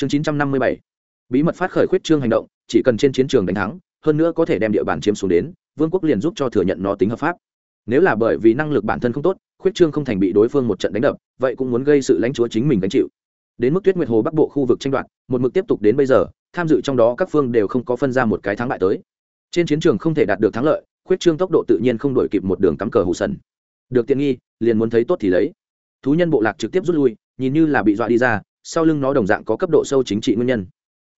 chương chín trăm năm mươi bảy. Bí mật phát khởi khuyết trương hành động, chỉ cần trên chiến trường đánh thắng, hơn nữa có thể đem địa bàn chiếm xuống đến, vương quốc liền giúp cho thừa nhận nó tính hợp pháp. Nếu là bởi vì năng lực bản thân không tốt, khuyết trương không thành bị đối phương một trận đánh đập, vậy cũng muốn gây sự lãnh chúa chính mình gánh chịu. Đến mức tuyết nguyệt hồ bắc bộ khu vực tranh đoạt, một mực tiếp tục đến bây giờ, tham dự trong đó các phương đều không có phân ra một cái thắng bại tới. Trên chiến trường không thể đạt được thắng lợi, khuyết trương tốc độ tự nhiên không đổi kịp một đường cắm cờ hù sần. Được tiện nghi, liền muốn thấy tốt thì lấy. Thú nhân bộ lạc trực tiếp rút lui, nhìn như là bị dọa đi ra sau lưng nó đồng dạng có cấp độ sâu chính trị nguyên nhân.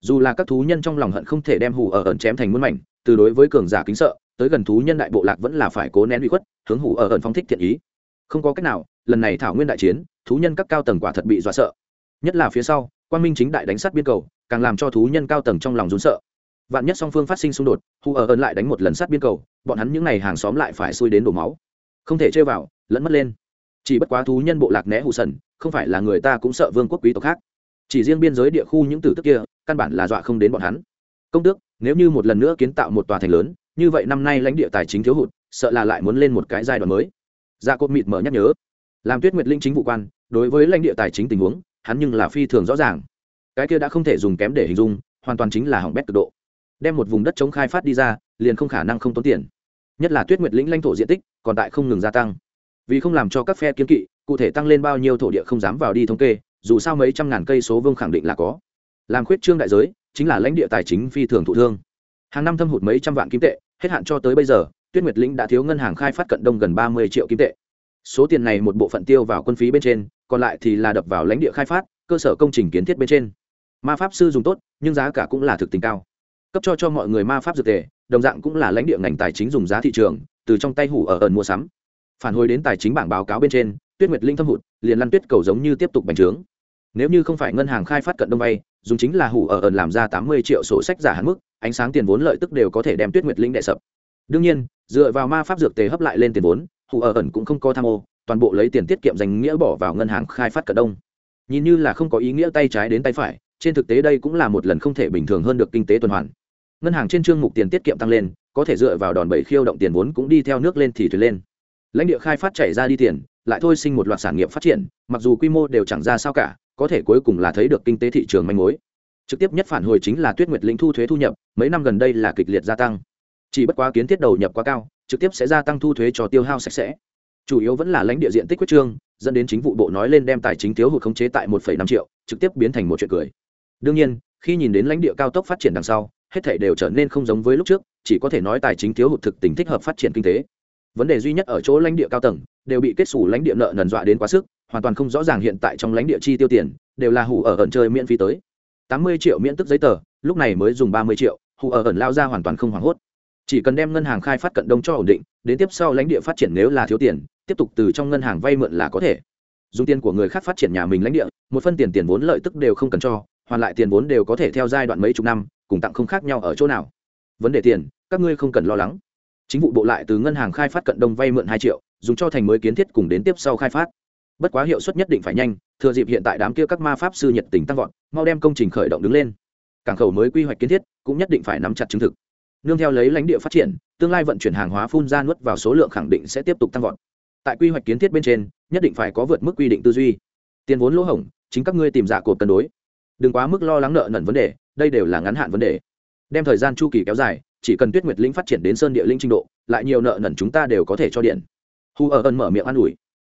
Dù là các thú nhân trong lòng hận không thể đem hủ ở ẩn chém thành muôn mảnh, từ đối với cường giả kính sợ, tới gần thú nhân đại bộ lạc vẫn là phải cố nén bị khuất, hướng hủ ở ẩn phong thích thiện ý. Không có cách nào, lần này thảo nguyên đại chiến, thú nhân các cao tầng quả thật bị dọa sợ. Nhất là phía sau quan minh chính đại đánh sát biên cầu, càng làm cho thú nhân cao tầng trong lòng rún sợ. Vạn nhất song phương phát sinh xung đột, hù ở ơn lại đánh một lần sát biên cầu, bọn hắn những n à y hàng xóm lại phải xui đến đổ máu. Không thể chơi vào, lẫn mất lên. Chỉ bất quá thú nhân bộ lạc né hụ sần, không phải là người ta cũng sợ vương quốc quý tộc khác chỉ riêng biên giới địa khu những tử tức kia, căn bản là dọa không đến bọn hắn. Công tước, nếu như một lần nữa kiến tạo một tòa thành lớn, như vậy năm nay lãnh địa tài chính thiếu hụt, sợ là lại muốn lên một cái giai đoạn mới. Dạ gia cốt mịt mở nhắc nhớ. Làm tuyết nguyệt linh chính vụ quan, đối với lãnh địa tài chính tình huống, hắn nhưng là phi thường rõ ràng. Cái kia đã không thể dùng kém để hình dung, hoàn toàn chính là hỏng bét cực độ. Đem một vùng đất chống khai phát đi ra, liền không khả năng không tốn tiền. Nhất là tuyết nguyệt lĩnh lãnh thổ diện tích, còn tại không ngừng gia tăng. Vì không làm cho các phe kiến kỵ, cụ thể tăng lên bao nhiêu thổ địa không dám vào đi thống kê dù sao mấy trăm ngàn cây số vương khẳng định là có. Làm khuyết trương đại giới, chính là lãnh địa tài chính phi thường thụ thương. Hàng năm thâm hụt mấy trăm vạn kim tệ, hết hạn cho tới bây giờ, tuyết nguyệt lĩnh đã thiếu ngân hàng khai phát cận đông gần ba mươi triệu kim tệ. Số tiền này một bộ phận tiêu vào quân phí bên trên, còn lại thì là đập vào lãnh địa khai phát, cơ sở công trình kiến thiết bên trên. Ma pháp sư dùng tốt, nhưng giá cả cũng là thực tình cao. Cấp cho cho mọi người ma pháp dược tề, đồng dạng cũng là lãnh địa ngành tài chính dùng giá thị trường, từ trong tay hủ ở ẩn mua sắm. Phản hồi đến tài chính bảng báo cáo bên trên, tuyết nguyệt linh thâm hụt liền lăn tuyết cầu giống như tiếp tục bành trướng. Nếu như không phải ngân hàng khai phát cận đông vay, dùng chính là hủ ở ẩn làm ra tám mươi triệu sổ sách giả hạn mức, ánh sáng tiền vốn lợi tức đều có thể đem tuyết nguyệt linh đệ sập. Đương nhiên, dựa vào ma pháp dược tề hấp lại lên tiền vốn, hủ ở ẩn cũng không có tham ô, toàn bộ lấy tiền tiết kiệm dành nghĩa bỏ vào ngân hàng khai phát cận đông. Nhìn như là không có ý nghĩa tay trái đến tay phải, trên thực tế đây cũng là một lần không thể bình thường hơn được kinh tế tuần hoàn. Ngân hàng trên chương mục tiền tiết kiệm tăng lên, có thể dựa vào đòn bẩy khiêu động tiền vốn cũng đi theo nước lên thì thuyền lên. Lãnh địa khai phát chảy ra đi tiền lại thôi sinh một loạt sản nghiệp phát triển, mặc dù quy mô đều chẳng ra sao cả, có thể cuối cùng là thấy được kinh tế thị trường manh mối. Trực tiếp nhất phản hồi chính là tuyết nguyệt lĩnh thu thuế thu nhập, mấy năm gần đây là kịch liệt gia tăng. Chỉ bất quá kiến thiết đầu nhập quá cao, trực tiếp sẽ gia tăng thu thuế cho tiêu hao sạch sẽ. Chủ yếu vẫn là lãnh địa diện tích quyết trương, dẫn đến chính vụ bộ nói lên đem tài chính thiếu hụt khống chế tại một năm triệu, trực tiếp biến thành một chuyện cười. Đương nhiên, khi nhìn đến lãnh địa cao tốc phát triển đằng sau, hết thảy đều trở nên không giống với lúc trước, chỉ có thể nói tài chính thiếu hụt thực tình thích hợp phát triển kinh tế vấn đề duy nhất ở chỗ lãnh địa cao tầng, đều bị kết xù lãnh địa nợ nần dọa đến quá sức, hoàn toàn không rõ ràng hiện tại trong lãnh địa chi tiêu tiền, đều là hủ ở ẩn chơi miễn phí tới. Tám mươi triệu miễn tức giấy tờ, lúc này mới dùng ba mươi triệu hủ ở ẩn lao ra hoàn toàn không hoảng hốt. Chỉ cần đem ngân hàng khai phát cận đông cho ổn định, đến tiếp sau lãnh địa phát triển nếu là thiếu tiền, tiếp tục từ trong ngân hàng vay mượn là có thể. Dùng tiền của người khác phát triển nhà mình lãnh địa, một phân tiền tiền vốn lợi tức đều không cần cho, hoàn lại tiền vốn đều có thể theo giai đoạn mấy chục năm, cùng tặng không khác nhau ở chỗ nào. Vấn đề tiền, các ngươi không cần lo lắng chính vụ bộ lại từ ngân hàng khai phát cận đông vay mượn hai triệu, dùng cho thành mới kiến thiết cùng đến tiếp sau khai phát. Bất quá hiệu suất nhất định phải nhanh, thừa dịp hiện tại đám kia các ma pháp sư nhiệt tình tăng vọt, mau đem công trình khởi động đứng lên. Cảng khẩu mới quy hoạch kiến thiết cũng nhất định phải nắm chặt chứng thực. Nương theo lấy lãnh địa phát triển, tương lai vận chuyển hàng hóa phun ra nuốt vào số lượng khẳng định sẽ tiếp tục tăng vọt. Tại quy hoạch kiến thiết bên trên, nhất định phải có vượt mức quy định tư duy. Tiền vốn lỗ hổng, chính các ngươi tìm giả cột cân đối. Đừng quá mức lo lắng nợ nần vấn đề, đây đều là ngắn hạn vấn đề. Đem thời gian chu kỳ kéo dài chỉ cần tuyết nguyệt lĩnh phát triển đến sơn địa linh trình độ, lại nhiều nợ nần chúng ta đều có thể cho điện. Hu ở ân mở miệng an ủi.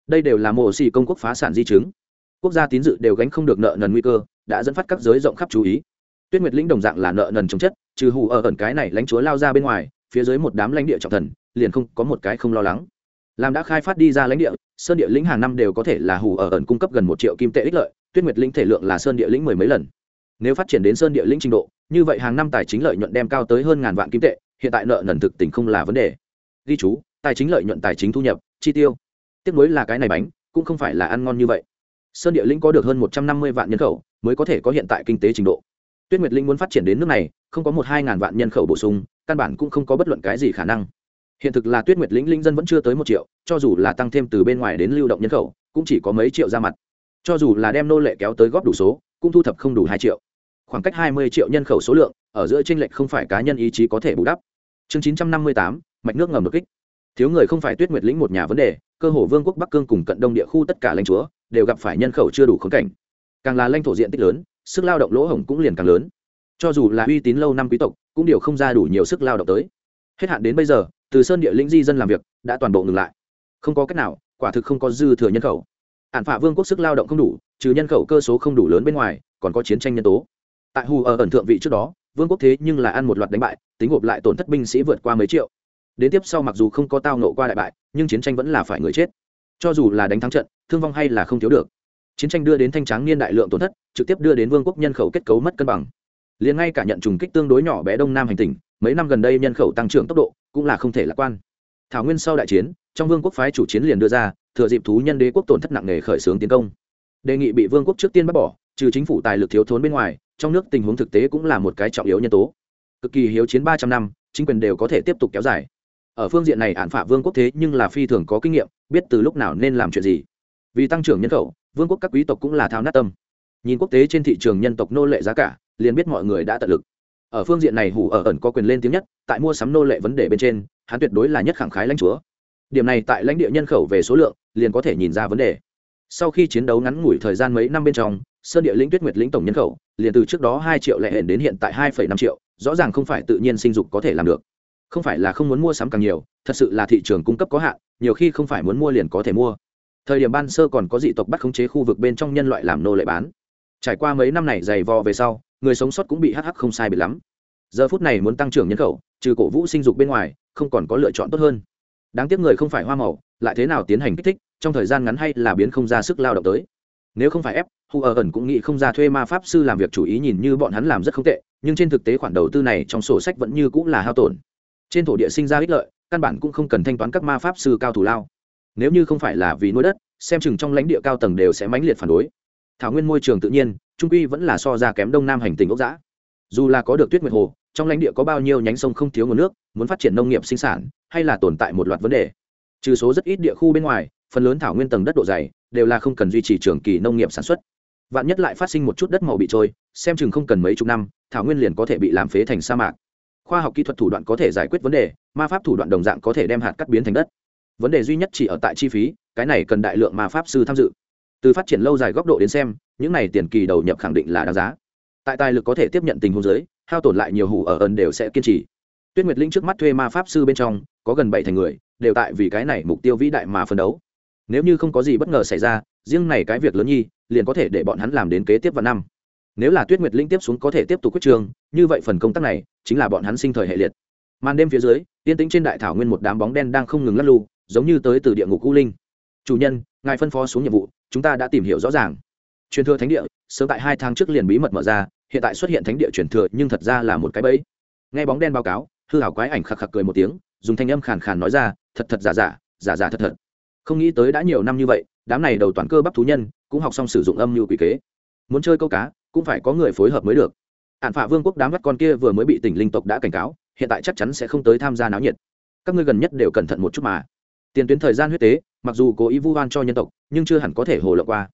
Đây đều là mồ xì công quốc phá sản di chứng. Quốc gia tín dự đều gánh không được nợ nần nguy cơ, đã dẫn phát các giới rộng khắp chú ý. Tuyết nguyệt lĩnh đồng dạng là nợ nần chống chất, trừ hù ở ẩn cái này lãnh chúa lao ra bên ngoài, phía dưới một đám lãnh địa trọng thần, liền không có một cái không lo lắng. Làm đã khai phát đi ra lãnh địa, sơn địa lĩnh hàng năm đều có thể là hù ở ẩn cung cấp gần một triệu kim tệ ích lợi, tuyết nguyệt lĩnh thể lượng là sơn địa lĩnh mười mấy lần nếu phát triển đến sơn địa lĩnh trình độ, như vậy hàng năm tài chính lợi nhuận đem cao tới hơn ngàn vạn kim tệ, hiện tại nợ nần thực tình không là vấn đề. Ghi chú, tài chính lợi nhuận, tài chính thu nhập, chi tiêu. Tiếp nối là cái này bánh, cũng không phải là ăn ngon như vậy. Sơn địa lĩnh có được hơn một trăm năm mươi vạn nhân khẩu, mới có thể có hiện tại kinh tế trình độ. Tuyết nguyệt linh muốn phát triển đến nước này, không có một hai ngàn vạn nhân khẩu bổ sung, căn bản cũng không có bất luận cái gì khả năng. Hiện thực là tuyết nguyệt lĩnh linh dân vẫn chưa tới một triệu, cho dù là tăng thêm từ bên ngoài đến lưu động nhân khẩu, cũng chỉ có mấy triệu ra mặt. Cho dù là đem nô lệ kéo tới góp đủ số, cũng thu thập không đủ hai triệu khoảng cách hai mươi triệu nhân khẩu số lượng, ở giữa chênh lệch không phải cá nhân ý chí có thể bù đắp. Chương chín trăm năm mươi tám, mạch nước ngầm đột kích. Thiếu người không phải tuyết nguyệt lĩnh một nhà vấn đề, cơ hồ vương quốc bắc cương cùng cận đông địa khu tất cả lãnh chúa đều gặp phải nhân khẩu chưa đủ khống cảnh. Càng là lãnh thổ diện tích lớn, sức lao động lỗ hổng cũng liền càng lớn. Cho dù là uy tín lâu năm quý tộc, cũng đều không ra đủ nhiều sức lao động tới. Hết hạn đến bây giờ, từ sơn địa lĩnh di dân làm việc, đã toàn bộ ngừng lại. Không có cách nào, quả thực không có dư thừa nhân khẩu. Hạn phạ vương quốc sức lao động không đủ, trừ nhân khẩu cơ số không đủ lớn bên ngoài, còn có chiến tranh nhân tố tại hù ở ẩn thượng vị trước đó, vương quốc thế nhưng là ăn một loạt đánh bại, tính gộp lại tổn thất binh sĩ vượt qua mấy triệu. Đến tiếp sau mặc dù không có tao nộ qua đại bại, nhưng chiến tranh vẫn là phải người chết. Cho dù là đánh thắng trận, thương vong hay là không thiếu được. Chiến tranh đưa đến thanh tráng niên đại lượng tổn thất, trực tiếp đưa đến vương quốc nhân khẩu kết cấu mất cân bằng. Liền ngay cả nhận trùng kích tương đối nhỏ bé đông nam hành tỉnh, mấy năm gần đây nhân khẩu tăng trưởng tốc độ cũng là không thể lạc quan. Thảo nguyên sau đại chiến, trong vương quốc phái chủ chiến liền đưa ra, thừa dịp thú nhân đế quốc tổn thất nặng nề khởi xướng tiến công. Đề nghị bị vương quốc trước tiên bác bỏ trừ chính phủ tài lực thiếu thốn bên ngoài, trong nước tình huống thực tế cũng là một cái trọng yếu nhân tố. Cực kỳ hiếu chiến ba trăm năm, chính quyền đều có thể tiếp tục kéo dài. Ở phương diện này ạn phạ vương quốc thế nhưng là phi thường có kinh nghiệm, biết từ lúc nào nên làm chuyện gì. Vì tăng trưởng nhân khẩu, vương quốc các quý tộc cũng là thao nát tâm. Nhìn quốc tế trên thị trường nhân tộc nô lệ giá cả, liền biết mọi người đã tận lực. Ở phương diện này, hủ ở ẩn có quyền lên tiếng nhất, tại mua sắm nô lệ vấn đề bên trên, hắn tuyệt đối là nhất khẳng khái lãnh chúa. Điểm này tại lãnh địa nhân khẩu về số lượng, liền có thể nhìn ra vấn đề. Sau khi chiến đấu ngắn ngủi thời gian mấy năm bên trong sơn địa lĩnh tuyết nguyệt lĩnh tổng nhân khẩu, liền từ trước đó hai triệu lệ hển đến hiện tại hai năm triệu, rõ ràng không phải tự nhiên sinh dục có thể làm được. Không phải là không muốn mua sắm càng nhiều, thật sự là thị trường cung cấp có hạn, nhiều khi không phải muốn mua liền có thể mua. Thời điểm ban sơ còn có dị tộc bắt khống chế khu vực bên trong nhân loại làm nô lệ bán. Trải qua mấy năm này dày vò về sau, người sống sót cũng bị hắc hắc không sai bị lắm. Giờ phút này muốn tăng trưởng nhân khẩu, trừ cổ vũ sinh dục bên ngoài, không còn có lựa chọn tốt hơn. Đáng tiếc người không phải hoa màu, lại thế nào tiến hành kích thích, trong thời gian ngắn hay là biến không ra sức lao động tới nếu không phải ép hù ở ẩn cũng nghĩ không ra thuê ma pháp sư làm việc chủ ý nhìn như bọn hắn làm rất không tệ, nhưng trên thực tế khoản đầu tư này trong sổ sách vẫn như cũng là hao tổn. Trên thổ địa sinh ra ích lợi, căn bản cũng không cần thanh toán các ma pháp sư cao thủ lao. Nếu như không phải là vì nuôi đất, xem chừng trong lãnh địa cao tầng đều sẽ mãnh liệt phản đối. Thảo nguyên môi trường tự nhiên, trung quy vẫn là so ra kém đông nam hành tình ốc giã dù là có được tuyết nguyệt hồ, trong lãnh địa có bao nhiêu nhánh sông không thiếu nguồn nước, muốn phát triển nông nghiệp sinh sản, hay là tồn tại một loạt vấn đề. Trừ số rất ít địa khu bên ngoài phần lớn thảo nguyên tầng đất độ dày đều là không cần duy trì trường kỳ nông nghiệp sản xuất. Vạn nhất lại phát sinh một chút đất màu bị trôi, xem chừng không cần mấy chục năm, thảo nguyên liền có thể bị làm phế thành sa mạc. Khoa học kỹ thuật thủ đoạn có thể giải quyết vấn đề, ma pháp thủ đoạn đồng dạng có thể đem hạt cắt biến thành đất. Vấn đề duy nhất chỉ ở tại chi phí, cái này cần đại lượng ma pháp sư tham dự. Từ phát triển lâu dài góc độ đến xem, những này tiền kỳ đầu nhập khẳng định là đáng giá. Tại tài lực có thể tiếp nhận tình huống giới hao tổn lại nhiều hủ ở ẩn đều sẽ kiên trì. Tuyết nguyệt linh trước mắt thuê ma pháp sư bên trong, có gần bảy thành người, đều tại vì cái này mục tiêu vĩ đại mà phấn đấu nếu như không có gì bất ngờ xảy ra, riêng này cái việc lớn nhi, liền có thể để bọn hắn làm đến kế tiếp vào năm. Nếu là tuyết nguyệt linh tiếp xuống có thể tiếp tục quyết trường, như vậy phần công tác này, chính là bọn hắn sinh thời hệ liệt. Màn đêm phía dưới, yên tĩnh trên đại thảo nguyên một đám bóng đen đang không ngừng lăn lù giống như tới từ địa ngục u linh. Chủ nhân, ngài phân phó xuống nhiệm vụ, chúng ta đã tìm hiểu rõ ràng. Truyền thừa thánh địa, sớm tại hai tháng trước liền bí mật mở ra, hiện tại xuất hiện thánh địa truyền thừa nhưng thật ra là một cái bẫy. Nghe bóng đen báo cáo, hư hảo quái ảnh khạc khạc cười một tiếng, dùng thanh âm khàn khàn nói ra, thật thật giả giả giả giả thật thật không nghĩ tới đã nhiều năm như vậy, đám này đầu toàn cơ bắp thú nhân, cũng học xong sử dụng âm như quỷ kế. Muốn chơi câu cá, cũng phải có người phối hợp mới được. Hạn phả vương quốc đám bắt con kia vừa mới bị tỉnh linh tộc đã cảnh cáo, hiện tại chắc chắn sẽ không tới tham gia náo nhiệt. Các ngươi gần nhất đều cẩn thận một chút mà. Tiền tuyến thời gian huyết tế, mặc dù cố ý vu oan cho nhân tộc, nhưng chưa hẳn có thể hồ lộ qua.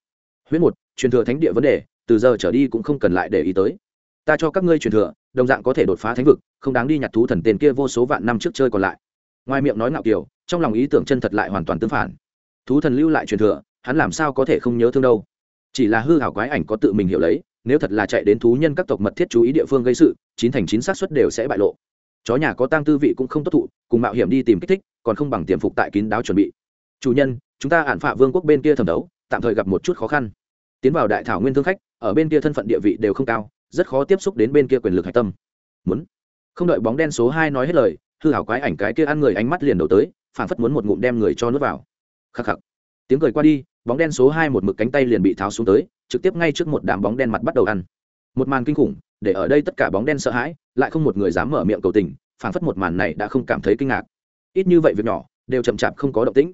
Huyết một, truyền thừa thánh địa vấn đề, từ giờ trở đi cũng không cần lại để ý tới. Ta cho các ngươi truyền thừa, đồng dạng có thể đột phá thánh vực, không đáng đi nhặt thú thần tên kia vô số vạn năm trước chơi còn lại. Ngoài miệng nói ngạo kiều trong lòng ý tưởng chân thật lại hoàn toàn tương phản. Thú thần lưu lại truyền thừa, hắn làm sao có thể không nhớ thương đâu? Chỉ là hư hảo quái ảnh có tự mình hiểu lấy, nếu thật là chạy đến thú nhân các tộc mật thiết chú ý địa phương gây sự, chín thành chín xác suất đều sẽ bại lộ. Chó nhà có tang tư vị cũng không tốt thụ, cùng mạo hiểm đi tìm kích thích, còn không bằng tiềm phục tại kín đáo chuẩn bị. Chủ nhân, chúng ta hạn phạ vương quốc bên kia thẩm đấu, tạm thời gặp một chút khó khăn. Tiến vào đại thảo nguyên thương khách, ở bên kia thân phận địa vị đều không cao, rất khó tiếp xúc đến bên kia quyền lực hạch tâm. Muốn. Không đợi bóng đen số hai nói hết lời, hư hảo quái ảnh cái kia ăn người ánh mắt liền đầu tới phản phất muốn một ngụm đem người cho nước vào. Khắc khắc. Tiếng cười qua đi, bóng đen số hai một mực cánh tay liền bị tháo xuống tới, trực tiếp ngay trước một đám bóng đen mặt bắt đầu ăn. Một màn kinh khủng, để ở đây tất cả bóng đen sợ hãi, lại không một người dám mở miệng cầu tình phản phất một màn này đã không cảm thấy kinh ngạc. Ít như vậy việc nhỏ, đều chậm chạp không có động tĩnh.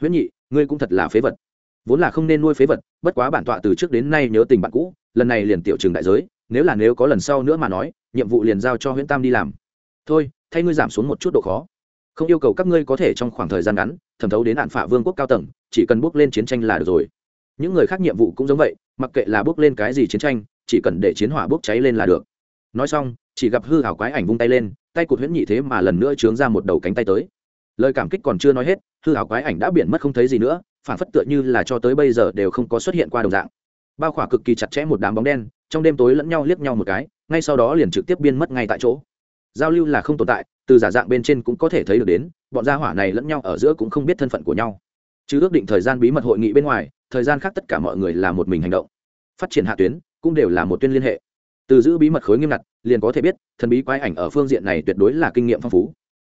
Huyễn nhị, ngươi cũng thật là phế vật. Vốn là không nên nuôi phế vật, bất quá bản tọa từ trước đến nay nhớ tình bạn cũ, lần này liền tiểu trường đại giới, nếu là nếu có lần sau nữa mà nói, nhiệm vụ liền giao cho huyễn tam đi làm. Thôi, thay ngươi giảm xuống một chút độ khó không yêu cầu các ngươi có thể trong khoảng thời gian ngắn thẩm thấu đến hạn phả vương quốc cao tầng, chỉ cần bước lên chiến tranh là được rồi. Những người khác nhiệm vụ cũng giống vậy, mặc kệ là bước lên cái gì chiến tranh, chỉ cần để chiến hỏa bốc cháy lên là được. Nói xong, chỉ gặp hư hảo quái ảnh vung tay lên, tay cụt huyễn nhị thế mà lần nữa trướng ra một đầu cánh tay tới. Lời cảm kích còn chưa nói hết, hư hảo quái ảnh đã biển mất không thấy gì nữa, phản phất tựa như là cho tới bây giờ đều không có xuất hiện qua đồng dạng. Bao khỏa cực kỳ chặt chẽ một đám bóng đen, trong đêm tối lẫn nhau liếc nhau một cái, ngay sau đó liền trực tiếp biên mất ngay tại chỗ. Giao lưu là không tồn tại từ giả dạng bên trên cũng có thể thấy được đến, bọn gia hỏa này lẫn nhau ở giữa cũng không biết thân phận của nhau. Chứ ước định thời gian bí mật hội nghị bên ngoài, thời gian khác tất cả mọi người là một mình hành động. Phát triển hạ tuyến, cũng đều là một tuyên liên hệ. Từ giữ bí mật khối nghiêm ngặt, liền có thể biết, thần bí quái ảnh ở phương diện này tuyệt đối là kinh nghiệm phong phú.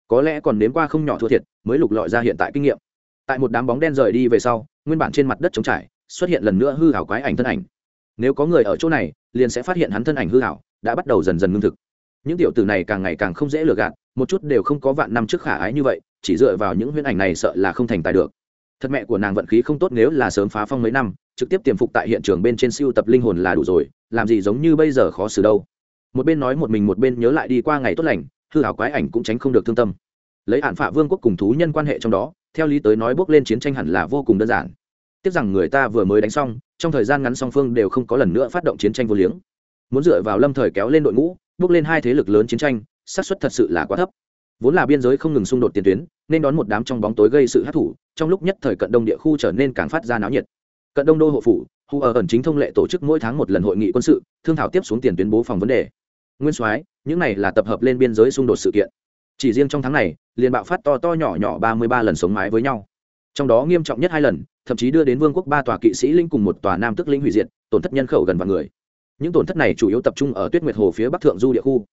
Có lẽ còn nếm qua không nhỏ thua thiệt, mới lục lọi ra hiện tại kinh nghiệm. Tại một đám bóng đen rời đi về sau, nguyên bản trên mặt đất trống trải, xuất hiện lần nữa hư hảo quái ảnh thân ảnh. Nếu có người ở chỗ này, liền sẽ phát hiện hắn thân ảnh hư hảo đã bắt đầu dần dần ngưng thực. Những tiểu tử này càng ngày càng không dễ lừa gạt một chút đều không có vạn năm trước khả ái như vậy, chỉ dựa vào những huyễn ảnh này sợ là không thành tài được. Thật mẹ của nàng vận khí không tốt nếu là sớm phá phong mấy năm, trực tiếp tiềm phục tại hiện trường bên trên siêu tập linh hồn là đủ rồi, làm gì giống như bây giờ khó xử đâu. Một bên nói một mình một bên nhớ lại đi qua ngày tốt lành, hư hảo quái ảnh cũng tránh không được thương tâm. Lấy hạn phạ vương quốc cùng thú nhân quan hệ trong đó, theo lý tới nói bước lên chiến tranh hẳn là vô cùng đơn giản. Tiếc rằng người ta vừa mới đánh xong, trong thời gian ngắn song phương đều không có lần nữa phát động chiến tranh vô liếng. Muốn dựa vào lâm thời kéo lên đội ngũ, bước lên hai thế lực lớn chiến tranh xác suất thật sự là quá thấp. Vốn là biên giới không ngừng xung đột tiền tuyến, nên đón một đám trong bóng tối gây sự hát thủ, trong lúc nhất thời cận đông địa khu trở nên càng phát ra náo nhiệt. Cận đông đô hộ phủ hù ở ẩn chính thông lệ tổ chức mỗi tháng một lần hội nghị quân sự, thương thảo tiếp xuống tiền tuyến bố phòng vấn đề. Nguyên soái, những này là tập hợp lên biên giới xung đột sự kiện. Chỉ riêng trong tháng này, liền bạo phát to to nhỏ nhỏ ba mươi ba lần sống mái với nhau. Trong đó nghiêm trọng nhất hai lần, thậm chí đưa đến vương quốc ba tòa kỵ sĩ linh cùng một tòa nam tức linh hủy diệt, tổn thất nhân khẩu gần vạn người. Những tổn thất này chủ yếu tập trung ở tuyết nguyệt hồ phía bắc thượng du địa khu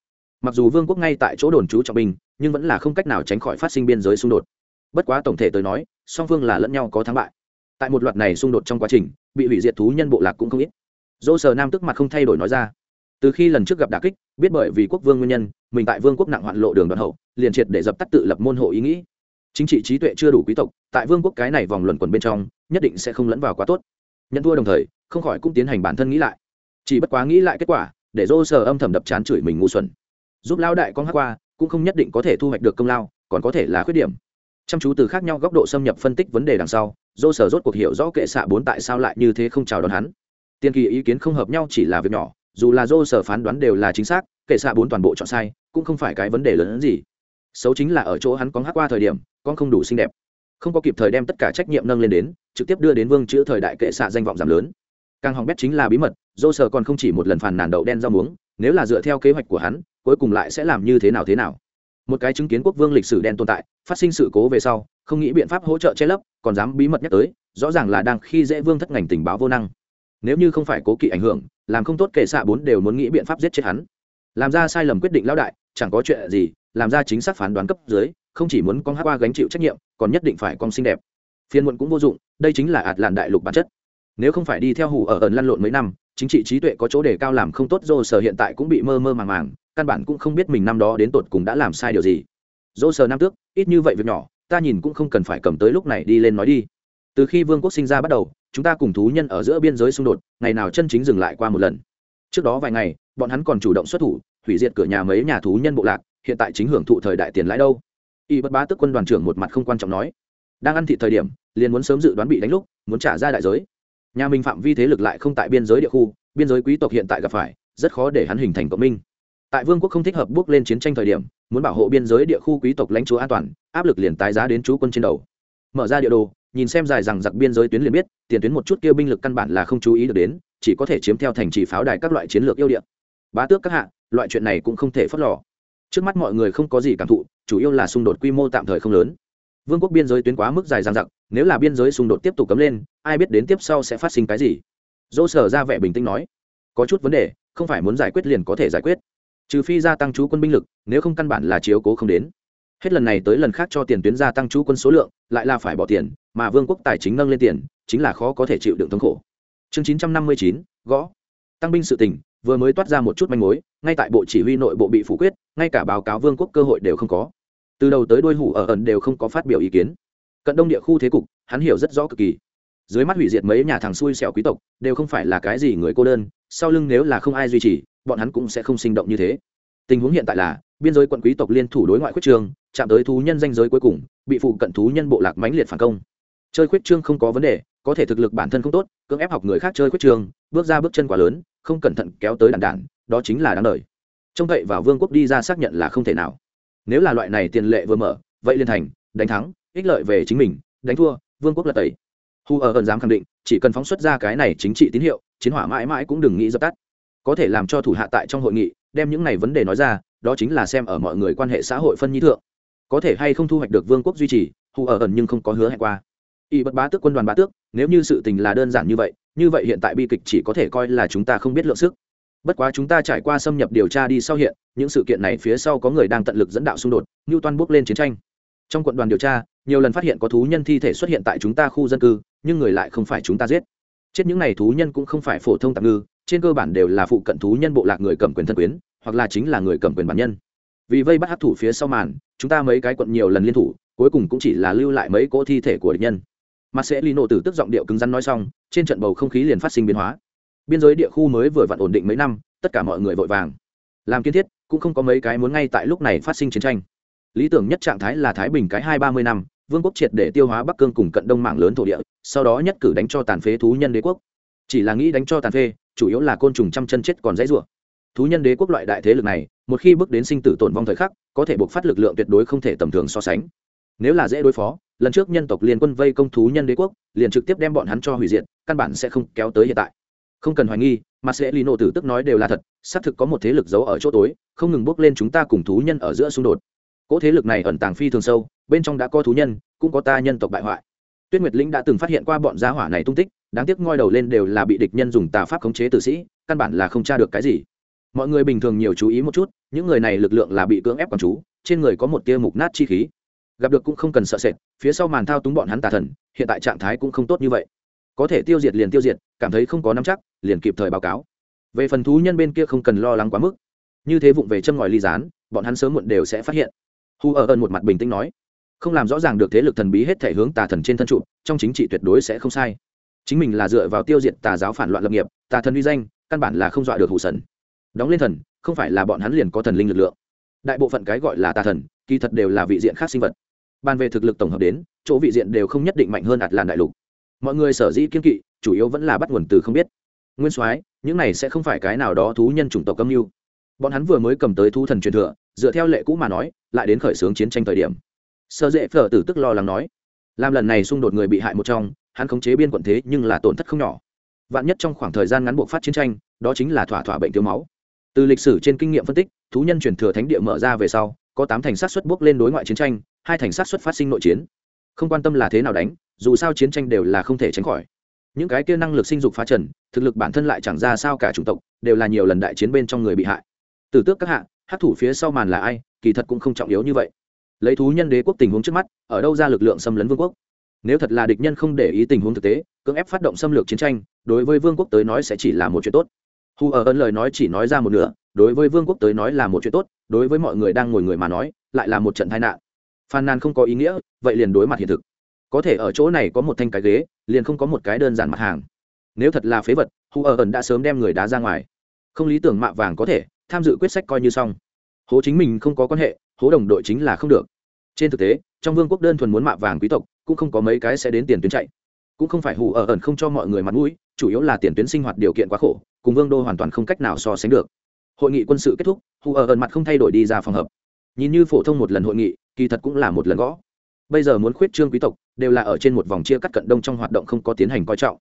mặc dù vương quốc ngay tại chỗ đồn trú trọng binh, nhưng vẫn là không cách nào tránh khỏi phát sinh biên giới xung đột. Bất quá tổng thể tới nói, song phương là lẫn nhau có thắng bại. Tại một loạt này xung đột trong quá trình, bị hủy diệt thú nhân bộ lạc cũng không ít. Dỗ sờ nam tức mặt không thay đổi nói ra. Từ khi lần trước gặp đà kích, biết bởi vì quốc vương nguyên nhân, mình tại vương quốc nặng hoạn lộ đường đoạn hậu, liền triệt để dập tắt tự lập môn hộ ý nghĩ. Chính trị trí tuệ chưa đủ quý tộc, tại vương quốc cái này vòng luẩn quẩn bên trong, nhất định sẽ không lẫn vào quá tốt. Nhận thua đồng thời, không khỏi cũng tiến hành bản thân nghĩ lại. Chỉ bất quá nghĩ lại kết quả, để dô sờ âm thầm đập chán chửi mình ngu xuẩn giúp lao đại con hát qua, cũng không nhất định có thể thu hoạch được công lao, còn có thể là khuyết điểm. Chăm chú từ khác nhau góc độ xâm nhập phân tích vấn đề đằng sau, dô sở rốt cuộc hiểu rõ kệ xạ bốn tại sao lại như thế không chào đón hắn. Tiên kỳ ý kiến không hợp nhau chỉ là việc nhỏ, dù là dô sở phán đoán đều là chính xác, kệ xạ bốn toàn bộ chọn sai, cũng không phải cái vấn đề lớn hơn gì. Xấu chính là ở chỗ hắn con hát qua thời điểm, con không đủ xinh đẹp. Không có kịp thời đem tất cả trách nhiệm nâng lên đến, trực tiếp đưa đến vương chữ thời đại kệ xạ danh vọng giảm lớn. Càng hỏng bét chính là bí mật, dô sở còn không chỉ một lần phàn nàn đậu đen rau muống, nếu là dựa theo kế hoạch của hắn cuối cùng lại sẽ làm như thế nào thế nào. Một cái chứng kiến quốc vương lịch sử đen tồn tại, phát sinh sự cố về sau, không nghĩ biện pháp hỗ trợ che lấp, còn dám bí mật nhắc tới, rõ ràng là đang khi dễ vương thất ngành tình báo vô năng. Nếu như không phải cố kỵ ảnh hưởng, làm không tốt kệ xạ bốn đều muốn nghĩ biện pháp giết chết hắn. Làm ra sai lầm quyết định lão đại, chẳng có chuyện gì, làm ra chính xác phán đoán cấp dưới, không chỉ muốn con hát qua gánh chịu trách nhiệm, còn nhất định phải con xinh đẹp. Phiên muộn cũng vô dụng, đây chính là ạt làn đại lục bản chất. Nếu không phải đi theo hủ ở ẩn lăn lộn mấy năm chính trị trí tuệ có chỗ để cao làm không tốt dô sở hiện tại cũng bị mơ mơ màng màng, căn bản cũng không biết mình năm đó đến tột cùng đã làm sai điều gì. Dô sở năm tước ít như vậy việc nhỏ, ta nhìn cũng không cần phải cầm tới lúc này đi lên nói đi. Từ khi vương quốc sinh ra bắt đầu, chúng ta cùng thú nhân ở giữa biên giới xung đột, ngày nào chân chính dừng lại qua một lần. Trước đó vài ngày, bọn hắn còn chủ động xuất thủ, hủy diệt cửa nhà mấy nhà thú nhân bộ lạc, hiện tại chính hưởng thụ thời đại tiền lãi đâu. Y bất bá tức quân đoàn trưởng một mặt không quan trọng nói, đang ăn thị thời điểm, liền muốn sớm dự đoán bị đánh lúc, muốn trả ra đại giới nhà mình phạm vi thế lực lại không tại biên giới địa khu, biên giới quý tộc hiện tại gặp phải, rất khó để hắn hình thành cộng minh. Tại vương quốc không thích hợp bước lên chiến tranh thời điểm, muốn bảo hộ biên giới địa khu quý tộc lãnh chúa an toàn, áp lực liền tái giá đến chú quân trên đầu. Mở ra địa đồ, nhìn xem dài rằng giặc biên giới tuyến liền biết, tiền tuyến một chút kia binh lực căn bản là không chú ý được đến, chỉ có thể chiếm theo thành trì pháo đài các loại chiến lược yêu điện bá tước các hạ, loại chuyện này cũng không thể phớt lò trước mắt mọi người không có gì cảm thụ, chủ yếu là xung đột quy mô tạm thời không lớn vương quốc biên giới tuyến quá mức dài dằng dặc, nếu là biên giới xung đột tiếp tục cấm lên, ai biết đến tiếp sau sẽ phát sinh cái gì? Dỗ sở ra vẻ bình tĩnh nói, có chút vấn đề, không phải muốn giải quyết liền có thể giải quyết. Trừ phi gia tăng chú quân binh lực, nếu không căn bản là chiếu cố không đến. Hết lần này tới lần khác cho tiền tuyến gia tăng chú quân số lượng, lại là phải bỏ tiền, mà vương quốc tài chính nâng lên tiền, chính là khó có thể chịu đựng thống khổ. Chương chín trăm năm mươi chín, gõ. Tăng binh sự tình, vừa mới toát ra một chút manh mối, ngay tại bộ chỉ huy nội bộ bị phủ quyết, ngay cả báo cáo vương quốc cơ hội đều không có từ đầu tới đôi hủ ở ẩn đều không có phát biểu ý kiến. Cận đông địa khu thế cục, hắn hiểu rất rõ cực kỳ. Dưới mắt hủy diệt mấy nhà thằng xui xẻo quý tộc, đều không phải là cái gì người cô đơn, sau lưng nếu là không ai duy trì, bọn hắn cũng sẽ không sinh động như thế. Tình huống hiện tại là, biên giới quận quý tộc liên thủ đối ngoại khuyết trương, chạm tới thú nhân danh giới cuối cùng, bị phụ cận thú nhân bộ lạc mãnh liệt phản công. Chơi khuyết trương không có vấn đề, có thể thực lực bản thân không tốt, cưỡng ép học người khác chơi khuyết trương, bước ra bước chân quá lớn, không cẩn thận kéo tới đàn đản đó chính là đáng đời. Trông cậy vào vương quốc đi ra xác nhận là không thể nào nếu là loại này tiền lệ vừa mở, vậy liên thành, đánh thắng, ích lợi về chính mình, đánh thua, vương quốc lật tẩy. Hu ở ẩn dám khẳng định, chỉ cần phóng xuất ra cái này chính trị tín hiệu, chiến hỏa mãi mãi cũng đừng nghĩ dập tắt. Có thể làm cho thủ hạ tại trong hội nghị, đem những này vấn đề nói ra, đó chính là xem ở mọi người quan hệ xã hội phân nhi thượng. Có thể hay không thu hoạch được vương quốc duy trì hù ở ẩn nhưng không có hứa hẹn qua. Y bất bá tước quân đoàn bá tước, nếu như sự tình là đơn giản như vậy như vậy hiện tại bi kịch chỉ có thể coi là chúng ta không biết lượng sức bất quá chúng ta trải qua xâm nhập điều tra đi sau hiện, những sự kiện này phía sau có người đang tận lực dẫn đạo xung đột như toan bước lên chiến tranh. Trong quận đoàn điều tra, nhiều lần phát hiện có thú nhân thi thể xuất hiện tại chúng ta khu dân cư, nhưng người lại không phải chúng ta giết. Chết những n à y thú nhân cũng không phải phổ thông tạm ngư, trên cơ bản đều là phụ cận thú nhân bộ lạc người cầm quyền thân quyến, hoặc là chính là người cầm quyền bản nhân. Vì vây bắt hát thủ phía sau màn, chúng ta mấy cái quận nhiều lần liên thủ, cuối cùng cũng chỉ là lưu lại mấy cỗ thi thể của địch nhân. Mặt sẽ lino từ tức giọng điệu cứng rắn nói xong, trên trận bầu không khí liền phát sinh biến hóa biên giới địa khu mới vừa vặn ổn định mấy năm, tất cả mọi người vội vàng. Làm kiên thiết, cũng không có mấy cái muốn ngay tại lúc này phát sinh chiến tranh. Lý tưởng nhất trạng thái là thái bình cái hai ba mươi năm, vương quốc triệt để tiêu hóa bắc cương cùng cận đông mạng lớn thổ địa, sau đó nhất cử đánh cho tàn phế thú nhân đế quốc. Chỉ là nghĩ đánh cho tàn phế, chủ yếu là côn trùng trăm chân chết còn dãy rủa. Thú nhân đế quốc loại đại thế lực này, một khi bước đến sinh tử tổn vong thời khắc, có thể buộc phát lực lượng tuyệt đối không thể tầm thường so sánh. Nếu là dễ đối phó, lần trước nhân tộc liên quân vây công thú nhân đế quốc, liền trực tiếp đem bọn hắn cho hủy diệt, căn bản sẽ không kéo tới hiện tại không cần hoài nghi, mà sẽ lino tử tức nói đều là thật, xác thực có một thế lực giấu ở chỗ tối, không ngừng bước lên chúng ta cùng thú nhân ở giữa xung đột. Cỗ thế lực này ẩn tàng phi thường sâu, bên trong đã có thú nhân, cũng có ta nhân tộc bại hoại. Tuyết nguyệt lĩnh đã từng phát hiện qua bọn gia hỏa này tung tích, đáng tiếc ngoi đầu lên đều là bị địch nhân dùng tà pháp khống chế tử sĩ, căn bản là không tra được cái gì. Mọi người bình thường nhiều chú ý một chút, những người này lực lượng là bị cưỡng ép còn chú, trên người có một tia mục nát chi khí. Gặp được cũng không cần sợ sệt, phía sau màn thao túng bọn hắn tà thần, hiện tại trạng thái cũng không tốt như vậy có thể tiêu diệt liền tiêu diệt, cảm thấy không có nắm chắc, liền kịp thời báo cáo. Về phần thú nhân bên kia không cần lo lắng quá mức. Như thế vụng về châm ngòi ly rán bọn hắn sớm muộn đều sẽ phát hiện. Hu ở ơn một mặt bình tĩnh nói, không làm rõ ràng được thế lực thần bí hết thể hướng tà thần trên thân trụ, trong chính trị tuyệt đối sẽ không sai. Chính mình là dựa vào tiêu diệt tà giáo phản loạn lập nghiệp, tà thần uy danh, căn bản là không dọa được hụ 神 đóng lên thần, không phải là bọn hắn liền có thần linh lực lượng. Đại bộ phận cái gọi là tà thần, kỳ thật đều là vị diện khác sinh vật. Ban về thực lực tổng hợp đến, chỗ vị diện đều không nhất định mạnh hơn ạt làn đại lục mọi người sở dĩ kiên kỵ, chủ yếu vẫn là bắt nguồn từ không biết. Nguyên soái, những này sẽ không phải cái nào đó thú nhân chủng tộc âm mưu. Bọn hắn vừa mới cầm tới thú thần truyền thừa, dựa theo lệ cũ mà nói, lại đến khởi xướng chiến tranh thời điểm. Sơ dễ phở tử tức lo lắng nói, làm lần này xung đột người bị hại một trong, hắn khống chế biên quận thế nhưng là tổn thất không nhỏ. Vạn nhất trong khoảng thời gian ngắn buộc phát chiến tranh, đó chính là thỏa thỏa bệnh thiếu máu. Từ lịch sử trên kinh nghiệm phân tích, thú nhân truyền thừa thánh địa mở ra về sau, có tám thành sát xuất bước lên đối ngoại chiến tranh, hai thành sát xuất phát sinh nội chiến không quan tâm là thế nào đánh, dù sao chiến tranh đều là không thể tránh khỏi. Những cái kia năng lực sinh dục phá trần, thực lực bản thân lại chẳng ra sao cả chủng tộc, đều là nhiều lần đại chiến bên trong người bị hại. Từ tước các hạ hát thủ phía sau màn là ai, kỳ thật cũng không trọng yếu như vậy. Lấy thú nhân đế quốc tình huống trước mắt, ở đâu ra lực lượng xâm lấn vương quốc? Nếu thật là địch nhân không để ý tình huống thực tế, cưỡng ép phát động xâm lược chiến tranh, đối với vương quốc tới nói sẽ chỉ là một chuyện tốt. Hù ở ơn lời nói chỉ nói ra một nửa, đối với vương quốc tới nói là một chuyện tốt, đối với mọi người đang ngồi người mà nói, lại là một trận tai nạn phàn nàn không có ý nghĩa, vậy liền đối mặt hiện thực. Có thể ở chỗ này có một thanh cái ghế, liền không có một cái đơn giản mặt hàng. Nếu thật là phế vật hù ở ẩn đã sớm đem người đá ra ngoài. Không lý tưởng mạ vàng có thể, tham dự quyết sách coi như xong. Hố chính mình không có quan hệ, hố đồng đội chính là không được. Trên thực tế, trong vương quốc đơn thuần muốn mạ vàng quý tộc, cũng không có mấy cái sẽ đến tiền tuyến chạy. Cũng không phải hù ở ẩn không cho mọi người mặt mũi, chủ yếu là tiền tuyến sinh hoạt điều kiện quá khổ, cùng vương đô hoàn toàn không cách nào so sánh được. Hội nghị quân sự kết thúc hù ở ẩn mặt không thay đổi đi ra phòng hợp nhìn như phổ thông một lần hội nghị, kỳ thật cũng là một lần gõ. Bây giờ muốn khuyết trương quý tộc, đều là ở trên một vòng chia cắt cận đông trong hoạt động không có tiến hành coi trọng.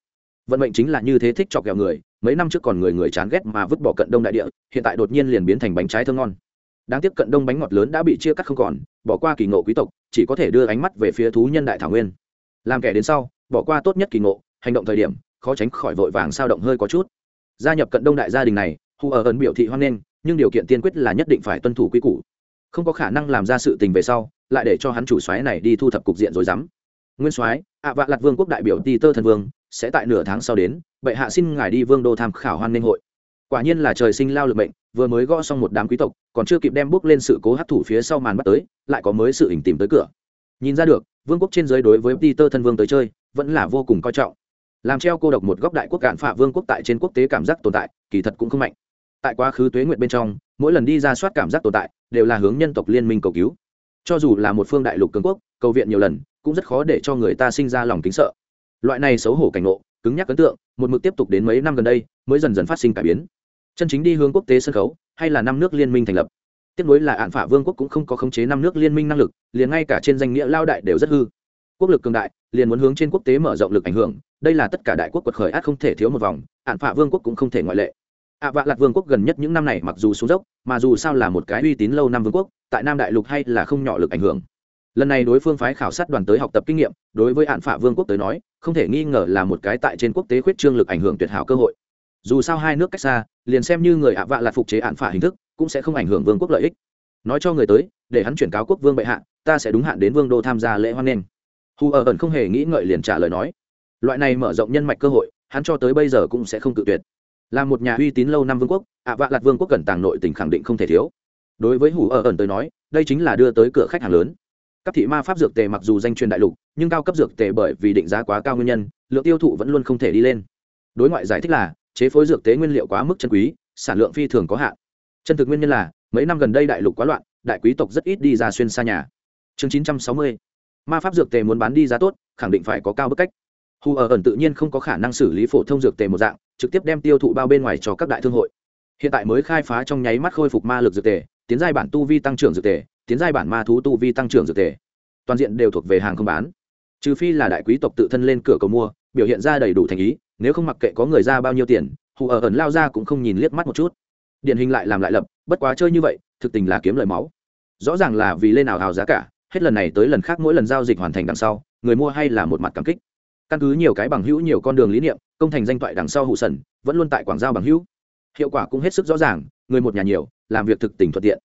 Vận mệnh chính là như thế thích chọc ghẹo người, mấy năm trước còn người người chán ghét mà vứt bỏ cận đông đại địa, hiện tại đột nhiên liền biến thành bánh trái thơm ngon. Đáng tiếc cận đông bánh ngọt lớn đã bị chia cắt không còn, bỏ qua kỳ ngộ quý tộc, chỉ có thể đưa ánh mắt về phía thú nhân đại thảo nguyên. Làm kẻ đến sau, bỏ qua tốt nhất kỳ ngộ, hành động thời điểm, khó tránh khỏi vội vàng sao động hơi có chút. Gia nhập cận đông đại gia đình này hù ở ẩn biểu thị hoan nghênh, nhưng điều kiện tiên quyết là nhất định phải tuân thủ quy củ không có khả năng làm ra sự tình về sau lại để cho hắn chủ soái này đi thu thập cục diện rồi dám. Nguyên soái ạ vạ lạt vương quốc đại biểu ti tơ thần vương sẽ tại nửa tháng sau đến bệ hạ xin ngài đi vương đô tham khảo hoan ninh hội. Quả nhiên là trời sinh lao lực mệnh, vừa mới gõ xong một đám quý tộc còn chưa kịp đem bước lên sự cố hấp thủ phía sau màn bắt tới lại có mới sự hình tìm tới cửa. Nhìn ra được vương quốc trên giới đối với peter thân vương tới chơi vẫn là vô cùng coi trọng. Làm treo cô độc một góc đại quốc cạn phạ vương quốc tại trên quốc tế cảm giác tồn tại kỳ thật cũng không mạnh tại quá khứ tuế nguyện bên trong, mỗi lần đi ra soát cảm giác tồn tại, đều là hướng nhân tộc liên minh cầu cứu. Cho dù là một phương đại lục cường quốc, cầu viện nhiều lần, cũng rất khó để cho người ta sinh ra lòng kính sợ. Loại này xấu hổ cảnh ngộ, cứng nhắc ấn tượng, một mực tiếp tục đến mấy năm gần đây, mới dần dần phát sinh cải biến. Chân chính đi hướng quốc tế sân khấu, hay là năm nước liên minh thành lập. Tiếp nối là ạn phả vương quốc cũng không có khống chế năm nước liên minh năng lực, liền ngay cả trên danh nghĩa lao đại đều rất hư. Quốc lực cường đại, liền muốn hướng trên quốc tế mở rộng lực ảnh hưởng, đây là tất cả đại quốc quật khởi át không thể thiếu một vòng, ạn phả vương quốc cũng không thể ngoại lệ ạ vạ lạt vương quốc gần nhất những năm này mặc dù xuống dốc, mà dù sao là một cái uy tín lâu năm vương quốc, tại nam đại lục hay là không nhỏ lực ảnh hưởng. Lần này đối phương phái khảo sát đoàn tới học tập kinh nghiệm, đối với hạn phả vương quốc tới nói, không thể nghi ngờ là một cái tại trên quốc tế khuyết trương lực ảnh hưởng tuyệt hảo cơ hội. Dù sao hai nước cách xa, liền xem như người ạ vạ lạt phục chế hạn phả hình thức, cũng sẽ không ảnh hưởng vương quốc lợi ích. Nói cho người tới, để hắn chuyển cáo quốc vương bệ hạ, ta sẽ đúng hạn đến vương đô tham gia lễ hoan nghênh. Hù ở ẩn không hề nghĩ ngợi liền trả lời nói. Loại này mở rộng nhân mạch cơ hội, hắn cho tới bây giờ cũng sẽ không cự tuyệt là một nhà uy tín lâu năm vương quốc, ạ vạ lạt vương quốc cần tàng nội tình khẳng định không thể thiếu. Đối với hủ ở ẩn tới nói, đây chính là đưa tới cửa khách hàng lớn. Các thị ma pháp dược tề mặc dù danh truyền đại lục, nhưng cao cấp dược tề bởi vì định giá quá cao nguyên nhân, lượng tiêu thụ vẫn luôn không thể đi lên. Đối ngoại giải thích là, chế phối dược tế nguyên liệu quá mức chân quý, sản lượng phi thường có hạn. Chân thực nguyên nhân là, mấy năm gần đây đại lục quá loạn, đại quý tộc rất ít đi ra xuyên xa nhà. Chương chín trăm sáu mươi, ma pháp dược tề muốn bán đi giá tốt, khẳng định phải có cao bức cách hù ở ẩn tự nhiên không có khả năng xử lý phổ thông dược tề một dạng, trực tiếp đem tiêu thụ bao bên ngoài cho các đại thương hội. Hiện tại mới khai phá trong nháy mắt khôi phục ma lực dược tề, tiến giai bản tu vi tăng trưởng dược tề, tiến giai bản ma thú tu vi tăng trưởng dược tề. Toàn diện đều thuộc về hàng không bán. Trừ phi là đại quý tộc tự thân lên cửa cầu mua, biểu hiện ra đầy đủ thành ý, nếu không mặc kệ có người ra bao nhiêu tiền, hù ở ẩn lao ra cũng không nhìn liếc mắt một chút. Điển hình lại làm lại lập, bất quá chơi như vậy, thực tình là kiếm lời máu. Rõ ràng là vì lên nào hào giá cả, hết lần này tới lần khác mỗi lần giao dịch hoàn thành đằng sau, người mua hay là một mặt cảm kích căn cứ nhiều cái bằng hữu nhiều con đường lý niệm, công thành danh toại đằng sau hụ sần, vẫn luôn tại quảng giao bằng hữu. Hiệu quả cũng hết sức rõ ràng, người một nhà nhiều, làm việc thực tình thuận tiện.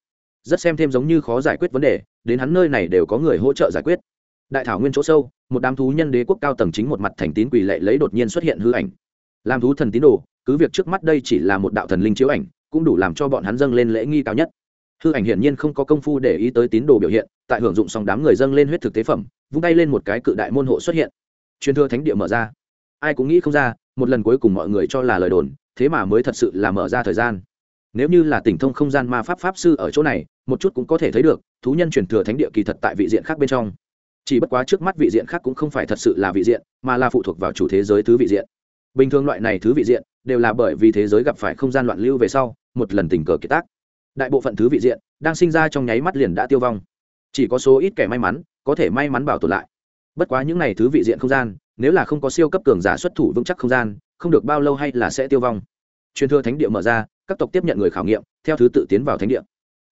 Rất xem thêm giống như khó giải quyết vấn đề, đến hắn nơi này đều có người hỗ trợ giải quyết. Đại thảo nguyên chỗ sâu, một đám thú nhân đế quốc cao tầng chính một mặt thành tín quỳ lệ lấy đột nhiên xuất hiện hư ảnh. Làm thú thần tín đồ, cứ việc trước mắt đây chỉ là một đạo thần linh chiếu ảnh, cũng đủ làm cho bọn hắn dâng lên lễ nghi cao nhất. Hư ảnh hiển nhiên không có công phu để ý tới tín đồ biểu hiện, tại hưởng dụng xong đám người dâng lên huyết thực tế phẩm, vung tay lên một cái cự đại môn hộ xuất hiện truyền thừa thánh địa mở ra. Ai cũng nghĩ không ra, một lần cuối cùng mọi người cho là lời đồn, thế mà mới thật sự là mở ra thời gian. Nếu như là tỉnh thông không gian ma pháp pháp sư ở chỗ này, một chút cũng có thể thấy được, thú nhân truyền thừa thánh địa kỳ thật tại vị diện khác bên trong. Chỉ bất quá trước mắt vị diện khác cũng không phải thật sự là vị diện, mà là phụ thuộc vào chủ thế giới thứ vị diện. Bình thường loại này thứ vị diện, đều là bởi vì thế giới gặp phải không gian loạn lưu về sau, một lần tình cờ kiệt tác. Đại bộ phận thứ vị diện, đang sinh ra trong nháy mắt liền đã tiêu vong. Chỉ có số ít kẻ may mắn, có thể may mắn bảo tồn lại bất quá những này thứ vị diện không gian, nếu là không có siêu cấp cường giả xuất thủ vững chắc không gian, không được bao lâu hay là sẽ tiêu vong. Truyền thừa thánh địa mở ra, các tộc tiếp nhận người khảo nghiệm, theo thứ tự tiến vào thánh địa.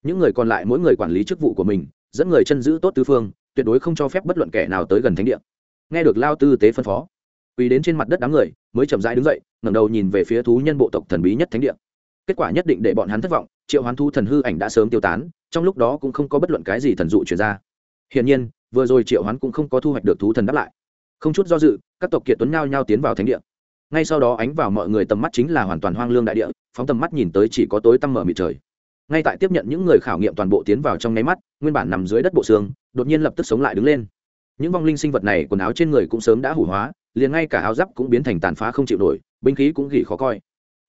Những người còn lại mỗi người quản lý chức vụ của mình, dẫn người chân giữ tốt tứ phương, tuyệt đối không cho phép bất luận kẻ nào tới gần thánh địa. Nghe được lao tư tế phân phó, quỳ đến trên mặt đất đám người, mới chậm rãi đứng dậy, ngẩng đầu nhìn về phía thú nhân bộ tộc thần bí nhất thánh địa. Kết quả nhất định để bọn hắn thất vọng, triệu hoán thu thần hư ảnh đã sớm tiêu tán, trong lúc đó cũng không có bất luận cái gì thần dụ chuyển ra. Hiển nhiên vừa rồi triệu hoán cũng không có thu hoạch được thú thần đáp lại. Không chút do dự, các tộc kiệt tuấn nhao nhao tiến vào thánh địa. Ngay sau đó ánh vào mọi người tầm mắt chính là hoàn toàn hoang lương đại địa, phóng tầm mắt nhìn tới chỉ có tối tăm mở mịt trời. Ngay tại tiếp nhận những người khảo nghiệm toàn bộ tiến vào trong nháy mắt, nguyên bản nằm dưới đất bộ xương, đột nhiên lập tức sống lại đứng lên. Những vong linh sinh vật này quần áo trên người cũng sớm đã hủ hóa, liền ngay cả áo giáp cũng biến thành tàn phá không chịu nổi, binh khí cũng gỉ khó coi.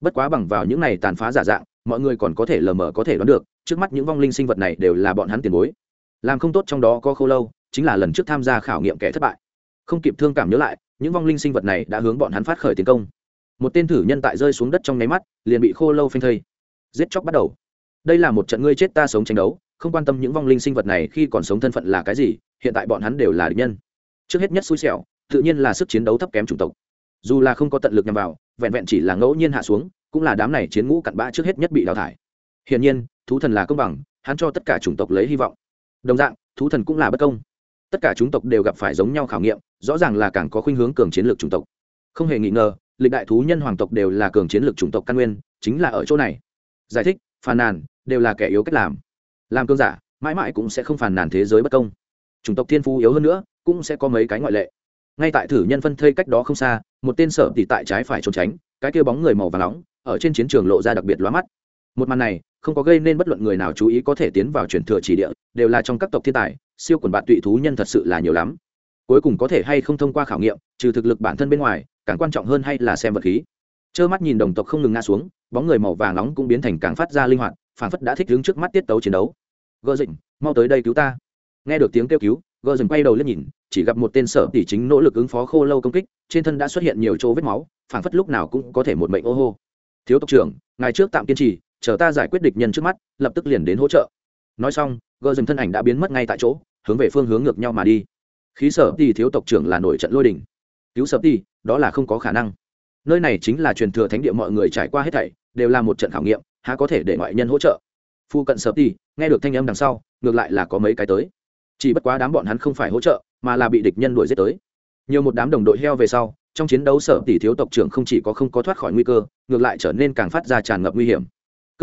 Bất quá bằng vào những này tàn phá giả dạng, mọi người còn có thể lờ mờ có thể đoán được, trước mắt những vong linh sinh vật này đều là bọn hắn tiền bối. Làm không tốt trong đó có khâu lâu chính là lần trước tham gia khảo nghiệm kẻ thất bại. Không kịp thương cảm nhớ lại, những vong linh sinh vật này đã hướng bọn hắn phát khởi tiến công. Một tên thử nhân tại rơi xuống đất trong nháy mắt, liền bị khô lâu phanh thây. Giết chóc bắt đầu. Đây là một trận ngươi chết ta sống tranh đấu, không quan tâm những vong linh sinh vật này khi còn sống thân phận là cái gì, hiện tại bọn hắn đều là địch nhân. Trước hết nhất xui xẻo, tự nhiên là sức chiến đấu thấp kém chủng tộc. Dù là không có tận lực nhằm vào, vẹn vẹn chỉ là ngẫu nhiên hạ xuống, cũng là đám này chiến ngũ cặn bã trước hết nhất bị đào thải. Hiển nhiên, thú thần là công bằng, hắn cho tất cả chủng tộc lấy hy vọng. Đồng dạng, thú thần cũng là bất công tất cả chúng tộc đều gặp phải giống nhau khảo nghiệm, rõ ràng là càng có khuynh hướng cường chiến lược chủng tộc. Không hề nghi ngờ, lịch đại thú nhân hoàng tộc đều là cường chiến lược chủng tộc căn nguyên, chính là ở chỗ này. Giải thích, phàn nàn, đều là kẻ yếu cách làm. Làm cơn giả, mãi mãi cũng sẽ không phàn nàn thế giới bất công. Chủng tộc thiên phú yếu hơn nữa, cũng sẽ có mấy cái ngoại lệ. Ngay tại thử nhân phân thây cách đó không xa, một tên sở tỉ tại trái phải trốn tránh, cái kia bóng người màu và nóng, ở trên chiến trường lộ ra đặc biệt lóa mắt. Một màn này, không có gây nên bất luận người nào chú ý có thể tiến vào truyền thừa chỉ địa, đều là trong các tộc thiên tài siêu quần bạn tụy thú nhân thật sự là nhiều lắm. Cuối cùng có thể hay không thông qua khảo nghiệm, trừ thực lực bản thân bên ngoài, càng quan trọng hơn hay là xem vật khí. Trơ mắt nhìn đồng tộc không ngừng ngã xuống, bóng người màu vàng nóng cũng biến thành càng phát ra linh hoạt phản phất đã thích đứng trước mắt tiết tấu chiến đấu. Gợ dịnh mau tới đây cứu ta. Nghe được tiếng kêu cứu gợ dịnh quay đầu lên nhìn, chỉ gặp một tên sở tỷ chính nỗ lực ứng phó khô lâu công kích, trên thân đã xuất hiện nhiều chỗ vết máu phản phất lúc nào cũng có thể một mệnh ô hô. Thiếu tộc trưởng ngày trước tạm kiên trì, chờ ta giải quyết địch nhân trước mắt, lập tức liền đến hỗ trợ. Nói xong gờ dừng thân ảnh đã biến mất ngay tại chỗ, hướng về phương hướng ngược nhau mà đi. Khí sở thì thiếu tộc trưởng là nổi trận lôi đình. Cứu sở thì đó là không có khả năng. Nơi này chính là truyền thừa thánh địa mọi người trải qua hết thảy, đều là một trận khảo nghiệm, há có thể để ngoại nhân hỗ trợ. Phu cận sở thì nghe được thanh âm đằng sau, ngược lại là có mấy cái tới. Chỉ bất quá đám bọn hắn không phải hỗ trợ, mà là bị địch nhân đuổi giết tới. Nhiều một đám đồng đội heo về sau, trong chiến đấu sở tỷ thiếu tộc trưởng không chỉ có không có thoát khỏi nguy cơ, ngược lại trở nên càng phát ra tràn ngập nguy hiểm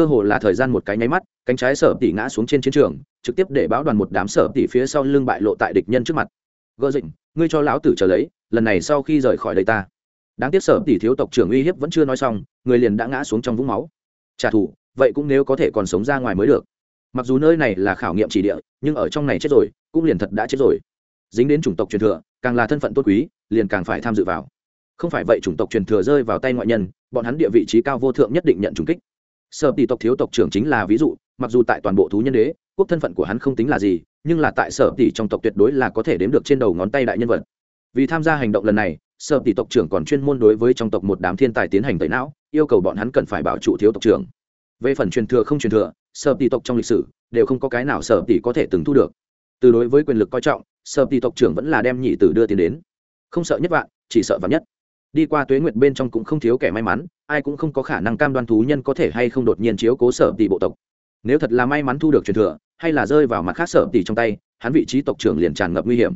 cơ hồ là thời gian một cái nháy mắt, cánh trái sở tỷ ngã xuống trên chiến trường, trực tiếp để báo đoàn một đám sở tỷ phía sau lưng bại lộ tại địch nhân trước mặt. Gỡ dịnh, ngươi cho lão tử trở lấy, lần này sau khi rời khỏi đây ta. Đáng tiếc sở tỷ thiếu tộc trưởng uy hiếp vẫn chưa nói xong, người liền đã ngã xuống trong vũng máu. Trả thù, vậy cũng nếu có thể còn sống ra ngoài mới được. Mặc dù nơi này là khảo nghiệm chỉ địa, nhưng ở trong này chết rồi, cũng liền thật đã chết rồi. Dính đến chủng tộc truyền thừa, càng là thân phận tốt quý, liền càng phải tham dự vào. Không phải vậy chủng tộc truyền thừa rơi vào tay ngoại nhân, bọn hắn địa vị trí cao vô thượng nhất định nhận trùng kích sở tỷ tộc thiếu tộc trưởng chính là ví dụ, mặc dù tại toàn bộ thú nhân đế, quốc thân phận của hắn không tính là gì, nhưng là tại sở tỷ trong tộc tuyệt đối là có thể đếm được trên đầu ngón tay đại nhân vật. Vì tham gia hành động lần này, sở tỷ tộc trưởng còn chuyên môn đối với trong tộc một đám thiên tài tiến hành tẩy não, yêu cầu bọn hắn cần phải bảo trụ thiếu tộc trưởng. Về phần truyền thừa không truyền thừa, sở tỷ tộc trong lịch sử đều không có cái nào sở tỷ có thể từng thu được. Từ đối với quyền lực coi trọng, sở tỷ tộc trưởng vẫn là đem nhị tử đưa tiền đến. Không sợ nhất vạn, chỉ sợ vạn nhất đi qua tuế nguyệt bên trong cũng không thiếu kẻ may mắn, ai cũng không có khả năng cam đoan thú nhân có thể hay không đột nhiên chiếu cố sở tỷ bộ tộc. Nếu thật là may mắn thu được truyền thừa, hay là rơi vào mặt khác sở tỷ trong tay, hắn vị trí tộc trưởng liền tràn ngập nguy hiểm.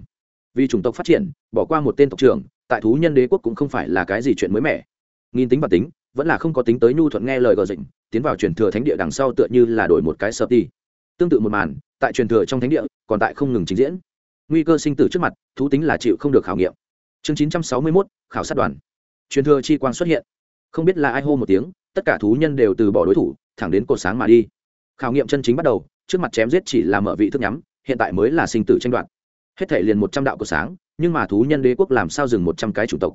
Vì chủng tộc phát triển, bỏ qua một tên tộc trưởng, tại thú nhân đế quốc cũng không phải là cái gì chuyện mới mẻ. Nghìn tính và tính, vẫn là không có tính tới nhu thuận nghe lời gờ dịnh tiến vào truyền thừa thánh địa đằng sau tựa như là đổi một cái sở tỷ. Tương tự một màn, tại truyền thừa trong thánh địa, còn tại không ngừng trình diễn. Nguy cơ sinh tử trước mặt, thú tính là chịu không được khảo nghiệm chương chín trăm sáu mươi mốt, khảo sát đoàn. Truyền thừa chi quang xuất hiện. Không biết là ai hô một tiếng, tất cả thú nhân đều từ bỏ đối thủ, thẳng đến cột sáng mà đi. Khảo nghiệm chân chính bắt đầu, trước mặt chém giết chỉ là mở vị thức nhắm, hiện tại mới là sinh tử tranh đoạt. Hết thể liền một trăm đạo cột sáng, nhưng mà thú nhân đế quốc làm sao dừng một trăm cái chủng tộc?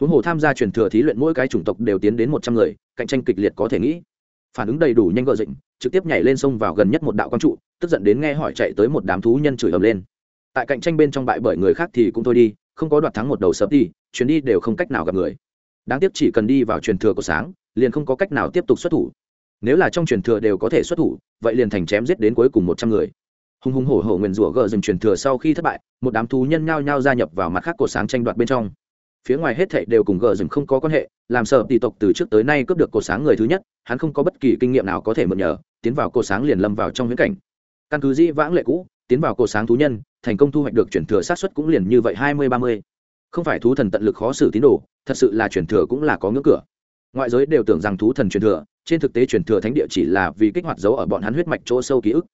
Huống hồ tham gia truyền thừa thí luyện mỗi cái chủng tộc đều tiến đến một trăm người, cạnh tranh kịch liệt có thể nghĩ. Phản ứng đầy đủ nhanh gợ dịnh, trực tiếp nhảy lên sông vào gần nhất một đạo quang trụ, tức giận đến nghe hỏi chạy tới một đám thú nhân chửi ầm lên. Tại cạnh tranh bên trong bại bởi người khác thì cũng thôi đi không có đoạt thắng một đầu sập đi, chuyến đi đều không cách nào gặp người. Đáng tiếc chỉ cần đi vào truyền thừa của sáng, liền không có cách nào tiếp tục xuất thủ. Nếu là trong truyền thừa đều có thể xuất thủ, vậy liền thành chém giết đến cuối cùng một trăm người. Hùng hùng hổ hổ nguyền rủa gờ dừng truyền thừa sau khi thất bại, một đám thú nhân nhao nhao gia nhập vào mặt khác của sáng tranh đoạt bên trong. Phía ngoài hết thảy đều cùng gờ dừng không có quan hệ, làm sợ tỷ tộc từ trước tới nay cướp được cổ sáng người thứ nhất, hắn không có bất kỳ kinh nghiệm nào có thể mượn nhờ, tiến vào cổ sáng liền lâm vào trong viễn cảnh. Căn cứ di vãng lệ cũ, tiến vào cổ sáng thú nhân thành công thu hoạch được chuyển thừa sát xuất cũng liền như vậy hai mươi, ba mươi. Không phải thú thần tận lực khó xử tín đồ, thật sự là chuyển thừa cũng là có ngưỡng cửa. Ngoại giới đều tưởng rằng thú thần truyền thừa, trên thực tế truyền thừa thánh địa chỉ là vì kích hoạt dấu ở bọn hắn huyết mạch chỗ sâu ký ức.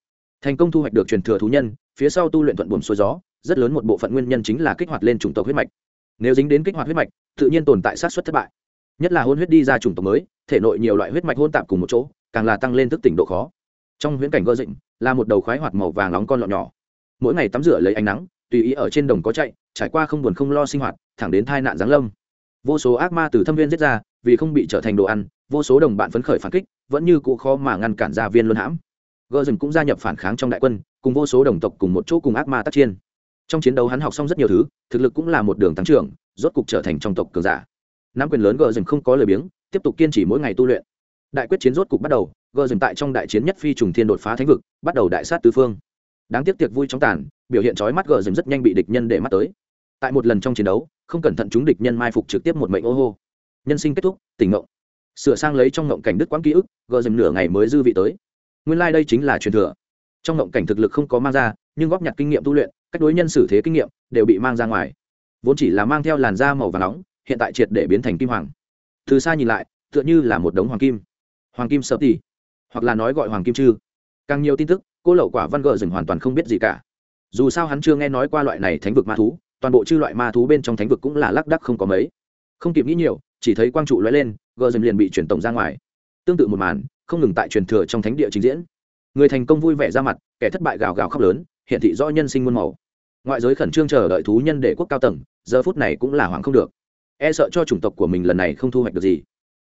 Thành công thu hoạch được truyền thừa thú nhân, phía sau tu luyện thuận buồm xuôi gió, rất lớn một bộ phận nguyên nhân chính là kích hoạt lên chủng tộc huyết mạch. Nếu dính đến kích hoạt huyết mạch, tự nhiên tồn tại sát xuất thất bại. Nhất là hôn huyết đi ra chủng tộc mới, thể nội nhiều loại huyết mạch hôn tạp cùng một chỗ, càng là tăng lên thức tỉnh độ khó. Trong huyễn cảnh gơ dịnh, là một đầu khoái hoạt màu vàng nóng con lọ nhỏ mỗi ngày tắm rửa lấy ánh nắng, tùy ý ở trên đồng có chạy, trải qua không buồn không lo sinh hoạt, thẳng đến tai nạn giáng lâm. Vô số ác ma từ thâm viên giết ra, vì không bị trở thành đồ ăn, vô số đồng bạn phấn khởi phản kích, vẫn như cụ khó mà ngăn cản gia viên luân hãm. Gơ rừng cũng gia nhập phản kháng trong đại quân, cùng vô số đồng tộc cùng một chỗ cùng ác ma tác chiên trong chiến đấu hắn học xong rất nhiều thứ, thực lực cũng là một đường tăng trưởng, rốt cục trở thành trong tộc cường giả. Nắm quyền lớn gờ rừng không có lời biếng, tiếp tục kiên trì mỗi ngày tu luyện. Đại quyết chiến rốt cục bắt đầu gờ rừng tại trong đại chiến nhất phi trùng thiên đột phá thánh vực, bắt đầu đại sát tứ phương đáng tiếc tiệc vui trong tàn, biểu hiện trói mắt gờ rừng rất nhanh bị địch nhân để mắt tới. Tại một lần trong chiến đấu, không cẩn thận chúng địch nhân mai phục trực tiếp một mệnh ô hô. Nhân sinh kết thúc, tỉnh ngộng sửa sang lấy trong ngộng cảnh đức quãng ký ức, gờ dừng nửa ngày mới dư vị tới. Nguyên lai、like、đây chính là truyền thừa. Trong ngộng cảnh thực lực không có mang ra, nhưng góp nhặt kinh nghiệm tu luyện, cách đối nhân xử thế kinh nghiệm đều bị mang ra ngoài. Vốn chỉ là mang theo làn da màu và nóng, hiện tại triệt để biến thành kim hoàng. Từ xa nhìn lại, tựa như là một đống hoàng kim. Hoàng kim sợ tỉ hoặc là nói gọi hoàng kim chư. Càng nhiều tin tức cô lậu quả văn gờ dừng hoàn toàn không biết gì cả. Dù sao hắn chưa nghe nói qua loại này thánh vực ma thú, toàn bộ chư loại ma thú bên trong thánh vực cũng là lác đắc không có mấy. Không kịp nghĩ nhiều, chỉ thấy quang trụ lóe lên, gờ dừng liền bị truyền tổng ra ngoài. Tương tự một màn, không ngừng tại truyền thừa trong thánh địa trình diễn. Người thành công vui vẻ ra mặt, kẻ thất bại gào gào khóc lớn hiện thị rõ nhân sinh muôn màu. Ngoại giới khẩn trương chờ đợi thú nhân để quốc cao tầng, giờ phút này cũng là hoảng không được. E sợ cho chủng tộc của mình lần này không thu hoạch được gì.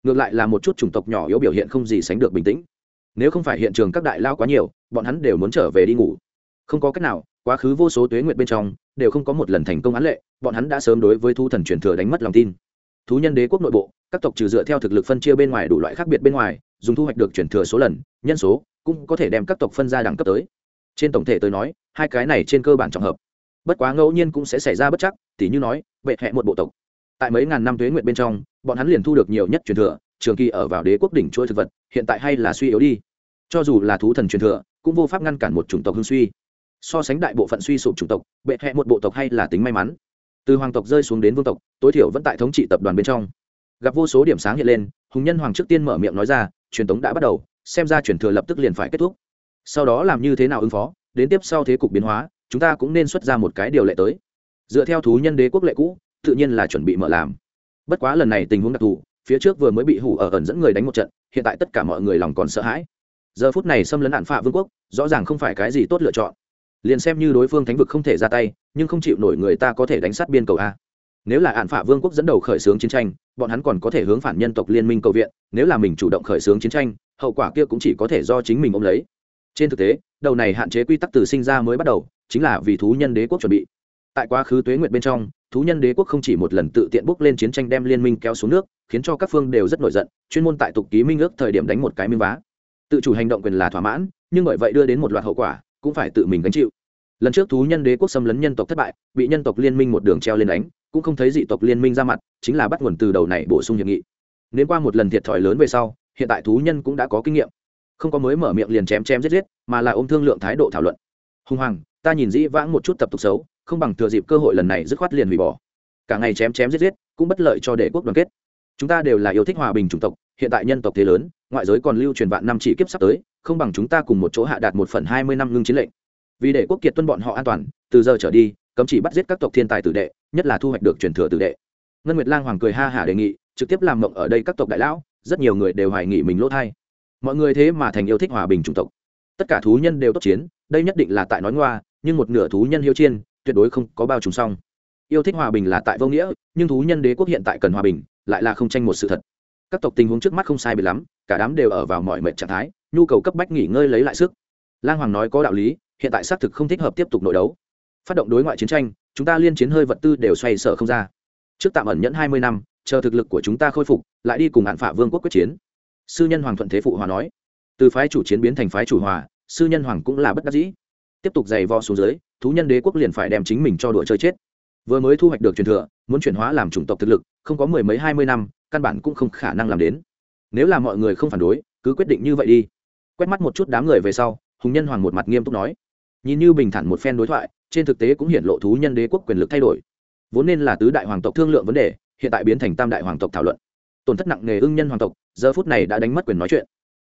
Ngược lại là một chút chủng tộc nhỏ yếu biểu hiện không gì sánh được bình tĩnh nếu không phải hiện trường các đại lao quá nhiều, bọn hắn đều muốn trở về đi ngủ. Không có cách nào, quá khứ vô số tuế nguyệt bên trong, đều không có một lần thành công án lệ, bọn hắn đã sớm đối với thu thần truyền thừa đánh mất lòng tin. Thú nhân đế quốc nội bộ, các tộc trừ dựa theo thực lực phân chia bên ngoài đủ loại khác biệt bên ngoài, dùng thu hoạch được truyền thừa số lần, nhân số, cũng có thể đem các tộc phân ra đẳng cấp tới. Trên tổng thể tôi nói, hai cái này trên cơ bản trọng hợp. Bất quá ngẫu nhiên cũng sẽ xảy ra bất chắc, tỉ như nói, vệ hẹ một bộ tộc. Tại mấy ngàn năm tuế nguyện bên trong, bọn hắn liền thu được nhiều nhất truyền thừa trường kỳ ở vào đế quốc đỉnh chuỗi thực vật, hiện tại hay là suy yếu đi. Cho dù là thú thần truyền thừa, cũng vô pháp ngăn cản một chủng tộc hưng suy. So sánh đại bộ phận suy sụp chủng tộc, bệ hẹ một bộ tộc hay là tính may mắn. Từ hoàng tộc rơi xuống đến vương tộc, tối thiểu vẫn tại thống trị tập đoàn bên trong. Gặp vô số điểm sáng hiện lên, hùng nhân hoàng trước tiên mở miệng nói ra, truyền thống đã bắt đầu, xem ra truyền thừa lập tức liền phải kết thúc. Sau đó làm như thế nào ứng phó, đến tiếp sau thế cục biến hóa, chúng ta cũng nên xuất ra một cái điều lệ tới. Dựa theo thú nhân đế quốc lệ cũ, tự nhiên là chuẩn bị mở làm. Bất quá lần này tình huống đặc thù phía trước vừa mới bị hủ ở ẩn dẫn người đánh một trận, hiện tại tất cả mọi người lòng còn sợ hãi. Giờ phút này xâm lấn hạn phạ vương quốc, rõ ràng không phải cái gì tốt lựa chọn. Liền xem như đối phương thánh vực không thể ra tay, nhưng không chịu nổi người ta có thể đánh sát biên cầu a. Nếu là hạn phạ vương quốc dẫn đầu khởi xướng chiến tranh, bọn hắn còn có thể hướng phản nhân tộc liên minh cầu viện, nếu là mình chủ động khởi xướng chiến tranh, hậu quả kia cũng chỉ có thể do chính mình ôm lấy. Trên thực tế, đầu này hạn chế quy tắc từ sinh ra mới bắt đầu, chính là vì thú nhân đế quốc chuẩn bị. Tại quá khứ tuế nguyệt bên trong thú nhân đế quốc không chỉ một lần tự tiện bước lên chiến tranh đem liên minh kéo xuống nước, khiến cho các phương đều rất nổi giận, chuyên môn tại tục ký minh ước thời điểm đánh một cái minh vá. Tự chủ hành động quyền là thỏa mãn, nhưng bởi vậy đưa đến một loạt hậu quả, cũng phải tự mình gánh chịu. Lần trước thú nhân đế quốc xâm lấn nhân tộc thất bại, bị nhân tộc liên minh một đường treo lên đánh, cũng không thấy dị tộc liên minh ra mặt, chính là bắt nguồn từ đầu này bổ sung hiệp nghị. Nếu qua một lần thiệt thòi lớn về sau, hiện tại thú nhân cũng đã có kinh nghiệm. Không có mới mở miệng liền chém chém giết giết, mà là ôm thương lượng thái độ thảo luận. Hùng hoàng, ta nhìn dĩ vãng một chút tập tục xấu không bằng thừa dịp cơ hội lần này dứt khoát liền hủy bỏ. Cả ngày chém chém giết giết, cũng bất lợi cho đế quốc đoàn kết. Chúng ta đều là yêu thích hòa bình chủng tộc, hiện tại nhân tộc thế lớn, ngoại giới còn lưu truyền vạn năm chỉ kiếp sắp tới, không bằng chúng ta cùng một chỗ hạ đạt một phần hai mươi năm ngưng chiến lệnh. Vì để quốc kiệt tuân bọn họ an toàn, từ giờ trở đi, cấm chỉ bắt giết các tộc thiên tài tử đệ, nhất là thu hoạch được truyền thừa tử đệ. Ngân nguyệt lang hoàng cười ha hả đề nghị, trực tiếp làm mộng ở đây các tộc đại lão, rất nhiều người đều hoài nghị mình lỗ thai. Mọi người thế mà thành yêu thích hòa bình chủng tộc. Tất cả thú nhân đều tốt chiến, đây nhất định là tại nói ngoa, nhưng một nửa thú nhân hiếu chiên tuyệt đối không có bao trùm xong. Yêu thích hòa bình là tại vô nghĩa, nhưng thú nhân đế quốc hiện tại cần hòa bình, lại là không tranh một sự thật. Các tộc tình huống trước mắt không sai biệt lắm, cả đám đều ở vào mọi mệnh trạng thái, nhu cầu cấp bách nghỉ ngơi lấy lại sức. Lang hoàng nói có đạo lý, hiện tại xác thực không thích hợp tiếp tục nội đấu. Phát động đối ngoại chiến tranh, chúng ta liên chiến hơi vật tư đều xoay sở không ra. Trước tạm ẩn nhẫn hai mươi năm, chờ thực lực của chúng ta khôi phục, lại đi cùng hạn phả vương quốc quyết chiến. Sư nhân hoàng thuận thế phụ hòa nói. Từ phái chủ chiến biến thành phái chủ hòa, sư nhân hoàng cũng là bất đắc dĩ tiếp tục giày vo xuống dưới, thú nhân đế quốc liền phải đem chính mình cho đùa chơi chết. Vừa mới thu hoạch được truyền thừa, muốn chuyển hóa làm chủng tộc thực lực, không có mười mấy hai mươi năm, căn bản cũng không khả năng làm đến. Nếu là mọi người không phản đối, cứ quyết định như vậy đi. Quét mắt một chút đám người về sau, hùng nhân hoàng một mặt nghiêm túc nói. Nhìn như bình thản một phen đối thoại, trên thực tế cũng hiện lộ thú nhân đế quốc quyền lực thay đổi. Vốn nên là tứ đại hoàng tộc thương lượng vấn đề, hiện tại biến thành tam đại hoàng tộc thảo luận. Tổn thất nặng nề ưng nhân hoàng tộc, giờ phút này đã đánh mất quyền nói chuyện.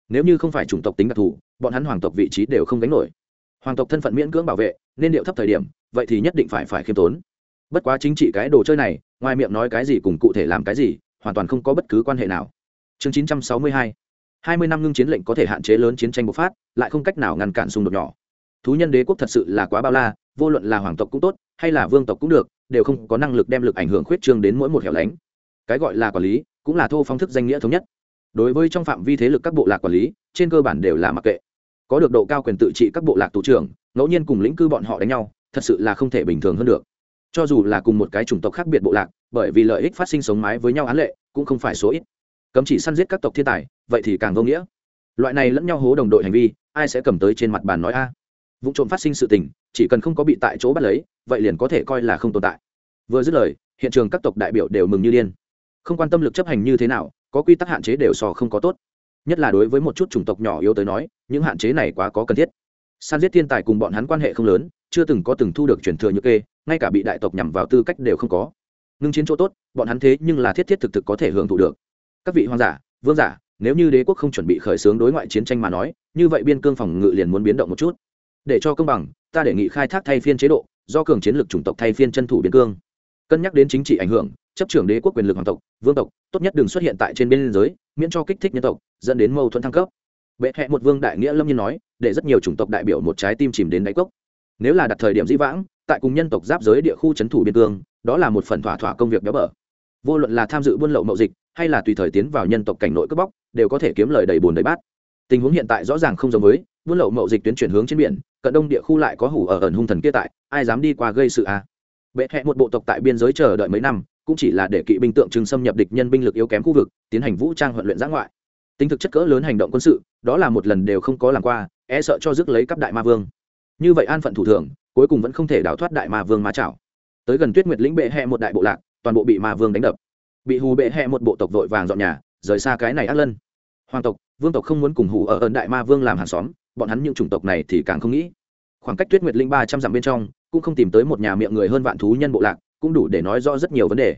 Nếu như không phải chủng tộc tính đặc thù, bọn hắn hoàng tộc vị trí đều không đánh nổi hoàng tộc thân phận miễn cưỡng bảo vệ, nên điệu thấp thời điểm, vậy thì nhất định phải phải khiêm tốn. Bất quá chính trị cái đồ chơi này, ngoài miệng nói cái gì cùng cụ thể làm cái gì, hoàn toàn không có bất cứ quan hệ nào. Chương 962 20 năm ngưng chiến lệnh có thể hạn chế lớn chiến tranh bộc phát, lại không cách nào ngăn cản xung đột nhỏ. Thú nhân đế quốc thật sự là quá bao la, vô luận là hoàng tộc cũng tốt, hay là vương tộc cũng được, đều không có năng lực đem lực ảnh hưởng khuyết trương đến mỗi một hẻo lánh. Cái gọi là quản lý, cũng là thô phong thức danh nghĩa thống nhất. Đối với trong phạm vi thế lực các bộ lạc quản lý, trên cơ bản đều là mặc kệ có được độ cao quyền tự trị các bộ lạc tù trưởng, ngẫu nhiên cùng lĩnh cư bọn họ đánh nhau, thật sự là không thể bình thường hơn được. Cho dù là cùng một cái chủng tộc khác biệt bộ lạc, bởi vì lợi ích phát sinh sống mái với nhau án lệ, cũng không phải số ít. Cấm chỉ săn giết các tộc thiên tài, vậy thì càng vô nghĩa. Loại này lẫn nhau hố đồng đội hành vi, ai sẽ cầm tới trên mặt bàn nói a? Vụ trộm phát sinh sự tình, chỉ cần không có bị tại chỗ bắt lấy, vậy liền có thể coi là không tồn tại. Vừa dứt lời, hiện trường các tộc đại biểu đều mừng như điên. Không quan tâm lực chấp hành như thế nào, có quy tắc hạn chế đều sò không có tốt nhất là đối với một chút chủng tộc nhỏ yếu tới nói, những hạn chế này quá có cần thiết. San giết thiên tài cùng bọn hắn quan hệ không lớn, chưa từng có từng thu được truyền thừa như kê, ngay cả bị đại tộc nhằm vào tư cách đều không có. Ngưng chiến chỗ tốt, bọn hắn thế nhưng là thiết thiết thực thực có thể hưởng thụ được. Các vị hoàng giả, vương giả, nếu như đế quốc không chuẩn bị khởi xướng đối ngoại chiến tranh mà nói, như vậy biên cương phòng ngự liền muốn biến động một chút. Để cho công bằng, ta đề nghị khai thác thay phiên chế độ, do cường chiến lược chủng tộc thay phiên chân thủ biên cương. Cân nhắc đến chính trị ảnh hưởng, chấp trưởng đế quốc quyền lực hoàng tộc, vương tộc, tốt nhất đừng xuất hiện tại trên biên giới miễn cho kích thích nhân tộc, dẫn đến mâu thuẫn thăng cấp. Bệ hẹ một vương đại nghĩa lâm nhiên nói, để rất nhiều chủng tộc đại biểu một trái tim chìm đến đáy cốc. Nếu là đặt thời điểm dĩ vãng, tại cùng nhân tộc giáp giới địa khu c thủ biên cương, đó là một phần thỏa thỏa công việc béo bở. Vô luận là tham dự buôn lậu mậu dịch, hay là tùy thời tiến vào nhân tộc cảnh nội cướp bóc, đều có thể kiếm lời đầy bồn đầy bát. Tình huống hiện tại rõ ràng không giống với, buôn lậu mậu dịch tuyến chuyển hướng trên biển, cận đông địa khu lại có hủ ở ẩn hung thần kia tại, ai dám đi qua gây sự à? Bệ hẹ một bộ tộc tại biên giới chờ đợi mấy năm cũng chỉ là để kỵ binh tượng trưng xâm nhập địch nhân binh lực yếu kém khu vực, tiến hành vũ trang huấn luyện giã ngoại. Tính thực chất cỡ lớn hành động quân sự, đó là một lần đều không có làm qua e sợ cho rước lấy cấp đại ma vương. Như vậy an phận thủ thường, cuối cùng vẫn không thể đào thoát đại ma vương ma chảo. Tới gần tuyết nguyệt lĩnh bệ hẹ một đại bộ lạc, toàn bộ bị ma vương đánh đập. Bị hù bệ hẹ một bộ tộc vội vàng dọn nhà, rời xa cái này ác lân. Hoàng tộc, vương tộc không muốn cùng hủ ở ơn đại ma vương làm hàng xóm, bọn hắn những chủng tộc này thì càng không nghĩ. Khoảng cách tuyết nguyệt linh ba trăm dặm bên trong, cũng không tìm tới một nhà miệng người hơn vạn thú nhân bộ lạc cũng đủ để nói rõ rất nhiều vấn đề.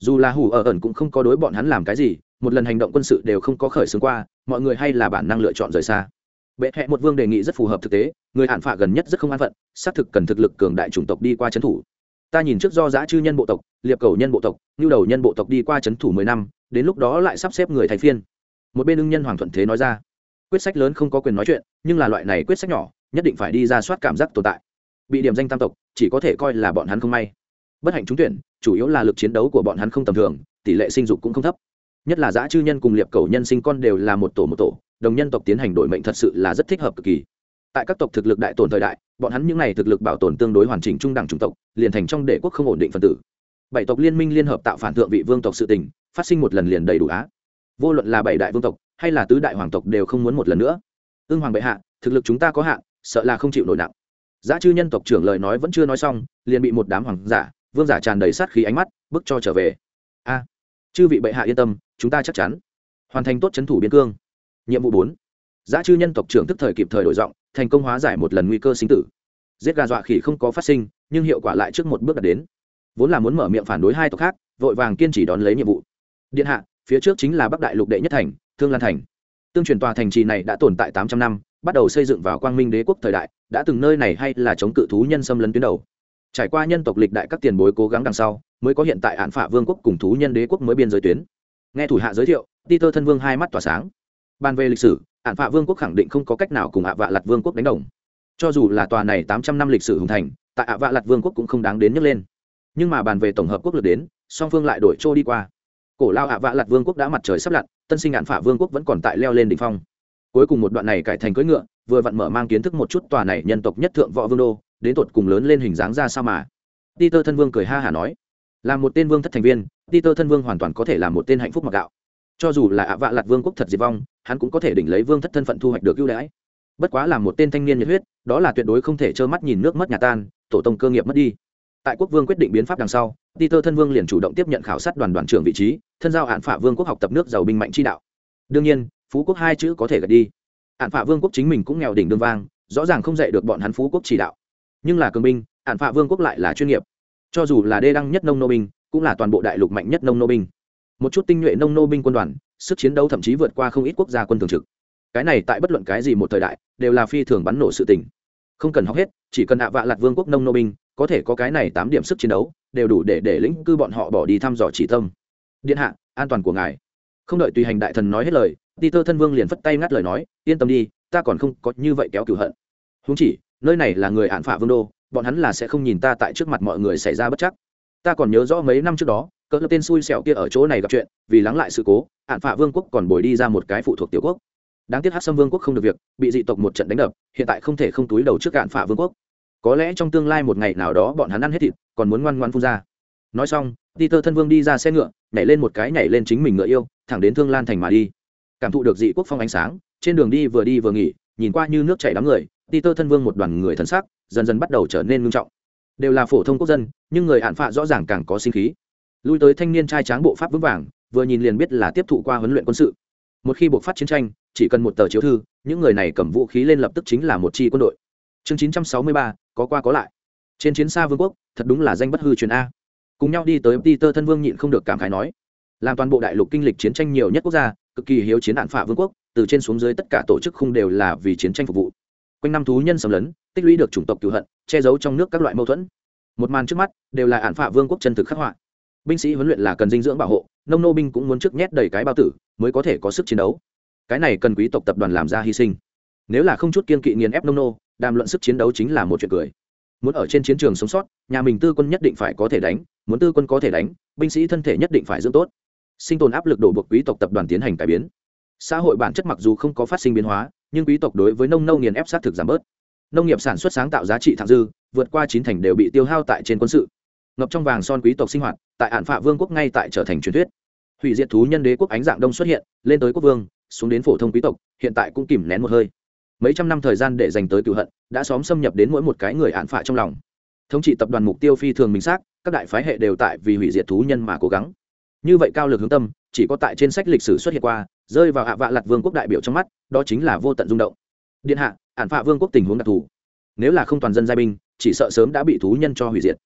Dù là hủ ở ẩn cũng không có đối bọn hắn làm cái gì, một lần hành động quân sự đều không có khởi xướng qua, mọi người hay là bản năng lựa chọn rời xa. Bệ hẹ một vương đề nghị rất phù hợp thực tế, người hạn phạ gần nhất rất không an phận, xác thực cần thực lực cường đại chủng tộc đi qua trấn thủ. Ta nhìn trước do giã chư nhân bộ tộc, liệp cầu nhân bộ tộc nhu đầu nhân bộ tộc đi qua trấn thủ mười năm, đến lúc đó lại sắp xếp người thay phiên. Một bên ưng nhân hoàng thuận thế nói ra, quyết sách lớn không có quyền nói chuyện, nhưng là loại này quyết sách nhỏ, nhất định phải đi ra soát cảm giác tồn tại. Bị điểm danh tam tộc, chỉ có thể coi là bọn hắn không may bất hạnh trúng tuyển, chủ yếu là lực chiến đấu của bọn hắn không tầm thường, tỷ lệ sinh dục cũng không thấp. Nhất là giã chư nhân cùng liệp cầu nhân sinh con đều là một tổ một tổ, đồng nhân tộc tiến hành đổi mệnh thật sự là rất thích hợp cực kỳ. Tại các tộc thực lực đại tồn thời đại, bọn hắn những n à y thực lực bảo tồn tương đối hoàn chỉnh trung đẳng chủng tộc, liền thành trong đệ quốc không ổn định phân tử. Bảy tộc liên minh liên hợp tạo phản thượng vị vương tộc sự tình, phát sinh một lần liền đầy đủ á. Vô luận là bảy đại vương tộc, hay là tứ đại hoàng tộc đều không muốn một lần nữa. Ương hoàng bệ hạ, thực lực chúng ta có hạn, sợ là không chịu nổi nặng. Giá chư nhân tộc trưởng lời nói vẫn chưa nói xong, liền bị một đám hoàng giả vương giả tràn đầy sát khí ánh mắt bức cho trở về. A, chư vị bệ hạ yên tâm, chúng ta chắc chắn. Hoàn thành tốt c h ấ n thủ biên cương. Nhiệm vụ bốn giá chư nhân tộc trưởng tức thời kịp thời đổi giọng, thành công hóa giải một lần nguy cơ sinh tử. Giết gà dọa khỉ không có phát sinh, nhưng hiệu quả lại trước một bước đạt đến. Vốn là muốn mở miệng phản đối hai tộc khác, vội vàng kiên trì đón lấy nhiệm vụ. Điện hạ, phía trước chính là bắc đại lục đệ nhất thành, thương lan thành. Tương truyền tòa thành trì này đã tồn tại tám trăm năm, bắt đầu xây dựng vào quang minh đế quốc thời đại, đã từng nơi này hay là chống cự thú nhân xâm lấn tuyến đầu trải qua nhân tộc lịch đại các tiền bối cố gắng đằng sau, mới có hiện tại hạn phả vương quốc cùng thú nhân đế quốc mới biên giới tuyến. Nghe thủ hạ giới thiệu, peter thân vương hai mắt tỏa sáng. Ban về lịch sử hạn phả vương quốc khẳng định không có cách nào cùng ạ vạ lặt vương quốc đánh đồng. Cho dù là tòa này tám trăm năm lịch sử hùng thành, tại ạ vạ lặt vương quốc cũng không đáng đến nhấc lên. Nhưng mà bàn về tổng hợp quốc lực đến, song phương lại đổi trô đi qua. Cổ lao ạ vạ lặt vương quốc đã mặt trời sắp lặn, tân sinh hạn phả vương quốc vẫn còn tại leo lên đỉnh phong. Cuối cùng một đoạn này cải thành cưỡi ngựa, vừa vặn mở mang kiến thức một chút tòa này nhân tộc nhất thượng võ vương đô đến tột cùng lớn lên hình dáng ra sao mà? Peter thân vương cười ha hả nói, là một tên vương thất thành viên, Peter thân vương hoàn toàn có thể là một tên hạnh phúc mặc gạo. Cho dù là ạ vạ lạt vương quốc thật diệt vong, hắn cũng có thể đỉnh lấy vương thất thân phận thu hoạch được ưu đãi. Bất quá là một tên thanh niên nhiệt huyết, đó là tuyệt đối không thể trơ mắt nhìn nước mất nhà tan, tổ tông cơ nghiệp mất đi. Tại quốc vương quyết định biến pháp đằng sau, Peter thân vương liền chủ động tiếp nhận khảo sát đoàn đoàn trưởng vị trí, thân giao hạn phả vương quốc học tập nước giàu binh mạnh chi đạo. Đương nhiên, phú quốc hai chữ có thể gật đi. Hạn phả vương quốc chính mình cũng nghèo đỉnh đương vang, rõ ràng không dạy được bọn hắn phú quốc chỉ đạo nhưng là cường binh hạn phạ vương quốc lại là chuyên nghiệp. Cho dù là đê đăng nhất nông nô binh, cũng là toàn bộ đại lục mạnh nhất nông nô binh. Một chút tinh nhuệ nông nô binh quân đoàn, sức chiến đấu thậm chí vượt qua không ít quốc gia quân thường trực. Cái này tại bất luận cái gì một thời đại, đều là phi thường bắn nổ sự tình. Không cần học hết, chỉ cần ạ vạ lạt vương quốc nông nô binh, có thể có cái này tám điểm sức chiến đấu, đều đủ để để lĩnh cư bọn họ bỏ đi thăm dò chỉ tâm. Điện hạ, an toàn của ngài. Không đợi tùy hành đại thần nói hết lời, Peter thân vương liền phất tay ngắt lời nói, yên tâm đi, ta còn không có như vậy kéo cửu hận. Huống chỉ nơi này là người hạn phạ vương đô, bọn hắn là sẽ không nhìn ta tại trước mặt mọi người xảy ra bất chắc. Ta còn nhớ rõ mấy năm trước đó, cỡ tên xui xẻo kia ở chỗ này gặp chuyện, vì lắng lại sự cố, hạn phạ vương quốc còn bồi đi ra một cái phụ thuộc tiểu quốc. Đáng tiếc hát xâm vương quốc không được việc, bị dị tộc một trận đánh đập, hiện tại không thể không túi đầu trước hạn phạ vương quốc. Có lẽ trong tương lai một ngày nào đó bọn hắn ăn hết thịt, còn muốn ngoan ngoan phun ra. Nói xong đi tơ thân vương đi ra xe ngựa, nhảy lên một cái, nhảy lên chính mình ngựa yêu, thẳng đến thương lan thành mà đi. Cảm thụ được dị quốc phong ánh sáng, trên đường đi vừa đi vừa nghỉ nhìn qua như nước chảy đám người Peter thân vương một đoàn người thần sắc, dần dần bắt đầu trở nên nghiêm trọng. Đều là phổ thông quốc dân, nhưng người hạn phạ rõ ràng càng có sinh khí. Lui tới thanh niên trai tráng bộ pháp vững vàng, vừa nhìn liền biết là tiếp thụ qua huấn luyện quân sự. Một khi buộc phát chiến tranh, chỉ cần một tờ chiếu thư, những người này cầm vũ khí lên lập tức chính là một chi quân đội. Chương 963, có qua có lại. Trên chiến xa vương quốc, thật đúng là danh bất hư truyền a. Cùng nhau đi tới Peter thân vương nhịn không được cảm khái nói, làm toàn bộ đại lục kinh lịch chiến tranh nhiều nhất quốc gia, cực kỳ hiếu chiến đạn phạ vương quốc, từ trên xuống dưới tất cả tổ chức khung đều là vì chiến tranh phục vụ. Quanh năm thú nhân xâm lấn tích lũy được chủng tộc cựu hận che giấu trong nước các loại mâu thuẫn. Một màn trước mắt đều là ạn phạ vương quốc chân thực khắc họa. Binh sĩ huấn luyện là cần dinh dưỡng bảo hộ nông nô binh cũng muốn trước nhét đầy cái bao tử mới có thể có sức chiến đấu. Cái này cần quý tộc tập đoàn làm ra hy sinh. Nếu là không chút kiên kỵ nghiền ép nông nô đàm luận sức chiến đấu chính là một chuyện cười. Muốn ở trên chiến trường sống sót nhà mình tư quân nhất định phải có thể đánh muốn tư quân có thể đánh binh sĩ thân thể nhất định phải dưỡng tốt sinh tồn áp lực đổ buộc quý tộc tập đoàn tiến hành cải biến. Xã hội bản chất mặc dù không có phát sinh biến hóa, nhưng quý tộc đối với nông nâu nghiền ép sát thực giảm bớt. Nông nghiệp sản xuất sáng tạo giá trị thẳng dư, vượt qua chín thành đều bị tiêu hao tại trên quân sự. Ngập trong vàng son quý tộc sinh hoạt, tại hạn phạ vương quốc ngay tại trở thành truyền thuyết. Hủy diệt thú nhân đế quốc ánh dạng đông xuất hiện, lên tới quốc vương, xuống đến phổ thông quý tộc, hiện tại cũng kìm nén một hơi. Mấy trăm năm thời gian để dành tới cựu hận, đã xóm xâm nhập đến mỗi một cái người hạn phạ trong lòng. Thống trị tập đoàn mục tiêu phi thường minh xác, các đại phái hệ đều tại vì hủy diệt thú nhân mà cố gắng như vậy cao lực hướng tâm, chỉ có tại trên sách lịch sử xuất hiện qua, rơi vào hạ vạ lặt vương quốc đại biểu trong mắt, đó chính là vô tận rung động. Điện hạ, ản phạ vương quốc tình huống đặc thù. Nếu là không toàn dân giai binh, chỉ sợ sớm đã bị thú nhân cho hủy diệt.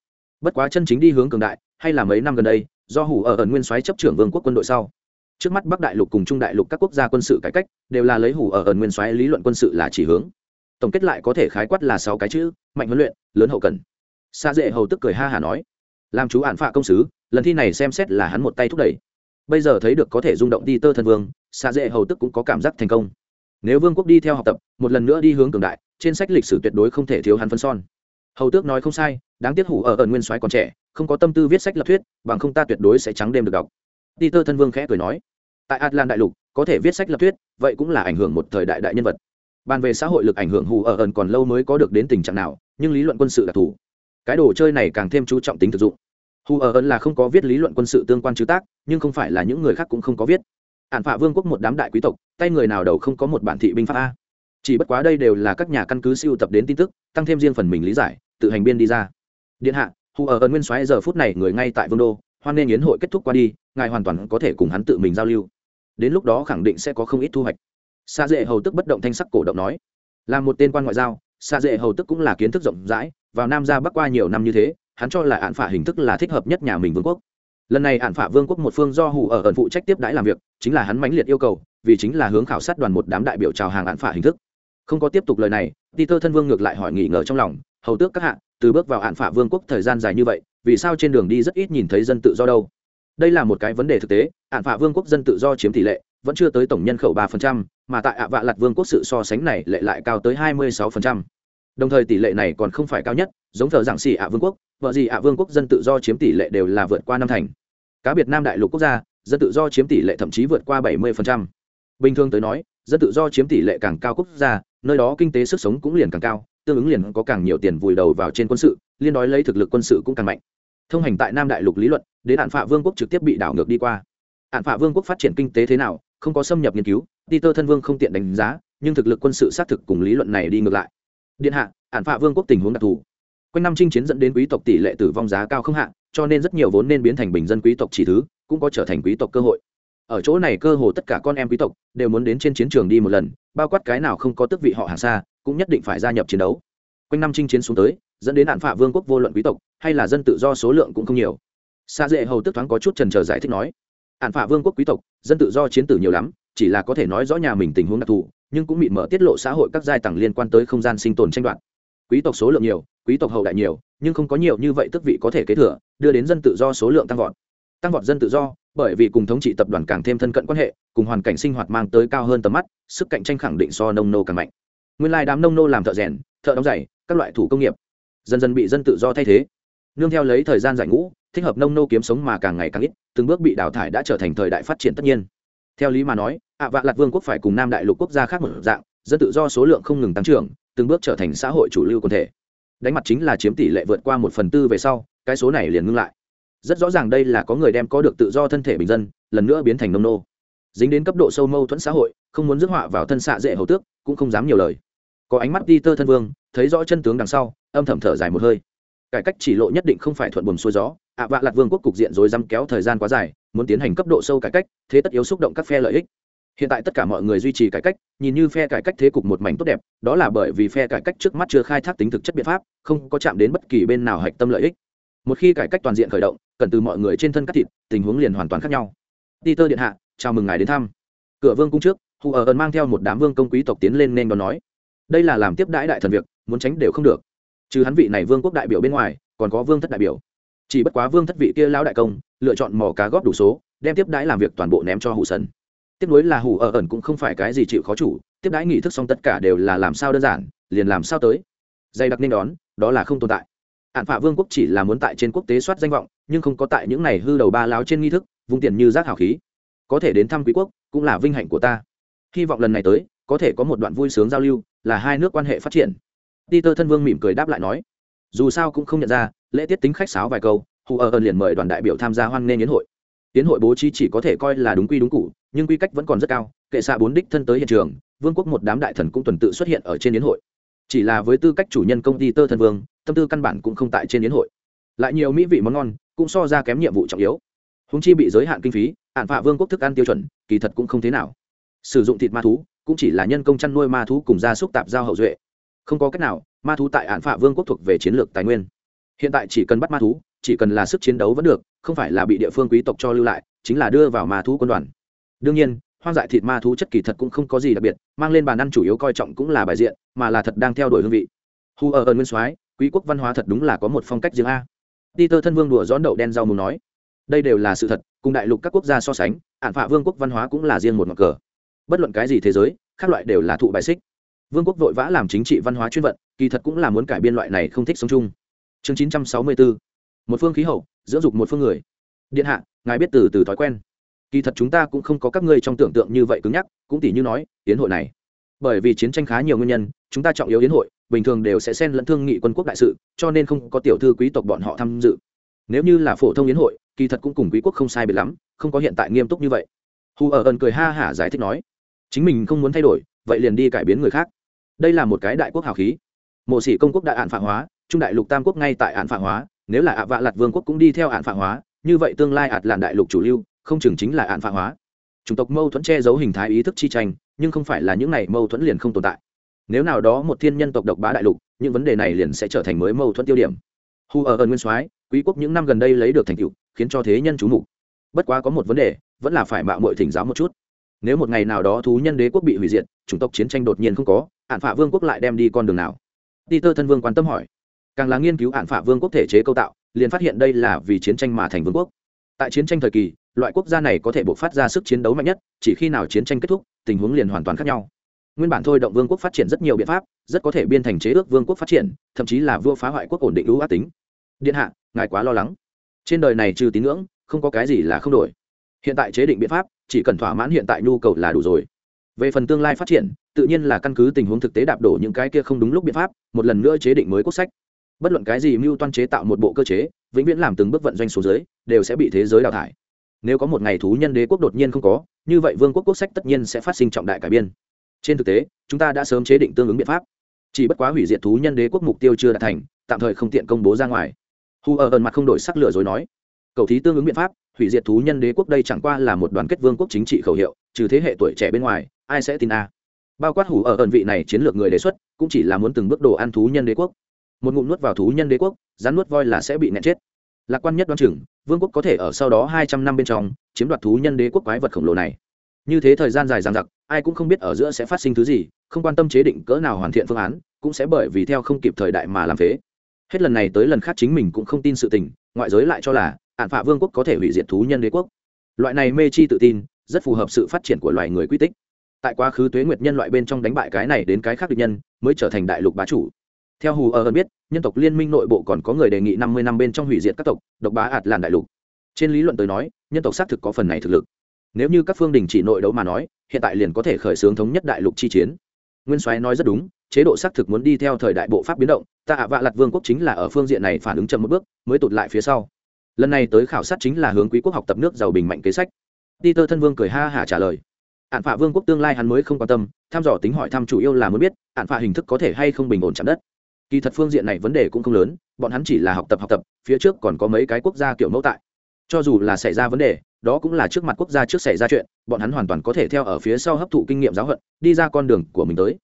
Bất quá chân chính đi hướng cường đại, hay là mấy năm gần đây, do hủ ở ẩn nguyên soái chấp trưởng vương quốc quân đội sau. Trước mắt bắc đại lục cùng trung đại lục các quốc gia quân sự cải cách, đều là lấy hủ ở ẩn nguyên soái lý luận quân sự là chỉ hướng. Tổng kết lại có thể khái quát là sáu cái chữ, mạnh huấn luyện, lớn hậu cần. Xa dễ hầu tức cười ha hà nói làm chú ạn phạ công sứ, lần thi này xem xét là hắn một tay thúc đẩy. Bây giờ thấy được có thể rung động đi tơ thân vương xa dễ hầu tức cũng có cảm giác thành công. Nếu vương quốc đi theo học tập, một lần nữa đi hướng cường đại, trên sách lịch sử tuyệt đối không thể thiếu hắn phân son. Hầu tước nói không sai, đáng tiếc hủ ở ẩn nguyên soái còn trẻ, không có tâm tư viết sách lập thuyết, bằng không ta tuyệt đối sẽ trắng đêm được đọc. Đi tơ thân vương khẽ cười nói, tại atlan đại lục, có thể viết sách lập thuyết, vậy cũng là ảnh hưởng một thời đại đại nhân vật. Bàn về xã hội lực ảnh hưởng hủ ở ẩn còn lâu mới có được đến tình trạng nào, nhưng lý luận quân sự đặc thù cái đồ chơi này càng thêm chú trọng tính thực dụng hù ở ẩn là không có viết lý luận quân sự tương quan chứ tác, nhưng không phải là những người khác cũng không có viết. Hạn phạ vương quốc một đám đại quý tộc, tay người nào đầu không có một bản thị binh pháp a. Chỉ bất quá đây đều là các nhà căn cứ siêu tập đến tin tức, tăng thêm riêng phần mình lý giải, tự hành biên đi ra. Điện hạ, hù ở ẩn nguyên soái giờ phút này người ngay tại vương đô, hoan nên yến hội kết thúc qua đi, ngài hoàn toàn có thể cùng hắn tự mình giao lưu. Đến lúc đó khẳng định sẽ có không ít thu hoạch. Xa dễ hầu tức bất động thanh sắc cổ động nói. Là một tên quan ngoại giao xa dễ hầu tức cũng là kiến thức rộng rãi, vào nam ra bắc qua nhiều năm như thế hắn cho là án phả hình thức là thích hợp nhất nhà mình vương quốc. Lần này án phả vương quốc một phương do hủ ở ẩn phụ trách tiếp đãi làm việc chính là hắn mãnh liệt yêu cầu vì chính là hướng khảo sát đoàn một đám đại biểu chào hàng án phả hình thức. Không có tiếp tục lời này peter thân vương ngược lại hỏi nghỉ ngờ trong lòng hầu tước các hạ từ bước vào án phả vương quốc thời gian dài như vậy vì sao trên đường đi rất ít nhìn thấy dân tự do đâu? Đây là một cái vấn đề thực tế án phả vương quốc dân tự do chiếm tỷ lệ vẫn chưa tới tổng nhân khẩu 3%, mà tại ạ vạ lặt vương quốc sự so sánh này lệ lại cao tới 26% đồng thời tỷ lệ này còn không phải cao nhất, giống thờ giảng xì ạ vương quốc, vợ gì ạ vương quốc dân tự do chiếm tỷ lệ đều là vượt qua năm thành. Cá biệt nam đại lục quốc gia, dân tự do chiếm tỷ lệ thậm chí vượt qua bảy mươi bình thường tới nói, dân tự do chiếm tỷ lệ càng cao quốc gia, nơi đó kinh tế sức sống cũng liền càng cao, tương ứng liền có càng nhiều tiền vùi đầu vào trên quân sự, liên đói lấy thực lực quân sự cũng càng mạnh. Thông hành tại nam đại lục lý luận, đến hạn phạ vương quốc trực tiếp bị đảo ngược đi qua. Hạn phạ vương quốc phát triển kinh tế thế nào, không có xâm nhập nghiên cứu, peter thân vương không tiện đánh giá, nhưng thực lực quân sự xác thực cùng lý luận này đi ngược lại điện hạ, ản phạ vương quốc tình huống đặc thù. Quanh năm chinh chiến dẫn đến quý tộc tỷ lệ tử vong giá cao không hạ, cho nên rất nhiều vốn nên biến thành bình dân quý tộc chỉ thứ, cũng có trở thành quý tộc cơ hội. Ở chỗ này cơ hồ tất cả con em quý tộc đều muốn đến trên chiến trường đi một lần, bao quát cái nào không có tước vị họ hàng xa, cũng nhất định phải gia nhập chiến đấu. Quanh năm chinh chiến xuống tới, dẫn đến nạn phạ vương quốc vô luận quý tộc, hay là dân tự do số lượng cũng không nhiều. Xa dễ hầu tức thoáng có chút trần trờ giải thích nói ạn phạ vương quốc quý tộc, dân tự do chiến tử nhiều lắm, chỉ là có thể nói rõ nhà mình tình huống đặc thù nhưng cũng bị mở tiết lộ xã hội các giai tầng liên quan tới không gian sinh tồn tranh đoạt. Quý tộc số lượng nhiều, quý tộc hậu đại nhiều, nhưng không có nhiều như vậy tức vị có thể kế thừa, đưa đến dân tự do số lượng tăng vọt. Tăng vọt dân tự do, bởi vì cùng thống trị tập đoàn càng thêm thân cận quan hệ, cùng hoàn cảnh sinh hoạt mang tới cao hơn tầm mắt, sức cạnh tranh khẳng định so nông nô càng mạnh. Nguyên lai đám nông nô làm thợ rèn, thợ đóng giày, các loại thủ công nghiệp, dần dần bị dân tự do thay thế. Nương theo lấy thời gian giải ngũ, thích hợp nông nô kiếm sống mà càng ngày càng ít, từng bước bị đào thải đã trở thành thời đại phát triển tất nhiên. Theo lý mà nói ạ vạ lạt vương quốc phải cùng nam đại lục quốc gia khác một dạng, dân tự do số lượng không ngừng tăng trưởng, từng bước trở thành xã hội chủ lưu quần thể. Đánh mặt chính là chiếm tỷ lệ vượt qua một phần tư về sau, cái số này liền ngưng lại. Rất rõ ràng đây là có người đem có được tự do thân thể bình dân, lần nữa biến thành nông nô. Dính đến cấp độ sâu mâu thuẫn xã hội, không muốn rước họa vào thân xạ dễ hầu tước, cũng không dám nhiều lời. Có ánh mắt đi tơ thân vương, thấy rõ chân tướng đằng sau, âm thầm thở dài một hơi. Cải cách chỉ lộ nhất định không phải thuận buồm xuôi gió, ạ vạ lạt vương quốc cục diện rồi dăm kéo thời gian quá dài, muốn tiến hành cấp độ sâu cải cách, thế tất yếu xúc động các phe lợi ích hiện tại tất cả mọi người duy trì cải cách, nhìn như phe cải cách thế cục một mảnh tốt đẹp, đó là bởi vì phe cải cách trước mắt chưa khai thác tính thực chất biện pháp, không có chạm đến bất kỳ bên nào hạch tâm lợi ích. Một khi cải cách toàn diện khởi động, cần từ mọi người trên thân cắt thịt, tình huống liền hoàn toàn khác nhau. Peter điện hạ, chào mừng ngài đến thăm. Cửa vương cung trước hù ở ẩn mang theo một đám vương công quý tộc tiến lên nên đón nói. Đây là làm tiếp đãi đại thần việc, muốn tránh đều không được. Trừ hắn vị này vương quốc đại biểu bên ngoài, còn có vương thất đại biểu. Chỉ bất quá vương thất vị kia lão đại công, lựa chọn mò cá góp đủ số, đem tiếp đãi làm việc toàn bộ ném cho hụ sần tiếp nối là hủ ở ẩn cũng không phải cái gì chịu khó chủ, tiếp đãi nghị thức xong tất cả đều là làm sao đơn giản, liền làm sao tới. Dày đặc nên đón, đó là không tồn tại. Hạn phạ vương quốc chỉ là muốn tại trên quốc tế soát danh vọng, nhưng không có tại những này hư đầu ba láo trên nghi thức, vung tiền như rác hào khí. Có thể đến thăm quý quốc, cũng là vinh hạnh của ta. Hy vọng lần này tới, có thể có một đoạn vui sướng giao lưu, là hai nước quan hệ phát triển. Peter thân vương mỉm cười đáp lại nói, dù sao cũng không nhận ra, lễ tiết tính khách sáo vài câu hù ở ơn liền mời đoàn đại biểu tham gia hoan nghênh yến hội. Yến hội bố trí chỉ có thể coi là đúng quy đúng cụ nhưng quy cách vẫn còn rất cao, kệ xạ bốn đích thân tới hiện trường, vương quốc một đám đại thần cũng tuần tự xuất hiện ở trên yến hội. Chỉ là với tư cách chủ nhân công ty tơ thần vương, tâm tư căn bản cũng không tại trên yến hội. Lại nhiều mỹ vị món ngon, cũng so ra kém nhiệm vụ trọng yếu. Húng chi bị giới hạn kinh phí, hạn phạ vương quốc thức ăn tiêu chuẩn, kỳ thật cũng không thế nào. Sử dụng thịt ma thú, cũng chỉ là nhân công chăn nuôi ma thú cùng gia súc tạp giao hậu duệ. Không có cách nào, ma thú tại hạn phạ vương quốc thuộc về chiến lược tài nguyên. Hiện tại chỉ cần bắt ma thú, chỉ cần là sức chiến đấu vẫn được, không phải là bị địa phương quý tộc cho lưu lại, chính là đưa vào ma thú quân đoàn đương nhiên, hoang dại thịt ma thú chất kỳ thật cũng không có gì đặc biệt, mang lên bàn ăn chủ yếu coi trọng cũng là bài diện, mà là thật đang theo đuổi hương vị. Hu ở ơn nguyên soái, quý quốc văn hóa thật đúng là có một phong cách riêng a. Peter thân vương đùa gión đậu đen rau mù nói, đây đều là sự thật, cùng đại lục các quốc gia so sánh ạn phạ vương quốc văn hóa cũng là riêng một ngọn cờ. Bất luận cái gì thế giới các loại đều là thụ bài xích. Vương quốc vội vã làm chính trị văn hóa chuyên vận, kỳ thật cũng là muốn cải biên loại này không thích sống chung. Chương chín trăm sáu mươi bốn một phương khí hậu, dưỡng dục một phương người. Điện hạ, ngài biết từ từ thói quen kỳ thật chúng ta cũng không có các ngươi trong tưởng tượng như vậy cứng nhắc, cũng tỷ như nói tiến hội này. Bởi vì chiến tranh khá nhiều nguyên nhân, chúng ta trọng yếu yến hội, bình thường đều sẽ xen lẫn thương nghị quân quốc đại sự, cho nên không có tiểu thư quý tộc bọn họ tham dự. Nếu như là phổ thông yến hội, kỳ thật cũng cùng quý quốc không sai biệt lắm, không có hiện tại nghiêm túc như vậy. Hù ở ẩn cười ha hả giải thích nói, chính mình không muốn thay đổi, vậy liền đi cải biến người khác. Đây là một cái đại quốc hào khí. Mộ sĩ công quốc đại ạn phạ hóa, trung đại lục tam quốc ngay tại ạn phạ hóa, nếu là ạ vạ lạt vương quốc cũng đi theo ạn phạ hóa, như vậy tương lai ạt làn đại lục chủ lưu không chừng chính là ạn phạ hóa. Chủng tộc mâu thuẫn che giấu hình thái ý thức chi tranh, nhưng không phải là những này mâu thuẫn liền không tồn tại. Nếu nào đó một thiên nhân tộc độc bá đại lục, những vấn đề này liền sẽ trở thành mới mâu thuẫn tiêu điểm. Hu ở ơn nguyên soái, quý quốc những năm gần đây lấy được thành tựu, khiến cho thế nhân chú mục. Bất quá có một vấn đề, vẫn là phải mạo muội thỉnh giáo một chút. Nếu một ngày nào đó thú nhân đế quốc bị hủy diệt, chủng tộc chiến tranh đột nhiên không có, ạn phạ vương quốc lại đem đi con đường nào? Ti tơ thân vương quan tâm hỏi. Càng là nghiên cứu ạn phạ vương quốc thể chế câu tạo, liền phát hiện đây là vì chiến tranh mà thành vương quốc. Tại chiến tranh thời kỳ loại quốc gia này có thể buộc phát ra sức chiến đấu mạnh nhất, chỉ khi nào chiến tranh kết thúc, tình huống liền hoàn toàn khác nhau. Nguyên bản thôi động vương quốc phát triển rất nhiều biện pháp, rất có thể biên thành chế ước vương quốc phát triển, thậm chí là vua phá hoại quốc ổn định lũ ác tính. Điện hạ, ngài quá lo lắng. Trên đời này trừ tín ngưỡng, không có cái gì là không đổi. Hiện tại chế định biện pháp, chỉ cần thỏa mãn hiện tại nhu cầu là đủ rồi. Về phần tương lai phát triển, tự nhiên là căn cứ tình huống thực tế đạp đổ những cái kia không đúng lúc biện pháp, một lần nữa chế định mới quốc sách. Bất luận cái gì mưu toan chế tạo một bộ cơ chế, vĩnh viễn làm từng bước vận doanh số giới đều sẽ bị thế giới đào thải nếu có một ngày thú nhân đế quốc đột nhiên không có, như vậy vương quốc quốc sách tất nhiên sẽ phát sinh trọng đại cải biên. Trên thực tế, chúng ta đã sớm chế định tương ứng biện pháp. Chỉ bất quá hủy diệt thú nhân đế quốc mục tiêu chưa đạt thành, tạm thời không tiện công bố ra ngoài. Hù ở ẩn mặt không đổi sắc lửa rồi nói, cầu thí tương ứng biện pháp, hủy diệt thú nhân đế quốc đây chẳng qua là một đoàn kết vương quốc chính trị khẩu hiệu, trừ thế hệ tuổi trẻ bên ngoài, ai sẽ tin a? Bao quát hủ ở ẩn vị này chiến lược người đề xuất, cũng chỉ là muốn từng bước đồ ăn thú nhân đế quốc. Một ngụm nuốt vào thú nhân đế quốc, rắn nuốt voi là sẽ bị nẹt chết. Lạc quan nhất đoan chừng vương quốc có thể ở sau đó hai trăm năm bên trong chiếm đoạt thú nhân đế quốc quái vật khổng lồ này. Như thế thời gian dài dằng dặc, ai cũng không biết ở giữa sẽ phát sinh thứ gì, không quan tâm chế định cỡ nào hoàn thiện phương án, cũng sẽ bởi vì theo không kịp thời đại mà làm phế. Hết lần này tới lần khác chính mình cũng không tin sự tình, ngoại giới lại cho là ạn phạ vương quốc có thể hủy diệt thú nhân đế quốc. Loại này mê chi tự tin, rất phù hợp sự phát triển của loài người quy tích. Tại quá khứ tuế nguyệt nhân loại bên trong đánh bại cái này đến cái khác địch nhân, mới trở thành đại lục bá chủ theo hù ở hơn biết, nhân tộc liên minh nội bộ còn có người đề nghị năm mươi năm bên trong hủy diệt các tộc, độc bá ạt làn đại lục. Trên lý luận tới nói, nhân tộc xác thực có phần này thực lực. Nếu như các phương đình chỉ nội đấu mà nói, hiện tại liền có thể khởi xướng thống nhất đại lục chi chiến. Nguyên soái nói rất đúng, chế độ xác thực muốn đi theo thời đại bộ pháp biến động, ta ạ vạ lặt vương quốc chính là ở phương diện này phản ứng chậm một bước, mới tụt lại phía sau. Lần này tới khảo sát chính là hướng quý quốc học tập nước giàu bình mạnh kế sách. Peter thân vương cười ha hả trả lời. Ạn phạ vương quốc tương lai hắn mới không quan tâm thăm dò tính hỏi thăm chủ yếu là muốn biết ạn phạ hình thức có thể hay không bình ổn chạm đất kỳ thật phương diện này vấn đề cũng không lớn, bọn hắn chỉ là học tập học tập, phía trước còn có mấy cái quốc gia kiểu mẫu tại. Cho dù là xảy ra vấn đề, đó cũng là trước mặt quốc gia trước xảy ra chuyện, bọn hắn hoàn toàn có thể theo ở phía sau hấp thụ kinh nghiệm giáo hận đi ra con đường của mình tới.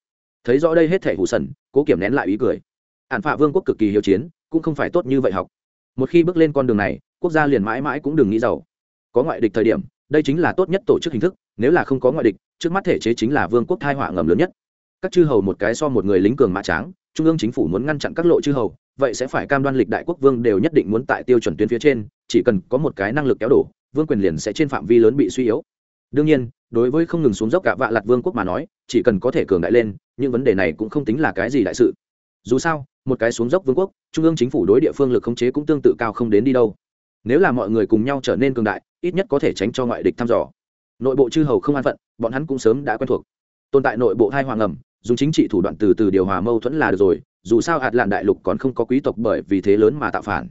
Thấy rõ đây hết thể hủ sần, cố kiểm nén lại ý cười. Ạn phạ vương quốc cực kỳ hiếu chiến, cũng không phải tốt như vậy học. Một khi bước lên con đường này, quốc gia liền mãi mãi cũng đừng nghĩ giàu. Có ngoại địch thời điểm, đây chính là tốt nhất tổ chức hình thức, nếu là không có ngoại địch, trước mắt thể chế chính là vương quốc thai họa ngầm lớn nhất. Các chư hầu một cái so một người lính cường mã tráng trung ương chính phủ muốn ngăn chặn các lộ chư hầu, vậy sẽ phải cam đoan lịch đại quốc vương đều nhất định muốn tại tiêu chuẩn tuyến phía trên, chỉ cần có một cái năng lực kéo đổ, vương quyền liền sẽ trên phạm vi lớn bị suy yếu. Đương nhiên, đối với không ngừng xuống dốc cả vạ lặt vương quốc mà nói, chỉ cần có thể cường đại lên, những vấn đề này cũng không tính là cái gì đại sự. Dù sao, một cái xuống dốc vương quốc, trung ương chính phủ đối địa phương lực khống chế cũng tương tự cao không đến đi đâu. Nếu là mọi người cùng nhau trở nên cường đại, ít nhất có thể tránh cho ngoại địch thăm dò. Nội bộ chư hầu không an phận, bọn hắn cũng sớm đã quen thuộc. Tồn tại nội bộ hai hoàng ẩm dùng chính trị thủ đoạn từ từ điều hòa mâu thuẫn là được rồi, dù sao hạt lạn đại lục còn không có quý tộc bởi vì thế lớn mà tạo phản.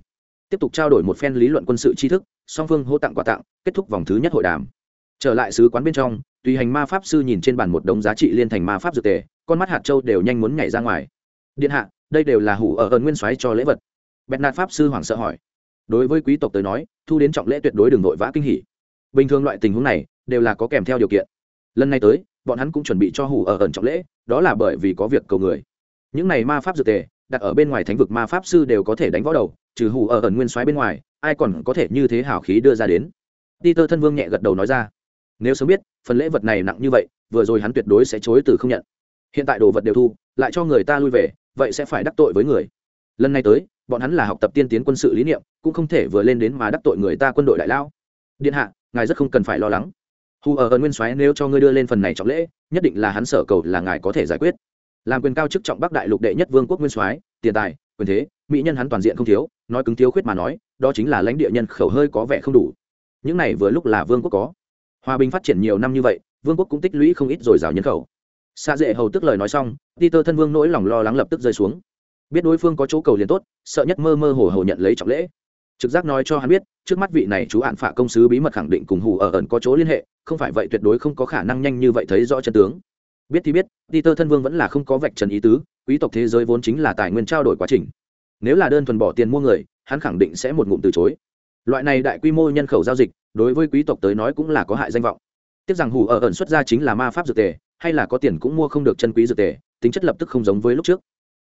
Tiếp tục trao đổi một phen lý luận quân sự tri thức, song phương hô tặng quà tặng, kết thúc vòng thứ nhất hội đàm. Trở lại sứ quán bên trong, tùy hành ma pháp sư nhìn trên bàn một đống giá trị liên thành ma pháp dược tề, con mắt hạt châu đều nhanh muốn nhảy ra ngoài. Điện hạ, đây đều là hủ ở ơn nguyên soái cho lễ vật. Bẹt nạt pháp sư hoảng sợ hỏi. Đối với quý tộc tới nói, thu đến trọng lễ tuyệt đối đừng vội vã kinh hỉ. Bình thường loại tình huống này đều là có kèm theo điều kiện. Lần này tới bọn hắn cũng chuẩn bị cho hủ ở ẩn trọng lễ, đó là bởi vì có việc cầu người. Những này ma pháp dược tề, đặt ở bên ngoài thánh vực ma pháp sư đều có thể đánh võ đầu, trừ hủ ở ẩn nguyên soái bên ngoài, ai còn có thể như thế hảo khí đưa ra đến. Peter thân vương nhẹ gật đầu nói ra. Nếu sớm biết, phần lễ vật này nặng như vậy, vừa rồi hắn tuyệt đối sẽ chối từ không nhận. Hiện tại đồ vật đều thu, lại cho người ta lui về, vậy sẽ phải đắc tội với người. Lần này tới, bọn hắn là học tập tiên tiến quân sự lý niệm, cũng không thể vừa lên đến mà đắc tội người ta quân đội đại lao. Điện hạ, ngài rất không cần phải lo lắng hù ở ơn nguyên soái nếu cho ngươi đưa lên phần này trọng lễ, nhất định là hắn sở cầu là ngài có thể giải quyết. Làm quyền cao chức trọng bắc đại lục đệ nhất vương quốc nguyên soái, tiền tài, quyền thế, mỹ nhân hắn toàn diện không thiếu, nói cứng thiếu khuyết mà nói, đó chính là lãnh địa nhân khẩu hơi có vẻ không đủ. Những này vừa lúc là vương quốc có. Hòa bình phát triển nhiều năm như vậy, vương quốc cũng tích lũy không ít rồi dào nhân khẩu. Xa dễ hầu tức lời nói xong, peter thân vương nỗi lòng lo lắng lập tức rơi xuống. Biết đối phương có chỗ cầu liền tốt, sợ nhất mơ mơ hồ hồ nhận lấy trọng lễ. Trực giác nói cho hắn biết, trước mắt vị này chú hạn phạ công sứ bí mật khẳng định cùng hù ở ẩn có chỗ liên hệ không phải vậy tuyệt đối không có khả năng nhanh như vậy thấy rõ chân tướng. Biết thì biết peter thân vương vẫn là không có vạch trần ý tứ quý tộc thế giới vốn chính là tài nguyên trao đổi quá trình. Nếu là đơn thuần bỏ tiền mua người hắn khẳng định sẽ một ngụm từ chối. Loại này đại quy mô nhân khẩu giao dịch đối với quý tộc tới nói cũng là có hại danh vọng. Tiếc rằng hủ ở ẩn xuất ra chính là ma pháp dược tề hay là có tiền cũng mua không được chân quý dược tề tính chất lập tức không giống với lúc trước.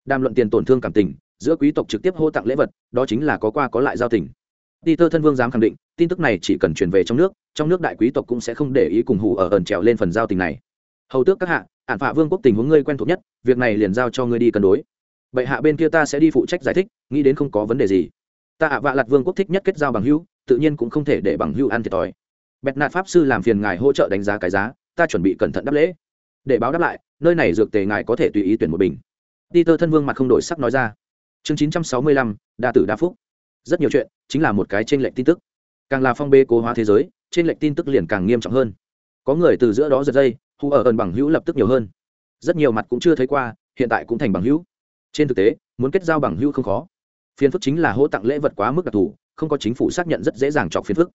Đàm luận tiền tổn thương cảm tình giữa quý tộc trực tiếp hô tặng lễ vật đó chính là có qua có lại giao tình. Peter thân vương dám khẳng định, tin tức này chỉ cần truyền về trong nước, trong nước đại quý tộc cũng sẽ không để ý cùng hủ ở ẩn trèo lên phần giao tình này. Hầu tước các hạ, ản phạ vương quốc tình huống ngươi quen thuộc nhất, việc này liền giao cho ngươi đi cân đối. Bệ hạ bên kia ta sẽ đi phụ trách giải thích, nghĩ đến không có vấn đề gì. Ta ạ vạ lặt vương quốc thích nhất kết giao bằng hữu, tự nhiên cũng không thể để bằng hữu ăn thiệt thòi. Bẹt nạt pháp sư làm phiền ngài hỗ trợ đánh giá cái giá, ta chuẩn bị cẩn thận đáp lễ. Để báo đáp lại, nơi này dược tề ngài có thể tùy ý tuyển một bình. đi tơ thân vương mặt không đổi sắc nói ra. Chương 965, đa tử đa phúc rất nhiều chuyện chính là một cái trên lệnh tin tức càng là phong bê cố hóa thế giới trên lệch tin tức liền càng nghiêm trọng hơn. Có người từ giữa đó giật dây, hù ở ẩn bằng hữu lập tức nhiều hơn. Rất nhiều mặt cũng chưa thấy qua, hiện tại cũng thành bằng hữu. Trên thực tế, muốn kết giao bằng hữu không khó. Phiền phức chính là hỗ tặng lễ vật quá mức đặc thù, không có chính phủ xác nhận rất dễ dàng chọc phiền phức.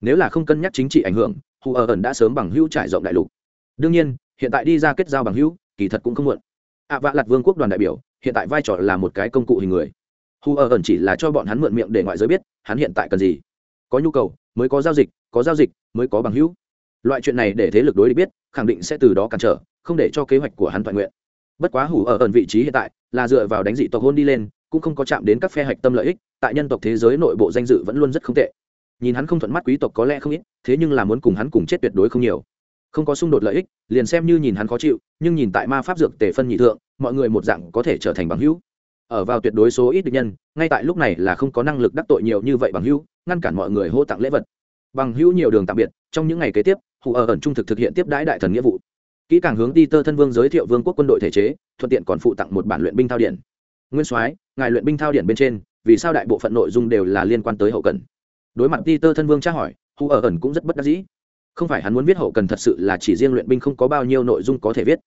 Nếu là không cân nhắc chính trị ảnh hưởng, hù ở ẩn đã sớm bằng hữu trải rộng đại lục. Đương nhiên, hiện tại đi ra kết giao bằng hữu, kỳ thật cũng không muộn. Ạ vạ lặt vương quốc đoàn đại biểu, hiện tại vai trò là một cái công cụ hình người. Hù ở ẩn chỉ là cho bọn hắn mượn miệng để ngoại giới biết, hắn hiện tại cần gì. Có nhu cầu mới có giao dịch, có giao dịch, mới có bằng hữu. Loại chuyện này để thế lực đối địch biết, khẳng định sẽ từ đó cản trở, không để cho kế hoạch của hắn toàn nguyện. Bất quá hủ ở ẩn vị trí hiện tại là dựa vào đánh dị tộc hôn đi lên, cũng không có chạm đến các phe hạch tâm lợi ích, tại nhân tộc thế giới nội bộ danh dự vẫn luôn rất không tệ. Nhìn hắn không thuận mắt quý tộc có lẽ không ít, thế nhưng là muốn cùng hắn cùng chết tuyệt đối không nhiều. Không có xung đột lợi ích, liền xem như nhìn hắn khó chịu, nhưng nhìn tại ma pháp dược tề phân nhị thượng, mọi người một dạng có thể trở thành bằng hữu. Ở vào tuyệt đối số ít địch nhân, ngay tại lúc này là không có năng lực đắc tội nhiều như vậy bằng hữu ngăn cản mọi người hô tặng lễ vật. Bằng hữu nhiều đường tạm biệt, trong những ngày kế tiếp, hù ở ẩn trung thực thực hiện tiếp đãi đại thần nghĩa vụ. Kỹ càng hướng đi tơ thân vương giới thiệu vương quốc quân đội thể chế, thuận tiện còn phụ tặng một bản luyện binh thao điện nguyên soái, ngài luyện binh thao điện bên trên, vì sao đại bộ phận nội dung đều là liên quan tới hậu cần? Đối mặt đi tơ thân vương tra hỏi, hù ở ẩn cũng rất bất đắc dĩ. Không phải hắn muốn viết hậu cần thật sự là chỉ riêng luyện binh không có bao nhiêu nội dung có thể viết.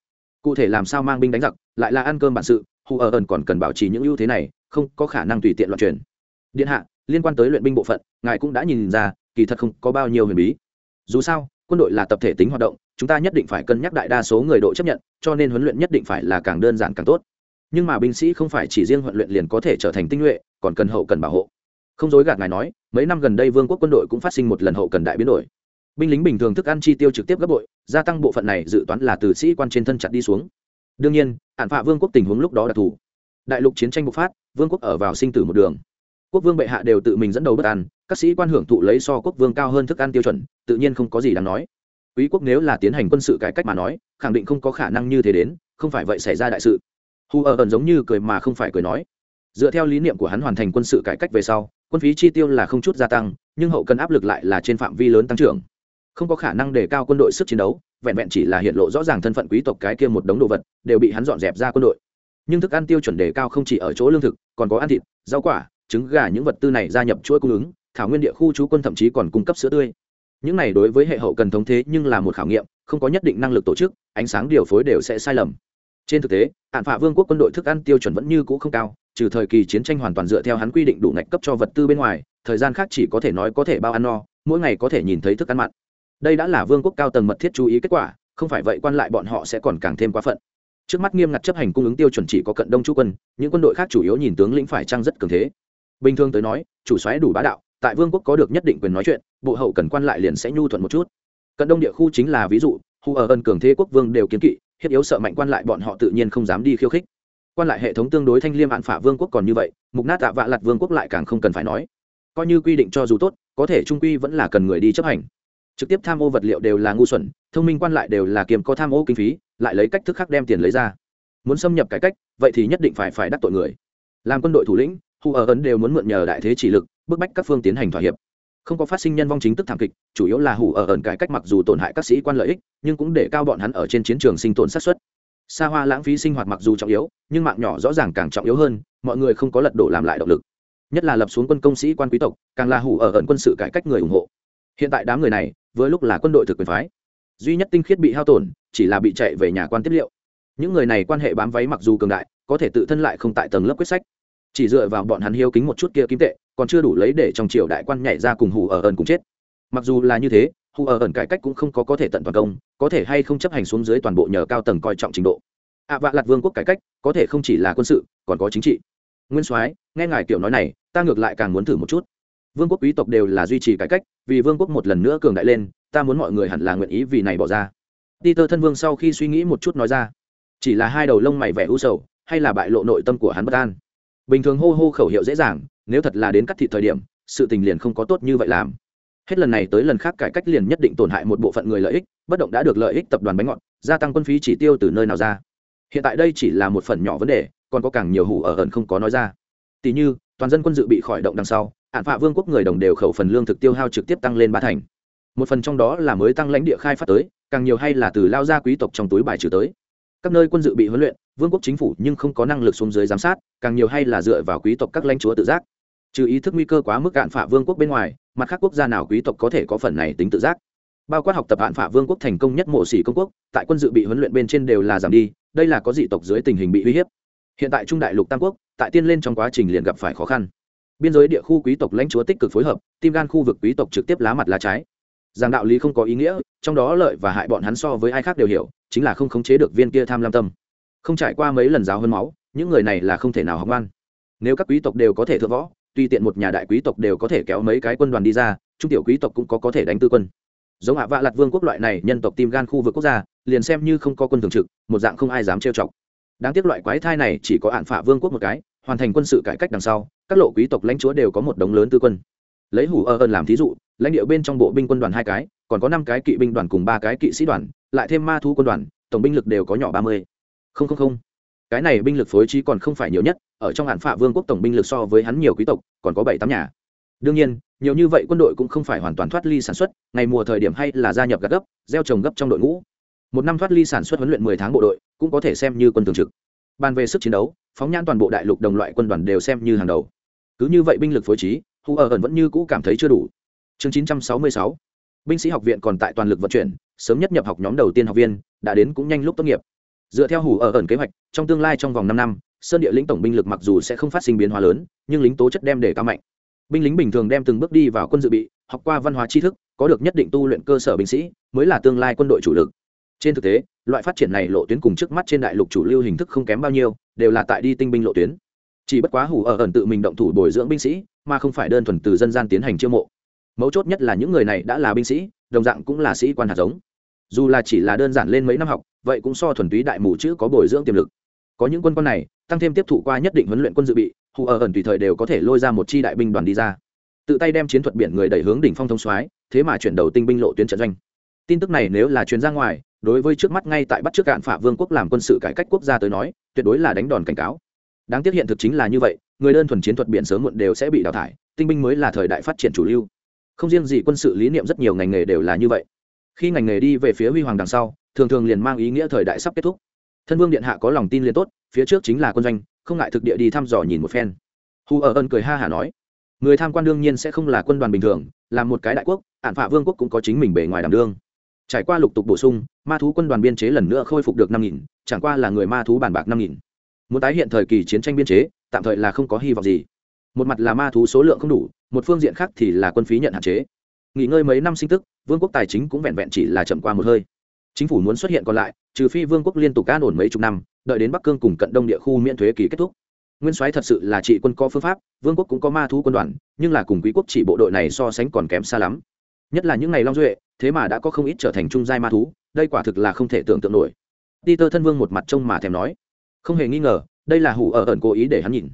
Cụ thể làm sao mang binh đánh giặc, lại là ăn cơm bản sự, hù ở ẩn còn cần bảo trì những ưu thế này, không có khả năng tùy tiện loạn truyền. Điện hạ liên quan tới luyện binh bộ phận, ngài cũng đã nhìn ra, kỳ thật không có bao nhiêu huyền bí. Dù sao, quân đội là tập thể tính hoạt động, chúng ta nhất định phải cân nhắc đại đa số người đội chấp nhận, cho nên huấn luyện nhất định phải là càng đơn giản càng tốt. Nhưng mà binh sĩ không phải chỉ riêng huấn luyện liền có thể trở thành tinh nhuệ, còn cần hậu cần bảo hộ. Không dối gạt ngài nói, mấy năm gần đây vương quốc quân đội cũng phát sinh một lần hậu cần đại biến đổi. Binh lính bình thường thức ăn chi tiêu trực tiếp gấp bội, gia tăng bộ phận này dự toán là từ sĩ quan trên thân chặt đi xuống. Đương nhiên ạn phạ vương quốc tình huống lúc đó đặc thù. Đại lục chiến tranh bộc phát, vương quốc ở vào sinh tử một đường quốc vương bệ hạ đều tự mình dẫn đầu bất an các sĩ quan hưởng thụ lấy so quốc vương cao hơn thức ăn tiêu chuẩn, tự nhiên không có gì đáng nói. Quý quốc nếu là tiến hành quân sự cải cách mà nói, khẳng định không có khả năng như thế đến, không phải vậy xảy ra đại sự. Hù ở ẩn giống như cười mà không phải cười nói. Dựa theo lý niệm của hắn hoàn thành quân sự cải cách về sau, quân phí chi tiêu là không chút gia tăng, nhưng hậu cần áp lực lại là trên phạm vi lớn tăng trưởng. Không có khả năng đề cao quân đội sức chiến đấu, vẹn vẹn chỉ là hiện lộ rõ ràng thân phận quý tộc cái kia một đống đồ vật, đều bị hắn dọn dẹp ra quân đội. Nhưng thức ăn tiêu chuẩn đề cao không chỉ ở chỗ lương thực, còn có ăn thịt, rau quả trứng gà những vật tư này gia nhập chuỗi cung ứng, thảo nguyên địa khu trú quân thậm chí còn cung cấp sữa tươi. Những này đối với hệ hậu cần thống thế nhưng là một khảo nghiệm, không có nhất định năng lực tổ chức, ánh sáng điều phối đều sẽ sai lầm. Trên thực tế, hạn phạ vương quốc quân đội thức ăn tiêu chuẩn vẫn như cũ không cao, trừ thời kỳ chiến tranh hoàn toàn dựa theo hắn quy định đủ ngạch cấp cho vật tư bên ngoài, thời gian khác chỉ có thể nói có thể bao ăn no, mỗi ngày có thể nhìn thấy thức ăn mặn. Đây đã là vương quốc cao tầng mật thiết chú ý kết quả, không phải vậy quan lại bọn họ sẽ còn càng thêm quá phận. Trước mắt nghiêm ngặt chấp hành cung ứng tiêu chuẩn chỉ có cận đông chú quân, những quân đội khác chủ yếu nhìn tướng lĩnh phải trăng rất cường thế bình thường tới nói, chủ xoáy đủ bá đạo, tại vương quốc có được nhất định quyền nói chuyện, bộ hậu cần quan lại liền sẽ nhu thuận một chút. Cận đông địa khu chính là ví dụ, hù ở ân cường thế quốc vương đều kiến kỵ, hiếp yếu sợ mạnh quan lại bọn họ tự nhiên không dám đi khiêu khích. Quan lại hệ thống tương đối thanh liêm hạn phả vương quốc còn như vậy, mục nát tạ vạ lặt vương quốc lại càng không cần phải nói. Coi như quy định cho dù tốt, có thể trung quy vẫn là cần người đi chấp hành. Trực tiếp tham ô vật liệu đều là ngu xuẩn, thông minh quan lại đều là kiềm có tham ô kinh phí, lại lấy cách thức khác đem tiền lấy ra. Muốn xâm nhập cải cách, vậy thì nhất định phải phải đắc tội người. Làm quân đội thủ lĩnh hù ở ấn đều muốn mượn nhờ đại thế chỉ lực, bức bách các phương tiến hành thỏa hiệp. Không có phát sinh nhân vong chính tức thảm kịch, chủ yếu là hủ ở ẩn cải cách mặc dù tổn hại các sĩ quan lợi ích, nhưng cũng để cao bọn hắn ở trên chiến trường sinh tồn sát xuất xa hoa lãng phí sinh hoạt mặc dù trọng yếu, nhưng mạng nhỏ rõ ràng càng trọng yếu hơn, mọi người không có lật đổ làm lại động lực. Nhất là lập xuống quân công sĩ quan quý tộc, càng là hủ ở ẩn quân sự cải cách người ủng hộ. Hiện tại đám người này với lúc là quân đội thực quyền phái. Duy nhất tinh khiết bị hao tổn, chỉ là bị chạy về nhà quan tiếp liệu. Những người này quan hệ bám váy mặc dù cường đại, có thể tự thân lại không tại tầng lớp quyết sách chỉ dựa vào bọn hắn hiếu kính một chút kia kim tệ còn chưa đủ lấy để trong triều đại quan nhảy ra cùng hù ở ẩn cùng chết. Mặc dù là như thế hù ở ẩn cải cách cũng không có có thể tận toàn công có thể hay không chấp hành xuống dưới toàn bộ nhờ cao tầng coi trọng trình độ. Ạ à, vạ lạt vương quốc cải cách có thể không chỉ là quân sự còn có chính trị. Nguyên soái nghe ngài kiểu nói này ta ngược lại càng muốn thử một chút. Vương quốc quý tộc đều là duy trì cải cách vì vương quốc một lần nữa cường đại lên ta muốn mọi người hẳn là nguyện ý vì này bỏ ra. Peter thân vương sau khi suy nghĩ một chút nói ra chỉ là hai đầu lông mày vẻ u sầu hay là bại lộ nội tâm của hắn bất an bình thường hô hô khẩu hiệu dễ dàng, nếu thật là đến cắt thị thời điểm, sự tình liền không có tốt như vậy làm. Hết lần này tới lần khác cải cách liền nhất định tổn hại một bộ phận người lợi ích, bất động đã được lợi ích tập đoàn bánh ngọt, gia tăng quân phí chỉ tiêu từ nơi nào ra. Hiện tại đây chỉ là một phần nhỏ vấn đề, còn có càng nhiều hủ ở ẩn không có nói ra. Tỷ như, toàn dân quân dự bị khỏi động đằng sau, hạn phạ vương quốc người đồng đều khẩu phần lương thực tiêu hao trực tiếp tăng lên ba thành. Một phần trong đó là mới tăng lãnh địa khai phát tới, càng nhiều hay là từ lao ra quý tộc trong túi bài trừ tới các nơi quân dự bị huấn luyện, vương quốc chính phủ nhưng không có năng lực xuống dưới giám sát, càng nhiều hay là dựa vào quý tộc các lãnh chúa tự giác. Trừ ý thức nguy cơ quá mức cạn phạ vương quốc bên ngoài, mặt khác quốc gia nào quý tộc có thể có phần này tính tự giác? Bao quát học tập hạn phạ vương quốc thành công nhất mộ sĩ công quốc, tại quân dự bị huấn luyện bên trên đều là giảm đi, đây là có dị tộc dưới tình hình bị uy hiếp. Hiện tại trung đại lục tam quốc, tại tiên lên trong quá trình liền gặp phải khó khăn. Biên giới địa khu quý tộc lãnh chúa tích cực phối hợp, tim gan khu vực quý tộc trực tiếp lá mặt lá trái. Rằng đạo lý không có ý nghĩa, trong đó lợi và hại bọn hắn so với ai khác đều hiểu chính là không khống chế được viên kia tham lam tâm. Không trải qua mấy lần giáo hơn máu, những người này là không thể nào học ngoan. Nếu các quý tộc đều có thể thượng võ, tuy tiện một nhà đại quý tộc đều có thể kéo mấy cái quân đoàn đi ra, trung tiểu quý tộc cũng có có thể đánh tư quân. Giống hạ vạ lạt vương quốc loại này nhân tộc tim gan khu vực quốc gia, liền xem như không có quân thường trực, một dạng không ai dám trêu chọc. Đáng tiếc loại quái thai này chỉ có hạn phả vương quốc một cái, hoàn thành quân sự cải cách đằng sau, các lộ quý tộc lãnh chúa đều có một đống lớn tư quân. Lấy hủ ơ ơn làm thí dụ, lãnh địa bên trong bộ binh quân đoàn hai cái, còn có năm cái kỵ binh đoàn cùng ba cái kỵ sĩ đoàn lại thêm ma thú quân đoàn, tổng binh lực đều có nhỏ ba mươi. Không không không. Cái này binh lực phối trí còn không phải nhiều nhất, ở trong hạn phạ vương quốc tổng binh lực so với hắn nhiều quý tộc, còn có bảy tám nhà. Đương nhiên, nhiều như vậy quân đội cũng không phải hoàn toàn thoát ly sản xuất, ngày mùa thời điểm hay là gia nhập gạt gấp, gieo trồng gấp trong đội ngũ. Một năm thoát ly sản xuất huấn luyện mười tháng bộ đội, cũng có thể xem như quân thường trực. Bàn về sức chiến đấu, phóng nhãn toàn bộ đại lục đồng loại quân đoàn đều xem như hàng đầu. Cứ như vậy binh lực phối trí hù ở ẩn vẫn như cũ cảm thấy chưa đủ. Chương chín trăm sáu mươi sáu binh sĩ học viện còn tại toàn lực vận chuyển, sớm nhất nhập học nhóm đầu tiên học viên, đã đến cũng nhanh lúc tốt nghiệp. Dựa theo hủ ở ẩn kế hoạch, trong tương lai trong vòng năm năm, sơn địa lĩnh tổng binh lực mặc dù sẽ không phát sinh biến hóa lớn, nhưng lính tố chất đem để cao mạnh. Binh lính bình thường đem từng bước đi vào quân dự bị, học qua văn hóa tri thức, có được nhất định tu luyện cơ sở binh sĩ, mới là tương lai quân đội chủ lực. Trên thực tế, loại phát triển này lộ tuyến cùng trước mắt trên đại lục chủ lưu hình thức không kém bao nhiêu, đều là tại đi tinh binh lộ tuyến. Chỉ bất quá hủ ở ẩn tự mình động thủ bồi dưỡng binh sĩ, mà không phải đơn thuần từ dân gian tiến hành chiêu mộ mấu chốt nhất là những người này đã là binh sĩ, đồng dạng cũng là sĩ quan hạt giống. Dù là chỉ là đơn giản lên mấy năm học, vậy cũng so thuần túy đại mù chữ có bồi dưỡng tiềm lực. Có những quân quan này, tăng thêm tiếp thụ qua nhất định huấn luyện quân dự bị, hù ở ẩn tùy thời đều có thể lôi ra một chi đại binh đoàn đi ra. Tự tay đem chiến thuật biển người đẩy hướng đỉnh phong thông soái, thế mà chuyển đầu tinh binh lộ tuyến trận doanh. Tin tức này nếu là chuyến ra ngoài, đối với trước mắt ngay tại bắt trước cạn phả vương quốc làm quân sự cải cách quốc gia tới nói, tuyệt đối là đánh đòn cảnh cáo. Đáng tiếc hiện thực chính là như vậy, người đơn thuần chiến thuật biển sớm muộn đều sẽ bị đào thải, tinh binh mới là thời đại phát triển chủ lưu không riêng gì quân sự lý niệm rất nhiều ngành nghề đều là như vậy. Khi ngành nghề đi về phía huy hoàng đằng sau, thường thường liền mang ý nghĩa thời đại sắp kết thúc. Thân vương điện hạ có lòng tin liền tốt, phía trước chính là quân doanh, không ngại thực địa đi thăm dò nhìn một phen. Hù ở ân cười ha hả nói, người tham quan đương nhiên sẽ không là quân đoàn bình thường, là một cái đại quốc ạn phạ vương quốc cũng có chính mình bề ngoài đảm đương. Trải qua lục tục bổ sung, ma thú quân đoàn biên chế lần nữa khôi phục được năm nghìn, chẳng qua là người ma thú bàn bạc năm nghìn. Muốn tái hiện thời kỳ chiến tranh biên chế, tạm thời là không có hy vọng gì một mặt là ma thú số lượng không đủ, một phương diện khác thì là quân phí nhận hạn chế. Nghỉ ngơi mấy năm sinh tức, vương quốc tài chính cũng vẹn vẹn chỉ là chậm qua một hơi. Chính phủ muốn xuất hiện còn lại, trừ phi vương quốc liên tục an ổn mấy chục năm, đợi đến bắc cương cùng cận đông địa khu miễn thuế kỳ kết thúc. Nguyên soái thật sự là trị quân có phương pháp, vương quốc cũng có ma thú quân đoàn, nhưng là cùng quý quốc chỉ bộ đội này so sánh còn kém xa lắm. Nhất là những ngày long duệ, thế mà đã có không ít trở thành trung giai ma thú, đây quả thực là không thể tưởng tượng nổi. Ti tơ thân vương một mặt trông mà thèm nói. Không hề nghi ngờ, đây là hủ ở ẩn cố ý để hắn nhìn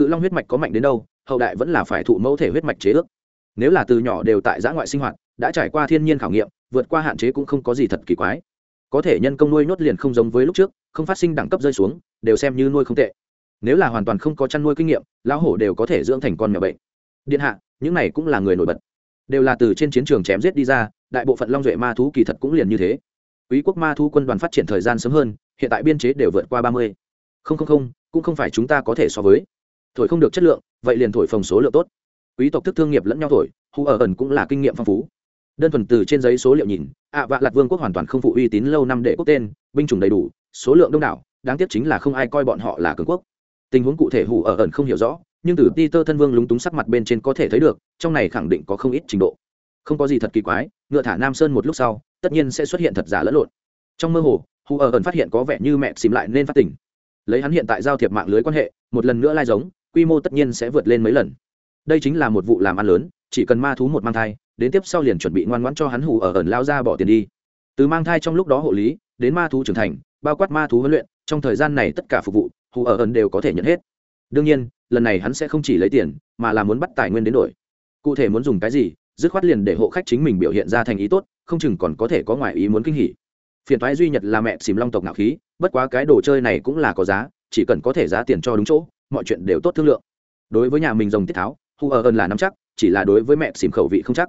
cự long huyết mạch có mạnh đến đâu, hậu đại vẫn là phải thụ mẫu thể huyết mạch chế ước. Nếu là từ nhỏ đều tại giã ngoại sinh hoạt, đã trải qua thiên nhiên khảo nghiệm, vượt qua hạn chế cũng không có gì thật kỳ quái. Có thể nhân công nuôi nhốt liền không giống với lúc trước, không phát sinh đẳng cấp rơi xuống, đều xem như nuôi không tệ. Nếu là hoàn toàn không có chăn nuôi kinh nghiệm, lão hổ đều có thể dưỡng thành con mèo bệnh. Điện hạ, những này cũng là người nổi bật. Đều là từ trên chiến trường chém giết đi ra, đại bộ phận long duệ ma thú kỳ thật cũng liền như thế. Quý quốc ma thú quân đoàn phát triển thời gian sớm hơn, hiện tại biên chế đều vượt qua ba mươi. Không không không, cũng không phải chúng ta có thể so với thổi không được chất lượng, vậy liền thổi phồng số lượng tốt. Quý tộc thức thương nghiệp lẫn nhau thổi, hù ở ẩn cũng là kinh nghiệm phong phú. Đơn thuần từ trên giấy số liệu nhìn, ạ vạ lạc vương quốc hoàn toàn không phụ uy tín lâu năm để quốc tên, binh chủng đầy đủ, số lượng đông đảo, đáng tiếc chính là không ai coi bọn họ là cường quốc. Tình huống cụ thể hủ ở ẩn không hiểu rõ, nhưng từ ti tơ thân vương lúng túng sắc mặt bên trên có thể thấy được, trong này khẳng định có không ít trình độ. Không có gì thật kỳ quái, ngựa thả nam sơn một lúc sau, tất nhiên sẽ xuất hiện thật giả lẫn lộn. Trong mơ hồ hủ ở ẩn phát hiện có vẻ như mẹ xìm lại nên phát tỉnh. Lấy hắn hiện tại giao thiệp mạng lưới quan hệ, một lần nữa lai giống quy mô tất nhiên sẽ vượt lên mấy lần. Đây chính là một vụ làm ăn lớn, chỉ cần ma thú một mang thai, đến tiếp sau liền chuẩn bị ngoan ngoãn cho hắn hủ ở ẩn lao ra bỏ tiền đi. Từ mang thai trong lúc đó hộ lý, đến ma thú trưởng thành, bao quát ma thú huấn luyện, trong thời gian này tất cả phục vụ hủ ở ẩn đều có thể nhận hết. Đương nhiên, lần này hắn sẽ không chỉ lấy tiền, mà là muốn bắt tài nguyên đến đổi. Cụ thể muốn dùng cái gì, dứt khoát liền để hộ khách chính mình biểu hiện ra thành ý tốt, không chừng còn có thể có ngoại ý muốn kinh hỉ. Phiền thoái duy nhất là mẹ xìm long tộc ngạo khí, bất quá cái đồ chơi này cũng là có giá, chỉ cần có thể giá tiền cho đúng chỗ mọi chuyện đều tốt thương lượng. Đối với nhà mình rồng tiết tháo, hu ở ơn là nắm chắc, chỉ là đối với mẹ xìm khẩu vị không chắc.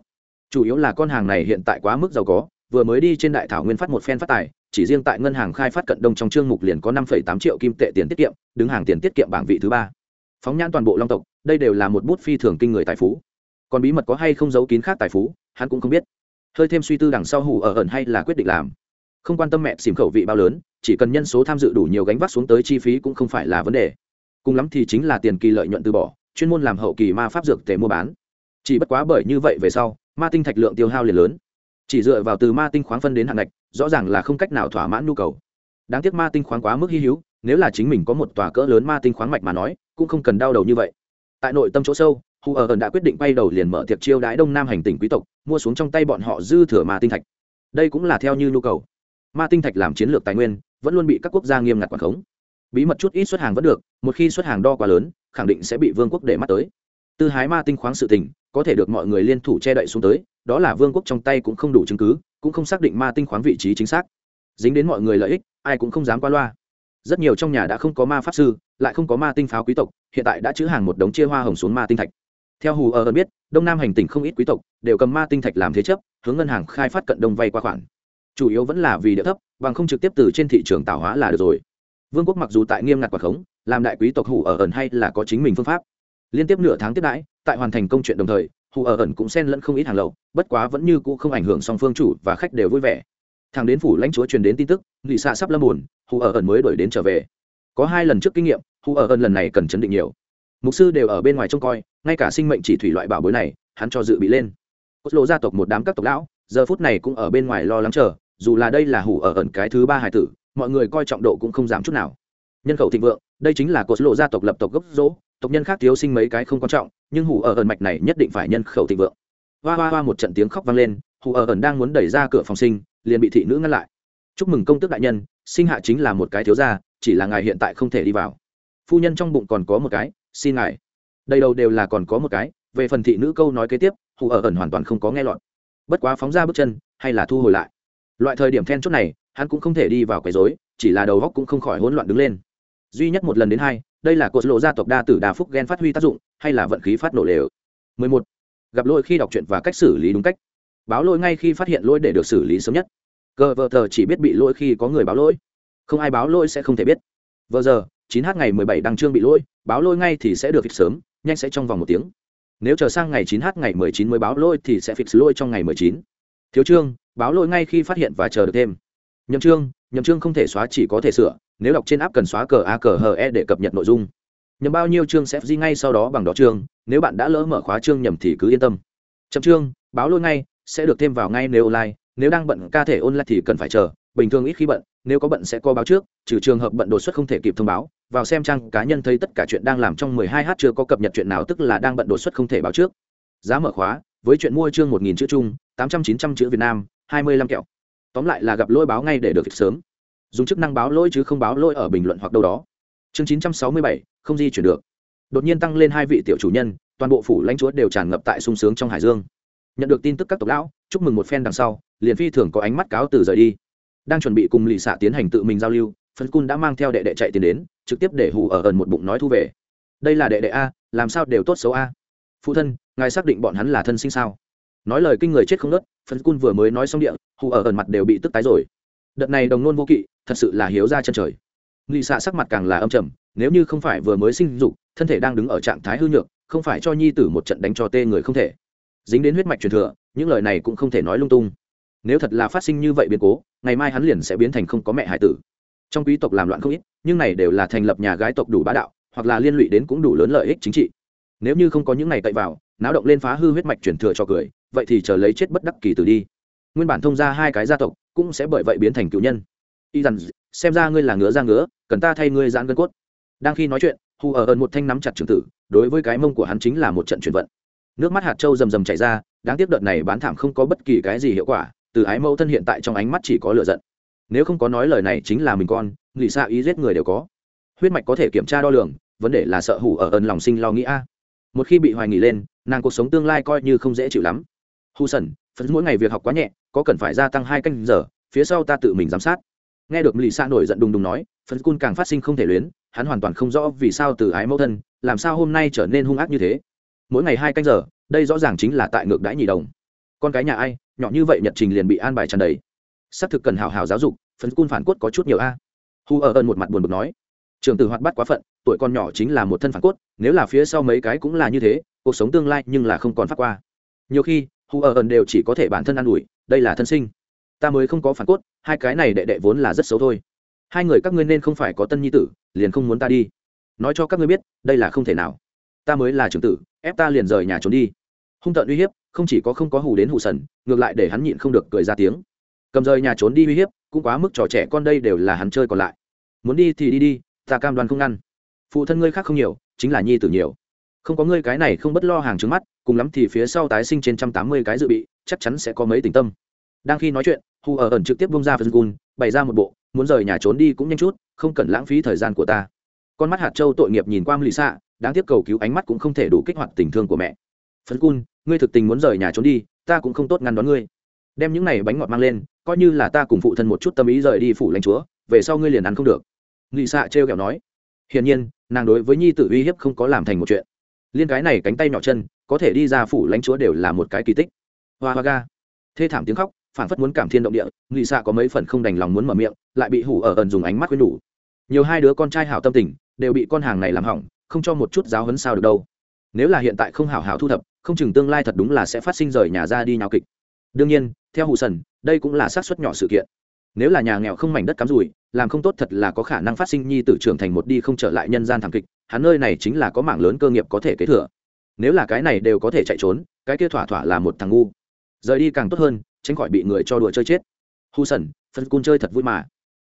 Chủ yếu là con hàng này hiện tại quá mức giàu có, vừa mới đi trên đại thảo nguyên phát một phen phát tài, chỉ riêng tại ngân hàng khai phát cận đông trong chương mục liền có năm tám triệu kim tệ tiền tiết kiệm, đứng hàng tiền tiết kiệm bảng vị thứ ba. Phóng nhãn toàn bộ long tộc, đây đều là một bút phi thường kinh người tài phú. Còn bí mật có hay không giấu kín khác tài phú, hắn cũng không biết. Hơi thêm suy tư đằng sau hủ ở ẩn hay là quyết định làm. Không quan tâm mẹ xìm khẩu vị bao lớn, chỉ cần nhân số tham dự đủ nhiều gánh vác xuống tới chi phí cũng không phải là vấn đề cùng lắm thì chính là tiền kỳ lợi nhuận từ bỏ, chuyên môn làm hậu kỳ ma pháp dược tề mua bán. Chỉ bất quá bởi như vậy về sau, ma tinh thạch lượng tiêu hao liền lớn. Chỉ dựa vào từ ma tinh khoáng phân đến hạn ngạch, rõ ràng là không cách nào thỏa mãn nhu cầu. Đáng tiếc ma tinh khoáng quá mức hy hữu, nếu là chính mình có một tòa cỡ lớn ma tinh khoáng mạch mà nói, cũng không cần đau đầu như vậy. Tại nội tâm chỗ sâu hù ở ẩn đã quyết định bay đầu liền mở tiệc chiêu đãi đông nam hành tỉnh quý tộc, mua xuống trong tay bọn họ dư thừa ma tinh thạch. Đây cũng là theo như nhu cầu. Ma tinh thạch làm chiến lược tài nguyên, vẫn luôn bị các quốc gia nghiêm ngặt quản khống. Bí mật chút ít xuất hàng vẫn được một khi xuất hàng đo quá lớn, khẳng định sẽ bị vương quốc để mắt tới. Tư hái ma tinh khoáng sự tình, có thể được mọi người liên thủ che đậy xuống tới, đó là vương quốc trong tay cũng không đủ chứng cứ, cũng không xác định ma tinh khoáng vị trí chính xác. Dính đến mọi người lợi ích, ai cũng không dám qua loa. Rất nhiều trong nhà đã không có ma pháp sư, lại không có ma tinh pháo quý tộc, hiện tại đã chữ hàng một đống chia hoa hồng xuống ma tinh thạch. Theo hù ờ ở ơn biết, đông nam hành tỉnh không ít quý tộc đều cầm ma tinh thạch làm thế chấp, hướng ngân hàng khai phát cận đông vay qua khoản. Chủ yếu vẫn là vì địa thấp, bằng không trực tiếp từ trên thị trường tạo hóa là được rồi. Vương quốc mặc dù tại nghiêm ngặt quả khống làm đại quý tộc hủ ở ẩn hay là có chính mình phương pháp. Liên tiếp nửa tháng tiếp đãi, tại hoàn thành công chuyện đồng thời, hủ ở ẩn cũng xen lẫn không ít hàng lậu, bất quá vẫn như cũ không ảnh hưởng song phương chủ và khách đều vui vẻ. Thằng đến phủ lãnh chúa truyền đến tin tức lì xạ sắp lâm buồn, hủ ở ẩn mới đuổi đến trở về. Có hai lần trước kinh nghiệm, hủ ở ẩn lần này cần chấn định nhiều. Mục sư đều ở bên ngoài trông coi, ngay cả sinh mệnh chỉ thủy loại bảo bối này, hắn cho dự bị lên. Cốt lộ gia tộc một đám các tộc lão, giờ phút này cũng ở bên ngoài lo lắng chờ, dù là đây là hủ ở ẩn cái thứ ba hải tử, mọi người coi trọng độ cũng không giảm chút nào. Nhân khẩu thịnh vượng đây chính là cột lộ gia tộc lập tộc gốc rỗ, tộc nhân khác thiếu sinh mấy cái không quan trọng, nhưng hủ ở ẩn mạch này nhất định phải nhân khẩu thịnh vượng. Hoa hoa hoa một trận tiếng khóc vang lên, hủ ở ẩn đang muốn đẩy ra cửa phòng sinh, liền bị thị nữ ngăn lại. Chúc mừng công tước đại nhân, sinh hạ chính là một cái thiếu gia, chỉ là ngài hiện tại không thể đi vào. Phu nhân trong bụng còn có một cái, xin ngài. Đây đầu đều là còn có một cái, về phần thị nữ câu nói kế tiếp, hủ ở ẩn hoàn toàn không có nghe lọt. Bất quá phóng ra bước chân, hay là thu hồi lại. Loại thời điểm then chốt này, hắn cũng không thể đi vào quấy rối, chỉ là đầu góc cũng không khỏi hỗn loạn đứng lên duy nhất một lần đến hai, đây là cột lộ gia tộc đa tử đa phúc ghen phát huy tác dụng, hay là vận khí phát nổ lều. 11. gặp lỗi khi đọc truyện và cách xử lý đúng cách. Báo lỗi ngay khi phát hiện lỗi để được xử lý sớm nhất. Cờ vờ tờ chỉ biết bị lỗi khi có người báo lỗi. Không ai báo lỗi sẽ không thể biết. Vờ giờ 9 h ngày 17 đăng trương bị lỗi, báo lỗi ngay thì sẽ được fix sớm, nhanh sẽ trong vòng một tiếng. Nếu chờ sang ngày 9 h ngày 19 mới báo lỗi thì sẽ fix lỗi trong ngày 19. thiếu trương báo lỗi ngay khi phát hiện và chờ được thêm. Nhậm trương nhậm trương không thể xóa chỉ có thể sửa nếu đọc trên app cần xóa cờ a cờ hờ e để cập nhật nội dung. Nhầm bao nhiêu chương sẽ di ngay sau đó bằng đó chương, nếu bạn đã lỡ mở khóa chương nhầm thì cứ yên tâm. Chậm chương, báo lỗi ngay, sẽ được thêm vào ngay nếu online, nếu đang bận ca thể online thì cần phải chờ, bình thường ít khi bận, nếu có bận sẽ có báo trước, trừ trường hợp bận đột xuất không thể kịp thông báo, vào xem trang cá nhân thấy tất cả chuyện đang làm trong 12 h chưa có cập nhật chuyện nào tức là đang bận đột xuất không thể báo trước. Giá mở khóa, với chuyện mua chương 1000 chữ chung 800 900 chữ Việt Nam 25 kẹo. Tóm lại là gặp lỗi báo ngay để được sớm dùng chức năng báo lỗi chứ không báo lỗi ở bình luận hoặc đâu đó. Chương 967, không di chuyển được. Đột nhiên tăng lên hai vị tiểu chủ nhân toàn bộ phủ lãnh chúa đều tràn ngập tại sung sướng trong hải dương. Nhận được tin tức các tộc lão chúc mừng một phen đằng sau liền phi thường có ánh mắt cáo từ rời đi. Đang chuẩn bị cùng lì xạ tiến hành tự mình giao lưu phân cun đã mang theo đệ đệ chạy tiến đến trực tiếp để hù ở ẩn một bụng nói thu về. Đây là đệ đệ a làm sao đều tốt xấu a? Phụ thân ngài xác định bọn hắn là thân sinh sao? Nói lời kinh người chết không nớt phân cun vừa mới nói xong địa hù ở ẩn mặt đều bị tức tái rồi. Đợt này đồng nôn vô kỵ thật sự là hiếu ra chân trời. Lì xạ sắc mặt càng là âm trầm, nếu như không phải vừa mới sinh dục, thân thể đang đứng ở trạng thái hư nhược, không phải cho nhi tử một trận đánh cho tê người không thể. Dính đến huyết mạch truyền thừa, những lời này cũng không thể nói lung tung. Nếu thật là phát sinh như vậy biến cố, ngày mai hắn liền sẽ biến thành không có mẹ hải tử. Trong quý tộc làm loạn không ít, nhưng này đều là thành lập nhà gái tộc đủ bá đạo, hoặc là liên lụy đến cũng đủ lớn lợi ích chính trị. Nếu như không có những này cậy vào, náo động lên phá hư huyết mạch truyền thừa cho cười, vậy thì chờ lấy chết bất đắc kỳ tử đi. Nguyên bản thông ra hai cái gia tộc, cũng sẽ bởi vậy biến thành cựu nhân y dằn xem ra ngươi là ngứa ra ngứa, cần ta thay ngươi giãn gân cốt. Đang khi nói chuyện hù ở ẩn một thanh nắm chặt trường tử, đối với cái mông của hắn chính là một trận chuyển vận. Nước mắt hạt trâu rầm rầm chảy ra, đáng tiếc đợt này bán thảm không có bất kỳ cái gì hiệu quả, từ ái mẫu thân hiện tại trong ánh mắt chỉ có lựa giận. Nếu không có nói lời này chính là mình con lì xa ý giết người đều có. Huyết mạch có thể kiểm tra đo lường, vấn đề là sợ hủ ở ẩn lòng sinh lo nghĩ a. Một khi bị hoài nghỉ lên, nàng cuộc sống tương lai coi như không dễ chịu lắm. Hù sần phấn mỗi ngày việc học quá nhẹ, có cần phải gia tăng hai canh giờ, phía sau ta tự mình giám sát nghe được lì xa nổi giận đùng đùng nói phần cun càng phát sinh không thể luyến, hắn hoàn toàn không rõ vì sao từ ái mẫu thân, làm sao hôm nay trở nên hung ác như thế. Mỗi ngày hai canh giờ, đây rõ ràng chính là tại ngược đãi nhị đồng. Con cái nhà ai, nhỏ như vậy nhật trình liền bị an bài tràn đầy. Xác thực cần hào hào giáo dục phần cun phản cốt có chút nhiều a. Hu ở ơn một mặt buồn bực nói, trường tử hoạt bắt quá phận, tuổi con nhỏ chính là một thân phản cốt, nếu là phía sau mấy cái cũng là như thế, cuộc sống tương lai nhưng là không còn phát qua. Nhiều khi, hu ở ơn đều chỉ có thể bản thân ă n ủi, đây là thân sinh ta mới không có phản cốt, hai cái này đệ đệ vốn là rất xấu thôi. Hai người các ngươi nên không phải có tân nhi tử, liền không muốn ta đi. Nói cho các ngươi biết, đây là không thể nào. Ta mới là trưởng tử, ép ta liền rời nhà trốn đi. Hung tợn uy hiếp, không chỉ có không có hù đến hù sần, ngược lại để hắn nhịn không được cười ra tiếng. Cầm rời nhà trốn đi uy hiếp, cũng quá mức trò trẻ con đây đều là hắn chơi còn lại. Muốn đi thì đi đi, ta cam đoan không ngăn. Phụ thân ngươi khác không nhiều, chính là nhi tử nhiều. Không có ngươi cái này không bất lo hàng trứng mắt, cùng lắm thì phía sau tái sinh trên trăm tám mươi cái dự bị, chắc chắn sẽ có mấy tình tâm đang khi nói chuyện hù ở ẩn trực tiếp bông ra phần gùn bày ra một bộ, muốn rời nhà trốn đi cũng nhanh chút, không cần lãng phí thời gian của ta. Con mắt hạt châu tội nghiệp nhìn qua lì xạ đáng tiếc cầu cứu ánh mắt cũng không thể đủ kích hoạt tình thương của mẹ. Phấn cun ngươi thực tình muốn rời nhà trốn đi, ta cũng không tốt ngăn đón ngươi. Đem những này bánh ngọt mang lên, coi như là ta cùng phụ thân một chút tâm ý rời đi phủ lãnh chúa, về sau ngươi liền ăn không được. Lì xạ trêu kẹo nói. Hiển nhiên, nàng đối với nhi tử uy hiếp không có làm thành một chuyện. Liên cái này cánh tay nhỏ chân, có thể đi ra phủ lãnh chúa đều là một cái kỳ tích. Hoa hoa ga. Thê thảm tiếng khóc phản phất muốn cảm thiên động địa lì xạ có mấy phần không đành lòng muốn mở miệng, lại bị hủ ở ẩn dùng ánh mắt quên đủ. Nhiều hai đứa con trai hảo tâm tình, đều bị con hàng này làm hỏng, không cho một chút giáo hấn sao được đâu. Nếu là hiện tại không hảo hảo thu thập, không chừng tương lai thật đúng là sẽ phát sinh rời nhà ra đi nhào kịch. Đương nhiên, theo hù sần, đây cũng là xác suất nhỏ sự kiện. Nếu là nhà nghèo không mảnh đất cắm rủi, làm không tốt thật là có khả năng phát sinh nhi tử trưởng thành một đi không trở lại nhân gian thảm kịch, hắn nơi này chính là có mảng lớn cơ nghiệp có thể kế thừa. Nếu là cái này đều có thể chạy trốn, cái kia thỏa thỏa là một thằng ngu. Rời đi càng tốt hơn tránh khỏi bị người cho đùa chơi chết. Hù sần phân cun chơi thật vui mà.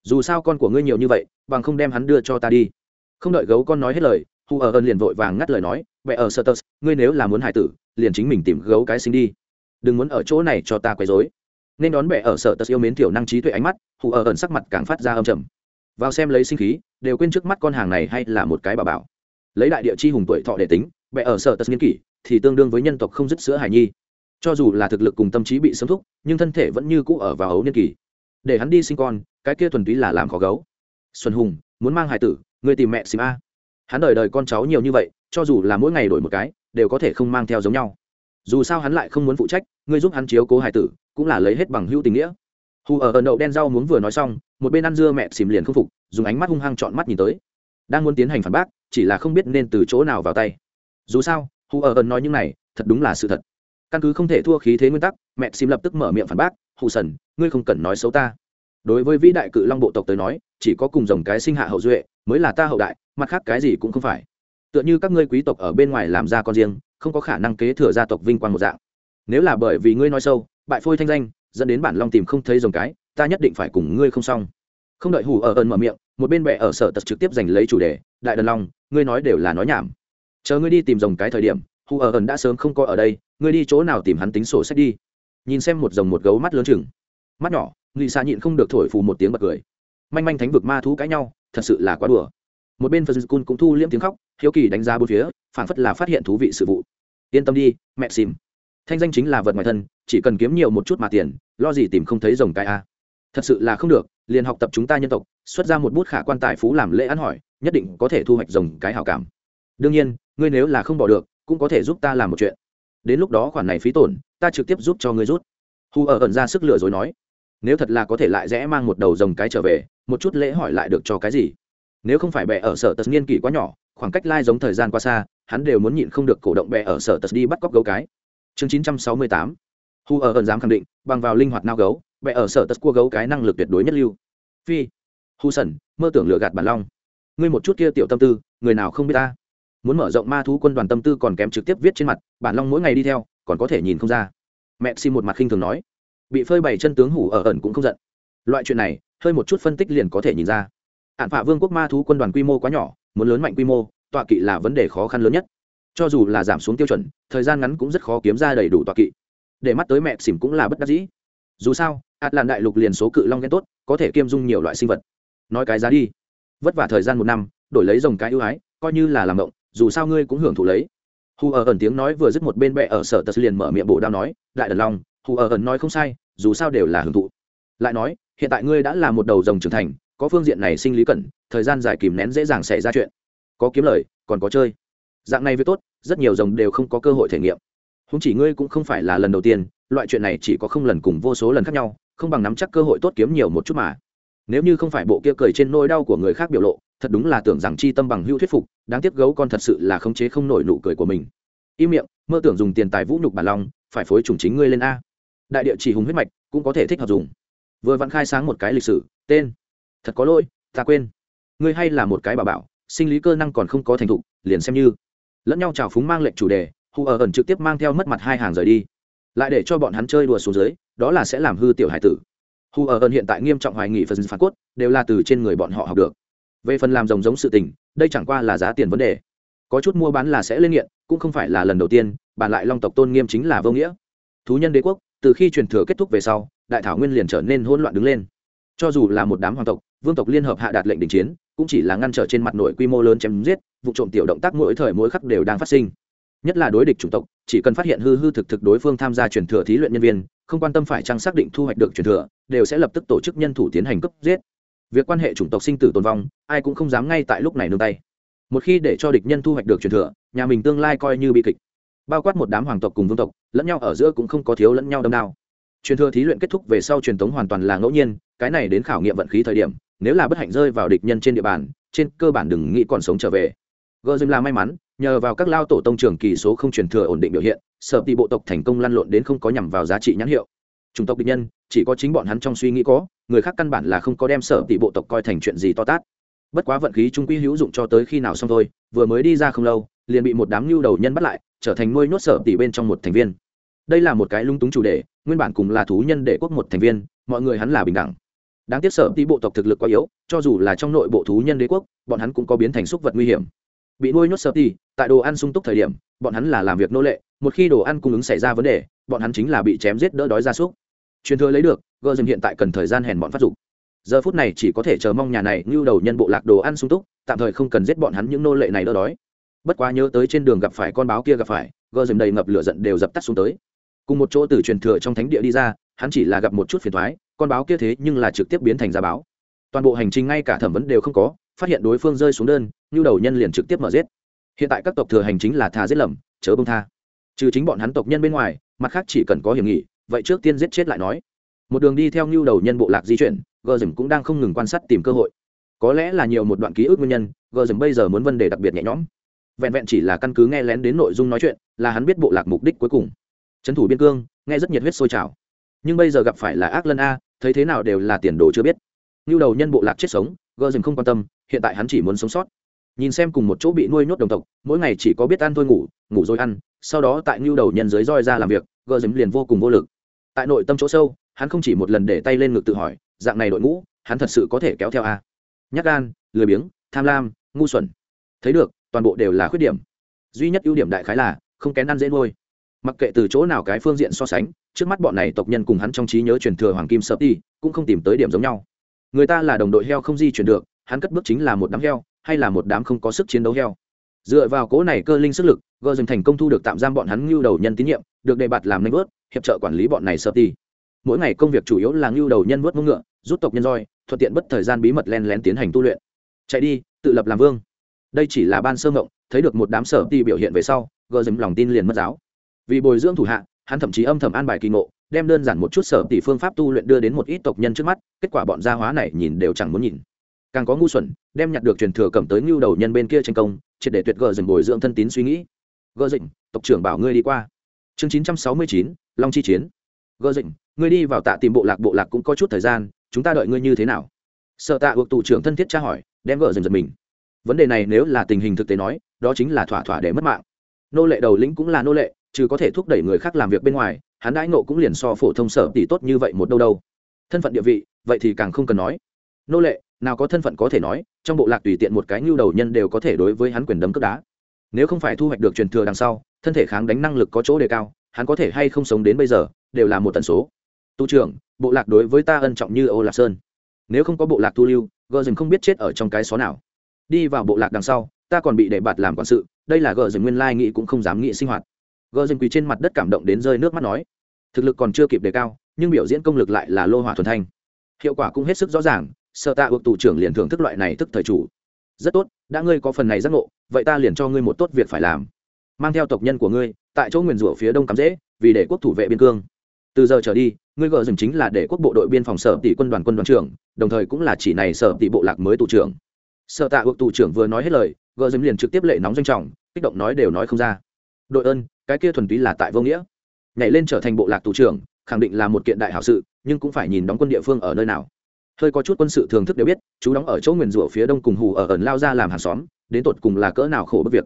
Dù sao con của ngươi nhiều như vậy, bằng không đem hắn đưa cho ta đi. Không đợi gấu con nói hết lời hù ở ơn liền vội vàng ngắt lời nói mẹ ở sơ tơ, ngươi nếu là muốn hải tử, liền chính mình tìm gấu cái sinh đi. Đừng muốn ở chỗ này cho ta quấy dối nên đón bệ ở sở tật yêu mến thiểu năng trí tuệ ánh mắt hù ở ẩn sắc mặt càng phát ra âm trầm. Vào xem lấy sinh khí, đều quên trước mắt con hàng này hay là một cái bà bảo. Lấy đại địa chi hùng tuổi thọ để tính, bệ ở sở tật nghiên kỷ, thì tương đương với nhân tộc không dứt sữa hải nhi cho dù là thực lực cùng tâm trí bị sớm thúc, nhưng thân thể vẫn như cũ ở vào ấu niên kỳ. Để hắn đi sinh con, cái kia thuần túy là làm khó gấu. Xuân hùng, muốn mang hải tử người tìm mẹ xìm a. Hắn đời đời con cháu nhiều như vậy, cho dù là mỗi ngày đổi một cái, đều có thể không mang theo giống nhau. Dù sao hắn lại không muốn phụ trách, ngươi giúp hắn chiếu cố hải tử, cũng là lấy hết bằng hữu tình nghĩa. Hù ở ẩn đậu đen rau muốn vừa nói xong, một bên ăn dưa mẹ xìm liền không phục, dùng ánh mắt hung hăng chọn mắt nhìn tới. Đang muốn tiến hành phản bác, chỉ là không biết nên từ chỗ nào vào tay. Dù sao, hù ở ẩn nói những này, thật đúng là sự thật căn cứ không thể thua khí thế nguyên tắc, mẹ xìm lập tức mở miệng phản bác, hù sần, ngươi không cần nói xấu ta. Đối với vĩ đại cự long bộ tộc tới nói, chỉ có cùng dòng cái sinh hạ hậu duệ mới là ta hậu đại, mặt khác cái gì cũng không phải. Tựa như các ngươi quý tộc ở bên ngoài làm ra con riêng, không có khả năng kế thừa gia tộc vinh quang một dạng. Nếu là bởi vì ngươi nói sâu bại phôi thanh danh, dẫn đến bản long tìm không thấy dòng cái, ta nhất định phải cùng ngươi không xong. Không đợi hủ ở ơn mở miệng, một bên bệ ở sở tật trực tiếp giành lấy chủ đề, đại đần long, ngươi nói đều là nói nhảm. Chờ ngươi đi tìm dòng cái thời điểm hù ở ẩn đã sớm không có ở đây, ngươi đi chỗ nào tìm hắn tính sổ sách đi. Nhìn xem một rồng một gấu mắt lớn chừng. Mắt nhỏ nghị xa nhịn không được thổi phù một tiếng bật cười. Manh manh thánh vực ma thú cãi nhau, thật sự là quá đùa. Một bên phật cun cũng thu liễm tiếng khóc, hiếu kỳ đánh giá bốn phía phản phất là phát hiện thú vị sự vụ. Yên tâm đi, mẹ xìm. Thanh danh chính là vật ngoài thân, chỉ cần kiếm nhiều một chút mà tiền, lo gì tìm không thấy rồng cái a. Thật sự là không được, liền học tập chúng ta nhân tộc, xuất ra một bút khả quan tài phú làm lễ ăn hỏi, nhất định có thể thu hoạch rồng cái hảo cảm. Đương nhiên, ngươi nếu là không bỏ được cũng có thể giúp ta làm một chuyện. Đến lúc đó khoản này phí tổn, ta trực tiếp giúp cho ngươi rút. Hù ở ẩn ra sức lừa dối nói. Nếu thật là có thể lại rẽ mang một đầu rồng cái trở về, một chút lễ hỏi lại được cho cái gì? Nếu không phải bè ở sở tật niên kỷ quá nhỏ, khoảng cách lai giống thời gian qua xa, hắn đều muốn nhịn không được cổ động bè ở sở tật đi bắt cóc gấu cái. Chương chín trăm sáu mươi tám. Hu ở ẩn dám khẳng định, bằng vào linh hoạt nao gấu bè ở sở tật cua gấu cái năng lực tuyệt đối nhất lưu. Phi, hu sần mơ tưởng lừa gạt bản long. Ngươi một chút kia tiểu tâm tư, người nào không biết ta? Muốn mở rộng ma thú quân đoàn tâm tư còn kém trực tiếp viết trên mặt, bản long mỗi ngày đi theo, còn có thể nhìn không ra. Mẹ xin một mặt khinh thường nói. Bị phơi bày chân tướng hủ ở ẩn cũng không giận. Loại chuyện này, hơi một chút phân tích liền có thể nhìn ra. Hạn phạ vương quốc ma thú quân đoàn quy mô quá nhỏ, muốn lớn mạnh quy mô, tọa kỵ là vấn đề khó khăn lớn nhất. Cho dù là giảm xuống tiêu chuẩn, thời gian ngắn cũng rất khó kiếm ra đầy đủ tọa kỵ. Để mắt tới mẹ xỉm cũng là bất đắc dĩ. Dù sao ạt làn đại lục liền số cự long ghen tốt, có thể kiêm dung nhiều loại sinh vật. Nói cái giá đi. Vất vả thời gian một năm, đổi lấy dòng cái ưu ái, coi như là làm động dù sao ngươi cũng hưởng thụ lấy. Hù ở ẩn tiếng nói vừa dứt một bên bệ ở sở tật liền mở miệng bổ đao nói, đại đần long hù ở ẩn nói không sai, dù sao đều là hưởng thụ. Lại nói, hiện tại ngươi đã là một đầu rồng trưởng thành, có phương diện này sinh lý cẩn, thời gian dài kìm nén dễ dàng xảy ra chuyện. Có kiếm lời, còn có chơi. Dạng này với tốt, rất nhiều rồng đều không có cơ hội thể nghiệm. Không chỉ ngươi cũng không phải là lần đầu tiên, loại chuyện này chỉ có không lần cùng vô số lần khác nhau, không bằng nắm chắc cơ hội tốt kiếm nhiều một chút mà nếu như không phải bộ kia cười trên nỗi đau của người khác biểu lộ thật đúng là tưởng rằng chi tâm bằng hữu thuyết phục đáng tiếc gấu con thật sự là khống chế không nổi nụ cười của mình. Im miệng mơ tưởng dùng tiền tài vũ nhục bản lòng, phải phối chủng chính ngươi lên a. Đại địa chỉ hùng huyết mạch cũng có thể thích hợp dùng. Vừa vặn khai sáng một cái lịch sử tên. Thật có lỗi ta quên. Ngươi hay là một cái bà bảo sinh lý cơ năng còn không có thành thục liền xem như. Lẫn nhau trào phúng mang lệnh chủ đề hù ở ẩn trực tiếp mang theo mất mặt hai hàng rời đi. Lại để cho bọn hắn chơi đùa xuống dưới đó là sẽ làm hư tiểu hải tử hù ở ơn hiện tại nghiêm trọng hoài nghị phần phản cốt, đều là từ trên người bọn họ học được. Về phần làm rồng giống sự tình, đây chẳng qua là giá tiền vấn đề. Có chút mua bán là sẽ lên nghiện, cũng không phải là lần đầu tiên bàn lại long tộc tôn nghiêm chính là vô nghĩa. Thú nhân đế quốc, từ khi truyền thừa kết thúc về sau, đại thảo nguyên liền trở nên hỗn loạn đứng lên. Cho dù là một đám hoàng tộc, vương tộc liên hợp hạ đạt lệnh đình chiến, cũng chỉ là ngăn trở trên mặt nội quy mô lớn chém giết, vụ trộm tiểu động tác mỗi thời mỗi khắc đều đang phát sinh. Nhất là đối địch chủng tộc, chỉ cần phát hiện hư hư thực thực đối phương tham gia truyền thừa thí luyện nhân viên không quan tâm phải chăng xác định thu hoạch được truyền thừa, đều sẽ lập tức tổ chức nhân thủ tiến hành cấp giết. Việc quan hệ chủng tộc sinh tử tồn vong, ai cũng không dám ngay tại lúc này nương tay. Một khi để cho địch nhân thu hoạch được truyền thừa, nhà mình tương lai coi như bị kịch. Bao quát một đám hoàng tộc cùng vương tộc, lẫn nhau ở giữa cũng không có thiếu lẫn nhau đâm đao. Truyền thừa thí luyện kết thúc về sau truyền thống hoàn toàn là ngẫu nhiên, cái này đến khảo nghiệm vận khí thời điểm, nếu là bất hạnh rơi vào địch nhân trên địa bàn, trên cơ bản đừng nghĩ còn sống trở về gờ dừng là may mắn, nhờ vào các lao tổ tông trường kỳ số không truyền thừa ổn định biểu hiện, sở tỷ bộ tộc thành công lăn lộn đến không có nhằm vào giá trị nhãn hiệu. Chủng tộc địch nhân, chỉ có chính bọn hắn trong suy nghĩ có, người khác căn bản là không có đem sở tỷ bộ tộc coi thành chuyện gì to tát. Bất quá vận khí trung quy hữu dụng cho tới khi nào xong thôi, vừa mới đi ra không lâu, liền bị một đám lưu đầu nhân bắt lại, trở thành nuôi nhốt sở tỷ bên trong một thành viên. Đây là một cái lung túng chủ đề, nguyên bản cùng là thú nhân đệ quốc một thành viên, mọi người hắn là bình đẳng. Đáng tiếc sở tỷ bộ tộc thực lực quá yếu, cho dù là trong nội bộ thú nhân đế quốc, bọn hắn cũng có biến thành xúc vật nguy hiểm bị nuôi nhốt sở tỷ tại đồ ăn sung túc thời điểm, bọn hắn là làm việc nô lệ, một khi đồ ăn cung ứng xảy ra vấn đề, bọn hắn chính là bị chém giết đỡ đói ra súc. Truyền thừa lấy được gờ dừng hiện tại cần thời gian hèn bọn phát dục. Giờ phút này chỉ có thể chờ mong nhà này như đầu nhân bộ lạc đồ ăn sung túc, tạm thời không cần giết bọn hắn những nô lệ này đỡ đói. Bất quá nhớ tới trên đường gặp phải con báo kia gặp phải gờ dừng đầy ngập lửa giận đều dập tắt xuống tới. Cùng một chỗ từ truyền thừa trong thánh địa đi ra, hắn chỉ là gặp một chút phiền thoái con báo kia thế nhưng là trực tiếp biến thành gia báo. Toàn bộ hành trình ngay cả thẩm vấn đều không có phát hiện đối phương rơi xuống đơn nhu đầu nhân liền trực tiếp mở giết. Hiện tại các tộc thừa hành chính là thà giết lầm, chớ bông tha. Trừ chính bọn hắn tộc nhân bên ngoài, mặt khác chỉ cần có hiểm nghị vậy trước tiên giết chết lại nói. Một đường đi theo nhu đầu nhân bộ lạc di chuyển gờ dừng cũng đang không ngừng quan sát tìm cơ hội. Có lẽ là nhiều một đoạn ký ức nguyên nhân gờ dừng bây giờ muốn vấn đề đặc biệt nhẹ nhõm. Vẹn vẹn chỉ là căn cứ nghe lén đến nội dung nói chuyện, là hắn biết bộ lạc mục đích cuối cùng. Trấn thủ biên cương, nghe rất nhiệt huyết sôi trào. Nhưng bây giờ gặp phải là ác lân a, thấy thế nào đều là tiền đồ chưa biết. Như đầu nhân bộ lạc chết sống gờ dừng không quan tâm hiện tại hắn chỉ muốn sống sót. Nhìn xem cùng một chỗ bị nuôi nhốt đồng tộc, mỗi ngày chỉ có biết ăn thôi ngủ ngủ rồi ăn, sau đó tại ngưu đầu nhân dưới roi ra làm việc, gờ dấm liền vô cùng vô lực. Tại nội tâm chỗ sâu, hắn không chỉ một lần để tay lên ngực tự hỏi, dạng này đội ngũ, hắn thật sự có thể kéo theo a? Nhát gan, lười biếng, tham lam, ngu xuẩn. Thấy được, toàn bộ đều là khuyết điểm. Duy nhất ưu điểm đại khái là không kén ăn dễ nuôi. Mặc kệ từ chỗ nào cái phương diện so sánh, trước mắt bọn này tộc nhân cùng hắn trong trí nhớ truyền thừa hoàng kim sợ đi cũng không tìm tới điểm giống nhau. Người ta là đồng đội heo không di chuyển được hắn cất bước chính là một đám heo, hay là một đám không có sức chiến đấu heo. Dựa vào cố này cơ linh sức lực gờ dần thành công thu được tạm giam bọn hắn ngưu đầu nhân tín nhiệm, được đề bạt làm nanh vớt, hiệp trợ quản lý bọn này sợ ti mỗi ngày công việc chủ yếu là ngưu đầu nhân vớt mông ngựa, rút tộc nhân roi, thuận tiện bất thời gian bí mật len lén tiến hành tu luyện. Chạy đi, tự lập làm vương. Đây chỉ là ban sơ ngộng thấy được một đám sở ti biểu hiện về sau gờ dần lòng tin liền mất giáo. Vì bồi dưỡng thủ hạ, hắn thậm chí âm thầm an bài kỳ ngộ, đem đơn giản một chút sở tỷ phương pháp tu luyện đưa đến một ít tộc nhân trước mắt, kết quả bọn gia hóa này nhìn đều chẳng muốn nhìn càng có ngu xuẩn, đem nhặt được truyền thừa cầm tới ngưu đầu nhân bên kia tranh công, triệt để tuyệt gờ dừng bồi dưỡng thân tín suy nghĩ. Gờ dịnh, tộc trưởng bảo ngươi đi qua. Chương chín trăm sáu mươi chín, long chi chiến. Gờ dịnh, ngươi đi vào tạ tìm bộ lạc bộ lạc cũng có chút thời gian, chúng ta đợi ngươi như thế nào? Sợ tạ buộc tù trưởng thân thiết tra hỏi, đem gờ dừng giật mình. Vấn đề này nếu là tình hình thực tế nói, đó chính là thỏa thỏa để mất mạng. Nô lệ đầu lĩnh cũng là nô lệ chứ có thể thúc đẩy người khác làm việc bên ngoài, hắn đãi nộ cũng liền so phổ thông sở tỷ tốt như vậy một đâu đâu. Thân phận địa vị, vậy thì càng không cần nói. Nô lệ nào có thân phận có thể nói, trong bộ lạc tùy tiện một cái nhu đầu nhân đều có thể đối với hắn quyền đấm cướp đá. Nếu không phải thu hoạch được truyền thừa đằng sau, thân thể kháng đánh năng lực có chỗ đề cao, hắn có thể hay không sống đến bây giờ, đều là một tần số. Tu trưởng, bộ lạc đối với ta ân trọng như ô lạc sơn. Nếu không có bộ lạc tu lưu, gờ dừng không biết chết ở trong cái xó nào. Đi vào bộ lạc đằng sau, ta còn bị để bạt làm quản sự, đây là gờ dừng nguyên lai nghĩ cũng không dám nghĩ sinh hoạt. Gờ dừng quỳ trên mặt đất cảm động đến rơi nước mắt nói, thực lực còn chưa kịp đề cao, nhưng biểu diễn công lực lại là lô hỏa thuần thanh. Hiệu quả cũng hết sức rõ ràng sợ tạ ước tù trưởng liền thưởng thức loại này tức thời chủ. Rất tốt, đã ngươi có phần này giác ngộ, vậy ta liền cho ngươi một tốt việc phải làm. Mang theo tộc nhân của ngươi, tại chỗ nguyền rủa phía đông cắm dễ, vì để quốc thủ vệ biên cương. Từ giờ trở đi, ngươi gờ dừng chính là để quốc bộ đội biên phòng sở tỷ quân đoàn quân đoàn trưởng, đồng thời cũng là chỉ này sở tỷ bộ lạc mới tù trưởng. Sợ tạ ước tù trưởng vừa nói hết lời, gờ dừng liền trực tiếp lệ nóng danh trọng, kích động nói đều nói không ra. Đội ơn, cái kia thuần túy là tại vô nghĩa. Nhảy lên trở thành bộ lạc tù trưởng, khẳng định là một kiện đại hảo sự, nhưng cũng phải nhìn đóng quân địa phương ở nơi nào hơi có chút quân sự thường thức đều biết, chú đóng ở chỗ nguyền rủa phía đông cùng hù ở ẩn lao ra làm hàng xóm, đến tột cùng là cỡ nào khổ bức việc.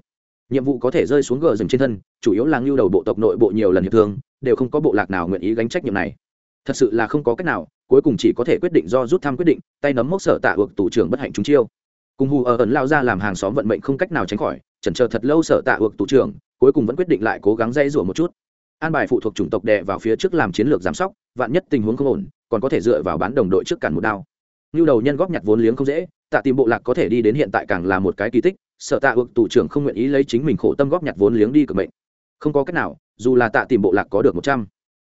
Nhiệm vụ có thể rơi xuống gờ rừng trên thân, chủ yếu là ngưu đầu bộ tộc nội bộ nhiều lần hiệp thương, đều không có bộ lạc nào nguyện ý gánh trách nhiệm này. Thật sự là không có cách nào, cuối cùng chỉ có thể quyết định do rút thăm quyết định, tay nấm mốc sở tạ ược tủ trưởng bất hạnh chúng chiêu. Cùng hù ở ẩn lao ra làm hàng xóm vận mệnh không cách nào tránh khỏi, chần chờ thật lâu sở tạ ược tủ trưởng, cuối cùng vẫn quyết định lại cố gắng dây rủa một chút. An bài phụ thuộc chủng tộc đè vào phía trước làm chiến lược giám sóc, vạn nhất tình huống không ổn còn có thể dựa vào bán đồng đội trước cản một đao. Như đầu nhân góp nhặt vốn liếng không dễ, tạ tìm bộ lạc có thể đi đến hiện tại càng là một cái kỳ tích, sợ tạ ước tù trưởng không nguyện ý lấy chính mình khổ tâm góp nhặt vốn liếng đi cực mệnh. Không có cách nào, dù là tạ tìm bộ lạc có được một trăm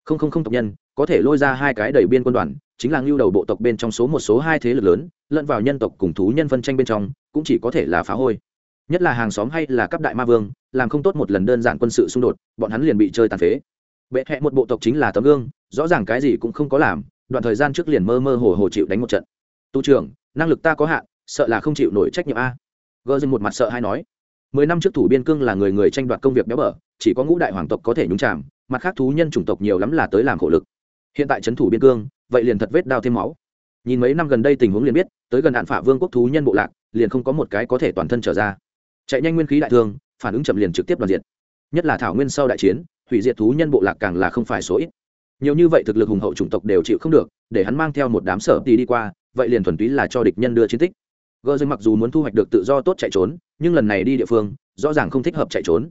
không không không tộc nhân, có thể lôi ra hai cái đầy biên quân đoàn, chính là ngưu đầu bộ tộc bên trong số một số hai thế lực lớn, lẫn vào nhân tộc cùng thú nhân phân tranh bên trong, cũng chỉ có thể là phá hôi. Nhất là hàng xóm hay là cấp đại ma vương, làm không tốt một lần đơn giản quân sự xung đột, bọn hắn liền bị chơi tàn phế. Bệ hẹ một bộ tộc chính là tấm gương, rõ ràng cái gì cũng không có làm đoạn thời gian trước liền mơ mơ hồ hồ chịu đánh một trận. Tu trưởng, năng lực ta có hạn, sợ là không chịu nổi trách nhiệm a. Gờ dừng một mặt sợ hay nói. Mười năm trước thủ biên cương là người người tranh đoạt công việc béo bở, chỉ có ngũ đại hoàng tộc có thể nhúng chạm mặt khác thú nhân chủng tộc nhiều lắm là tới làm khổ lực. Hiện tại trấn thủ biên cương, vậy liền thật vết đao thêm máu. Nhìn mấy năm gần đây tình huống liền biết, tới gần hạn phả vương quốc thú nhân bộ lạc, liền không có một cái có thể toàn thân trở ra. Chạy nhanh nguyên khí đại thương, phản ứng chậm liền trực tiếp đoàn diệt. Nhất là thảo nguyên sau đại chiến, hủy diệt thú nhân bộ lạc càng là không phải số ít nhiều như vậy thực lực hùng hậu chủng tộc đều chịu không được, để hắn mang theo một đám sở tì đi qua, vậy liền thuần túy là cho địch nhân đưa chiến tích. Gờ dưng mặc dù muốn thu hoạch được tự do tốt chạy trốn, nhưng lần này đi địa phương, rõ ràng không thích hợp chạy trốn.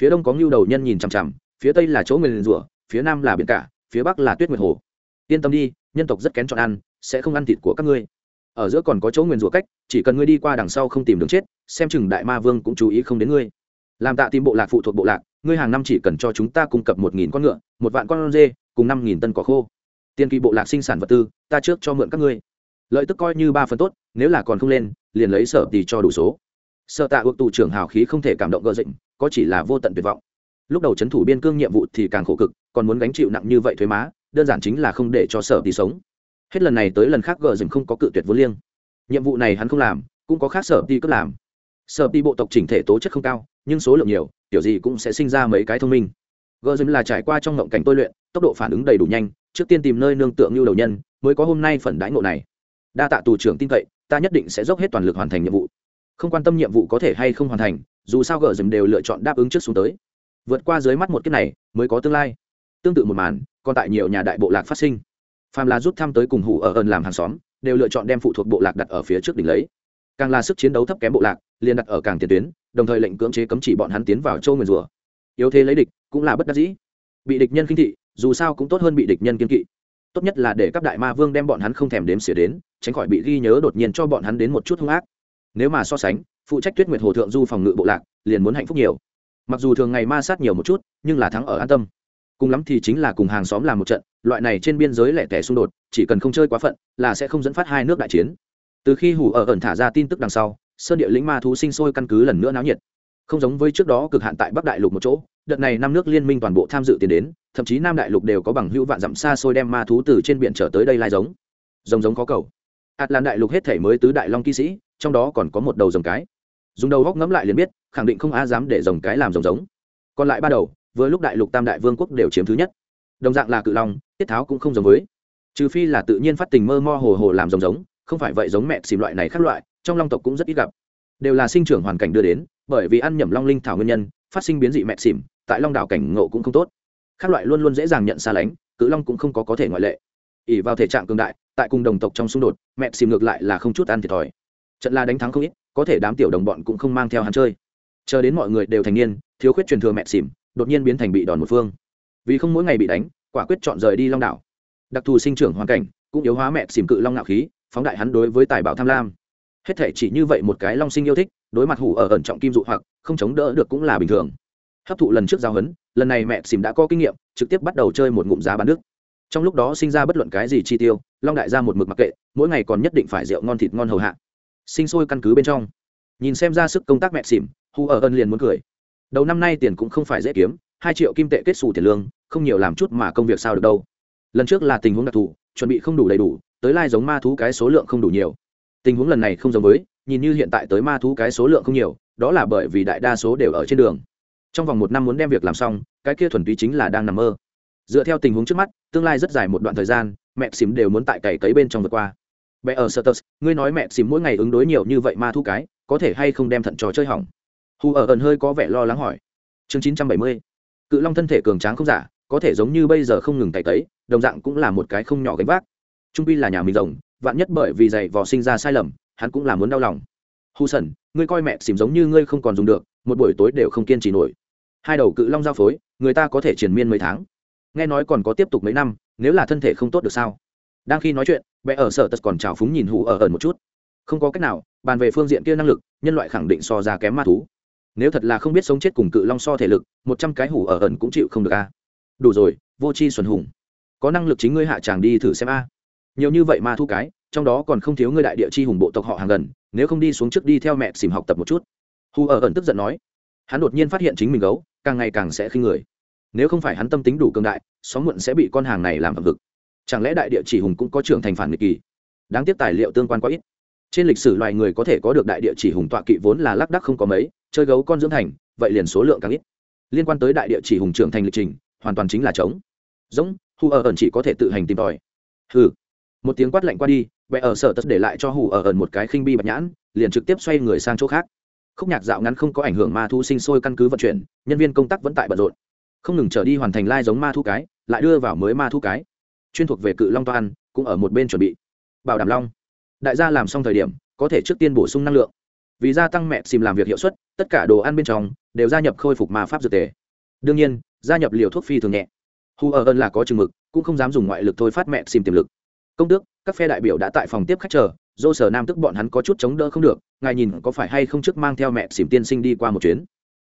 Phía đông có ngưu đầu nhân nhìn chằm chằm, phía tây là chỗ nguyền rủa, phía nam là biển cả, phía bắc là tuyết nguyệt hồ. Yên tâm đi, nhân tộc rất kén chọn ăn, sẽ không ăn thịt của các ngươi. Ở giữa còn có chỗ nguyền rủa cách, chỉ cần ngươi đi qua đằng sau không tìm đường chết, xem chừng đại ma vương cũng chú ý không đến ngươi. Làm tạ tìm bộ lạc phụ thuộc bộ lạc, ngươi hàng năm chỉ cần cho chúng ta cung cấp một nghìn con ngựa, một vạn con dê cùng năm nghìn tân cỏ khô. Tiền kỳ bộ lạc sinh sản vật tư, ta trước cho mượn các ngươi. Lợi tức coi như ba phần tốt, nếu là còn không lên, liền lấy sở tỷ cho đủ số. Sợ tạ ước tù trưởng hào khí không thể cảm động gợ dịnh, có chỉ là vô tận tuyệt vọng. Lúc đầu c h ấ n thủ biên cương nhiệm vụ thì càng khổ cực, còn muốn gánh chịu nặng như vậy thuế má, đơn giản chính là không để cho sở tỷ sống. Hết lần này tới lần khác gợ dịnh không có cự tuyệt vô liêng. Nhiệm vụ này hắn không làm, cũng có khác sở tỷ cất làm. Sở tỷ bộ tộc chỉnh thể tố chất không cao, nhưng số lượng nhiều kiểu gì cũng sẽ sinh ra mấy cái thông minh gờ dùm là trải qua trong ngộng cảnh tôi luyện, tốc độ phản ứng đầy đủ nhanh, trước tiên tìm nơi nương tượng như đầu nhân, mới có hôm nay phần đãi ngộ này. Đa tạ tù trưởng tin cậy, ta nhất định sẽ dốc hết toàn lực hoàn thành nhiệm vụ. Không quan tâm nhiệm vụ có thể hay không hoàn thành, dù sao gờ dùm đều lựa chọn đáp ứng trước xuống tới. Vượt qua dưới mắt một kiếp này, mới có tương lai. Tương tự một màn, còn tại nhiều nhà đại bộ lạc phát sinh. Phàm là rút thăm tới cùng hủ ở ơn làm hàng xóm, đều lựa chọn đem phụ thuộc bộ lạc đặt ở phía trước đỉnh lấy. Càng là sức chiến đấu thấp kém bộ lạc, liền đặt ở càng tiền tuyến, đồng thời lệnh cưỡng chế cấm chỉ bọn hắn tiến vào châu nguyền rùa yếu thế lấy địch cũng là bất đắc dĩ. Bị địch nhân khinh thị, dù sao cũng tốt hơn bị địch nhân kiên kỵ. Tốt nhất là để các đại ma vương đem bọn hắn không thèm đếm xỉa đến, tránh khỏi bị ghi nhớ đột nhiên cho bọn hắn đến một chút hung ác. Nếu mà so sánh, phụ trách tuyết nguyệt hồ thượng du phòng ngự bộ lạc, liền muốn hạnh phúc nhiều. Mặc dù thường ngày ma sát nhiều một chút, nhưng là thắng ở an tâm. Cùng lắm thì chính là cùng hàng xóm làm một trận, loại này trên biên giới lẻ tẻ xung đột, chỉ cần không chơi quá phận, là sẽ không dẫn phát hai nước đại chiến. Từ khi hủ ở ẩn thả ra tin tức đằng sau, sơn địa lĩnh ma thú sinh sôi căn cứ lần nữa náo nhiệt không giống với trước đó cực hạn tại bắc đại lục một chỗ, đợt này năm nước liên minh toàn bộ tham dự tiền đến, thậm chí nam đại lục đều có bằng hữu vạn dặm xa xôi đem ma thú từ trên biển trở tới đây lai giống. Rồng giống có cầu. Ạt lan đại lục hết thể mới tứ đại long kỵ sĩ, trong đó còn có một đầu rồng cái. Dùng đầu góc ngẫm lại liền biết, khẳng định không á dám để rồng cái làm rồng giống. Còn lại ba đầu với lúc đại lục tam đại vương quốc đều chiếm thứ nhất. Đồng dạng là cự long, tiết tháo cũng không giống với. Trừ phi là tự nhiên phát tình mơ mo hồ hồ làm rồng giống, không phải vậy giống mẹ xìm loại này khác loại, trong long tộc cũng rất ít gặp. Đều là sinh trưởng hoàn cảnh đưa đến bởi vì ăn nhầm long linh thảo nguyên nhân, phát sinh biến dị mẹ xỉm, tại long đảo cảnh ngộ cũng không tốt. Các loại luôn luôn dễ dàng nhận xa lánh, cự long cũng không có có thể ngoại lệ. Ỉ vào thể trạng cường đại, tại cùng đồng tộc trong xung đột, mẹ xỉm ngược lại là không chút ăn thiệt thòi. Trận la đánh thắng không ít, có thể đám tiểu đồng bọn cũng không mang theo hắn chơi. Chờ đến mọi người đều thành niên, thiếu khuyết truyền thừa mẹ xỉm, đột nhiên biến thành bị đòn một phương. Vì không mỗi ngày bị đánh, quả quyết chọn rời đi long đảo. Đặc thù sinh trưởng hoàn cảnh, cũng yếu hóa mẹ xỉm cự long ngạo khí, phóng đại hắn đối với tài bảo tham lam hết thể chỉ như vậy một cái long sinh yêu thích, đối mặt hủ ở ẩn trọng kim dụ hoặc, không chống đỡ được cũng là bình thường. Hấp thụ lần trước giao hấn, lần này mẹ xìm đã có kinh nghiệm, trực tiếp bắt đầu chơi một ngụm giá bán nước. Trong lúc đó sinh ra bất luận cái gì chi tiêu, long đại ra một mực mặc kệ, mỗi ngày còn nhất định phải rượu ngon thịt ngon hầu hạ. Sinh sôi căn cứ bên trong. Nhìn xem ra sức công tác mẹ xìm hù ở ân liền muốn cười. Đầu năm nay tiền cũng không phải dễ kiếm, hai triệu kim tệ kết xù tiền lương, không nhiều làm chút mà công việc sao được đâu. Lần trước là tình huống đặc thù, chuẩn bị không đủ đầy đủ, tới lai giống ma thú cái số lượng không đủ nhiều tình huống lần này không giống với nhìn như hiện tại tới ma thú cái số lượng không nhiều đó là bởi vì đại đa số đều ở trên đường. Trong vòng một năm muốn đem việc làm xong cái kia thuần túy chính là đang nằm mơ. Dựa theo tình huống trước mắt tương lai rất dài một đoạn thời gian mẹ xìm đều muốn tại cày cấy bên trong vượt qua. Bé ở Sertus, ngươi nói mẹ xìm mỗi ngày ứng đối nhiều như vậy ma thu cái có thể hay không đem thận trò chơi hỏng? Hù ở ẩn hơi có vẻ lo lắng hỏi. Chương chín trăm bảy mươi. Cự long thân thể cường tráng không giả có thể giống như bây giờ không ngừng cày cấy đồng dạng cũng là một cái không nhỏ gánh vác. Trung pi là nhà mình rồng vạn nhất bởi vì giày vò sinh ra sai lầm, hắn cũng là muốn đau lòng. Hù sần ngươi coi mẹ xìm giống như ngươi không còn dùng được, một buổi tối đều không kiên trì nổi. Hai đầu cự long giao phối, người ta có thể triển miên mấy tháng. Nghe nói còn có tiếp tục mấy năm, nếu là thân thể không tốt được sao? Đang khi nói chuyện bé ở sở tật còn trào phúng nhìn hù ở ẩn một chút. Không có cách nào, bàn về phương diện kia năng lực, nhân loại khẳng định so ra kém ma thú. Nếu thật là không biết sống chết cùng cự long so thể lực, một trăm cái hủ ở ẩn cũng chịu không được a. Đủ rồi, vô c h i xuân hùng. Có năng lực chính ngươi hạ tràng đi thử xem a. Nhiều như vậy ma thu cái trong đó còn không thiếu ngươi đại địa chi hùng bộ tộc họ hàng gần, nếu không đi xuống trước đi theo mẹ xìm học tập một chút. Hù ở ẩn tức giận nói. Hắn đột nhiên phát hiện chính mình gấu, càng ngày càng sẽ khi người. Nếu không phải hắn tâm tính đủ cường đại xóm muộn sẽ bị con hàng này làm ẩm vực chẳng lẽ đại địa chỉ hùng cũng có trưởng thành phản nghịch kỳ? Đáng tiếc tài liệu tương quan quá ít. Trên lịch sử loài người có thể có được đại địa chỉ hùng tọa kỵ vốn là lác đắc không có mấy, chơi gấu con dưỡng thành, vậy liền số lượng càng ít. Liên quan tới đại địa chỉ hùng trưởng thành lịch trình, hoàn toàn chính là trống. Giống hù ở ẩn chỉ có thể tự hành tìm tòi. Hừ. Một tiếng quát lạnh qua đi vẻ ở sở tất để lại cho hủ ở ẩn một cái khinh bi bạch nhãn, liền trực tiếp xoay người sang chỗ khác. Khúc nhạc dạo ngắn không có ảnh hưởng ma thu sinh sôi căn cứ vận chuyển, nhân viên công tác vẫn tại bận rộn. Không ngừng trở đi hoàn thành lai giống ma thu cái, lại đưa vào mới ma thu cái. Chuyên thuộc về cự long toan, cũng ở một bên chuẩn bị. Bảo đảm long. Đại gia làm xong thời điểm, có thể trước tiên bổ sung năng lượng. Vì gia tăng mẹ xìm làm việc hiệu suất, tất cả đồ ăn bên trong, đều gia nhập khôi phục ma pháp dược tề. Đương nhiên, gia nhập liều thuốc phi thường nhẹ. Hù ở ơn là có chừng mực, cũng không dám dùng ngoại lực thôi phát mẹ xìm tiềm lực công tước, các phe đại biểu đã tại phòng tiếp khách chờ, dô sở nam tức bọn hắn có chút chống đỡ không được, ngài nhìn có phải hay không trước mang theo mẹ xỉm tiên sinh đi qua một chuyến.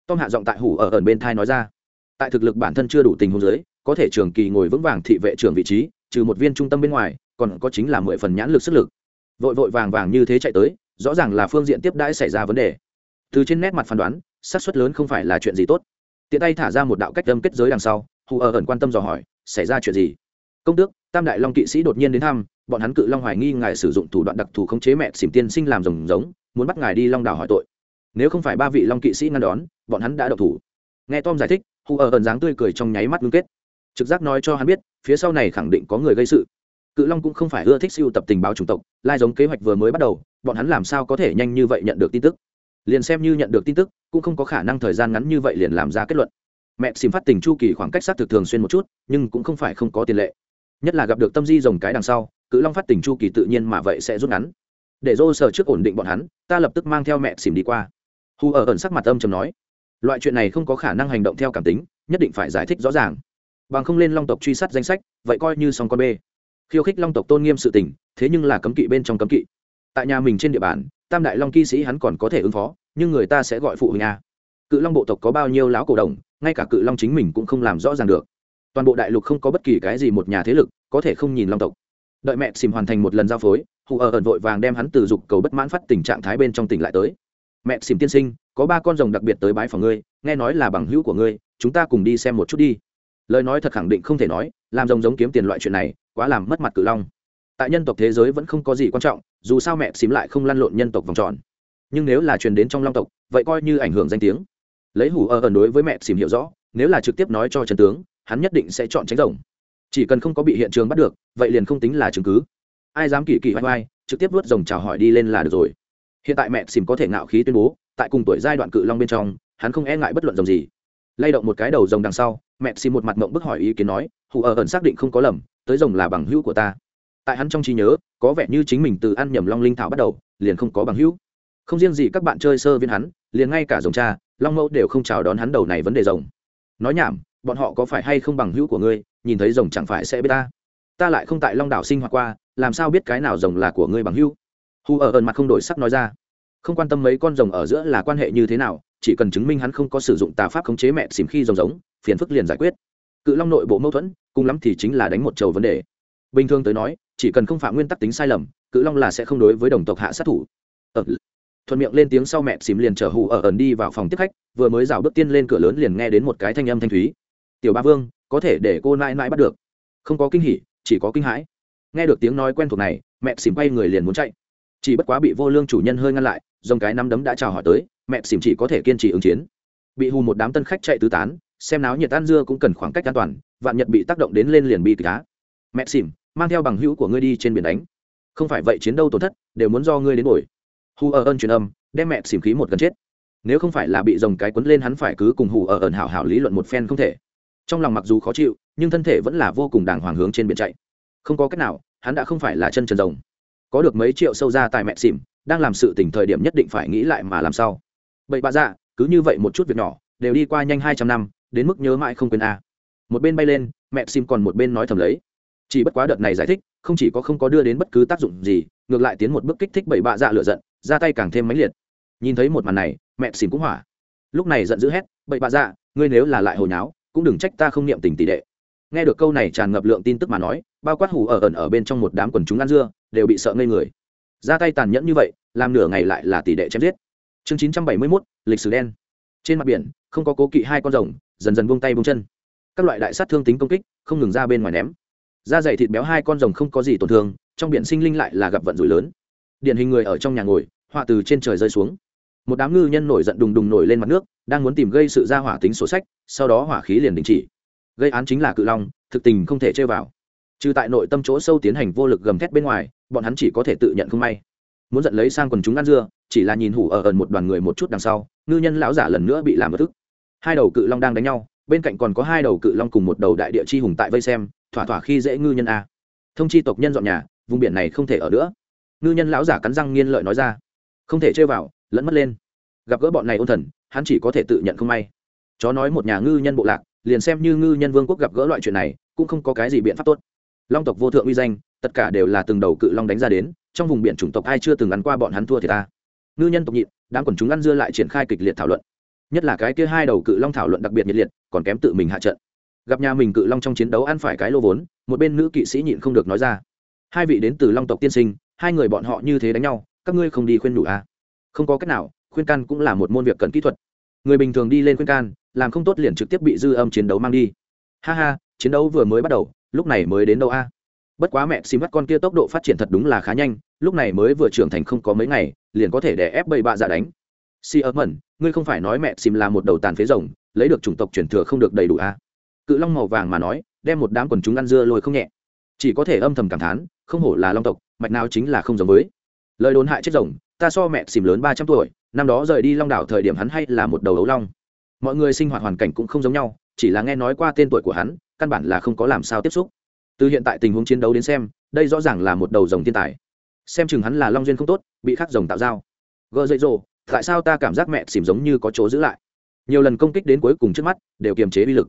Tom hạ giọng tại hủ ở ẩn bên thai nói ra. Tại thực lực bản thân chưa đủ tình huống giới có thể trường kỳ ngồi vững vàng thị vệ trưởng vị trí, trừ một viên trung tâm bên ngoài, còn có chính là mười phần nhãn lực sức lực. Vội vội vàng vàng như thế chạy tới, rõ ràng là phương diện tiếp đãi xảy ra vấn đề. Từ trên nét mặt phán đoán, xác suất lớn không phải là chuyện gì tốt. Tiện tay thả ra một đạo cách âm kết giới đằng sau hù ở ẩn quan tâm dò hỏi, xảy ra chuyện gì? Công tước tam đại long kỵ sĩ đột nhiên đến thăm, bọn hắn cự long hoài nghi ngài sử dụng thủ đoạn đặc thù khống chế mẹ xỉm tiên sinh làm rồng giống, muốn bắt ngài đi long đảo hỏi tội. Nếu không phải ba vị long kỵ sĩ ngăn đón, bọn hắn đã độc thủ. Nghe tom giải thích hù ở ẩn dáng tươi cười trong nháy mắt ngưng kết. Trực giác nói cho hắn biết, phía sau này khẳng định có người gây sự. Cự long cũng không phải ưa thích siêu tập tình báo chủng tộc, lai giống kế hoạch vừa mới bắt đầu, bọn hắn làm sao có thể nhanh như vậy nhận được tin tức? Liền xem như nhận được tin tức, cũng không có khả năng thời gian ngắn như vậy liền làm ra kết luận. Mẹ xìm phát tình chu kỳ khoảng cách xác thực thường xuyên một chút, nhưng cũng không phải không có tiền lệ nhất là gặp được tâm di rồng cái đằng sau, cự long phát tình chu kỳ tự nhiên mà vậy sẽ rút ngắn. Để dô sở trước ổn định bọn hắn, ta lập tức mang theo mẹ xìm đi qua. Hù ở ẩn sắc mặt âm chầm nói. Loại chuyện này không có khả năng hành động theo cảm tính, nhất định phải giải thích rõ ràng. Bằng không lên long tộc truy sát danh sách, vậy coi như xong con bê. Khiêu khích long tộc tôn nghiêm sự tình, thế nhưng là cấm kỵ bên trong cấm kỵ. Tại nhà mình trên địa bàn, tam đại long kỵ sĩ hắn còn có thể ứng phó, nhưng người ta sẽ gọi phụ huynh a. Cự long bộ tộc có bao nhiêu lão cổ đồng, ngay cả cự long chính mình cũng không làm rõ ràng được toàn bộ đại lục không có bất kỳ cái gì một nhà thế lực, có thể không nhìn long tộc. Đợi mẹ xìm hoàn thành một lần giao phối, hù ở ẩn vội vàng đem hắn từ dục cầu bất mãn phát tình trạng thái bên trong tỉnh lại tới. Mẹ xìm tiên sinh, có ba con rồng đặc biệt tới bái phòng ngươi, nghe nói là bằng hữu của ngươi, chúng ta cùng đi xem một chút đi. Lời nói thật khẳng định không thể nói, làm rồng giống kiếm tiền loại chuyện này, quá làm mất mặt cự long. Tại nhân tộc thế giới vẫn không có gì quan trọng, dù sao mẹ xím lại không lăn lộn nhân tộc vòng tròn. Nhưng nếu là truyền đến trong long tộc, vậy coi như ảnh hưởng danh tiếng. Lấy hủ ở ẩn đối với mẹ xìm hiểu rõ, nếu là trực tiếp nói cho trần tướng hắn nhất định sẽ chọn tránh rồng. Chỉ cần không có bị hiện trường bắt được, vậy liền không tính là chứng cứ. Ai dám kỳ kỳ vai vai trực tiếp vớt rồng chào hỏi đi lên là được rồi. Hiện tại mẹ xìm có thể ngạo khí tuyên bố, tại cùng tuổi giai đoạn cự long bên trong, hắn không e ngại bất luận rồng gì. Lay động một cái đầu rồng đằng sau, mẹ xìm một mặt mộng bức hỏi ý kiến nói, hù ở ẩn xác định không có lầm, tới rồng là bằng hữu của ta. Tại hắn trong trí nhớ, có vẻ như chính mình từ ăn nhầm long linh thảo bắt đầu, liền không có bằng hữu. Không riêng gì các bạn chơi sơ viên hắn, liền ngay cả rồng cha, long mẫu đều không chào đón hắn đầu này vấn đề rồng. Nói nhảm bọn họ có phải hay không bằng hữu của ngươi, nhìn thấy rồng chẳng phải sẽ biết ta? Ta lại không tại long đảo sinh hoạt qua, làm sao biết cái nào rồng là của ngươi bằng hữu? Hù ở ẩn mặt không đổi sắc nói ra. Không quan tâm mấy con rồng ở giữa là quan hệ như thế nào, chỉ cần chứng minh hắn không có sử dụng tà pháp khống chế mẹ xìm khi rồng giống, phiền phức liền giải quyết. Cự long nội bộ mâu thuẫn, cùng lắm thì chính là đánh một trầu vấn đề. Bình thường tới nói, chỉ cần không phạm nguyên tắc tính sai lầm, cự long là sẽ không đối với đồng tộc hạ sát thủ. Ờ, ở thuận miệng lên tiếng sau mẹ xìm liền chở hù ở ẩn đi vào phòng tiếp khách, vừa mới rào bước tiên lên cửa lớn liền nghe đến một cái thanh âm thanh thúy tiểu ba vương, có thể để cô nãi nãi bắt được. Không có kinh hỉ, chỉ có kinh hãi. Nghe được tiếng nói quen thuộc này, mẹ xìm quay người liền muốn chạy. Chỉ bất quá bị vô lương chủ nhân hơi ngăn lại, dòng cái nắm đấm đã chào hỏi tới, mẹ xìm chỉ có thể kiên trì ứng chiến. Bị hù một đám tân khách chạy tứ tán, xem náo nhiệt tan dưa cũng cần khoảng cách an toàn, vạn nhật bị tác động đến lên liền bị cá mẹ xìm mang theo bằng hữu của ngươi đi trên biển đánh. Không phải vậy chiến đâu tổn thất, đều muốn do ngươi đến bồi. Hù ở ơn truyền âm, đem mẹ xìm khí một gần chết. Nếu không phải là bị dòng cái quấn lên hắn phải cứ cùng hù ở ẩn hảo hảo lý luận một phen không thể trong lòng mặc dù khó chịu, nhưng thân thể vẫn là vô cùng đàng hoàng hướng trên biển chạy. Không có cách nào, hắn đã không phải là chân trần rồng. Có được mấy triệu sâu ra tại mẹ xìm đang làm sự tỉnh thời điểm nhất định phải nghĩ lại mà làm sao. Bậy bạ dạ cứ như vậy một chút việc nhỏ, đều đi qua nhanh hai trăm năm, đến mức nhớ mãi không quên a. Một bên bay lên, mẹ sim còn một bên nói thầm lấy. Chỉ bất quá đợt này giải thích, không chỉ có không có đưa đến bất cứ tác dụng gì, ngược lại tiến một bước kích thích bậy bạ dạ lựa giận, ra tay càng thêm mãnh liệt. Nhìn thấy một màn này, mẹ sim cũng hỏa. Lúc này giận dữ hét, bậy bạ dạ ngươi nếu là lại hồi nháo cũng đừng trách ta không niệm tình tỷ đệ. Nghe được câu này tràn ngập lượng tin tức mà nói, bao quát hủ ở ẩn ở bên trong một đám quần chúng ăn dưa, đều bị sợ ngây người. Ra tay tàn nhẫn như vậy, làm nửa ngày lại là tỷ đệ chém giết. Chương chín trăm bảy mươi mốt, lịch sử đen. Trên mặt biển, không có cố kỵ hai con rồng, dần dần buông tay buông chân. Các loại đại sát thương tính công kích, không ngừng ra bên ngoài ném. Da dày thịt béo hai con rồng không có gì tổn thương, trong biển sinh linh lại là gặp vận rủi lớn. Điển hình người ở trong nhà ngồi, họa từ trên trời rơi xuống một đám ngư nhân nổi giận đùng đùng nổi lên mặt nước, đang muốn tìm gây sự ra hỏa tính sổ sách, sau đó hỏa khí liền đình chỉ. Gây án chính là cự long, thực tình không thể chơi vào. Trừ tại nội tâm chỗ sâu tiến hành vô lực gầm thét bên ngoài, bọn hắn chỉ có thể tự nhận không may. Muốn giận lấy sang quần chúng ăn dưa, chỉ là nhìn hủ ở ẩn một đoàn người một chút đằng sau, ngư nhân lão giả lần nữa bị làm bất thức hai đầu cự long đang đánh nhau, bên cạnh còn có hai đầu cự long cùng một đầu đại địa chi hùng tại vây xem, thỏa thỏa khi dễ ngư nhân a. Thông chi tộc nhân dọn nhà, vùng biển này không thể ở nữa. Ngư nhân lão giả cắn răng nghiên lợi nói ra. Không thể chơi vào lẫn mất lên. Gặp gỡ bọn này ôn thần, hắn chỉ có thể tự nhận không may. Chó nói một nhà ngư nhân bộ lạc, liền xem như ngư nhân vương quốc gặp gỡ loại chuyện này, cũng không có cái gì biện pháp tốt. Long tộc vô thượng uy danh, tất cả đều là từng đầu cự long đánh ra đến, trong vùng biển chủng tộc ai chưa từng ăn qua bọn hắn thua thì ta. Ngư nhân tộc nhịn, đám quần chúng ăn dưa lại triển khai kịch liệt thảo luận. Nhất là cái kia hai đầu cự long thảo luận đặc biệt nhiệt liệt, còn kém tự mình hạ trận. Gặp nhà mình cự long trong chiến đấu ăn phải cái lô vốn, một bên nữ kỵ sĩ nhịn không được nói ra. Hai vị đến từ long tộc tiên sinh, hai người bọn họ như thế đánh nhau, các ngươi không đi khuyên đủ à? Không có cách nào, khuyên can cũng là một môn việc cần kỹ thuật. Người bình thường đi lên khuyên can, làm không tốt liền trực tiếp bị dư âm chiến đấu mang đi. Ha ha, chiến đấu vừa mới bắt đầu, lúc này mới đến đâu a? Bất quá mẹ xìm mắt con kia tốc độ phát triển thật đúng là khá nhanh, lúc này mới vừa trưởng thành không có mấy ngày, liền có thể để ép bầy bạ dạ đánh. Si ấm mẩn, ngươi không phải nói mẹ xìm là một đầu tàn phế rồng, lấy được chủng tộc truyền thừa không được đầy đủ a? Cự long màu vàng mà nói, đem một đám quần chúng ăn dưa lôi không nhẹ. Chỉ có thể âm thầm cảm thán, không hổ là long tộc, mạch nào chính là không giống với. Lời đồn hại chết rồng ta so mẹ xìm lớn ba trăm tuổi, năm đó rời đi long đảo thời điểm hắn hay là một đầu ấu long. Mọi người sinh hoạt hoàn cảnh cũng không giống nhau, chỉ là nghe nói qua tên tuổi của hắn, căn bản là không có làm sao tiếp xúc. Từ hiện tại tình huống chiến đấu đến xem, đây rõ ràng là một đầu rồng thiên tài. Xem chừng hắn là long duyên không tốt, bị khắc rồng tạo dao gợ dậy rồ tại sao ta cảm giác mẹ xỉm giống như có chỗ giữ lại? Nhiều lần công kích đến cuối cùng trước mắt, đều kiềm chế uy lực.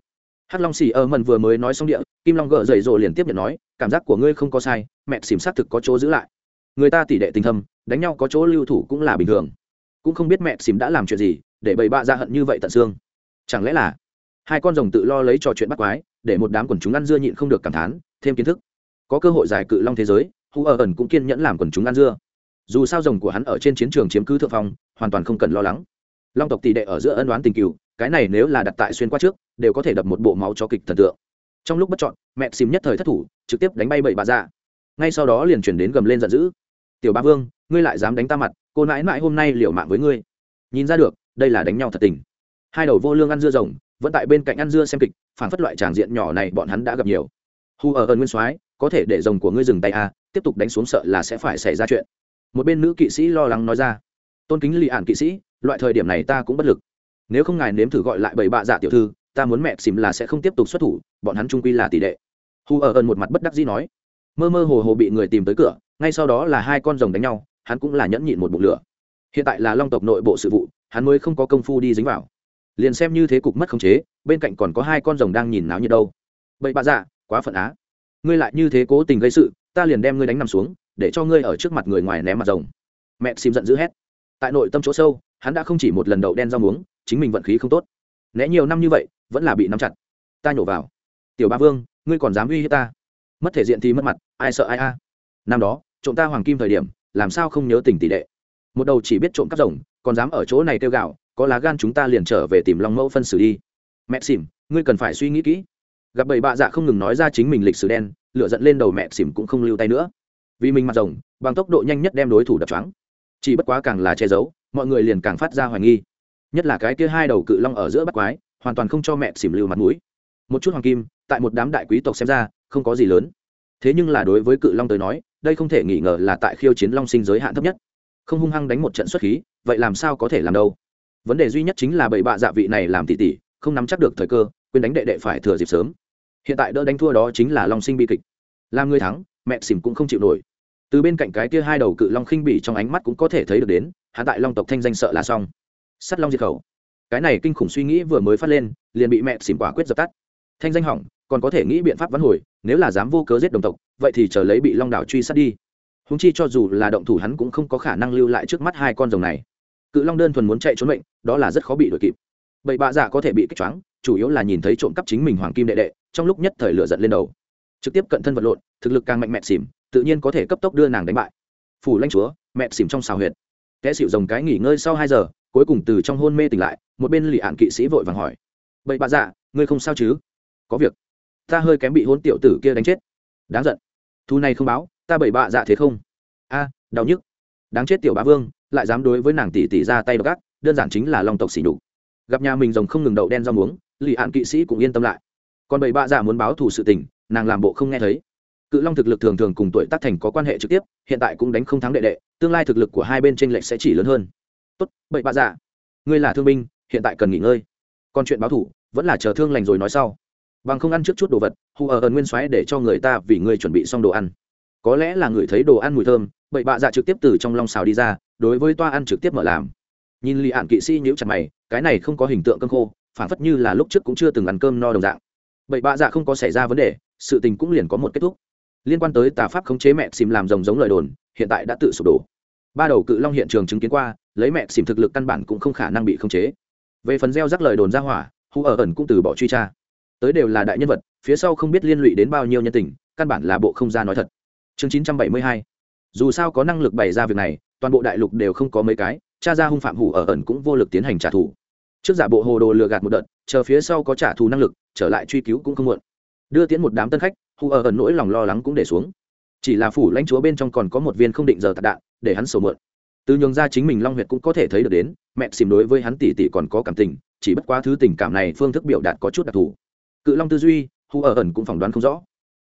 Hắc long xì ơ mần vừa mới nói xong địa, kim long gợ dậy rồ liền tiếp nhận nói, cảm giác của ngươi không có sai, mẹ xỉm xác thực có chỗ giữ lại người ta tỷ đệ tình thâm, đánh nhau có chỗ lưu thủ cũng là bình thường. Cũng không biết mẹ xìm đã làm chuyện gì để bầy bạ ra hận như vậy tận xương. Chẳng lẽ là hai con rồng tự lo lấy trò chuyện bắt quái, để một đám quần chúng ăn dưa nhịn không được cảm thán, thêm kiến thức. Có cơ hội giải cự long thế giới, hu ở ẩn cũng kiên nhẫn làm quần chúng ăn dưa. Dù sao rồng của hắn ở trên chiến trường chiếm cứ thượng phong, hoàn toàn không cần lo lắng. Long tộc tỷ đệ ở giữa ân đoán tình cựu cái này nếu là đặt tại xuyên qua trước, đều có thể đập một bộ máu cho kịch thần tượng. Trong lúc bất chọn, mẹ xìm nhất thời thất thủ, trực tiếp đánh bay bậy bà ra. Ngay sau đó liền chuyển đến gầm lên giận dữ tiểu ba vương, ngươi lại dám đánh ta mặt, cô nãi mãi hôm nay liều mạng với ngươi. Nhìn ra được, đây là đánh nhau thật tình. Hai đầu vô lương ăn dưa rồng, vẫn tại bên cạnh ăn dưa xem kịch, phản phất loại tràng diện nhỏ này bọn hắn đã gặp nhiều. Hu ở ơn nguyên soái, có thể để rồng của ngươi dừng tay à tiếp tục đánh xuống sợ là sẽ phải xảy ra chuyện. Một bên nữ kỵ sĩ lo lắng nói ra, tôn kính lì ạn kỵ sĩ, loại thời điểm này ta cũng bất lực. Nếu không ngài nếm thử gọi lại bảy bạ dạ tiểu thư, ta muốn mẹ xìm là sẽ không tiếp tục xuất thủ, bọn hắn trung quy là tỷ đệ. Hu ở ơn một mặt bất đắc dĩ nói, mơ mơ hồ hồ bị người tìm tới cửa ngay sau đó là hai con rồng đánh nhau, hắn cũng là nhẫn nhịn một bụng lửa. Hiện tại là long tộc nội bộ sự vụ, hắn mới không có công phu đi dính vào. Liền xem như thế cục mất khống chế, bên cạnh còn có hai con rồng đang nhìn náo như đâu. Bậy bạ dạ quá phận á. Ngươi lại như thế cố tình gây sự, ta liền đem ngươi đánh nằm xuống, để cho ngươi ở trước mặt người ngoài ném mặt rồng. Mẹ xìm giận dữ hét. Tại nội tâm chỗ sâu, hắn đã không chỉ một lần đậu đen rau muống, chính mình vận khí không tốt. Né nhiều năm như vậy, vẫn là bị nắm chặt. Ta nhổ vào. Tiểu ba vương, ngươi còn dám uy hiếp ta? Mất thể diện thì mất mặt, ai sợ ai a? Năm đó trộm ta hoàng kim thời điểm, làm sao không nhớ tình tỷ đệ một đầu chỉ biết trộm cắp rồng, còn dám ở chỗ này kêu gạo, có lá gan chúng ta liền trở về tìm long mẫu phân xử đi. Mẹ xỉm, ngươi cần phải suy nghĩ kỹ. Gặp bầy bạ dạ không ngừng nói ra chính mình lịch sử đen lựa dẫn lên đầu mẹ xỉm cũng không lưu tay nữa. Vì mình mặt rồng, bằng tốc độ nhanh nhất đem đối thủ đập choáng. Chỉ bất quá càng là che giấu, mọi người liền càng phát ra hoài nghi. Nhất là cái kia hai đầu cự long ở giữa bắt quái, hoàn toàn không cho mẹ xỉm lưu mặt mũi. Một chút hoàng kim, tại một đám đại quý tộc xem ra, không có gì lớn. Thế nhưng là đối với cự long tới nói đây không thể nghi ngờ là tại khiêu chiến long sinh giới hạn thấp nhất. Không hung hăng đánh một trận xuất khí, vậy làm sao có thể làm đâu? Vấn đề duy nhất chính là bảy bạ dạ vị này làm tỉ tỉ, không nắm chắc được thời cơ, quên đánh đệ đệ phải thừa dịp sớm. Hiện tại đỡ đánh thua đó chính là long sinh bi kịch. Làm người thắng, mẹ xỉm cũng không chịu nổi. Từ bên cạnh cái kia hai đầu cự long khinh bỉ trong ánh mắt cũng có thể thấy được đến hạ tại long tộc thanh danh sợ là xong. Sắt long diệt khẩu. Cái này kinh khủng suy nghĩ vừa mới phát lên, liền bị mẹ xỉm quả quyết dập tắt. Thanh danh hỏng, còn có thể nghĩ biện pháp vắn hồi, nếu là dám vô cớ giết đồng tộc vậy thì chờ lấy bị long đảo truy sát đi. Húng chi cho dù là động thủ hắn cũng không có khả năng lưu lại trước mắt hai con rồng này. Cự long đơn thuần muốn chạy trốn mệnh, đó là rất khó bị đuổi kịp. Bậy bạ giả có thể bị kích choáng, chủ yếu là nhìn thấy trộm cắp chính mình hoàng kim đệ đệ, trong lúc nhất thời lửa giận lên đầu. Trực tiếp cận thân vật lộn, thực lực càng mạnh mẹ xỉm, tự nhiên có thể cấp tốc đưa nàng đánh bại. Phủ lanh chúa, mẹ xỉm trong xào huyệt. Kẻ xịu rồng cái nghỉ ngơi sau hai giờ, cuối cùng từ trong hôn mê tỉnh lại, một bên lì ạn kỵ sĩ vội vàng hỏi. Bậy bạ dạ ngươi không sao chứ? Có việc. Ta hơi kém bị hôn tiểu tử kia đánh chết. Đáng giận thu này không báo, ta bậy bạ dạ thế không? A, đau nhức. Đáng chết tiểu bá vương, lại dám đối với nàng tỷ tỷ ra tay gác đơn giản chính là long tộc xỉ nhục. Gặp nhà mình rồng không ngừng đậu đen rau muống, lì hạn kỵ sĩ cũng yên tâm lại. Còn bảy bạ dạ muốn báo thù sự tình, nàng làm bộ không nghe thấy. Cự long thực lực thường thường cùng tuổi tác thành có quan hệ trực tiếp, hiện tại cũng đánh không thắng đệ đệ, tương lai thực lực của hai bên tranh lệch sẽ chỉ lớn hơn. Tốt bảy bạ dạ. Ngươi là thương binh, hiện tại cần nghỉ ngơi. Còn chuyện báo thù, vẫn là chờ thương lành rồi nói sau bằng không ăn trước chút đồ vật, hù ở ẩn nguyên xoáy để cho người ta vì ngươi chuẩn bị xong đồ ăn. Có lẽ là người thấy đồ ăn mùi thơm, bậy bạ dạ trực tiếp từ trong lòng xào đi ra, đối với toa ăn trực tiếp mở làm. Nhìn lì ạn kỵ sĩ nhíu chặt mày, cái này không có hình tượng cơm khô phản phất như là lúc trước cũng chưa từng ăn cơm no đồng dạng. Bậy bạ dạ không có xảy ra vấn đề, sự tình cũng liền có một kết thúc. Liên quan tới tà pháp khống chế mẹ xìm làm rồng giống lời đồn, hiện tại đã tự sụp đổ. Ba đầu cự long hiện trường chứng kiến qua, lấy mẹ xìm thực lực căn bản cũng không khả năng bị khống chế. Về phần gieo rắc lời đồn ra hỏa, hù ở ẩn cũng từ bỏ truy tra tới đều là đại nhân vật, phía sau không biết liên lụy đến bao nhiêu nhân tình, căn bản là bộ không ra nói thật. Chương chín trăm bảy mươi hai. Dù sao có năng lực bày ra việc này, toàn bộ đại lục đều không có mấy cái, cha ra hung phạm hủ ở ẩn cũng vô lực tiến hành trả thù. Trước giả bộ hồ đồ lừa gạt một đợt, chờ phía sau có trả thù năng lực, trở lại truy cứu cũng không muộn. Đưa tiến một đám tân khách hù ở ẩn nỗi lòng lo lắng cũng để xuống. Chỉ là phủ lãnh chúa bên trong còn có một viên không định giờ tạc đạn, để hắn sầu mượn từ nhường ra chính mình long huyệt cũng có thể thấy được đến, mẹ xìm đối với hắn tỷ tỷ còn có cảm tình, chỉ bất quá thứ tình cảm này phương thức biểu đạt có chút đặc thù cự long tư duy, hù ở ẩn cũng phỏng đoán không rõ.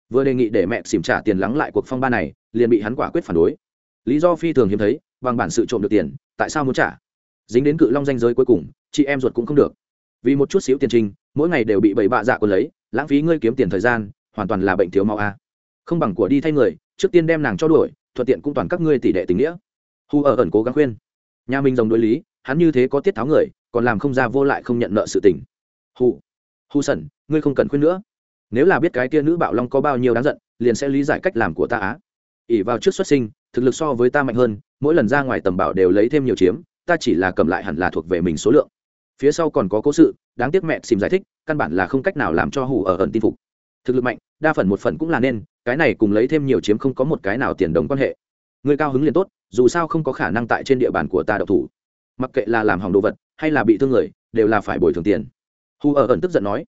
Vừa đề nghị để mẹ xìm trả tiền lắng lại cuộc phong ba này, liền bị hắn quả quyết phản đối. Lý do phi thường hiếm thấy, bằng bản sự trộm được tiền, tại sao muốn trả? Dính đến cự long danh giới cuối cùng, chị em ruột cũng không được. Vì một chút xíu tiền trình, mỗi ngày đều bị bảy bạ dạ còn lấy, lãng phí ngươi kiếm tiền thời gian, hoàn toàn là bệnh thiếu máu a. Không bằng của đi thay người, trước tiên đem nàng cho đuổi, thuận tiện cũng toàn các ngươi tỷ đệ tình nghĩa. Hu ở ẩn cố gắng khuyên. Nhà mình rồng đối lý, hắn như thế có tiết tháo người, còn làm không ra vô lại không nhận nợ sự tình. Hù hù sẩn, ngươi không cần khuyên nữa. Nếu là biết cái kia nữ bạo long có bao nhiêu đáng giận, liền sẽ lý giải cách làm của ta á. Ỉ vào trước xuất sinh, thực lực so với ta mạnh hơn, mỗi lần ra ngoài tầm bảo đều lấy thêm nhiều chiếm, ta chỉ là cầm lại hẳn là thuộc về mình số lượng. Phía sau còn có cố sự, đáng tiếc mẹ xìm giải thích, căn bản là không cách nào làm cho hủ ở ẩn tin phục. Thực lực mạnh, đa phần một phần cũng là nên, cái này cùng lấy thêm nhiều chiếm không có một cái nào tiền đồng quan hệ. Người cao hứng liền tốt, dù sao không có khả năng tại trên địa bàn của ta độc thủ. Mặc kệ là làm hỏng đồ vật, hay là bị thương người, đều là phải bồi thường tiền hù ở ẩn tức giận nói,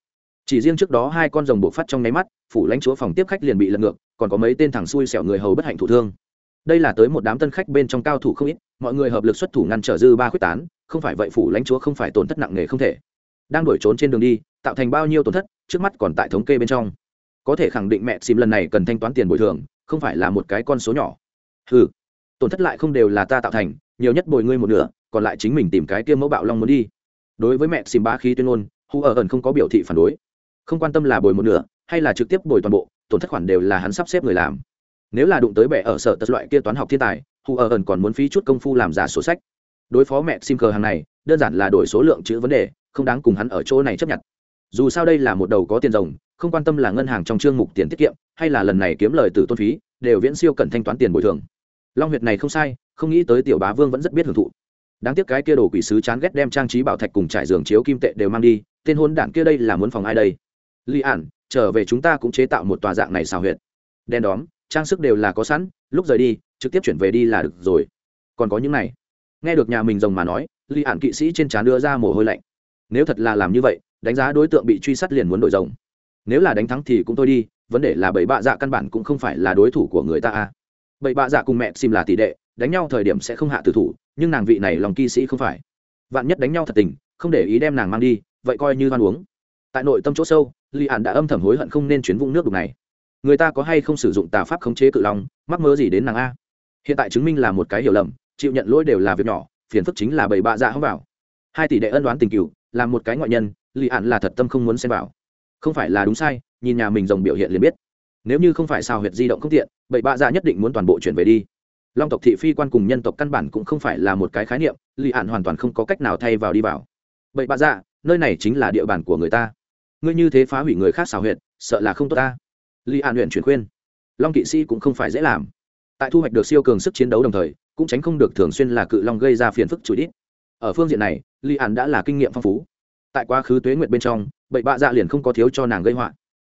chỉ riêng trước đó hai con rồng bộ phát trong nháy mắt, phủ lãnh chúa phòng tiếp khách liền bị lật ngược, còn có mấy tên thằng xui xẻo người hầu bất hạnh thủ thương. Đây là tới một đám tân khách bên trong cao thủ không ít, mọi người hợp lực xuất thủ ngăn trở dư ba quyết tán, không phải vậy phủ lãnh chúa không phải tổn thất nặng nề không thể. Đang đuổi trốn trên đường đi, tạo thành bao nhiêu tổn thất, trước mắt còn tại thống kê bên trong. Có thể khẳng định mẹ xìm lần này cần thanh toán tiền bồi thường, không phải là một cái con số nhỏ. Ừ tổn thất lại không đều là ta tạo thành, nhiều nhất bồi ngươi một nửa, còn lại chính mình tìm cái kia mẫu bạo long muốn đi. Đối với mẹ xìm ba khí tuyên ngôn hù ở ẩn không có biểu thị phản đối. Không quan tâm là bồi một nửa, hay là trực tiếp bồi toàn bộ, tổn thất khoản đều là hắn sắp xếp người làm. Nếu là đụng tới bẻ ở sở tật loại kia toán học thiên tài, hù ở ẩn còn muốn phí chút công phu làm giả sổ sách. Đối phó mẹ sim cờ hàng này, đơn giản là đổi số lượng chữ vấn đề, không đáng cùng hắn ở chỗ này chấp nhận. Dù sao đây là một đầu có tiền rồng, không quan tâm là ngân hàng trong chương mục tiền tiết kiệm, hay là lần này kiếm lời từ tôn phí, đều viễn siêu cần thanh toán tiền bồi thường. Long huyệt này không sai, không nghĩ tới tiểu bá vương vẫn rất biết hưởng thụ. Đáng tiếc cái kia đồ quỷ sứ chán ghét đem trang trí bảo thạch cùng trải giường chiếu kim tệ đều mang đi tên hôn đản kia đây là muốn phòng ai đây? Li ản, trở về chúng ta cũng chế tạo một tòa dạng này xào huyệt. Đen đóm, trang sức đều là có sẵn, lúc rời đi, trực tiếp chuyển về đi là được rồi. Còn có những này. Nghe được nhà mình rồng mà nói li ản kỵ sĩ trên trán đưa ra mồ hôi lạnh. Nếu thật là làm như vậy, đánh giá đối tượng bị truy sát liền muốn đổi rồng. Nếu là đánh thắng thì cũng thôi đi, vấn đề là bảy bạ dạ căn bản cũng không phải là đối thủ của người ta à. a bảy bạ dạ cùng mẹ xìm là tỷ đệ, đánh nhau thời điểm sẽ không hạ tử thủ, nhưng nàng vị này lòng kỵ sĩ không phải. Vạn nhất đánh nhau thật tình, không để ý đem nàng mang đi vậy coi như hoan uống. Tại nội tâm chỗ sâu li ạn đã âm thầm hối hận không nên chuyến vũng nước đục này. Người ta có hay không sử dụng tà pháp khống chế cự long, mắc mơ gì đến nàng a? Hiện tại chứng minh là một cái hiểu lầm, chịu nhận lỗi đều là việc nhỏ, phiền phức chính là bảy bạ dạ không vào. Hai tỷ đệ ân đoán tình cựu là một cái ngoại nhân li ạn là thật tâm không muốn xem vào. Không phải là đúng sai, nhìn nhà mình rồng biểu hiện liền biết. Nếu như không phải sao huyệt di động không tiện bảy bạ dạ nhất định muốn toàn bộ chuyển về đi. Long tộc thị phi quan cùng nhân tộc căn bản cũng không phải là một cái khái niệm li ạn hoàn toàn không có cách nào thay vào đi vào. Bảy bạ dạ nơi này chính là địa bàn của người ta. Ngươi như thế phá hủy người khác xào huyệt, sợ là không tốt ta. Li an huyện chuyển khuyên. Long kỵ sĩ cũng không phải dễ làm. Tại thu hoạch được siêu cường sức chiến đấu đồng thời, cũng tránh không được thường xuyên là cự long gây ra phiền phức chùi đít. Ở phương diện này li an đã là kinh nghiệm phong phú. Tại quá khứ tuế nguyệt bên trong, bậy bạ dạ liền không có thiếu cho nàng gây họa.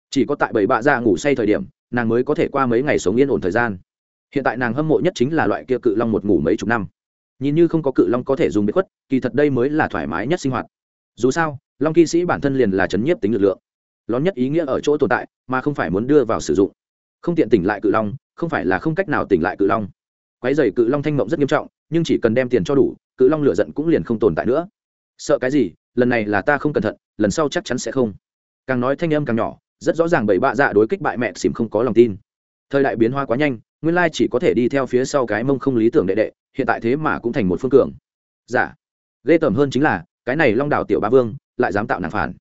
Chỉ có tại bậy bạ dạ ngủ say thời điểm, nàng mới có thể qua mấy ngày sống yên ổn thời gian. Hiện tại nàng hâm mộ nhất chính là loại kia cự long một ngủ mấy chục năm. Nhìn như không có cự long có thể dùng biệt khuất, kỳ thật đây mới là thoải mái nhất sinh hoạt dù sao, long kỵ sĩ bản thân liền là chấn nhiếp tính lực lượng. Lón nhất ý nghĩa ở chỗ tồn tại, mà không phải muốn đưa vào sử dụng. Không tiện tỉnh lại cự long, không phải là không cách nào tỉnh lại cự long. Quái dày cự long thanh mộng rất nghiêm trọng, nhưng chỉ cần đem tiền cho đủ, cự long lựa giận cũng liền không tồn tại nữa. Sợ cái gì, lần này là ta không cẩn thận, lần sau chắc chắn sẽ không. Càng nói thanh âm càng nhỏ, rất rõ ràng bảy bạ dạ đối kích bại mẹ xìm không có lòng tin. Thời đại biến hóa quá nhanh, nguyên lai chỉ có thể đi theo phía sau cái mông không lý tưởng đệ đệ, hiện tại thế mà cũng thành một phương cường. Giả dạ. ghê tởm hơn chính là cái này long đảo tiểu ba vương lại dám tạo nàng phản.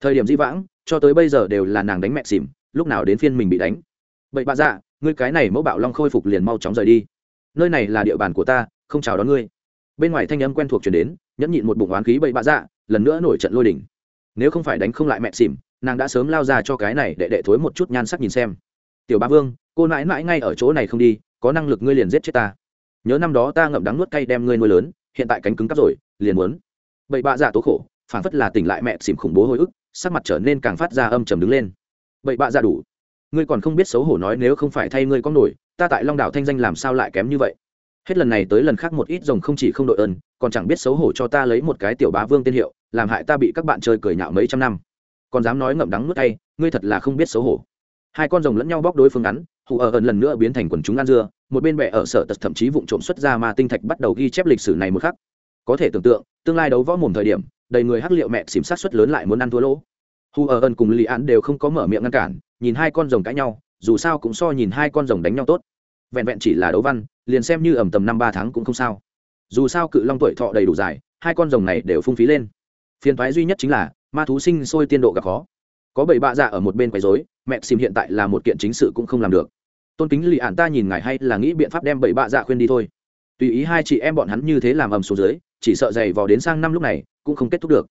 Thời điểm di vãng, cho tới bây giờ đều là nàng đánh mẹ xỉm, lúc nào đến phiên mình bị đánh. Vậy bạ dạ ngươi cái này mẫu bạo long khôi phục liền mau chóng rời đi. Nơi này là địa bàn của ta, không chào đón ngươi. Bên ngoài thanh âm quen thuộc chuyển đến, nhẫn nhịn một bụng oán khí bậy bạ dạ lần nữa nổi trận lôi đỉnh nếu không phải đánh không lại mẹ xỉm, nàng đã sớm lao ra cho cái này để đệ thối một chút nhan sắc nhìn xem. Tiểu ba vương, cô mãi mãi ngay ở chỗ này không đi, có năng lực ngươi liền giết chết ta. Nhớ năm đó ta ngậm đắng nuốt cay đem ngươi nuôi lớn, hiện tại cánh cứng cắp rồi, liền muốn bậy bạ dạ tố khổ phản phất là tỉnh lại mẹ xỉm khủng bố hồi ức, sắc mặt trở nên càng phát ra âm trầm đứng lên. Bậy bạ giả đủ. Ngươi còn không biết xấu hổ nói nếu không phải thay ngươi có nổi, ta tại long đảo thanh danh làm sao lại kém như vậy? Hết lần này tới lần khác một ít rồng không chỉ không đội ơn, còn chẳng biết xấu hổ cho ta lấy một cái tiểu bá vương tên hiệu, làm hại ta bị các bạn chơi cười nhạo mấy trăm năm. Còn dám nói ngậm đắng nuốt tay, ngươi thật là không biết xấu hổ. Hai con rồng lẫn nhau bóc đối phương ngắn, hù ở ẩn lần nữa biến thành quần chúng ăn dưa, một bên bệ ở sở tật thậm chí vụng trộm xuất ra mà tinh thạch bắt đầu ghi chép lịch sử này một khắc có thể tưởng tượng, tương lai đấu võ mồm thời điểm, đầy người hắc liệu mẹ xìm sát xuất lớn lại muốn ăn thua lỗ. Hu ở ân cùng lì án đều không có mở miệng ngăn cản, nhìn hai con rồng cãi nhau, dù sao cũng so nhìn hai con rồng đánh nhau tốt. Vẹn vẹn chỉ là đấu văn, liền xem như ẩm tầm năm ba tháng cũng không sao. Dù sao cự long tuổi thọ đầy đủ dài, hai con rồng này đều phung phí lên. Phiền thoái duy nhất chính là, ma thú sinh sôi tiên độ gặp khó. Có bảy bạ dạ ở một bên quấy dối mẹ xìm hiện tại là một kiện chính sự cũng không làm được. Tôn kính lì ạn ta nhìn ngài hay là nghĩ biện pháp đem bảy bạ dạ khuyên đi thôi. Tùy ý hai chị em bọn hắn như thế làm ầm xuống dưới chỉ sợ dày vò đến sang năm lúc này cũng không kết thúc được.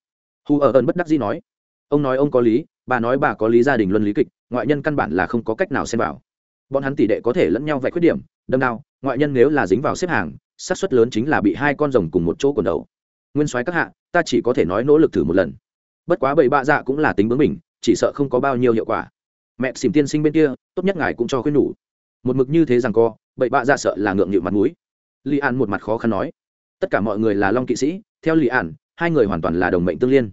Hù ở ơn bất đắc dĩ nói, ông nói ông có lý, bà nói bà có lý, gia đình luân lý kịch, ngoại nhân căn bản là không có cách nào xem vào. Bọn hắn tỷ đệ có thể lẫn nhau vạch khuyết điểm, đâm đao, ngoại nhân nếu là dính vào xếp hàng, xác suất lớn chính là bị hai con rồng cùng một chỗ quần đầu. Nguyên soái các hạ, ta chỉ có thể nói nỗ lực thử một lần. Bất quá bảy bạ dạ cũng là tính bướng mình chỉ sợ không có bao nhiêu hiệu quả. Mẹ xỉm tiên sinh bên kia, tốt nhất ngài cũng cho khuyên nhủ. Một mực như thế rằng co bảy bạ dạ sợ là ngượng nghịu mặt mũi. Li an một mặt khó khăn nói tất cả mọi người là long kỵ sĩ, theo lì ản, hai người hoàn toàn là đồng mệnh tương liên.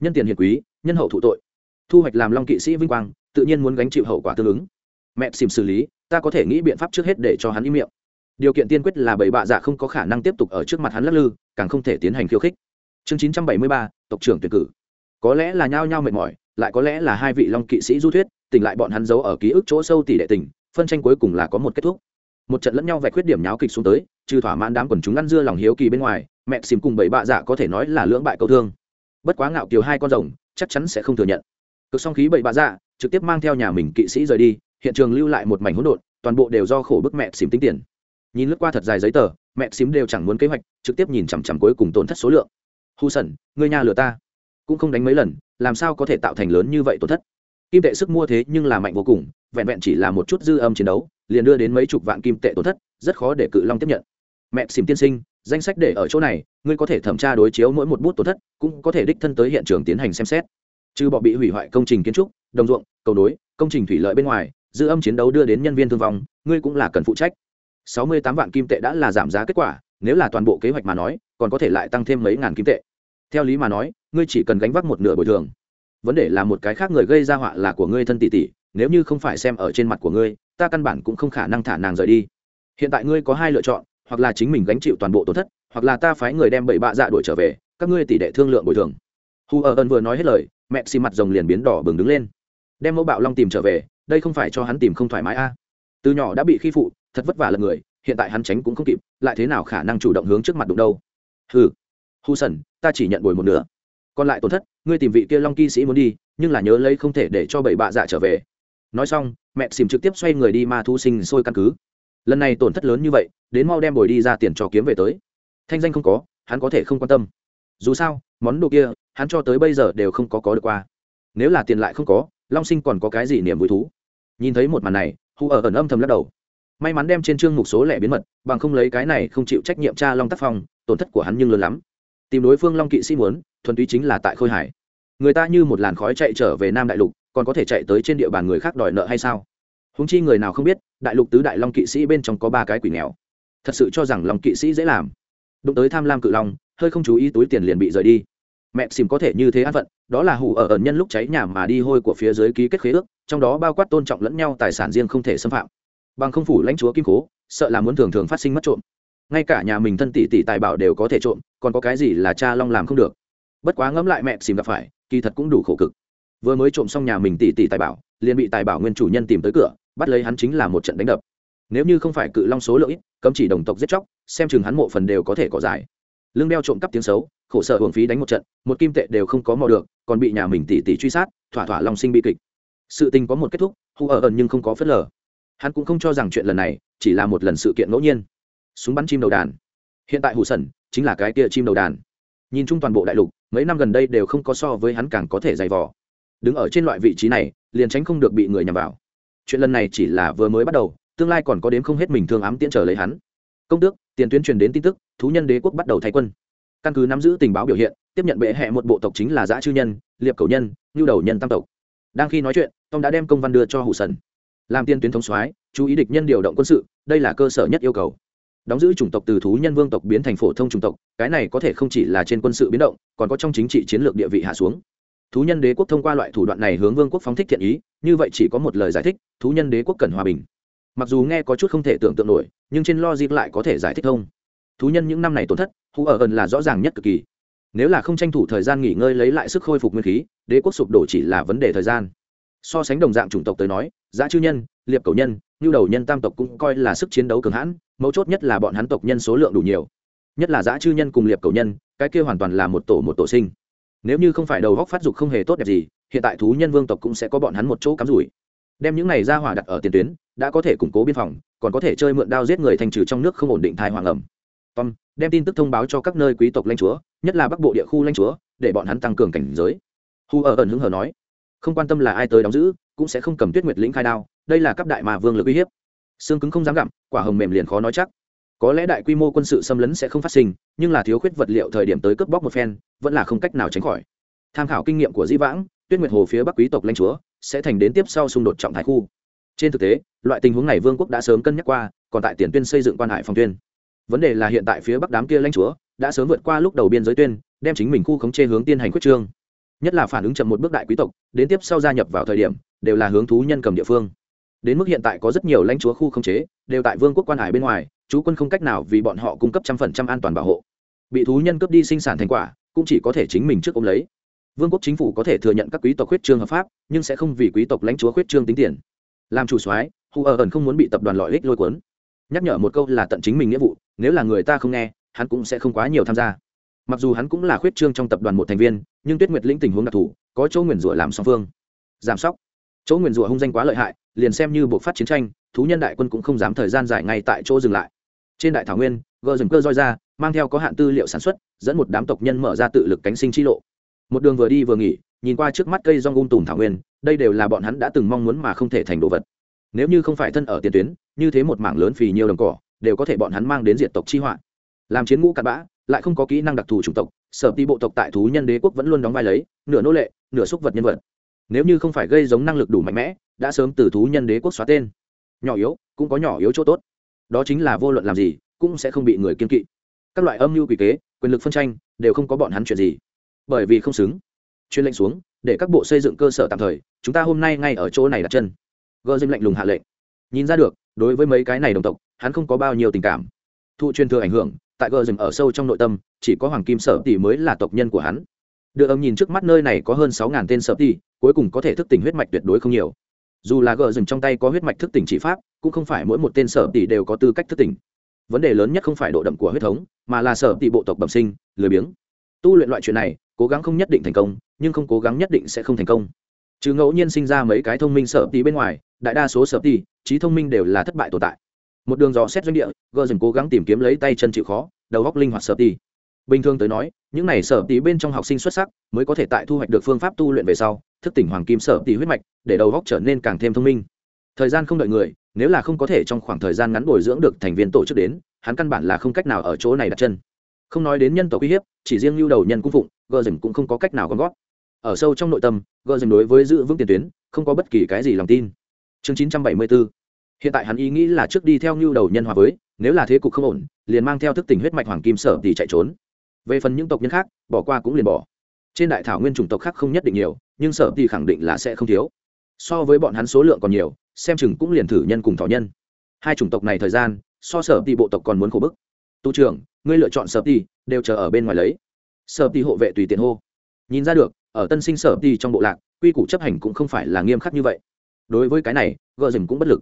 Nhân tiền hiền quý, nhân hậu thụ tội. Thu hoạch làm long kỵ sĩ vinh quang, tự nhiên muốn gánh chịu hậu quả tương ứng. Mẹ xìm xử lý, ta có thể nghĩ biện pháp trước hết để cho hắn im miệng. Điều kiện tiên quyết là bảy bạ dạ không có khả năng tiếp tục ở trước mặt hắn lắc lư, càng không thể tiến hành khiêu khích. Chương chín trăm bảy mươi ba, tộc trưởng tuyển cử. Có lẽ là nhao nhao mệt mỏi, lại có lẽ là hai vị long kỵ sĩ du thuyết, tỉnh lại bọn hắn giấu ở ký ức chỗ sâu tỷ đệ tình, phân tranh cuối cùng là có một kết thúc một trận lẫn nhau vạch khuyết điểm nháo kịch xuống tới, trừ thỏa mãn đám quần chúng ăn dưa lòng hiếu kỳ bên ngoài, mẹ xìm cùng bảy bạ dạ có thể nói là lưỡng bại cầu thương. Bất quá ngạo kiều hai con rồng, chắc chắn sẽ không thừa nhận. Cực song khí bảy bạ dạ trực tiếp mang theo nhà mình kỵ sĩ rời đi, hiện trường lưu lại một mảnh hỗn độn, toàn bộ đều do khổ bức mẹ xìm tính tiền. Nhìn lướt qua thật dài giấy tờ, mẹ xím đều chẳng muốn kế hoạch, trực tiếp nhìn chằm chằm cuối cùng tổn thất số lượng. Hu sẩn người nhà lừa ta. Cũng không đánh mấy lần, làm sao có thể tạo thành lớn như vậy tổn thất? Kim tệ sức mua thế nhưng là mạnh vô cùng, vẹn vẹn chỉ là một chút dư âm chiến đấu, liền đưa đến mấy chục vạn kim tệ tổn thất, rất khó để cự long tiếp nhận. Mẹ xìm tiên sinh, danh sách để ở chỗ này, ngươi có thể thẩm tra đối chiếu mỗi một bút tổn thất, cũng có thể đích thân tới hiện trường tiến hành xem xét. Trừ bỏ bị hủy hoại công trình kiến trúc, đồng ruộng, cầu nối, công trình thủy lợi bên ngoài, dư âm chiến đấu đưa đến nhân viên thương vong, ngươi cũng là cần phụ trách. Sáu mươi tám vạn kim tệ đã là giảm giá kết quả, nếu là toàn bộ kế hoạch mà nói, còn có thể lại tăng thêm mấy ngàn kim tệ. Theo lý mà nói, ngươi chỉ cần gánh vác một nửa bồi thường vấn đề là một cái khác người gây ra họa là của ngươi thân tỷ tỷ, nếu như không phải xem ở trên mặt của ngươi, ta căn bản cũng không khả năng thả nàng rời đi. Hiện tại ngươi có hai lựa chọn, hoặc là chính mình gánh chịu toàn bộ tổn thất, hoặc là ta phái người đem bảy bạ dạ đuổi trở về, các ngươi tỷ đệ thương lượng bồi thường. Hu ở ân vừa nói hết lời, mẹ xì mặt rồng liền biến đỏ bừng đứng lên. Đem mẫu bạo long tìm trở về, đây không phải cho hắn tìm không thoải mái a. Từ nhỏ đã bị khi phụ, thật vất vả là người, hiện tại hắn tránh cũng không kịp, lại thế nào khả năng chủ động hướng trước mặt đụng đâu? Hừ. Hu sần ta chỉ nhận bồi một nửa còn lại tổn thất, ngươi tìm vị kia long kỵ sĩ muốn đi, nhưng là nhớ lấy không thể để cho bảy bạ dạ trở về. Nói xong, mẹ xìm trực tiếp xoay người đi ma thu sinh sôi căn cứ. Lần này tổn thất lớn như vậy, đến mau đem bồi đi ra tiền cho kiếm về tới. Thanh danh không có, hắn có thể không quan tâm. Dù sao, món đồ kia, hắn cho tới bây giờ đều không có có được qua. Nếu là tiền lại không có, long sinh còn có cái gì niềm vui thú? Nhìn thấy một màn này hù ở ẩn âm thầm lắc đầu. May mắn đem trên chương mục số lẻ biến mật, bằng không lấy cái này không chịu trách nhiệm cha long tác phong, tổn thất của hắn nhưng lớn lắm. Tìm đối phương long kỵ sĩ muốn thuần túy chính là tại khôi hải người ta như một làn khói chạy trở về nam đại lục, còn có thể chạy tới trên địa bàn người khác đòi nợ hay sao? Húng chi người nào không biết, đại lục tứ đại long kỵ sĩ bên trong có ba cái quỷ nghèo. Thật sự cho rằng long kỵ sĩ dễ làm. Đụng tới tham lam cự long, hơi không chú ý túi tiền liền bị rời đi. Mẹ xìm có thể như thế an phận đó là hủ ở ẩn nhân lúc cháy nhà mà đi hôi của phía dưới ký kết khế ước, trong đó bao quát tôn trọng lẫn nhau tài sản riêng không thể xâm phạm. Bằng không phủ lãnh chúa kim cố, sợ là muốn thường thường phát sinh mất trộm. Ngay cả nhà mình thân tỷ tỷ tài bảo đều có thể trộm, còn có cái gì là cha long làm không được? Bất quá ngẫm lại mẹ xìm gặp phải, kỳ thật cũng đủ khổ cực. Vừa mới trộm xong nhà mình tỷ tỷ tài bảo, liền bị tài bảo nguyên chủ nhân tìm tới cửa, bắt lấy hắn chính là một trận đánh đập. Nếu như không phải cự long số lượng ít, cấm chỉ đồng tộc giết chóc, xem chừng hắn mộ phần đều có thể có giải lưng đeo trộm cắp tiếng xấu, khổ sở hưởng phí đánh một trận, một kim tệ đều không có mò được, còn bị nhà mình tỷ tỷ truy sát, thỏa thỏa long sinh bi kịch. Sự tình có một kết thúc, hù ở ẩn nhưng không có phớt lờ. Hắn cũng không cho rằng chuyện lần này, chỉ là một lần sự kiện ngẫu nhiên. Súng bắn chim đầu đàn. Hiện tại hù sẩn chính là cái kia chim đầu đàn nhìn chung toàn bộ đại lục, mấy năm gần đây đều không có so với hắn càng có thể dày vò. Đứng ở trên loại vị trí này, liền tránh không được bị người nhằm vào. Chuyện lần này chỉ là vừa mới bắt đầu, tương lai còn có đến không hết mình thương ám tiễn trở lấy hắn. Công tước, tiền tuyến truyền đến tin tức, thú nhân đế quốc bắt đầu thay quân. Căn cứ nắm giữ tình báo biểu hiện, tiếp nhận bệ hẹ một bộ tộc chính là giã chư nhân, liệp cầu nhân nhu đầu nhân tam tộc. Đang khi nói chuyện tom đã đem công văn đưa cho hủ sần. Làm tiên tuyến thống soái, chú ý địch nhân điều động quân sự, đây là cơ sở nhất yêu cầu đóng giữ chủng tộc từ thú nhân vương tộc biến thành phổ thông chủng tộc, cái này có thể không chỉ là trên quân sự biến động, còn có trong chính trị chiến lược địa vị hạ xuống. Thú nhân đế quốc thông qua loại thủ đoạn này hướng vương quốc phóng thích thiện ý, như vậy chỉ có một lời giải thích, thú nhân đế quốc cần hòa bình. Mặc dù nghe có chút không thể tưởng tượng nổi, nhưng trên logic lại có thể giải thích thông. Thú nhân những năm này tổn thất, hú ở gần là rõ ràng nhất cực kỳ. Nếu là không tranh thủ thời gian nghỉ ngơi lấy lại sức khôi phục nguyên khí, đế quốc sụp đổ chỉ là vấn đề thời gian. So sánh đồng dạng chủng tộc tới nói, giá chư nhân, liệp cầu nhân như đầu nhân tam tộc cũng coi là sức chiến đấu cường hãn, mấu chốt nhất là bọn hắn tộc nhân số lượng đủ nhiều. Nhất là giã chư nhân cùng liệp cầu nhân, cái kia hoàn toàn là một tổ một tổ sinh. Nếu như không phải đầu góc phát dục không hề tốt đẹp gì, hiện tại thú nhân vương tộc cũng sẽ có bọn hắn một chỗ cắm rủi. Đem những này ra hỏa đặt ở tiền tuyến, đã có thể củng cố biên phòng, còn có thể chơi mượn đao giết người thành trừ trong nước không ổn định thai hoàng ẩm. Tom, đem tin tức thông báo cho các nơi quý tộc lãnh chúa, nhất là bắc bộ địa khu lãnh chúa, để bọn hắn tăng cường cảnh giới. Hu ở ẩn hứng hờ nói, không quan tâm là ai tới đóng giữ, cũng sẽ không cầm tuyết nguyệt lĩnh khai đao đây là cấp đại mà vương lực uy hiếp. Xương cứng không dám gặm, quả hồng mềm liền khó nói chắc. Có lẽ đại quy mô quân sự xâm lấn sẽ không phát sinh, nhưng là thiếu khuyết vật liệu thời điểm tới cướp bóc một phen, vẫn là không cách nào tránh khỏi. Tham khảo kinh nghiệm của di vãng, tuyết nguyệt hồ phía bắc quý tộc lãnh chúa, sẽ thành đến tiếp sau xung đột trọng thái khu. Trên thực tế, loại tình huống này vương quốc đã sớm cân nhắc qua, còn tại tiền tuyên xây dựng quan hải phòng tuyên. Vấn đề là hiện tại phía bắc đám kia lãnh chúa đã sớm vượt qua lúc đầu biên giới tuyên, đem chính mình khu khống chế hướng tiên hành quyết trương. Nhất là phản ứng chậm một bước đại quý tộc, đến tiếp sau gia nhập vào thời điểm, đều là hướng thú nhân cầm địa phương đến mức hiện tại có rất nhiều lãnh chúa khu không chế, đều tại vương quốc quan hải bên ngoài, chú quân không cách nào vì bọn họ cung cấp trăm phần trăm an toàn bảo hộ. Bị thú nhân cướp đi sinh sản thành quả, cũng chỉ có thể chính mình trước ôm lấy. Vương quốc chính phủ có thể thừa nhận các quý tộc khuyết trương hợp pháp, nhưng sẽ không vì quý tộc lãnh chúa khuyết trương tính tiền. Làm chủ soái hù ở ẩn không muốn bị tập đoàn lợi ích lôi cuốn. Nhắc nhở một câu là tận chính mình nghĩa vụ, nếu là người ta không nghe, hắn cũng sẽ không quá nhiều tham gia. Mặc dù hắn cũng là khuyết trương trong tập đoàn một thành viên, nhưng tuyết nguyệt lĩnh tình huống đặc thù, có chỗ nguyền rủa làm song phương. Giảm sóc. Chỗ nguyền rủa hung danh quá lợi hại liền xem như buộc phát chiến tranh, thú nhân đại quân cũng không dám thời gian dài ngay tại chỗ dừng lại. Trên đại thảo nguyên, gờ dừng cơ roi ra, mang theo có hạn tư liệu sản xuất, dẫn một đám tộc nhân mở ra tự lực cánh sinh chi lộ. Một đường vừa đi vừa nghỉ, nhìn qua trước mắt cây rong ung tùm thảo nguyên, đây đều là bọn hắn đã từng mong muốn mà không thể thành đồ vật. Nếu như không phải thân ở tiền tuyến, như thế một mảng lớn phì nhiều đồng cỏ, đều có thể bọn hắn mang đến diện tộc chi họa. Làm chiến ngũ cặn bã, lại không có kỹ năng đặc thù chủng tộc, sở ti bộ tộc tại thú nhân đế quốc vẫn luôn đóng vai lấy, nửa nô lệ, nửa xúc vật nhân vật nếu như không phải gây giống năng lực đủ mạnh mẽ, đã sớm từ thú nhân đế quốc xóa tên. Nhỏ yếu, cũng có nhỏ yếu chỗ tốt. Đó chính là vô luận làm gì, cũng sẽ không bị người kiên kỵ. Các loại âm mưu quỷ kế, quyền lực phân tranh, đều không có bọn hắn chuyện gì. Bởi vì không xứng. Chuyên lệnh xuống, để các bộ xây dựng cơ sở tạm thời, chúng ta hôm nay ngay ở chỗ này đặt chân. Gơ dinh lạnh lùng hạ lệnh. Nhìn ra được, đối với mấy cái này đồng tộc, hắn không có bao nhiêu tình cảm. Thụ truyền thừa ảnh hưởng, tại gờ rừng ở sâu trong nội tâm, chỉ có hoàng kim sở tỷ mới là tộc nhân của hắn. Đưa ông nhìn trước mắt nơi này có hơn sáu ngàn tên sở tỷ cuối cùng có thể thức tỉnh huyết mạch tuyệt đối không nhiều. Dù là gờ rừng trong tay có huyết mạch thức tỉnh chỉ pháp, cũng không phải mỗi một tên sở tỷ đều có tư cách thức tỉnh. Vấn đề lớn nhất không phải độ đậm của huyết thống, mà là sở tỷ bộ tộc bẩm sinh, lười biếng. Tu luyện loại chuyện này, cố gắng không nhất định thành công, nhưng không cố gắng nhất định sẽ không thành công. Chứ ngẫu nhiên sinh ra mấy cái thông minh sở tỷ bên ngoài, đại đa số sở tỷ, trí thông minh đều là thất bại tồn tại. Một đường dò xét doanh địa, gờ dừng cố gắng tìm kiếm lấy tay chân chịu khó, đầu góc linh hoạt sở tỷ bình thường tới nói, những này sở tí bên trong học sinh xuất sắc mới có thể tại thu hoạch được phương pháp tu luyện về sau, thức tỉnh hoàng kim sở tí huyết mạch, để đầu góc trở nên càng thêm thông minh. Thời gian không đợi người, nếu là không có thể trong khoảng thời gian ngắn bồi dưỡng được thành viên tổ chức đến, hắn căn bản là không cách nào ở chỗ này đặt chân. Không nói đến nhân tộc uy hiếp, chỉ riêng lưu đầu nhân cung phụng gờ Dừng cũng không có cách nào gom gót ở sâu trong nội tâm gờ Dừng đối với giữ vững tiền tuyến, không có bất kỳ cái gì lòng tin. Chương chín trăm bảy mươi bốn hiện tại hắn ý nghĩ là trước đi theo lưu đầu nhân hòa với, nếu là thế cục không ổn, liền mang theo thức tỉnh huyết mạch hoàng kim sở thì chạy trốn về phần những tộc nhân khác, bỏ qua cũng liền bỏ. Trên đại thảo nguyên chủng tộc khác không nhất định nhiều, nhưng sở thì khẳng định là sẽ không thiếu. So với bọn hắn số lượng còn nhiều, xem chừng cũng liền thử nhân cùng thỏ nhân. Hai chủng tộc này thời gian, so sở thì bộ tộc còn muốn khổ bức. Tu trưởng, ngươi lựa chọn sở thì, đều chờ ở bên ngoài lấy. Sở thì hộ vệ tùy tiện hô. Nhìn ra được, ở tân sinh sở thì trong bộ lạc, quy củ chấp hành cũng không phải là nghiêm khắc như vậy. Đối với cái này gợ rừng cũng bất lực.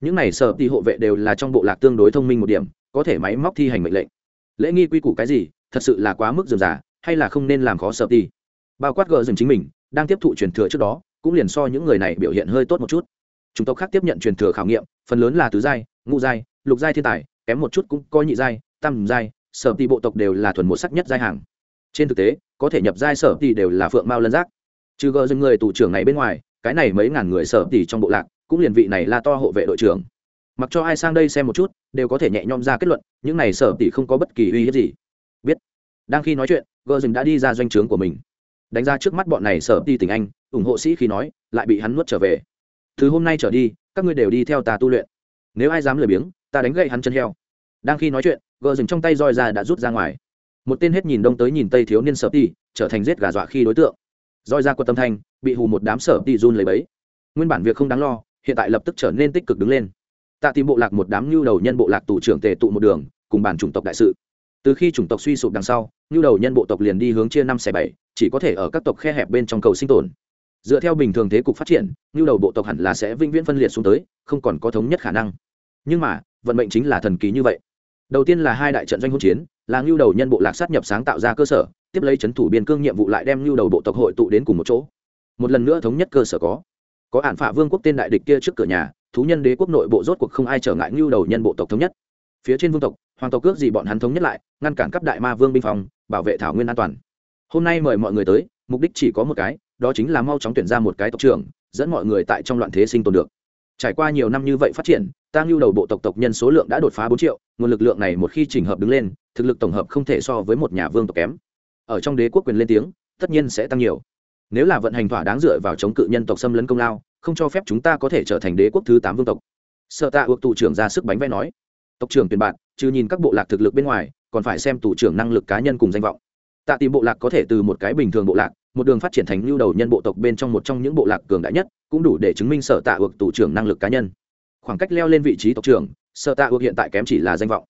Những này sở thì hộ vệ đều là trong bộ lạc tương đối thông minh một điểm, có thể máy móc thi hành mệnh lệnh lễ nghi quy củ cái gì, thật sự là quá mức dườm giả hay là không nên làm khó sở đi. Bao quát gờ dừng chính mình, đang tiếp thụ truyền thừa trước đó, cũng liền so những người này biểu hiện hơi tốt một chút. Chúng tộc khác tiếp nhận truyền thừa khảo nghiệm, phần lớn là tứ giai, ngũ giai, lục giai thiên tài, kém một chút cũng coi nhị giai, tam giai, sở tỷ bộ tộc đều là thuần một sắc nhất giai hàng. Trên thực tế, có thể nhập giai sở tỷ đều là phượng mao lân giác. Trừ gờ dừng người tù trưởng này bên ngoài, cái này mấy ngàn người sở tỷ trong bộ lạc, cũng liền vị này là to hộ vệ đội trưởng mặc cho ai sang đây xem một chút, đều có thể nhẹ nhõm ra kết luận, những này sở tỷ không có bất kỳ uy hiếp gì. Biết. Đang khi nói chuyện gờ dừng đã đi ra doanh trướng của mình. Đánh ra trước mắt bọn này sở tỷ tỉnh anh, ủng hộ sĩ khi nói, lại bị hắn nuốt trở về. Thứ hôm nay trở đi, các ngươi đều đi theo ta tu luyện. Nếu ai dám lười biếng, ta đánh gậy hắn chân heo. Đang khi nói chuyện gờ dừng trong tay roi ra đã rút ra ngoài. Một tên hết nhìn đông tới nhìn tây thiếu niên sở tỷ, trở thành giết gà dọa khi đối tượng. Roi ra quật tâm thanh, bị hù một đám sở tỷ run lấy bấy nguyên bản việc không đáng lo, hiện tại lập tức trở nên tích cực đứng lên tạ tìm bộ lạc một đám nhu đầu nhân bộ lạc tù trưởng tề tụ một đường, cùng bản chủng tộc đại sự. Từ khi chủng tộc suy sụp đằng sau nhu đầu nhân bộ tộc liền đi hướng chia năm xẻ bảy, chỉ có thể ở các tộc khe hẹp bên trong cầu sinh tồn. Dựa theo bình thường thế cục phát triển nhu đầu bộ tộc hẳn là sẽ vĩnh viễn phân liệt xuống tới, không còn có thống nhất khả năng. Nhưng mà, vận mệnh chính là thần kỳ như vậy. Đầu tiên là hai đại trận doanh hỗn chiến, là nhu đầu nhân bộ lạc sát nhập sáng tạo ra cơ sở, tiếp lấy c h ấ n thủ biên cương nhiệm vụ lại đem nhu đầu bộ tộc hội tụ đến cùng một chỗ. Một lần nữa thống nhất cơ sở có. Có ản phả vương quốc tên đại địch kia trước cửa nhà thú nhân đế quốc nội bộ rốt cuộc không ai trở ngại ngưu đầu nhân bộ tộc thống nhất. Phía trên vương tộc, hoàng tộc cước gì bọn hắn thống nhất lại, ngăn cản cấp đại ma vương binh phòng, bảo vệ thảo nguyên an toàn. Hôm nay mời mọi người tới, mục đích chỉ có một cái, đó chính là mau chóng tuyển ra một cái tộc trưởng, dẫn mọi người tại trong loạn thế sinh tồn được. Trải qua nhiều năm như vậy phát triển tăng lưu đầu bộ tộc tộc nhân số lượng đã đột phá bốn triệu, nguồn lực lượng này một khi trình hợp đứng lên, thực lực tổng hợp không thể so với một nhà vương tộc kém. Ở trong đế quốc quyền lên tiếng, tất nhiên sẽ tăng nhiều. Nếu là vận hành thỏa đáng dựa vào chống cự nhân tộc xâm lấn công lao không cho phép chúng ta có thể trở thành đế quốc thứ tám vương tộc. Sợ tạ ước tù trưởng ra sức bánh vẽ nói, tộc trưởng tuyển bạn chứ nhìn các bộ lạc thực lực bên ngoài, còn phải xem tù trưởng năng lực cá nhân cùng danh vọng. Tạ tìm bộ lạc có thể từ một cái bình thường bộ lạc, một đường phát triển thành lưu đầu nhân bộ tộc bên trong một trong những bộ lạc cường đại nhất, cũng đủ để chứng minh sở tạ ước tù trưởng năng lực cá nhân. Khoảng cách leo lên vị trí tộc trưởng, sở tạ ước hiện tại kém chỉ là danh vọng.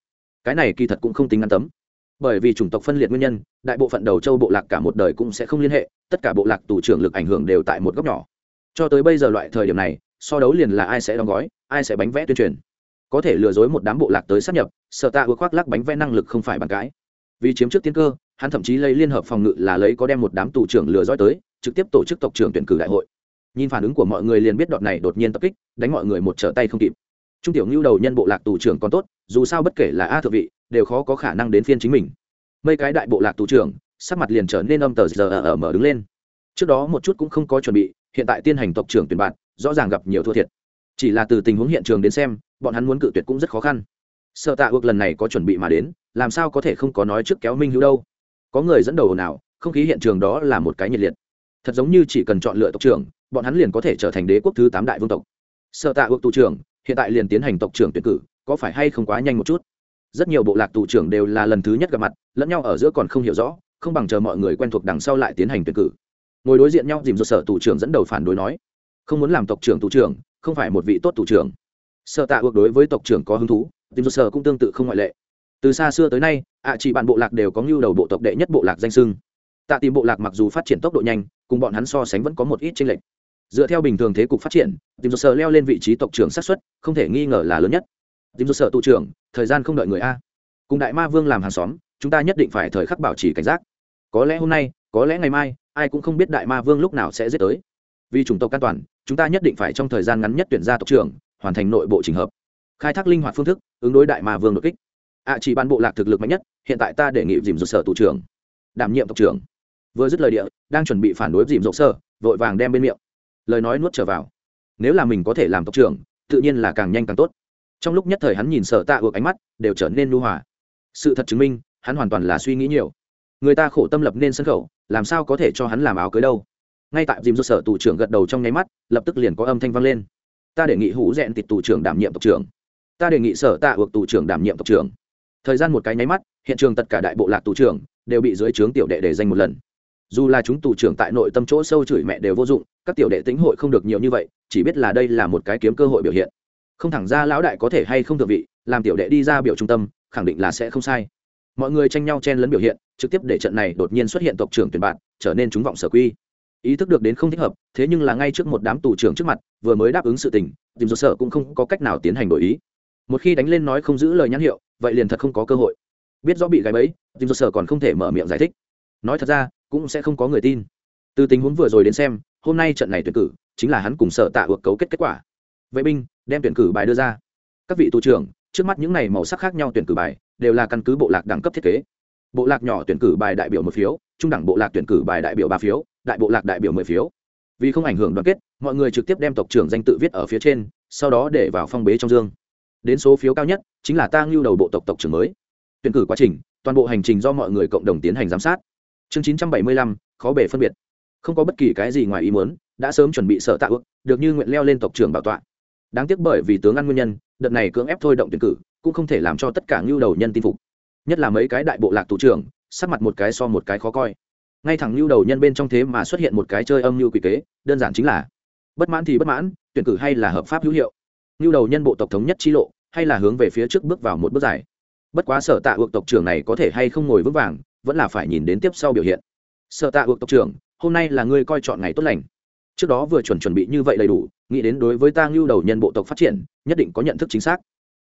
Cái này kỳ thật cũng không tính ngăn tấm. Bởi vì chủng tộc phân liệt nguyên nhân, đại bộ phận đầu châu bộ lạc cả một đời cũng sẽ không liên hệ, tất cả bộ lạc tù trưởng lực ảnh hưởng đều tại một góc nhỏ cho tới bây giờ loại thời điểm này, so đấu liền là ai sẽ đóng gói, ai sẽ bánh vẽ tuyên truyền. Có thể lừa dối một đám bộ lạc tới sắp nhập, sợ tạ ước khoác lắc bánh vẽ năng lực không phải bàn cãi. Vì chiếm trước tiên cơ, hắn thậm chí lấy liên hợp phòng ngự là lấy có đem một đám tù trưởng lừa dối tới, trực tiếp tổ chức tộc trưởng tuyển cử đại hội. Nhìn phản ứng của mọi người liền biết đoạn này đột nhiên tập kích, đánh mọi người một trở tay không kịp. Trung tiểu ngưu đầu nhân bộ lạc tù trưởng còn tốt, dù sao bất kể là a thượng vị, đều khó có khả năng đến phiên chính mình. Mấy cái đại bộ lạc tù trưởng, sắc mặt liền trở nên âm tờ giờ ở mở đứng lên trước đó một chút cũng không có chuẩn bị, hiện tại tiên hành tộc trưởng tuyển bạn, rõ ràng gặp nhiều thua thiệt. Chỉ là từ tình huống hiện trường đến xem, bọn hắn muốn cự tuyệt cũng rất khó khăn. Sợ tạ ước lần này có chuẩn bị mà đến, làm sao có thể không có nói trước kéo minh hữu đâu? Có người dẫn đầu nào không khí hiện trường đó là một cái nhiệt liệt. Thật giống như chỉ cần chọn lựa tộc trưởng, bọn hắn liền có thể trở thành đế quốc thứ tám đại vương tộc. Sợ tạ ước tù trưởng, hiện tại liền tiến hành tộc trưởng tuyển cử, có phải hay không quá nhanh một chút? Rất nhiều bộ lạc tù trưởng đều là lần thứ nhất gặp mặt, lẫn nhau ở giữa còn không hiểu rõ, không bằng chờ mọi người quen thuộc đằng sau lại tiến hành tuyển cử ngồi đối diện nhau dìm dột sở tù trưởng dẫn đầu phản đối nói, không muốn làm tộc trưởng tù trưởng, không phải một vị tốt tù trưởng. Sợ tạ ước đối với tộc trưởng có hứng thú, dìm dột sở cũng tương tự không ngoại lệ. Từ xa xưa tới nay, ạ chỉ bạn bộ lạc đều có ngưu đầu bộ tộc đệ nhất bộ lạc danh sưng tạ tìm bộ lạc mặc dù phát triển tốc độ nhanh, cùng bọn hắn so sánh vẫn có một ít tranh lệch. Dựa theo bình thường thế cục phát triển tìm dột sở leo lên vị trí tộc trưởng sát xuất không thể nghi ngờ là lớn nhất. Tìm dột sở tù trưởng, thời gian không đợi người a. Cùng đại ma vương làm hàng xóm, chúng ta nhất định phải thời khắc bảo trì cảnh giác. Có lẽ hôm nay, có lẽ ngày mai ai cũng không biết đại ma vương lúc nào sẽ giết tới. Vì chủng tộc an toàn chúng ta nhất định phải trong thời gian ngắn nhất tuyển ra tộc trưởng hoàn thành nội bộ trình hợp. Khai thác linh hoạt phương thức ứng đối đại ma vương đột kích. Ạ chỉ ban bộ lạc thực lực mạnh nhất hiện tại ta đề nghị dìm dột sở tù trưởng. Đảm nhiệm tộc trưởng. Vừa dứt lời địa đang chuẩn bị phản đối dìm dột sở, vội vàng đem bên miệng. Lời nói nuốt trở vào. Nếu là mình có thể làm tộc trưởng tự nhiên là càng nhanh càng tốt. Trong lúc nhất thời hắn nhìn sở tạ ược ánh mắt đều trở nên nu hòa. Sự thật chứng minh hắn hoàn toàn là suy nghĩ nhiều người ta khổ tâm lập nên sân khẩu làm sao có thể cho hắn làm áo cưới đâu. Ngay tại dìm do sở tù trưởng gật đầu trong nháy mắt, lập tức liền có âm thanh vang lên. Ta đề nghị hủ rẽn tịt tù trưởng đảm nhiệm tộc trưởng. Ta đề nghị sở tạ ước tù trưởng đảm nhiệm tộc trưởng. Thời gian một cái nháy mắt, hiện trường tất cả đại bộ lạc tù trưởng đều bị dưới trướng tiểu đệ để danh một lần. Dù là chúng tù trưởng tại nội tâm chỗ sâu chửi mẹ đều vô dụng, các tiểu đệ tính hội không được nhiều như vậy, chỉ biết là đây là một cái kiếm cơ hội biểu hiện. Không thẳng ra lão đại có thể hay không thượng vị, làm tiểu đệ đi ra biểu trung tâm, khẳng định là sẽ không sai mọi người tranh nhau chen lấn biểu hiện, trực tiếp để trận này đột nhiên xuất hiện tộc trưởng tuyển bạn, trở nên trúng vọng sở quy. Ý thức được đến không thích hợp, thế nhưng là ngay trước một đám tù trưởng trước mặt, vừa mới đáp ứng sự tình, tìm dỗ sở cũng không có cách nào tiến hành đổi ý. Một khi đánh lên nói không giữ lời nhãn hiệu, vậy liền thật không có cơ hội. Biết rõ bị gáy bẫy, tìm dỗ sở còn không thể mở miệng giải thích. Nói thật ra, cũng sẽ không có người tin. Từ tình huống vừa rồi đến xem, hôm nay trận này tuyển cử, chính là hắn cùng sở tạ ước cấu kết kết quả. Vệ binh, đem tuyển cử bài đưa ra. Các vị tù trưởng, trước mắt những này màu sắc khác nhau tuyển cử bài đều là căn cứ bộ lạc đẳng cấp thiết kế. Bộ lạc nhỏ tuyển cử bài đại biểu một phiếu, trung đẳng bộ lạc tuyển cử bài đại biểu ba phiếu, đại bộ lạc đại biểu mười phiếu. Vì không ảnh hưởng đoàn kết, mọi người trực tiếp đem tộc trưởng danh tự viết ở phía trên, sau đó để vào phong bế trong dương. Đến số phiếu cao nhất, chính là ta ngưu đầu bộ tộc tộc trưởng mới. Tuyển cử quá trình, toàn bộ hành trình do mọi người cộng đồng tiến hành giám sát. Chương chín trăm bảy mươi lăm, khó bể phân biệt. Không có bất kỳ cái gì ngoài ý muốn, đã sớm chuẩn bị sở tạ ước, được như nguyện leo lên tộc trưởng bảo tọa. Đáng tiếc bởi vì tướng ăn nguyên nhân, đợt này cưỡng ép thôi động tuyển cử cũng không thể làm cho tất cả ngưu đầu nhân tin phục. Nhất là mấy cái đại bộ lạc tù trưởng, sắc mặt một cái so một cái khó coi. Ngay thẳng ngưu đầu nhân bên trong thế mà xuất hiện một cái chơi âm lưu quỷ kế, đơn giản chính là bất mãn thì bất mãn, tuyển cử hay là hợp pháp hữu hiệu. Ngưu đầu nhân bộ tộc thống nhất chi lộ, hay là hướng về phía trước bước vào một bước dài. Bất quá sở tạ ước tộc trưởng này có thể hay không ngồi vững vàng, vẫn là phải nhìn đến tiếp sau biểu hiện. Sở tạ ước tộc trưởng, hôm nay là ngươi coi chọn ngày tốt lành. Trước đó vừa chuẩn chuẩn bị như vậy đầy đủ, nghĩ đến đối với ta ngưu đầu nhân bộ tộc phát triển, nhất định có nhận thức chính xác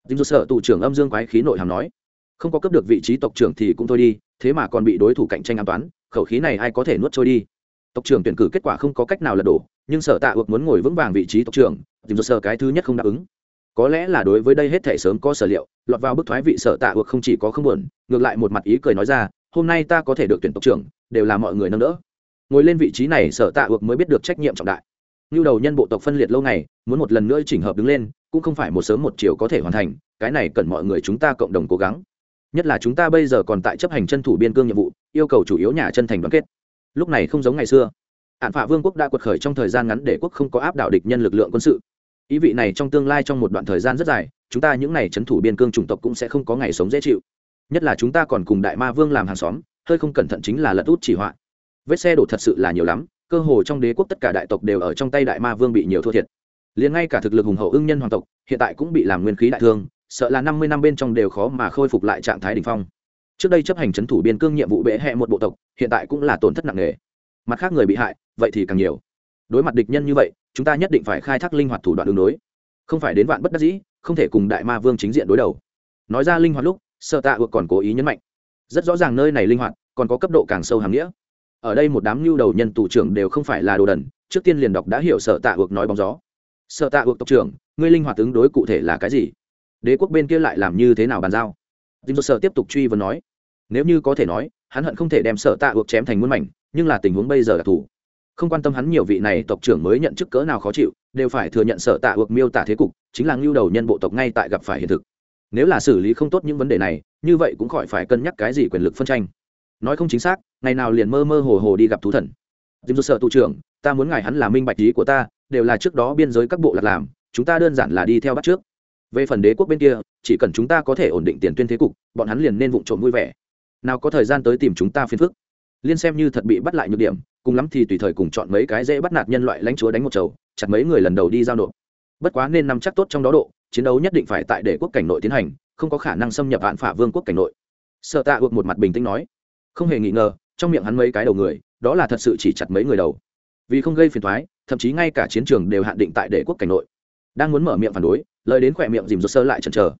dinh sở tù trưởng âm dương quái khí nội hàm nói, không có cấp được vị trí tộc trưởng thì cũng thôi đi, thế mà còn bị đối thủ cạnh tranh an toán, khẩu khí này ai có thể nuốt trôi đi. Tộc trưởng tuyển cử kết quả không có cách nào lật đổ, nhưng sở tạ ước muốn ngồi vững vàng vị trí tộc trưởng dìm sở cái thứ nhất không đáp ứng. Có lẽ là đối với đây hết thể sớm có sở liệu, lọt vào bức thoái vị sở tạ ước không chỉ có không buồn, ngược lại một mặt ý cười nói ra, hôm nay ta có thể được tuyển tộc trưởng, đều là mọi người nâng đỡ. Ngồi lên vị trí này sở tạ ước mới biết được trách nhiệm trọng đại. Như đầu nhân bộ tộc phân liệt lâu ngày, muốn một lần nữa chỉnh hợp đứng lên cũng không phải một sớm một chiều có thể hoàn thành, cái này cần mọi người chúng ta cộng đồng cố gắng. Nhất là chúng ta bây giờ còn tại chấp hành chân thủ biên cương nhiệm vụ, yêu cầu chủ yếu nhà chân thành đoàn kết. Lúc này không giống ngày xưa. Hạn phạ vương quốc đã quật khởi trong thời gian ngắn để quốc không có áp đảo địch nhân lực lượng quân sự. Ý vị này trong tương lai trong một đoạn thời gian rất dài, chúng ta những n à y c h ấ n thủ biên cương chủng tộc cũng sẽ không có ngày sống dễ chịu. Nhất là chúng ta còn cùng đại ma vương làm hàng xóm, hơi không cẩn thận chính là lật út chỉ họa. Vết xe đổ thật sự là nhiều lắm, cơ hồ trong đế quốc tất cả đại tộc đều ở trong tay đại ma vương bị nhiều thua thiệt liền ngay cả thực lực hùng hậu ưng nhân hoàng tộc, hiện tại cũng bị làm nguyên khí đại thương, sợ là năm mươi năm bên trong đều khó mà khôi phục lại trạng thái đ ỉ n h phong. Trước đây chấp hành c h ấ n thủ biên cương nhiệm vụ bệ hẹ một bộ tộc, hiện tại cũng là tổn thất nặng nề. Mặt khác người bị hại, vậy thì càng nhiều. Đối mặt địch nhân như vậy, chúng ta nhất định phải khai thác linh hoạt thủ đoạn đường đối. Không phải đến vạn bất đắc dĩ, không thể cùng đại ma vương chính diện đối đầu. Nói ra linh hoạt lúc, sợ tạ ược còn cố ý nhấn mạnh. Rất rõ ràng nơi này linh hoạt, còn có cấp độ càng sâu hàm nghĩa. Ở đây một đám lưu đầu nhân tù trưởng đều không phải là đồ đần, trước tiên liền đọc đã hiểu sợ tạ ược nói bóng gió sợ tạ buộc tộc trưởng, ngươi linh hoạt ứng đối cụ thể là cái gì? Đế quốc bên kia lại làm như thế nào bàn giao? Dìm sợ tiếp tục truy vấn nói. Nếu như có thể nói, hắn hận không thể đem sợ tạ buộc chém thành muôn mảnh, nhưng là tình huống bây giờ là thủ. Không quan tâm hắn nhiều vị này tộc trưởng mới nhận chức cỡ nào khó chịu, đều phải thừa nhận sợ tạ buộc miêu tả thế cục, chính là ngưu đầu nhân bộ tộc ngay tại gặp phải hiện thực. Nếu là xử lý không tốt những vấn đề này, như vậy cũng khỏi phải cân nhắc cái gì quyền lực phân tranh. Nói không chính xác, ngày nào liền mơ mơ hồ hồ đi gặp thú thần. Dìm sợ tụ trưởng, ta muốn ngài hắn là minh bạch ý của ta đều là trước đó biên giới các bộ lạc làm, chúng ta đơn giản là đi theo bắt trước. Về phần đế quốc bên kia, chỉ cần chúng ta có thể ổn định tiền tuyên thế cục, bọn hắn liền nên vụng trộm vui vẻ. Nào có thời gian tới tìm chúng ta phiền phức. Liên xem như thật bị bắt lại nhược điểm, cùng lắm thì tùy thời cùng chọn mấy cái dễ bắt nạt nhân loại lãnh chúa đánh một chầu, chặt mấy người lần đầu đi giao nộp. Bất quá nên nắm chắc tốt trong đó độ, chiến đấu nhất định phải tại đế quốc cảnh nội tiến hành, không có khả năng xâm nhập hạn phả vương quốc cảnh nội. Sợ tạ ước một mặt bình tĩnh nói. Không hề nghi ngờ, trong miệng hắn mấy cái đầu người, đó là thật sự chỉ chặt mấy người đầu. Vì không gây phiền thoái thậm chí ngay cả chiến trường đều hạn định tại đệ quốc cảnh nội. Đang muốn mở miệng phản đối, lời đến khỏe miệng dìm rột sơ lại chần chờ.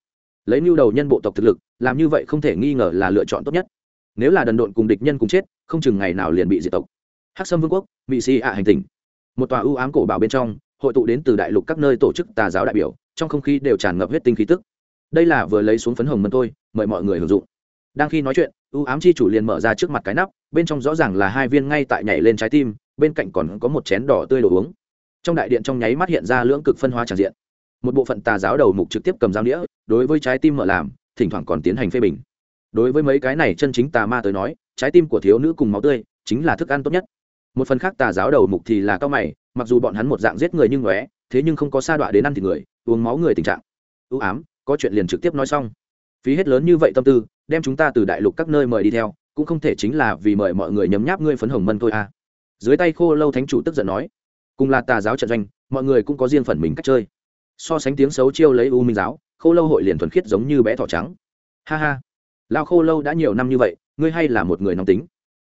Lấy mưu đầu nhân bộ tộc thực lực, làm như vậy không thể nghi ngờ là lựa chọn tốt nhất. Nếu là đần độn cùng địch nhân cùng chết, không chừng ngày nào liền bị diệt tộc. Hắc sâm vương quốc mỹ si ạ hành tình một tòa ưu ám cổ bảo bên trong, hội tụ đến từ đại lục các nơi tổ chức tà giáo đại biểu, trong không khí đều tràn ngập huyết tinh khí tức. Đây là vừa lấy xuống phấn hồng mân tôi, mời mọi người hưởng dụng. Đang khi nói chuyện, ưu ám chi chủ liền mở ra trước mặt cái nắp, bên trong rõ ràng là hai viên ngay tại nhảy lên trái tim bên cạnh còn có một chén đỏ tươi đồ uống. Trong đại điện trong nháy mắt hiện ra lưỡng cực phân hóa tràn diện. Một bộ phận tà giáo đầu mục trực tiếp cầm dao đĩa, đối với trái tim mở làm, thỉnh thoảng còn tiến hành phê bình. Đối với mấy cái này chân chính tà ma tới nói, trái tim của thiếu nữ cùng máu tươi chính là thức ăn tốt nhất. Một phần khác tà giáo đầu mục thì là cao mày, mặc dù bọn hắn một dạng giết người nhưng ngóe thế nhưng không có sa đọa đến ăn thịt người, uống máu người tình trạng. Ưu ám, có chuyện liền trực tiếp nói xong. Phí hết lớn như vậy tâm tư, đem chúng ta từ đại lục các nơi mời đi theo, cũng không thể chính là vì mời mọi người nhấm nháp ngươi phấn hồng mân thôi à dưới tay khô lâu thánh chủ tức giận nói, cùng là tà giáo trận doanh, mọi người cũng có riêng phần mình cách chơi. So sánh tiếng xấu chiêu lấy u minh giáo, khô lâu hội liền thuần khiết giống như bé thỏ trắng. Ha ha lao khô lâu đã nhiều năm như vậy, ngươi hay là một người nóng tính.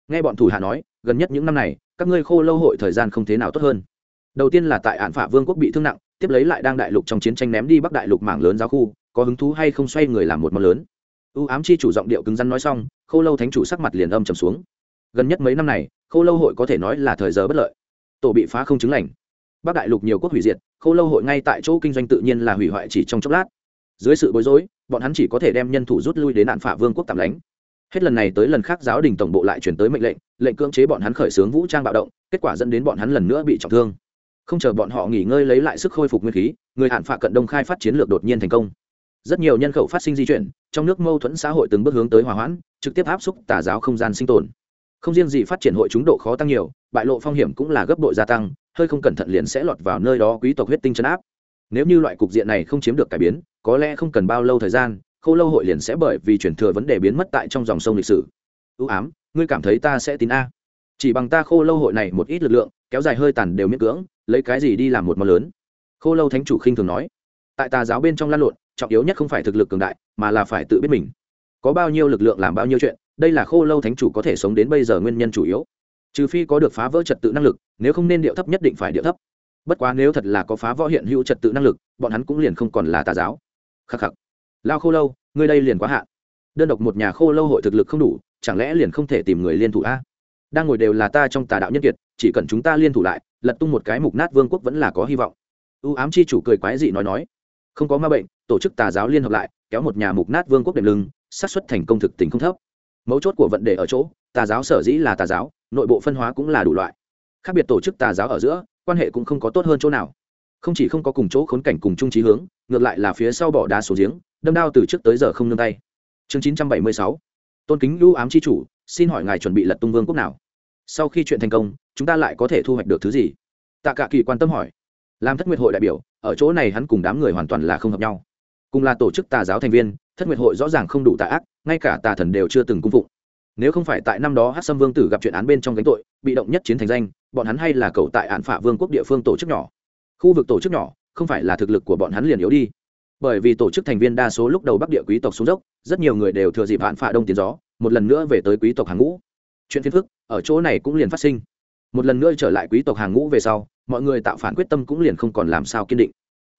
Nghe bọn thủ hạ nói, gần nhất những năm này, các ngươi khô lâu hội thời gian không thế nào tốt hơn. Đầu tiên là tại hạn phả vương quốc bị thương nặng, tiếp lấy lại đang đại lục trong chiến tranh ném đi bắc đại lục mảng lớn giáo khu, có hứng thú hay không xoay người làm một món lớn. U ám chi chủ giọng điệu cứng rắn nói xong, khô lâu thánh chủ sắc mặt liền âm trầm xuống gần nhất mấy năm này khô lâu hội có thể nói là thời giờ bất lợi. Tổ bị phá không chứng lành. Bắc đại lục nhiều quốc hủy diệt khô lâu hội ngay tại chỗ kinh doanh tự nhiên là hủy hoại chỉ trong chốc lát. Dưới sự bối rối, bọn hắn chỉ có thể đem nhân thủ rút lui đến nạn phả vương quốc tạm lánh. Hết lần này tới lần khác giáo đình tổng bộ lại chuyển tới mệnh lệnh lệnh cưỡng chế bọn hắn khởi xướng vũ trang bạo động, kết quả dẫn đến bọn hắn lần nữa bị trọng thương. Không chờ bọn họ nghỉ ngơi lấy lại sức khôi phục nguyên khí, người hạn phạ cận đông khai phát chiến lược đột nhiên thành công. Rất nhiều nhân khẩu phát sinh di chuyển, trong nước mâu thuẫn xã hội từng bước hướng tới hòa hoãn, trực tiếp áp xúc tà giáo không gian sinh tồn không riêng gì phát triển hội chúng độ khó tăng nhiều, bại lộ phong hiểm cũng là gấp đội gia tăng, hơi không cẩn thận liền sẽ lọt vào nơi đó quý tộc huyết tinh chấn áp. Nếu như loại cục diện này không chiếm được cải biến, có lẽ không cần bao lâu thời gian, khâu lâu hội liền sẽ bởi vì chuyển thừa vấn đề biến mất tại trong dòng sông lịch sử. Ưu ám, ngươi cảm thấy ta sẽ tin a. Chỉ bằng ta khô lâu hội này một ít lực lượng, kéo dài hơi tàn đều miễn cưỡng, lấy cái gì đi làm một món lớn? Khô lâu thánh chủ khinh thường nói. Tại tà giáo bên trong lan lộn, trọng yếu nhất không phải thực lực cường đại, mà là phải tự biết mình. Có bao nhiêu lực lượng làm bao nhiêu chuyện đây là khô lâu thánh chủ có thể sống đến bây giờ nguyên nhân chủ yếu. Trừ phi có được phá vỡ trật tự năng lực, nếu không nên điệu thấp nhất định phải điệu thấp. Bất quá nếu thật là có phá võ hiện hữu trật tự năng lực, bọn hắn cũng liền không còn là tà giáo. Khắc khắc. Lao khô lâu, ngươi đây liền quá hạn. Đơn độc một nhà khô lâu hội thực lực không đủ, chẳng lẽ liền không thể tìm người liên thủ a? Đang ngồi đều là ta trong tà đạo nhân kiệt, chỉ cần chúng ta liên thủ lại, lật tung một cái mục nát vương quốc vẫn là có hy vọng. Ưu ám chi chủ cười quái dị nói nói. Không có ma bệnh, tổ chức tà giáo liên hợp lại, kéo một nhà mục nát vương quốc đệm lưng, xác suất thành công thực tình không thấp mấu chốt của vận đề ở chỗ, tà giáo sở dĩ là tà giáo, nội bộ phân hóa cũng là đủ loại. Khác biệt tổ chức tà giáo ở giữa, quan hệ cũng không có tốt hơn chỗ nào. Không chỉ không có cùng chỗ khốn cảnh cùng chung trí hướng, ngược lại là phía sau bỏ đá số giếng, đâm đao từ trước tới giờ không nương tay. Chương chín trăm bảy mươi sáu. Tôn kính lưu ám c h i chủ, xin hỏi ngài chuẩn bị lật tung vương quốc nào? Sau khi chuyện thành công, chúng ta lại có thể thu hoạch được thứ gì? Tạ cả kỳ quan tâm hỏi. Làm thất nguyệt hội đại biểu, ở chỗ này hắn cùng đám người hoàn toàn là không hợp nhau. Cùng là tổ chức tà giáo thành viên thất nguyệt hội rõ ràng không đủ tà ác, ngay cả tà thần đều chưa từng cung phụng. Nếu không phải tại năm đó hát sâm vương tử gặp chuyện án bên trong gánh tội, bị động nhất chiến thành danh, bọn hắn hay là cầu tại án phả vương quốc địa phương tổ chức nhỏ. Khu vực tổ chức nhỏ, không phải là thực lực của bọn hắn liền yếu đi. Bởi vì tổ chức thành viên đa số lúc đầu bắc địa quý tộc xuống dốc, rất nhiều người đều thừa dịp hạn phạ đông tiến gió, một lần nữa về tới quý tộc hàng ngũ. Chuyện phiền phức, ở chỗ này cũng liền phát sinh. Một lần nữa trở lại quý tộc hàng ngũ về sau, mọi người tạo phản quyết tâm cũng liền không còn làm sao kiên định.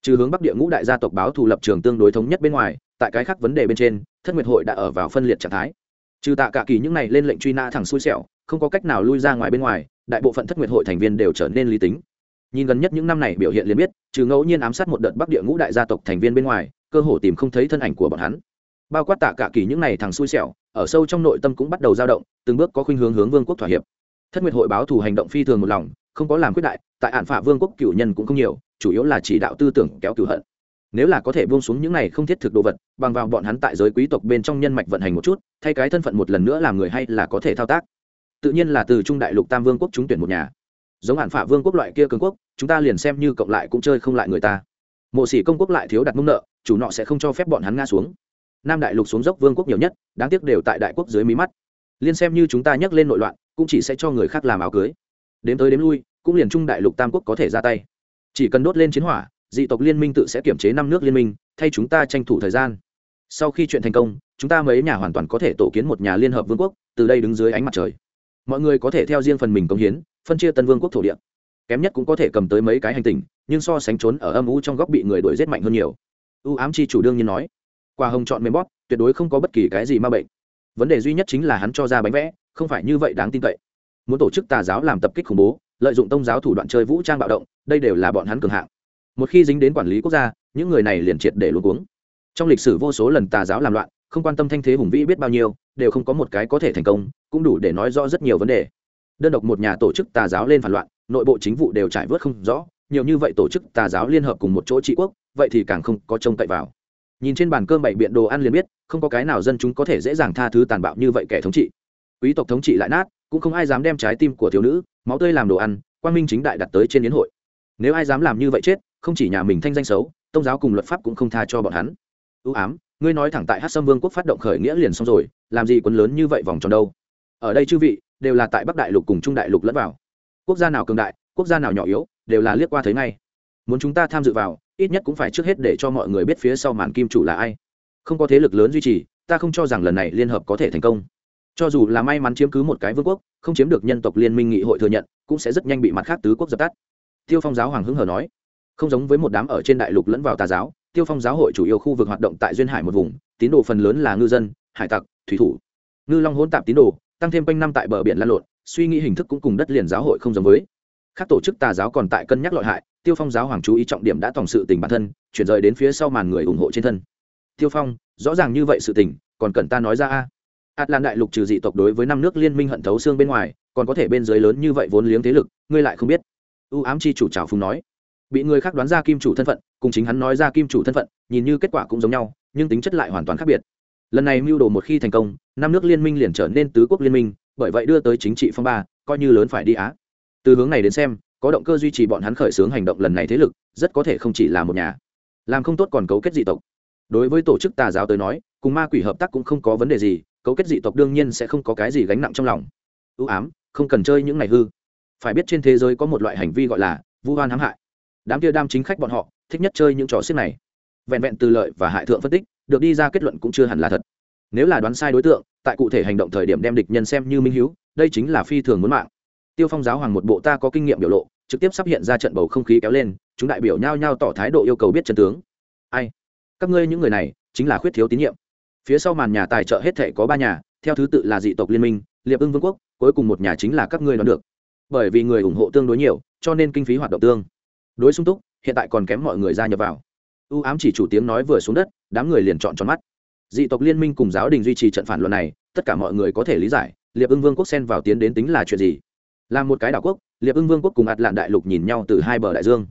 Trừ hướng bắc địa ngũ đại gia tộc báo thù lập trường tương đối thống nhất bên ngoài tại cái khác vấn đề bên trên, thất nguyệt hội đã ở vào phân liệt trạng thái. Trừ tạ cả kỳ những này lên lệnh truy nã thẳng xui xẻo, không có cách nào lui ra ngoài bên ngoài, đại bộ phận thất nguyệt hội thành viên đều trở nên lý tính. Nhìn gần nhất những năm này biểu hiện liền biết, trừ ngẫu nhiên ám sát một đợt bắc địa ngũ đại gia tộc thành viên bên ngoài, cơ hồ tìm không thấy thân ảnh của bọn hắn. Bao quát tạ cả kỳ những này thằng xui xẻo, ở sâu trong nội tâm cũng bắt đầu dao động, từng bước có khuynh hướng hướng vương quốc thỏa hiệp. Thất nguyệt hội báo thù hành động phi thường một lòng, không có làm quyết đại, tại hạn phạ vương quốc cửu nhân cũng không nhiều, chủ yếu là chỉ đạo tư tưởng kéo cửu hận nếu là có thể buông xuống những này không thiết thực đồ vật, bằng vào bọn hắn tại giới quý tộc bên trong nhân mạch vận hành một chút, thay cái thân phận một lần nữa làm người hay là có thể thao tác. Tự nhiên là từ trung đại lục tam vương quốc trúng tuyển một nhà. Giống hạn phả vương quốc loại kia cường quốc, chúng ta liền xem như cộng lại cũng chơi không lại người ta. Mộ sĩ công quốc lại thiếu đặt mông nợ, chủ nọ sẽ không cho phép bọn hắn ngã xuống. Nam đại lục xuống dốc vương quốc nhiều nhất, đáng tiếc đều tại đại quốc dưới mí mắt. Liên xem như chúng ta nhắc lên nội loạn, cũng chỉ sẽ cho người khác làm áo cưới. Đếm tới đếm lui, cũng liền trung đại lục tam quốc có thể ra tay. Chỉ cần đốt lên chiến hỏa dị tộc liên minh tự sẽ kiểm chế năm nước liên minh, thay chúng ta tranh thủ thời gian. Sau khi chuyện thành công, chúng ta mấy nhà hoàn toàn có thể tổ kiến một nhà liên hợp vương quốc, từ đây đứng dưới ánh mặt trời. Mọi người có thể theo riêng phần mình công hiến, phân chia tân vương quốc thổ địa. Kém nhất cũng có thể cầm tới mấy cái hành tinh, nhưng so sánh trốn ở âm u trong góc bị người đuổi giết mạnh hơn nhiều. U ám chi chủ đương nhiên nói qua hồng chọn mềm bóp, tuyệt đối không có bất kỳ cái gì ma bệnh. Vấn đề duy nhất chính là hắn cho ra bánh vẽ, không phải như vậy đáng tin cậy. Muốn tổ chức tà giáo làm tập kích khủng bố, lợi dụng tôn giáo thủ đoạn chơi vũ trang bạo động, đây đều là bọn hắn cường hạng một khi dính đến quản lý quốc gia, những người này liền triệt để luôn cuống. Trong lịch sử vô số lần tà giáo làm loạn, không quan tâm thanh thế hùng vĩ biết bao nhiêu, đều không có một cái có thể thành công, cũng đủ để nói rõ rất nhiều vấn đề. Đơn độc một nhà tổ chức tà giáo lên phản loạn, nội bộ chính vụ đều trải vớt không rõ, nhiều như vậy tổ chức tà giáo liên hợp cùng một chỗ trị quốc, vậy thì càng không có trông cậy vào. Nhìn trên bàn cơm bảy biện đồ ăn liền biết, không có cái nào dân chúng có thể dễ dàng tha thứ tàn bạo như vậy kẻ thống trị. Quý tộc thống trị lại nát, cũng không ai dám đem trái tim của thiếu nữ, máu tươi làm đồ ăn, quang minh chính đại đặt tới trên yến hội. Nếu ai dám làm như vậy chết không chỉ nhà mình thanh danh xấu tôn giáo cùng luật pháp cũng không tha cho bọn hắn. Ưu ám, ngươi nói thẳng tại hát sâm vương quốc phát động khởi nghĩa liền xong rồi, làm gì quấn lớn như vậy vòng tròn đâu? Ở đây chư vị, đều là tại bắc đại lục cùng trung đại lục lẫn vào. Quốc gia nào cường đại, quốc gia nào nhỏ yếu, đều là liếc qua thấy ngay. Muốn chúng ta tham dự vào, ít nhất cũng phải trước hết để cho mọi người biết phía sau màn kim chủ là ai. Không có thế lực lớn duy trì, ta không cho rằng lần này liên hợp có thể thành công. Cho dù là may mắn chiếm cứ một cái vương quốc, không chiếm được nhân tộc liên minh nghị hội thừa nhận, cũng sẽ rất nhanh bị mặt khác tứ quốc dập tắt. Tiêu phong giáo hoàng hưng hờ nói không giống với một đám ở trên đại lục lẫn vào tà giáo, tiêu phong giáo hội chủ yếu khu vực hoạt động tại duyên hải một vùng, tín đồ phần lớn là ngư dân, hải tặc, thủy thủ. Ngư long hỗn tạp tín đồ, tăng thêm quanh năm tại bờ biển lan lộn, suy nghĩ hình thức cũng cùng đất liền giáo hội không giống với. Các tổ chức tà giáo còn tại cân nhắc lợi hại, tiêu phong giáo hoàng chú ý trọng điểm đã tổng sự tình bản thân, chuyển rời đến phía sau màn người ủng hộ trên thân. Tiêu phong, rõ ràng như vậy sự tình, còn cần ta nói ra a? Ạt lan đại lục trừ dị tộc đối với năm nước liên minh hận thấu xương bên ngoài, còn có thể bên dưới lớn như vậy vốn liếng thế lực, ngươi lại không biết. U ám chi chủ trào phùng nói bị người khác đoán ra kim chủ thân phận, cùng chính hắn nói ra kim chủ thân phận, nhìn như kết quả cũng giống nhau, nhưng tính chất lại hoàn toàn khác biệt. Lần này mưu đồ một khi thành công, năm nước liên minh liền trở nên tứ quốc liên minh, bởi vậy đưa tới chính trị phong ba, coi như lớn phải đi á. Từ hướng này đến xem, có động cơ duy trì bọn hắn khởi xướng hành động lần này thế lực, rất có thể không chỉ là một nhà. Làm không tốt còn cấu kết dị tộc. Đối với tổ chức tà giáo tới nói, cùng ma quỷ hợp tác cũng không có vấn đề gì, cấu kết dị tộc đương nhiên sẽ không có cái gì gánh nặng trong lòng. Ưu ám, không cần chơi những này hư. Phải biết trên thế giới có một loại hành vi gọi là vu hoan hãm hại đám kia đam chính khách bọn họ thích nhất chơi những trò xiếc này. Vẹn vẹn từ lợi và hại thượng phân tích, được đi ra kết luận cũng chưa hẳn là thật. Nếu là đoán sai đối tượng, tại cụ thể hành động thời điểm đem địch nhân xem như minh hữu đây chính là phi thường muốn mạng. Tiêu phong giáo hoàng một bộ ta có kinh nghiệm biểu lộ, trực tiếp sắp hiện ra trận bầu không khí kéo lên, chúng đại biểu nhao nhao tỏ thái độ yêu cầu biết chân tướng. Ai? Các ngươi những người này chính là khuyết thiếu tín nhiệm. Phía sau màn nhà tài trợ hết thể có ba nhà, theo thứ tự là dị tộc liên minh, liệp ưng vương quốc, cuối cùng một nhà chính là các ngươi đoán được. Bởi vì người ủng hộ tương đối nhiều, cho nên kinh phí hoạt động tương đối sung túc, hiện tại còn kém mọi người gia nhập vào. U ám chỉ chủ tiếng nói vừa xuống đất, đám người liền chọn tròn mắt. Dị tộc liên minh cùng giáo đình duy trì trận phản luận này, tất cả mọi người có thể lý giải, liệp ưng vương quốc xen vào tiến đến tính là chuyện gì? Là một cái đảo quốc, liệp ưng vương quốc cùng ạt lạn đại lục nhìn nhau từ hai bờ đại dương.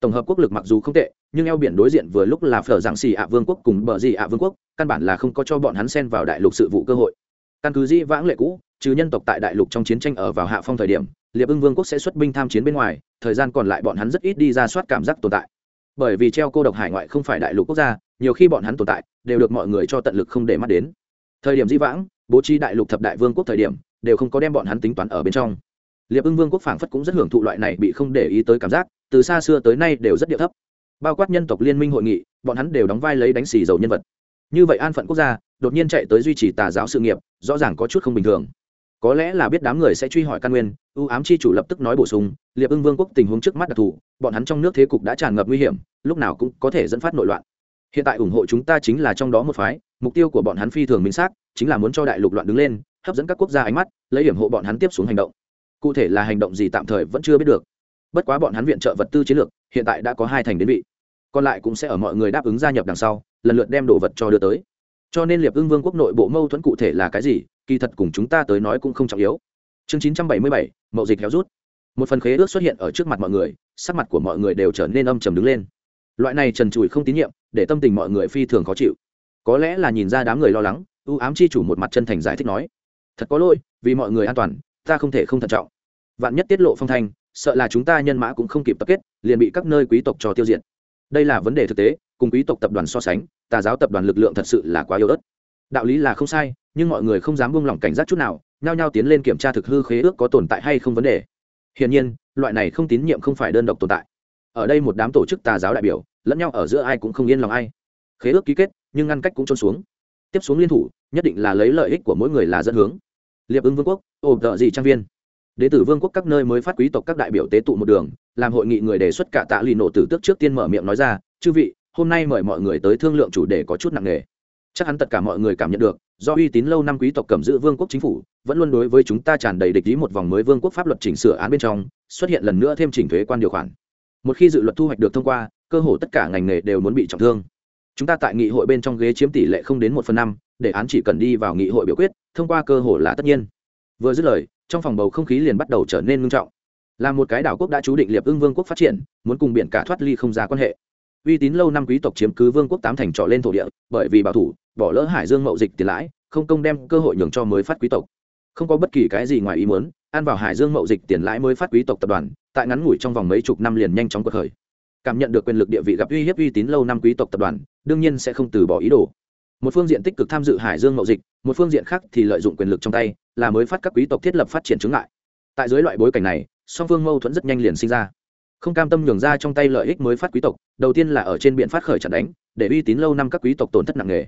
Tổng hợp quốc lực mặc dù không tệ, nhưng eo biển đối diện vừa lúc là phở giảng xì ạ vương quốc cùng bờ dị ạ vương quốc, căn bản là không có cho bọn hắn xen vào đại lục sự vụ cơ hội. Căn cứ dĩ vãng lệ cũ, trừ nhân tộc tại đại lục trong chiến tranh ở vào hạ phong thời điểm liệp ưng vương quốc sẽ xuất binh tham chiến bên ngoài, thời gian còn lại bọn hắn rất ít đi ra soát cảm giác tồn tại. Bởi vì treo cô độc hải ngoại không phải đại lục quốc gia, nhiều khi bọn hắn tồn tại, đều được mọi người cho tận lực không để mắt đến. Thời điểm di vãng, bố trí đại lục thập đại vương quốc thời điểm, đều không có đem bọn hắn tính toán ở bên trong. Liệp ưng vương quốc phảng phất cũng rất hưởng thụ loại này bị không để ý tới cảm giác, từ xa xưa tới nay đều rất địa thấp. Bao quát nhân tộc liên minh hội nghị, bọn hắn đều đóng vai lấy đánh xì dầu nhân vật. Như vậy an phận quốc gia, đột nhiên chạy tới duy trì tà giáo sự nghiệp, rõ ràng có chút không bình thường có lẽ là biết đám người sẽ truy hỏi căn nguyên, ưu ám chi chủ lập tức nói bổ sung, liệp ưng vương quốc tình huống trước mắt đặc thù, bọn hắn trong nước thế cục đã tràn ngập nguy hiểm, lúc nào cũng có thể dẫn phát nội loạn. Hiện tại ủng hộ chúng ta chính là trong đó một phái, mục tiêu của bọn hắn phi thường minh xác, chính là muốn cho đại lục loạn đứng lên, hấp dẫn các quốc gia ánh mắt, lấy hiểm hộ bọn hắn tiếp xuống hành động. Cụ thể là hành động gì tạm thời vẫn chưa biết được. Bất quá bọn hắn viện trợ vật tư chiến lược, hiện tại đã có hai thành đến vị. Còn lại cũng sẽ ở mọi người đáp ứng gia nhập đằng sau, lần lượt đem đồ vật cho đưa tới. Cho nên liệp ưng vương quốc nội bộ mâu thuẫn cụ thể là cái gì kỳ thật cùng chúng ta tới nói cũng không trọng yếu. Chương chín trăm bảy mươi bảy, mậu dịch héo rút. Một phần khế ước xuất hiện ở trước mặt mọi người, sắc mặt của mọi người đều trở nên âm trầm đứng lên. Loại này trần trụi không tín nhiệm, để tâm tình mọi người phi thường khó chịu. Có lẽ là nhìn ra đám người lo lắng, ưu ám chi chủ một mặt chân thành giải thích nói, thật có lỗi, vì mọi người an toàn, ta không thể không thận trọng. Vạn nhất tiết lộ phong thanh, sợ là chúng ta nhân mã cũng không kịp tập kết, liền bị các nơi quý tộc cho tiêu diệt. Đây là vấn đề thực tế, cùng quý tộc tập đoàn so sánh, tà giáo tập đoàn lực lượng thật sự là quá yếu ớt đạo lý là không sai, nhưng mọi người không dám buông lỏng cảnh giác chút nào, nhao nhao tiến lên kiểm tra thực hư khế ước có tồn tại hay không vấn đề. Hiển nhiên, loại này không tín nhiệm không phải đơn độc tồn tại. Ở đây một đám tổ chức tà giáo đại biểu, lẫn nhau ở giữa ai cũng không yên lòng ai. Khế ước ký kết, nhưng ngăn cách cũng trôn xuống. Tiếp xuống liên thủ, nhất định là lấy lợi ích của mỗi người là dẫn hướng. Liệp ứng vương quốc ồ tợ gì trang viên. Đế tử vương quốc các nơi mới phát quý tộc các đại biểu tế tụ một đường, làm hội nghị người đề xuất cả tạ lì nổ tử tức trước tiên mở miệng nói ra, chư vị, hôm nay mời mọi người tới thương lượng chủ đề có chút nặng nề chắc hẳn tất cả mọi người cảm nhận được, do uy tín lâu năm quý tộc cầm giữ vương quốc chính phủ, vẫn luôn đối với chúng ta tràn đầy địch ý một vòng mới vương quốc pháp luật chỉnh sửa án bên trong, xuất hiện lần nữa thêm chỉnh thuế quan điều khoản. Một khi dự luật thu hoạch được thông qua, cơ hồ tất cả ngành nghề đều muốn bị trọng thương. Chúng ta tại nghị hội bên trong ghế chiếm tỷ lệ không đến một phần năm, để án chỉ cần đi vào nghị hội biểu quyết, thông qua cơ hội là tất nhiên. Vừa dứt lời, trong phòng bầu không khí liền bắt đầu trở nên ngưng trọng. Là một cái đảo quốc đã chú định liệp ưng vương quốc phát triển, muốn cùng biển cả thoát ly không ra quan hệ uy tín lâu năm quý tộc chiếm cứ vương quốc tám thành trọ lên thổ địa, bởi vì bảo thủ, bỏ lỡ hải dương mậu dịch tiền lãi, không công đem cơ hội nhường cho mới phát quý tộc. Không có bất kỳ cái gì ngoài ý muốn, ăn vào hải dương mậu dịch tiền lãi mới phát quý tộc tập đoàn, tại ngắn ngủi trong vòng mấy chục năm liền nhanh chóng cuộc khởi. Cảm nhận được quyền lực địa vị gặp uy hiếp uy tín lâu năm quý tộc tập đoàn, đương nhiên sẽ không từ bỏ ý đồ. Một phương diện tích cực tham dự hải dương mậu dịch, một phương diện khác thì lợi dụng quyền lực trong tay, là mới phát các quý tộc thiết lập phát triển chứng lại tại dưới loại bối cảnh này, song phương mâu thuẫn rất nhanh liền sinh ra không cam tâm nhường ra trong tay lợi ích mới phát quý tộc, đầu tiên là ở trên biện phát khởi trận đánh, để uy tín lâu năm các quý tộc tổn thất nặng nề.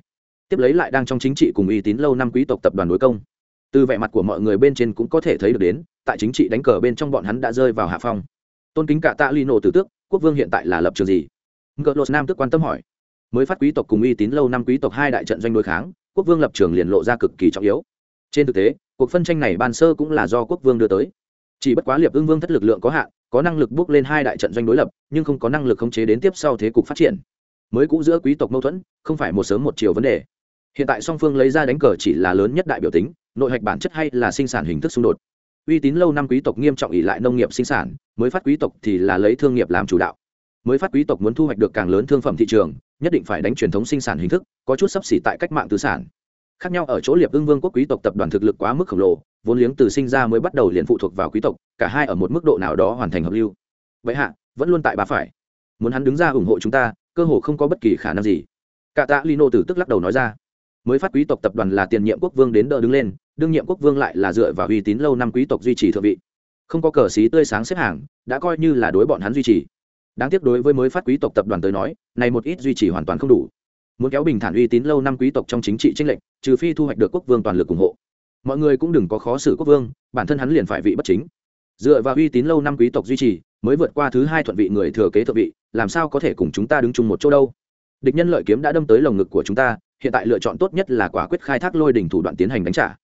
Tiếp lấy lại đang trong chính trị cùng uy tín lâu năm quý tộc tập đoàn đối công. Từ vẻ mặt của mọi người bên trên cũng có thể thấy được đến, tại chính trị đánh cờ bên trong bọn hắn đã rơi vào hạ phong. Tôn kính cả tạ ly nổ tử tước, quốc vương hiện tại là lập trường gì? Ngợ lột nam tức quan tâm hỏi. Mới phát quý tộc cùng uy tín lâu năm quý tộc hai đại trận doanh đối kháng, quốc vương lập trường liền lộ ra cực kỳ trọng yếu. Trên thực tế, cuộc phân tranh này ban sơ cũng là do quốc vương đưa tới. Chỉ bất quá liệp ưng vương thất lực lượng có hạn có năng lực bước lên hai đại trận doanh đối lập, nhưng không có năng lực khống chế đến tiếp sau thế cục phát triển. Mới cũ giữa quý tộc mâu thuẫn, không phải một sớm một chiều vấn đề. Hiện tại song phương lấy ra đánh cờ chỉ là lớn nhất đại biểu tính, nội hạch bản chất hay là sinh sản hình thức xung đột. Uy tín lâu năm quý tộc nghiêm trọng ỉ lại nông nghiệp sinh sản, mới phát quý tộc thì là lấy thương nghiệp làm chủ đạo. Mới phát quý tộc muốn thu hoạch được càng lớn thương phẩm thị trường, nhất định phải đánh truyền thống sinh sản hình thức, có chút sắp xỉ tại cách mạng tư sản khác nhau ở chỗ liệp ưng vương quốc quý tộc tập đoàn thực lực quá mức khổng lồ, vốn liếng từ sinh ra mới bắt đầu liền phụ thuộc vào quý tộc, cả hai ở một mức độ nào đó hoàn thành hợp lưu. Vậy hạ, vẫn luôn tại bà phải. Muốn hắn đứng ra ủng hộ chúng ta, cơ hồ không có bất kỳ khả năng gì. Cả tạ lino từ tức lắc đầu nói ra. Mới phát quý tộc tập đoàn là tiền nhiệm quốc vương đến đỡ đứng lên, đương nhiệm quốc vương lại là dựa vào uy tín lâu năm quý tộc duy trì thượng vị. Không có cờ xí tươi sáng xếp hàng, đã coi như là đối bọn hắn duy trì. Đáng tiếc đối với mới phát quý tộc tập đoàn tới nói, này một ít duy trì hoàn toàn không đủ muốn kéo bình thản uy tín lâu năm quý tộc trong chính trị tranh lệnh trừ phi thu hoạch được quốc vương toàn lực ủng hộ. Mọi người cũng đừng có khó xử quốc vương, bản thân hắn liền phải vị bất chính. Dựa vào uy tín lâu năm quý tộc duy trì, mới vượt qua thứ hai thuận vị người thừa kế thượng vị, làm sao có thể cùng chúng ta đứng chung một chỗ đâu? Địch nhân lợi kiếm đã đâm tới lồng ngực của chúng ta, hiện tại lựa chọn tốt nhất là quả quyết khai thác lôi đỉnh thủ đoạn tiến hành đánh trả.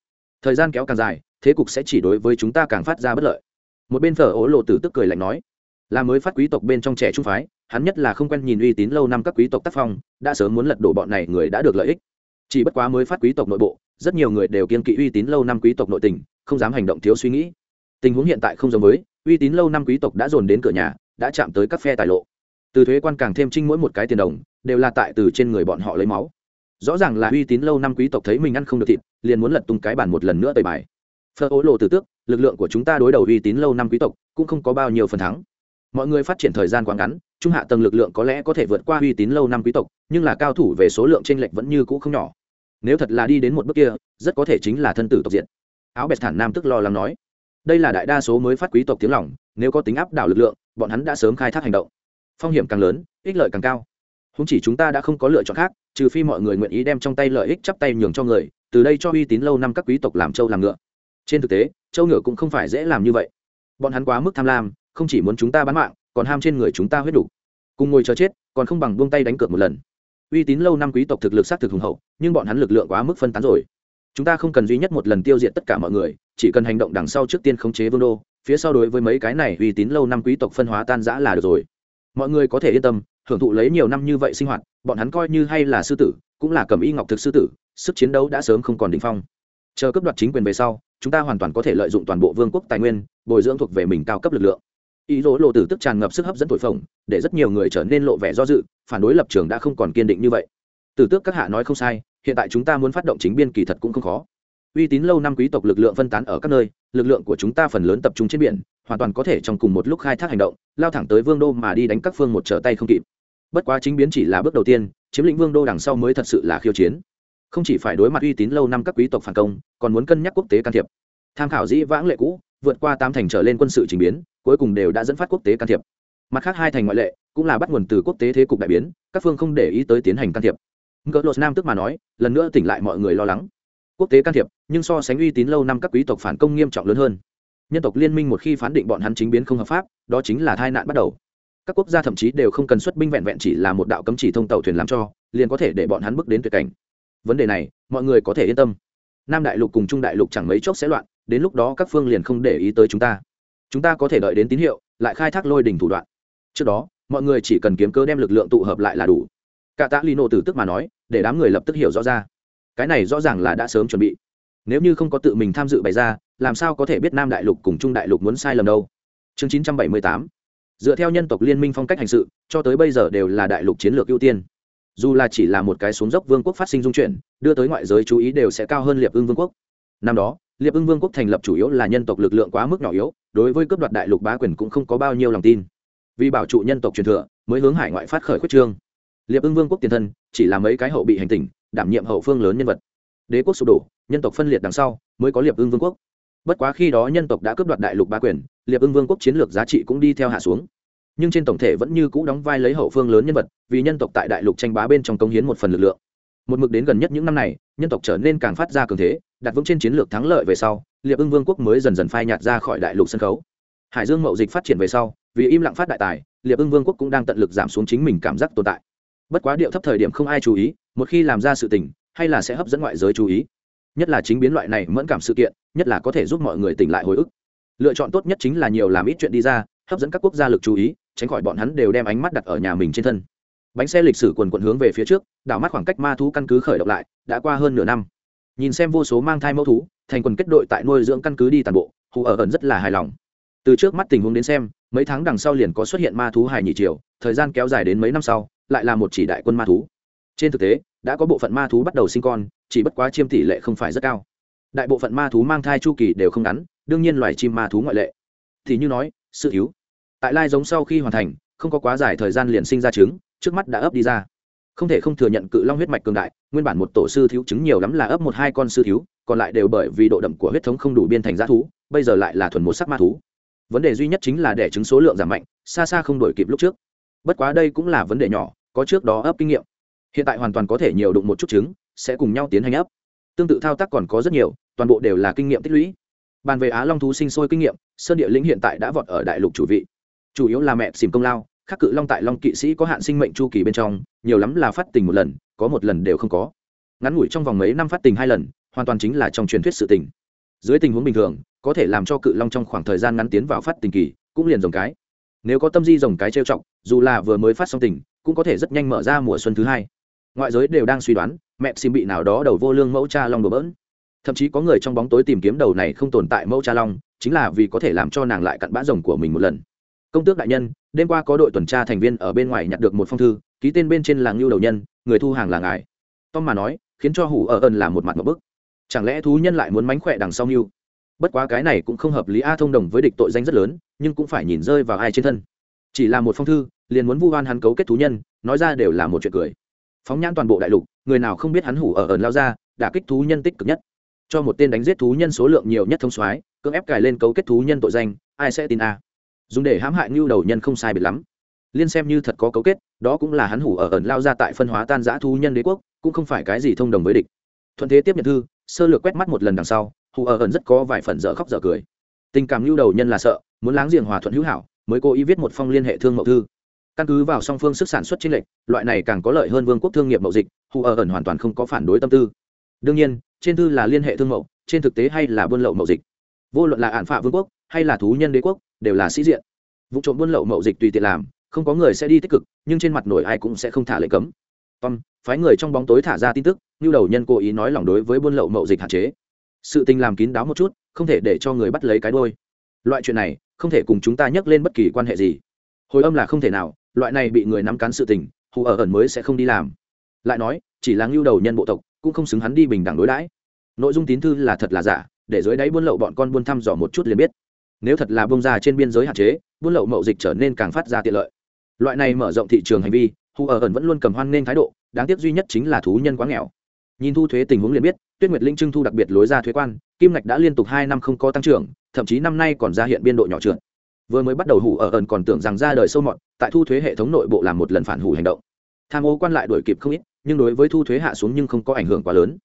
Thời gian kéo càng dài, thế cục sẽ chỉ đối với chúng ta càng phát ra bất lợi. Một bên phở ố lộ tử tức cười lạnh nói, là mới phát quý tộc bên trong trẻ trung phái hắn nhất là không quen nhìn uy tín lâu năm các quý tộc tác phong, đã sớm muốn lật đổ bọn này người đã được lợi ích. Chỉ bất quá mới phát quý tộc nội bộ, rất nhiều người đều kiên kỵ uy tín lâu năm quý tộc nội tình, không dám hành động thiếu suy nghĩ. Tình huống hiện tại không giống với, uy tín lâu năm quý tộc đã dồn đến cửa nhà, đã chạm tới các phe tài lộ. Từ thuế quan càng thêm trinh mỗi một cái tiền đồng, đều là tại từ trên người bọn họ lấy máu. Rõ ràng là uy tín lâu năm quý tộc thấy mình ăn không được thịt, liền muốn lật tung cái bản một lần nữa tẩy bài. Phơ ố lộ từ tước, lực lượng của chúng ta đối đầu uy tín lâu năm quý tộc cũng không có bao nhiêu phần thắng mọi người phát triển thời gian quá ngắn, trung hạ tầng lực lượng có lẽ có thể vượt qua uy tín lâu năm quý tộc, nhưng là cao thủ về số lượng tranh lệch vẫn như cũ không nhỏ. Nếu thật là đi đến một bước kia, rất có thể chính là thân tử tộc diện áo bẹt thản nam tức lo lắng nói, đây là đại đa số mới phát quý tộc tiếng lỏng nếu có tính áp đảo lực lượng, bọn hắn đã sớm khai thác hành động. Phong hiểm càng lớn, ích lợi càng cao. Không chỉ chúng ta đã không có lựa chọn khác, trừ phi mọi người nguyện ý đem trong tay lợi ích chắp tay nhường cho người, từ đây cho uy tín lâu năm các quý tộc làm châu làm ngựa. Trên thực tế châu ngựa cũng không phải dễ làm như vậy. Bọn hắn quá mức tham lam không chỉ muốn chúng ta bán mạng, còn ham trên người chúng ta huyết đủ. Cùng ngồi chờ chết, còn không bằng buông tay đánh cược một lần. Uy tín lâu năm quý tộc thực lực xác thực hùng hậu, nhưng bọn hắn lực lượng quá mức phân tán rồi. Chúng ta không cần duy nhất một lần tiêu diệt tất cả mọi người, chỉ cần hành động đằng sau trước tiên khống chế vương đô, phía sau đối với mấy cái này uy tín lâu năm quý tộc phân hóa tan giã là được rồi. Mọi người có thể yên tâm, hưởng thụ lấy nhiều năm như vậy sinh hoạt, bọn hắn coi như hay là sư tử, cũng là cầm y ngọc thực sư tử, sức chiến đấu đã sớm không còn đỉnh phong. Chờ cấp đoạt chính quyền về sau, chúng ta hoàn toàn có thể lợi dụng toàn bộ vương quốc tài nguyên, bồi dưỡng thuộc về mình cao cấp lực lượng ý dỗ lộ tử tức tràn ngập sức hấp dẫn thổi phồng, để rất nhiều người trở nên lộ vẻ do dự, phản đối lập trường đã không còn kiên định như vậy. Tử tước các hạ nói không sai, hiện tại chúng ta muốn phát động chính biên kỳ thật cũng không khó. Uy tín lâu năm quý tộc lực lượng phân tán ở các nơi, lực lượng của chúng ta phần lớn tập trung trên biển, hoàn toàn có thể trong cùng một lúc khai thác hành động, lao thẳng tới vương đô mà đi đánh các phương một trở tay không kịp. Bất quá chính biến chỉ là bước đầu tiên, chiếm lĩnh vương đô đằng sau mới thật sự là khiêu chiến. Không chỉ phải đối mặt uy tín lâu năm các quý tộc phản công, còn muốn cân nhắc quốc tế can thiệp. Tham khảo dĩ vãng lệ cũ vượt qua tám thành trở lên quân sự trình biến, cuối cùng đều đã dẫn phát quốc tế can thiệp. Mặt khác hai thành ngoại lệ cũng là bắt nguồn từ quốc tế thế cục đại biến, các phương không để ý tới tiến hành can thiệp. Ngỡ lột nam tức mà nói, lần nữa tỉnh lại mọi người lo lắng. Quốc tế can thiệp, nhưng so sánh uy tín lâu năm các quý tộc phản công nghiêm trọng lớn hơn. Nhân tộc liên minh một khi phán định bọn hắn chính biến không hợp pháp, đó chính là tai nạn bắt đầu. Các quốc gia thậm chí đều không cần xuất binh vẹn vẹn chỉ là một đạo cấm chỉ thông tàu thuyền làm cho, liền có thể để bọn hắn bước đến tuyệt cảnh. Vấn đề này, mọi người có thể yên tâm. Nam đại lục cùng trung đại lục chẳng mấy chốc sẽ loạn đến lúc đó các phương liền không để ý tới chúng ta. Chúng ta có thể đợi đến tín hiệu, lại khai thác lôi đình thủ đoạn. Trước đó, mọi người chỉ cần kiếm cơ đem lực lượng tụ hợp lại là đủ. Cả tạ lino từ tức mà nói, để đám người lập tức hiểu rõ ra. Cái này rõ ràng là đã sớm chuẩn bị. Nếu như không có tự mình tham dự bày ra, làm sao có thể biết nam đại lục cùng trung đại lục muốn sai lầm đâu? Chương 978 dựa theo nhân tộc liên minh phong cách hành sự, cho tới bây giờ đều là đại lục chiến lược ưu tiên. Dù là chỉ là một cái xuống dốc vương quốc phát sinh dung chuyển, đưa tới ngoại giới chú ý đều sẽ cao hơn liệp ưng vương quốc. Năm đó liệp ưng vương quốc thành lập chủ yếu là nhân tộc lực lượng quá mức nhỏ yếu, đối với cướp đoạt đại lục bá quyền cũng không có bao nhiêu lòng tin. Vì bảo trụ nhân tộc truyền thừa, mới hướng hải ngoại phát khởi khuyết trương. Liệp ưng vương quốc tiền thân, chỉ là mấy cái hậu bị hành tỉnh, đảm nhiệm hậu phương lớn nhân vật. Đế quốc sụp đổ, nhân tộc phân liệt đằng sau, mới có liệp ưng vương quốc. Bất quá khi đó nhân tộc đã cướp đoạt đại lục bá quyền, liệp ưng vương quốc chiến lược giá trị cũng đi theo hạ xuống. Nhưng trên tổng thể vẫn như cũ đóng vai lấy hậu phương lớn nhân vật, vì nhân tộc tại đại lục tranh bá bên trong công hiến một phần lực lượng một mực đến gần nhất những năm này, nhân tộc trở nên càng phát ra cường thế, đặt vững trên chiến lược thắng lợi về sau, liệp ưng vương quốc mới dần dần phai nhạt ra khỏi đại lục sân khấu. Hải dương mậu dịch phát triển về sau, vì im lặng phát đại tài, liệp ưng vương quốc cũng đang tận lực giảm xuống chính mình cảm giác tồn tại. Bất quá điệu thấp thời điểm không ai chú ý, một khi làm ra sự tình, hay là sẽ hấp dẫn ngoại giới chú ý. Nhất là chính biến loại này mẫn cảm sự kiện, nhất là có thể giúp mọi người tỉnh lại hồi ức. Lựa chọn tốt nhất chính là nhiều làm ít chuyện đi ra, hấp dẫn các quốc gia lực chú ý, tránh khỏi bọn hắn đều đem ánh mắt đặt ở nhà mình trên thân bánh xe lịch sử quần quận hướng về phía trước, đảo mắt khoảng cách ma thú căn cứ khởi động lại, đã qua hơn nửa năm. Nhìn xem vô số mang thai mẫu thú, thành quần kết đội tại nuôi dưỡng căn cứ đi toàn bộ, hù ở ẩn rất là hài lòng. Từ trước mắt tình huống đến xem, mấy tháng đằng sau liền có xuất hiện ma thú hài nhị triều, thời gian kéo dài đến mấy năm sau, lại là một chỉ đại quân ma thú. Trên thực tế, đã có bộ phận ma thú bắt đầu sinh con, chỉ bất quá chiêm tỷ lệ không phải rất cao. Đại bộ phận ma thú mang thai chu kỳ đều không ngắn, đương nhiên loài chim ma thú ngoại lệ. Thì như nói, sự thiếu. Tại lai giống sau khi hoàn thành, không có quá dài thời gian liền sinh ra trứng trước mắt đã ấp đi ra. Không thể không thừa nhận cự long huyết mạch cường đại, nguyên bản một tổ sư thiếu trứng nhiều lắm là ấp một hai con sư thiếu, còn lại đều bởi vì độ đậm của huyết thống không đủ biên thành g thú, bây giờ lại là thuần một sắc ma thú. Vấn đề duy nhất chính là đẻ trứng số lượng giảm mạnh, xa xa không đổi kịp lúc trước. Bất quá đây cũng là vấn đề nhỏ, có trước đó ấp kinh nghiệm. Hiện tại hoàn toàn có thể nhiều đụng một chút trứng, sẽ cùng nhau tiến hành ấp. Tương tự thao tác còn có rất nhiều, toàn bộ đều là kinh nghiệm tích lũy. Bàn về á long thú sinh sôi kinh nghiệm, sơn địa lĩnh hiện tại đã vọt ở đại lục chủ vị. Chủ yếu là mẹ xìm công lao khắc cự long tại long kỵ sĩ có hạn sinh mệnh chu kỳ bên trong, nhiều lắm là phát tình một lần, có một lần đều không có. Ngắn ngủi trong vòng mấy năm phát tình hai lần, hoàn toàn chính là trong truyền thuyết sự tình. Dưới tình huống bình thường, có thể làm cho cự long trong khoảng thời gian ngắn tiến vào phát tình kỳ, cũng liền dòng cái. Nếu có tâm di dòng cái trêu chọc, dù là vừa mới phát xong tình, cũng có thể rất nhanh mở ra mùa xuân thứ hai. Ngoại giới đều đang suy đoán, mẹ xin bị nào đó đầu vô lương mẫu cha long đổ bỡn. Thậm chí có người trong bóng tối tìm kiếm đầu này không tồn tại mẫu cha long, chính là vì có thể làm cho nàng lại cặn bã rồng của mình một lần. Công tước đại nhân đêm qua có đội tuần tra thành viên ở bên ngoài nhặt được một phong thư, ký tên bên trên là Lưu đầu nhân, người thu hàng là ngài. Tom mà nói, khiến cho hủ ở ẩn là một mặt một bức. Chẳng lẽ thú nhân lại muốn mánh khỏe đằng sau Lưu? bất quá cái này cũng không hợp lý, a thông đồng với địch tội danh rất lớn, nhưng cũng phải nhìn rơi vào ai trên thân. Chỉ là một phong thư, liền muốn vu oan hắn cấu kết thú nhân, nói ra đều là một chuyện cười. Phóng nhãn toàn bộ đại lục, người nào không biết hắn hủ ở ẩn lao ra, đả kích thú nhân tích cực nhất. Cho một tên đánh giết thú nhân số lượng nhiều nhất thông soái, cưỡng ép cài lên cấu kết thú nhân tội danh, ai sẽ tin a? Dùng để hãm hại ngưu đầu nhân không sai biệt lắm. Liên xem như thật có cấu kết, đó cũng là hắn hủ ở ẩn lao ra tại phân hóa tan giã thú nhân đế quốc, cũng không phải cái gì thông đồng với địch. Thuận thế tiếp nhận thư, sơ lược quét mắt một lần đằng sau, hủ ở ẩn rất có vài phần dở khóc dở cười. Tình cảm ngưu đầu nhân là sợ, muốn láng giềng hòa thuận hữu hảo, mới cố ý viết một phong liên hệ thương mậu thư. Căn cứ vào song phương sức sản xuất chênh lệch, loại này càng có lợi hơn vương quốc thương nghiệp mậu dịch, hủ ở ẩn hoàn toàn không có phản đối tâm tư. Đương nhiên, trên thư là liên hệ thương mậu, trên thực tế hay là buôn lậu mậu dịch. Vô luận là ạn phạ vương quốc, hay là thú nhân đế quốc đều là sĩ diện. Vụ trộm buôn lậu mậu dịch tùy tiện làm, không có người sẽ đi tích cực, nhưng trên mặt nổi ai cũng sẽ không thả lệnh cấm. Tom, phái người trong bóng tối thả ra tin tức như đầu nhân cố ý nói lòng đối với buôn lậu mậu dịch hạn chế. Sự tình làm kín đáo một chút, không thể để cho người bắt lấy cái đôi. Loại chuyện này, không thể cùng chúng ta nhắc lên bất kỳ quan hệ gì. Hồi âm là không thể nào, loại này bị người nắm cắn sự tình, hù ở ẩn mới sẽ không đi làm. Lại nói, chỉ là ngưu đầu nhân bộ tộc, cũng không xứng hắn đi bình đẳng đối đãi. Nội dung tín thư là thật là giả, để dưới đáy buôn lậu bọn con buôn thăm dò một chút liền biết nếu thật là bông ra trên biên giới hạn chế, buôn lậu mậu dịch trở nên càng phát ra tiện lợi. Loại này mở rộng thị trường hành vi hù ở ẩn vẫn luôn cầm hoan nên thái độ, đáng tiếc duy nhất chính là thú nhân quá nghèo. Nhìn thu thuế tình huống liền biết, tuyết nguyệt linh trưng thu đặc biệt lối ra thuế quan, kim ngạch đã liên tục hai năm không có tăng trưởng, thậm chí năm nay còn ra hiện biên độ nhỏ trượt. Vừa mới bắt đầu hủ ở ẩn còn tưởng rằng ra đời sâu mọt, tại thu thuế hệ thống nội bộ làm một lần phản hủ hành động. Tham ô quan lại đổi kịp không ít, nhưng đối với thu thuế hạ xuống nhưng không có ảnh hưởng quá lớn.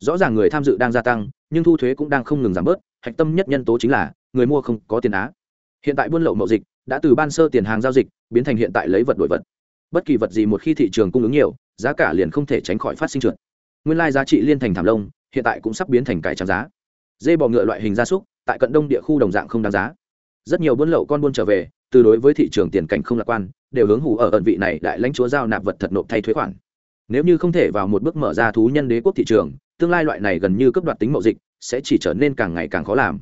Rõ ràng người tham dự đang gia tăng, nhưng thu thuế cũng đang không ngừng giảm bớt hạch tâm nhất nhân tố chính là, người mua không có tiền á. Hiện tại buôn lậu mậu dịch đã từ ban sơ tiền hàng giao dịch biến thành hiện tại lấy vật đổi vật. Bất kỳ vật gì một khi thị trường cung ứng nhiều, giá cả liền không thể tránh khỏi phát sinh trượt. Nguyên lai giá trị liên thành thảm lông, hiện tại cũng sắp biến thành cải trắng giá. Dê bò ngựa loại hình gia súc, tại cận đông địa khu đồng dạng không đáng giá. Rất nhiều buôn lậu con buôn trở về, từ đối với thị trường tiền cảnh không lạc quan, đều hướng hủ ở ẩn vị này đại lãnh chúa giao nạp vật thật nộp thay thuế khoản. Nếu như không thể vào một bước mở ra thú nhân đế quốc thị trường, tương lai loại này gần như cấp đoạt tính mậu dịch sẽ chỉ trở nên càng ngày càng khó làm.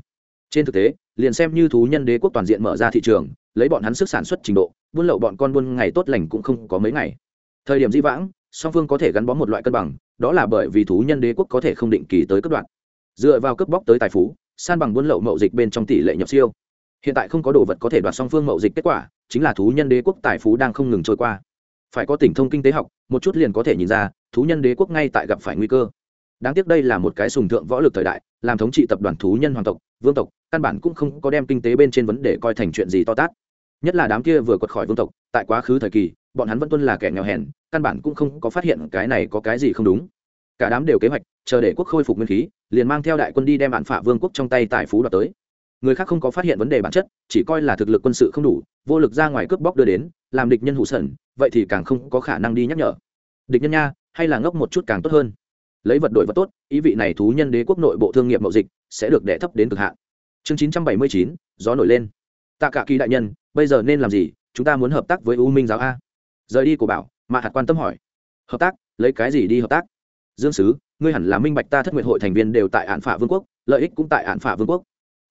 Trên thực tế, liền xem như thú nhân đế quốc toàn diện mở ra thị trường, lấy bọn hắn sức sản xuất trình độ, buôn lậu bọn con buôn ngày tốt lành cũng không có mấy ngày. Thời điểm di vãng, song phương có thể gắn bó một loại cân bằng, đó là bởi vì thú nhân đế quốc có thể không định kỳ tới cấp đoạn. Dựa vào cướp bóc tới tài phú, san bằng buôn lậu mậu dịch bên trong tỷ lệ nhập siêu. Hiện tại không có đồ vật có thể đoạt song phương mậu dịch kết quả, chính là thú nhân đế quốc tài phú đang không ngừng trôi qua. Phải có tỉnh thông kinh tế học, một chút liền có thể nhìn ra, thú nhân đế quốc ngay tại gặp phải nguy cơ đáng tiếc đây là một cái sùng thượng võ lực thời đại, làm thống trị tập đoàn thú nhân hoàng tộc, vương tộc, căn bản cũng không có đem kinh tế bên trên vấn đề coi thành chuyện gì to tát. Nhất là đám kia vừa quật khỏi vương tộc, tại quá khứ thời kỳ, bọn hắn vẫn tuân là kẻ nghèo hèn, căn bản cũng không có phát hiện cái này có cái gì không đúng. Cả đám đều kế hoạch, chờ để quốc khôi phục nguyên khí, liền mang theo đại quân đi đem bản phả vương quốc trong tay tài phú đoạt tới. Người khác không có phát hiện vấn đề bản chất, chỉ coi là thực lực quân sự không đủ, vô lực ra ngoài cướp bóc đưa đến, làm địch nhân hụ sẩn vậy thì càng không có khả năng đi nhắc nhở. Địch nhân nha, hay là ngốc một chút càng tốt hơn lấy vật đổi vật tốt, ý vị này thú nhân đế quốc nội bộ thương nghiệp mậu dịch sẽ được đẻ thấp đến cực hạn. Chương chín trăm bảy mươi chín, gió nổi lên. Tạ cả kỳ đại nhân, bây giờ nên làm gì? Chúng ta muốn hợp tác với u minh giáo a. Rời đi của bảo mà hạt quan tâm hỏi. Hợp tác? Lấy cái gì đi hợp tác? Dương sứ, ngươi hẳn là minh bạch ta thất nguyện hội thành viên đều tại hạn phả vương quốc, lợi ích cũng tại hạn phả vương quốc.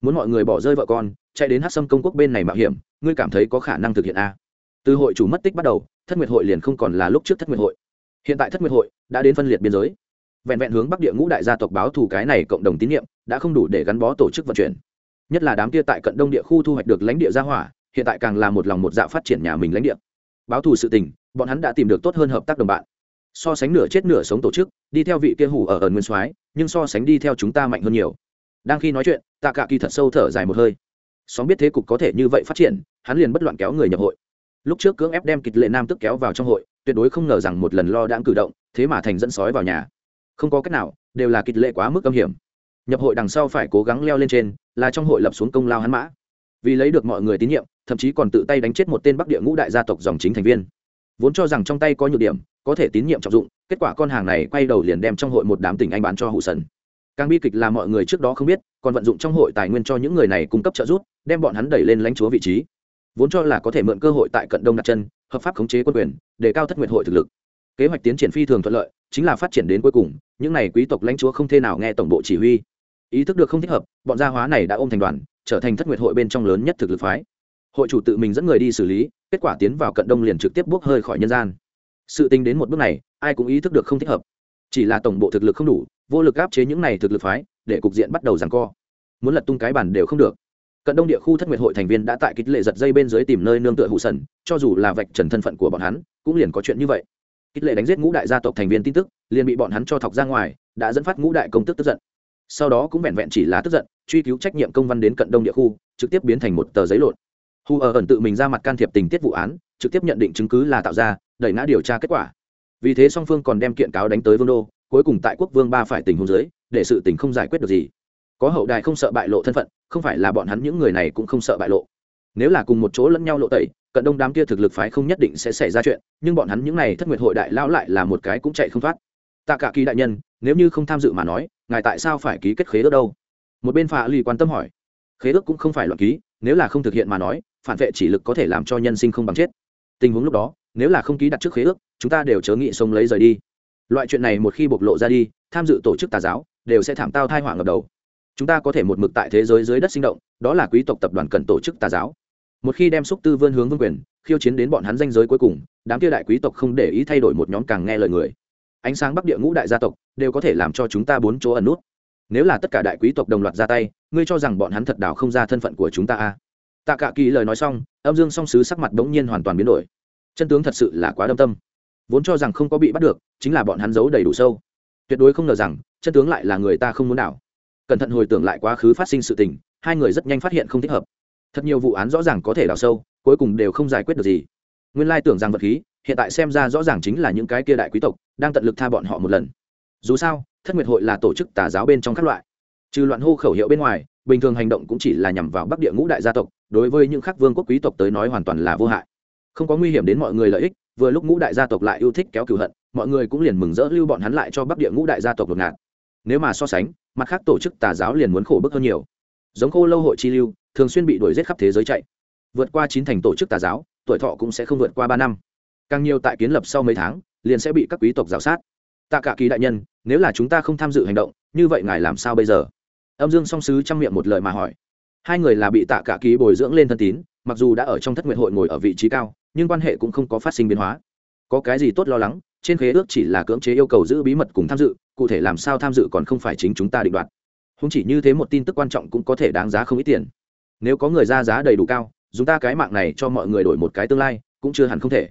Muốn mọi người bỏ rơi vợ con, chạy đến hát sâm công quốc bên này mạo hiểm, ngươi cảm thấy có khả năng thực hiện a. Từ hội chủ mất tích bắt đầu, thất nguyệt hội liền không còn là lúc trước thất nguyệt hội. Hiện tại thất nguyệt hội đã đến phân liệt biên giới vẹn vẹn hướng bắc địa ngũ đại gia tộc báo thù cái này cộng đồng tín nhiệm, đã không đủ để gắn bó tổ chức vận chuyển. Nhất là đám kia tại cận đông địa khu thu hoạch được lãnh địa gia hỏa, hiện tại càng là một lòng một dạ phát triển nhà mình lãnh địa. Báo thù sự tình, bọn hắn đã tìm được tốt hơn hợp tác đồng bạn. So sánh nửa chết nửa sống tổ chức, đi theo vị kia hủ ở ẩn nguyên soái, nhưng so sánh đi theo chúng ta mạnh hơn nhiều. Đang khi nói chuyện, tạ cả kỳ thật sâu thở dài một hơi. Xóm biết thế cục có thể như vậy phát triển, hắn liền bất loạn kéo người nhập hội. Lúc trước cưỡng ép đem kịch lệ nam tức kéo vào trong hội, tuyệt đối không ngờ rằng một lần lo đãng cử động, thế mà thành dẫn sói vào nhà không có cách nào, đều là kịch lệ quá mức âm hiểm. Nhập hội đằng sau phải cố gắng leo lên trên, là trong hội lập xuống công lao hắn mã. Vì lấy được mọi người tín nhiệm, thậm chí còn tự tay đánh chết một tên bắc địa ngũ đại gia tộc dòng chính thành viên. Vốn cho rằng trong tay có nhược điểm, có thể tín nhiệm trọng dụng, kết quả con hàng này quay đầu liền đem trong hội một đám tỉnh anh bán cho hụ sần. Càng bi kịch là mọi người trước đó không biết, còn vận dụng trong hội tài nguyên cho những người này cung cấp trợ giúp, đem bọn hắn đẩy lên lãnh chúa vị trí. Vốn cho là có thể mượn cơ hội tại cận đông đặt chân, hợp pháp khống chế quân quyền, để cao thất nguyện hội thực lực kế hoạch tiến triển phi thường thuận lợi, chính là phát triển đến cuối cùng, những n à y quý tộc lãnh chúa không thể nào nghe tổng bộ chỉ huy. Ý thức được không thích hợp, bọn gia hóa này đã ôm thành đoàn, trở thành thất nguyệt hội bên trong lớn nhất thực lực phái. Hội chủ tự mình dẫn người đi xử lý, kết quả tiến vào cận đông liền trực tiếp bốc hơi khỏi nhân gian. Sự tính đến một bước này, ai cũng ý thức được không thích hợp. Chỉ là tổng bộ thực lực không đủ, vô lực áp chế những này thực lực phái, để cục diện bắt đầu giằng co. Muốn lật tung cái bản đều không được. Cận đông địa khu thất nguyệt hội thành viên đã tại kích lệ giật dây bên dưới tìm nơi nương tựa hụ sần, cho dù là vạch trần thân phận của bọn hắn, cũng liền có chuyện như vậy kích lệ đánh giết ngũ đại gia tộc thành viên tin tức, liền bị bọn hắn cho thọc ra ngoài, đã dẫn phát ngũ đại công tức tức giận. Sau đó cũng vẹn vẹn chỉ là tức giận, truy cứu trách nhiệm công văn đến cận đông địa khu, trực tiếp biến thành một tờ giấy lộn. Hu ở ẩn tự mình ra mặt can thiệp tình tiết vụ án, trực tiếp nhận định chứng cứ là tạo ra, đẩy ngã điều tra kết quả. Vì thế song phương còn đem kiện cáo đánh tới vương đô, cuối cùng tại quốc vương ba phải tình hôn dưới, để sự tình không giải quyết được gì. Có hậu đài không sợ bại lộ thân phận, không phải là bọn hắn những người này cũng không sợ bại lộ nếu là cùng một chỗ lẫn nhau lộ tẩy, cận đông đám kia thực lực phái không nhất định sẽ xảy ra chuyện, nhưng bọn hắn những này thất nguyệt hội đại lão lại là một cái cũng chạy không thoát. Tạ cả kỳ đại nhân, nếu như không tham dự mà nói, ngài tại sao phải ký kết khế ước đâu? Một bên phạ lì quan tâm hỏi. Khế ước cũng không phải loạn ký, nếu là không thực hiện mà nói, phản vệ chỉ lực có thể làm cho nhân sinh không bằng chết. Tình huống lúc đó, nếu là không ký đặt trước khế ước, chúng ta đều chớ nghị sống lấy rời đi. Loại chuyện này một khi bộc lộ ra đi, tham dự tổ chức tà giáo, đều sẽ thảm tao thai họa ngập đầu chúng ta có thể một mực tại thế giới dưới đất sinh động, đó là quý tộc tập đoàn cần tổ chức tà giáo. Một khi đem xúc tư vươn hướng vương quyền, khiêu chiến đến bọn hắn danh giới cuối cùng, đám kia đại quý tộc không để ý thay đổi một nhóm càng nghe lời người. Ánh sáng bắc địa ngũ đại gia tộc đều có thể làm cho chúng ta bốn chỗ ẩn nút. Nếu là tất cả đại quý tộc đồng loạt ra tay, ngươi cho rằng bọn hắn thật đảo không ra thân phận của chúng ta à? tạ cả kỳ lời nói xong, âm dương song sứ sắc mặt bỗng nhiên hoàn toàn biến đổi. Chân tướng thật sự là quá đâm tâm. Vốn cho rằng không có bị bắt được, chính là bọn hắn giấu đầy đủ sâu. Tuyệt đối không ngờ rằng, chân tướng lại là người ta không muốn đảo cẩn thận hồi tưởng lại quá khứ phát sinh sự tình, hai người rất nhanh phát hiện không thích hợp. Thật nhiều vụ án rõ ràng có thể đào sâu, cuối cùng đều không giải quyết được gì. Nguyên lai tưởng rằng vật khí, hiện tại xem ra rõ ràng chính là những cái kia đại quý tộc, đang tận lực tha bọn họ một lần. Dù sao, thất nguyệt hội là tổ chức tà giáo bên trong các loại. Trừ loạn hô khẩu hiệu bên ngoài, bình thường hành động cũng chỉ là nhằm vào bắc địa ngũ đại gia tộc, đối với những khắc vương quốc quý tộc tới nói hoàn toàn là vô hại. Không có nguy hiểm đến mọi người lợi ích, vừa lúc ngũ đại gia tộc lại yêu thích kéo cửu hận, mọi người cũng liền mừng rỡ lưu bọn hắn lại cho bắc địa ngũ đại gia tộc đột ngạt nếu mà so sánh mặt khác tổ chức tà giáo liền muốn khổ bức hơn nhiều. Giống khô lâu hội chi lưu, thường xuyên bị đuổi giết khắp thế giới chạy. Vượt qua chín thành tổ chức tà giáo, tuổi thọ cũng sẽ không vượt qua ba năm. Càng nhiều tại kiến lập sau mấy tháng, liền sẽ bị các quý tộc giáo sát. Tạ cả kỳ đại nhân, nếu là chúng ta không tham dự hành động, như vậy ngài làm sao bây giờ? Âm dương song sứ chăm miệng một lời mà hỏi. Hai người là bị tạ cả kỳ bồi dưỡng lên thân tín, mặc dù đã ở trong thất nguyện hội ngồi ở vị trí cao, nhưng quan hệ cũng không có phát sinh biến hóa. Có cái gì tốt lo lắng, trên khế ước chỉ là cưỡng chế yêu cầu giữ bí mật cùng tham dự cụ thể làm sao tham dự còn không phải chính chúng ta định đoạt. Không chỉ như thế một tin tức quan trọng cũng có thể đáng giá không ít tiền. Nếu có người ra giá đầy đủ cao, dùng ta cái mạng này cho mọi người đổi một cái tương lai, cũng chưa hẳn không thể.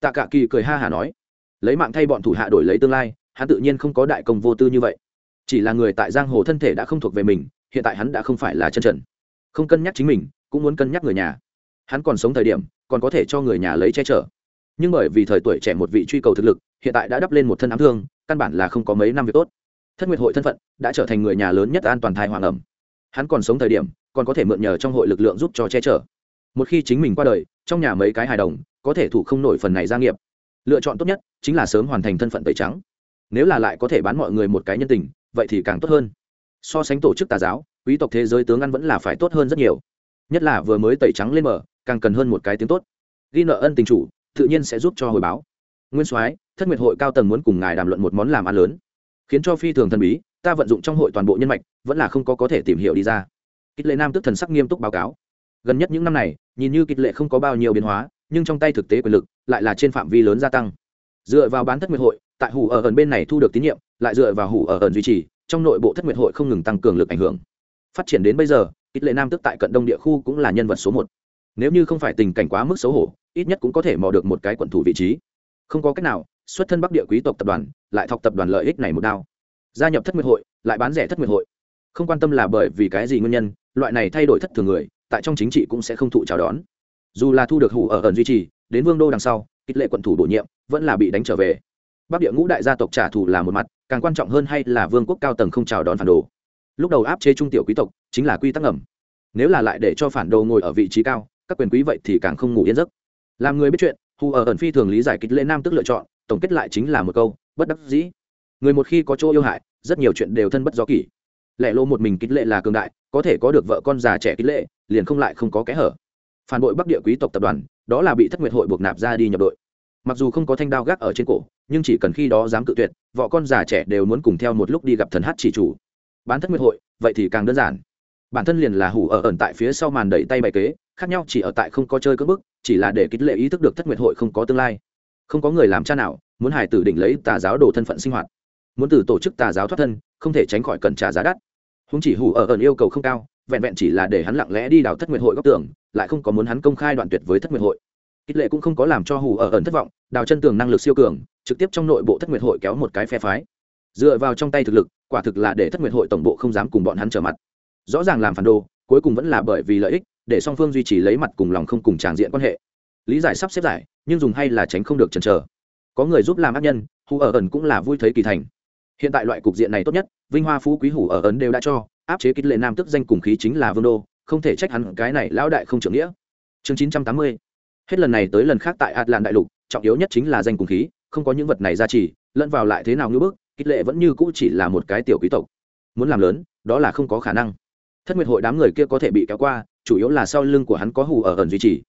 Tạ cả kỳ cười ha hả nói. Lấy mạng thay bọn thủ hạ đổi lấy tương lai, hắn tự nhiên không có đại công vô tư như vậy. Chỉ là người tại giang hồ thân thể đã không thuộc về mình, hiện tại hắn đã không phải là chân trần. Không cân nhắc chính mình, cũng muốn cân nhắc người nhà. Hắn còn sống thời điểm, còn có thể cho người nhà lấy che chở. Nhưng bởi vì thời tuổi trẻ một vị truy cầu thực lực, hiện tại đã đắp lên một thân ám thương căn bản là không có mấy năm việc tốt. Thất nguyệt hội thân phận đã trở thành người nhà lớn nhất an toàn thai hoàng ẩm. Hắn còn sống thời điểm, còn có thể mượn nhờ trong hội lực lượng giúp cho che chở. Một khi chính mình qua đời, trong nhà mấy cái hài đồng có thể thủ không nổi phần này gia nghiệp. Lựa chọn tốt nhất chính là sớm hoàn thành thân phận tẩy trắng. Nếu là lại có thể bán mọi người một cái nhân tình, vậy thì càng tốt hơn. So sánh tổ chức tà giáo, quý tộc thế giới tướng ăn vẫn là phải tốt hơn rất nhiều. Nhất là vừa mới tẩy trắng lên mở càng cần hơn một cái tiếng tốt. Ghi nợ ân tình chủ, tự nhiên sẽ giúp cho hồi báo. Nguyên soái thất nguyệt hội cao tầng muốn cùng ngài đàm luận một món làm ăn lớn. Khiến cho phi thường thần bí, ta vận dụng trong hội toàn bộ nhân mạch, vẫn là không có có thể tìm hiểu đi ra. Kích lệ nam tức thần sắc nghiêm túc báo cáo. Gần nhất những năm này, nhìn như kích lệ không có bao nhiêu biến hóa, nhưng trong tay thực tế quyền lực, lại là trên phạm vi lớn gia tăng. Dựa vào bán thất nguyệt hội, tại hủ ở ẩn bên này thu được tín nhiệm, lại dựa vào hủ ở ẩn duy trì, trong nội bộ thất nguyệt hội không ngừng tăng cường lực ảnh hưởng. Phát triển đến bây giờ ít lệ nam tức tại cận đông địa khu cũng là nhân vật số một. Nếu như không phải tình cảnh quá mức xấu hổ, ít nhất cũng có thể mò được một cái quận thủ vị trí. Không có cách nào xuất thân bắc địa quý tộc tập đoàn, lại thọc tập đoàn lợi ích này một đao. Gia nhập thất nguyệt hội, lại bán rẻ thất nguyệt hội. Không quan tâm là bởi vì cái gì nguyên nhân, loại này thay đổi thất thường người, tại trong chính trị cũng sẽ không thụ chào đón. Dù là thu được hủ ở ẩn duy trì, đến vương đô đằng sau kích lệ quận thủ bổ nhiệm, vẫn là bị đánh trở về. Bắc địa ngũ đại gia tộc trả thù là một mặt, càng quan trọng hơn hay là vương quốc cao tầng không chào đón phản đồ. Lúc đầu áp chế trung tiểu quý tộc, chính là quy tắc ngầm. Nếu là lại để cho phản đồ ngồi ở vị trí cao, các quyền quý vậy thì càng không ngủ yên giấc. Làm người biết chuyện hù ở ẩn phi thường lý giải kích lệ nam tức lựa chọn tổng kết lại chính là một câu, bất đắc dĩ. Người một khi có chỗ yêu hại, rất nhiều chuyện đều thân bất do kỷ. Lẽ lộ một mình kích lệ là cường đại, có thể có được vợ con già trẻ kích lệ, liền không lại không có kẽ hở. Phản bội bắc địa quý tộc tập đoàn, đó là bị thất nguyệt hội buộc nạp ra đi nhập đội. Mặc dù không có thanh đao gác ở trên cổ, nhưng chỉ cần khi đó dám cự tuyệt, vợ con già trẻ đều muốn cùng theo một lúc đi gặp thần hát chỉ chủ. Bán thất nguyệt hội, vậy thì càng đơn giản. Bản thân liền là hủ ở ẩn tại phía sau màn đẩy tay bài kế, khác nhau chỉ ở tại không có chơi cỡ bức, chỉ là để kích lệ ý thức được thất nguyệt hội không có tương lai không có người làm cha nào, muốn hải tử định lấy tà giáo đồ thân phận sinh hoạt. Muốn từ tổ chức tà giáo thoát thân, không thể tránh khỏi cần trả giá đắt. Húng chỉ hủ ở ẩn yêu cầu không cao, vẹn vẹn chỉ là để hắn lặng lẽ đi đào thất nguyệt hội góc tường, lại không có muốn hắn công khai đoạn tuyệt với thất nguyệt hội. Kích lệ cũng không có làm cho hủ ở ẩn thất vọng, đào chân tường năng lực siêu cường, trực tiếp trong nội bộ thất nguyệt hội kéo một cái phe phái. Dựa vào trong tay thực lực, quả thực là để thất nguyệt hội tổng bộ không dám cùng bọn hắn trở mặt. Rõ ràng làm phản đồ, cuối cùng vẫn là bởi vì lợi ích, để song phương duy trì lấy mặt cùng lòng không cùng tràng diện quan hệ lý giải sắp xếp giải, nhưng dùng hay là tránh không được chần chờ. Có người giúp làm ác nhân hủ ở ẩn cũng là vui thấy kỳ thành. Hiện tại loại cục diện này tốt nhất, vinh hoa phú quý hủ ở ấn đều đã cho, áp chế kích lệ nam tức danh cùng khí chính là vương đô, không thể trách hắn, cái này lão đại không trưởng nghĩa. Chương chín trăm tám mươi. Hết lần này tới lần khác tại atlan đại lục, trọng yếu nhất chính là danh cùng khí, không có những vật này ra chỉ, lẫn vào lại thế nào như bức kích lệ vẫn như cũ chỉ là một cái tiểu quý tộc. Muốn làm lớn, đó là không có khả năng. Thất nguyệt hội đám người kia có thể bị kéo qua, chủ yếu là sau lưng của hắn có hù ở ẩn duy trì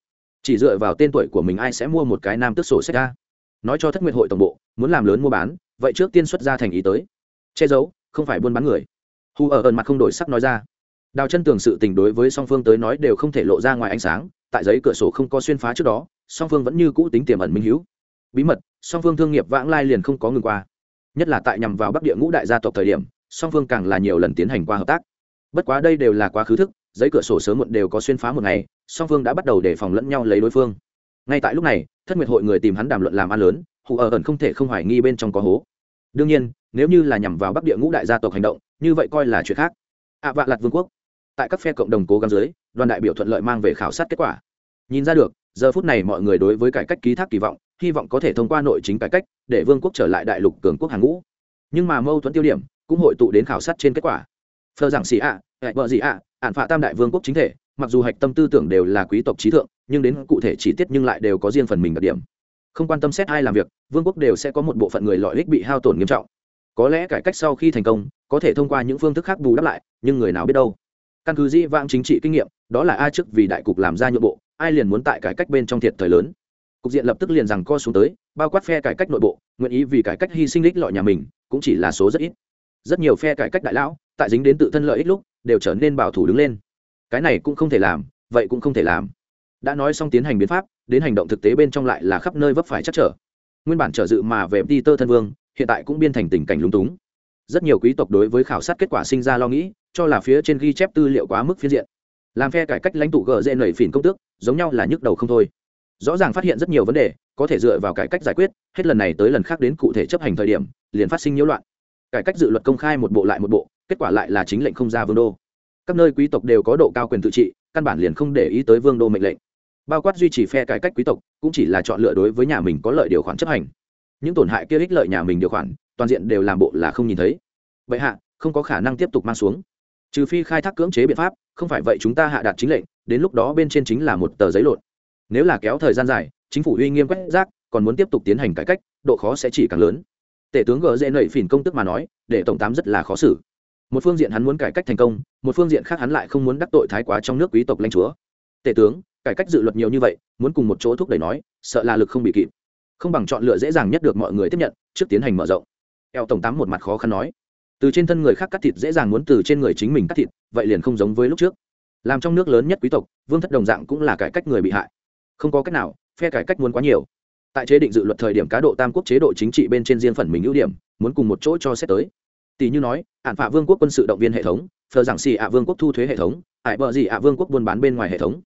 chỉ dựa vào tên tuổi của mình ai sẽ mua một cái nam tức sổ sách ra? Nói cho thất nguyệt hội tổng bộ, muốn làm lớn mua bán, vậy trước tiên xuất ra thành ý tới. Che giấu, không phải buôn bán người. Hù ở ẩn mặt không đổi sắc nói ra. Đào chân tường sự tình đối với song phương tới nói đều không thể lộ ra ngoài ánh sáng, tại giấy cửa sổ không có xuyên phá trước đó, song phương vẫn như cũ tính tiềm ẩn minh hữu bí mật, song phương thương nghiệp vãng lai liền không có ngừng qua. Nhất là tại nhằm vào bắc địa ngũ đại gia tộc thời điểm, song phương càng là nhiều lần tiến hành qua hợp tác. Bất quá đây đều là quá khứ thức giấy cửa sổ sớm muộn đều có xuyên phá một ngày song phương đã bắt đầu để phòng lẫn nhau lấy đối phương. Ngay tại lúc này thất nguyệt hội người tìm hắn đàm luận làm ăn lớn hù ở ẩn không thể không hoài nghi bên trong có hố. Đương nhiên nếu như là nhằm vào bắc địa ngũ đại gia tộc hành động như vậy coi là chuyện khác. Ạ à, vạ lạt vương quốc. Tại các phe cộng đồng cố gắng dưới đoàn đại biểu thuận lợi mang về khảo sát kết quả. Nhìn ra được giờ phút này mọi người đối với cải cách ký thác kỳ vọng hy vọng có thể thông qua nội chính cải cách để vương quốc trở lại đại lục cường quốc hàng ngũ. Nhưng mà mâu thuẫn tiêu điểm cũng hội tụ đến khảo sát trên kết quả. Phờ giảng xì ạ à, vợ gì ạ ản phạ tam đại vương quốc chính thể, mặc dù hạch tâm tư tưởng đều là quý tộc trí thượng, nhưng đến cụ thể chi tiết nhưng lại đều có riêng phần mình đặc điểm. Không quan tâm xét ai làm việc, vương quốc đều sẽ có một bộ phận người lợi ích bị hao tổn nghiêm trọng. Có lẽ cải cách sau khi thành công, có thể thông qua những phương thức khác bù đắp lại, nhưng người nào biết đâu. Căn cứ dĩ vãng chính trị kinh nghiệm, đó là ai trước vì đại cục làm ra nhượng bộ, ai liền muốn tại cải cách bên trong thiệt thời lớn. Cục diện lập tức liền rằng co xuống tới, bao quát phe cải cách nội bộ, nguyện ý vì cải cách hy sinh lích lọi nhà mình, cũng chỉ là số rất ít rất nhiều phe cải cách đại lão, tại dính đến tự thân lợi ích lúc, đều trở nên bảo thủ đứng lên. Cái này cũng không thể làm, vậy cũng không thể làm. Đã nói xong tiến hành biến pháp, đến hành động thực tế bên trong lại là khắp nơi vấp phải chắc trở. Nguyên bản trở dự mà về đi tơ thân vương, hiện tại cũng biên thành tình cảnh lúng túng. Rất nhiều quý tộc đối với khảo sát kết quả sinh ra lo nghĩ, cho là phía trên ghi chép tư liệu quá mức phiến diện. Làm phe cải cách lãnh tụ gờ dễ nảy phỉn công tước, giống nhau là nhức đầu không thôi. Rõ ràng phát hiện rất nhiều vấn đề, có thể dựa vào cải cách giải quyết, hết lần này tới lần khác đến cụ thể chấp hành thời điểm, liền phát sinh nhiễu loạn cải cách dự luật công khai một bộ lại một bộ, kết quả lại là chính lệnh không ra vương đô. Các nơi quý tộc đều có độ cao quyền tự trị, căn bản liền không để ý tới vương đô mệnh lệnh. Bao quát duy trì phe cải cách quý tộc, cũng chỉ là chọn lựa đối với nhà mình có lợi điều khoản chấp hành. Những tổn hại kia ích lợi nhà mình điều khoản, toàn diện đều làm bộ là không nhìn thấy. Vậy hạ, không có khả năng tiếp tục mang xuống. Trừ phi khai thác cưỡng chế biện pháp, không phải vậy chúng ta hạ đạt chính lệnh, đến lúc đó bên trên chính là một tờ giấy lộn. Nếu là kéo thời gian dài, chính phủ uy nghiêm quét rác, còn muốn tiếp tục tiến hành cải cách, độ khó sẽ chỉ càng lớn tể tướng gờ dễ nảy phìn công tức mà nói, để tổng tám rất là khó xử. Một phương diện hắn muốn cải cách thành công, một phương diện khác hắn lại không muốn đắc tội thái quá trong nước quý tộc lãnh chúa. Tể tướng, cải cách dự luật nhiều như vậy, muốn cùng một chỗ thúc đẩy nói, sợ là lực không bị kịp. Không bằng chọn lựa dễ dàng nhất được mọi người tiếp nhận, trước tiến hành mở rộng. Eo tổng tám một mặt khó khăn nói. Từ trên thân người khác cắt thịt dễ dàng muốn từ trên người chính mình cắt thịt, vậy liền không giống với lúc trước. Làm trong nước lớn nhất quý tộc, vương thất đồng dạng cũng là cải cách người bị hại. Không có cách nào, phe cải cách muốn quá nhiều tại chế định dự luật thời điểm cá độ tam quốc chế độ chính trị bên trên riêng phần mình ưu điểm, muốn cùng một chỗ cho xét tới. Tỷ như nói ạn phạ vương quốc quân sự động viên hệ thống, phờ giảng xì ạ vương quốc thu thuế hệ thống, ải bờ gì ạ vương quốc buôn bán bên ngoài hệ thống.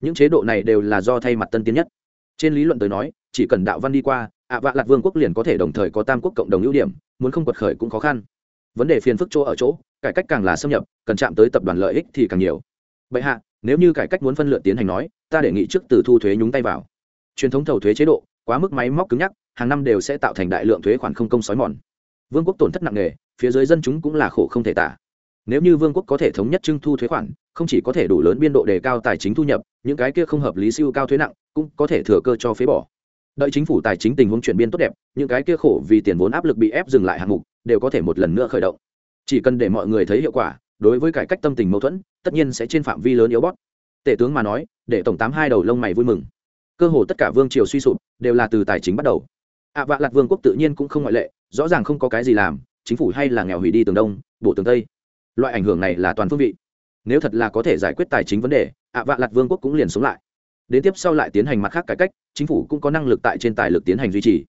Những chế độ này đều là do thay mặt tân tiến nhất. Trên lý luận tới nói, chỉ cần đạo văn đi qua, ạ vạ lạc vương quốc liền có thể đồng thời có tam quốc cộng đồng ưu điểm, muốn không quật khởi cũng khó khăn. Vấn đề phiền phức chỗ ở chỗ, cải cách càng là xâm nhập, cần chạm tới tập đoàn lợi ích thì càng nhiều. Bệ hạ, nếu như cải cách muốn phân lượn tiến hành nói, ta đề nghị trước từ thu thuế nhúng tay vào. Truyền thống thầu thuế chế độ quá mức máy móc cứng nhắc, hàng năm đều sẽ tạo thành đại lượng thuế khoản không công sói mòn. Vương quốc tổn thất nặng nề, phía dưới dân chúng cũng là khổ không thể tả. Nếu như vương quốc có thể thống nhất trưng thu thuế khoản, không chỉ có thể đủ lớn biên độ đề cao tài chính thu nhập, những cái kia không hợp lý siêu cao thuế nặng cũng có thể thừa cơ cho phế bỏ. Đợi chính phủ tài chính tình huống chuyển biên tốt đẹp, những cái kia khổ vì tiền vốn áp lực bị ép dừng lại hạng mục đều có thể một lần nữa khởi động. Chỉ cần để mọi người thấy hiệu quả, đối với cải cách tâm tình mâu thuẫn, tất nhiên sẽ trên phạm vi lớn yếu bót tể tướng mà nói, để tổng tám hai đầu lông mày vui mừng cơ hồ tất cả vương triều suy sụp đều là từ tài chính bắt đầu. Ạ vạ Lạc vương quốc tự nhiên cũng không ngoại lệ, rõ ràng không có cái gì làm, chính phủ hay là nghèo hủy đi tường đông, bộ tường tây. Loại ảnh hưởng này là toàn phương vị. Nếu thật là có thể giải quyết tài chính vấn đề, ạ vạ Lạc vương quốc cũng liền sống lại. Đến tiếp sau lại tiến hành mặt khác cải cách, chính phủ cũng có năng lực tại trên tài lực tiến hành duy trì.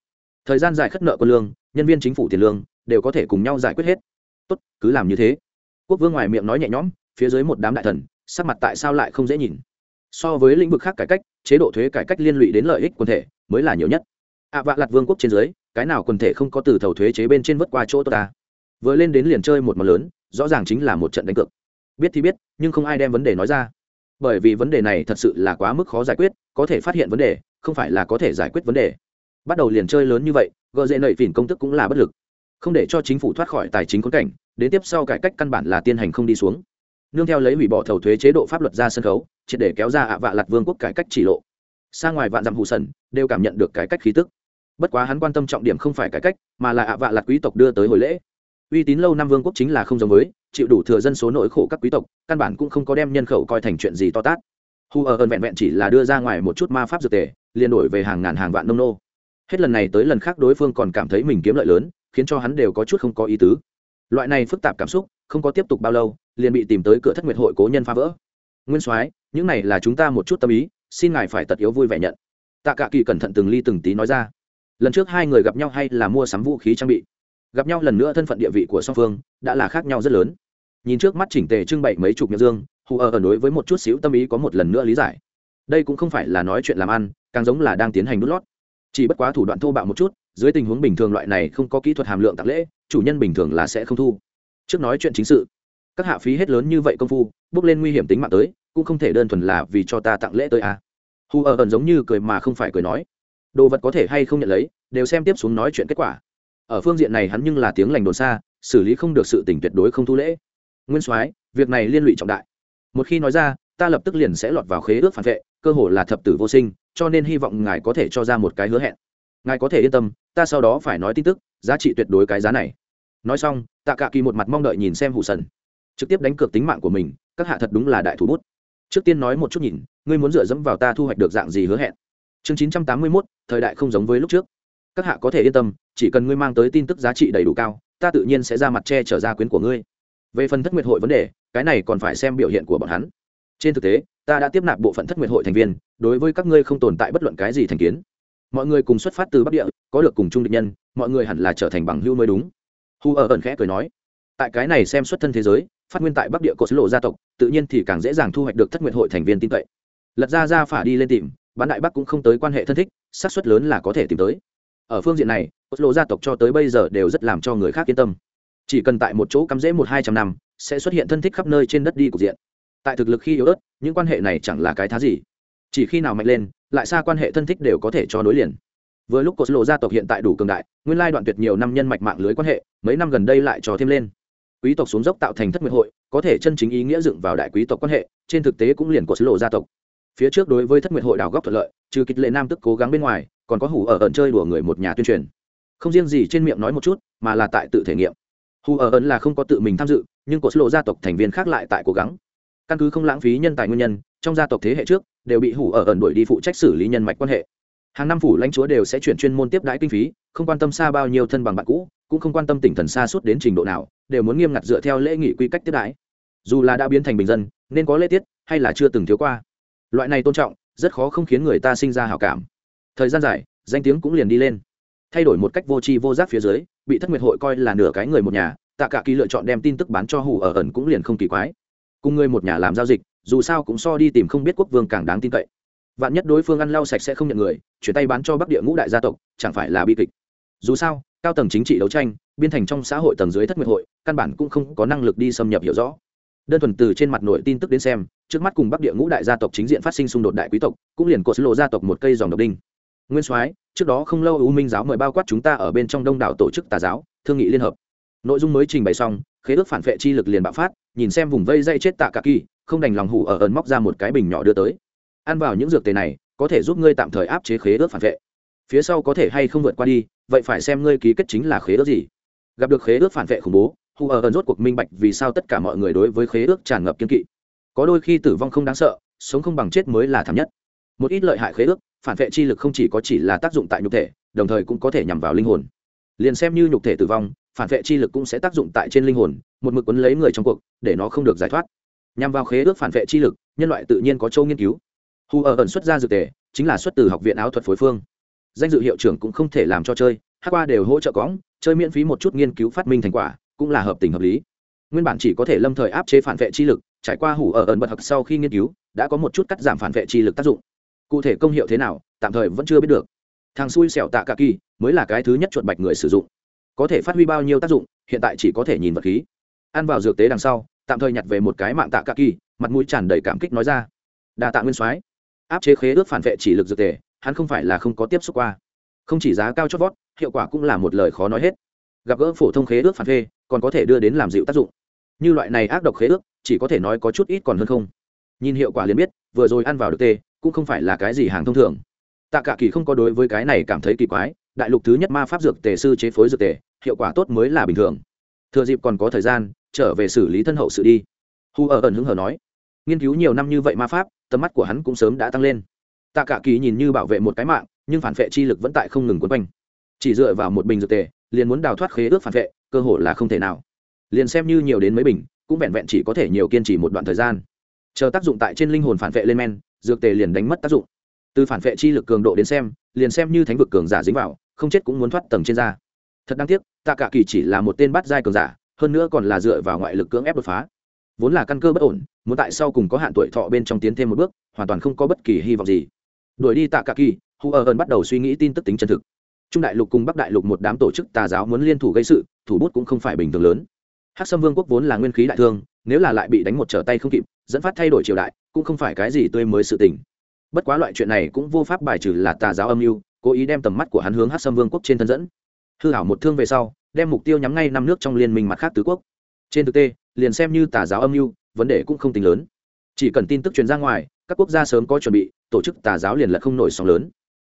Thời gian dài khất nợ quân lương, nhân viên chính phủ tiền lương đều có thể cùng nhau giải quyết hết. Tốt, cứ làm như thế. Quốc vương ngoài miệng nói nhẹ nhõm, phía dưới một đám đại thần, sắc mặt tại sao lại không dễ nhìn? So với lĩnh vực khác cải cách, chế độ thuế cải cách liên lụy đến lợi ích quần thể mới là nhiều nhất. À, Ạ vạ lạt vương quốc trên dưới, cái nào quần thể không có từ thầu thuế chế bên trên vất qua chỗ tốt ta? Vừa lên đến liền chơi một món lớn, rõ ràng chính là một trận đánh cược. Biết thì biết, nhưng không ai đem vấn đề nói ra. Bởi vì vấn đề này thật sự là quá mức khó giải quyết, có thể phát hiện vấn đề, không phải là có thể giải quyết vấn đề. Bắt đầu liền chơi lớn như vậy gợ dễ nợ phỉn công tức cũng là bất lực. Không để cho chính phủ thoát khỏi tài chính khốn cảnh, đến tiếp sau cải cách căn bản là tiên hành không đi xuống. Nương theo lấy hủy bỏ thầu thuế chế độ pháp luật ra sân khấu triệt để kéo ra ạ vạ lặt vương quốc cải cách chỉ lộ. Xa ngoài vạn dặm hù sần, đều cảm nhận được cải cách khí tức. Bất quá hắn quan tâm trọng điểm không phải cải cách, mà là ạ vạ lặt quý tộc đưa tới hồi lễ. Uy tín lâu năm vương quốc chính là không giống với, chịu đủ thừa dân số nỗi khổ các quý tộc, căn bản cũng không có đem nhân khẩu coi thành chuyện gì to tát. Hù ở ơn vẹn vẹn chỉ là đưa ra ngoài một chút ma pháp dược tề, liền đổi về hàng ngàn hàng vạn nông nô. Hết lần này tới lần khác đối phương còn cảm thấy mình kiếm lợi lớn, khiến cho hắn đều có chút không có ý tứ. Loại này phức tạp cảm xúc, không có tiếp tục bao lâu, liền bị tìm tới cửa thất nguyệt hội cố nhân phá vỡ. Nguyên soái những này là chúng ta một chút tâm ý, xin ngài phải tật yếu vui vẻ nhận. Tạ cả kỳ cẩn thận từng ly từng tí nói ra. Lần trước hai người gặp nhau hay là mua sắm vũ khí trang bị? Gặp nhau lần nữa thân phận địa vị của song phương đã là khác nhau rất lớn. Nhìn trước mắt chỉnh tề trưng bày mấy chục miệng dương, hù ở đối với một chút xíu tâm ý có một lần nữa lý giải. Đây cũng không phải là nói chuyện làm ăn, càng giống là đang tiến hành đút lót. Chỉ bất quá thủ đoạn thô bạo một chút, dưới tình huống bình thường loại này không có kỹ thuật hàm lượng tặng lễ, chủ nhân bình thường là sẽ không thu. Trước nói chuyện chính sự, các hạ phí hết lớn như vậy công phu, bước lên nguy hiểm tính mạng tới cũng không thể đơn thuần là vì cho ta tặng lễ tới à. hù ở ẩn giống như cười mà không phải cười nói. Đồ vật có thể hay không nhận lấy, đều xem tiếp xuống nói chuyện kết quả. Ở phương diện này hắn nhưng là tiếng lành đồn xa, xử lý không được sự tỉnh tuyệt đối không thu lễ. Nguyên soái, việc này liên lụy trọng đại. Một khi nói ra, ta lập tức liền sẽ lọt vào khế ước phản vệ, cơ hồ là thập tử vô sinh, cho nên hy vọng ngài có thể cho ra một cái hứa hẹn. Ngài có thể yên tâm, ta sau đó phải nói tin tức, giá trị tuyệt đối cái giá này. Nói xong, tạ cả kỳ một mặt mong đợi nhìn xem hụ sần. Trực tiếp đánh cược tính mạng của mình, các hạ thật đúng là đại thủ bút trước tiên nói một chút nhìn, ngươi muốn dựa dẫm vào ta thu hoạch được dạng gì hứa hẹn? Chương chín trăm tám mươi mốt, thời đại không giống với lúc trước. Các hạ có thể yên tâm, chỉ cần ngươi mang tới tin tức giá trị đầy đủ cao, ta tự nhiên sẽ ra mặt che trở ra quyến của ngươi. Về phần thất nguyệt hội vấn đề, cái này còn phải xem biểu hiện của bọn hắn. Trên thực tế, ta đã tiếp nạp bộ phận thất nguyệt hội thành viên, đối với các ngươi không tồn tại bất luận cái gì thành kiến. Mọi người cùng xuất phát từ bắc địa, có được cùng chung định nhân, mọi người hẳn là trở thành bằng hưu mới đúng. Hu ở ẩn khẽ cười nói, tại cái này xem xuất thân thế giới phát nguyên tại bắc địa cột lộ gia tộc, tự nhiên thì càng dễ dàng thu hoạch được thất nguyệt hội thành viên tin cậy. Lật ra ra phả đi lên tìm, bán đại bắc cũng không tới quan hệ thân thích, xác suất lớn là có thể tìm tới. Ở phương diện này cột lộ gia tộc cho tới bây giờ đều rất làm cho người khác yên tâm. Chỉ cần tại một chỗ cắm rễ một hai trăm năm, sẽ xuất hiện thân thích khắp nơi trên đất đi cục diện. Tại thực lực khi yếu ớt, những quan hệ này chẳng là cái thá gì. Chỉ khi nào mạnh lên, lại xa quan hệ thân thích đều có thể cho nối liền. Vừa lúc cột lộ gia tộc hiện tại đủ cường đại, nguyên lai đoạn tuyệt nhiều năm nhân mạch mạng lưới quan hệ, mấy năm gần đây lại cho thêm lên quý tộc xuống dốc tạo thành thất nguyệt hội, có thể chân chính ý nghĩa dựng vào đại quý tộc quan hệ, trên thực tế cũng liền của sứ lộ gia tộc. Phía trước đối với thất nguyệt hội đào góc thuận lợi, trừ kịch lệ nam tức cố gắng bên ngoài, còn có hủ ở ẩn chơi đùa người một nhà tuyên truyền. Không riêng gì trên miệng nói một chút, mà là tại tự thể nghiệm. Hù ở ẩn là không có tự mình tham dự, nhưng của sứ lộ gia tộc thành viên khác lại tại cố gắng. Căn cứ không lãng phí nhân tài nguyên nhân, trong gia tộc thế hệ trước, đều bị hủ ở ẩn đuổi đi phụ trách xử lý nhân mạch quan hệ hàng năm phủ lãnh chúa đều sẽ chuyển chuyên môn tiếp đãi kinh phí, không quan tâm xa bao nhiêu thân bằng bạn cũ, cũng không quan tâm tỉnh thần xa suốt đến trình độ nào, đều muốn nghiêm ngặt dựa theo lễ nghị quy cách tiếp đãi. Dù là đã biến thành bình dân, nên có lễ tiết, hay là chưa từng thiếu qua. Loại này tôn trọng, rất khó không khiến người ta sinh ra hào cảm. Thời gian dài, danh tiếng cũng liền đi lên. Thay đổi một cách vô tri vô giác phía dưới, bị thất nguyệt hội coi là nửa cái người một nhà, tạ cả kỳ lựa chọn đem tin tức bán cho hủ ở ẩn cũng liền không kỳ quái. Cùng người một nhà làm giao dịch, dù sao cũng so đi tìm không biết quốc vương càng đáng tin cậy vạn nhất đối phương ăn lau sạch sẽ không nhận người, chuyển tay bán cho bắc địa ngũ đại gia tộc, chẳng phải là bi kịch. Dù sao, cao tầng chính trị đấu tranh, biên thành trong xã hội tầng dưới thất nguyệt hội, căn bản cũng không có năng lực đi xâm nhập hiểu rõ. Đơn thuần từ trên mặt nội tin tức đến xem, trước mắt cùng bắc địa ngũ đại gia tộc chính diện phát sinh xung đột đại quý tộc, cũng liền cột lộ gia tộc một cây dòng độc đinh. Nguyên soái, trước đó không lâu u minh giáo mời bao quát chúng ta ở bên trong đông đảo tổ chức tà giáo, thương nghị liên hợp. Nội dung mới trình bày xong, khế ước phản vệ chi lực liền bạo phát, nhìn xem vùng vây dây chết tạ cả kỳ, không đành lòng hủ ở ẩn móc ra một cái bình nhỏ đưa tới ăn vào những dược tề này, có thể giúp ngươi tạm thời áp chế khế ước phản vệ. Phía sau có thể hay không vượt qua đi, vậy phải xem ngươi ký kết chính là khế ước gì. Gặp được khế ước phản vệ khủng bố hù ở ẩn rốt cuộc minh bạch vì sao tất cả mọi người đối với khế ước tràn ngập kiên kỵ. Có đôi khi tử vong không đáng sợ, sống không bằng chết mới là thảm nhất. Một ít lợi hại khế ước, phản vệ chi lực không chỉ có chỉ là tác dụng tại nhục thể, đồng thời cũng có thể nhằm vào linh hồn. Liền xem như nhục thể tử vong, phản vệ chi lực cũng sẽ tác dụng tại trên linh hồn, một mực quấn lấy người trong cuộc, để nó không được giải thoát. Nhằm vào khế ước phản vệ chi lực, nhân loại tự nhiên có châu nghiên cứu hù ở ẩn xuất ra dược tề, chính là xuất từ học viện áo thuật phối phương. Danh dự hiệu trưởng cũng không thể làm cho chơi, hát qua đều hỗ trợ cóng chơi miễn phí một chút nghiên cứu phát minh thành quả, cũng là hợp tình hợp lý. Nguyên bản chỉ có thể lâm thời áp chế phản vệ chi lực, trải qua hủ ở ẩn bật học sau khi nghiên cứu, đã có một chút cắt giảm phản vệ chi lực tác dụng. Cụ thể công hiệu thế nào, tạm thời vẫn chưa biết được. Thằng xui xẻo tạ cả kỳ, mới là cái thứ nhất chuột bạch người sử dụng. Có thể phát huy bao nhiêu tác dụng, hiện tại chỉ có thể nhìn vật khí. Ăn vào dược tế đằng sau, tạm thời nhặt về một cái mạng tạ cả kỳ, mặt mũi tràn đầy cảm kích nói ra. Đa tạ nguyên soái áp chế khế ước phản vệ chỉ lực dược tề, hắn không phải là không có tiếp xúc qua. Không chỉ giá cao chót vót, hiệu quả cũng là một lời khó nói hết. Gặp gỡ phổ thông khế ước phản phê còn có thể đưa đến làm dịu tác dụng. Như loại này ác độc khế ước, chỉ có thể nói có chút ít còn hơn không. Nhìn hiệu quả liền biết, vừa rồi ăn vào được tê, cũng không phải là cái gì hàng thông thường. Tạ cả kỳ không có đối với cái này cảm thấy kỳ quái, đại lục thứ nhất ma pháp dược tề sư chế phối dược tề, hiệu quả tốt mới là bình thường. Thừa dịp còn có thời gian, trở về xử lý thân hậu sự đi. Hu ở ẩn hứng hờ nói, nghiên cứu nhiều năm như vậy ma pháp tầm mắt của hắn cũng sớm đã tăng lên. Tạ cả kỳ nhìn như bảo vệ một cái mạng, nhưng phản vệ chi lực vẫn tại không ngừng quấn quanh. Chỉ dựa vào một bình dược tề, liền muốn đào thoát khế ước phản vệ, cơ hội là không thể nào. Liền xem như nhiều đến mấy bình, cũng vẹn vẹn chỉ có thể nhiều kiên trì một đoạn thời gian. Chờ tác dụng tại trên linh hồn phản vệ lên men, dược tề liền đánh mất tác dụng. Từ phản vệ chi lực cường độ đến xem, liền xem như thánh vực cường giả dính vào, không chết cũng muốn thoát tầng trên da. Thật đáng tiếc, tạ cả kỳ chỉ là một tên bắt giai cường giả, hơn nữa còn là dựa vào ngoại lực cưỡng ép đột phá. Vốn là căn cơ bất ổn muốn tại sau cùng có hạn tuổi thọ bên trong tiến thêm một bước, hoàn toàn không có bất kỳ hy vọng gì. Đuổi đi tạ cả kỳ, hu ở ẩn bắt đầu suy nghĩ tin tức tính chân thực. Trung đại lục cùng bắc đại lục một đám tổ chức tà giáo muốn liên thủ gây sự, thủ bút cũng không phải bình thường lớn. Hắc sâm vương quốc vốn là nguyên khí đại thương, nếu là lại bị đánh một trở tay không kịp, dẫn phát thay đổi triều đại, cũng không phải cái gì tươi mới sự tình. Bất quá loại chuyện này cũng vô pháp bài trừ là tà giáo âm mưu, cố ý đem tầm mắt của hắn hướng hắc sâm vương quốc trên thân dẫn. Hư hảo một thương về sau, đem mục tiêu nhắm ngay năm nước trong liên minh mặt khác tứ quốc. Trên thực tế, liền xem như tà giáo âm mưu vấn đề cũng không tính lớn. Chỉ cần tin tức truyền ra ngoài, các quốc gia sớm có chuẩn bị, tổ chức tà giáo liền lật không nổi sóng lớn.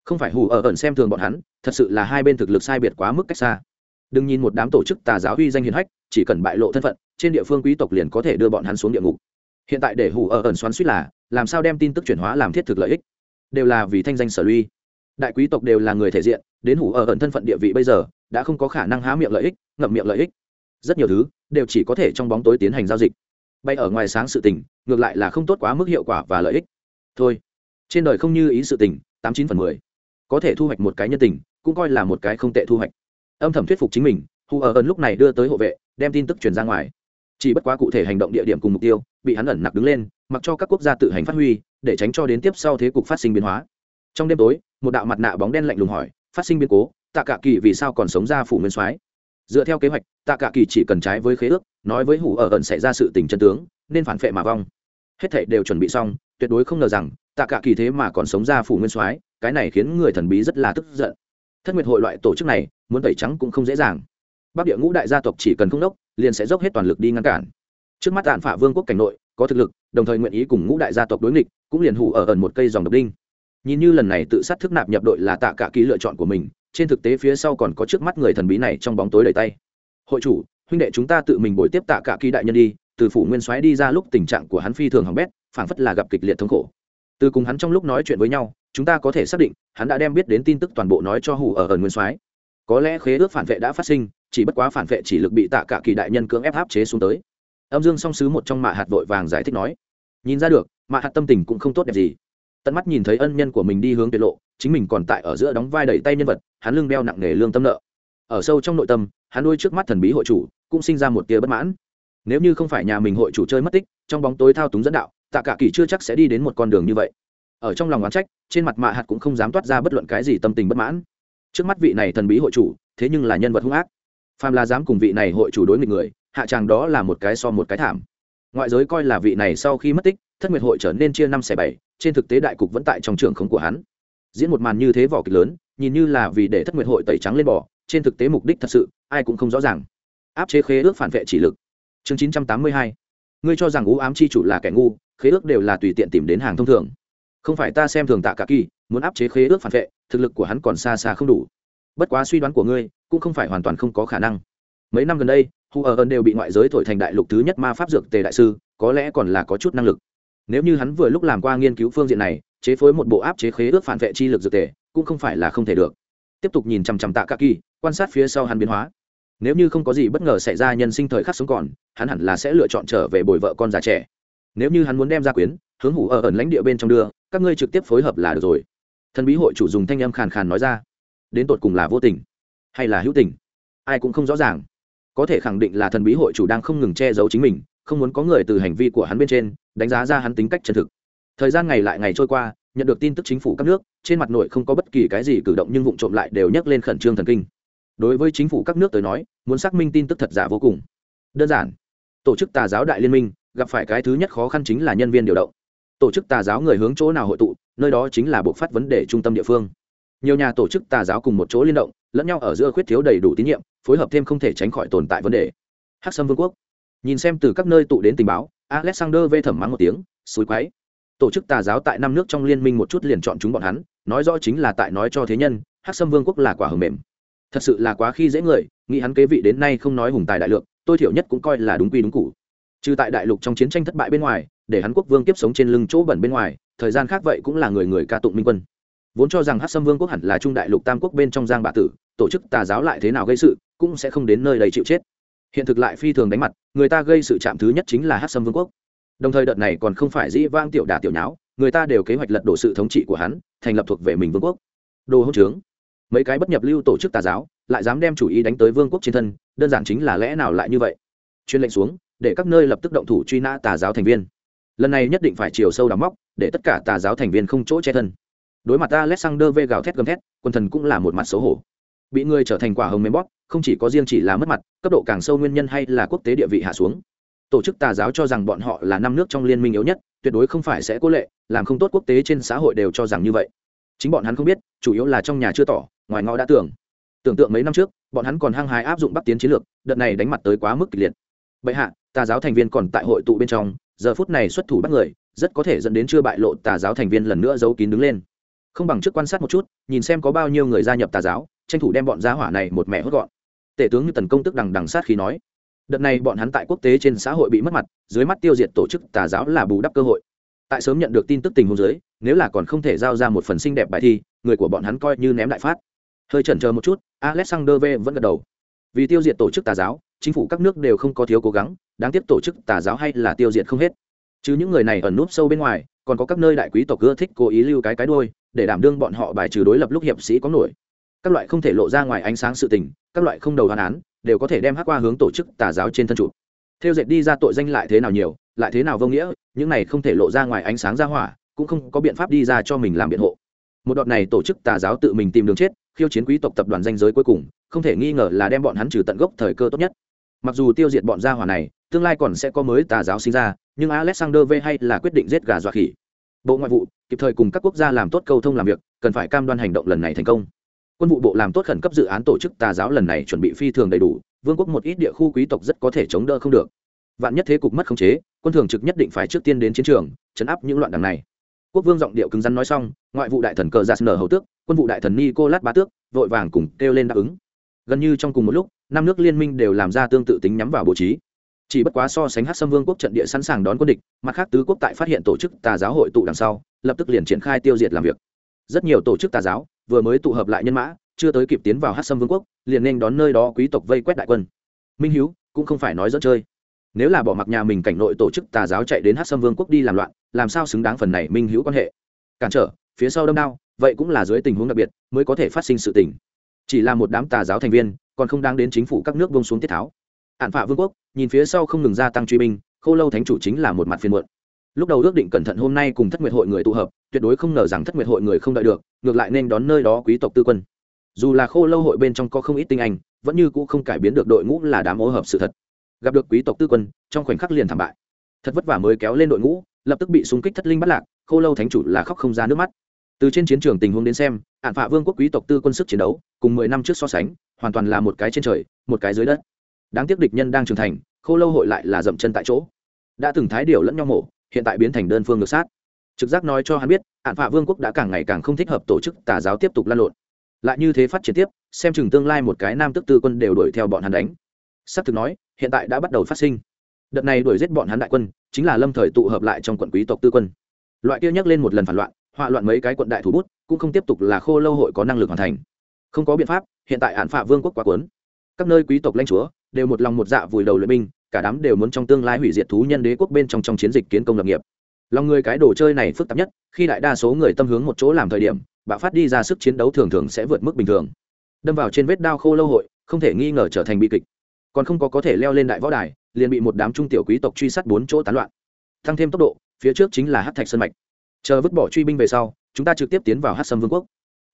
Không phải hù ở ẩn xem thường bọn hắn, thật sự là hai bên thực lực sai biệt quá mức cách xa. Đừng nhìn một đám tổ chức tà giáo uy danh hiền hách, chỉ cần bại lộ thân phận, trên địa phương quý tộc liền có thể đưa bọn hắn xuống địa ngục. Hiện tại để hù ở ẩn xoắn suýt là, làm sao đem tin tức chuyển hóa làm thiết thực lợi ích? Đều là vì thanh danh sở luy đại quý tộc đều là người thể diện, đến hủ ở ẩn thân phận địa vị bây giờ, đã không có khả năng há miệng lợi ích, ngậm miệng lợi ích. Rất nhiều thứ, đều chỉ có thể trong bóng tối tiến hành giao dịch bay ở ngoài sáng sự tình, ngược lại là không tốt quá mức hiệu quả và lợi ích. Thôi, trên đời không như ý sự tình, tám chín phần mười. Có thể thu hoạch một cái nhân tình, cũng coi là một cái không tệ thu hoạch. Âm thầm thuyết phục chính mình hù ở ẩn lúc này đưa tới hộ vệ, đem tin tức truyền ra ngoài. Chỉ bất quá cụ thể hành động địa điểm cùng mục tiêu, bị hắn ẩn nặc đứng lên, mặc cho các quốc gia tự hành phát huy, để tránh cho đến tiếp sau thế cục phát sinh biến hóa. Trong đêm tối, một đạo mặt nạ bóng đen lạnh lùng hỏi, phát sinh biến cố, tạ cả kỳ vì sao còn sống ra phủ nguyên soái? Dựa theo kế hoạch tạ cả kỳ chỉ cần trái với khế ước, nói với hủ ở ẩn xảy ra sự tình chân tướng, nên phản phệ mà vong. Hết thảy đều chuẩn bị xong, tuyệt đối không ngờ rằng tạ cả kỳ thế mà còn sống ra phủ nguyên soái, cái này khiến người thần bí rất là tức giận. Thất nguyệt hội loại tổ chức này, muốn tẩy trắng cũng không dễ dàng. Bắc địa ngũ đại gia tộc chỉ cần không đốc, liền sẽ dốc hết toàn lực đi ngăn cản. Trước mắt tàn phả vương quốc cảnh nội, có thực lực, đồng thời nguyện ý cùng ngũ đại gia tộc đối nghịch, cũng liền hủ ở ẩn một cây dòng độc đinh. Nhìn như lần này tự sát thức nạp nhập đội là tạ cả Kỳ lựa chọn của mình trên thực tế phía sau còn có trước mắt người thần bí này trong bóng tối đầy tay. Hội chủ, huynh đệ chúng ta tự mình bồi tiếp tạ cả kỳ đại nhân đi, từ phủ nguyên soái đi ra lúc tình trạng của hắn phi thường hỏng bét, phảng phất là gặp kịch liệt thống khổ. Từ cùng hắn trong lúc nói chuyện với nhau, chúng ta có thể xác định, hắn đã đem biết đến tin tức toàn bộ nói cho hủ ở ẩn nguyên soái. Có lẽ khế ước phản vệ đã phát sinh, chỉ bất quá phản vệ chỉ lực bị tạ cả kỳ đại nhân cưỡng ép áp chế xuống tới. Âm dương song sứ một trong mạ hạt vội vàng giải thích nói, nhìn ra được, mạ hạt tâm tình cũng không tốt đẹp gì. Tận mắt nhìn thấy ân nhân của mình đi hướng tuyệt lộ chính mình còn tại ở giữa đóng vai đẩy tay nhân vật, hắn lưng đeo nặng nề lương tâm nợ. Ở sâu trong nội tâm, hắn nuôi trước mắt thần bí hội chủ, cũng sinh ra một tia bất mãn. Nếu như không phải nhà mình hội chủ chơi mất tích, trong bóng tối thao túng dẫn đạo, tạ cả kỳ chưa chắc sẽ đi đến một con đường như vậy. Ở trong lòng oán trách, trên mặt mạ hạt cũng không dám toát ra bất luận cái gì tâm tình bất mãn. Trước mắt vị này thần bí hội chủ, thế nhưng là nhân vật hung ác. Phàm là dám cùng vị này hội chủ đối nghịch người, hạ tràng đó là một cái so một cái thảm. Ngoại giới coi là vị này sau khi mất tích, thất nguyệt hội trở nên chia năm xẻ bảy, trên thực tế đại cục vẫn tại trong trường khống của hắn diễn một màn như thế vỏ kịch lớn, nhìn như là vì để thất nguyệt hội tẩy trắng lên bò, trên thực tế mục đích thật sự, ai cũng không rõ ràng. Áp chế khế ước phản vệ chỉ lực. Chương chín trăm tám mươi hai. Ngươi cho rằng ú ám chi chủ là kẻ ngu, khế ước đều là tùy tiện tìm đến hàng thông thường. Không phải ta xem thường tạ cả kỳ, muốn áp chế khế ước phản vệ, thực lực của hắn còn xa xa không đủ. Bất quá suy đoán của ngươi, cũng không phải hoàn toàn không có khả năng. Mấy năm gần đây, hu ở ơn đều bị ngoại giới thổi thành đại lục thứ nhất ma pháp dược tề đại sư, có lẽ còn là có chút năng lực. Nếu như hắn vừa lúc làm qua nghiên cứu phương diện này chế phối một bộ áp chế khế ước phản vệ chi lực dược tề, cũng không phải là không thể được. Tiếp tục nhìn chằm chằm tạ cả kỳ, quan sát phía sau hắn biến hóa. Nếu như không có gì bất ngờ xảy ra nhân sinh thời khắc sống còn, hắn hẳn là sẽ lựa chọn trở về bồi vợ con già trẻ. Nếu như hắn muốn đem ra quyến, hướng hủ ở ẩn lãnh địa bên trong đưa, các ngươi trực tiếp phối hợp là được rồi. Thần bí hội chủ dùng thanh âm khàn khàn nói ra. Đến tột cùng là vô tình hay là hữu tình, ai cũng không rõ ràng. Có thể khẳng định là thần bí hội chủ đang không ngừng che giấu chính mình, không muốn có người từ hành vi của hắn bên trên đánh giá ra hắn tính cách chân thực thời gian ngày lại ngày trôi qua, nhận được tin tức chính phủ các nước, trên mặt nội không có bất kỳ cái gì cử động nhưng vụ trộm lại đều nhắc lên khẩn trương thần kinh. Đối với chính phủ các nước tới nói, muốn xác minh tin tức thật giả vô cùng. Đơn giản, tổ chức tà giáo đại liên minh, gặp phải cái thứ nhất khó khăn chính là nhân viên điều động. Tổ chức tà giáo người hướng chỗ nào hội tụ, nơi đó chính là bộ phát vấn đề trung tâm địa phương. Nhiều nhà tổ chức tà giáo cùng một chỗ liên động, lẫn nhau ở giữa khuyết thiếu đầy đủ tín nhiệm, phối hợp thêm không thể tránh khỏi tồn tại vấn đề. Hắc sâm vương quốc. Nhìn xem từ các nơi tụ đến tình báo, alexander vê thẩm mắng một tiếng suối quáy tổ chức tà giáo tại năm nước trong liên minh một chút liền chọn chúng bọn hắn, nói rõ chính là tại nói cho thế nhân, hắc sâm vương quốc là quả hầm mềm. Thật sự là quá khi dễ người, nghĩ hắn kế vị đến nay không nói hùng tài đại lượng, tôi thiểu nhất cũng coi là đúng quy đúng cụ trừ tại đại lục trong chiến tranh thất bại bên ngoài, để hắn quốc vương tiếp sống trên lưng chỗ bẩn bên ngoài, thời gian khác vậy cũng là người người ca tụng minh quân. Vốn cho rằng hát sâm vương quốc hẳn là trung đại lục tam quốc bên trong giang bạ tử, tổ chức tà giáo lại thế nào gây sự, cũng sẽ không đến nơi đầy chịu chết. Hiện thực lại phi thường đánh mặt, người ta gây sự chạm thứ nhất chính là hát sâm vương quốc đồng thời đợt này còn không phải dĩ vang tiểu đà tiểu nháo, người ta đều kế hoạch lật đổ sự thống trị của hắn, thành lập thuộc về mình vương quốc. Đồ hỗn trướng. Mấy cái bất nhập lưu tổ chức tà giáo, lại dám đem chủ ý đánh tới vương quốc trên thân, đơn giản chính là lẽ nào lại như vậy? Chuyên lệnh xuống, để các nơi lập tức động thủ truy nã tà giáo thành viên. Lần này nhất định phải chiều sâu đào móc, để tất cả tà giáo thành viên không chỗ che thân. Đối mặt alexander v gào thét gầm thét, quân thần cũng là một mặt xấu hổ. Bị người trở thành quả hồng mềm bóp, không chỉ có riêng chỉ là mất mặt, cấp độ càng sâu nguyên nhân hay là quốc tế địa vị hạ xuống tổ chức tà giáo cho rằng bọn họ là năm nước trong liên minh yếu nhất, tuyệt đối không phải sẽ cố lệ, làm không tốt quốc tế trên xã hội đều cho rằng như vậy. Chính bọn hắn không biết, chủ yếu là trong nhà chưa tỏ, ngoài ngõ đã tưởng. Tưởng tượng mấy năm trước, bọn hắn còn hăng hái áp dụng bắc tiến chiến lược, đợt này đánh mặt tới quá mức kịch liệt. Bệ hạ, tà giáo thành viên còn tại hội tụ bên trong, giờ phút này xuất thủ bắt người, rất có thể dẫn đến chưa bại lộ tà giáo thành viên lần nữa giấu kín đứng lên. Không bằng trước quan sát một chút, nhìn xem có bao nhiêu người gia nhập tà giáo, tranh thủ đem bọn gia hỏa này một mẹ hốt gọn. Tể tướng như tần công tức đằng đằng sát khi nói đợt này bọn hắn tại quốc tế trên xã hội bị mất mặt, dưới mắt tiêu diệt tổ chức tà giáo là bù đắp cơ hội. Tại sớm nhận được tin tức tình huống dưới, nếu là còn không thể giao ra một phần xinh đẹp bài thi, người của bọn hắn coi như ném đại phát. Hơi chần chờ một chút, alexander v vẫn gật đầu. Vì tiêu diệt tổ chức tà giáo, chính phủ các nước đều không có thiếu cố gắng, đáng tiếc tổ chức tà giáo hay là tiêu diệt không hết. Chứ những người này ẩn núp sâu bên ngoài, còn có các nơi đại quý tộc ưa thích cố ý lưu cái cái đôi để đảm đương bọn họ bài trừ đối lập lúc hiệp sĩ có nổi các loại không thể lộ ra ngoài ánh sáng sự tình, các loại không đầu hoàn án, đều có thể đem hát qua hướng tổ chức tà giáo trên thân chủ theo dệt đi ra tội danh lại thế nào nhiều, lại thế nào vô nghĩa, những này không thể lộ ra ngoài ánh sáng ra hỏa, cũng không có biện pháp đi ra cho mình làm biện hộ. Một đoạn này tổ chức tà giáo tự mình tìm đường chết, khiêu chiến quý tộc tập đoàn danh giới cuối cùng, không thể nghi ngờ là đem bọn hắn trừ tận gốc thời cơ tốt nhất. Mặc dù tiêu diệt bọn gia hỏa này, tương lai còn sẽ có mới tà giáo sinh ra, nhưng alexander v hay là quyết định giết gà dọa khỉ. Bộ ngoại vụ, kịp thời cùng các quốc gia làm tốt câu thông làm việc, cần phải cam đoan hành động lần này thành công quân vụ bộ làm tốt khẩn cấp dự án tổ chức tà giáo lần này chuẩn bị phi thường đầy đủ, vương quốc một ít địa khu quý tộc rất có thể chống đỡ không được. Vạn nhất thế cục mất khống chế, quân thường trực nhất định phải trước tiên đến chiến trường, chấn áp những loạn đằng này. Quốc vương giọng điệu cứng rắn nói xong, ngoại vụ đại thần cờ giạt nở hầu tước, quân vụ đại thần nicolas ba tước, vội vàng cùng kêu lên đáp ứng. Gần như trong cùng một lúc, năm nước liên minh đều làm ra tương tự tính nhắm vào bố trí. Chỉ bất quá so sánh hát xâm vương quốc trận địa sẵn sàng đón quân địch, mặt khác tứ quốc tại phát hiện tổ chức tà giáo hội tụ đằng sau, lập tức liền triển khai tiêu diệt làm việc. Rất nhiều tổ chức tà giáo vừa mới tụ hợp lại nhân mã, chưa tới kịp tiến vào hát sâm vương quốc, liền nên đón nơi đó quý tộc vây quét đại quân. Minh hiếu, cũng không phải nói dẫn chơi. Nếu là bỏ mặc nhà mình cảnh nội tổ chức tà giáo chạy đến hát sâm vương quốc đi làm loạn, làm sao xứng đáng phần này minh hữu quan hệ? Cản trở, phía sau đâm đao, vậy cũng là dưới tình huống đặc biệt, mới có thể phát sinh sự tình. Chỉ là một đám tà giáo thành viên, còn không đang đến chính phủ các nước bông xuống tiết tháo. Hạn phạ vương quốc, nhìn phía sau không ngừng gia tăng truy binh, khô lâu thánh chủ chính là một mặt phiên muộn lúc đầu ước định cẩn thận hôm nay cùng thất nguyệt hội người tụ hợp, tuyệt đối không ngờ rằng thất nguyệt hội người không đợi được, ngược lại nên đón nơi đó quý tộc tư quân. Dù là khô lâu hội bên trong có không ít tinh anh, vẫn như cũ không cải biến được đội ngũ là đám ô hợp sự thật. Gặp được quý tộc tư quân, trong khoảnh khắc liền thảm bại. Thật vất vả mới kéo lên đội ngũ, lập tức bị súng kích thất linh bắt lạc, khô lâu thánh chủ là khóc không ra nước mắt. Từ trên chiến trường tình huống đến xem ạn phạ vương quốc quý tộc tư quân sức chiến đấu, cùng mười năm trước so sánh, hoàn toàn là một cái trên trời, một cái dưới đất. Đáng tiếc địch nhân đang trưởng thành, khô lâu hội lại là dậm chân tại chỗ. Đã từng thái điều lẫn nhau mổ hiện tại biến thành đơn phương ngược sát. Trực giác nói cho hắn biết ạn phạ vương quốc đã càng ngày càng không thích hợp tổ chức tà giáo tiếp tục lan lộn. Lại như thế phát triển tiếp, xem chừng tương lai một cái nam tức tư quân đều đuổi theo bọn hắn đánh. S ắ c thực nói, hiện tại đã bắt đầu phát sinh. Đợt này đuổi giết bọn hắn đại quân, chính là lâm thời tụ hợp lại trong quận quý tộc tư quân. Loại kia nhắc lên một lần phản loạn, họa loạn mấy cái quận đại thủ bút, cũng không tiếp tục là khô lâu hội có năng lực hoàn thành. Không có biện pháp, hiện tại hạn phạ vương quốc quá cuốn. Các nơi quý tộc lãnh chúa đều một lòng một dạ vùi đầu luyện binh cả đám đều muốn trong tương lai hủy diệt thú nhân đế quốc bên trong trong chiến dịch kiến công lập nghiệp. Lòng người cái đồ chơi này phức tạp nhất, khi đại đa số người tâm hướng một chỗ làm thời điểm, bạo phát đi ra sức chiến đấu thường thường sẽ vượt mức bình thường. Đâm vào trên vết đao khô lâu hội, không thể nghi ngờ trở thành bi kịch. Còn không có có thể leo lên đại võ đài, liền bị một đám trung tiểu quý tộc truy sát bốn chỗ tán loạn. Tăng thêm tốc độ, phía trước chính là hát thạch sân mạch. Chờ vứt bỏ truy binh về sau, chúng ta trực tiếp tiến vào hát sâm vương quốc.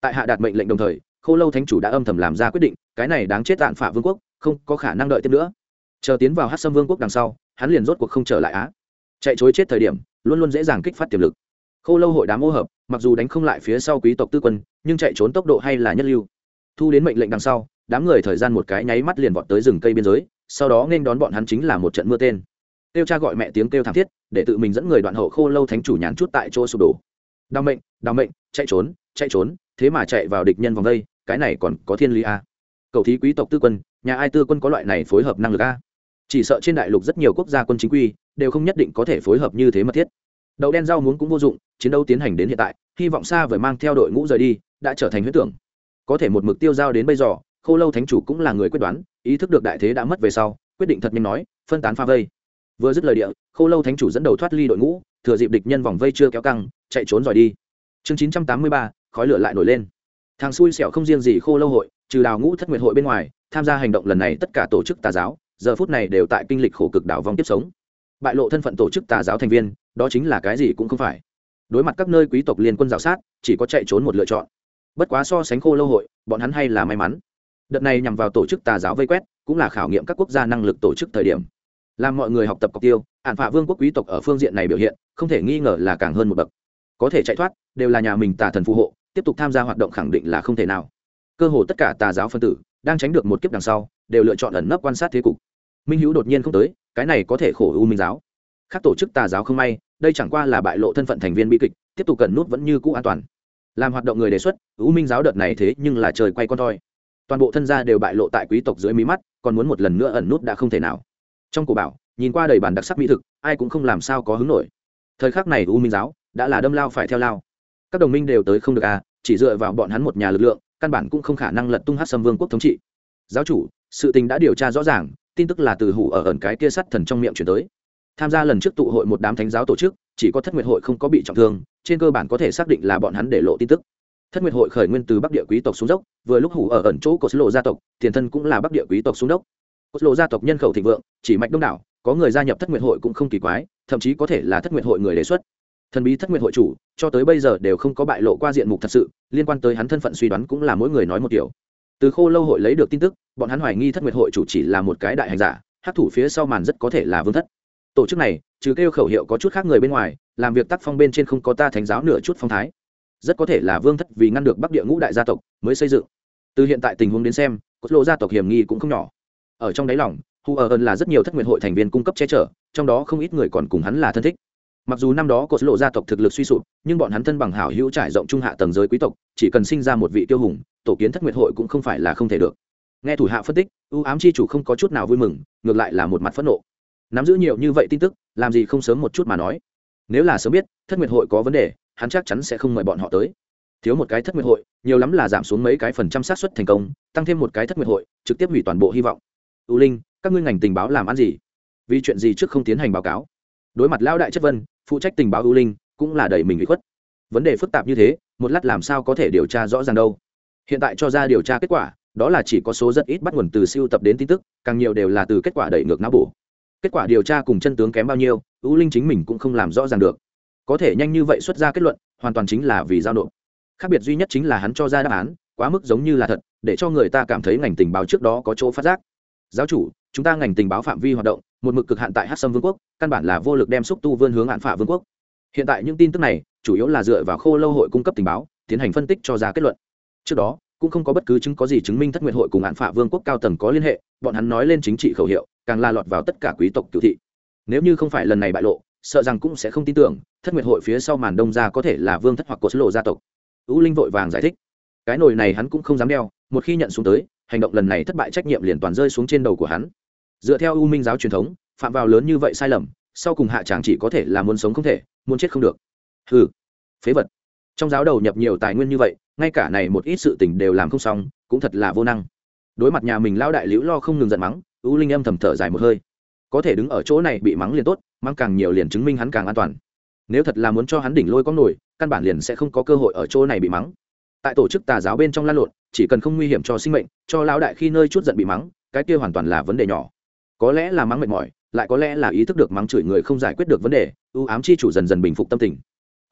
Tại hạ đạt mệnh lệnh đồng thời, khô lâu thánh chủ đã âm thầm làm ra quyết định, cái này đáng chết tạn phả vương quốc, không có khả năng đợi tiếp nữa chờ tiến vào hát sâm vương quốc đằng sau, hắn liền rốt cuộc không trở lại á. Chạy chối chết thời điểm, luôn luôn dễ dàng kích phát tiềm lực. Khô lâu hội đám ô hợp, mặc dù đánh không lại phía sau quý tộc tư quân, nhưng chạy trốn tốc độ hay là nhất lưu. Thu đến mệnh lệnh đằng sau, đám người thời gian một cái nháy mắt liền vọt tới rừng cây biên giới, sau đó nên đón bọn hắn chính là một trận mưa tên. Kêu cha gọi mẹ tiếng kêu thảm thiết, để tự mình dẫn người đoạn hậu khô lâu thánh chủ nhán chút tại chỗ sụp đổ. Đau mệnh đau mệnh, chạy trốn chạy trốn, thế mà chạy vào địch nhân vòng đây, cái này còn có thiên lý a. À. cầu thí quý tộc tư quân, nhà ai tư quân có loại này phối hợp năng lực a? Chỉ sợ trên đại lục rất nhiều quốc gia quân chính quy đều không nhất định có thể phối hợp như thế mật thiết. Đậu đen rau muống cũng vô dụng, chiến đấu tiến hành đến hiện tại, hy vọng xa vời mang theo đội ngũ rời đi, đã trở thành huyết tưởng. Có thể một mực tiêu giao đến bây giờ, khô lâu thánh chủ cũng là người quyết đoán, ý thức được đại thế đã mất về sau, quyết định thật nhanh nói, phân tán pha vây. Vừa dứt lời địa, khô lâu thánh chủ dẫn đầu thoát ly đội ngũ, thừa dịp địch nhân vòng vây chưa kéo căng, chạy trốn rồi đi. Chương chín trăm tám mươi ba, khói lửa lại nổi lên. Thằng xui xẻo không riêng gì khô lâu hội, trừ đào ngũ thất nguyệt hội bên ngoài, tham gia hành động lần này tất cả tổ chức tà giáo giờ phút này đều tại kinh lịch khổ cực đảo vong tiếp sống. Bại lộ thân phận tổ chức tà giáo thành viên, đó chính là cái gì cũng không phải. Đối mặt các nơi quý tộc liên quân rào sát, chỉ có chạy trốn một lựa chọn. Bất quá so sánh khô lâu hội, bọn hắn hay là may mắn. Đợt này nhằm vào tổ chức tà giáo vây quét, cũng là khảo nghiệm các quốc gia năng lực tổ chức thời điểm. Làm mọi người học tập cọc tiêu ạn phạ vương quốc quý tộc ở phương diện này biểu hiện, không thể nghi ngờ là càng hơn một bậc. Có thể chạy thoát, đều là nhà mình tà thần phù hộ, tiếp tục tham gia hoạt động khẳng định là không thể nào. Cơ hồ tất cả tà giáo phân tử, đang tránh được một kiếp đằng sau, đều lựa chọn ẩn nấp quan sát thế cục minh hữu đột nhiên không tới, cái này có thể khổ u minh giáo. Các tổ chức tà giáo không may, đây chẳng qua là bại lộ thân phận thành viên bi kịch, tiếp tục cần nút vẫn như cũ an toàn. Làm hoạt động người đề xuất u minh giáo đợt này thế nhưng là trời quay con toi. Toàn bộ thân gia đều bại lộ tại quý tộc dưới mí mắt, còn muốn một lần nữa ẩn nút đã không thể nào. Trong cổ bảo, nhìn qua đầy bản đặc sắc mỹ thực, ai cũng không làm sao có hứng nổi. Thời khắc này u minh giáo đã là đâm lao phải theo lao. Các đồng minh đều tới không được à chỉ dựa vào bọn hắn một nhà lực lượng, căn bản cũng không khả năng lật tung hát xâm vương quốc thống trị. Giáo chủ, sự tình đã điều tra rõ ràng tin tức là từ hủ ở ẩn cái kia sắt thần trong miệng chuyển tới. Tham gia lần trước tụ hội một đám thánh giáo tổ chức, chỉ có thất nguyệt hội không có bị trọng thương, trên cơ bản có thể xác định là bọn hắn để lộ tin tức. Thất nguyệt hội khởi nguyên từ bắc địa quý tộc xuống dốc, vừa lúc hủ ở ẩn chỗ cột lộ gia tộc, tiền thân cũng là bắc địa quý tộc xuống dốc. Cột lộ gia tộc nhân khẩu thịnh vượng, chỉ mạch đông đảo, có người gia nhập thất nguyệt hội cũng không kỳ quái, thậm chí có thể là thất nguyệt hội người đề xuất. Thần bí thất nguyệt hội chủ, cho tới bây giờ đều không có bại lộ qua diện mục thật sự, liên quan tới hắn thân phận suy đoán cũng là mỗi người nói một điều từ khô lâu hội lấy được tin tức, bọn hắn hoài nghi thất nguyệt hội chủ chỉ là một cái đại hành giả hát thủ phía sau màn rất có thể là vương thất. Tổ chức này, trừ kêu khẩu hiệu có chút khác người bên ngoài, làm việc tác phong bên trên không có ta thánh giáo nửa chút phong thái. Rất có thể là vương thất vì ngăn được bắc địa ngũ đại gia tộc mới xây dựng. Từ hiện tại tình huống đến xem, cốt lộ gia tộc hiểm nghi cũng không nhỏ. Ở trong đáy lòng hù ở ơn là rất nhiều thất nguyện hội thành viên cung cấp che chở, trong đó không ít người còn cùng hắn là thân thích mặc dù năm đó cột lộ gia tộc thực lực suy sụp, nhưng bọn hắn thân bằng hảo hữu trải rộng trung hạ tầng giới quý tộc, chỉ cần sinh ra một vị tiêu hùng, tổ kiến thất nguyệt hội cũng không phải là không thể được. Nghe thủ hạ phân tích ưu ám chi chủ không có chút nào vui mừng, ngược lại là một mặt phẫn nộ. Nắm giữ nhiều như vậy tin tức, làm gì không sớm một chút mà nói. Nếu là sớm biết, thất nguyệt hội có vấn đề, hắn chắc chắn sẽ không mời bọn họ tới. Thiếu một cái thất nguyệt hội, nhiều lắm là giảm xuống mấy cái phần trăm xác suất thành công, tăng thêm một cái thất nguyệt hội, trực tiếp hủy toàn bộ hy vọng. Ưu linh, các ngươi ngành tình báo làm ăn gì? Vì chuyện gì trước không tiến hành báo cáo? Đối mặt lão đại chất vân phụ trách tình báo ưu linh, cũng là đẩy mình bị khuất. Vấn đề phức tạp như thế, một lát làm sao có thể điều tra rõ ràng đâu. Hiện tại cho ra điều tra kết quả, đó là chỉ có số rất ít bắt nguồn từ siêu tập đến tin tức, càng nhiều đều là từ kết quả đẩy ngược não bổ. Kết quả điều tra cùng chân tướng kém bao nhiêu, ưu linh chính mình cũng không làm rõ ràng được. Có thể nhanh như vậy xuất ra kết luận, hoàn toàn chính là vì giao nộp. Khác biệt duy nhất chính là hắn cho ra đáp án, quá mức giống như là thật, để cho người ta cảm thấy ngành tình báo trước đó có chỗ phát giác. Giáo chủ, chúng ta ngành tình báo phạm vi hoạt động một mực cực hạn tại hát sâm vương quốc, căn bản là vô lực đem xúc tu vươn hướng hạn phả vương quốc. Hiện tại những tin tức này, chủ yếu là dựa vào khô lâu hội cung cấp tình báo, tiến hành phân tích cho ra kết luận. Trước đó, cũng không có bất cứ chứng có gì chứng minh thất nguyện hội cùng hạn phả vương quốc cao tầng có liên hệ, bọn hắn nói lên chính trị khẩu hiệu, càng la lọt vào tất cả quý tộc cựu thị. Nếu như không phải lần này bại lộ, sợ rằng cũng sẽ không tin tưởng, thất nguyện hội phía sau màn đông ra có thể là vương thất hoặc cột lộ gia tộc. Ưu linh vội vàng giải thích. Cái nồi này hắn cũng không dám đeo, một khi nhận xuống tới, hành động lần này thất bại trách nhiệm liền toàn rơi xuống trên đầu của hắn dựa theo u minh giáo truyền thống, phạm vào lớn như vậy sai lầm, sau cùng hạ chàng chỉ có thể là muốn sống không thể, muốn chết không được. Ừ phế vật. Trong giáo đầu nhập nhiều tài nguyên như vậy, ngay cả này một ít sự tình đều làm không xong, cũng thật là vô năng. Đối mặt nhà mình lao đại liễu lo không ngừng giận mắng, u linh âm thầm thở dài một hơi. Có thể đứng ở chỗ này bị mắng liền tốt, mắng càng nhiều liền chứng minh hắn càng an toàn. Nếu thật là muốn cho hắn đỉnh lôi có nổi, căn bản liền sẽ không có cơ hội ở chỗ này bị mắng. Tại tổ chức tà giáo bên trong lan lộn, chỉ cần không nguy hiểm cho sinh mệnh, cho lão đại khi nơi chút giận bị mắng, cái kia hoàn toàn là vấn đề nhỏ có lẽ là mắng mệt mỏi, lại có lẽ là ý thức được mắng chửi người không giải quyết được vấn đề ưu ám chi chủ dần dần bình phục tâm tình.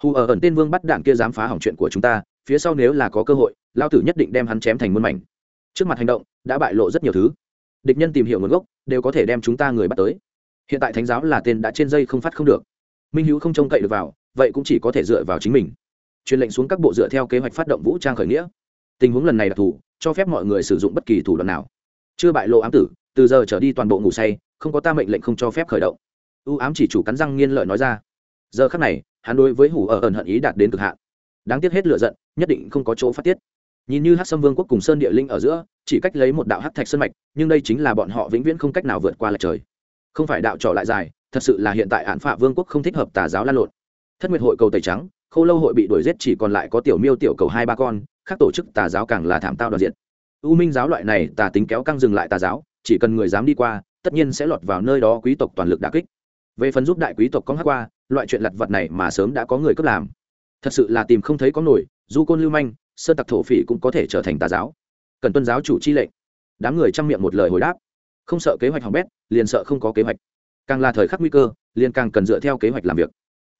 Hù ở ẩn tên vương bắt đạn kia dám phá hỏng chuyện của chúng ta, phía sau nếu là có cơ hội, lao tử nhất định đem hắn chém thành muôn mảnh. Trước mặt hành động, đã bại lộ rất nhiều thứ. Địch nhân tìm hiểu nguồn gốc, đều có thể đem chúng ta người bắt tới. Hiện tại thánh giáo là tên đã trên dây không phát không được. Minh hữu không trông cậy được vào, vậy cũng chỉ có thể dựa vào chính mình. Truyền lệnh xuống các bộ dựa theo kế hoạch phát động vũ trang khởi nghĩa. Tình huống lần này đặc thù cho phép mọi người sử dụng bất kỳ thủ đoạn nào chưa bại lộ ám tử, từ giờ trở đi toàn bộ ngủ say, không có ta mệnh lệnh không cho phép khởi động. Ưu ám chỉ chủ cắn răng nghiên lợi nói ra. Giờ khắc này, hắn đối với hủ ở ẩn hận ý đạt đến cực hạn. Đáng tiếc hết lựa giận, nhất định không có chỗ phát tiết. Nhìn như hát sâm vương quốc cùng sơn địa linh ở giữa, chỉ cách lấy một đạo hát thạch sơn mạch, nhưng đây chính là bọn họ vĩnh viễn không cách nào vượt qua lại trời. Không phải đạo trọ lại dài, thật sự là hiện tại án phạ vương quốc không thích hợp tà giáo lan lộn. Thất nguyệt hội cầu tẩy trắng, khâu lâu hội bị đuổi giết chỉ còn lại có tiểu miêu, tiểu cầu hai ba con, khác tổ chức tà giáo càng là thảm tao đoàn diện u minh giáo loại này tà tính kéo căng dừng lại tà giáo, chỉ cần người dám đi qua, tất nhiên sẽ lọt vào nơi đó quý tộc toàn lực đà kích. Về phần giúp đại quý tộc có hát qua, loại chuyện lặt vật này mà sớm đã có người cướp làm. Thật sự là tìm không thấy có nổi, du côn lưu manh, sơn tặc thổ phỉ cũng có thể trở thành tà giáo. Cần tuân giáo chủ chi lệnh. Đám người chăm miệng một lời hồi đáp. Không sợ kế hoạch hỏng bét, liền sợ không có kế hoạch. Càng là thời khắc nguy cơ, liền càng cần dựa theo kế hoạch làm việc.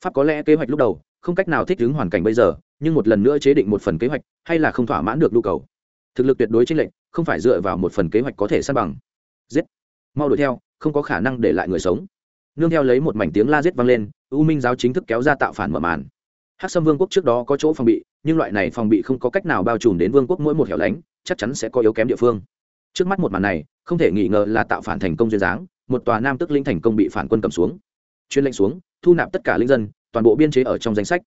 Pháp có lẽ kế hoạch lúc đầu, không cách nào thích ứng hoàn cảnh bây giờ, nhưng một lần nữa chế định một phần kế hoạch, hay là không thỏa mãn được nhu cầu thực lực tuyệt đối trên lệnh không phải dựa vào một phần kế hoạch có thể san bằng. Giết. Mau đuổi theo, không có khả năng để lại người sống. Nương theo lấy một mảnh tiếng la giết vang lên, u minh giáo chính thức kéo ra tạo phản mở màn. Hát sâm vương quốc trước đó có chỗ phòng bị, nhưng loại này phòng bị không có cách nào bao trùm đến vương quốc mỗi một hẻo lánh, chắc chắn sẽ có yếu kém địa phương. Trước mắt một màn này, không thể nghi ngờ là tạo phản thành công duyên dáng, một tòa nam tức linh thành công bị phản quân cầm xuống. Chuyên lệnh xuống, thu nạp tất cả linh dân, toàn bộ biên chế ở trong danh sách.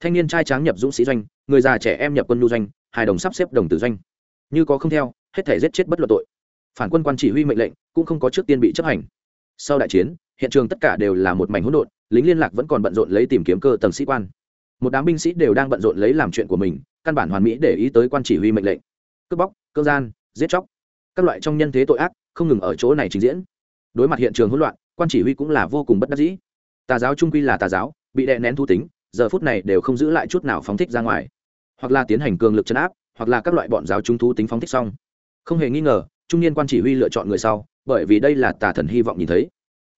Thanh niên trai tráng nhập dũng sĩ doanh, người già trẻ em nhập quân nhu doanh hài đồng sắp xếp đồng tử doanh như có không theo, hết thể giết chết bất luận tội. Phản quân quan chỉ huy mệnh lệnh cũng không có trước tiên bị chấp hành. Sau đại chiến, hiện trường tất cả đều là một mảnh hỗn độn, lính liên lạc vẫn còn bận rộn lấy tìm kiếm cơ tầng sĩ quan. Một đám binh sĩ đều đang bận rộn lấy làm chuyện của mình, căn bản hoàn mỹ để ý tới quan chỉ huy mệnh lệnh. Cướp bóc cơ gian, giết chóc. Các loại trong nhân thế tội ác, không ngừng ở chỗ này trình diễn. Đối mặt hiện trường hỗn loạn, quan chỉ huy cũng là vô cùng bất đắc dĩ. Tà giáo trung quy là tà giáo, bị đè nén thu tính, giờ phút này đều không giữ lại chút nào phóng thích ra ngoài. Hoặc là tiến hành cường lực chấn áp hoặc là các loại bọn giáo chúng thú tính phóng thích xong. Không hề nghi ngờ, trung niên quan chỉ huy lựa chọn người sau, bởi vì đây là tà thần hy vọng nhìn thấy.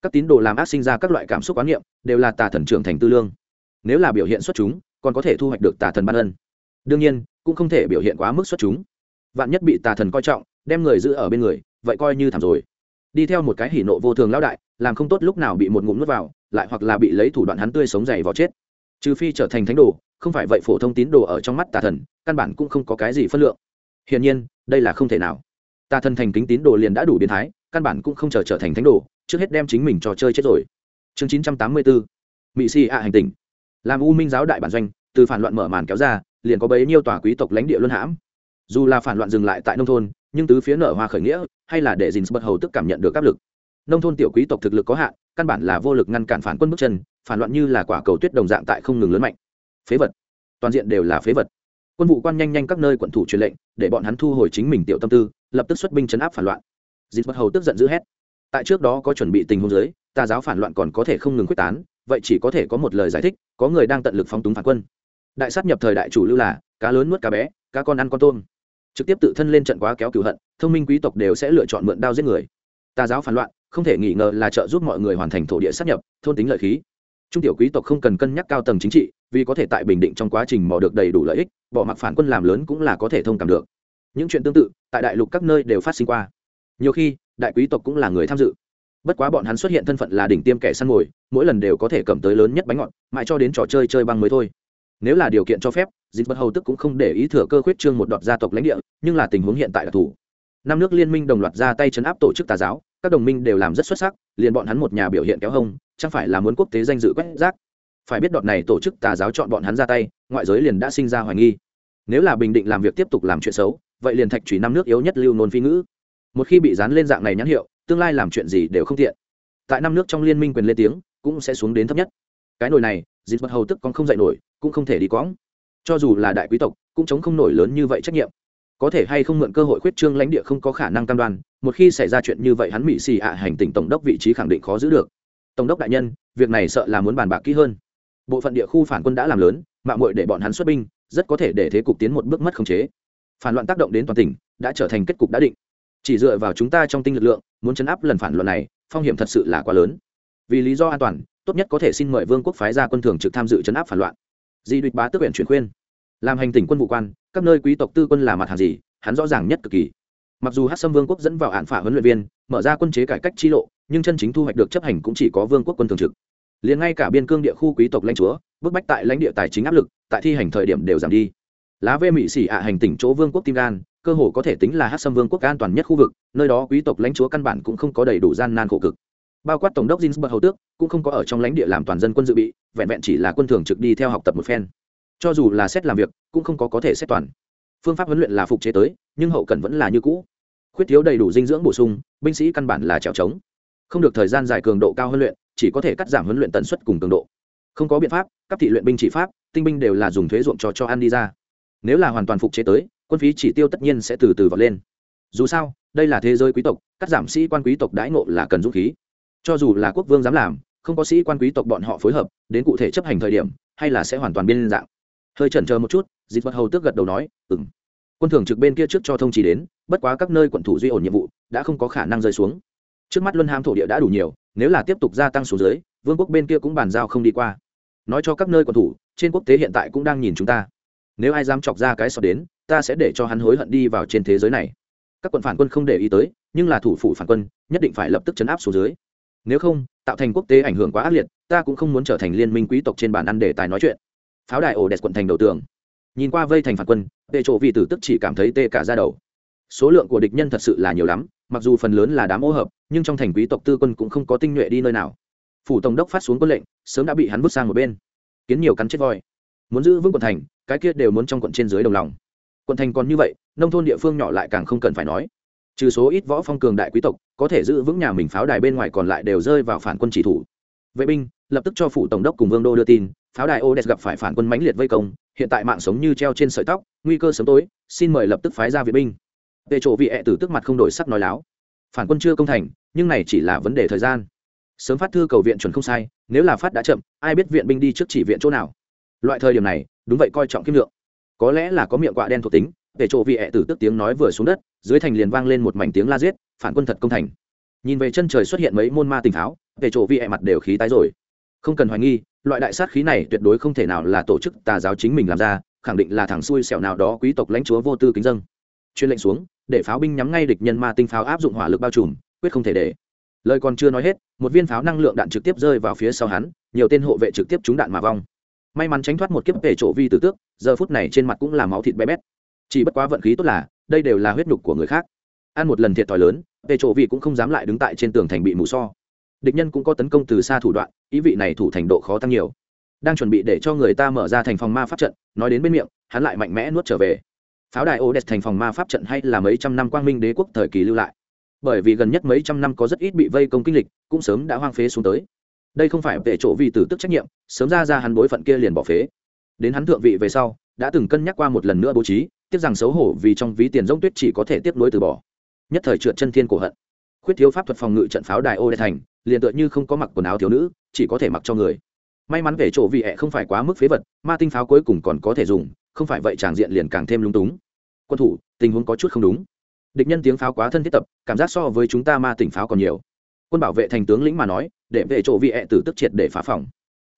Các tín đồ làm ác sinh ra các loại cảm xúc quán niệm, đều là tà thần trưởng thành tư lương. Nếu là biểu hiện xuất chúng, còn có thể thu hoạch được tà thần ban ân. Đương nhiên, cũng không thể biểu hiện quá mức xuất chúng. Vạn nhất bị tà thần coi trọng, đem người giữ ở bên người, vậy coi như thảm rồi. Đi theo một cái hỉ nộ vô thường lão đại, làm không tốt lúc nào bị một ngụm nuốt vào, lại hoặc là bị lấy thủ đoạn hắn tươi sống dày vào chết. Trừ phi trở thành thánh đồ không phải vậy phổ thông tín đồ ở trong mắt tà thần, căn bản cũng không có cái gì phân lượng. Hiển nhiên, đây là không thể nào. Tà thần thành kính tín đồ liền đã đủ biến thái, căn bản cũng không chờ trở thành thánh đồ, trước hết đem chính mình trò chơi chết rồi. Chương chín trăm tám mươi bốn mỹ si ạ hành tình làm u minh giáo đại bản doanh, từ phản loạn mở màn kéo ra, liền có bấy nhiêu tòa quý tộc lãnh địa luân hãm. Dù là phản loạn dừng lại tại nông thôn, nhưng tứ phía nở hoa khởi nghĩa, hay là để dình bật hầu tức cảm nhận được áp lực. Nông thôn tiểu quý tộc thực lực có hạn, căn bản là vô lực ngăn cản phản quân bước chân, phản loạn như là quả cầu tuyết đồng dạng tại không ngừng lớn mạnh phế vật. Toàn diện đều là phế vật. Quân vụ quan nhanh nhanh các nơi quận thủ truyền lệnh, để bọn hắn thu hồi chính mình tiểu tâm tư, lập tức xuất binh chấn áp phản loạn. Dịp bất hầu tức giận dữ hét. Tại trước đó có chuẩn bị tình huống giới tà giáo phản loạn còn có thể không ngừng quyết tán, vậy chỉ có thể có một lời giải thích, có người đang tận lực phóng túng phản quân. Đại sát nhập thời đại chủ lưu là, cá lớn nuốt cá bé, cá con ăn con tôm. Trực tiếp tự thân lên trận quá kéo cửu hận, thông minh quý tộc đều sẽ lựa chọn mượn đao giết người. Tà giáo phản loạn, không thể nghi ngờ là trợ giúp mọi người hoàn thành thổ địa sát nhập, thôn tính lợi khí. Trung tiểu quý tộc không cần cân nhắc cao tầng chính trị vì có thể tại bình định trong quá trình mò được đầy đủ lợi ích, bỏ mặc phản quân làm lớn cũng là có thể thông cảm được. Những chuyện tương tự, tại đại lục các nơi đều phát sinh qua. Nhiều khi, đại quý tộc cũng là người tham dự. Bất quá bọn hắn xuất hiện thân phận là đỉnh tiêm kẻ săn mồi, mỗi lần đều có thể cầm tới lớn nhất bánh ngọt, mãi cho đến trò chơi chơi băng mới thôi. Nếu là điều kiện cho phép, dịch vật hầu tức cũng không để ý thừa cơ khuyết trương một đọt gia tộc lãnh địa, nhưng là tình huống hiện tại là thủ. Năm nước liên minh đồng loạt ra tay chấn áp tổ chức tà giáo, các đồng minh đều làm rất xuất sắc, liền bọn hắn một nhà biểu hiện kéo hông, chẳng phải là muốn quốc tế danh dự quét rác? Phải biết đọt này tổ chức tà giáo chọn bọn hắn ra tay, ngoại giới liền đã sinh ra hoài nghi. Nếu là bình định làm việc tiếp tục làm chuyện xấu, vậy liền thạch chủy năm nước yếu nhất lưu nôn phi ngữ. Một khi bị dán lên dạng này nhãn hiệu, tương lai làm chuyện gì đều không tiện. Tại năm nước trong liên minh quyền lên tiếng, cũng sẽ xuống đến thấp nhất. Cái nồi này, dịch bật hầu tức còn không dạy nổi, cũng không thể đi quõng. Cho dù là đại quý tộc, cũng chống không nổi lớn như vậy trách nhiệm. Có thể hay không mượn cơ hội khuyết trương lãnh địa không có khả năng cam đoan, một khi xảy ra chuyện như vậy hắn mỹ xì ạ hành tỉnh tổng đốc vị trí khẳng định khó giữ được. Tổng đốc đại nhân, việc này sợ là muốn bàn bạc kỹ hơn bộ phận địa khu phản quân đã làm lớn mạng muội để bọn hắn xuất binh, rất có thể để thế cục tiến một bước mất khống chế. Phản loạn tác động đến toàn tỉnh, đã trở thành kết cục đã định. Chỉ dựa vào chúng ta trong tinh lực lượng, muốn chấn áp lần phản loạn này, phong hiểm thật sự là quá lớn. Vì lý do an toàn, tốt nhất có thể xin mời vương quốc phái ra quân thường trực tham dự chấn áp phản loạn. Di địch bá tước huyện chuyển khuyên. Làm hành tỉnh quân vụ quan, các nơi quý tộc tư quân là mặt hàng gì, hắn rõ ràng nhất cực kỳ. Mặc dù hát sâm vương quốc dẫn vào hạn phả huấn luyện viên, mở ra quân chế cải cách chi lộ, nhưng chân chính thu hoạch được chấp hành cũng chỉ có vương quốc quân thường trực liền ngay cả biên cương địa khu quý tộc lãnh chúa, bức bách tại lãnh địa tài chính áp lực, tại thi hành thời điểm đều giảm đi. Lá vê mỹ xỉ ạ hành tỉnh chỗ vương quốc tim gan, cơ hồ có thể tính là hát xâm vương quốc an toàn nhất khu vực, nơi đó quý tộc lãnh chúa căn bản cũng không có đầy đủ gian nan khổ cực. Bao quát tổng đốc Jinsberg hầu tước, cũng không có ở trong lãnh địa làm toàn dân quân dự bị, vẹn vẹn chỉ là quân thường trực đi theo học tập một phen. Cho dù là xét làm việc, cũng không có có thể xét toàn. Phương pháp huấn luyện là phục chế tới, nhưng hậu cần vẫn là như cũ. Khuyết thiếu đầy đủ dinh dưỡng bổ sung, binh sĩ căn bản là trèo trống. Không được thời gian dài cường độ cao huấn luyện chỉ có thể cắt giảm huấn luyện tần suất cùng cường độ. Không có biện pháp, các thị luyện binh chỉ pháp, tinh binh đều là dùng thuế ruộng cho cho ăn đi ra. Nếu là hoàn toàn phục chế tới, quân phí chỉ tiêu tất nhiên sẽ từ từ vọt lên. Dù sao, đây là thế giới quý tộc, cắt giảm sĩ quan quý tộc đãi ngộ là cần dũng khí. Cho dù là quốc vương dám làm, không có sĩ quan quý tộc bọn họ phối hợp, đến cụ thể chấp hành thời điểm, hay là sẽ hoàn toàn biên dạng. Hơi chần chờ một chút, dịch vật hầu tước gật đầu nói ừng quân thường trực bên kia trước cho thông chỉ đến, bất quá các nơi quận thủ duy ổn nhiệm vụ, đã không có khả năng rơi xuống trước mắt luân ham thổ địa đã đủ nhiều, nếu là tiếp tục gia tăng số dưới, vương quốc bên kia cũng bàn giao không đi qua. Nói cho các nơi quận thủ, trên quốc tế hiện tại cũng đang nhìn chúng ta. Nếu ai dám chọc ra cái sọt đến, ta sẽ để cho hắn hối hận đi vào trên thế giới này. Các quận phản quân không để ý tới, nhưng là thủ phủ phản quân, nhất định phải lập tức chấn áp xuống dưới. Nếu không, tạo thành quốc tế ảnh hưởng quá ác liệt, ta cũng không muốn trở thành liên minh quý tộc trên bàn ăn để tài nói chuyện. Pháo đài ổ đẹp quận thành đầu tường. Nhìn qua vây thành phản quân tệ chỗ vì tử tức chỉ cảm thấy tê cả ra đầu. Số lượng của địch nhân thật sự là nhiều lắm mặc dù phần lớn là đám ô hợp, nhưng trong thành quý tộc tư quân cũng không có tinh nhuệ đi nơi nào. Phủ tổng đốc phát xuống quân lệnh, sớm đã bị hắn vứt sang một bên. Kiến nhiều cắn chết voi. Muốn giữ vững quận thành, cái kia đều muốn trong quận trên dưới đồng lòng. Quận thành còn như vậy, nông thôn địa phương nhỏ lại càng không cần phải nói. Trừ số ít võ phong cường đại quý tộc, có thể giữ vững nhà mình pháo đài bên ngoài còn lại đều rơi vào phản quân chỉ thủ. Vệ binh, lập tức cho phủ tổng đốc cùng vương đô đưa tin, pháo đài Odes gặp phải phản quân mãnh liệt vây công, hiện tại mạng sống như treo trên sợi tóc, nguy cơ sớm tối, xin mời lập tức phái ra vệ binh tề chỗ vị ẹ tử tức mặt không đổi sắc nói láo. Phản quân chưa công thành, nhưng này chỉ là vấn đề thời gian. Sớm phát thư cầu viện chuẩn không sai, nếu là phát đã chậm, ai biết viện binh đi trước chỉ viện chỗ nào. Loại thời điểm này, đúng vậy coi trọng kim lượng. Có lẽ là có miệng quạ đen thuộc tính tề chỗ vị ẹ tử tức tiếng nói vừa xuống đất, dưới thành liền vang lên một mảnh tiếng la giết, phản quân thật công thành. Nhìn về chân trời xuất hiện mấy môn ma tình pháo tề chỗ vị ẹ mặt đều khí tái rồi. Không cần hoài nghi, loại đại sát khí này tuyệt đối không thể nào là tổ chức tà giáo chính mình làm ra, khẳng định là thằng xui xẻo nào đó quý tộc lãnh chúa vô tư kính dân chuyên lệnh xuống, để pháo binh nhắm ngay địch nhân ma tinh pháo áp dụng hỏa lực bao trùm, quyết không thể để. Lời còn chưa nói hết, một viên pháo năng lượng đạn trực tiếp rơi vào phía sau hắn, nhiều tên hộ vệ trực tiếp trúng đạn mà vong. May mắn tránh thoát một kiếp về chỗ vi tử tước, giờ phút này trên mặt cũng là máu thịt bé bét. Chỉ bất quá vận khí tốt là, đây đều là huyết nhục của người khác. Ăn một lần thiệt thòi lớn về chỗ vi cũng không dám lại đứng tại trên tường thành bị mù so. Địch nhân cũng có tấn công từ xa thủ đoạn, ý vị này thủ thành độ khó tăng nhiều. Đang chuẩn bị để cho người ta mở ra thành phòng ma pháp trận, nói đến bên miệng, hắn lại mạnh mẽ nuốt trở về pháo đài odes thành phòng ma pháp trận hay là mấy trăm năm quang minh đế quốc thời kỳ lưu lại. Bởi vì gần nhất mấy trăm năm có rất ít bị vây công kinh lịch, cũng sớm đã hoang phế xuống tới. Đây không phải vệ chỗ vì tử tức trách nhiệm, sớm ra ra hắn bối phận kia liền bỏ phế. Đến hắn thượng vị về sau, đã từng cân nhắc qua một lần nữa bố trí, tiếc rằng xấu hổ vì trong ví tiền giống tuyết chỉ có thể tiếp nối từ bỏ. Nhất thời trượt chân thiên cổ hận. Khuyết thiếu pháp thuật phòng ngự trận pháo đài ô thành, liền tựa như không có mặc quần áo thiếu nữ, chỉ có thể mặc cho người. May mắn về chỗ vị hẹ không phải quá mức phế vật, ma tinh pháo cuối cùng còn có thể dùng không phải vậy tràng diện liền càng thêm lung túng. Quân thủ tình huống có chút không đúng. Địch nhân tiếng pháo quá thân thiết tập cảm giác so với chúng ta ma tỉnh pháo còn nhiều. Quân bảo vệ thành tướng lĩnh mà nói để vệ chỗ vị hẹ tử tức triệt để phá phòng.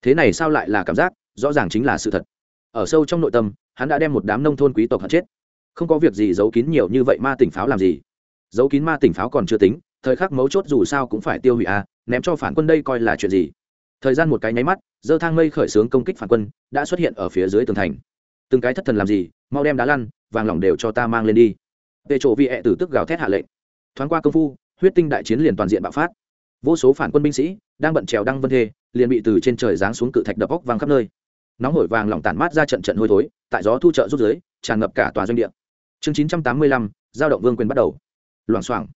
Thế này sao lại là cảm giác rõ ràng chính là sự thật. Ở sâu trong nội tâm hắn đã đem một đám nông thôn quý tộc hận chết. Không có việc gì giấu kín nhiều như vậy ma tỉnh pháo làm gì? Giấu kín ma tỉnh pháo còn chưa tính thời khắc mấu chốt dù sao cũng phải tiêu hủy a à, ném cho phản quân đây coi là chuyện gì? Thời gian một cái nháy mắt dơ thang mây khởi xướng công kích phản quân đã xuất hiện ở phía dưới tường thành từng cái thất thần làm gì, mau đem đá lăn, vàng lỏng đều cho ta mang lên đi. Tệ chỗ vị hẹ tử tức gào thét hạ lệnh. Thoáng qua công phu, huyết tinh đại chiến liền toàn diện bạo phát. Vô số phản quân binh sĩ đang bận trèo đăng vân thê, liền bị từ trên trời giáng xuống cự thạch đập óc vàng khắp nơi. Nóng hổi vàng lỏng tản mát ra trận trận hôi thối, tại gió thu trợ rút dưới, tràn ngập cả tòa doanh địa. Chương chín trăm tám mươi lăm, giao động vương quyền bắt đầu. Loảng xoảng.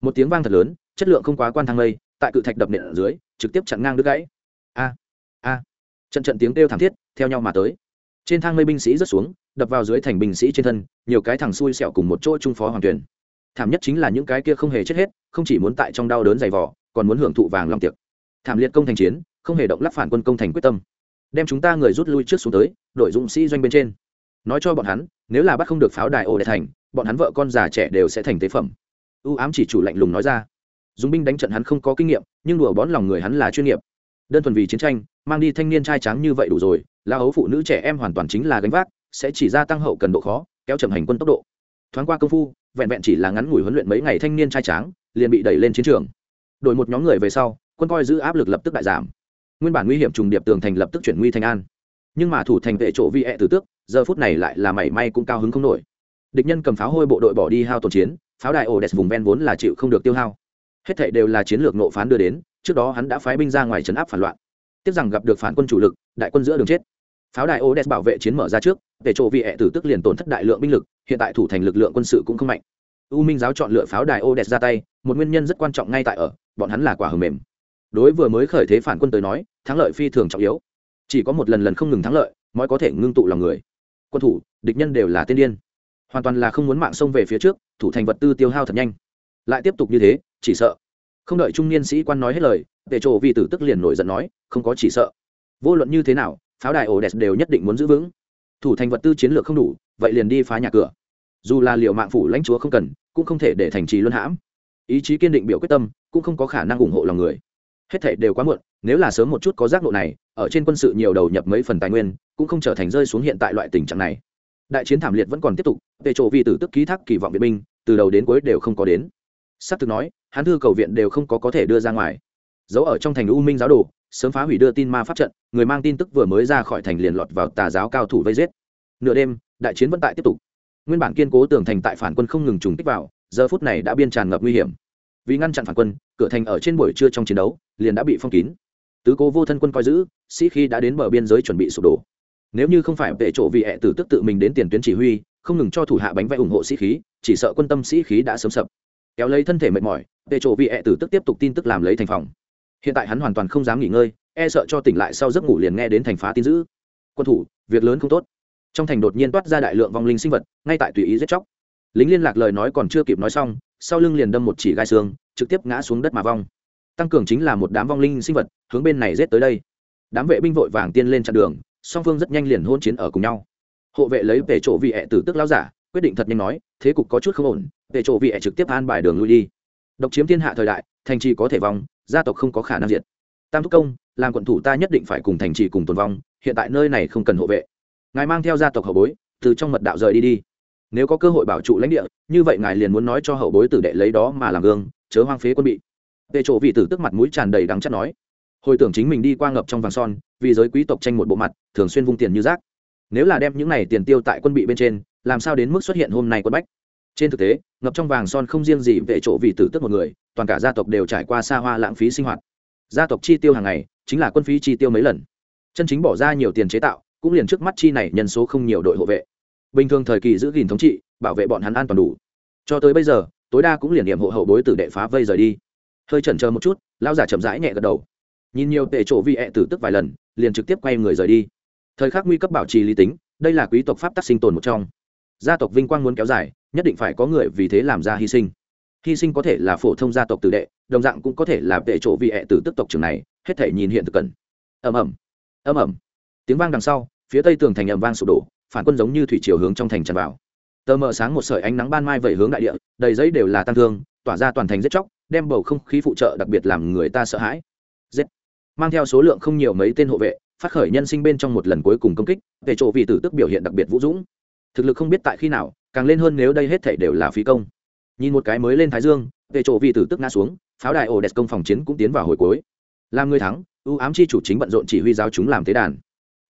Một tiếng vang thật lớn, chất lượng không quá quan thang lây tại cự thạch đập nện ở dưới, trực tiếp chặn ngang đứt gãy. A a. Trận trận tiếng kêu thảm thiết, theo nhau mà tới trên thang mây binh sĩ rớt xuống, đập vào dưới thành binh sĩ trên thân, nhiều cái thằng xui xẹo cùng một chỗ trung phó hoàng tuyển. Thảm nhất chính là những cái kia không hề chết hết, không chỉ muốn tại trong đau đớn dày vỏ còn muốn hưởng thụ vàng long tiệc. Thảm liệt công thành chiến, không hề động lắc phản quân công thành quyết tâm. Đem chúng ta người rút lui trước xuống tới, đội dũng sĩ doanh bên trên. Nói cho bọn hắn, nếu là bắt không được pháo đài ổ đại thành, bọn hắn vợ con già trẻ đều sẽ thành tế phẩm. U ám chỉ chủ lạnh lùng nói ra. Dùng binh đánh trận hắn không có kinh nghiệm, nhưng đùa bón lòng người hắn là chuyên nghiệp. Đơn thuần vì chiến tranh, mang đi thanh niên trai tráng như vậy đủ rồi la ấu phụ nữ trẻ em hoàn toàn chính là gánh vác, sẽ chỉ gia tăng hậu cần độ khó, kéo chậm hành quân tốc độ. Thoáng qua công phu, vẹn vẹn chỉ là ngắn ngủi huấn luyện mấy ngày thanh niên trai tráng, liền bị đẩy lên chiến trường. Đổi một nhóm người về sau, quân coi giữ áp lực lập tức đại giảm. Nguyên bản nguy hiểm trùng điệp tường thành lập tức chuyển nguy thành an. Nhưng mà thủ thành vệ chỗ vi ẹ từ tước, giờ phút này lại là mảy may cũng cao hứng không nổi. Địch nhân cầm pháo hôi bộ đội bỏ đi hao tổn chiến, pháo đài ổ đẹp vùng ven vốn là chịu không được tiêu hao. Hết thảy đều là chiến lược nộ phán đưa đến, trước đó hắn đã phái binh ra ngoài trấn áp phản loạn. Tiếp rằng gặp được phản quân chủ lực, đại quân giữa đường chết pháo đài odes bảo vệ chiến mở ra trước để chỗ vị hệ tử tức liền tổn thất đại lượng binh lực, hiện tại thủ thành lực lượng quân sự cũng không mạnh. U minh giáo chọn lựa pháo đài odes ra tay, một nguyên nhân rất quan trọng ngay tại ở, bọn hắn là quả hầm mềm. Đối vừa mới khởi thế phản quân tới nói, thắng lợi phi thường trọng yếu. Chỉ có một lần lần không ngừng thắng lợi, mới có thể ngưng tụ lòng người. Quân thủ, địch nhân đều là tiên điên. Hoàn toàn là không muốn mạng sông về phía trước, thủ thành vật tư tiêu hao thật nhanh. Lại tiếp tục như thế, chỉ sợ. Không đợi trung niên sĩ quan nói hết lời để chỗ vị tử tức liền nổi giận nói, không có chỉ sợ. Vô luận như thế nào pháo đài ổ đẹp đều nhất định muốn giữ vững. Thủ thành vật tư chiến lược không đủ, vậy liền đi phá nhà cửa. Dù là liệu mạng phủ lãnh chúa không cần, cũng không thể để thành trì luân hãm. Ý chí kiên định biểu quyết tâm, cũng không có khả năng ủng hộ lòng người. Hết thể đều quá muộn, nếu là sớm một chút có giác ngộ này, ở trên quân sự nhiều đầu nhập mấy phần tài nguyên, cũng không trở thành rơi xuống hiện tại loại tình trạng này. Đại chiến thảm liệt vẫn còn tiếp tục về chỗ vì tử tức ký thác kỳ vọng viện binh, từ đầu đến cuối đều không có đến. S ắ c thực nói hắn thư cầu viện đều không có có thể đưa ra ngoài. Giấu ở trong thành u minh giáo đồ sớm phá hủy đưa tin ma pháp trận, người mang tin tức vừa mới ra khỏi thành liền lọt vào tà giáo cao thủ vây giết. Nửa đêm, đại chiến vẫn tại tiếp tục. Nguyên bản kiên cố tường thành tại phản quân không ngừng trùng kích vào, giờ phút này đã biên tràn ngập nguy hiểm. Vì ngăn chặn phản quân, cửa thành ở trên buổi trưa trong chiến đấu liền đã bị phong kín. Tứ cố vô thân quân coi giữ, sĩ khi đã đến bờ biên giới chuẩn bị sụp đổ. Nếu như không phải vệ trộ vị hệ tử tức tự mình đến tiền tuyến chỉ huy, không ngừng cho thủ hạ bánh vẽ ủng hộ sĩ khí, chỉ sợ quân tâm sĩ khí đã sớm sập. Kéo lấy thân thể mệt mỏi, vệ trộ vị hệ tử tức tiếp tục tin tức làm lấy thành phòng hiện tại hắn hoàn toàn không dám nghỉ ngơi e sợ cho tỉnh lại sau giấc ngủ liền nghe đến thành phá tin dữ. Quân thủ, việc lớn không tốt. Trong thành đột nhiên toát ra đại lượng vong linh sinh vật, ngay tại tùy ý giết chóc. Lính liên lạc lời nói còn chưa kịp nói xong, sau lưng liền đâm một chỉ gai xương, trực tiếp ngã xuống đất mà vong. Tăng cường chính là một đám vong linh sinh vật, hướng bên này rết tới đây. Đám vệ binh vội vàng tiên lên chặn đường, song phương rất nhanh liền hôn chiến ở cùng nhau. Hộ vệ lấy về chỗ vị hẹ tử tức lao giả, quyết định thật nhanh nói, thế cục có chút không ổn về chỗ vị hẹ trực tiếp an bài đường lui đi. Độc chiếm thiên hạ thời đại, thành trì có thể vong gia tộc không có khả năng diệt. Tam thúc công, làm quận thủ ta nhất định phải cùng thành trì cùng tồn vong, hiện tại nơi này không cần hộ vệ. Ngài mang theo gia tộc hậu bối, từ trong mật đạo rời đi đi. Nếu có cơ hội bảo trụ lãnh địa, như vậy ngài liền muốn nói cho hậu bối tử đệ lấy đó mà làm gương, chớ hoang phế quân bị. Tề chỗ vị tử tức mặt mũi tràn đầy đắng chắc nói. Hồi tưởng chính mình đi qua ngập trong vàng son, vì giới quý tộc tranh một bộ mặt, thường xuyên vung tiền như rác. Nếu là đem những này tiền tiêu tại quân bị bên trên, làm sao đến mức xuất hiện hôm nay quân bách? Trên thực tế, ngập trong vàng son không riêng gì vệ chỗ vì tử tức một người, toàn cả gia tộc đều trải qua xa hoa lãng phí sinh hoạt. Gia tộc chi tiêu hàng ngày, chính là quân phí chi tiêu mấy lần. Chân chính bỏ ra nhiều tiền chế tạo, cũng liền trước mắt chi này nhân số không nhiều đội hộ vệ. Bình thường thời kỳ giữ gìn thống trị, bảo vệ bọn hắn an toàn đủ. Cho tới bây giờ, tối đa cũng liền điểm hộ hậu bối tử đệ phá vây rời đi. Hơi chần chờ một chút, lão giả chậm rãi nhẹ gật đầu. Nhìn nhiều tệ chỗ vi ẹ tử tức vài lần, liền trực tiếp quay người rời đi. Thời khắc nguy cấp bảo trì lý tính, đây là quý tộc pháp tắc sinh tồn một trong. Gia tộc vinh quang muốn kéo dài nhất định phải có người vì thế làm ra hy sinh. Hy sinh có thể là phổ thông gia tộc tử đệ, đồng dạng cũng có thể là vệ chỗ vị hệ tử tức tộc trường này, hết thể nhìn hiện thực cần. Ầm ầm. Ầm ầm. Tiếng vang đằng sau, phía tây tường thành ầm vang sụp đổ, phản quân giống như thủy chiều hướng trong thành tràn vào. Tờ mờ sáng một sợi ánh nắng ban mai vẩy hướng đại địa, đầy giấy đều là tăng thương, tỏa ra toàn thành giết chóc, đem bầu không khí phụ trợ đặc biệt làm người ta sợ hãi. Giết. Mang theo số lượng không nhiều mấy tên hộ vệ, phát khởi nhân sinh bên trong một lần cuối cùng công kích về chỗ vị tử tức biểu hiện đặc biệt vũ dũng. Thực lực không biết tại khi nào càng lên hơn nếu đây hết thảy đều là phí công. Nhìn một cái mới lên thái dương về chỗ vị tử tức ngã xuống, pháo đài ổ đẹp công phòng chiến cũng tiến vào hồi cuối. Làm người thắng, ưu ám chi chủ chính bận rộn chỉ huy giáo chúng làm tế đàn.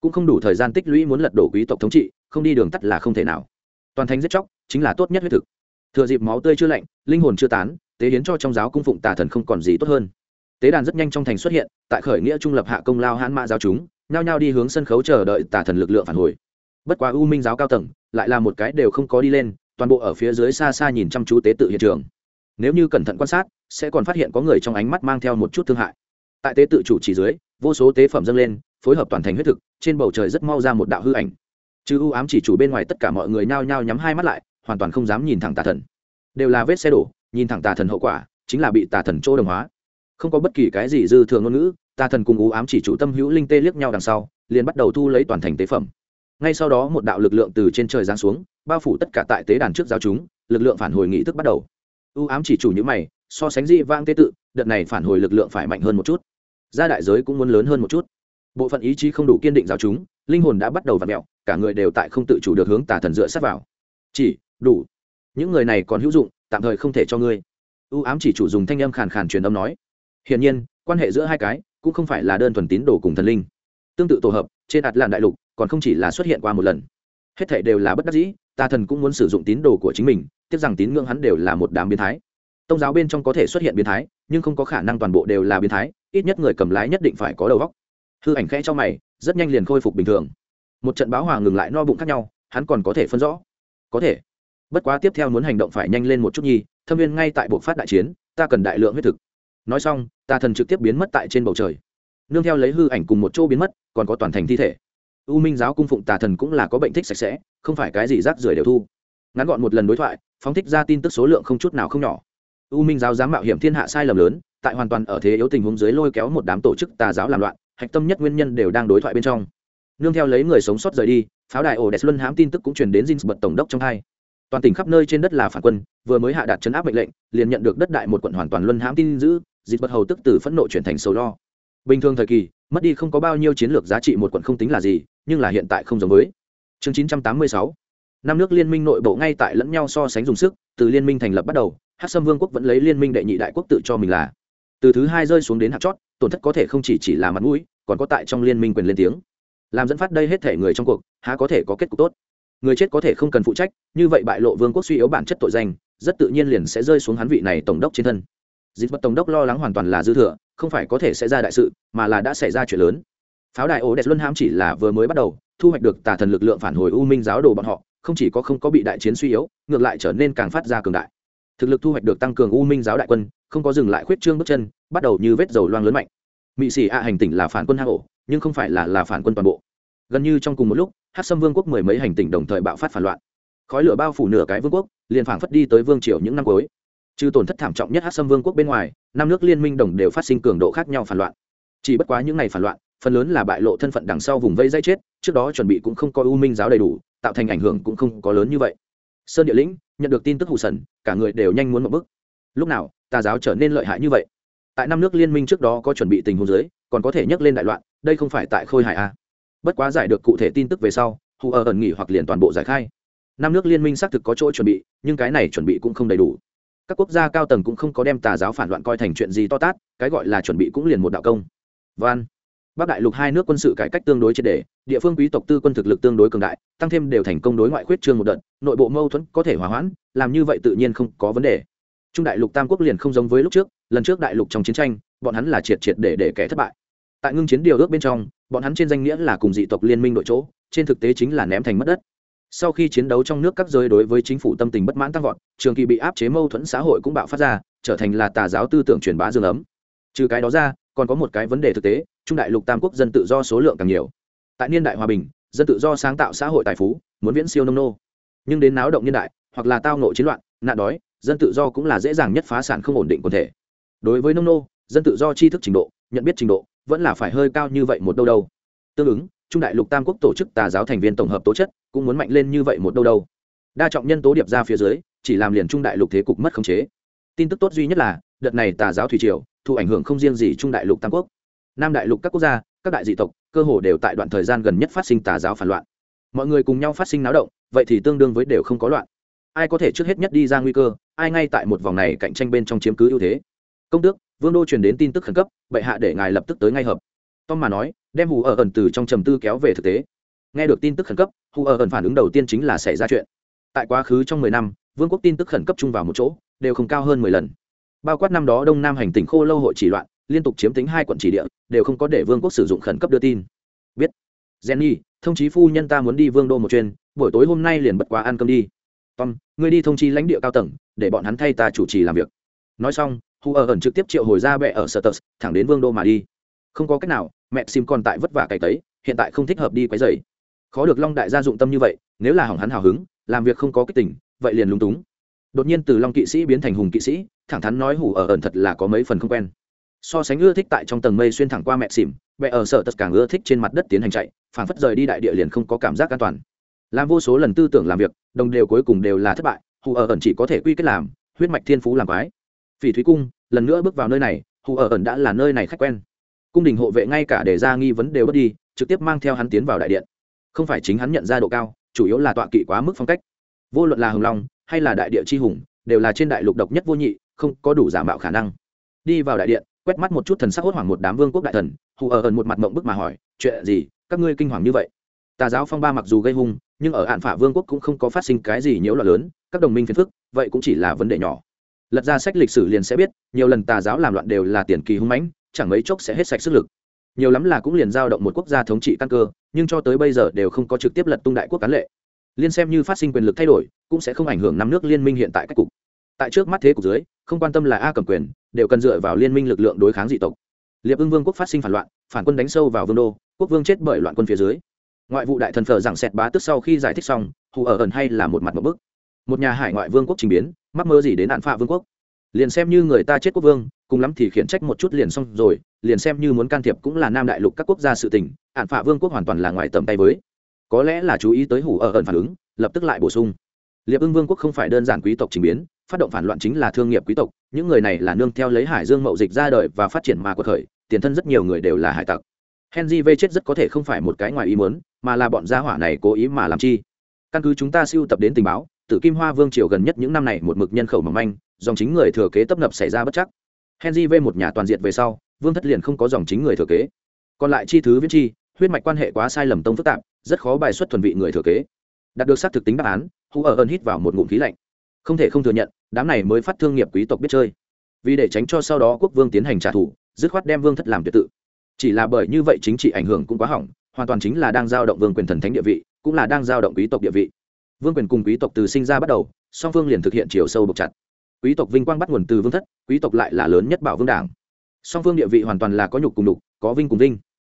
Cũng không đủ thời gian tích lũy muốn lật đổ quý tộc thống trị, không đi đường tắt là không thể nào. Toàn thành giết chóc, chính là tốt nhất huyết thực. Thừa dịp máu tươi chưa lạnh, linh hồn chưa tán, tế hiến cho trong giáo cung phụng tà thần không còn gì tốt hơn. Tế đàn rất nhanh trong thành xuất hiện, tại khởi nghĩa trung lập hạ công lao hãn mã giáo chúng, nhao nhao đi hướng sân khấu chờ đợi tà thần lực lượng phản hồi. Bất quá u minh giáo cao tầng lại là một cái đều không có đi lên, toàn bộ ở phía dưới xa xa nhìn chăm chú tế tự hiện trường. Nếu như cẩn thận quan sát, sẽ còn phát hiện có người trong ánh mắt mang theo một chút thương hại. Tại tế tự chủ chỉ dưới, vô số tế phẩm dâng lên, phối hợp toàn thành huyết thực, trên bầu trời rất mau ra một đạo hư ảnh. Chứ ưu ám chỉ chủ bên ngoài tất cả mọi người nhao nhao nhắm hai mắt lại, hoàn toàn không dám nhìn thẳng tà thần. Đều là vết xe đổ, nhìn thẳng tà thần hậu quả, chính là bị tà thần chỗ đồng hóa. Không có bất kỳ cái gì dư thường ngôn ngữ, tà thần cùng ưu ám chỉ chủ tâm hữu linh tê liếc nhau đằng sau, liền bắt đầu thu lấy toàn thành tế phẩm ngay sau đó một đạo lực lượng từ trên trời giáng xuống, bao phủ tất cả tại tế đàn trước giáo chúng, lực lượng phản hồi nghị thức bắt đầu. U ám chỉ chủ những mày, so sánh dị vang tế tự, đợt này phản hồi lực lượng phải mạnh hơn một chút. Gia đại giới cũng muốn lớn hơn một chút. Bộ phận ý chí không đủ kiên định giáo chúng, linh hồn đã bắt đầu v ặ mẹo, cả người đều tại không tự chủ được hướng tà thần dựa sát vào. Chỉ, đủ. Những người này còn hữu dụng, tạm thời không thể cho ngươi. U ám chỉ chủ dùng thanh âm khàn khàn truyền âm nói. Hiển nhiên, quan hệ giữa hai cái cũng không phải là đơn thuần tín đồ cùng thần linh. Tương tự tổ hợp, trên ạt làn đại lục còn không chỉ là xuất hiện qua một lần. Hết thảy đều là bất đắc dĩ tà thần cũng muốn sử dụng tín đồ của chính mình, tiếc rằng tín ngưỡng hắn đều là một đám biến thái. Tông giáo bên trong có thể xuất hiện biến thái, nhưng không có khả năng toàn bộ đều là biến thái, ít nhất người cầm lái nhất định phải có đầu góc hư ảnh khẽ cho mày, rất nhanh liền khôi phục bình thường. Một trận báo hòa ngừng lại no bụng khác nhau, hắn còn có thể phân rõ. Có thể. Bất quá tiếp theo muốn hành động phải nhanh lên một chút nhi, thâm viên ngay tại buộc phát đại chiến, ta cần đại lượng huyết thực. Nói xong tà thần trực tiếp biến mất tại trên bầu trời. Nương theo lấy hư ảnh cùng một chỗ biến mất, còn có toàn thành thi thể u minh giáo cung phụng tà thần cũng là có bệnh thích sạch sẽ, không phải cái gì rác rưởi đều thu. Ngắn gọn một lần đối thoại, phóng thích ra tin tức số lượng không chút nào không nhỏ. U minh giáo dám mạo hiểm thiên hạ sai lầm lớn, tại hoàn toàn ở thế yếu tình huống dưới lôi kéo một đám tổ chức tà giáo làm loạn, hạch tâm nhất nguyên nhân đều đang đối thoại bên trong. Nương theo lấy người sống sót rời đi, pháo đài ổ đẹp luân hãm tin tức cũng truyền đến dinh bật tổng đốc trong hai. Toàn tỉnh khắp nơi trên đất là phản quân, vừa mới hạ đạt chấn áp mệnh lệnh, liền nhận được đất đại một quận hoàn toàn luân hãm tin giữ dịch bật hầu tức từ phẫn nộ chuyển thành sầu lo bình thường thời kỳ, mất đi không có bao nhiêu chiến lược giá trị một quận không tính là gì, nhưng là hiện tại không giống với. Chương 986 năm nước liên minh nội bộ ngay tại lẫn nhau so sánh dùng sức, từ liên minh thành lập bắt đầu hát sâm vương quốc vẫn lấy liên minh đệ nhị đại quốc tự cho mình là. Từ thứ hai rơi xuống đến hạt chót, tổn thất có thể không chỉ chỉ là mặt mũi, còn có tại trong liên minh quyền lên tiếng. Làm dẫn phát đây hết thể người trong cuộc, há có thể có kết cục tốt? Người chết có thể không cần phụ trách, như vậy bại lộ vương quốc suy yếu bản chất tội danh, rất tự nhiên liền sẽ rơi xuống hắn vị này tổng đốc trên thân. Dịch vật tổng đốc lo lắng hoàn toàn là dư thừa không phải có thể sẽ ra đại sự, mà là đã xảy ra chuyện lớn. Pháo đài ổ đẹp luân hãm chỉ là vừa mới bắt đầu, thu hoạch được tà thần lực lượng phản hồi u minh giáo đồ bọn họ, không chỉ có không có bị đại chiến suy yếu, ngược lại trở nên càng phát ra cường đại. Thực lực thu hoạch được tăng cường u minh giáo đại quân, không có dừng lại khuyết trương bước chân, bắt đầu như vết dầu loang lớn mạnh. Mỹ sĩ a hành tỉnh là phản quân hang ổ, nhưng không phải là là phản quân toàn bộ. Gần như trong cùng một lúc hát xâm vương quốc mười mấy hành tỉnh đồng thời bạo phát phản loạn. Khói lửa bao phủ nửa cái vương quốc, liền phảng phất đi tới vương triều những năm cuối trừ tổn thất thảm trọng nhất hát xâm vương quốc bên ngoài, năm nước liên minh đồng đều phát sinh cường độ khác nhau phản loạn. Chỉ bất quá những ngày phản loạn, phần lớn là bại lộ thân phận đằng sau vùng vây dây chết, trước đó chuẩn bị cũng không có u minh giáo đầy đủ, tạo thành ảnh hưởng cũng không có lớn như vậy. Sơn địa lĩnh nhận được tin tức hụ sần, cả người đều nhanh muốn một bức lúc nào, tà giáo trở nên lợi hại như vậy? Tại năm nước liên minh trước đó có chuẩn bị tình huống dưới, còn có thể nhắc lên đại loạn, đây không phải tại khôi hải a à? bất quá giải được cụ thể tin tức về sau, hù ở ẩn nghỉ hoặc liền toàn bộ giải khai. Năm nước liên minh xác thực có chỗ chuẩn bị, nhưng cái này chuẩn bị cũng không đầy đủ các quốc gia cao tầng cũng không có đem tà giáo phản loạn coi thành chuyện gì to tát, cái gọi là chuẩn bị cũng liền một đạo công. Van bắc đại lục hai nước quân sự cải cách tương đối triệt đề địa phương quý tộc tư quân thực lực tương đối cường đại, tăng thêm đều thành công đối ngoại khuyết trương một đợt, nội bộ mâu thuẫn có thể hòa hoãn, làm như vậy tự nhiên không có vấn đề. Trung đại lục tam quốc liền không giống với lúc trước, lần trước đại lục trong chiến tranh, bọn hắn là triệt triệt để để kẻ thất bại. Tại ngưng chiến điều ước bên trong, bọn hắn trên danh nghĩa là cùng dị tộc liên minh đội chỗ, trên thực tế chính là ném thành mất đất sau khi chiến đấu trong nước các giới đối với chính phủ tâm tình bất mãn tăng vọt, trường kỳ bị áp chế mâu thuẫn xã hội cũng bạo phát ra, trở thành là tà giáo tư tưởng truyền bá dương ấm. Trừ cái đó ra, còn có một cái vấn đề thực tế, trung đại lục tam quốc dân tự do số lượng càng nhiều. Tại niên đại hòa bình, dân tự do sáng tạo xã hội tài phú, muốn viễn siêu nông nô. Nhưng đến náo động niên đại, hoặc là tao nộ chiến loạn, nạn đói, dân tự do cũng là dễ dàng nhất phá sản không ổn định quần thể. Đối với nông nô, dân tự do tri thức trình độ, nhận biết trình độ, vẫn là phải hơi cao như vậy một đâu đâu. Tương ứng trung đại lục tam quốc tổ chức tà giáo thành viên tổng hợp tố chất, cũng muốn mạnh lên như vậy một đâu đâu. Đa trọng nhân tố điệp ra phía dưới, chỉ làm liền trung đại lục thế cục mất khống chế. Tin tức tốt duy nhất là, đợt này tà giáo thủy triều thụ ảnh hưởng không riêng gì trung đại lục tam quốc. Nam đại lục các quốc gia, các đại dị tộc, cơ hồ đều tại đoạn thời gian gần nhất phát sinh tà giáo phản loạn. Mọi người cùng nhau phát sinh náo động, vậy thì tương đương với đều không có loạn. Ai có thể trước hết nhất đi ra nguy cơ, ai ngay tại một vòng này cạnh tranh bên trong chiếm cứ ưu thế. Công tước, vương đô truyền đến tin tức khẩn cấp, bệ hạ để ngài lập tức tới ngay hợp tom mà nói, đem hù ở ẩn từ trong trầm tư kéo về thực tế. Nghe được tin tức khẩn cấp, hù ở ẩn phản ứng đầu tiên chính là xảy ra chuyện. Tại quá khứ trong mười năm, vương quốc tin tức khẩn cấp chung vào một chỗ, đều không cao hơn mười lần. Bao quát năm đó đông nam hành tỉnh khô lâu hội chỉ loạn, liên tục chiếm tính hai quận chỉ địa, đều không có để vương quốc sử dụng khẩn cấp đưa tin. Biết. Jenny, thông chí phu nhân ta muốn đi vương đô một chuyên buổi tối hôm nay liền bật quá ăn cơm đi. Tom, ngươi đi thông chi lãnh địa cao tầng, để bọn hắn thay ta chủ trì làm việc. Nói xong, hù ở ẩn trực tiếp triệu hồi ra bệ ở sở tờ thẳng đến vương đô mà đi. Không có cách nào mẹ sim còn tại vất vả cày tấy, hiện tại không thích hợp đi quấy dày khó được long đại gia dụng tâm như vậy, nếu là hỏng hắn hào hứng, làm việc không có kích tình, vậy liền lúng túng. Đột nhiên từ long kỵ sĩ biến thành hùng kỵ sĩ, thẳng thắn nói hủ ở ẩn thật là có mấy phần không quen. So sánh ưa thích tại trong tầng mây xuyên thẳng qua mẹ xỉm mẹ ở sở tất càng ưa thích trên mặt đất tiến hành chạy phản phất rời đi đại địa liền không có cảm giác an toàn. Làm vô số lần tư tưởng làm việc, đồng đều cuối cùng đều là thất bại hù ở ẩn chỉ có thể quy kết làm, huyết mạch thiên phú làm quái. Phỉ thúy cung, lần nữa bước vào nơi này hù ở ẩn đã là nơi này khách quen cung đình hộ vệ ngay cả để ra nghi vấn đều bất đi, trực tiếp mang theo hắn tiến vào đại điện. Không phải chính hắn nhận ra độ cao, chủ yếu là tọa kỵ quá mức phong cách. Vô luận là hồng long, hay là đại địa chi hùng, đều là trên đại lục độc nhất vô nhị, không có đủ giả mạo khả năng. Đi vào đại điện, quét mắt một chút thần sắc hốt hoảng một đám vương quốc đại thần, hù ở ẩn một mặt mộng bức mà hỏi, chuyện gì? Các ngươi kinh hoàng như vậy? Tà giáo phong ba mặc dù gây hung, nhưng ở hạn phả vương quốc cũng không có phát sinh cái gì nhiễu loạn lớn, các đồng minh phiền phức, vậy cũng chỉ là vấn đề nhỏ. Lật ra sách lịch sử liền sẽ biết, nhiều lần tà giáo làm loạn đều là tiền kỳ hung mãnh chẳng mấy chốc sẽ hết sạch sức lực. Nhiều lắm là cũng liền giao động một quốc gia thống trị căn cơ, nhưng cho tới bây giờ đều không có trực tiếp lật tung đại quốc cán lệ. Liên xem như phát sinh quyền lực thay đổi, cũng sẽ không ảnh hưởng năm nước liên minh hiện tại cách cục. Tại trước mắt thế cục dưới, không quan tâm là a cầm quyền, đều cần dựa vào liên minh lực lượng đối kháng dị tộc. Liệp ưng vương quốc phát sinh phản loạn, phản quân đánh sâu vào vương đô, quốc vương chết bởi loạn quân phía dưới. Ngoại vụ đại thần phở giảng xẹt bá tức sau khi giải thích xong, hù ở ẩn hay là một mặt một bức. Một nhà hải ngoại vương quốc trình biến, mắc mơ gì đến nạn phạ vương quốc. Liền xem như người ta chết quốc vương cùng lắm thì khiển trách một chút liền xong rồi, liền xem như muốn can thiệp cũng là nam đại lục các quốc gia sự tình ạn phạ vương quốc hoàn toàn là ngoài tầm tay với. Có lẽ là chú ý tới hủ ở ẩn phản ứng, lập tức lại bổ sung. Liệp ưng vương quốc không phải đơn giản quý tộc trình biến, phát động phản loạn chính là thương nghiệp quý tộc, những người này là nương theo lấy hải dương mậu dịch ra đời và phát triển mà cuộc khởi, tiền thân rất nhiều người đều là hải tặc. Henry v chết rất có thể không phải một cái ngoài ý muốn, mà là bọn gia hỏa này cố ý mà làm chi. Căn cứ chúng ta siêu tập đến tình báo, tử kim hoa vương triều gần nhất những năm này một mực nhân khẩu mỏng manh, dòng chính người thừa kế tấp nập xảy ra bất chắc henry v một nhà toàn diện về sau, vương thất liền không có dòng chính người thừa kế. Còn lại chi thứ viễn chi, huyết mạch quan hệ quá sai lầm tông phức tạp, rất khó bài xuất thuần vị người thừa kế. Đạt được xác thực tính đáp án, hù ở ơn hít vào một ngụm khí lạnh. Không thể không thừa nhận, đám này mới phát thương nghiệp quý tộc biết chơi. Vì để tránh cho sau đó quốc vương tiến hành trả thù, dứt khoát đem vương thất làm tuyệt tự. Chỉ là bởi như vậy chính trị ảnh hưởng cũng quá hỏng, hoàn toàn chính là đang giao động vương quyền thần thánh địa vị, cũng là đang giao động quý tộc địa vị. Vương quyền cùng quý tộc từ sinh ra bắt đầu, song phương liền thực hiện chiều sâu bộc chặt quý tộc vinh quang bắt nguồn từ vương thất, quý tộc lại là lớn nhất bảo vương đảng. Song phương địa vị hoàn toàn là có nhục cùng đục, có vinh cùng vinh.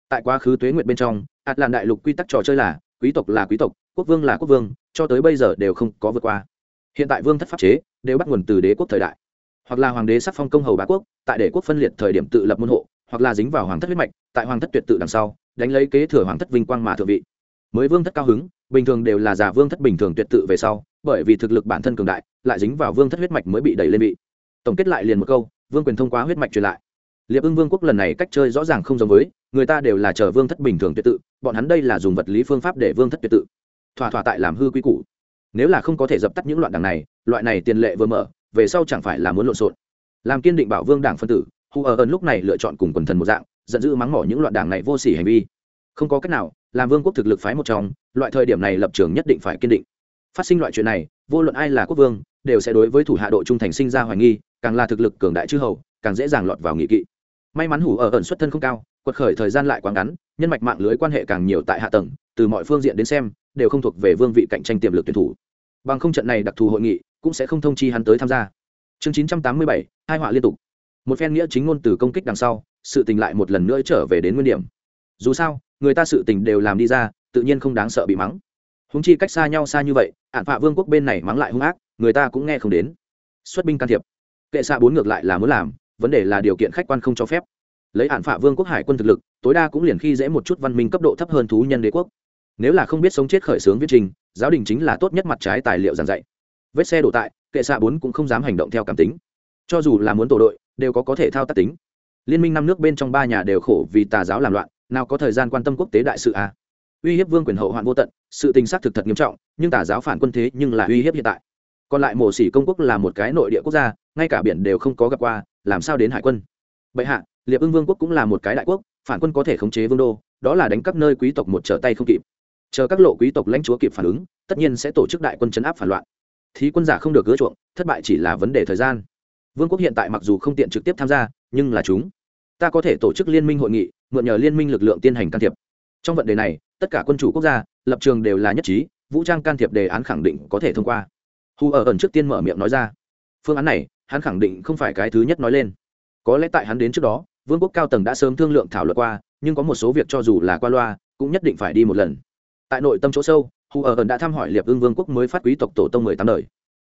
Tại quá khứ tuế nguyện bên trong ạt làn đại lục quy tắc trò chơi là, quý tộc là quý tộc, quốc vương là quốc vương, cho tới bây giờ đều không có vượt qua. Hiện tại vương thất pháp chế, đều bắt nguồn từ đế quốc thời đại. Hoặc là hoàng đế sắc phong công hầu bá quốc, tại đế quốc phân liệt thời điểm tự lập môn hộ, hoặc là dính vào hoàng thất huyết mạch, tại hoàng thất tuyệt tự đằng sau, đánh lấy kế thừa hoàng thất vinh quang mà thượng vị. Mới vương thất cao hứng, bình thường đều là giả vương thất bình thường tuyệt tự về sau, bởi vì thực lực bản thân cường đại lại dính vào vương thất huyết mạch mới bị đẩy lên vị. Tổng kết lại liền một câu, vương quyền thông qua huyết mạch truyền lại. Liệp ưng vương quốc lần này cách chơi rõ ràng không giống với, người ta đều là chờ vương thất bình thường tuyệt tự, bọn hắn đây là dùng vật lý phương pháp để vương thất tuyệt tự. Thỏa thỏa tại làm hư quy củ. Nếu là không có thể dập tắt những loạn đảng này, loại này tiền lệ vừa mở, về sau chẳng phải là muốn lộn xộn. Làm kiên định bảo vương đảng phân tử hù ở ơn lúc này lựa chọn cùng quần thần một dạng, giận dữ mắng mỏ những loạn đảng này vô sỉ hành vi. Không có cách nào, làm vương quốc thực lực phái một trong, loại thời điểm này lập trường nhất định phải kiên định. Phát sinh loại chuyện này vô luận ai là quốc vương, đều sẽ đối với thủ hạ độ trung thành sinh ra hoài nghi, càng là thực lực cường đại chư hầu, càng dễ dàng lọt vào nghị kỵ. May mắn hủ ở ẩn xuất thân không cao, quật khởi thời gian lại quá ngắn, nhân mạch mạng lưới quan hệ càng nhiều tại hạ tầng, từ mọi phương diện đến xem, đều không thuộc về vương vị cạnh tranh tiềm lực tuyển thủ. Bằng không trận này đặc thù hội nghị, cũng sẽ không thông chi hắn tới tham gia. Chương chín trăm tám mươi bảy, hai họa liên tục. Một phen nghĩa chính ngôn từ công kích đằng sau, sự tình lại một lần nữa trở về đến nguyên điểm. Dù sao, người ta sự tình đều làm đi ra, tự nhiên không đáng sợ bị mắng húng chi cách xa nhau xa như vậy ạn phạ vương quốc bên này mắng lại hung ác, người ta cũng nghe không đến. Xuất binh can thiệp. Kệ xạ bốn ngược lại là muốn làm, vấn đề là điều kiện khách quan không cho phép. Lấy ạn phạ vương quốc hải quân thực lực, tối đa cũng liền khi dễ một chút văn minh cấp độ thấp hơn thú nhân đế quốc. Nếu là không biết sống chết khởi xướng viết trình, giáo đình chính là tốt nhất mặt trái tài liệu giảng dạy. Vết xe đổ tại, kệ xạ bốn cũng không dám hành động theo cảm tính. Cho dù là muốn tổ đội, đều có có thể thao tác tính. Liên minh năm nước bên trong ba nhà đều khổ vì tà giáo làm loạn, nào có thời gian quan tâm quốc tế đại sự à? Uy hiếp vương quyền hậu hoạn vô tận, sự tình xác thực thật nghiêm trọng, nhưng tà giáo phản quân thế nhưng là uy hiếp hiện tại. Còn lại mổ xỉ công quốc là một cái nội địa quốc gia, ngay cả biển đều không có gặp qua, làm sao đến hải quân? Bệ hạ, liệp ưng vương quốc cũng là một cái đại quốc, phản quân có thể khống chế vương đô, đó là đánh các nơi quý tộc một trở tay không kịp. Chờ các lộ quý tộc lãnh chúa kịp phản ứng, tất nhiên sẽ tổ chức đại quân chấn áp phản loạn. Thì quân giả không được gỡ chuộng, thất bại chỉ là vấn đề thời gian. Vương quốc hiện tại mặc dù không tiện trực tiếp tham gia, nhưng là chúng ta có thể tổ chức liên minh hội nghị, mượn nhờ liên minh lực lượng tiên hành can thiệp. Trong vấn đề này tất cả quân chủ quốc gia, lập trường đều là nhất trí, vũ trang can thiệp đề án khẳng định có thể thông qua. Hù ở ẩn trước tiên mở miệng nói ra. Phương án này, hắn khẳng định không phải cái thứ nhất nói lên. Có lẽ tại hắn đến trước đó, vương quốc cao tầng đã sớm thương lượng thảo luận qua, nhưng có một số việc cho dù là qua loa, cũng nhất định phải đi một lần. Tại nội tâm chỗ sâu hù ở ẩn đã thăm hỏi liệp ưng vương quốc mới phát quý tộc tổ tông mười tám đời.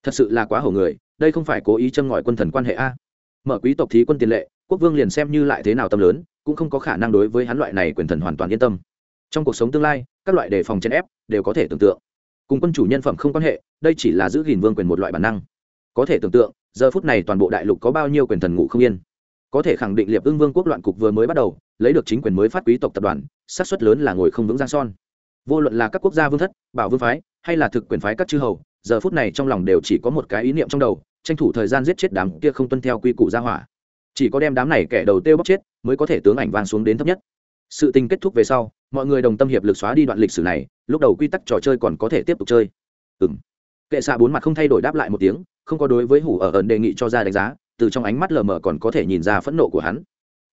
Thật sự là quá hổ người, đây không phải cố ý châm ngòi quân thần quan hệ a. Mở quý tộc thí quân tiền lệ, quốc vương liền xem như lại thế nào tâm lớn, cũng không có khả năng đối với hắn loại này quyền thần hoàn toàn yên tâm trong cuộc sống tương lai, các loại đề phòng chèn ép đều có thể tưởng tượng. Cùng quân chủ nhân phẩm không quan hệ, đây chỉ là giữ gìn vương quyền một loại bản năng. Có thể tưởng tượng, giờ phút này toàn bộ đại lục có bao nhiêu quyền thần ngủ không yên. Có thể khẳng định liệp ưng vương quốc loạn cục vừa mới bắt đầu, lấy được chính quyền mới phát quý tộc tập đoàn sát suất lớn là ngồi không vững giang son. Vô luận là các quốc gia vương thất, bảo vương phái, hay là thực quyền phái các chư hầu, giờ phút này trong lòng đều chỉ có một cái ý niệm trong đầu, tranh thủ thời gian giết chết đám kia không tuân theo quy củ gia hỏa. Chỉ có đem đám này kẻ đầu tiêu bóc chết, mới có thể tướng ảnh vang xuống đến thấp nhất sự tình kết thúc về sau, mọi người đồng tâm hiệp lực xóa đi đoạn lịch sử này, lúc đầu quy tắc trò chơi còn có thể tiếp tục chơi. Ừ m kệ xạ bốn mặt không thay đổi đáp lại một tiếng, không có đối với hủ ở ẩn đề nghị cho ra đánh giá, từ trong ánh mắt lờ mờ còn có thể nhìn ra phẫn nộ của hắn.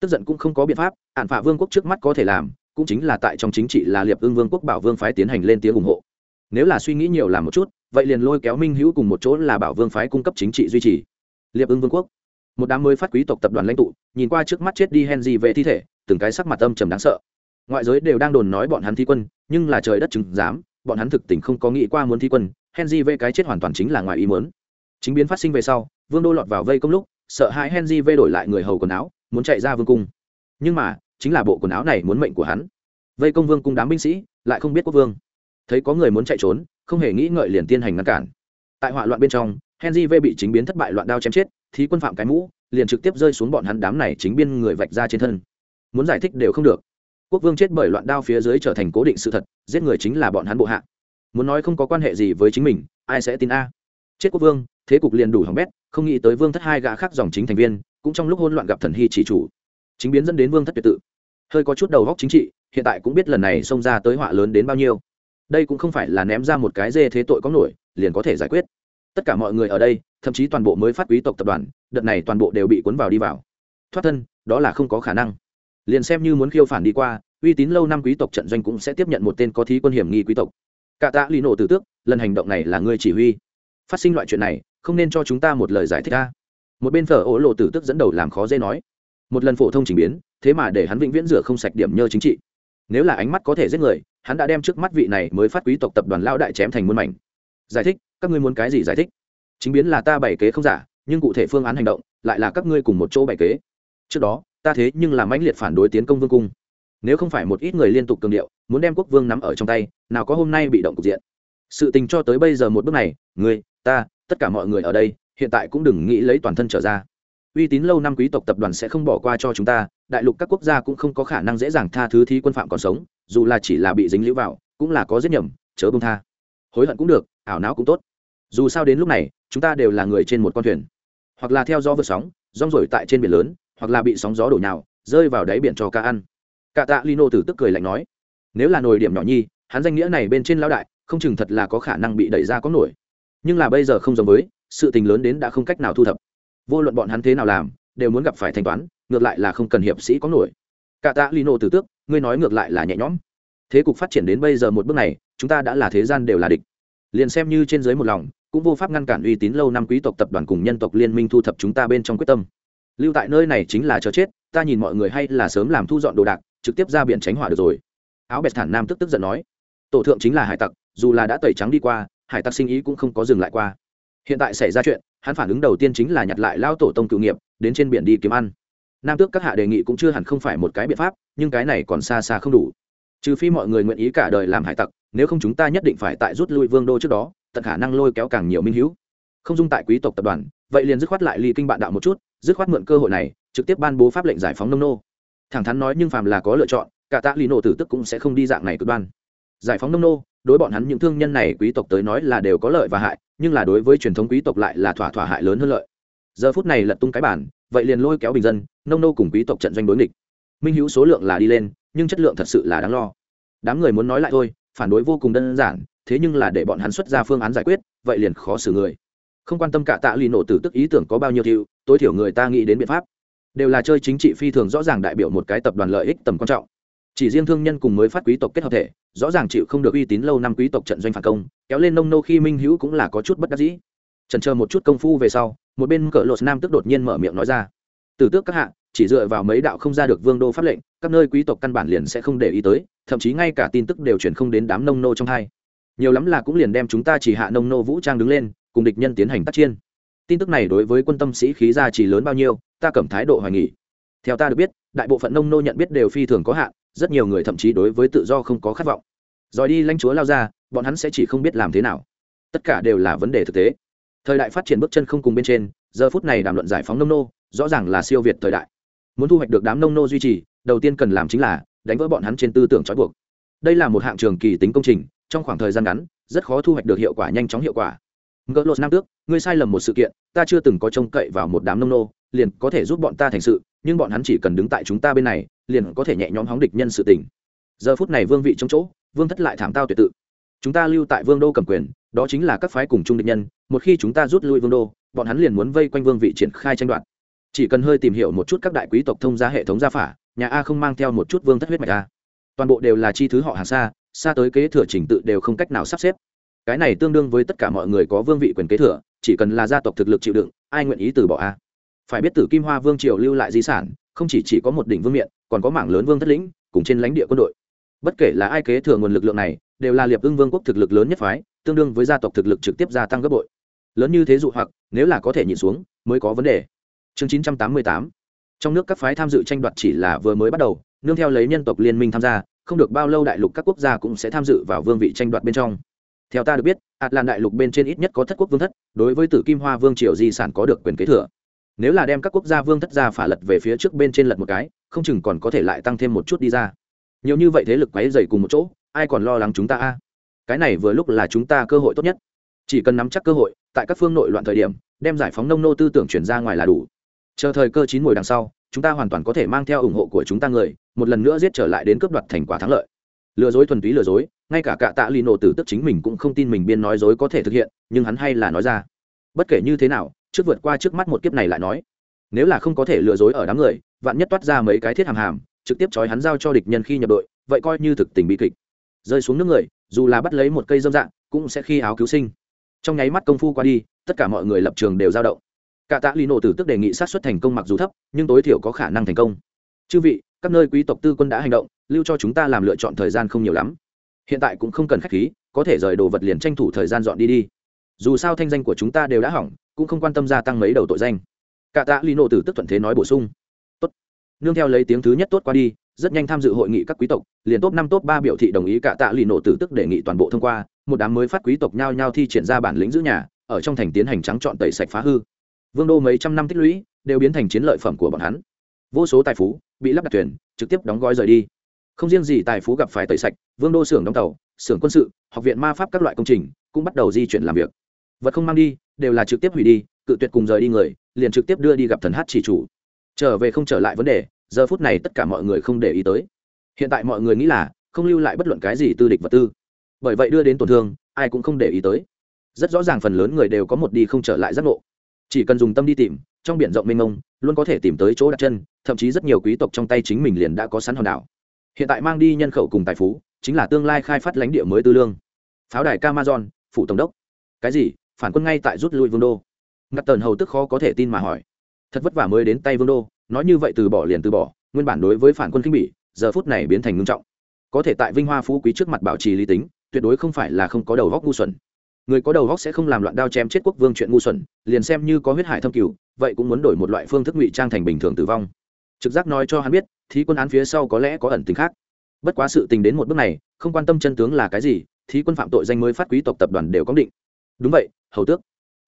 Tức giận cũng không có biện pháp ạn phả vương quốc trước mắt có thể làm, cũng chính là tại trong chính trị là liệp ương vương quốc bảo vương phái tiến hành lên tiếng ủng hộ. Nếu là suy nghĩ nhiều làm một chút, vậy liền lôi kéo minh hữu cùng một chỗ là bảo vương phái cung cấp chính trị duy trì. Liệp ưng vương quốc. Một đám mới phát quý tộc tập đoàn lãnh tụ, nhìn qua trước mắt chết đi henry về thi thể từng cái sắc mặt âm trầm đáng sợ. Ngoại giới đều đang đồn nói bọn hắn thi quân, nhưng là trời đất chứng giám, bọn hắn thực tình không có nghĩ qua muốn thi quân, henry về cái chết hoàn toàn chính là ngoài ý muốn. Chính biến phát sinh về sau, vương đô lọt vào vây công lúc, sợ hãi henry vây đổi lại người hầu quần áo, muốn chạy ra vương cung. Nhưng mà, chính là bộ quần áo này muốn mệnh của hắn. Vây công vương cung đám binh sĩ, lại không biết quốc vương. Thấy có người muốn chạy trốn, không hề nghĩ ngợi liền tiên hành ngăn cản. Tại hỏa loạn bên trong, henry v bị chính biến thất bại loạn đao chém chết thì quân phạm cái mũ, liền trực tiếp rơi xuống bọn hắn đám này chính biên người vạch ra trên thân muốn giải thích đều không được. Quốc vương chết bởi loạn đao phía dưới trở thành cố định sự thật, giết người chính là bọn hắn bộ hạ. Muốn nói không có quan hệ gì với chính mình, ai sẽ tin a? Chết quốc vương, thế cục liền đủ hỏng bét, không nghĩ tới vương thất hai gã khác dòng chính thành viên, cũng trong lúc hôn loạn gặp thần hy chỉ chủ. Chính biến dẫn đến vương thất tuyệt tự. Hơi có chút đầu góc chính trị, hiện tại cũng biết lần này xông ra tới họa lớn đến bao nhiêu. Đây cũng không phải là ném ra một cái dê thế tội có nổi, liền có thể giải quyết. Tất cả mọi người ở đây, thậm chí toàn bộ mới phát quý tộc tập đoàn, đợt này toàn bộ đều bị cuốn vào đi vào. Thoát thân, đó là không có khả năng liền xem như muốn khiêu phản đi qua, uy tín lâu năm quý tộc trận doanh cũng sẽ tiếp nhận một tên có thí quân hiểm nghi quý tộc. Cả tạ lì nổ tử tước, lần hành động này là ngươi chỉ huy. Phát sinh loại chuyện này, không nên cho chúng ta một lời giải thích ra một bên phở ố lộ tử tước dẫn đầu làm khó dễ nói. Một lần phổ thông trình biến, thế mà để hắn vĩnh viễn rửa không sạch điểm nhơ chính trị. Nếu là ánh mắt có thể giết người, hắn đã đem trước mắt vị này mới phát quý tộc tập đoàn lao đại chém thành muôn mảnh. Giải thích, các ngươi muốn cái gì giải thích? Chính biến là ta bày kế không giả, nhưng cụ thể phương án hành động, lại là các ngươi cùng một chỗ bày kế. Trước đó ta thế nhưng làm mãnh liệt phản đối tiến công vương cung. Nếu không phải một ít người liên tục cường điệu muốn đem quốc vương nắm ở trong tay nào có hôm nay bị động cục diện. Sự tình cho tới bây giờ một bước này người, ta tất cả mọi người ở đây hiện tại cũng đừng nghĩ lấy toàn thân trở ra. Uy tín lâu năm quý tộc tập đoàn sẽ không bỏ qua cho chúng ta đại lục các quốc gia cũng không có khả năng dễ dàng tha thứ thi quân phạm còn sống dù là chỉ là bị dính lũ vào cũng là có giết nhầm chớ bông tha. Hối hận cũng được ảo não cũng tốt. Dù sao đến lúc này chúng ta đều là người trên một con thuyền. Hoặc là theo do vượt sóng rong rổi tại trên biển lớn hoặc là bị sóng gió đổ nhào, rơi vào đáy biển cho cá ăn. Cả tạ lino tử tức cười lạnh nói, nếu là nồi điểm nhỏ nhi, hắn danh nghĩa này bên trên lão đại, không chừng thật là có khả năng bị đẩy ra có nổi. Nhưng là bây giờ không giống với, sự tình lớn đến đã không cách nào thu thập. Vô luận bọn hắn thế nào làm, đều muốn gặp phải thanh toán, ngược lại là không cần hiệp sĩ có nổi. Cả tạ lino tử tước ngươi nói ngược lại là nhẹ nhõm. Thế cục phát triển đến bây giờ một bước này, chúng ta đã là thế gian đều là địch. Liền xem như trên dưới một lòng, cũng vô pháp ngăn cản uy tín lâu năm quý tộc tập đoàn cùng nhân tộc liên minh thu thập chúng ta bên trong quyết tâm lưu tại nơi này chính là chờ chết, ta nhìn mọi người hay là sớm làm thu dọn đồ đạc, trực tiếp ra biển tránh hỏa được rồi. Áo bẹt thản nam tức tức giận nói. Tổ thượng chính là hải tặc, dù là đã tẩy trắng đi qua, hải tặc sinh ý cũng không có dừng lại qua. Hiện tại xảy ra chuyện, hắn phản ứng đầu tiên chính là nhặt lại lao tổ tông cựu nghiệp, đến trên biển đi kiếm ăn. Nam tước các hạ đề nghị cũng chưa hẳn không phải một cái biện pháp, nhưng cái này còn xa xa không đủ. Trừ phi mọi người nguyện ý cả đời làm hải tặc, nếu không chúng ta nhất định phải tại rút lui vương đô trước đó, tận khả năng lôi kéo càng nhiều minh hữu. Không dung tại quý tộc tập đoàn, vậy liền dứt khoát lại ly kinh bạn đạo một chút dứt khoát mượn cơ hội này, trực tiếp ban bố pháp lệnh giải phóng nông nô. Thẳng thắn nói nhưng phàm là có lựa chọn, cả tạ lì nổ tử tức cũng sẽ không đi dạng này cực đoan. Giải phóng nông nô, đối bọn hắn những thương nhân này quý tộc tới nói là đều có lợi và hại, nhưng là đối với truyền thống quý tộc lại là thỏa thỏa hại lớn hơn lợi. Giờ phút này lật tung cái bản vậy liền lôi kéo bình dân, nông nô cùng quý tộc trận doanh đối nghịch. Minh hữu số lượng là đi lên, nhưng chất lượng thật sự là đáng lo. Đám người muốn nói lại thôi, phản đối vô cùng đơn giản, thế nhưng là để bọn hắn xuất ra phương án giải quyết, vậy liền khó xử người không quan tâm cả tạ lì nổ tử tức ý tưởng có bao nhiêu thiệu tối thiểu người ta nghĩ đến biện pháp. Đều là chơi chính trị phi thường rõ ràng đại biểu một cái tập đoàn lợi ích tầm quan trọng. Chỉ riêng thương nhân cùng mới phát quý tộc kết hợp thể, rõ ràng chịu không được uy tín lâu năm quý tộc trận doanh phản công, kéo lên nông nô khi minh hữu cũng là có chút bất đắc dĩ. Trần chờ một chút công phu về sau, một bên cỡ lột nam tức đột nhiên mở miệng nói ra. Từ tước các hạ, chỉ dựa vào mấy đạo không ra được vương đô pháp lệnh, các nơi quý tộc căn bản liền sẽ không để ý tới, thậm chí ngay cả tin tức đều chuyển không đến đám nông nô trong hai. Nhiều lắm là cũng liền đem chúng ta chỉ hạ nông nô vũ trang đứng lên cùng địch nhân tiến hành tác chiến. tin tức này đối với quân tâm sĩ khí gia chỉ lớn bao nhiêu, ta cầm thái độ hoài nghỉ theo ta được biết, đại bộ phận nông nô nhận biết đều phi thường có hạn, rất nhiều người thậm chí đối với tự do không có khát vọng. Rồi đi lãnh chúa lao ra bọn hắn sẽ chỉ không biết làm thế nào. Tất cả đều là vấn đề thực tế. Thời đại phát triển bước chân không cùng bên trên, giờ phút này đàm luận giải phóng nông nô, rõ ràng là siêu việt thời đại. Muốn thu hoạch được đám nông nô duy trì, đầu tiên cần làm chính là đánh vỡ bọn hắn trên tư tưởng trói buộc. Đây là một hạng trường kỳ tính công trình, trong khoảng thời gian ngắn, rất khó thu hoạch được hiệu quả nhanh chóng hiệu quả ngỡ lột nam tước, ngươi sai lầm một sự kiện, ta chưa từng có trông cậy vào một đám nông nô, liền có thể giúp bọn ta thành sự, nhưng bọn hắn chỉ cần đứng tại chúng ta bên này, liền có thể nhẹ nhõm hóng địch nhân sự tình. Giờ phút này vương vị trong chỗ, vương thất lại thảm tao tuyệt tự. Chúng ta lưu tại vương đô cầm quyền, đó chính là các phái cùng chung địch nhân, một khi chúng ta rút lui vương đô, bọn hắn liền muốn vây quanh vương vị triển khai tranh đoạt. Chỉ cần hơi tìm hiểu một chút các đại quý tộc thông gia hệ thống gia phả, nhà a không mang theo một chút vương thất huyết mạch a. Toàn bộ đều là chi thứ họ hàng xa xa tới kế thừa trình tự đều không cách nào sắp xếp cái này tương đương với tất cả mọi người có vương vị quyền kế thừa, chỉ cần là gia tộc thực lực chịu đựng, ai nguyện ý từ bỏ a? Phải biết tử kim hoa vương triều lưu lại di sản, không chỉ chỉ có một đỉnh vương miện, còn có mảng lớn vương thất lĩnh, cùng trên lãnh địa quân đội. Bất kể là ai kế thừa nguồn lực lượng này, đều là liệp ưng vương quốc thực lực lớn nhất phái, tương đương với gia tộc thực lực trực tiếp gia tăng gấp bội. Lớn như thế dụ hoặc, nếu là có thể nhìn xuống, mới có vấn đề. Chương 988 trong nước các phái tham dự tranh đoạt chỉ là vừa mới bắt đầu, nương theo lấy nhân tộc liên minh tham gia, không được bao lâu đại lục các quốc gia cũng sẽ tham dự vào vương vị tranh đoạt bên trong theo ta được biết ạt lan đại lục bên trên ít nhất có thất quốc vương thất, đối với tử kim hoa vương triều di sản có được quyền kế thừa. Nếu là đem các quốc gia vương thất ra phả lật về phía trước bên trên lật một cái, không chừng còn có thể lại tăng thêm một chút đi ra. Nhiều như vậy thế lực quáy dày cùng một chỗ, ai còn lo lắng chúng ta a? Cái này vừa lúc là chúng ta cơ hội tốt nhất. Chỉ cần nắm chắc cơ hội, tại các phương nội loạn thời điểm, đem giải phóng nông nô tư tưởng chuyển ra ngoài là đủ. Chờ thời cơ chín mùi đằng sau, chúng ta hoàn toàn có thể mang theo ủng hộ của chúng ta người, một lần nữa giết trở lại đến cướp đoạt thành quả thắng lợi lừa dối thuần túy lừa dối, ngay cả cạ tạ lì nổ tử tức chính mình cũng không tin mình biên nói dối có thể thực hiện, nhưng hắn hay là nói ra. Bất kể như thế nào, trước vượt qua trước mắt một kiếp này lại nói, nếu là không có thể lừa dối ở đám người, vạn nhất toát ra mấy cái thiết hàm hàm, trực tiếp trói hắn giao cho địch nhân khi nhập đội, vậy coi như thực tình bị kịch. Rơi xuống nước người, dù là bắt lấy một cây dâm dạng, cũng sẽ khi áo cứu sinh. Trong nháy mắt công phu qua đi, tất cả mọi người lập trường đều dao động. Cả tạ lì nổ tử tức đề nghị sát xuất thành công mặc dù thấp, nhưng tối thiểu có khả năng thành công. Chư vị các nơi quý tộc tư quân đã hành động, lưu cho chúng ta làm lựa chọn thời gian không nhiều lắm. Hiện tại cũng không cần khách khí, có thể rời đồ vật liền tranh thủ thời gian dọn đi đi. Dù sao thanh danh của chúng ta đều đã hỏng, cũng không quan tâm gia tăng mấy đầu tội danh. Cả tạ lì nộ tử tức thuận thế nói bổ sung. Tốt. Nương theo lấy tiếng thứ nhất tốt qua đi, rất nhanh tham dự hội nghị các quý tộc, liền top năm top ba biểu thị đồng ý cả tạ lì nộ tử tức đề nghị toàn bộ thông qua, một đám mới phát quý tộc nhao nhao thi triển ra bản lĩnh giữ nhà, ở trong thành tiến hành trắng trọn tẩy sạch phá hư. Vương đô mấy trăm năm tích lũy, đều biến thành chiến lợi phẩm của bọn hắn. Vô số tài phú bị lắp đặt thuyền, trực tiếp đóng gói rời đi. Không riêng gì tài phú gặp phải tẩy sạch, vương đô xưởng đóng tàu, xưởng quân sự, học viện ma pháp các loại công trình cũng bắt đầu di chuyển làm việc. Vật không mang đi, đều là trực tiếp hủy đi, cự tuyệt cùng rời đi người, liền trực tiếp đưa đi gặp thần hát chỉ chủ. Trở về không trở lại vấn đề, giờ phút này tất cả mọi người không để ý tới. Hiện tại mọi người nghĩ là không lưu lại bất luận cái gì tư địch vật tư. Bởi vậy đưa đến tổn thương, ai cũng không để ý tới. Rất rõ ràng phần lớn người đều có một đi không trở lại giác ngộ chỉ cần dùng tâm đi tìm, trong biển rộng mênh mông, luôn có thể tìm tới chỗ đặt chân, thậm chí rất nhiều quý tộc trong tay chính mình liền đã có sẵn hòn đảo. Hiện tại mang đi nhân khẩu cùng tài phú, chính là tương lai khai phát lãnh địa mới tư lương. Pháo đài camason phụ tổng đốc. Cái gì? Phản quân ngay tại rút lui vương đô. Ngặt tần hầu tức khó có thể tin mà hỏi. Thật vất vả mới đến tay vương đô, nói như vậy từ bỏ liền từ bỏ, nguyên bản đối với phản quân khinh bỉ, giờ phút này biến thành ngưng trọng. Có thể tại vinh hoa phú quý trước mặt bảo trì lý tính, tuyệt đối không phải là không có đầu góc ngu xuẩn người có đầu góc sẽ không làm loạn đao chém chết quốc vương chuyện ngu xuẩn, liền xem như có huyết hải thâm cửu, vậy cũng muốn đổi một loại phương thức ngụy trang thành bình thường tử vong. Trực giác nói cho hắn biết, thí quân án phía sau có lẽ có ẩn tính khác. Bất quá sự tình đến một bước này, không quan tâm chân tướng là cái gì, thí quân phạm tội danh mới phát quý tộc tập đoàn đều có định. Đúng vậy, hầu tước.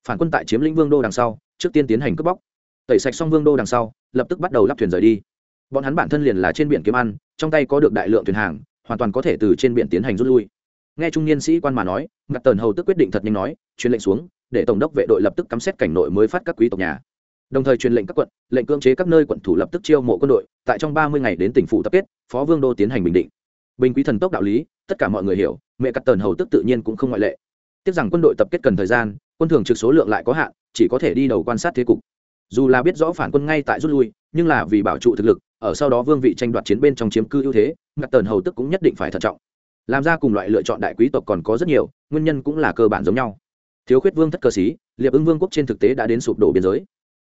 Phản quân tại chiếm lĩnh vương đô đằng sau, trước tiên tiến hành cướp bóc. Tẩy sạch xong vương đô đằng sau, lập tức bắt đầu lắp thuyền rời đi. Bọn hắn bản thân liền là trên biển kiếm ăn, trong tay có được đại lượng thuyền hàng, hoàn toàn có thể từ trên biển tiến hành rút lui nghe trung niên sĩ quan mà nói ngặt tần hầu tức quyết định thật nhanh nói, truyền lệnh xuống, để tổng đốc vệ đội lập tức cắm xét cảnh nội mới phát các quý tộc nhà. Đồng thời truyền lệnh các quận, lệnh cưỡng chế các nơi quận thủ lập tức chiêu mộ quân đội, tại trong ba mươi ngày đến tỉnh phủ tập kết, phó vương đô tiến hành bình định. Bình quý thần tốc đạo lý, tất cả mọi người hiểu, mẹ cắt tần hầu tức tự nhiên cũng không ngoại lệ. Tiếc rằng quân đội tập kết cần thời gian, quân thường trực số lượng lại có hạn, chỉ có thể đi đầu quan sát thế cục. Dù là biết rõ phản quân ngay tại rút lui, nhưng là vì bảo trụ thực lực, ở sau đó vương vị tranh đoạt chiến bên trong chiếm cư ưu thế ngặt tần hầu tức cũng nhất định phải thận trọng làm ra cùng loại lựa chọn đại quý tộc còn có rất nhiều, nguyên nhân cũng là cơ bản giống nhau. Thiếu khuyết vương thất cơ sĩ, liệp ưng vương quốc trên thực tế đã đến sụp đổ biên giới.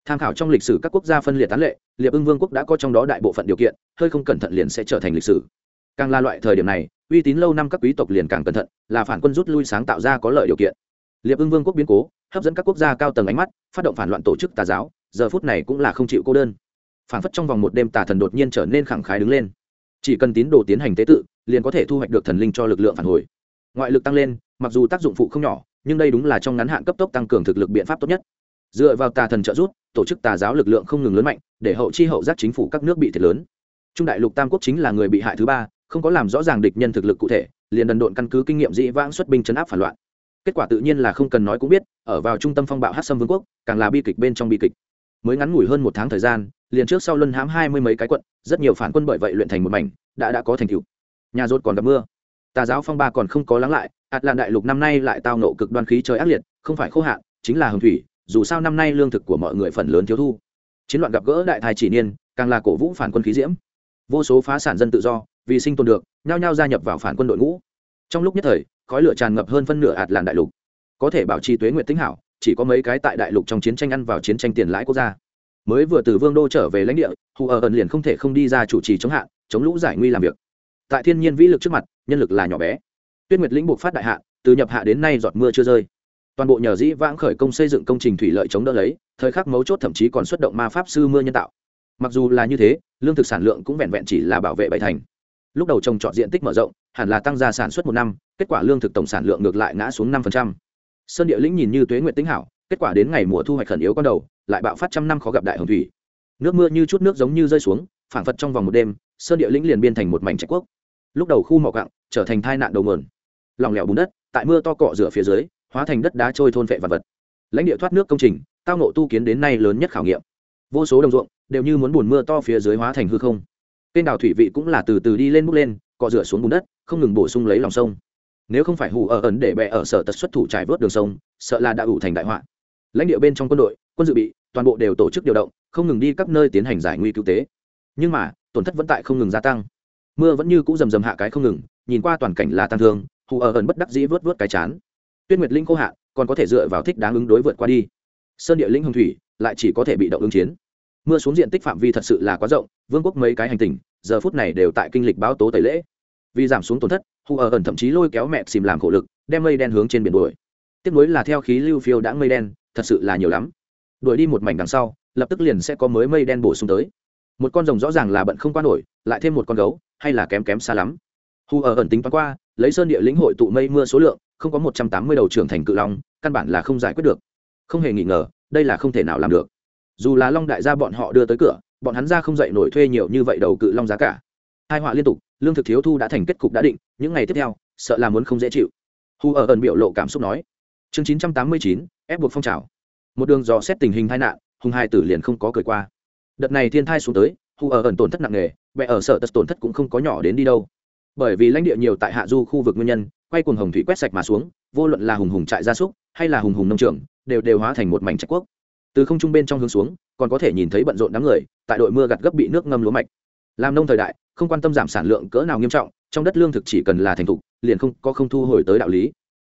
Tham khảo trong lịch sử các quốc gia phân liệt tán lệ, liệp ưng vương quốc đã có trong đó đại bộ phận điều kiện, hơi không cẩn thận liền sẽ trở thành lịch sử. Càng là loại thời điểm này, uy tín lâu năm các quý tộc liền càng cẩn thận, là phản quân rút lui sáng tạo ra có lợi điều kiện. Liệp ưng vương quốc biến cố, hấp dẫn các quốc gia cao tầng ánh mắt, phát động phản loạn tổ chức tà giáo, giờ phút này cũng là không chịu cô đơn. Phản phất trong vòng một đêm tà thần đột nhiên trở nên khẳng khái đứng lên. Chỉ cần tín đồ tiến hành tế tự liền có thể thu hoạch được thần linh cho lực lượng phản hồi. Ngoại lực tăng lên, mặc dù tác dụng phụ không nhỏ, nhưng đây đúng là trong ngắn hạn cấp tốc tăng cường thực lực biện pháp tốt nhất. Dựa vào tà thần trợ giúp, tổ chức tà giáo lực lượng không ngừng lớn mạnh, để hậu chi hậu giác chính phủ các nước bị thiệt lớn. Trung đại lục tam quốc chính là người bị hại thứ ba, không có làm rõ ràng địch nhân thực lực cụ thể, liền đần độn căn cứ kinh nghiệm dĩ vãng xuất binh chấn áp phản loạn. Kết quả tự nhiên là không cần nói cũng biết, ở vào trung tâm phong bạo hát sâm vương quốc, càng là bi kịch bên trong bi kịch. Mới ngắn ngủi hơn một tháng thời gian, liền trước sau luân hãm hai mươi mấy cái quận, rất nhiều phản quân bởi vậy luyện thành một mảnh, đã đã có thành tựu nhà rốt còn gặp mưa. Tà giáo phong ba còn không có lắng lại ạt lạn đại lục năm nay lại tao nộ cực đoan khí trời ác liệt, không phải khô hạn, chính là hồng thủy, dù sao năm nay lương thực của mọi người phần lớn thiếu thu. Chiến loạn gặp gỡ đại thái chỉ niên, càng là cổ vũ phản quân khí diễm. Vô số phá sản dân tự do, vì sinh tồn được, nhao nhao gia nhập vào phản quân đội ngũ. Trong lúc nhất thời, khói lửa tràn ngập hơn phân nửa ạt làn đại lục. Có thể bảo trì tuế nguyện tính hảo, chỉ có mấy cái tại đại lục trong chiến tranh ăn vào chiến tranh tiền lãi quốc gia. Mới vừa từ vương đô trở về lãnh địa, hù ở ẩn liền không thể không đi ra chủ trì chống hạn, chống lũ giải nguy làm việc tại thiên nhiên vĩ lực trước mặt, nhân lực là nhỏ bé. Tuyết nguyệt lĩnh buộc phát đại hạ, từ nhập hạ đến nay giọt mưa chưa rơi. Toàn bộ nhờ dĩ vãng khởi công xây dựng công trình thủy lợi chống đỡ lấy, thời khắc mấu chốt thậm chí còn xuất động ma pháp sư mưa nhân tạo. Mặc dù là như thế, lương thực sản lượng cũng vẹn vẹn chỉ là bảo vệ bảy thành. Lúc đầu trồng trọt diện tích mở rộng, hẳn là tăng gia sản xuất một năm, kết quả lương thực tổng sản lượng ngược lại ngã xuống năm sơn địa lĩnh nhìn như tuế nguyện tính hảo, kết quả đến ngày mùa thu hoạch khẩn yếu con đầu, lại bạo phát trăm năm khó gặp đại hồng thủy. Nước mưa như chút nước giống như rơi xuống, phảng phật trong vòng một đêm, sơn địa lĩnh liền biên thành một mảnh trạch quốc lúc đầu khu mỏ cặng trở thành tai nạn đầu mườn lòng lẻo bùn đất, tại mưa to cọ rửa phía dưới, hóa thành đất đá trôi thôn vệ vật vật. Lãnh địa thoát nước công trình, tao nộ tu kiến đến nay lớn nhất khảo nghiệm. Vô số đồng ruộng đều như muốn bùn mưa to phía dưới hóa thành hư không. Kênh đào thủy vị cũng là từ từ đi lên bước lên, cọ rửa xuống bùn đất, không ngừng bổ sung lấy lòng sông. Nếu không phải hù ở ẩn để bẹ ở sở tật xuất thủ trải vớt đường sông, sợ là đã ủ thành đại họa. Lãnh địa bên trong quân đội, quân dự bị, toàn bộ đều tổ chức điều động, không ngừng đi các nơi tiến hành giải nguy cứu tế. Nhưng mà, tổn thất vẫn tại không ngừng gia tăng mưa vẫn như cũ rầm rầm hạ cái không ngừng, nhìn qua toàn cảnh là tăng thương, hù ở ẩn bất đắc dĩ vớt vớt cái chán. Tuyết nguyệt linh khô hạ còn có thể dựa vào thích đáng ứng đối vượt qua đi. Sơn địa linh hồng thủy, lại chỉ có thể bị động ứng chiến. Mưa xuống diện tích phạm vi thật sự là quá rộng, vương quốc mấy cái hành tình giờ phút này đều tại kinh lịch báo tố tẩy lễ. Vì giảm xuống tổn thất, hù ở ẩn thậm chí lôi kéo mẹ xìm làm khổ lực, đem mây đen hướng trên biển đuổi. Tiếp nối là theo khí lưu phiêu đã mây đen, thật sự là nhiều lắm. Đuổi đi một mảnh đằng sau, lập tức liền sẽ có mới mây đen bổ sung tới. Một con rồng rõ ràng là bận không qua nổi, lại thêm một con gấu hay là kém kém xa lắm. Hù ở ẩn tính toán qua, lấy sơn địa lĩnh hội tụ mây mưa số lượng, không có một trăm tám mươi đầu trưởng thành cự long, căn bản là không giải quyết được. Không hề nghi ngờ, đây là không thể nào làm được. Dù là long đại gia bọn họ đưa tới cửa, bọn hắn ra không dậy nổi thuê nhiều như vậy đầu cự long giá cả. Hai họa liên tục, lương thực thiếu thu đã thành kết cục đã định, những ngày tiếp theo, sợ là muốn không dễ chịu. Hù ở ẩn biểu lộ cảm xúc nói. Chương chín trăm tám mươi chín, ép buộc phong trào. Một đường dò xét tình hình tai nạn, hùng hai tử liền không có cười qua. Đợt này thiên thai xuống tới, hù ở ẩn tổn thất nặng nề vẽ ở sở tật tổn thất cũng không có nhỏ đến đi đâu. Bởi vì lãnh địa nhiều tại hạ du khu vực nguyên nhân, quay cuồng hồng thủy quét sạch mà xuống, vô luận là hùng hùng trại gia súc, hay là hùng hùng nông trường, đều đều hóa thành một mảnh trạch quốc. Từ không trung bên trong hướng xuống, còn có thể nhìn thấy bận rộn đám người, tại đội mưa gặt gấp bị nước ngâm lúa mạch. Làm nông thời đại, không quan tâm giảm sản lượng cỡ nào nghiêm trọng, trong đất lương thực chỉ cần là thành thục, liền không có không thu hồi tới đạo lý.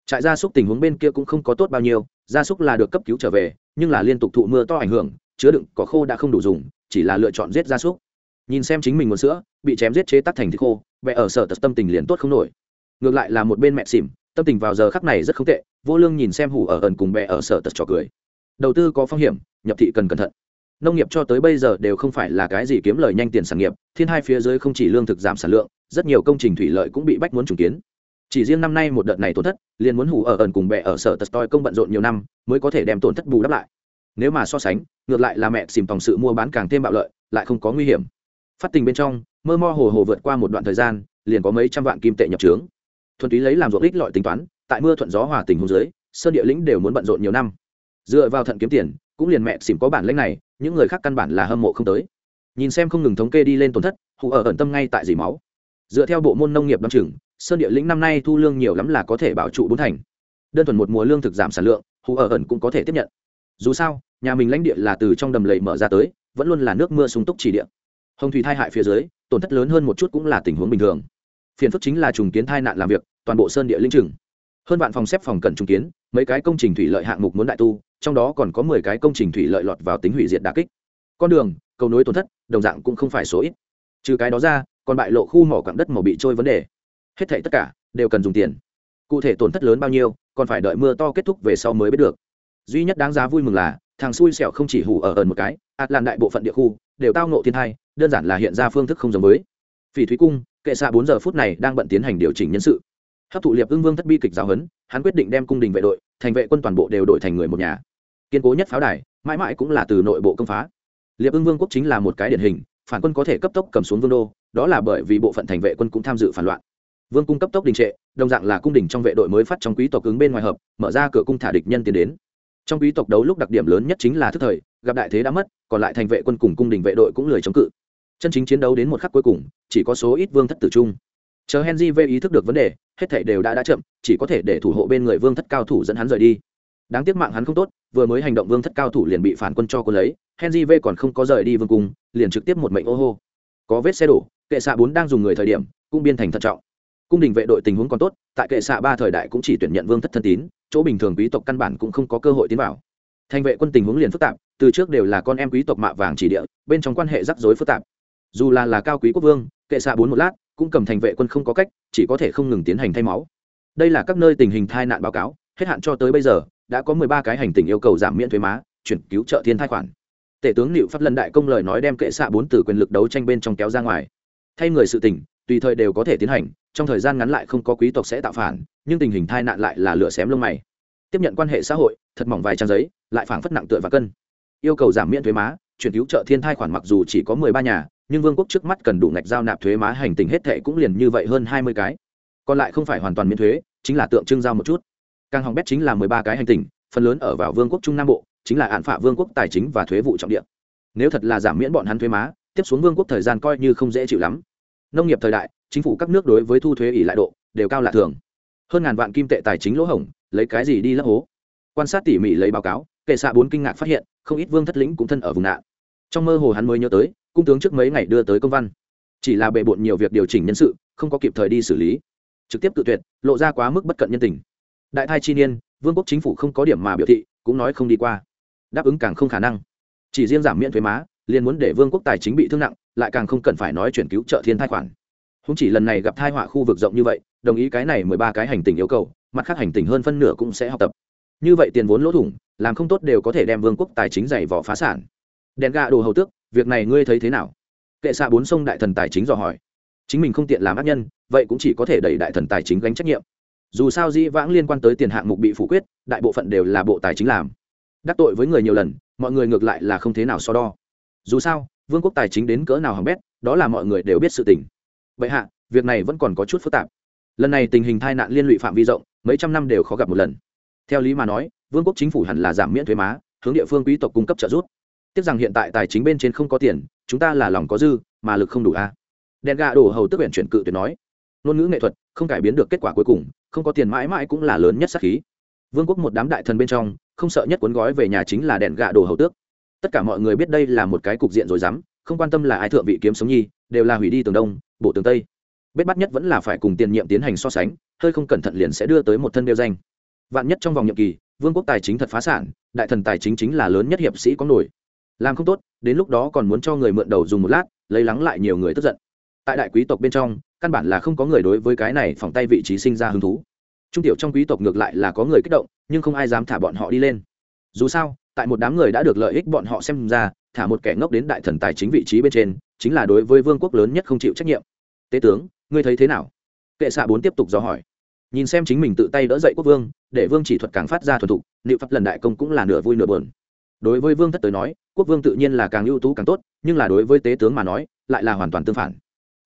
Trại gia súc tình huống bên kia cũng không có tốt bao nhiêu, gia súc là được cấp cứu trở về, nhưng là liên tục thụ mưa to ảnh hưởng, chứa đựng cỏ khô đã không đủ dùng, chỉ là lựa chọn giết gia súc nhìn xem chính mình nguồn sữa, bị chém giết chế tắt thành thịt khô vẽ ở sở tật tâm tình liền tốt không nổi. Ngược lại là một bên mẹ xỉm, tâm tình vào giờ khắc này rất không tệ, vô lương nhìn xem hủ ở ẩn cùng mẹ ở sở tật trò cười. Đầu tư có phong hiểm, nhập thị cần cẩn thận. Nông nghiệp cho tới bây giờ đều không phải là cái gì kiếm lời nhanh tiền sản nghiệp, thiên hai phía dưới không chỉ lương thực giảm sản lượng, rất nhiều công trình thủy lợi cũng bị bách muốn trùng kiến. Chỉ riêng năm nay một đợt này tổn thất, liền muốn hủ ở ẩn cùng bè ở sở tật toi công bận rộn nhiều năm, mới có thể đem tổn thất bù đắp lại. Nếu mà so sánh, ngược lại là mẹ xìm tòng sự mua bán càng thêm bạo lợi, lại không có nguy hiểm phát tình bên trong, mơ mơ hồ hồ vượt qua một đoạn thời gian, liền có mấy trăm vạn kim tệ nhập trướng. Thuần túy lấy làm ruộng ích lọi tính toán, tại mưa thuận gió hòa tình hồ dưới, sơn địa lĩnh đều muốn bận rộn nhiều năm. Dựa vào thận kiếm tiền, cũng liền mẹ xỉm có bản lãnh này, những người khác căn bản là hâm mộ không tới. Nhìn xem không ngừng thống kê đi lên tổn thất, hụ ở ẩn tâm ngay tại dì máu. Dựa theo bộ môn nông nghiệp đ o chừng, sơn địa lĩnh năm nay thu lương nhiều lắm là có thể bảo trụ bốn thành. Đơn thuần một mùa lương thực giảm sản lượng, hụ ở ẩn cũng có thể tiếp nhận. Dù sao, nhà mình lãnh địa là từ trong đầm lầy mở ra tới, vẫn luôn là nước mưa sung túc chỉ địa hồng thủy thai hại phía dưới, tổn thất lớn hơn một chút cũng là tình huống bình thường. Phiền phức chính là trùng kiến thai nạn làm việc, toàn bộ sơn địa linh trừng. Hơn vạn phòng xếp phòng cần trùng kiến, mấy cái công trình thủy lợi hạng mục muốn đại tu, trong đó còn có mười cái công trình thủy lợi lọt vào tính hủy diệt đà kích. Con đường, cầu nối tổn thất, đồng dạng cũng không phải số ít. Trừ cái đó ra, còn bại lộ khu mỏ quặng đất màu bị trôi vấn đề. Hết thảy tất cả đều cần dùng tiền. Cụ thể tổn thất lớn bao nhiêu, còn phải đợi mưa to kết thúc về sau mới biết được. Duy nhất đáng giá vui mừng là, thằng xui xẻo không chỉ hủ ở ẩn một cái ạt làm đại bộ phận địa khu đều tao nộ thiên thai đơn giản là hiện ra phương thức không giống với. Phỉ thúy cung, kệ xạ bốn giờ phút này đang bận tiến hành điều chỉnh nhân sự. Hấp thụ liệp ưng vương thất bi kịch giáo huấn, hắn quyết định đem cung đình vệ đội, thành vệ quân toàn bộ đều đổi thành người một nhà. Kiên cố nhất pháo đài, mãi mãi cũng là từ nội bộ công phá. Liệp ưng vương quốc chính là một cái điển hình, phản quân có thể cấp tốc cầm xuống vương đô, đó là bởi vì bộ phận thành vệ quân cũng tham dự phản loạn. Vương cung cấp tốc đình trệ, đồng dạng là cung đình trong vệ đội mới phát trong quý tộc ứng bên ngoài hợp, mở ra cửa cung thả địch nhân tiến đến. Trong quý tộc đấu lúc đặc điểm lớn nhất chính là thức thời, gặp đại thế đã mất, còn lại thành vệ quân cùng cung đình vệ đội cũng lười chống cự chân chính chiến đấu đến một khắc cuối cùng, chỉ có số ít vương thất tử trung. Chờ henry v ý thức được vấn đề, hết thảy đều đã đã chậm, chỉ có thể để thủ hộ bên người vương thất cao thủ dẫn hắn rời đi. Đáng tiếc mạng hắn không tốt, vừa mới hành động vương thất cao thủ liền bị phản quân cho cô lấy, henry v còn không có rời đi vương cung, liền trực tiếp một mệnh ô hô. Có vết xe đổ, kệ xạ bốn đang dùng người thời điểm cung biên thành thận trọng. Cung đình vệ đội tình huống còn tốt, tại kệ xạ ba thời đại cũng chỉ tuyển nhận vương thất thân tín, chỗ bình thường quý tộc căn bản cũng không có cơ hội tiến vào. Thành vệ quân tình huống liền phức tạp, từ trước đều là con em quý tộc mạ vàng chỉ địa, bên trong quan hệ rắc rối phức tạp dù là là cao quý quốc vương, kệ xạ bốn một lát, cũng cầm thành vệ quân không có cách, chỉ có thể không ngừng tiến hành thay máu. Đây là các nơi tình hình thai nạn báo cáo, hết hạn cho tới bây giờ, đã có mười ba cái hành tình yêu cầu giảm miễn thuế má, chuyển cứu trợ thiên thai khoản. Tể tướng liệu pháp lần đại công lời nói đem kệ xạ bốn từ quyền lực đấu tranh bên trong kéo ra ngoài. Thay người sự tình, tùy thời đều có thể tiến hành, trong thời gian ngắn lại không có quý tộc sẽ tạo phản, nhưng tình hình tai nạn lại là lửa xém lông mày. Tiếp nhận quan hệ xã hội, thật mỏng vài trang giấy, lại phảng phất nặng tựa và cân. Yêu cầu giảm miễn thuế má, chuyển cứu trợ thiên thai khoản mặc dù chỉ có mười ba nhà nhưng vương quốc trước mắt cần đủ ngạch giao nạp thuế má hành tình hết thệ cũng liền như vậy hơn hai mươi cái. Còn lại không phải hoàn toàn miễn thuế, chính là tượng trưng giao một chút. Càng hỏng bét chính là mười ba cái hành tình, phần lớn ở vào vương quốc trung nam bộ, chính là án phạ vương quốc tài chính và thuế vụ trọng địa. Nếu thật là giảm miễn bọn hắn thuế má, tiếp xuống vương quốc thời gian coi như không dễ chịu lắm. Nông nghiệp thời đại, chính phủ các nước đối với thu thuế ỉ lại độ đều cao lạ thường. Hơn ngàn vạn kim tệ tài chính lỗ hổng, lấy cái gì đi lấp hố? Quan sát tỉ mỉ lấy báo cáo, kệ xạ bốn kinh ngạc phát hiện, không ít vương thất lĩnh cũng thân ở vùng nạn trong mơ hồ hắn mới nhớ tới, cung tướng trước mấy ngày đưa tới công văn. Chỉ là bề bộn nhiều việc điều chỉnh nhân sự, không có kịp thời đi xử lý. Trực tiếp tự tuyệt, lộ ra quá mức bất cận nhân tình. Đại thai chi niên, vương quốc chính phủ không có điểm mà biểu thị, cũng nói không đi qua. Đáp ứng càng không khả năng. Chỉ riêng giảm miễn thuế má, liền muốn để vương quốc tài chính bị thương nặng, lại càng không cần phải nói chuyển cứu trợ thiên thai khoản. Không chỉ lần này gặp thai họa khu vực rộng như vậy, đồng ý cái này mười ba cái hành tình yêu cầu, mặt khác hành tình hơn phân nửa cũng sẽ học tập. Như vậy tiền vốn lỗ thủng, làm không tốt đều có thể đem vương quốc tài chính dày vỏ phá sản đèn gà đồ hầu tước, việc này ngươi thấy thế nào? Kệ xạ bốn sông đại thần tài chính dò hỏi. Chính mình không tiện làm ác nhân, vậy cũng chỉ có thể đẩy đại thần tài chính gánh trách nhiệm. Dù sao dĩ vãng liên quan tới tiền hạng mục bị phủ quyết, đại bộ phận đều là bộ tài chính làm. Đắc tội với người nhiều lần, mọi người ngược lại là không thế nào so đo. Dù sao, vương quốc tài chính đến cỡ nào hỏng bét, đó là mọi người đều biết sự tình. Vậy hạ, việc này vẫn còn có chút phức tạp. Lần này tình hình tai nạn liên lụy phạm vi rộng, mấy trăm năm đều khó gặp một lần. Theo lý mà nói, vương quốc chính phủ hẳn là giảm miễn thuế má, hướng địa phương quý tộc cung cấp trợ giúp tiếc rằng hiện tại tài chính bên trên không có tiền, chúng ta là lòng có dư, mà lực không đủ a. Đèn gà đổ hầu tức huyện chuyển cự tuyệt nói. Ngôn ngữ nghệ thuật, không cải biến được kết quả cuối cùng, không có tiền mãi mãi cũng là lớn nhất sắc khí. Vương quốc một đám đại thần bên trong, không sợ nhất cuốn gói về nhà chính là đèn gà đồ hầu tước. Tất cả mọi người biết đây là một cái cục diện rồi dám không quan tâm là ai thượng vị kiếm sống nhi, đều là hủy đi tường đông, bộ tường tây. Bết bắt nhất vẫn là phải cùng tiền nhiệm tiến hành so sánh, hơi không cẩn thận liền sẽ đưa tới một thân đeo danh. Vạn nhất trong vòng nhiệm kỳ, vương quốc tài chính thật phá sản, đại thần tài chính chính là lớn nhất hiệp sĩ có nổi làm không tốt, đến lúc đó còn muốn cho người mượn đầu dùng một lát, lấy lắng lại nhiều người tức giận. Tại đại quý tộc bên trong, căn bản là không có người đối với cái này phòng tay vị trí sinh ra hứng thú. Trung tiểu trong quý tộc ngược lại là có người kích động, nhưng không ai dám thả bọn họ đi lên. Dù sao, tại một đám người đã được lợi ích bọn họ xem ra, thả một kẻ ngốc đến đại thần tài chính vị trí bên trên, chính là đối với vương quốc lớn nhất không chịu trách nhiệm. Tế tướng, ngươi thấy thế nào? Kệ xạ bốn tiếp tục dò hỏi. Nhìn xem chính mình tự tay đỡ dậy quốc vương, để vương chỉ thuật càng phát ra thuần thục liệu pháp lần đại công cũng là nửa vui nửa buồn đối với vương thất tới nói, quốc vương tự nhiên là càng ưu tú càng tốt, nhưng là đối với tế tướng mà nói, lại là hoàn toàn tương phản.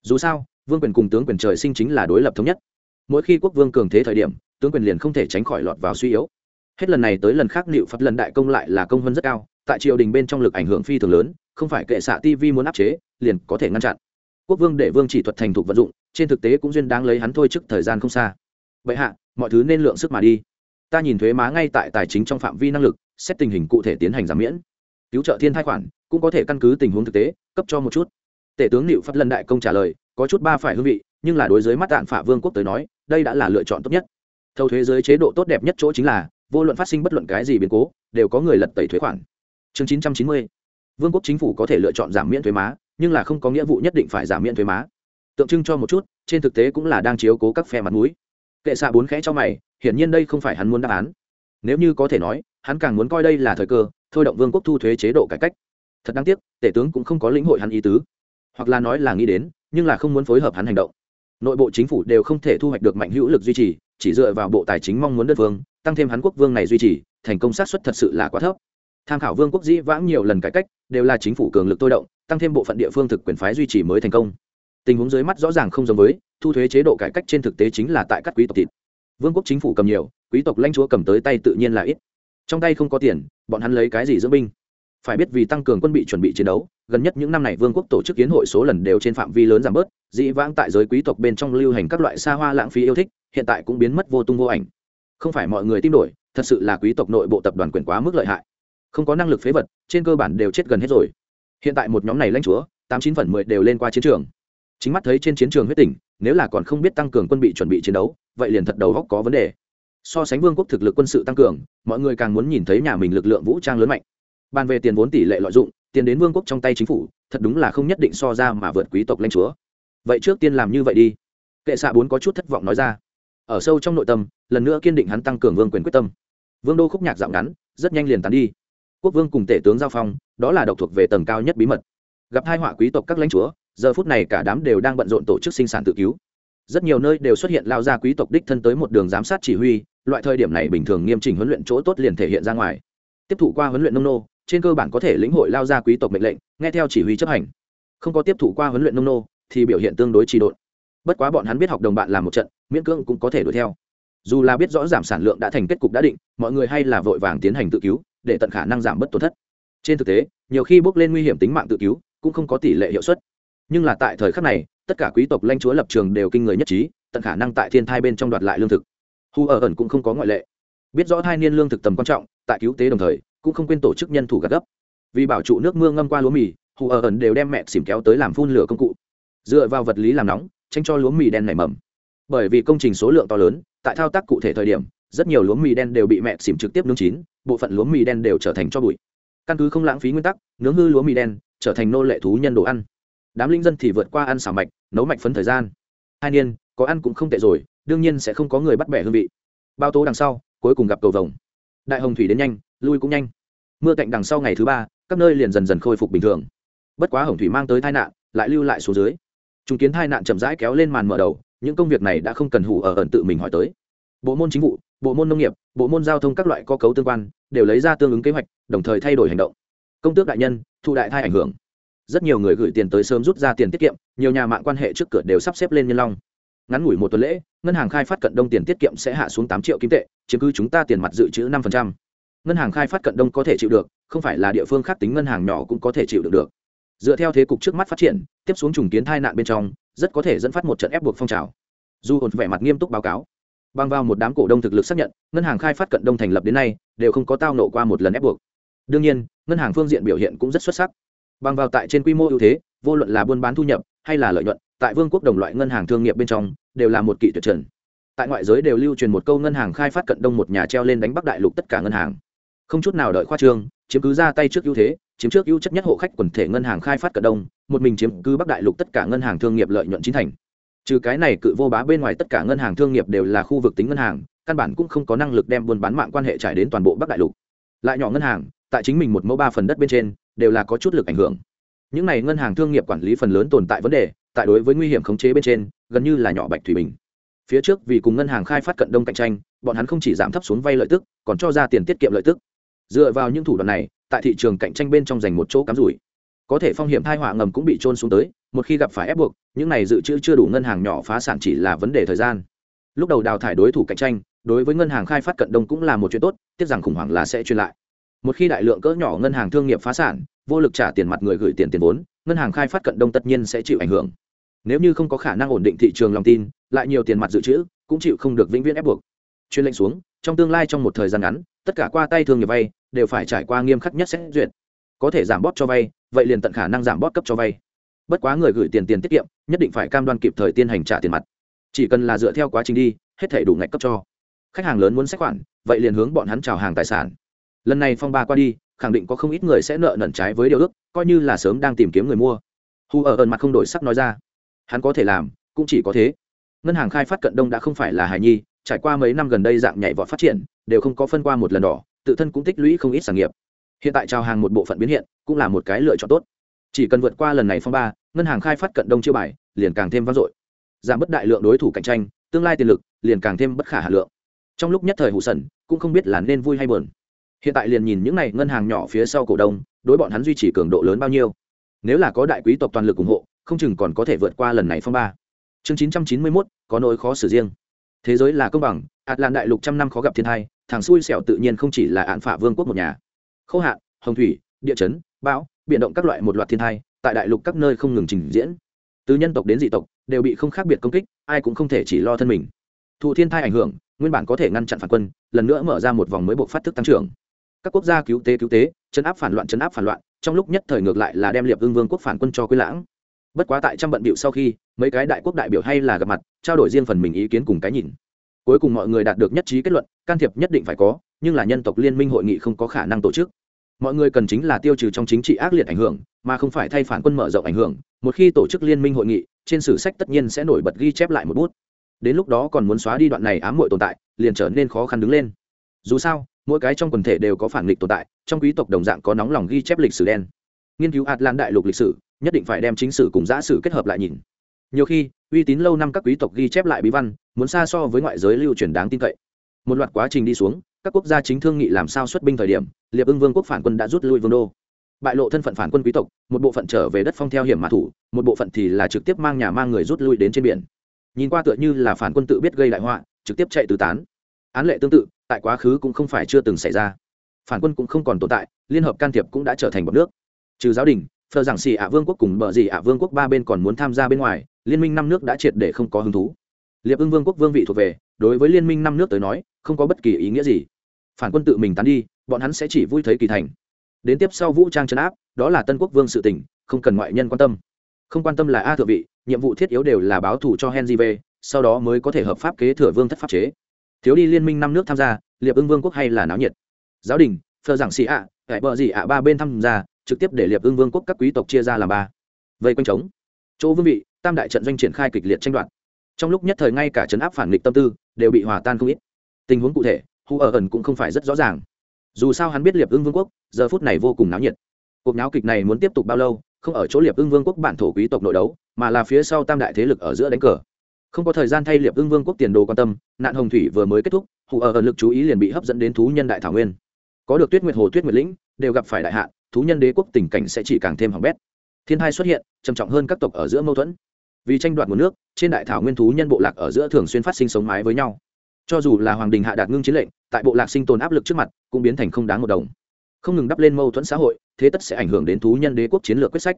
Dù sao, vương quyền cùng tướng quyền trời sinh chính là đối lập thống nhất. Mỗi khi quốc vương cường thế thời điểm, tướng quyền liền không thể tránh khỏi lọt vào suy yếu. Hết lần này tới lần khác liệu pháp lần đại công lại là công hơn rất cao, tại triều đình bên trong lực ảnh hưởng phi thường lớn, không phải kệ xạ tv muốn áp chế, liền có thể ngăn chặn. Quốc vương để vương chỉ thuật thành thục vận dụng, trên thực tế cũng duyên đáng lấy hắn thôi trước thời gian không xa. Vậy hạ, mọi thứ nên lượng sức mà đi. Ta nhìn thuế má ngay tại tài chính trong phạm vi năng lực xét tình hình cụ thể tiến hành giảm miễn. Cứu trợ thiên thai khoản, cũng có thể căn cứ tình huống thực tế, cấp cho một chút. Tể tướng liệu pháp lần đại công trả lời, có chút ba phải hương vị, nhưng là đối với mắt tạng phả vương quốc tới nói, đây đã là lựa chọn tốt nhất. Thâu thuế giới chế độ tốt đẹp nhất chỗ chính là, vô luận phát sinh bất luận cái gì biến cố, đều có người lật tẩy thuế khoản. Chương 990 vương quốc chính phủ có thể lựa chọn giảm miễn thuế má, nhưng là không có nghĩa vụ nhất định phải giảm miễn thuế má. Tượng trưng cho một chút, trên thực tế cũng là đang chiếu cố các phe mặt mũi. Kệ xạ bốn khẽ cho mày, hiển nhiên đây không phải hắn muốn đáp án nếu như có thể nói, hắn càng muốn coi đây là thời cơ, thôi động vương quốc thu thuế chế độ cải cách. Thật đáng tiếc, tể tướng cũng không có lĩnh hội hắn ý tứ. Hoặc là nói là nghĩ đến, nhưng là không muốn phối hợp hắn hành động. Nội bộ chính phủ đều không thể thu hoạch được mạnh hữu lực duy trì, chỉ dựa vào bộ tài chính mong muốn đất vương, tăng thêm hắn quốc vương này duy trì, thành công sát xuất thật sự là quá thấp. Tham khảo vương quốc dĩ vãng nhiều lần cải cách, đều là chính phủ cường lực tôi động, tăng thêm bộ phận địa phương thực quyền phái duy trì mới thành công. Tình huống dưới mắt rõ ràng không giống với, thu thuế chế độ cải cách trên thực tế chính là tại các quý tộc thịt. Vương quốc chính phủ cầm nhiều quý tộc lãnh chúa cầm tới tay tự nhiên là ít. Trong tay không có tiền, bọn hắn lấy cái gì dưỡng binh? Phải biết vì tăng cường quân bị chuẩn bị chiến đấu, gần nhất những năm này vương quốc tổ chức kiến hội số lần đều trên phạm vi lớn giảm bớt, dĩ vãng tại giới quý tộc bên trong lưu hành các loại xa hoa lãng phí yêu thích, hiện tại cũng biến mất vô tung vô ảnh. Không phải mọi người tin đổi thật sự là quý tộc nội bộ tập đoàn quyền quá mức lợi hại. Không có năng lực phế vật, trên cơ bản đều chết gần hết rồi. Hiện tại một nhóm này lãnh chúa, tám chín phần mười đều lên qua chiến trường. Chính mắt thấy trên chiến trường huyết tỉnh, nếu là còn không biết tăng cường quân bị chuẩn bị chiến đấu, vậy liền thật đầu góc có vấn đề so sánh vương quốc thực lực quân sự tăng cường, mọi người càng muốn nhìn thấy nhà mình lực lượng vũ trang lớn mạnh. Bàn về tiền vốn tỷ lệ lợi dụng, tiền đến vương quốc trong tay chính phủ, thật đúng là không nhất định so ra mà vượt quý tộc lãnh chúa. Vậy trước tiên làm như vậy đi. Kệ xạ bốn có chút thất vọng nói ra. Ở sâu trong nội tâm, lần nữa kiên định hắn tăng cường vương quyền quyết tâm. Vương đô khúc nhạc dạo ngắn, rất nhanh liền tán đi. Quốc vương cùng tể tướng giao phong, đó là độc thuộc về tầng cao nhất bí mật. Gặp hai họa quý tộc các lãnh chúa, giờ phút này cả đám đều đang bận rộn tổ chức sinh sản tự cứu. Rất nhiều nơi đều xuất hiện lao ra quý tộc đích thân tới một đường giám sát chỉ huy loại thời điểm này bình thường nghiêm chỉnh huấn luyện chỗ tốt liền thể hiện ra ngoài. Tiếp thụ qua huấn luyện nông nô, trên cơ bản có thể lĩnh hội lao ra quý tộc mệnh lệnh, nghe theo chỉ huy chấp hành. Không có tiếp thụ qua huấn luyện nông nô, thì biểu hiện tương đối trì độn. Bất quá bọn hắn biết học đồng bạn làm một trận, miễn cưỡng cũng có thể đuổi theo. Dù là biết rõ giảm sản lượng đã thành kết cục đã định, mọi người hay là vội vàng tiến hành tự cứu, để tận khả năng giảm bớt tổn thất. Trên thực tế, nhiều khi bước lên nguy hiểm tính mạng tự cứu, cũng không có tỷ lệ hiệu suất. Nhưng là tại thời khắc này, tất cả quý tộc lãnh chúa lập trường đều kinh người nhất trí, tận khả năng tại thiên thai bên trong đoạt lại lương thực hu ở ẩn cũng không có ngoại lệ. Biết rõ thai niên lương thực tầm quan trọng, tại cứu tế đồng thời, cũng không quên tổ chức nhân thủ gạt gấp. Vì bảo trụ nước mưa ngâm qua lúa mì, hù ở ẩn đều đem mẹ xỉm kéo tới làm phun lửa công cụ. Dựa vào vật lý làm nóng, tránh cho lúa mì đen nảy mầm. Bởi vì công trình số lượng to lớn, tại thao tác cụ thể thời điểm, rất nhiều lúa mì đen đều bị mẹ xỉm trực tiếp nướng chín, bộ phận lúa mì đen đều trở thành cho bụi. Căn cứ không lãng phí nguyên tắc, nướng hư lúa mì đen trở thành nô lệ thú nhân đồ ăn. Đám linh dân thì vượt qua ăn xào mạch, nấu mạch phấn thời gian. Hai niên, có ăn cũng không tệ rồi đương nhiên sẽ không có người bắt bẻ hương vị. Bao tố đằng sau, cuối cùng gặp cầu vồng. Đại hồng thủy đến nhanh, lui cũng nhanh. Mưa cạnh đằng sau ngày thứ ba, các nơi liền dần dần khôi phục bình thường. Bất quá hồng thủy mang tới tai nạn, lại lưu lại xuống dưới. Chứng kiến tai nạn chậm rãi kéo lên màn mở đầu, những công việc này đã không cần hủ ở ẩn tự mình hỏi tới. Bộ môn chính vụ, bộ môn nông nghiệp, bộ môn giao thông các loại có cấu tương quan, đều lấy ra tương ứng kế hoạch, đồng thời thay đổi hành động. Công tước đại nhân, thụ đại thai ảnh hưởng. Rất nhiều người gửi tiền tới sớm rút ra tiền tiết kiệm, nhiều nhà mạng quan hệ trước cửa đều sắp xếp lên nhân long. Ngắn ngủi một tuần lễ ngân hàng khai phát cận đông tiền tiết kiệm sẽ hạ xuống tám triệu kim tệ, chiếm cứ chúng ta tiền mặt dự trữ năm ngân hàng khai phát cận đông có thể chịu được, không phải là địa phương khác tính ngân hàng nhỏ cũng có thể chịu được được. Dựa theo thế cục trước mắt phát triển, tiếp xuống trùng kiến tai nạn bên trong, rất có thể dẫn phát một trận ép buộc phong trào. Dù hồn vẻ mặt nghiêm túc báo cáo, bằng vào một đám cổ đông thực lực xác nhận, ngân hàng khai phát cận đông thành lập đến nay, đều không có tao nộ qua một lần ép buộc. Đương nhiên, ngân hàng phương diện biểu hiện cũng rất xuất sắc. Bằng vào tại trên quy mô ưu thế, vô luận là buôn bán thu nhập hay là lợi nhuận, tại vương quốc đồng loại ngân hàng thương nghiệp bên trong đều là một kỵ tuyệt trần. Tại ngoại giới đều lưu truyền một câu ngân hàng khai phát cận đông một nhà treo lên đánh bắc đại lục tất cả ngân hàng. Không chút nào đợi khoa trương, chiếm cứ ra tay trước ưu thế, chiếm trước ưu chất nhất hộ khách quần thể ngân hàng khai phát cận đông, một mình chiếm cứ bắc đại lục tất cả ngân hàng thương nghiệp lợi nhuận chính thành. Trừ cái này cự vô bá bên ngoài tất cả ngân hàng thương nghiệp đều là khu vực tính ngân hàng, căn bản cũng không có năng lực đem buôn bán mạng quan hệ trải đến toàn bộ bắc đại lục. Lại nhỏ ngân hàng, tại chính mình một mẫu ba phần đất bên trên, đều là có chút lực ảnh hưởng. Những này ngân hàng thương nghiệp quản lý phần lớn tồn tại vấn đề, tại đối với nguy hiểm khống chế bên trên gần như là nhỏ bạch thủy bình. Phía trước vì cùng ngân hàng khai phát cận đông cạnh tranh, bọn hắn không chỉ giảm thấp xuống vay lợi tức, còn cho ra tiền tiết kiệm lợi tức. Dựa vào những thủ đoạn này, tại thị trường cạnh tranh bên trong giành một chỗ cắm rủi. Có thể phong hiểm thai họa ngầm cũng bị trôn xuống tới, một khi gặp phải ép buộc, những này dự trữ chưa đủ ngân hàng nhỏ phá sản chỉ là vấn đề thời gian. Lúc đầu đào thải đối thủ cạnh tranh, đối với ngân hàng khai phát cận đông cũng là một chuyện tốt, tiếc rằng khủng hoảng là sẽ truyền lại. Một khi đại lượng cỡ nhỏ ngân hàng thương nghiệp phá sản, vô lực trả tiền mặt người gửi tiền tiền vốn, ngân hàng khai phát cận đông tất nhiên sẽ chịu ảnh hưởng nếu như không có khả năng ổn định thị trường lòng tin, lại nhiều tiền mặt dự trữ, cũng chịu không được vĩnh viễn ép buộc. Chuyên lệnh xuống, trong tương lai trong một thời gian ngắn, tất cả qua tay thương nghiệp vay, đều phải trải qua nghiêm khắc nhất xét duyệt. Có thể giảm bóp cho vay, vậy liền tận khả năng giảm bóp cấp cho vay. Bất quá người gửi tiền tiền tiết kiệm, nhất định phải cam đoan kịp thời tiên hành trả tiền mặt. Chỉ cần là dựa theo quá trình đi, hết thể đủ ngạch cấp cho. Khách hàng lớn muốn xét khoản, vậy liền hướng bọn hắn chào hàng tài sản. Lần này phong ba qua đi, khẳng định có không ít người sẽ nợ nần trái với điều ước, coi như là sớm đang tìm kiếm người mua. Hu ở ẩn mặt không đổi sắc nói ra hắn có thể làm, cũng chỉ có thế. Ngân hàng khai phát cận đông đã không phải là hài nhi, trải qua mấy năm gần đây dạng nhảy vọt phát triển, đều không có phân qua một lần đỏ, tự thân cũng tích lũy không ít sản nghiệp. Hiện tại trào hàng một bộ phận biến hiện, cũng là một cái lựa chọn tốt. Chỉ cần vượt qua lần này phong ba, ngân hàng khai phát cận đông chưa bài, liền càng thêm vang dội. Giảm bất đại lượng đối thủ cạnh tranh, tương lai tiền lực, liền càng thêm bất khả hà lượng. Trong lúc nhất thời hụ sần, cũng không biết là nên vui hay buồn. Hiện tại liền nhìn những n à y ngân hàng nhỏ phía sau cổ đông, đối bọn hắn duy trì cường độ lớn bao nhiêu. Nếu là có đại quý tộc toàn lực ủng hộ không chừng còn có thể vượt qua lần này phong ba. Chương chín trăm chín mươi mốt, có nỗi khó xử riêng. Thế giới là công bằng ạt làn đại lục trăm năm khó gặp thiên thai, thằng xui xẻo tự nhiên không chỉ là án phả vương quốc một nhà. Khô hạn, hồng thủy, địa chấn, bão biện động các loại một loạt thiên thai, tại đại lục các nơi không ngừng trình diễn. Từ nhân tộc đến dị tộc, đều bị không khác biệt công kích, ai cũng không thể chỉ lo thân mình. Thụ thiên thai ảnh hưởng, nguyên bản có thể ngăn chặn phản quân, lần nữa mở ra một vòng mới buộc phát thức tăng trưởng. Các quốc gia cứu tế cứu tế, chấn áp phản loạn chấn áp phản loạn, trong lúc nhất thời ngược lại là đem liệp ưng vương quốc phản quân cho quý lãng bất quá tại trăm bận bịu sau khi, mấy cái đại quốc đại biểu hay là gặp mặt, trao đổi riêng phần mình ý kiến cùng cái nhìn. Cuối cùng mọi người đạt được nhất trí kết luận, can thiệp nhất định phải có, nhưng là nhân tộc liên minh hội nghị không có khả năng tổ chức. Mọi người cần chính là tiêu trừ trong chính trị ác liệt ảnh hưởng, mà không phải thay phản quân mở rộng ảnh hưởng. Một khi tổ chức liên minh hội nghị, trên sử sách tất nhiên sẽ nổi bật ghi chép lại một bút. Đến lúc đó còn muốn xóa đi đoạn này ám muội tồn tại, liền trở nên khó khăn đứng lên. Dù sao, mỗi cái trong quần thể đều có phản nghịch tồn tại, trong quý tộc đồng dạng có nóng lòng ghi chép lịch sử đen. Nghiên cứu lan đại lục lịch sử nhất định phải đem chính sử cùng giã sử kết hợp lại nhìn. Nhiều khi, uy tín lâu năm các quý tộc ghi chép lại bí văn, muốn xa so với ngoại giới lưu truyền đáng tin cậy. Một loạt quá trình đi xuống, các quốc gia chính thương nghị làm sao xuất binh thời điểm, liệp ưng vương quốc phản quân đã rút lui vương đô. Bại lộ thân phận phản quân quý tộc, một bộ phận trở về đất phong theo hiểm mã thủ, một bộ phận thì là trực tiếp mang nhà mang người rút lui đến trên biển. Nhìn qua tựa như là phản quân tự biết gây đại họa, trực tiếp chạy tứ tán. Án lệ tương tự, tại quá khứ cũng không phải chưa từng xảy ra. Phản quân cũng không còn tồn tại, liên hợp can thiệp cũng đã trở thành bọc nước. Trừ giáo đình phờ giảng xì ạ vương quốc cùng bờ gì ạ vương quốc ba bên còn muốn tham gia bên ngoài liên minh năm nước đã triệt để không có hứng thú. Liệp ưng vương quốc vương vị thuộc về đối với liên minh năm nước tới nói không có bất kỳ ý nghĩa gì. Phản quân tự mình tán đi bọn hắn sẽ chỉ vui thấy kỳ thành. Đến tiếp sau vũ trang trấn áp đó là tân quốc vương sự tỉnh không cần ngoại nhân quan tâm. Không quan tâm là a thượng vị nhiệm vụ thiết yếu đều là báo thù cho henry v sau đó mới có thể hợp pháp kế thừa vương thất pháp chế. Thiếu đi liên minh năm nước tham gia liệp ưng vương quốc hay là náo nhiệt. Giáo đình phờ giảng xì ạ à, bờ gì ạ ba bên tham gia trực tiếp để liệp ưng vương quốc các quý tộc chia ra làm ba. Vây quanh trống. Chỗ vương vị, tam đại trận doanh triển khai kịch liệt tranh đoạt. Trong lúc nhất thời ngay cả chấn áp phản nghịch tâm tư đều bị hòa tan không ít. Tình huống cụ thể hù ở ẩn cũng không phải rất rõ ràng. Dù sao hắn biết liệp ưng vương quốc, giờ phút này vô cùng náo nhiệt. Cuộc náo kịch này muốn tiếp tục bao lâu, không ở chỗ liệp ưng vương quốc bản thổ quý tộc nội đấu, mà là phía sau tam đại thế lực ở giữa đánh cờ. Không có thời gian thay liệp ưng vương quốc tiền đồ quan tâm, nạn hồng thủy vừa mới kết thúc hù ở ẩn lực chú ý liền bị hấp dẫn đến thú nhân đại thảo nguyên. Có được tuyết nguyệt hồ, tuyết nguyệt lĩnh, đều gặp phải đại hạn thú nhân đế quốc tình cảnh sẽ chỉ càng thêm hỏng bét. Thiên hai xuất hiện, trầm trọng hơn các tộc ở giữa mâu thuẫn. Vì tranh đoạt nguồn nước, trên đại thảo nguyên thú nhân bộ lạc ở giữa thường xuyên phát sinh sống mái với nhau. Cho dù là hoàng đình hạ đạt ngưng chiến lệnh, tại bộ lạc sinh tồn áp lực trước mặt, cũng biến thành không đáng một đồng. Không ngừng đắp lên mâu thuẫn xã hội, thế tất sẽ ảnh hưởng đến thú nhân đế quốc chiến lược quyết sách.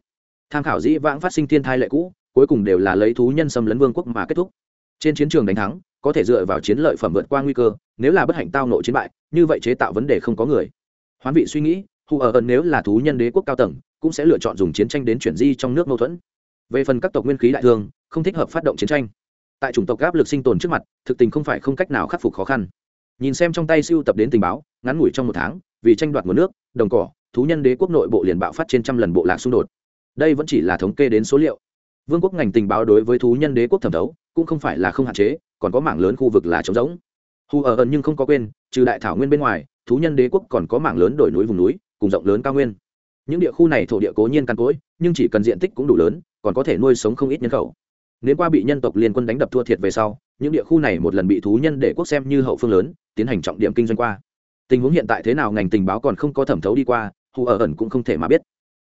Tham khảo dĩ vãng phát sinh thiên thai lệ cũ, cuối cùng đều là lấy thú nhân xâm lấn vương quốc mà kết thúc. Trên chiến trường đánh thắng, có thể dựa vào chiến lợi phẩm vượt qua nguy cơ, nếu là bất hạnh tao nộ chiến bại, như vậy chế tạo vấn đề không có người. Hoán vị suy nghĩ hù ở ẩn nếu là thú nhân đế quốc cao tầng, cũng sẽ lựa chọn dùng chiến tranh đến chuyển di trong nước mâu thuẫn. Về phần các tộc nguyên khí đại thương, không thích hợp phát động chiến tranh. Tại chủng tộc áp lực sinh tồn trước mặt, thực tình không phải không cách nào khắc phục khó khăn. Nhìn xem trong tay siêu tập đến tình báo, ngắn ngủi trong một tháng, vì tranh đoạt nguồn nước, đồng cỏ, thú nhân đế quốc nội bộ liền bạo phát trên trăm lần bộ lạc xung đột. Đây vẫn chỉ là thống kê đến số liệu. Vương quốc ngành tình báo đối với thú nhân đế quốc thẩm thấu, cũng không phải là không hạn chế, còn có mảng lớn khu vực là trống rỗng. Hù ở ẩn nhưng không có quên, trừ đại thảo nguyên bên ngoài, thú nhân đế quốc còn có mảng lớn đổi núi vùng núi cùng rộng lớn cao nguyên. Những địa khu này thổ địa cố nhiên căn cối nhưng chỉ cần diện tích cũng đủ lớn, còn có thể nuôi sống không ít nhân khẩu. Nếu qua bị nhân tộc liên quân đánh đập thua thiệt về sau, những địa khu này một lần bị thú nhân để quốc xem như hậu phương lớn, tiến hành trọng điểm kinh doanh qua. Tình huống hiện tại thế nào ngành tình báo còn không có thẩm thấu đi qua, hù ở ẩn cũng không thể mà biết.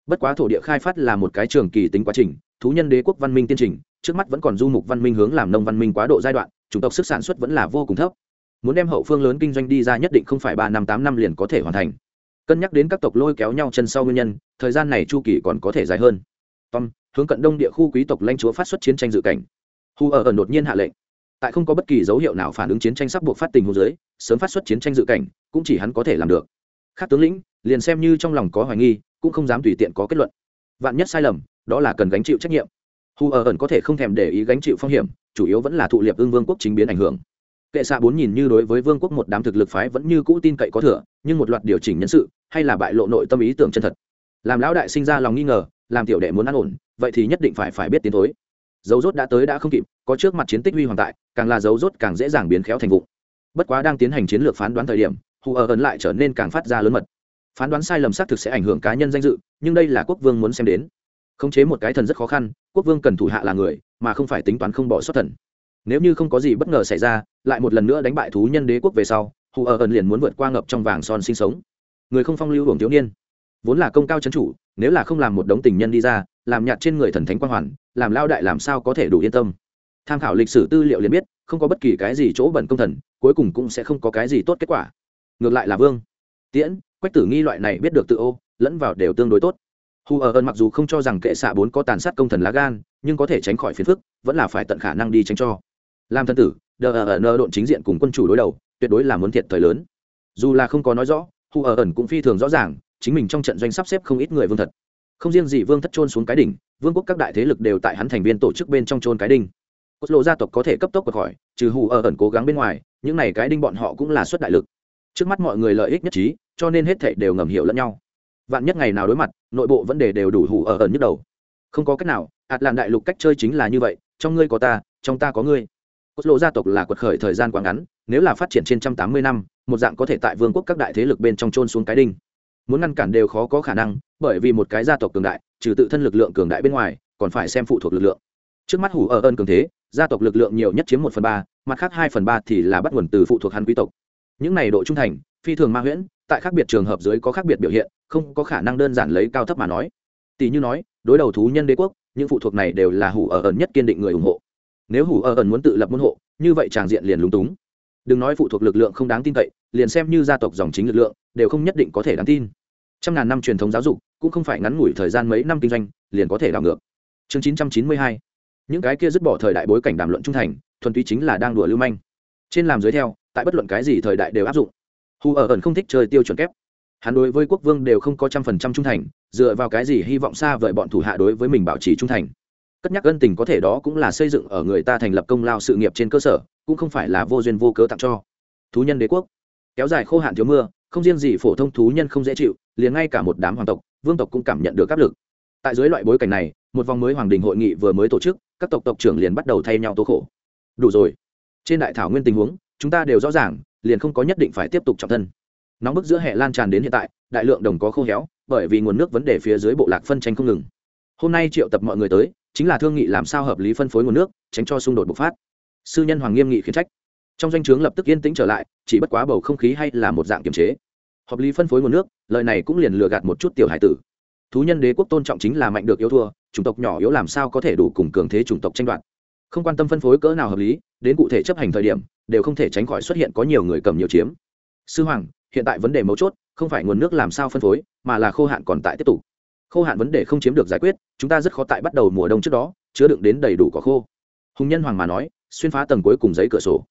Bất quá thổ địa khai phát là một cái trường kỳ tính quá trình, thú nhân đế quốc văn minh tiên trình, trước mắt vẫn còn du mục văn minh hướng làm nông văn minh quá độ giai đoạn, chủng tộc sức sản xuất vẫn là vô cùng thấp. Muốn đem hậu phương lớn kinh doanh đi ra nhất định không phải ba năm tám năm liền có thể hoàn thành cân nhắc đến các tộc lôi kéo nhau chân sau nguyên nhân, thời gian này chu kỳ còn có thể dài hơn. Tom, hướng cận đông địa khu quý tộc lãnh chúa phát xuất chiến tranh dự cảnh. Hu ở ẩn đột nhiên hạ lệnh. Tại không có bất kỳ dấu hiệu nào phản ứng chiến tranh sắp buộc phát tình hồ dưới, sớm phát xuất chiến tranh dự cảnh, cũng chỉ hắn có thể làm được. Khác tướng lĩnh, liền xem như trong lòng có hoài nghi, cũng không dám tùy tiện có kết luận. Vạn nhất sai lầm, đó là cần gánh chịu trách nhiệm. Hu ở ẩn có thể không thèm để ý gánh chịu phong hiểm, chủ yếu vẫn là thụ liệp ương vương quốc chính biến ảnh hưởng kệ xạ bốn nhìn như đối với vương quốc một đám thực lực phái vẫn như cũ tin cậy có thừa, nhưng một loạt điều chỉnh nhân sự, hay là bại lộ nội tâm ý tưởng chân thật. Làm lão đại sinh ra lòng nghi ngờ, làm tiểu đệ muốn an ổn, vậy thì nhất định phải phải biết tiến thối. Dấu rốt đã tới đã không kịp, có trước mặt chiến tích huy hoàng tại, càng là dấu rốt càng dễ dàng biến khéo thành vụ. Bất quá đang tiến hành chiến lược phán đoán thời điểm, hù ở ẩn lại trở nên càng phát ra lớn mật. Phán đoán sai lầm xác thực sẽ ảnh hưởng cá nhân danh dự, nhưng đây là quốc vương muốn xem đến. Khống chế một cái thần rất khó khăn, quốc vương cần thủ hạ là người, mà không phải tính toán không bỏ sót thần nếu như không có gì bất ngờ xảy ra, lại một lần nữa đánh bại thú nhân đế quốc về sau, hù ở ẩn liền muốn vượt qua ngập trong vàng son sinh sống. Người không phong lưu hưởng thiếu niên, vốn là công cao chấn chủ, nếu là không làm một đống tình nhân đi ra, làm nhạt trên người thần thánh quang hoàn, làm lao đại làm sao có thể đủ yên tâm? Tham khảo lịch sử tư liệu liền biết, không có bất kỳ cái gì chỗ bẩn công thần, cuối cùng cũng sẽ không có cái gì tốt kết quả. Ngược lại là vương, tiễn, quách tử nghi loại này biết được tự ô, lẫn vào đều tương đối tốt. Hù ở ơn mặc dù không cho rằng kệ xạ bốn có tàn sát công thần lá gan, nhưng có thể tránh khỏi phiền phức, vẫn là phải tận khả năng đi tránh cho làm thân tử, đờ ờ ờ ở nơ độn chính diện cùng quân chủ đối đầu, tuyệt đối là muốn thiệt thời lớn. Dù là không có nói rõ hù ở ẩn cũng phi thường rõ ràng, chính mình trong trận doanh sắp xếp không ít người vương thật. Không riêng gì vương thất trôn xuống cái đỉnh, vương quốc các đại thế lực đều tại hắn thành viên tổ chức bên trong trôn cái đinh cốt lộ gia tộc có thể cấp tốc vượt khỏi, trừ hù ở ẩn cố gắng bên ngoài, những này cái đinh bọn họ cũng là xuất đại lực. Trước mắt mọi người lợi ích nhất trí, cho nên hết thảy đều ngầm hiểu lẫn nhau. Vạn nhất ngày nào đối mặt, nội bộ vấn đề đều đủ hủ ở ẩn nhức đầu. Không có cách nào ạt làm đại lục cách chơi chính là như vậy, trong ngươi có ta, trong ta có ngươi cốt lộ gia tộc là quật khởi thời gian quá ngắn, nếu là phát triển trên trăm tám mươi năm, một dạng có thể tại vương quốc các đại thế lực bên trong trôn xuống cái đinh. Muốn ngăn cản đều khó có khả năng, bởi vì một cái gia tộc cường đại, trừ tự thân lực lượng cường đại bên ngoài, còn phải xem phụ thuộc lực lượng. Trước mắt hủ ở ơn cường thế, gia tộc lực lượng nhiều nhất chiếm một phần ba, mặt khác hai phần ba thì là bắt nguồn từ phụ thuộc hắn quý tộc. Những này độ trung thành, phi thường ma huyễn, tại khác biệt trường hợp dưới có khác biệt biểu hiện, không có khả năng đơn giản lấy cao thấp mà nói. Tỷ như nói, đối đầu thú nhân đế quốc, những phụ thuộc này đều là hủ ở ẩn nhất kiên định người ủng hộ nếu hủ ở ẩn muốn tự lập môn hộ, như vậy tràng diện liền lúng túng. Đừng nói phụ thuộc lực lượng không đáng tin cậy, liền xem như gia tộc dòng chính lực lượng, đều không nhất định có thể đáng tin. Trăm ngàn năm truyền thống giáo dục, cũng không phải ngắn ngủi thời gian mấy năm kinh doanh, liền có thể đảo ngược. Chương chín trăm chín mươi hai. Những cái kia dứt bỏ thời đại bối cảnh đàm luận trung thành, thuần túy chính là đang đùa lưu manh. Trên làm dưới theo, tại bất luận cái gì thời đại đều áp dụng. Hù ở ẩn không thích chơi tiêu chuẩn kép. Hắn đối với quốc vương đều không có trăm phần trăm trung thành, dựa vào cái gì hy vọng xa vời bọn thủ hạ đối với mình bảo trì trung thành cất nhắc ân tình có thể đó cũng là xây dựng ở người ta thành lập công lao sự nghiệp trên cơ sở, cũng không phải là vô duyên vô cớ tặng cho. Thú nhân đế quốc. Kéo dài khô hạn thiếu mưa, không riêng gì phổ thông thú nhân không dễ chịu, liền ngay cả một đám hoàng tộc, vương tộc cũng cảm nhận được áp lực. Tại dưới loại bối cảnh này, một vòng mới hoàng đình hội nghị vừa mới tổ chức, các tộc tộc trưởng liền bắt đầu thay nhau tố khổ. Đủ rồi. Trên đại thảo nguyên tình huống, chúng ta đều rõ ràng, liền không có nhất định phải tiếp tục trọng thân. Nóng bức giữa hệ lan tràn đến hiện tại, đại lượng đồng có khô héo, bởi vì nguồn nước vấn đề phía dưới bộ lạc phân tranh không ngừng. Hôm nay triệu tập mọi người tới chính là thương nghị làm sao hợp lý phân phối nguồn nước, tránh cho xung đột bộc phát. Sư nhân hoàng nghiêm nghị khiển trách. Trong danh o chướng lập tức yên tĩnh trở lại, chỉ bất quá bầu không khí hay là một dạng kiềm chế. Hợp lý phân phối nguồn nước lợi này cũng liền lừa gạt một chút tiểu hải tử. Thú nhân đế quốc tôn trọng chính là mạnh được yếu thua, chủng tộc nhỏ yếu làm sao có thể đủ cùng cường thế chủng tộc tranh đoạt. Không quan tâm phân phối cỡ nào hợp lý, đến cụ thể chấp hành thời điểm, đều không thể tránh khỏi xuất hiện có nhiều người cầm nhiều chiếm. Sư hoàng, hiện tại vấn đề mấu chốt, không phải nguồn nước làm sao phân phối, mà là khô hạn còn tại tiếp tục khô hạn vấn đề không chiếm được giải quyết, chúng ta rất khó tại bắt đầu mùa đông trước đó, chứa đựng đến đầy đủ có khô. Hùng nhân hoàng mà nói, xuyên phá tầng cuối cùng giấy cửa sổ.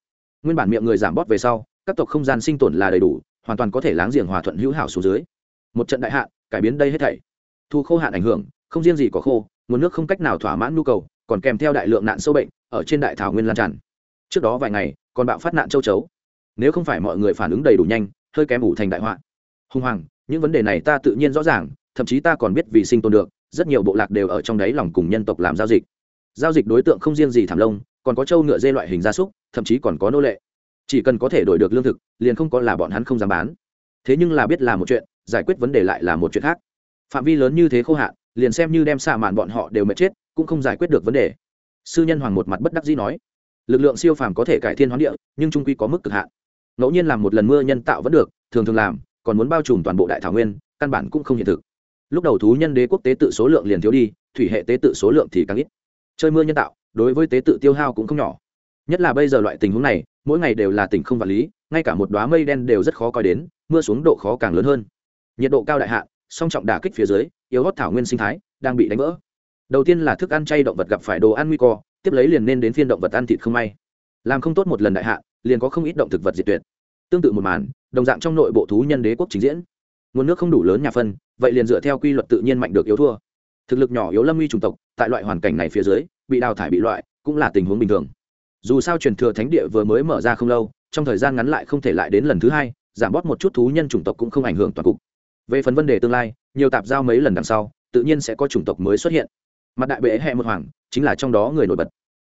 Nguyên bản miệng người giảm bót về sau, các tộc không gian sinh tồn là đầy đủ, hoàn toàn có thể láng giềng hòa thuận hữu hảo xuống dưới. Một trận đại hạn, cải biến đây hết thảy. Thu khô hạn ảnh hưởng, không riêng gì có khô, nguồn nước không cách nào thỏa mãn nhu cầu, còn kèm theo đại lượng nạn sâu bệnh ở trên đại thảo nguyên lan tràn. Trước đó vài ngày, còn bạo phát nạn châu chấu. Nếu không phải mọi người phản ứng đầy đủ nhanh, hơi kém ủ thành đại họa. Hùng hoàng, những vấn đề này ta tự nhiên rõ ràng thậm chí ta còn biết vì sinh tồn được, rất nhiều bộ lạc đều ở trong đáy lòng cùng nhân tộc làm giao dịch. Giao dịch đối tượng không riêng gì thảm lông, còn có trâu ngựa dê loại hình gia súc, thậm chí còn có nô lệ. Chỉ cần có thể đổi được lương thực, liền không có là bọn hắn không dám bán. Thế nhưng là biết là một chuyện, giải quyết vấn đề lại là một chuyện khác. Phạm vi lớn như thế khô hạn, liền xem như đem xạ mạn bọn họ đều mệt chết, cũng không giải quyết được vấn đề. Sư nhân hoàng một mặt bất đắc dĩ nói, lực lượng siêu phàm có thể cải thiên hoán địa, nhưng trung quy có mức cực hạn. Ngẫu nhiên làm một lần mưa nhân tạo vẫn được, thường thường làm, còn muốn bao trùm toàn bộ đại thảo nguyên, căn bản cũng không hiện thực lúc đầu thú nhân đế quốc tế tự số lượng liền thiếu đi, thủy hệ tế tự số lượng thì càng ít. Chơi mưa nhân tạo, đối với tế tự tiêu hao cũng không nhỏ. Nhất là bây giờ loại tình huống này, mỗi ngày đều là tình không vật lý, ngay cả một đoá mây đen đều rất khó coi đến, mưa xuống độ khó càng lớn hơn. Nhiệt độ cao đại hạn song trọng đả kích phía dưới, yếu hót thảo nguyên sinh thái đang bị đánh vỡ. Đầu tiên là thức ăn chay động vật gặp phải đồ ăn nguy cơ, tiếp lấy liền nên đến phiên động vật ăn thịt không may. Làm không tốt một lần đại hạ, liền có không ít động thực vật diệt tuyệt. Tương tự một màn, đồng dạng trong nội bộ thú nhân đế quốc trình diễn. Nguồn nước không đủ lớn nhà phân vậy liền dựa theo quy luật tự nhiên mạnh được yếu thua. Thực lực nhỏ yếu lâm nguy chủng tộc, tại loại hoàn cảnh này phía dưới, bị đào thải bị loại, cũng là tình huống bình thường. Dù sao truyền thừa thánh địa vừa mới mở ra không lâu, trong thời gian ngắn lại không thể lại đến lần thứ hai, giảm bớt một chút thú nhân chủng tộc cũng không ảnh hưởng toàn cục. Về phần vấn đề tương lai, nhiều tạp giao mấy lần đằng sau, tự nhiên sẽ có chủng tộc mới xuất hiện. Mặt đại bệ hệ một hoàng, chính là trong đó người nổi bật.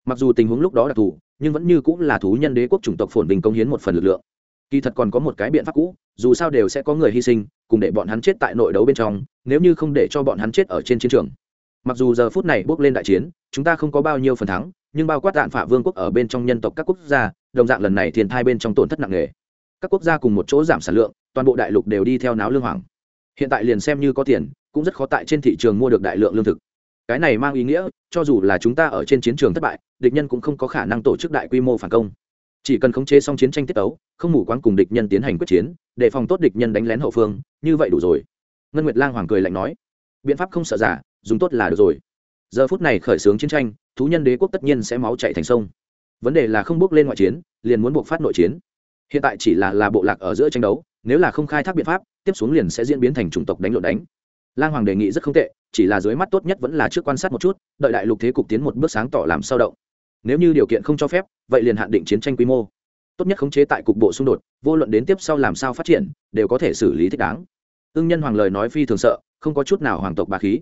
Mặc dù tình huống lúc đó đặc thù, nhưng vẫn như cũng là thú nhân đế quốc chủng tộc phồn bình công hiến một phần lực lượng kỳ thật còn có một cái biện pháp cũ, dù sao đều sẽ có người hy sinh, cùng để bọn hắn chết tại nội đấu bên trong, nếu như không để cho bọn hắn chết ở trên chiến trường. Mặc dù giờ phút này bước lên đại chiến, chúng ta không có bao nhiêu phần thắng, nhưng bao quát đạn phả vương quốc ở bên trong nhân tộc các quốc gia, đồng dạng lần này thiên thai bên trong tổn thất nặng nề. Các quốc gia cùng một chỗ giảm sản lượng, toàn bộ đại lục đều đi theo náo lương hoàng hiện tại liền xem như có tiền, cũng rất khó tại trên thị trường mua được đại lượng lương thực. Cái này mang ý nghĩa, cho dù là chúng ta ở trên chiến trường thất bại, địch nhân cũng không có khả năng tổ chức đại quy mô phản công chỉ cần khống chế xong chiến tranh tiết tấu, không mù quáng cùng địch nhân tiến hành quyết chiến, để phòng tốt địch nhân đánh lén hậu phương, như vậy đủ rồi. Ngân nguyệt lang hoàng cười lạnh nói, biện pháp không sợ giả, dùng tốt là được rồi. Giờ phút này khởi xướng chiến tranh, thú nhân đế quốc tất nhiên sẽ máu chạy thành sông. Vấn đề là không bước lên ngoại chiến, liền muốn buộc phát nội chiến. Hiện tại chỉ là là bộ lạc ở giữa tranh đấu, nếu là không khai thác biện pháp, tiếp xuống liền sẽ diễn biến thành chủng tộc đánh lộn đánh. Lang hoàng đề nghị rất không tệ, chỉ là dưới mắt tốt nhất vẫn là trước quan sát một chút, đợi đại lục thế cục tiến một bước sáng tỏ làm sao động nếu như điều kiện không cho phép, vậy liền hạn định chiến tranh quy mô. Tốt nhất khống chế tại cục bộ xung đột, vô luận đến tiếp sau làm sao phát triển, đều có thể xử lý thích đáng. Ưng nhân hoàng lời nói phi thường sợ, không có chút nào hoàng tộc bà khí.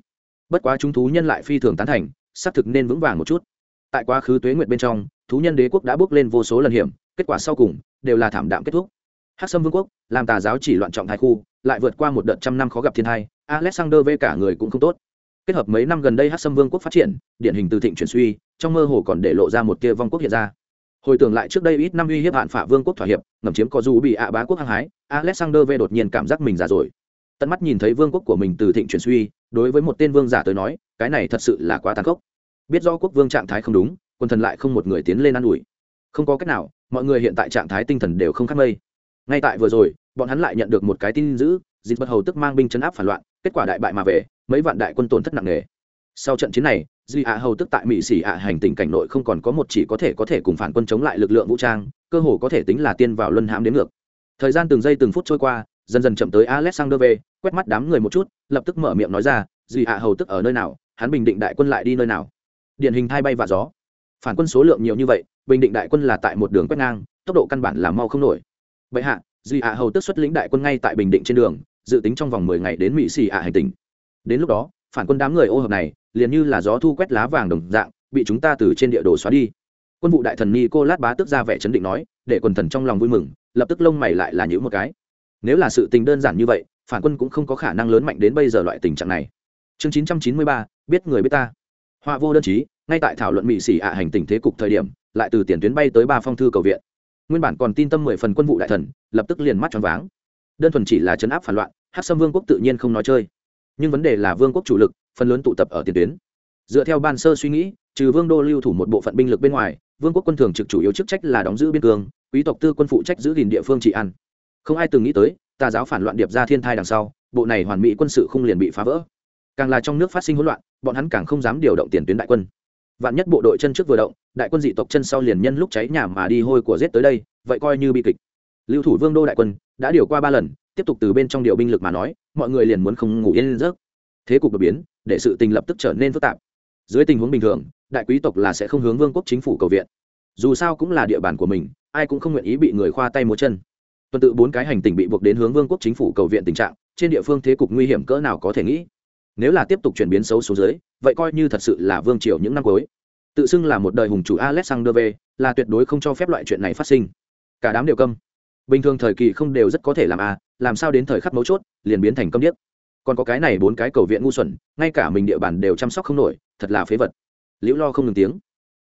Bất quá chúng thú nhân lại phi thường tán thành, xác thực nên vững vàng một chút. Tại quá khứ tuế nguyệt bên trong, thú nhân đế quốc đã bước lên vô số lần hiểm, kết quả sau cùng, đều là thảm đạm kết thúc. Hắc sâm vương quốc, làm tà giáo chỉ loạn trọng thái khu, lại vượt qua một đợt trăm năm khó gặp thiên hai alexander v cả người cũng không tốt kết hợp mấy năm gần đây hát sâm vương quốc phát triển, điển hình từ thịnh chuyển suy, trong mơ hồ còn để lộ ra một kia vong quốc hiện ra. Hồi tưởng lại trước đây ít năm uy hiếp hạn phả vương quốc thỏa hiệp, ngầm chiếm có dù bị ạ bá quốc hăng hái, alexander v đột nhiên cảm giác mình già rồi. Tận mắt nhìn thấy vương quốc của mình từ thịnh chuyển suy, đối với một tên vương giả tới nói, cái này thật sự là quá tàn khốc. Biết do quốc vương trạng thái không đúng, quân thần lại không một người tiến lên ă n ủi. Không có cách nào, mọi người hiện tại trạng thái tinh thần đều không khác mây. Ngay tại vừa rồi, bọn hắn lại nhận được một cái tin dữ, dịch bất hầu tức mang binh chấn áp phản loạn, kết quả đại bại mà về mấy vạn đại quân tổn thất nặng nề. Sau trận chiến này, duy ạ hầu tức tại mỹ xỉ ạ hành tình cảnh nội không còn có một chỉ có thể có thể cùng phản quân chống lại lực lượng vũ trang, cơ hồ có thể tính là tiên vào luân hãm đến ngược. Thời gian từng giây từng phút trôi qua, dần dần chậm tới alexander v, quét mắt đám người một chút, lập tức mở miệng nói ra, duy ạ hầu tức ở nơi nào? Hắn bình định đại quân lại đi nơi nào? Điển hình thay bay và gió. Phản quân số lượng nhiều như vậy, bình định đại quân là tại một đường quét ngang, tốc độ căn bản là mau không nổi. Bệ hạ, duy ạ hầu tức xuất lĩnh đại quân ngay tại bình định trên đường, dự tính trong vòng mười ngày đến mỹ xỉ ạ hành tỉnh đến lúc đó, phản quân đám người ô hợp này liền như là gió thu quét lá vàng đồng dạng, bị chúng ta từ trên địa đồ xóa đi. Quân vụ đại thần ni cô lát bá tức ra vẻ chấn định nói, để quần thần trong lòng vui mừng, lập tức lông mày lại là những một cái. Nếu là sự tình đơn giản như vậy, phản quân cũng không có khả năng lớn mạnh đến bây giờ loại tình trạng này. Chương chín trăm chín mươi ba, biết người biết ta. Họa vô đơn chí, ngay tại thảo luận mỹ xỉ ạ hành tình thế cục thời điểm, lại từ tiền tuyến bay tới ba phong thư cầu viện. Nguyên bản còn tin tâm mười phần quân vụ đại thần, lập tức liền mắt tròn váng. Đơn thuần chỉ là chấn áp phản loạn hát xâm vương quốc tự nhiên không nói chơi nhưng vấn đề là vương quốc chủ lực, phần lớn tụ tập ở tiền tuyến. Dựa theo ban sơ suy nghĩ, trừ vương đô lưu thủ một bộ phận binh lực bên ngoài, vương quốc quân thường trực chủ yếu chức trách là đóng giữ biên cương, quý tộc tư quân phụ trách giữ gìn địa phương trị ăn không ai từng nghĩ tới, tà giáo phản loạn điệp ra thiên thai đằng sau, bộ này hoàn mỹ quân sự không liền bị phá vỡ. Càng là trong nước phát sinh hỗn loạn, bọn hắn càng không dám điều động tiền tuyến đại quân. Vạn nhất bộ đội chân trước vừa động, đại quân dị tộc chân sau liền nhân lúc cháy nhà mà đi hôi của giết tới đây, vậy coi như bi kịch. Lưu thủ vương đô đại quân đã điều qua ba lần, tiếp tục từ bên trong điều binh lực mà nói, mọi người liền muốn không ngủ yên giấc. Thế cục đột biến, để sự tình lập tức trở nên phức tạp. Dưới tình huống bình thường, đại quý tộc là sẽ không hướng vương quốc chính phủ cầu viện. Dù sao cũng là địa bàn của mình, ai cũng không nguyện ý bị người khoa tay múa chân. Tuần tự bốn cái hành tình bị buộc đến hướng vương quốc chính phủ cầu viện tình trạng, trên địa phương thế cục nguy hiểm cỡ nào có thể nghĩ. Nếu là tiếp tục chuyển biến xấu xuống dưới, vậy coi như thật sự là vương triều những năm cuối. Tự xưng là một đời hùng chủ alexander v, là tuyệt đối không cho phép loại chuyện này phát sinh. Cả đám đều câm bình thường thời kỳ không đều rất có thể làm a à, làm sao đến thời khắc mấu chốt liền biến thành câm điếc. Còn có cái này bốn cái cầu viện ngu xuẩn ngay cả mình địa bàn đều chăm sóc không nổi thật là phế vật. Liễu lo không ngừng tiếng.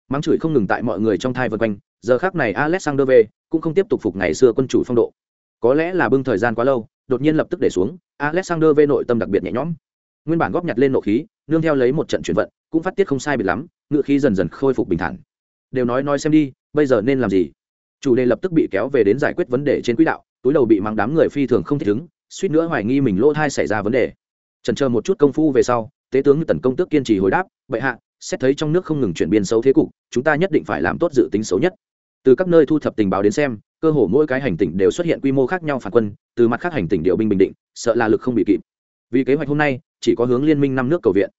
Mắng chửi không ngừng tại mọi người trong thai vân quanh giờ khác này alexander v cũng không tiếp tục phục ngày xưa quân chủ phong độ. Có lẽ là bưng thời gian quá lâu đột nhiên lập tức để xuống alexander v nội tâm đặc biệt nhẹ nhõm. Nguyên bản góp nhặt lên nộ khí nương theo lấy một trận chuyển vận cũng phát tiết không sai biệt lắm ngựa khí dần dần khôi phục bình thản. Đều nói nói xem đi bây giờ nên làm gì? Chủ đề lập tức bị kéo về đến giải quyết vấn đề trên quỹ đạo, túi đầu bị mang đám người phi thường không thích chứng suýt nữa hoài nghi mình lỗ thai xảy ra vấn đề. Trần chờ một chút công phu về sau, tế tướng tần công tước kiên trì hồi đáp, bệ hạ, xét thấy trong nước không ngừng chuyển biến xấu thế cục, chúng ta nhất định phải làm tốt dự tính xấu nhất. Từ các nơi thu thập tình báo đến xem, cơ hồ mỗi cái hành tỉnh đều xuất hiện quy mô khác nhau phản quân, từ mặt khác hành tỉnh điệu binh bình định, sợ là lực không bị kịp. Vì kế hoạch hôm nay, chỉ có hướng liên minh năm nước cầu viện.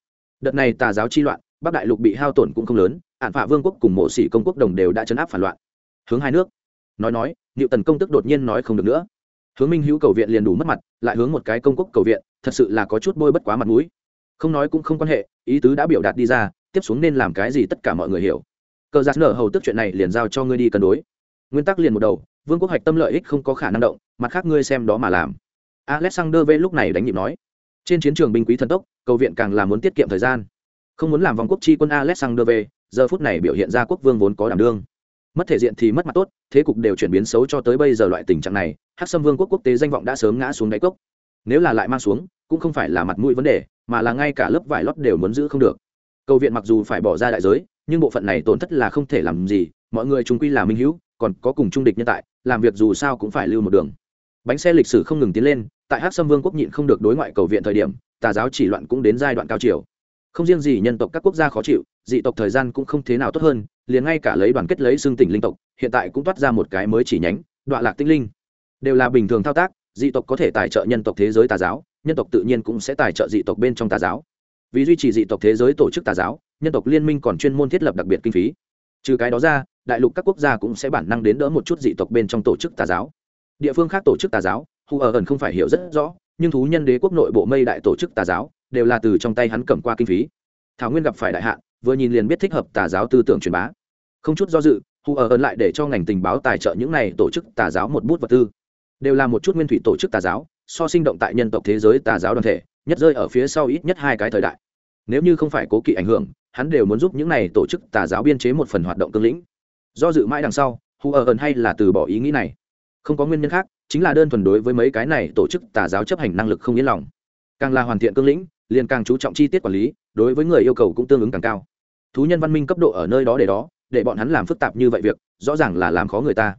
Đợt này tà giáo chi loạn, bắc đại lục bị hao tổn cũng không lớn ạn phạ vương quốc cùng mộ sĩ công quốc đồng đều đã chấn áp phản loạn hướng hai nước. Nói nói liệu tần công tức đột nhiên nói không được nữa. Hướng minh hữu cầu viện liền đủ mất mặt, lại hướng một cái công quốc cầu viện, thật sự là có chút bôi bất quá mặt mũi. Không nói cũng không quan hệ, ý tứ đã biểu đạt đi ra, tiếp xuống nên làm cái gì tất cả mọi người hiểu. Cờ giặc nở hầu tức chuyện này liền giao cho ngươi đi cân đối. Nguyên tắc liền một đầu, vương quốc hoạch tâm lợi ích không có khả năng động, mặt khác ngươi xem đó mà làm. Alexander v lúc này đánh nhịp nói. Trên chiến trường binh quý thần tốc, cầu viện càng là muốn tiết kiệm thời gian. Không muốn làm vòng quốc chi quân alexander v, giờ phút này biểu hiện ra quốc vương vốn có đảm đương mất thể diện thì mất mặt tốt, thế cục đều chuyển biến xấu cho tới bây giờ loại tình trạng này, hắc sâm vương quốc quốc tế danh vọng đã sớm ngã xuống đáy cốc. Nếu là lại mang xuống, cũng không phải là mặt mũi vấn đề, mà là ngay cả lớp vải lót đều muốn giữ không được. Cầu viện mặc dù phải bỏ ra đại giới, nhưng bộ phận này tổn thất là không thể làm gì, mọi người chúng quy là minh hữu, còn có cùng trung địch nhân tại, làm việc dù sao cũng phải lưu một đường. Bánh xe lịch sử không ngừng tiến lên, tại Hắc sâm vương quốc nhịn không được đối ngoại cầu viện thời điểm, tà giáo chỉ loạn cũng đến giai đoạn cao chiều không riêng gì nhân tộc các quốc gia khó chịu, dị tộc thời gian cũng không thế nào tốt hơn, liền ngay cả lấy đoàn kết lấy xương tỉnh linh tộc, hiện tại cũng toát ra một cái mới chỉ nhánh đoạn lạc tinh linh. Đều là bình thường thao tác, dị tộc có thể tài trợ nhân tộc thế giới tà giáo, nhân tộc tự nhiên cũng sẽ tài trợ dị tộc bên trong tà giáo. Vì duy trì dị tộc thế giới tổ chức tà giáo, nhân tộc liên minh còn chuyên môn thiết lập đặc biệt kinh phí. Trừ cái đó ra, đại lục các quốc gia cũng sẽ bản năng đến đỡ một chút dị tộc bên trong tổ chức tà giáo. Địa phương khác tổ chức tà giáo, hù ở ẩn không phải hiểu rất rõ, nhưng thú nhân đế quốc nội bộ mây đại tổ chức tà giáo đều là từ trong tay hắn cầm qua kinh phí. Thảo nguyên gặp phải đại hạn, vừa nhìn liền biết thích hợp tà giáo tư tưởng truyền bá. Không chút do dự, Hù ở ơn lại để cho ngành tình báo tài trợ những này tổ chức tà giáo một bút vật tư. Đều là một chút nguyên thủy tổ chức tà giáo, so sinh động tại nhân tộc thế giới tà giáo đoàn thể, nhất rơi ở phía sau ít nhất hai cái thời đại. Nếu như không phải cố kỵ ảnh hưởng, hắn đều muốn giúp những này tổ chức tà giáo biên chế một phần hoạt động cương lĩnh. Do dự mãi đằng sau, Hù ở ẩn hay là từ bỏ ý nghĩ này. Không có nguyên nhân khác, chính là đơn thuần đối với mấy cái này tổ chức tà giáo chấp hành năng lực không yên lòng. Càng là hoàn thiện cương lĩnh liền càng chú trọng chi tiết quản lý, đối với người yêu cầu cũng tương ứng càng cao. Thú nhân văn minh cấp độ ở nơi đó để đó, để bọn hắn làm phức tạp như vậy việc, rõ ràng là làm khó người ta.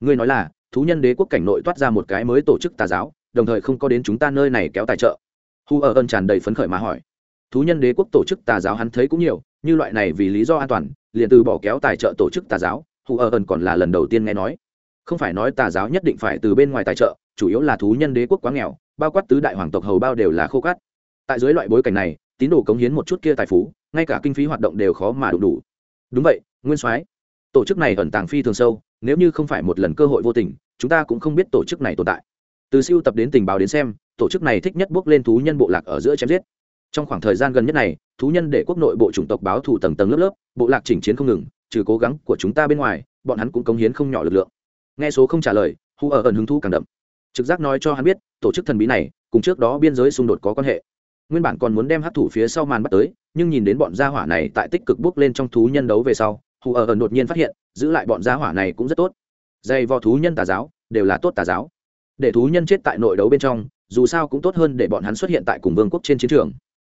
Ngươi nói là, thú nhân đế quốc cảnh nội toát ra một cái mới tổ chức tà giáo, đồng thời không có đến chúng ta nơi này kéo tài trợ. Hu ở ơn tràn đầy phấn khởi mà hỏi. Thú nhân đế quốc tổ chức tà giáo hắn thấy cũng nhiều, như loại này vì lý do an toàn, liền từ bỏ kéo tài trợ tổ chức tà giáo, hu ở ơn còn là lần đầu tiên nghe nói. Không phải nói tà giáo nhất định phải từ bên ngoài tài trợ, chủ yếu là thú nhân đế quốc quá nghèo, bao quát tứ đại hoàng tộc hầu bao đều là khô cát tại dưới loại bối cảnh này, tín đồ cống hiến một chút kia tài phú, ngay cả kinh phí hoạt động đều khó mà đủ đủ. Đúng vậy, nguyên soái, tổ chức này ẩn tàng phi thường sâu, nếu như không phải một lần cơ hội vô tình, chúng ta cũng không biết tổ chức này tồn tại. Từ siêu tập đến tình báo đến xem, tổ chức này thích nhất bước lên thú nhân bộ lạc ở giữa chém giết. Trong khoảng thời gian gần nhất này, thú nhân để quốc nội bộ chủng tộc báo thù tầng tầng lớp lớp, bộ lạc chỉnh chiến không ngừng, trừ cố gắng của chúng ta bên ngoài, bọn hắn cũng cống hiến không nhỏ lực lượng. Nghe số không trả lời, hu ở ẩn hứng thú càng đậm. Trực giác nói cho hắn biết, tổ chức thần bí này, cùng trước đó biên giới xung đột có quan hệ nguyên bản còn muốn đem hát thủ phía sau màn bắt tới, nhưng nhìn đến bọn gia hỏa này tại tích cực bước lên trong thú nhân đấu về sau, hù ở ẩn đột nhiên phát hiện, giữ lại bọn gia hỏa này cũng rất tốt. Dày vò thú nhân tà giáo, đều là tốt tà giáo. Để thú nhân chết tại nội đấu bên trong, dù sao cũng tốt hơn để bọn hắn xuất hiện tại cùng vương quốc trên chiến trường.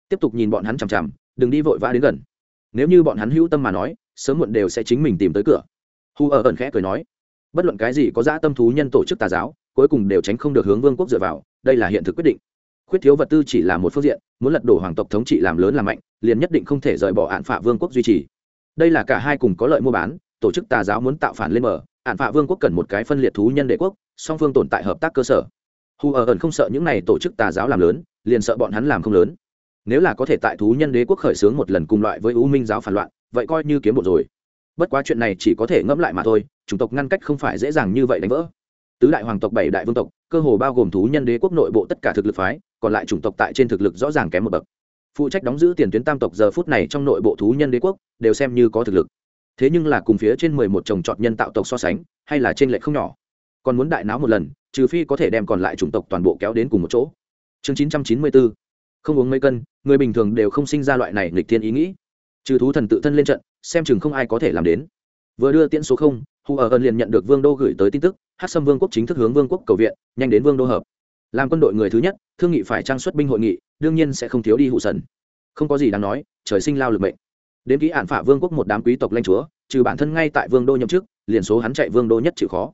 Tiếp tục nhìn bọn hắn chằm chằm, đừng đi vội vã đến gần. Nếu như bọn hắn hữu tâm mà nói, sớm muộn đều sẽ chính mình tìm tới cửa. Hù ở ẩn khẽ cười nói, bất luận cái gì có dã tâm thú nhân tổ chức tà giáo, cuối cùng đều tránh không được hướng vương quốc dựa vào, đây là hiện thực quyết định khuyết thiếu vật tư chỉ là một phương diện, muốn lật đổ hoàng tộc thống trị làm lớn làm mạnh, liền nhất định không thể rời bỏ hạn phạ vương quốc duy trì. Đây là cả hai cùng có lợi mua bán, tổ chức tà giáo muốn tạo phản lên mở hạn phạ vương quốc cần một cái phân liệt thú nhân đệ quốc, song phương tồn tại hợp tác cơ sở. Hù ở ẩn không sợ những này tổ chức tà giáo làm lớn, liền sợ bọn hắn làm không lớn. Nếu là có thể tại thú nhân đế quốc khởi xướng một lần cùng loại với u minh giáo phản loạn, vậy coi như kiếm bộ rồi. Bất quá chuyện này chỉ có thể ngẫm lại mà thôi, chủng tộc ngăn cách không phải dễ dàng như vậy đánh vỡ. Tứ đại hoàng tộc, bảy đại vương tộc, cơ hồ bao gồm thú nhân đế quốc nội bộ tất cả thực lực phái còn lại chủng tộc tại trên thực lực rõ ràng kém một bậc. Phụ trách đóng giữ tiền tuyến tam tộc giờ phút này trong nội bộ thú nhân đế quốc, đều xem như có thực lực. Thế nhưng là cùng phía trên mười một trồng trọt nhân tạo tộc so sánh, hay là trên lệch không nhỏ. Còn muốn đại náo một lần, trừ phi có thể đem còn lại chủng tộc toàn bộ kéo đến cùng một chỗ. Chương chín trăm chín mươi bốn không uống mấy cân, người bình thường đều không sinh ra loại này nghịch thiên ý nghĩ. Trừ thú thần tự thân lên trận, xem chừng không ai có thể làm đến. Vừa đưa tiễn số không hù ở ẩn liền nhận được vương đô gửi tới tin tức hát sâm vương quốc chính thức hướng vương quốc cầu viện, nhanh đến vương đô hợp làm quân đội người thứ nhất, thương nghị phải trang xuất binh hội nghị, đương nhiên sẽ không thiếu đi hụ sần. Không có gì đáng nói, trời sinh lao lực mệnh. Đến ký ạn phả vương quốc một đám quý tộc lanh chúa, trừ bản thân ngay tại vương đô nhậm chức, liền số hắn chạy vương đô nhất chịu khó.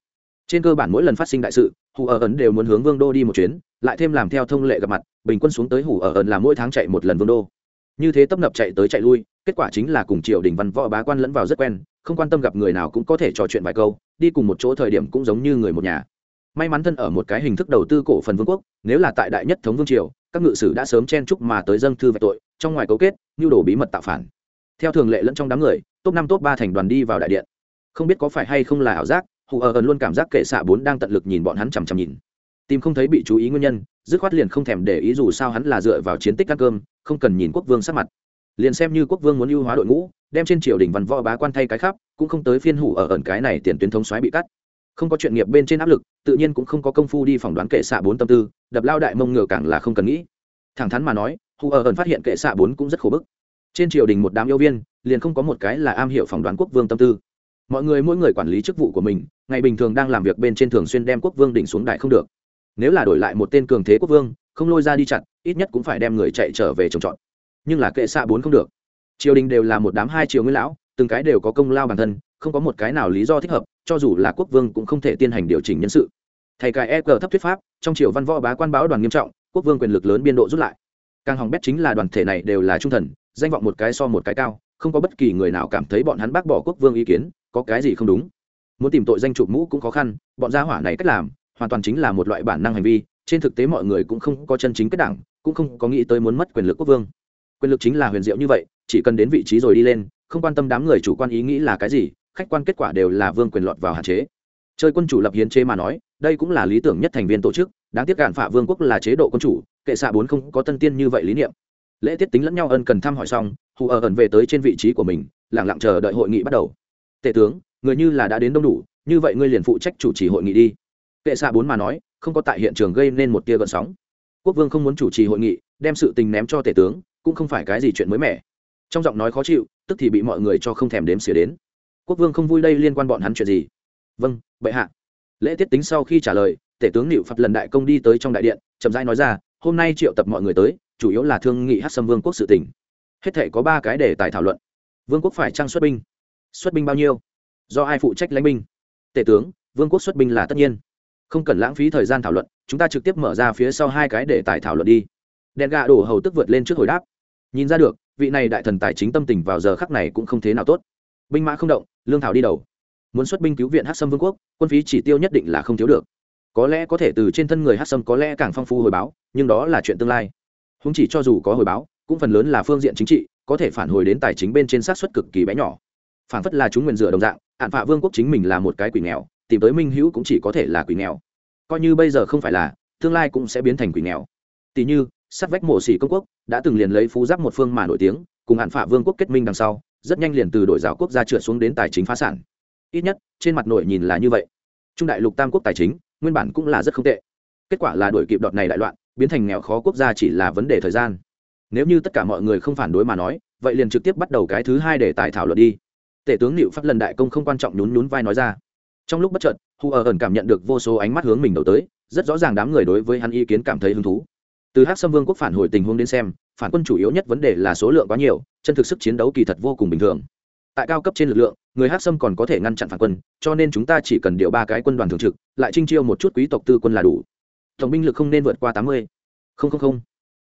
Trên cơ bản mỗi lần phát sinh đại sự hù ở ẩn đều muốn hướng vương đô đi một chuyến, lại thêm làm theo thông lệ gặp mặt, bình quân xuống tới hủ ở ẩn là mỗi tháng chạy một lần vương đô. Như thế tấp nập chạy tới chạy lui, kết quả chính là cùng triều đình văn võ bá quan lẫn vào rất quen, không quan tâm gặp người nào cũng có thể trò chuyện vài câu, đi cùng một chỗ thời điểm cũng giống như người một nhà may mắn thân ở một cái hình thức đầu tư cổ phần vương quốc, nếu là tại đại nhất thống vương triều, các ngự sử đã sớm chen chúc mà tới dâng thư về tội, trong ngoài cấu kết, nhu đồ bí mật tạo phản. Theo thường lệ lẫn trong đám người, top năm, top ba thành đoàn đi vào đại điện. Không biết có phải hay không là ảo giác, hù ở ẩn luôn cảm giác kệ xạ bốn đang tận lực nhìn bọn hắn chằm chằm nhìn. Tìm không thấy bị chú ý nguyên nhân, dứt khoát liền không thèm để ý dù sao hắn là dựa vào chiến tích ăn cơm, không cần nhìn quốc vương sát mặt. Liền xem như quốc vương muốn ưu hóa đội ngũ, đem trên triều đình văn võ bá quan thay cái khắp, cũng không tới phiên hủ ở ờ ẩn cái này tiền tuyến thống xoáy bị cắt. Không có chuyện nghiệp bên trên áp lực tự nhiên cũng không có công phu đi phỏng đoán kệ xạ bốn tâm tư, đập lao đại mông ngựa càng là không cần nghĩ. Thẳng thắn mà nói hù ở ẩn phát hiện kệ xạ bốn cũng rất khổ bức. Trên triều đình một đám yêu viên, liền không có một cái là am hiểu phỏng đoán quốc vương tâm tư. Mọi người mỗi người quản lý chức vụ của mình, ngày bình thường đang làm việc bên trên thường xuyên đem quốc vương đỉnh xuống đại không được. Nếu là đổi lại một tên cường thế quốc vương, không lôi ra đi chặt, ít nhất cũng phải đem người chạy trở về trồng trọt. Nhưng là kệ xạ bốn không được. Triều đình đều là một đám hai triều nguyên lão, từng cái đều có công lao bản thân, không có một cái nào lý do thích hợp cho dù là quốc vương cũng không thể tiến hành điều chỉnh nhân sự. Thầy cài e thấp thuyết pháp, trong triều văn võ bá quan báo đoàn nghiêm trọng, quốc vương quyền lực lớn biên độ rút lại. Càng hỏng bét chính là đoàn thể này đều là trung thần, danh vọng một cái so một cái cao, không có bất kỳ người nào cảm thấy bọn hắn bác bỏ quốc vương ý kiến, có cái gì không đúng. Muốn tìm tội danh chụp mũ cũng khó khăn, bọn gia hỏa này cách làm, hoàn toàn chính là một loại bản năng hành vi, trên thực tế mọi người cũng không có chân chính kết đảng, cũng không có nghĩ tới muốn mất quyền lực quốc vương. Quyền lực chính là huyền diệu như vậy, chỉ cần đến vị trí rồi đi lên, không quan tâm đám người chủ quan ý nghĩ là cái gì khách quan kết quả đều là vương quyền lọt vào hạn chế. Chơi quân chủ lập hiến chế mà nói, đây cũng là lý tưởng nhất thành viên tổ chức, đáng tiếc cản phạ vương quốc là chế độ quân chủ, kệ xạ bốn không có tân tiên như vậy lý niệm. Lễ tiết tính lẫn nhau ân cần thăm hỏi xong, hù ở ẩn về tới trên vị trí của mình lẳng lặng chờ đợi hội nghị bắt đầu. Tể tướng, người như là đã đến đông đủ, như vậy ngươi liền phụ trách chủ trì hội nghị đi. Kệ xạ bốn mà nói, không có tại hiện trường gây nên một tia gợn sóng. Quốc vương không muốn chủ trì hội nghị, đem sự tình ném cho tể tướng, cũng không phải cái gì chuyện mới mẻ. Trong giọng nói khó chịu, tức thì bị mọi người cho không thèm đếm xỉa đến quốc vương không vui đây liên quan bọn hắn chuyện gì? Vâng bệ hạ. Lễ tiết tính sau khi trả lời, tể tướng liệu phật lần đại công đi tới trong đại điện, chậm rãi nói ra, hôm nay triệu tập mọi người tới, chủ yếu là thương nghị hát xâm vương quốc sự tỉnh hết thể có ba cái để tài thảo luận. Vương quốc phải trang xuất binh. Xuất binh bao nhiêu? Do ai phụ trách lãnh binh? Tể tướng, vương quốc xuất binh là tất nhiên. Không cần lãng phí thời gian thảo luận, chúng ta trực tiếp mở ra phía sau hai cái để tài thảo luận đi. Đèn gà đổ hầu tức vượt lên trước hồi đáp. Nhìn ra được, vị này đại thần tài chính tâm tình vào giờ khắc này cũng không thế nào tốt. Binh mã không động lương thảo đi đầu. Muốn xuất binh cứu viện hát sâm vương quốc, quân phí chỉ tiêu nhất định là không thiếu được. Có lẽ có thể từ trên thân người hát sâm có lẽ càng phong phú hồi báo, nhưng đó là chuyện tương lai. Húng chỉ cho dù có hồi báo, cũng phần lớn là phương diện chính trị, có thể phản hồi đến tài chính bên trên sát xuất cực kỳ bé nhỏ. Phản phất là chúng nguyền rửa đồng dạng, hạn phạ vương quốc chính mình là một cái quỷ nghèo, tìm tới minh hữu cũng chỉ có thể là quỷ nghèo. Coi như bây giờ không phải là, tương lai cũng sẽ biến thành quỷ nghèo. Tỷ như, sát vách mộ xỉ công quốc, đã từng liền lấy phú giáp một phương mà nổi tiếng, cùng hạn phạ vương quốc kết minh đằng sau rất nhanh liền từ đổi giáo quốc gia trượt xuống đến tài chính phá sản. Ít nhất, trên mặt nội nhìn là như vậy. Trung đại lục tam quốc tài chính, nguyên bản cũng là rất không tệ. Kết quả là đổi kịp đọt này đại loạn, biến thành nghèo khó quốc gia chỉ là vấn đề thời gian. Nếu như tất cả mọi người không phản đối mà nói, vậy liền trực tiếp bắt đầu cái thứ hai để tài thảo luận đi. Tể tướng liệu pháp lần đại công không quan trọng nhún nhún vai nói ra. Trong lúc bất chợt, hu ở ẩn cảm nhận được vô số ánh mắt hướng mình đầu tới, rất rõ ràng đám người đối với hắn ý kiến cảm thấy hứng thú từ hát xâm vương quốc phản hồi tình huống đến xem, phản quân chủ yếu nhất vấn đề là số lượng quá nhiều, chân thực sức chiến đấu kỳ thật vô cùng bình thường. Tại cao cấp trên lực lượng, người hát xâm còn có thể ngăn chặn phản quân, cho nên chúng ta chỉ cần điều ba cái quân đoàn thường trực, lại trinh chiêu một chút quý tộc tư quân là đủ. Tổng binh lực không nên vượt qua tám mươi. Không không không.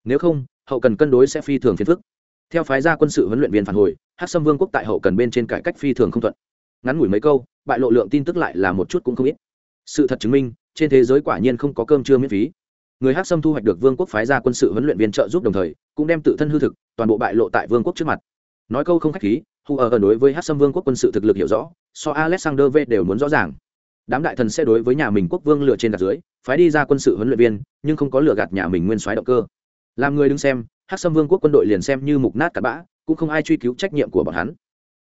Nếu không, hậu cần cân đối sẽ phi thường phiền phức. Theo phái gia quân sự huấn luyện viên phản hồi hát xâm vương quốc tại hậu cần bên trên cải cách phi thường không thuận. Ngắn ngủi mấy câu, bại lộ lượng tin tức lại là một chút cũng không ít. Sự thật chứng minh, trên thế giới quả nhiên không có cơm trưa miễn phí người Hắc xâm thu hoạch được vương quốc phái ra quân sự huấn luyện viên trợ giúp đồng thời, cũng đem tự thân hư thực, toàn bộ bại lộ tại vương quốc trước mặt. Nói câu không khách khí hù ở đối với Hắc xâm vương quốc quân sự thực lực hiểu rõ, so alexander v đều muốn rõ ràng. Đám đại thần sẽ đối với nhà mình quốc vương lựa trên gạt dưới, phái đi ra quân sự huấn luyện viên, nhưng không có lựa gạt nhà mình nguyên soái động cơ. Làm người đứng xem, Hắc xâm vương quốc quân đội liền xem như mục nát cặn bã, cũng không ai truy cứu trách nhiệm của bọn hắn.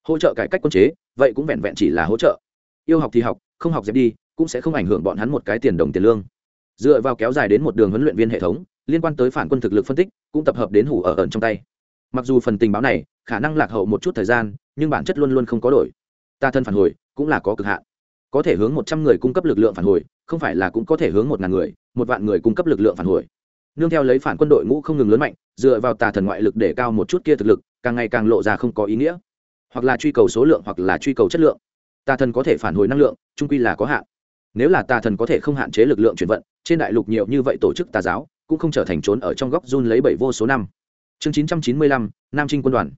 Hỗ trợ cải cách quân chế, vậy cũng vẹn vẹn chỉ là hỗ trợ. Yêu học thì học, không học dẹp đi, cũng sẽ không ảnh hưởng bọn hắn một cái tiền đồng tiền lương dựa vào kéo dài đến một đường huấn luyện viên hệ thống, liên quan tới phản quân thực lực phân tích, cũng tập hợp đến hủ ở ẩn trong tay. Mặc dù phần tình báo này, khả năng lạc hậu một chút thời gian, nhưng bản chất luôn luôn không có đổi. Ta thân phản hồi, cũng là có cực hạn. Có thể hướng một trăm người cung cấp lực lượng phản hồi, không phải là cũng có thể hướng một ngàn người, một vạn người cung cấp lực lượng phản hồi. Nương theo lấy phản quân đội ngũ không ngừng lớn mạnh, dựa vào tà thần ngoại lực để cao một chút kia thực lực, càng ngày càng lộ ra không có ý nghĩa. Hoặc là truy cầu số lượng, hoặc là truy cầu chất lượng. Tà thần có thể phản hồi năng lượng trung quy là có hạn nếu là tà thần có thể không hạn chế lực lượng chuyển vận, trên đại lục nhiều như vậy tổ chức tà giáo, cũng không trở thành trốn ở trong góc run lấy bảy vô số năm. Chương chín trăm chín mươi lăm, nam trinh quân đoàn.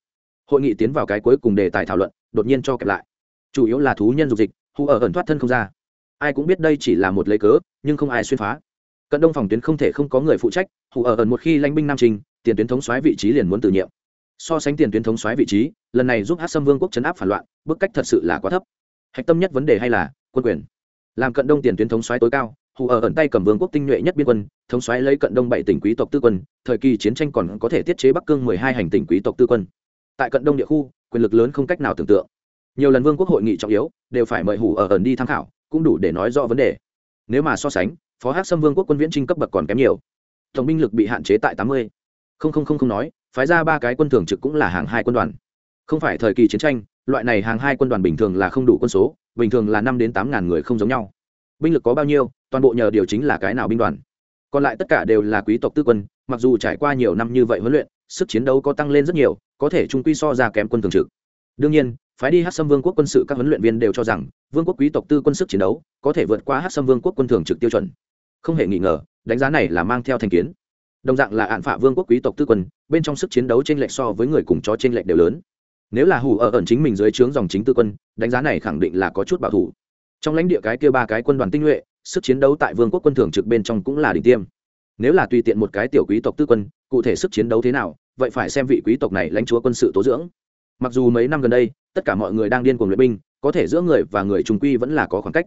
Hội nghị tiến vào cái cuối cùng đề tài thảo luận, đột nhiên cho kẹp lại. Chủ yếu là thú nhân dục dịch, hù ở ẩn thoát thân không ra. Ai cũng biết đây chỉ là một lấy cớ, nhưng không ai xuyên phá. Cận đông phòng tuyến không thể không có người phụ trách, hù ở ẩn một khi lãnh binh nam trình tiền tuyến thống xoáy vị trí liền muốn từ nhiệm. So sánh tiền tuyến thống xoáy vị trí, lần này giúp hát xâm vương quốc chấn áp phản loạn, bức cách thật sự là quá thấp. Hạch tâm nhất vấn đề hay là quân quyền? Làm cận đông tiền tuyến thống xoáy tối cao, hù ở ẩn tay cầm vương quốc tinh nhuệ nhất biên quân, thống xoáy lấy cận đông bảy tỉnh quý tộc tư quân, thời kỳ chiến tranh còn có thể tiết chế bắc cương mười hai hành tỉnh quý tộc tư quân. Tại cận đông địa khu, quyền lực lớn không cách nào tưởng tượng. Nhiều lần vương quốc hội nghị trọng yếu, đều phải mời hủ ở ẩn đi tham khảo, cũng đủ để nói rõ vấn đề. Nếu mà so sánh, phó hát xâm vương quốc quân viễn trinh cấp bậc còn kém nhiều. Tổng binh lực bị hạn chế tại tám mươi. Không không không không nói, phái ra ba cái quân thường trực cũng là hàng hai quân đoàn. Không phải thời kỳ chiến tranh, loại này hàng hai quân đoàn bình thường là không đủ quân số bình thường là năm đến tám ngàn người không giống nhau. Binh lực có bao nhiêu, toàn bộ nhờ điều chính là cái nào binh đoàn. Còn lại tất cả đều là quý tộc tư quân, mặc dù trải qua nhiều năm như vậy huấn luyện, sức chiến đấu có tăng lên rất nhiều, có thể trung quy so ra kém quân thường trực. Đương nhiên, phái đi hát xâm vương quốc quân sự các huấn luyện viên đều cho rằng, vương quốc quý tộc tư quân sức chiến đấu có thể vượt qua hát xâm vương quốc quân thường trực tiêu chuẩn. Không hề nghi ngờ, đánh giá này là mang theo thành kiến. Đồng dạng là ạn phạ vương quốc quý tộc tư quân, bên trong sức chiến đấu t r ê n lệch so với người cùng chó t r ê n lệch đều lớn nếu là hủ ở ẩn chính mình dưới trướng dòng chính tư quân, đánh giá này khẳng định là có chút bảo thủ. Trong lãnh địa cái kia ba cái quân đoàn tinh nhuệ, sức chiến đấu tại vương quốc quân thường trực bên trong cũng là đỉnh tiêm. Nếu là tùy tiện một cái tiểu quý tộc tư quân, cụ thể sức chiến đấu thế nào, vậy phải xem vị quý tộc này lãnh chúa quân sự tố dưỡng. Mặc dù mấy năm gần đây, tất cả mọi người đang điên cuồng luyện binh, có thể giữa người và người trung quy vẫn là có khoảng cách.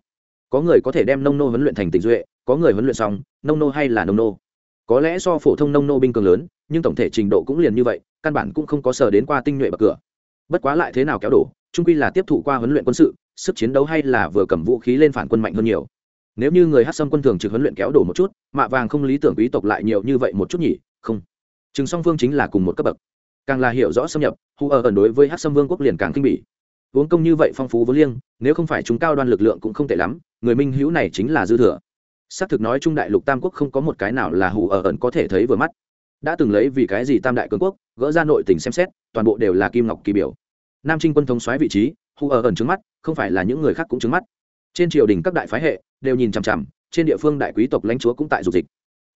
Có người có thể đem nông nô huấn luyện thành tình duệ, có người huấn luyện xong, nông nô hay là nông nô. Có lẽ do phổ thông nông nô binh cường lớn, nhưng tổng thể trình độ cũng liền như vậy, căn bản cũng không có sở đến qua tinh nhuệ bậc cửa bất quá lại thế nào kéo đổ trung quy là tiếp thụ qua huấn luyện quân sự, sức chiến đấu hay là vừa cầm vũ khí lên phản quân mạnh hơn nhiều. Nếu như người hát xâm quân thường trực huấn luyện kéo đổ một chút, mạ vàng không lý tưởng quý tộc lại nhiều như vậy một chút nhỉ, không. Chừng song phương chính là cùng một cấp bậc. Càng là hiểu rõ xâm nhập hù ở ẩn đối với hát xâm vương quốc liền càng kinh bỉ. Uống công như vậy phong phú vô liêng, nếu không phải chúng cao đoan lực lượng cũng không tệ lắm, người minh hữu này chính là dư thừa. Xác thực nói trung đại lục tam quốc không có một cái nào là hù ở ẩn có thể thấy vừa mắt đã từng lấy vì cái gì tam đại cường quốc, gỡ ra nội tình xem xét, toàn bộ đều là kim ngọc kỳ biểu. Nam trinh quân thống xoáy vị trí hù ở ẩn trứng mắt, không phải là những người khác cũng trứng mắt. Trên triều đình các đại phái hệ đều nhìn chằm chằm, trên địa phương đại quý tộc lãnh chúa cũng tại dục dịch.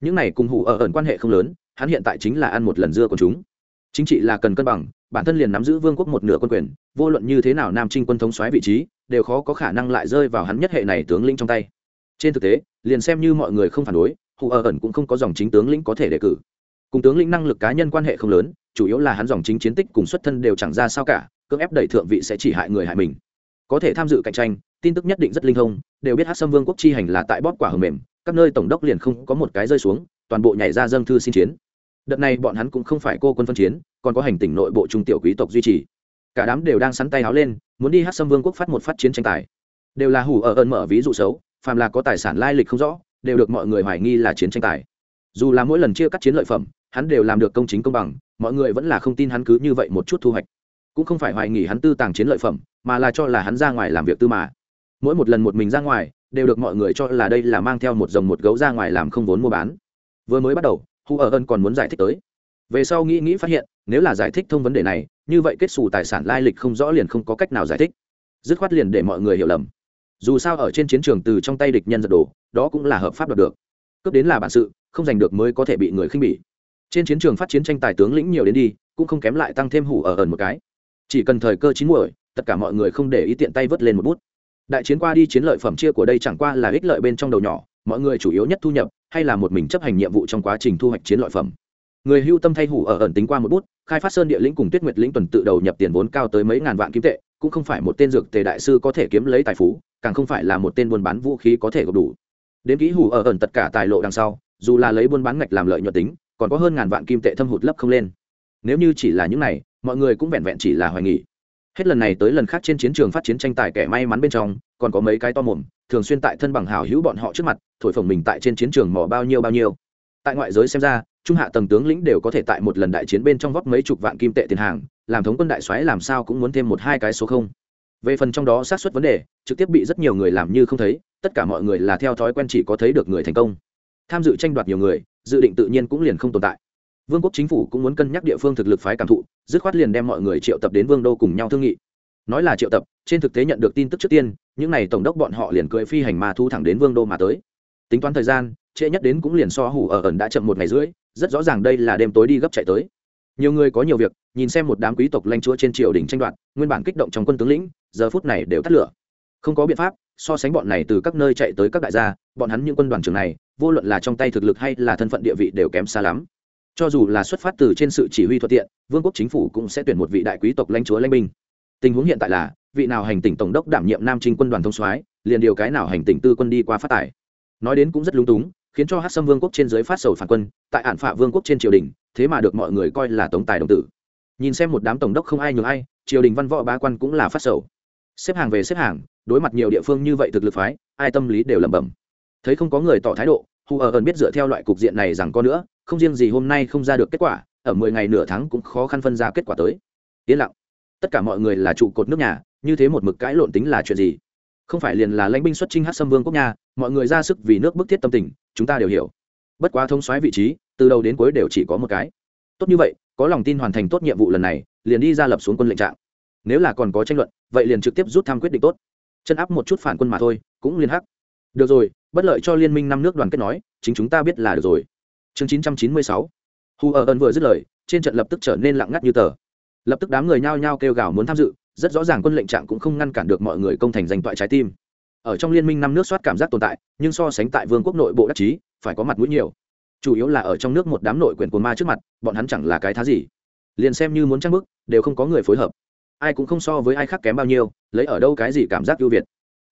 Những này cùng hù ở ẩn quan hệ không lớn, hắn hiện tại chính là ăn một lần dưa của chúng. Chính trị là cần cân bằng, bản thân liền nắm giữ vương quốc một nửa quân quyền, vô luận như thế nào nam trinh quân thống xoáy vị trí, đều khó có khả năng lại rơi vào hắn nhất hệ này tướng lĩnh trong tay. Trên thực tế, liền xem như mọi người không phản đối hù ở ẩn cũng không có dòng chính tướng lĩnh có thể đề cử cùng tướng lĩnh năng lực cá nhân quan hệ không lớn, chủ yếu là hắn dòng chính chiến tích cùng xuất thân đều chẳng ra sao cả, cưỡng ép đẩy thượng vị sẽ chỉ hại người hại mình. Có thể tham dự cạnh tranh, tin tức nhất định rất linh thông, đều biết hát xâm vương quốc chi hành là tại bóp quả hầm mềm, các nơi tổng đốc liền không có một cái rơi xuống, toàn bộ nhảy ra dâng thư xin chiến. Đợt này bọn hắn cũng không phải cô quân phân chiến, còn có hành tỉnh nội bộ trung tiểu quý tộc duy trì. Cả đám đều đang sắn tay háo lên, muốn đi hát xâm vương quốc phát một phát chiến tranh tài. Đều là hủ ở ơn mở ví dụ xấu, phàm là có tài sản lai lịch không rõ, đều được mọi người hoài nghi là chiến tranh tài. Dù là mỗi lần chia cắt chiến lợi phẩm hắn đều làm được công chính công bằng, mọi người vẫn là không tin hắn cứ như vậy một chút thu hoạch. Cũng không phải hoài nghỉ hắn tư tàng chiến lợi phẩm, mà là cho là hắn ra ngoài làm việc tư mà. Mỗi một lần một mình ra ngoài, đều được mọi người cho là đây là mang theo một dòng một gấu ra ngoài làm không vốn mua bán. Vừa mới bắt đầu, hu ở ân còn muốn giải thích tới. Về sau nghĩ nghĩ phát hiện, nếu là giải thích thông vấn đề này, như vậy kết xù tài sản lai lịch không rõ liền không có cách nào giải thích. Dứt khoát liền để mọi người hiểu lầm. Dù sao ở trên chiến trường từ trong tay địch nhân giật đổ, đó cũng là hợp pháp đoạt được. Cướp đến là bản sự, không giành được mới có thể bị người khinh bỉ trên chiến trường phát chiến tranh tài tướng lĩnh nhiều đến đi, cũng không kém lại tăng thêm hủ ở ẩn một cái. Chỉ cần thời cơ chín muồi, tất cả mọi người không để ý tiện tay vớt lên một bút. Đại chiến qua đi chiến lợi phẩm chia của đây chẳng qua là ích lợi bên trong đầu nhỏ, mọi người chủ yếu nhất thu nhập, hay là một mình chấp hành nhiệm vụ trong quá trình thu hoạch chiến lợi phẩm. Người hưu tâm thay hủ ở ẩn tính qua một bút, khai phát sơn địa lĩnh cùng tuyết nguyệt lĩnh tuần tự đầu nhập tiền vốn cao tới mấy ngàn vạn kim tệ, cũng không phải một tên dược tề đại sư có thể kiếm lấy tài phú, càng không phải là một tên buôn bán vũ khí có thể gộp đủ. Đến kỹ hủ ở ẩn tất cả tài lộ đằng sau, dù là lấy buôn bán ngạch làm lợi nhuận tính còn có hơn ngàn vạn kim tệ thâm hụt lấp không lên. Nếu như chỉ là những này, mọi người cũng vẹn vẹn chỉ là hoài nghỉ hết lần này tới lần khác trên chiến trường phát chiến tranh tài kẻ may mắn bên trong, còn có mấy cái to mồm, thường xuyên tại thân bằng hảo hữu bọn họ trước mặt, thổi phồng mình tại trên chiến trường mỏ bao nhiêu bao nhiêu. Tại ngoại giới xem ra, trung hạ tầng tướng lĩnh đều có thể tại một lần đại chiến bên trong vóc mấy chục vạn kim tệ tiền hàng, làm thống quân đại xoáy làm sao cũng muốn thêm một hai cái số không. Về phần trong đó xác suất vấn đề, trực tiếp bị rất nhiều người làm như không thấy, tất cả mọi người là theo thói quen chỉ có thấy được người thành công. Tham dự tranh đoạt nhiều người dự định tự nhiên cũng liền không tồn tại. Vương quốc chính phủ cũng muốn cân nhắc địa phương thực lực phái cảm thụ, dứt khoát liền đem mọi người triệu tập đến vương đô cùng nhau thương nghị. Nói là triệu tập, trên thực tế nhận được tin tức trước tiên, những n à y tổng đốc bọn họ liền cưỡi phi hành ma thu thẳng đến vương đô mà tới. Tính toán thời gian, trễ nhất đến cũng liền so hủ ở ẩn đã chậm một ngày rưỡi, rất rõ ràng đây là đêm tối đi gấp chạy tới. Nhiều người có nhiều việc, nhìn xem một đám quý tộc lanh chúa trên triều đình tranh đoạt, nguyên bản kích động trong quân tướng lĩnh, giờ phút này đều tắt lửa. Không có biện pháp, so sánh bọn này từ các nơi chạy tới các đại gia, bọn hắn những quân đoàn trường này vô luận là trong tay thực lực hay là thân phận địa vị đều kém xa lắm. Cho dù là xuất phát từ trên sự chỉ huy thuận tiện, vương quốc chính phủ cũng sẽ tuyển một vị đại quý tộc lãnh chúa lãnh binh. Tình huống hiện tại là, vị nào hành tỉnh tổng đốc đảm nhiệm nam trinh quân đoàn thông soái, liền điều cái nào hành tỉnh tư quân đi qua phát tải. nói đến cũng rất lúng túng, khiến cho hát xâm vương quốc trên giới phát sầu phản quân, tại ản phạ vương quốc trên triều đình, thế mà được mọi người coi là tống tài đồng tử. Nhìn xem một đám tổng đốc không ai nhường ai, triều đình văn võ bá quan cũng là phát sầu. Xếp hàng về xếp hàng, đối mặt nhiều địa phương như vậy thực lực phái, ai tâm lý đều lẩm bẩm thấy không có người tỏ thái độ hù ở ẩn biết dựa theo loại cục diện này rằng có nữa, không riêng gì hôm nay không ra được kết quả, ở mười ngày nửa tháng cũng khó khăn phân ra kết quả tới. Yên lặng. Tất cả mọi người là trụ cột nước nhà, như thế một mực cãi lộn tính là chuyện gì? Không phải liền là lãnh binh xuất chinh hát xâm vương quốc nhà mọi người ra sức vì nước bức thiết tâm tình, chúng ta đều hiểu. Bất quá thông xoáy vị trí, từ đầu đến cuối đều chỉ có một cái. Tốt như vậy, có lòng tin hoàn thành tốt nhiệm vụ lần này, liền đi ra lập xuống quân lệnh trạng. Nếu là còn có tranh luận, vậy liền trực tiếp rút tham quyết định tốt. Chân áp một chút phản quân mà thôi, cũng liền hắc được rồi, bất lợi cho liên minh năm nước đoàn kết nói, chính chúng ta biết là được rồi. Chương chín trăm chín mươi sáu. Hu ở ơn vừa dứt lời, trên trận lập tức trở nên lặng ngắt như tờ. Lập tức đám người nhao nhao kêu gào muốn tham dự, rất rõ ràng quân lệnh trạng cũng không ngăn cản được mọi người công thành giành toại trái tim. Ở trong liên minh năm nước soát cảm giác tồn tại, nhưng so sánh tại vương quốc nội bộ đắc chí, phải có mặt mũi nhiều. Chủ yếu là ở trong nước một đám nội quyền của ma trước mặt, bọn hắn chẳng là cái thá gì. Liền xem như muốn trang bức, đều không có người phối hợp. Ai cũng không so với ai khác kém bao nhiêu, lấy ở đâu cái gì cảm giác ưu việt.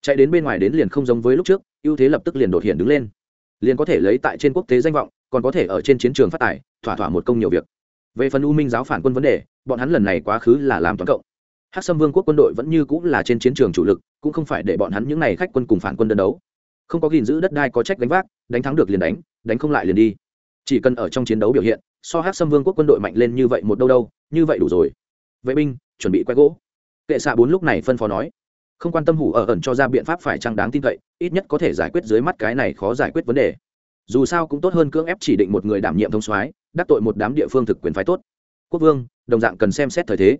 Chạy đến bên ngoài đến liền không giống với lúc trước ưu thế lập tức liền đột hiện đứng lên. Liền có thể lấy tại trên quốc tế danh vọng, còn có thể ở trên chiến trường phát tài, thỏa thỏa một công nhiều việc. Về phần u minh giáo phản quân vấn đề, bọn hắn lần này quá khứ là làm toàn cộng. Hát sâm vương quốc quân đội vẫn như cũng là trên chiến trường chủ lực, cũng không phải để bọn hắn những n à y khách quân cùng phản quân đơn đấu. Không có gìn giữ đất đai có trách đánh vác, đánh thắng được liền đánh đánh không lại liền đi. Chỉ cần ở trong chiến đấu biểu hiện, so hát sâm vương quốc quân đội mạnh lên như vậy một đâu đâu, như vậy đủ rồi. Vệ binh, chuẩn bị quay gỗ. Kệ xạ bốn lúc này phân phó nói không quan tâm hủ ở ẩn cho ra biện pháp phải chăng đáng tin cậy, ít nhất có thể giải quyết dưới mắt cái này khó giải quyết vấn đề. Dù sao cũng tốt hơn cưỡng ép chỉ định một người đảm nhiệm thông soái, đắc tội một đám địa phương thực quyền phái tốt. Quốc vương, đồng dạng cần xem xét thời thế.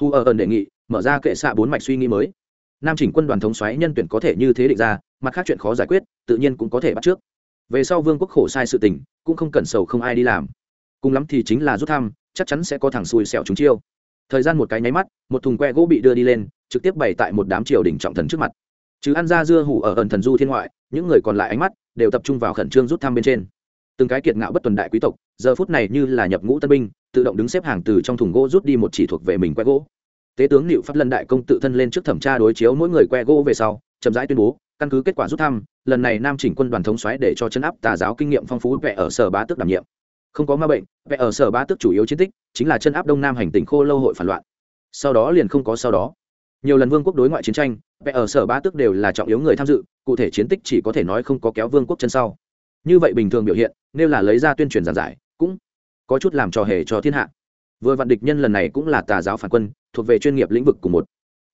Hu ở ẩn đề nghị, mở ra kệ xạ bốn mạch suy nghĩ mới. Nam chỉnh quân đoàn thống xoáy nhân tuyển có thể như thế định ra, mặt khác chuyện khó giải quyết, tự nhiên cũng có thể bắt trước. Về sau vương quốc khổ sai sự tình, cũng không cần sầu không ai đi làm. Cùng lắm thì chính là rút thăm, chắc chắn sẽ có thằng xui xẻo chúng chiêu. Thời gian một cái nháy mắt, một thùng que gỗ bị đưa đi lên trực tiếp bày tại một đám triều đình trọng thần trước mặt. Chứ ăn ra dưa hủ ở ẩn thần du thiên ngoại, những người còn lại ánh mắt đều tập trung vào khẩn trương rút thăm bên trên. Từng cái kiệt ngạo bất tuần đại quý tộc, giờ phút này như là nhập ngũ tân binh, tự động đứng xếp hàng từ trong thùng gỗ rút đi một chỉ thuộc về mình que gỗ. Tế tướng liệu pháp lân đại công tự thân lên trước thẩm tra đối chiếu mỗi người que gỗ về sau, chậm rãi tuyên bố, căn cứ kết quả rút thăm, lần này nam chỉnh quân đoàn thống xoáy để cho chấn áp tà giáo kinh nghiệm phong phú vẽ ở sở bá tước đảm nhiệm. Không có ma bệnh, vẽ ở sở bá tước chủ yếu chiến tích, chính là chân áp đông nam hành tỉnh khô lâu hội phản loạn. Sau đó liền không có sau đó nhiều lần vương quốc đối ngoại chiến tranh vẽ ở sở bá tước đều là trọng yếu người tham dự, cụ thể chiến tích chỉ có thể nói không có kéo vương quốc chân sau. Như vậy bình thường biểu hiện, nếu là lấy ra tuyên truyền giàn giải, cũng có chút làm trò hề cho thiên hạ. Vừa vạn địch nhân lần này cũng là tà giáo phản quân, thuộc về chuyên nghiệp lĩnh vực cùng một.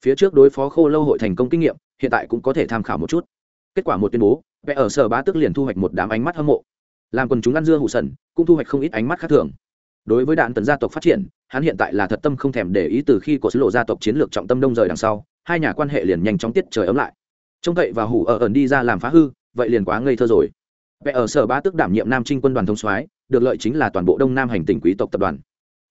Phía trước đối phó khô lâu hội thành công kinh nghiệm, hiện tại cũng có thể tham khảo một chút. Kết quả một tuyên bố vẽ ở sở bá tức liền thu hoạch một đám ánh mắt hâm mộ. Làm quần chúng ăn dưa hụ sần, cũng thu hoạch không ít ánh mắt khác thường đối với đạn tần gia tộc phát triển, hắn hiện tại là thật tâm không thèm để ý từ khi cổ sứ lộ gia tộc chiến lược trọng tâm đông rời đằng sau, hai nhà quan hệ liền nhanh chóng tiết trời ấm lại. Trông cậy và hủ ở ẩn đi ra làm phá hư, vậy liền quá ngây thơ rồi. Vẽ ở sở bá tức đảm nhiệm nam trinh quân đoàn thông soái, được lợi chính là toàn bộ đông nam hành tỉnh quý tộc tập đoàn.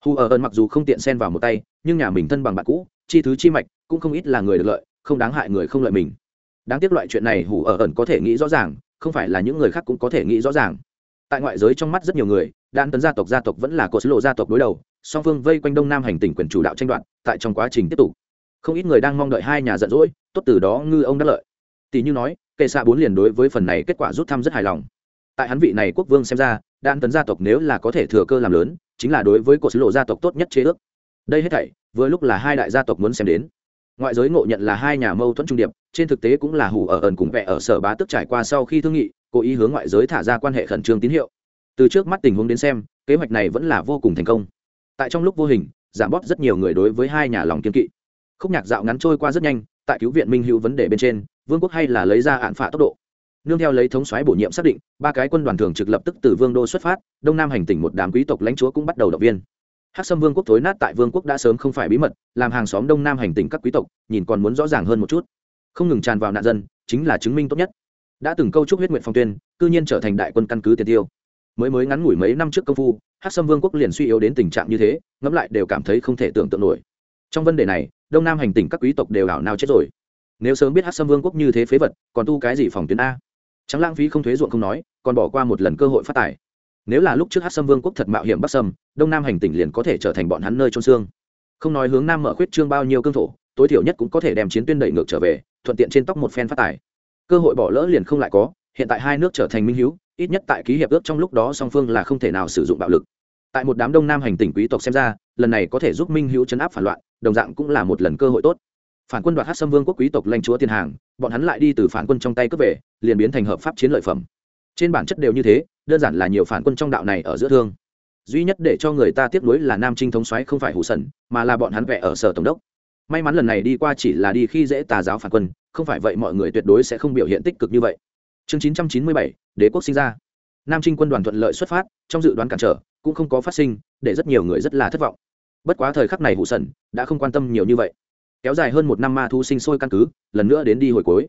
Hù ở ẩn mặc dù không tiện xen vào một tay, nhưng nhà mình thân bằng bạn cũ, chi thứ chi mạch, cũng không ít là người được lợi, không đáng hại người không lợi mình. Đáng tiếc loại chuyện này hù ở ẩn có thể nghĩ rõ ràng, không phải là những người khác cũng có thể nghĩ rõ ràng. Tại ngoại giới trong mắt rất nhiều người đan tấn gia tộc gia tộc vẫn là cột lộ gia tộc đối đầu, song phương vây quanh đông nam hành tỉnh quyền chủ đạo tranh đoạt, tại trong quá trình tiếp tục. Không ít người đang mong đợi hai nhà giận dỗi, tốt từ đó ngư ông đắc lợi. Tỷ như nói, kệ xạ bốn liền đối với phần này kết quả rút thăm rất hài lòng. Tại hắn vị này quốc vương xem ra đan tấn gia tộc nếu là có thể thừa cơ làm lớn, chính là đối với cột lộ gia tộc tốt nhất chế ước. Đây hết thảy, vừa lúc là hai đại gia tộc muốn xem đến. Ngoại giới ngộ nhận là hai nhà mâu thuẫn trung điệp, trên thực tế cũng là hủ ở ẩn cùng vẽ ở sở bá tức trải qua sau khi thương nghị, cố ý hướng ngoại giới thả ra quan hệ khẩn trương tín hiệu từ trước mắt tình huống đến xem, kế hoạch này vẫn là vô cùng thành công. Tại trong lúc vô hình, giảm bóp rất nhiều người đối với hai nhà lòng kiên kỵ. Khúc nhạc dạo ngắn trôi qua rất nhanh, tại cứu viện minh hữu vấn đề bên trên, vương quốc hay là lấy ra hạn phả tốc độ. Nương theo lấy thống soái bổ nhiệm xác định, ba cái quân đoàn thường trực lập tức từ vương đô xuất phát, đông nam hành tỉnh một đám quý tộc lãnh chúa cũng bắt đầu động viên. Hát sâm vương quốc thối nát tại vương quốc đã sớm không phải bí mật, làm hàng xóm đông nam hành tỉnh các quý tộc, nhìn còn muốn rõ ràng hơn một chút. Không ngừng tràn vào nạn dân, chính là chứng minh tốt nhất. Đã từng câu trúc huyết nguyện phong tuyên, cư nhiên trở thành đại quân căn cứ tiền tiêu mới mới ngắn ngủi mấy năm trước công phu hát sâm vương quốc liền suy yếu đến tình trạng như thế, ngẫm lại đều cảm thấy không thể tưởng tượng nổi. Trong vấn đề này, đông nam hành tỉnh các quý tộc đều ảo nào chết rồi. Nếu sớm biết hát sâm vương quốc như thế phế vật, còn tu cái gì phòng tuyến a? Trắng lãng phí không thuế ruộng không nói, còn bỏ qua một lần cơ hội phát tài. Nếu là lúc trước hát xâm vương quốc thật mạo hiểm bắc sâm, đông nam hành tỉnh liền có thể trở thành bọn hắn nơi trôn xương. Không nói hướng nam mở khuyết trương bao nhiêu cương thổ, tối thiểu nhất cũng có thể đem chiến tuyên đẩy ngược trở về, thuận tiện trên tóc một phen phát tài. Cơ hội bỏ lỡ liền không lại có hiện tại hai nước trở thành minh hữu, ít nhất tại ký hiệp ước trong lúc đó song phương là không thể nào sử dụng bạo lực. Tại một đám đông nam hành tỉnh quý tộc xem ra, lần này có thể giúp minh hữu chấn áp phản loạn, đồng dạng cũng là một lần cơ hội tốt. Phản quân đoạt hát xâm vương quốc quý tộc lanh chúa tiền hàng, bọn hắn lại đi từ phản quân trong tay cướp về, liền biến thành hợp pháp chiến lợi phẩm. Trên bản chất đều như thế, đơn giản là nhiều phản quân trong đạo này ở giữa thương. Duy nhất để cho người ta tiếc nuối là nam trinh thống xoáy không phải hủ sần, mà là bọn hắn vẽ ở sở tổng đốc. May mắn lần này đi qua chỉ là đi khi dễ tà giáo phản quân, không phải vậy mọi người tuyệt đối sẽ không biểu hiện tích cực như vậy chương 997, đế quốc sinh ra. Nam trinh quân đoàn thuận lợi xuất phát trong dự đoán cản trở cũng không có phát sinh để rất nhiều người rất là thất vọng. Bất quá thời khắc này hụ sần đã không quan tâm nhiều như vậy. Kéo dài hơn một năm ma thú sinh sôi căn cứ lần nữa đến đi hồi cuối.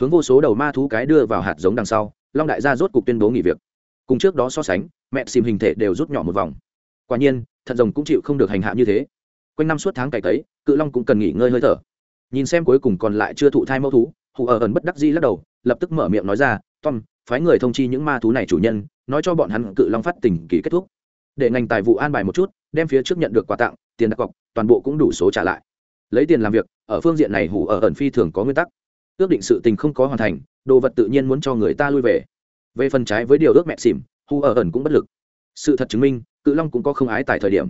Hướng vô số đầu ma thú cái đưa vào hạt giống đằng sau long đại gia rốt cục tuyên bố nghỉ việc. Cùng trước đó so sánh mẹ xìm hình thể đều rút nhỏ một vòng. Quả nhiên thận rồng cũng chịu không được hành hạ như thế. Quanh năm suốt tháng cày tấy cự long cũng cần nghỉ ngơi hơi thở. Nhìn xem cuối cùng còn lại chưa thụ thai mẫu thú hù ở ẩn bất đắc dĩ lắc đầu lập tức mở miệng nói ra, tom, phái người thông chi những ma thú này chủ nhân, nói cho bọn hắn cự long phát tình kỳ kết thúc. Để ngành tài vụ an bài một chút, đem phía trước nhận được quà tặng, tiền đặt cọc, toàn bộ cũng đủ số trả lại. Lấy tiền làm việc, ở phương diện này hủ ở ẩn phi thường có nguyên tắc. Ước định sự tình không có hoàn thành, đồ vật tự nhiên muốn cho người ta lui về. Về phần trái với điều ước mẹ xỉm, hủ ở ẩn cũng bất lực. Sự thật chứng minh, cự long cũng có không ái tại thời điểm.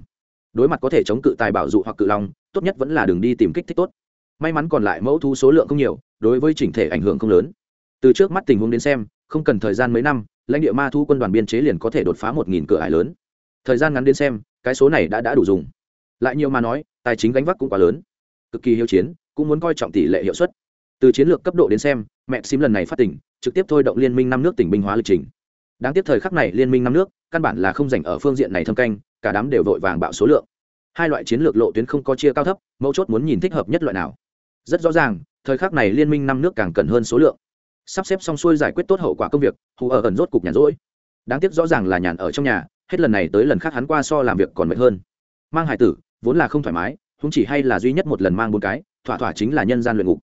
Đối mặt có thể chống cự tài bảo dụ hoặc cự long, tốt nhất vẫn là đường đi tìm kích thích tốt. May mắn còn lại mẫu thu số lượng không nhiều, đối với chỉnh thể ảnh hưởng không lớn từ trước mắt tình huống đến xem, không cần thời gian mấy năm, lãnh địa ma thu quân đoàn biên chế liền có thể đột phá một nghìn cửa ải lớn. Thời gian ngắn đến xem, cái số này đã đã đủ dùng. Lại nhiều mà nói, tài chính gánh vác cũng quá lớn. Cực kỳ hiếu chiến, cũng muốn coi trọng tỷ lệ hiệu suất. Từ chiến lược cấp độ đến xem, mẹ sim lần này phát tỉnh, trực tiếp thôi động liên minh năm nước tỉnh binh hóa lịch trình. Đáng tiếc thời khắc này liên minh năm nước, căn bản là không dành ở phương diện này thâm canh, cả đám đều vội vàng bạo số lượng. Hai loại chiến lược lộ tuyến không có chia cao thấp, mấu chốt muốn nhìn thích hợp nhất loại nào. Rất rõ ràng, thời khắc này liên minh năm nước càng cần hơn số lượng sắp xếp xong xuôi giải quyết tốt hậu quả công việc, hù ở ẩn rốt cục nhàn rỗi. Đáng tiếc rõ ràng là nhàn ở trong nhà, hết lần này tới lần khác hắn qua so làm việc còn mệt hơn. Mang hải tử, vốn là không thoải mái không chỉ hay là duy nhất một lần mang bốn cái, thỏa thỏa chính là nhân gian luyện ngục.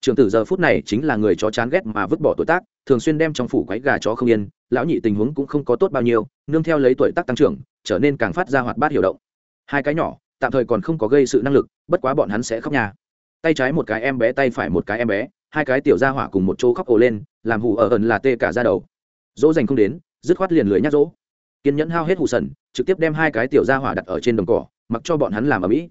Trường tử giờ phút này chính là người chó chán ghét mà vứt bỏ tuổi tác, thường xuyên đem trong phủ quái gà chó không yên, lão nhị tình huống cũng không có tốt bao nhiêu, nương theo lấy tuổi tác tăng trưởng, trở nên càng phát ra hoạt bát hiểu động. Hai cái nhỏ, tạm thời còn không có gây sự năng lực, bất quá bọn hắn sẽ khóc nhà tay trái một cái em bé, tay phải một cái em bé hai cái tiểu ra hỏa cùng một chỗ khóc ồ lên, làm hù ở ẩn là tê cả ra đầu. Dỗ dành không đến, dứt khoát liền lưới nhát dỗ. Kiên nhẫn hao hết hù sần, trực tiếp đem hai cái tiểu ra hỏa đặt ở trên đồng cỏ, mặc cho bọn hắn làm ở mỹ.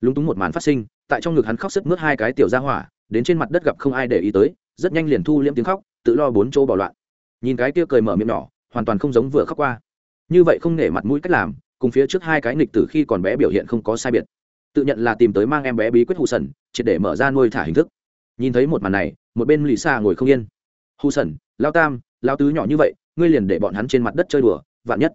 Lúng túng một màn phát sinh, tại trong ngực hắn khóc sức mướt hai cái tiểu ra hỏa, đến trên mặt đất gặp không ai để ý tới, rất nhanh liền thu liễm tiếng khóc, tự lo bốn chỗ bỏ loạn. Nhìn cái kia cười mở miệng nhỏ, hoàn toàn không giống vừa khóc qua. Như vậy không nể mặt mũi cách làm, cùng phía trước hai cái nghịch tử khi còn bé biểu hiện không có sai biệt. Tự nhận là tìm tới mang em bé bí quyết hù sần, triệt để mở ra nuôi thả hình thức nhìn thấy một màn này, một bên lì xa ngồi không yên. Hù sần lao tam lao tứ nhỏ như vậy, ngươi liền để bọn hắn trên mặt đất chơi đùa, vạn nhất.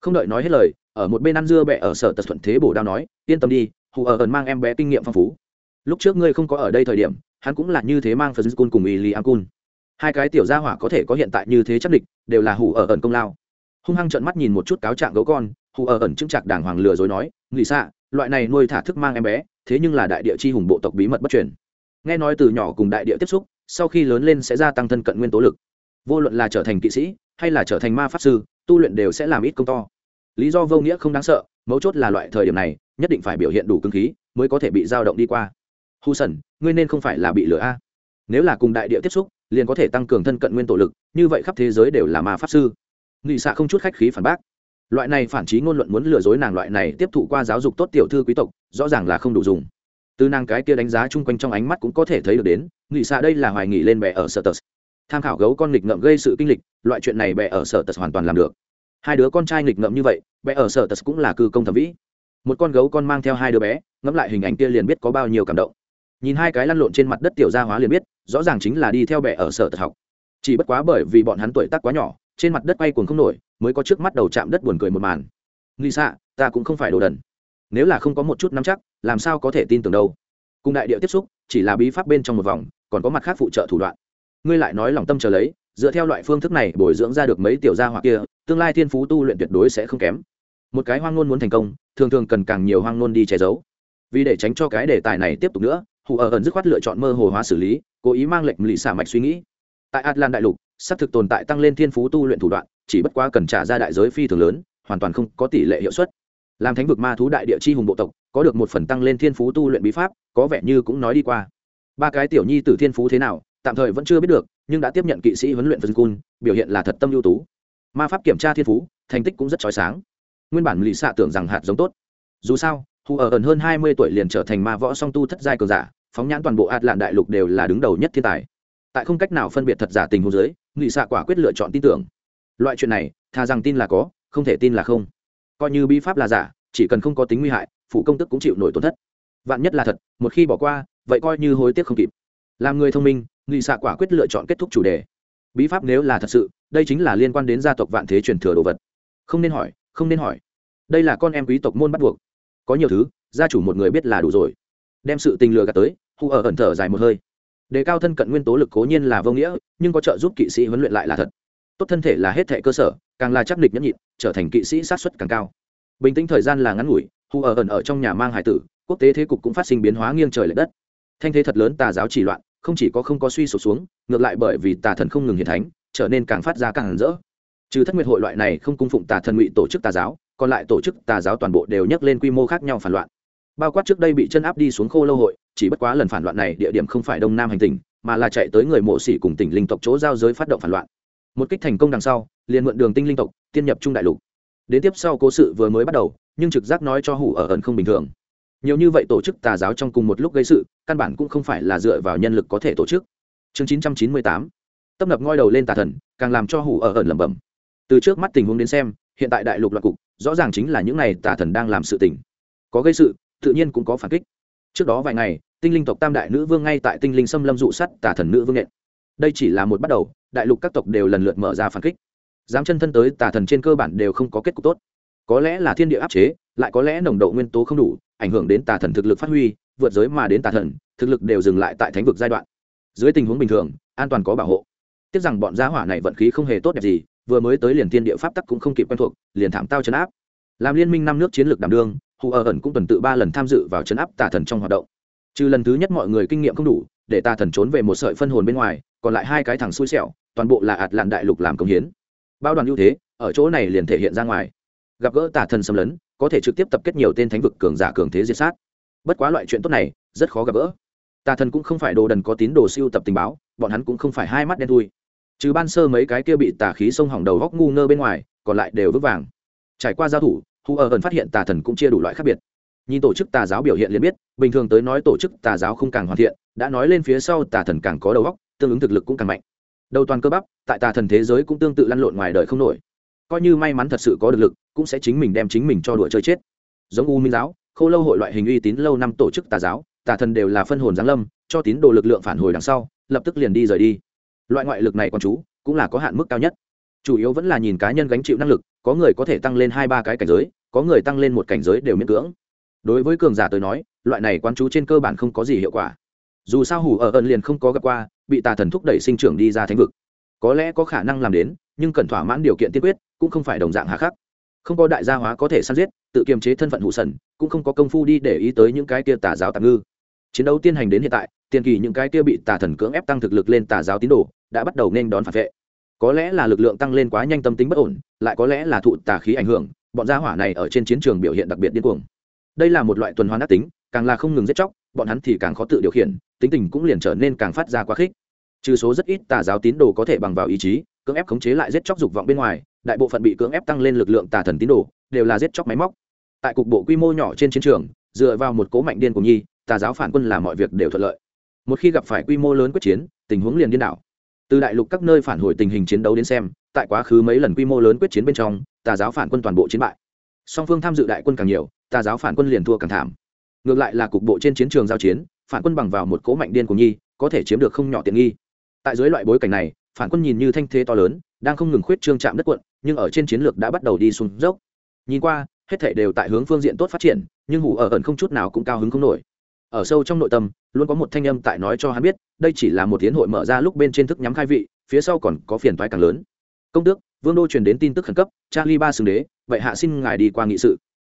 Không đợi nói hết lời, ở một bên ăn dưa bẹ ở sở tật thuận thế bổ đao nói, yên tâm đi hù ở ẩn mang em bé kinh nghiệm phong phú. Lúc trước ngươi không có ở đây thời điểm, hắn cũng là như thế mang phần cun cùng ý lì a cun hai cái tiểu gia hỏa có thể có hiện tại như thế chắc địch, đều là hù ở ẩn công lao. Hung hăng trợn mắt nhìn một chút cáo trạng gấu con hù ở ẩn chứng trạc đàng hoàng lừa dối nói nghĩ xạ loại này nuôi thả thức mang em bé, thế nhưng là đại địa chi hùng bộ tộc bí mật bất truyền nghe nói từ nhỏ cùng đại địa tiếp xúc, sau khi lớn lên sẽ gia tăng thân cận nguyên tố lực. Vô luận là trở thành kỵ sĩ, hay là trở thành ma pháp sư, tu luyện đều sẽ làm ít công to. Lý do vô nghĩa không đáng sợ, mấu chốt là loại thời điểm này, nhất định phải biểu hiện đủ cương khí, mới có thể bị dao động đi qua. Hu sần ngươi nên không phải là bị lừa a. Nếu là cùng đại địa tiếp xúc, liền có thể tăng cường thân cận nguyên tổ lực, như vậy khắp thế giới đều là ma pháp sư. Nghị xạ không chút khách khí phản bác. Loại này phản trí ngôn luận muốn lừa dối nàng loại này tiếp thụ qua giáo dục tốt tiểu thư quý tộc, rõ ràng là không đủ dùng từ nàng cái kia đánh giá chung quanh trong ánh mắt cũng có thể thấy được đến nghị xạ đây là hoài nghị lên bè ở sở tật tham khảo gấu con nghịch ngợm gây sự kinh lịch, loại chuyện này bè ở sở tật hoàn toàn làm được. Hai đứa con trai nghịch ngợm như vậy, bè ở sở tật cũng là cư công thẩm vĩ. Một con gấu con mang theo hai đứa bé, ngẫm lại hình ảnh kia liền biết có bao nhiêu cảm động. Nhìn hai cái lăn lộn trên mặt đất tiểu gia hóa liền biết, rõ ràng chính là đi theo bè ở sở tật học. Chỉ bất quá bởi vì bọn hắn tuổi tác quá nhỏ, trên mặt đất bay cuồng không nổi, mới có trước mắt đầu chạm đất buồn cười một màn. Nghĩ xạ ta cũng không phải đồ đần nếu là không có một chút nắm chắc, làm sao có thể tin tưởng đâu. Cùng đại địa tiếp xúc, chỉ là bí pháp bên trong một vòng, còn có mặt khác phụ trợ thủ đoạn. Ngươi lại nói lòng tâm chờ lấy, dựa theo loại phương thức này bồi dưỡng ra được mấy tiểu gia hoặc kia, tương lai thiên phú tu luyện tuyệt đối sẽ không kém. Một cái hoang ngôn muốn thành công, thường thường cần càng nhiều hoang ngôn đi che giấu. Vì để tránh cho cái đề tài này tiếp tục nữa, hù ở ẩn dứt khoát lựa chọn mơ hồ hóa xử lý, cố ý mang lệnh lì xả mạch suy nghĩ. Tại atlan đại lục, xác thực tồn tại tăng lên thiên phú tu luyện thủ đoạn, chỉ bất quá cần trả ra đại giới phi thường lớn, hoàn toàn không có tỷ lệ hiệu suất làm thánh vực ma thú đại địa chi hùng bộ tộc, có được một phần tăng lên thiên phú tu luyện bí pháp, có vẻ như cũng nói đi qua. Ba cái tiểu nhi tử thiên phú thế nào, tạm thời vẫn chưa biết được, nhưng đã tiếp nhận kỵ sĩ huấn luyện phân cun biểu hiện là thật tâm ưu tú. Ma pháp kiểm tra thiên phú, thành tích cũng rất trói sáng. Nguyên bản lì xạ tưởng rằng hạt giống tốt. Dù sao, hù ở ẩn hơn hai mươi tuổi liền trở thành ma võ song tu thất giai cường giả, phóng nhãn toàn bộ ạt lạn đại lục đều là đứng đầu nhất thiên tài. Tại không cách nào phân biệt thật giả tình hồ dưới lì xạ quả quyết lựa chọn tin tưởng. Loại chuyện này thà rằng tin là có, không thể tin là không coi như bi pháp là giả, chỉ cần không có tính nguy hại, phụ công tức cũng chịu nổi tổn thất. Vạn nhất là thật, một khi bỏ qua, vậy coi như hối tiếc không kịp. Làm người thông minh nghị xạ quả quyết lựa chọn kết thúc chủ đề. Bí pháp nếu là thật sự, đây chính là liên quan đến gia tộc vạn thế truyền thừa đồ vật. Không nên hỏi, không nên hỏi. Đây là con em quý tộc môn bắt buộc. Có nhiều thứ, gia chủ một người biết là đủ rồi. Đem sự tình lừa gạt tới hù ở ẩn thở dài một hơi. Đề cao thân cận nguyên tố lực cố nhiên là vô nghĩa, nhưng có trợ giúp kỵ sĩ huấn luyện lại là thật. Tốt thân thể là hết thể cơ sở càng là chắc địch nhẫn nhịn, trở thành kỵ sĩ sát xuất càng cao. Bình tĩnh thời gian là ngắn ngủi, hù ở ẩn ở trong nhà mang hải tử, quốc tế thế cục cũng phát sinh biến hóa nghiêng trời l ệ đất. Thanh thế thật lớn tà giáo chỉ loạn, không chỉ có không có suy sụp xuống, ngược lại bởi vì tà thần không ngừng hiền thánh, trở nên càng phát ra càng hẳn rỡ. Trừ thất nguyệt hội loại này không cung phụng tà thần ngụy tổ chức tà giáo, còn lại tổ chức tà giáo toàn bộ đều nhắc lên quy mô khác nhau phản loạn. Bao quát trước đây bị chân áp đi xuống khô lâu hội, chỉ bất quá lần phản loạn này địa điểm không phải đông nam hành tỉnh, mà là chạy tới người mộ sĩ cùng tỉnh linh tộc chỗ giao giới phát động phản loạn một kích thành công đằng sau, liền mượn đường tinh linh tộc, tiên nhập trung đại lục. Đến tiếp sau cố sự vừa mới bắt đầu, nhưng trực giác nói cho hủ ở ẩn không bình thường. Nhiều như vậy tổ chức tà giáo trong cùng một lúc gây sự, căn bản cũng không phải là dựa vào nhân lực có thể tổ chức. Chương chín trăm chín mươi tám, tấp nập ngoi đầu lên tà thần, càng làm cho hủ ở ẩn lẩm bẩm. Từ trước mắt tình huống đến xem, hiện tại đại lục loạt cục, rõ ràng chính là những n à y tà thần đang làm sự tình. Có gây sự, tự nhiên cũng có phản kích. Trước đó vài ngày, tinh linh tộc tam đại nữ vương ngay tại tinh linh xâm lâm dụ sắt tà thần nữ vương nghệ đây chỉ là một bắt đầu, đại lục các tộc đều lần lượt mở ra phản kích. Dám chân thân tới, tà thần trên cơ bản đều không có kết cục tốt. Có lẽ là thiên địa áp chế, lại có lẽ nồng độ nguyên tố không đủ, ảnh hưởng đến tà thần thực lực phát huy, vượt giới mà đến tà thần, thực lực đều dừng lại tại thánh vực giai đoạn. Dưới tình huống bình thường, an toàn có bảo hộ. Tiếc rằng bọn gia hỏa này vận khí không hề tốt đẹp gì, vừa mới tới liền thiên địa pháp tắc cũng không kịp quen thuộc, liền thảm tao chấn áp. Làm liên minh năm nước chiến lược đảm đương, hù ở ẩn cũng tuần tự ba lần tham dự vào chấn áp tà thần trong hoạt động. Trừ lần thứ nhất mọi người kinh nghiệm không đủ để ta thần trốn về một sợi phân hồn bên ngoài, còn lại hai cái thằng xui xẻo, toàn bộ là ạt lạn đại lục làm công hiến. Bao đoàn ưu thế, ở chỗ này liền thể hiện ra ngoài. Gặp gỡ tà thần xâm lấn, có thể trực tiếp tập kết nhiều tên thánh vực cường giả cường thế diệt sát. Bất quá loại chuyện tốt này, rất khó gặp gỡ. Tà thần cũng không phải đồ đần có tín đồ siêu tập tình báo, bọn hắn cũng không phải hai mắt đen thui. Trừ ban sơ mấy cái kia bị tà khí sông hỏng đầu góc ngu ngơ bên ngoài, còn lại đều vững vàng. Trải qua giao thủ hù ở ẩn phát hiện tà thần cũng chia đủ loại khác biệt nhìn tổ chức tà giáo biểu hiện liền biết, bình thường tới nói tổ chức tà giáo không càng hoàn thiện, đã nói lên phía sau tà thần càng có đầu óc, tương ứng thực lực cũng càng mạnh. Đầu toàn cơ bắp, tại tà thần thế giới cũng tương tự lăn lộn ngoài đời không nổi. Coi như may mắn thật sự có được lực, cũng sẽ chính mình đem chính mình cho đùa chơi chết. Giống u minh giáo, khâu lâu hội loại hình uy tín lâu năm tổ chức tà giáo, tà thần đều là phân hồn giáng lâm, cho tín đồ lực lượng phản hồi đằng sau, lập tức liền đi rời đi. Loại ngoại lực này còn chú, cũng là có hạn mức cao nhất. Chủ yếu vẫn là nhìn cá nhân gánh chịu năng lực, có người có thể tăng lên hai ba cái cảnh giới, có người tăng lên một cảnh giới đều miễn cưỡng đối với cường giả tới nói, loại này quán chú trên cơ bản không có gì hiệu quả. Dù sao hủ ở ẩn liền không có gặp qua, bị tà thần thúc đẩy sinh trưởng đi ra thánh vực. Có lẽ có khả năng làm đến, nhưng cần thỏa mãn điều kiện tiên quyết, cũng không phải đồng dạng hạ khắc. Không có đại gia hóa có thể săn giết, tự kiềm chế thân phận hủ sần, cũng không có công phu đi để ý tới những cái kia tà giáo tạm ngư. Chiến đấu tiên hành đến hiện tại, tiền kỳ những cái kia bị tà thần cưỡng ép tăng thực lực lên tà giáo tín đồ, đã bắt đầu nên đón phản vệ. Có lẽ là lực lượng tăng lên quá nhanh tâm tính bất ổn, lại có lẽ là thụ tà khí ảnh hưởng, bọn gia hỏa này ở trên chiến trường biểu hiện đặc biệt điên cuồng đây là một loại tuần hoàn ác tính, càng là không ngừng giết chóc, bọn hắn thì càng khó tự điều khiển, tính tình cũng liền trở nên càng phát ra quá khích. Trừ số rất ít tà giáo tín đồ có thể bằng vào ý chí, cưỡng ép khống chế lại giết chóc dục vọng bên ngoài, đại bộ phận bị cưỡng ép tăng lên lực lượng tà thần tín đồ, đều là giết chóc máy móc. Tại cục bộ quy mô nhỏ trên chiến trường, dựa vào một cố mạnh điên của nhi, tà giáo phản quân làm mọi việc đều thuận lợi. Một khi gặp phải quy mô lớn quyết chiến, tình huống liền điên đảo. Từ đại lục các nơi phản hồi tình hình chiến đấu đến xem, tại quá khứ mấy lần quy mô lớn quyết chiến bên trong, tà giáo phản quân toàn bộ chiến bại. Song phương tham dự đại quân càng nhiều tà giáo phản quân liền thua càng thảm. Ngược lại là cục bộ trên chiến trường giao chiến, phản quân bằng vào một cố mạnh điên của nhi, có thể chiếm được không nhỏ tiện nghi. Tại dưới loại bối cảnh này, phản quân nhìn như thanh thế to lớn, đang không ngừng khuyết trương chạm đất quận, nhưng ở trên chiến lược đã bắt đầu đi xuống dốc. Nhìn qua, hết thể đều tại hướng phương diện tốt phát triển, nhưng hủ ở ẩn không chút nào cũng cao hứng không nổi. Ở sâu trong nội tâm, luôn có một thanh âm tại nói cho hắn biết, đây chỉ là một tiến hội mở ra lúc bên trên thức nhắm khai vị, phía sau còn có phiền toái càng lớn. Công tước, vương đô truyền đến tin tức khẩn cấp, charlie ba xưng đế, vậy hạ xin ngài đi qua nghị sự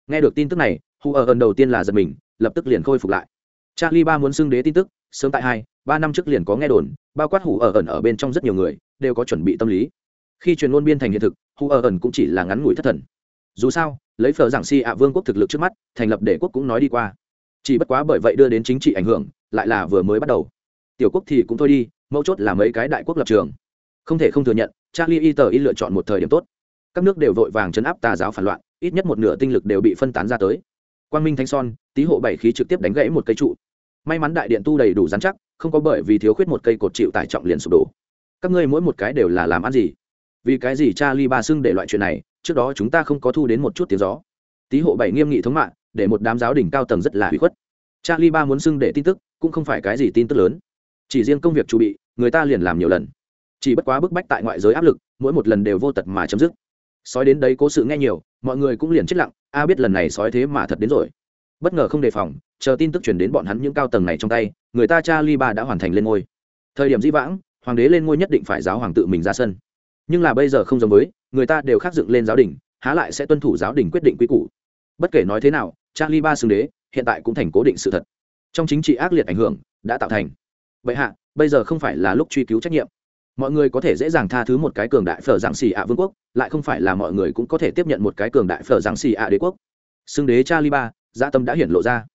nghe được tin tức này hù ở ẩn đầu tiên là giật mình, lập tức liền khôi phục lại. Charlie ba muốn xưng đế tin tức, sớm tại hai, ba năm trước liền có nghe đồn, bao quát hủ ở ẩn ở bên trong rất nhiều người, đều có chuẩn bị tâm lý. Khi truyền ngôn biên thành hiện thực, hu ở ẩn cũng chỉ là ngắn ngủi thất thần. Dù sao, lấy phở giảng si ạ vương quốc thực lực trước mắt, thành lập đệ quốc cũng nói đi qua. Chỉ bất quá bởi vậy đưa đến chính trị ảnh hưởng, lại là vừa mới bắt đầu. Tiểu quốc thì cũng thôi đi, mấu chốt là mấy cái đại quốc lập trường. Không thể không thừa nhận, charlie y tờ y lựa chọn một thời điểm tốt. Các nước đều vội vàng chấn áp tà giáo phản loạn ít nhất một nửa tinh lực đều bị phân tán ra tới. Quang minh thanh son, tý hộ bảy khí trực tiếp đánh gãy một cây trụ. May mắn đại điện tu đầy đủ dán chắc, không có bởi vì thiếu khuyết một cây cột chịu tải trọng liền sụp đổ. Các ngươi mỗi một cái đều là làm ăn gì? Vì cái gì cha ly ba xưng để loại chuyện này, trước đó chúng ta không có thu đến một chút tiếng gió. Tý hộ bảy nghiêm nghị thống mạng, để một đám giáo đỉnh cao tầng rất là hủy khuất. Cha ly ba muốn xưng để tin tức, cũng không phải cái gì tin tức lớn. Chỉ riêng công việc chuẩn bị, người ta liền làm nhiều lần. Chỉ bất quá bức bách tại ngoại giới áp lực, mỗi một lần đều vô tật mà chấm dứt sói đến đấy cố sự nghe nhiều, mọi người cũng liền chết lặng, a biết lần này sói thế mà thật đến rồi. Bất ngờ không đề phòng, chờ tin tức chuyển đến bọn hắn những cao tầng này trong tay, người ta cha ly ba đã hoàn thành lên ngôi. Thời điểm di vãng, hoàng đế lên ngôi nhất định phải giáo hoàng tự mình ra sân. Nhưng là bây giờ không giống với, người ta đều khắc dựng lên giáo đình, há lại sẽ tuân thủ giáo đình quyết định quy củ. Bất kể nói thế nào cha ly ba xưng đế, hiện tại cũng thành cố định sự thật. Trong chính trị ác liệt ảnh hưởng, đã tạo thành. Vậy hạ, bây giờ không phải là lúc truy cứu trách nhiệm. Mọi người có thể dễ dàng tha thứ một cái cường đại phở dạng xì ạ vương quốc lại không phải là mọi người cũng có thể tiếp nhận một cái cường đại phở giáng xì ạ đế quốc. Xưng đế cha ly ba gia dạ tâm đã hiển lộ ra.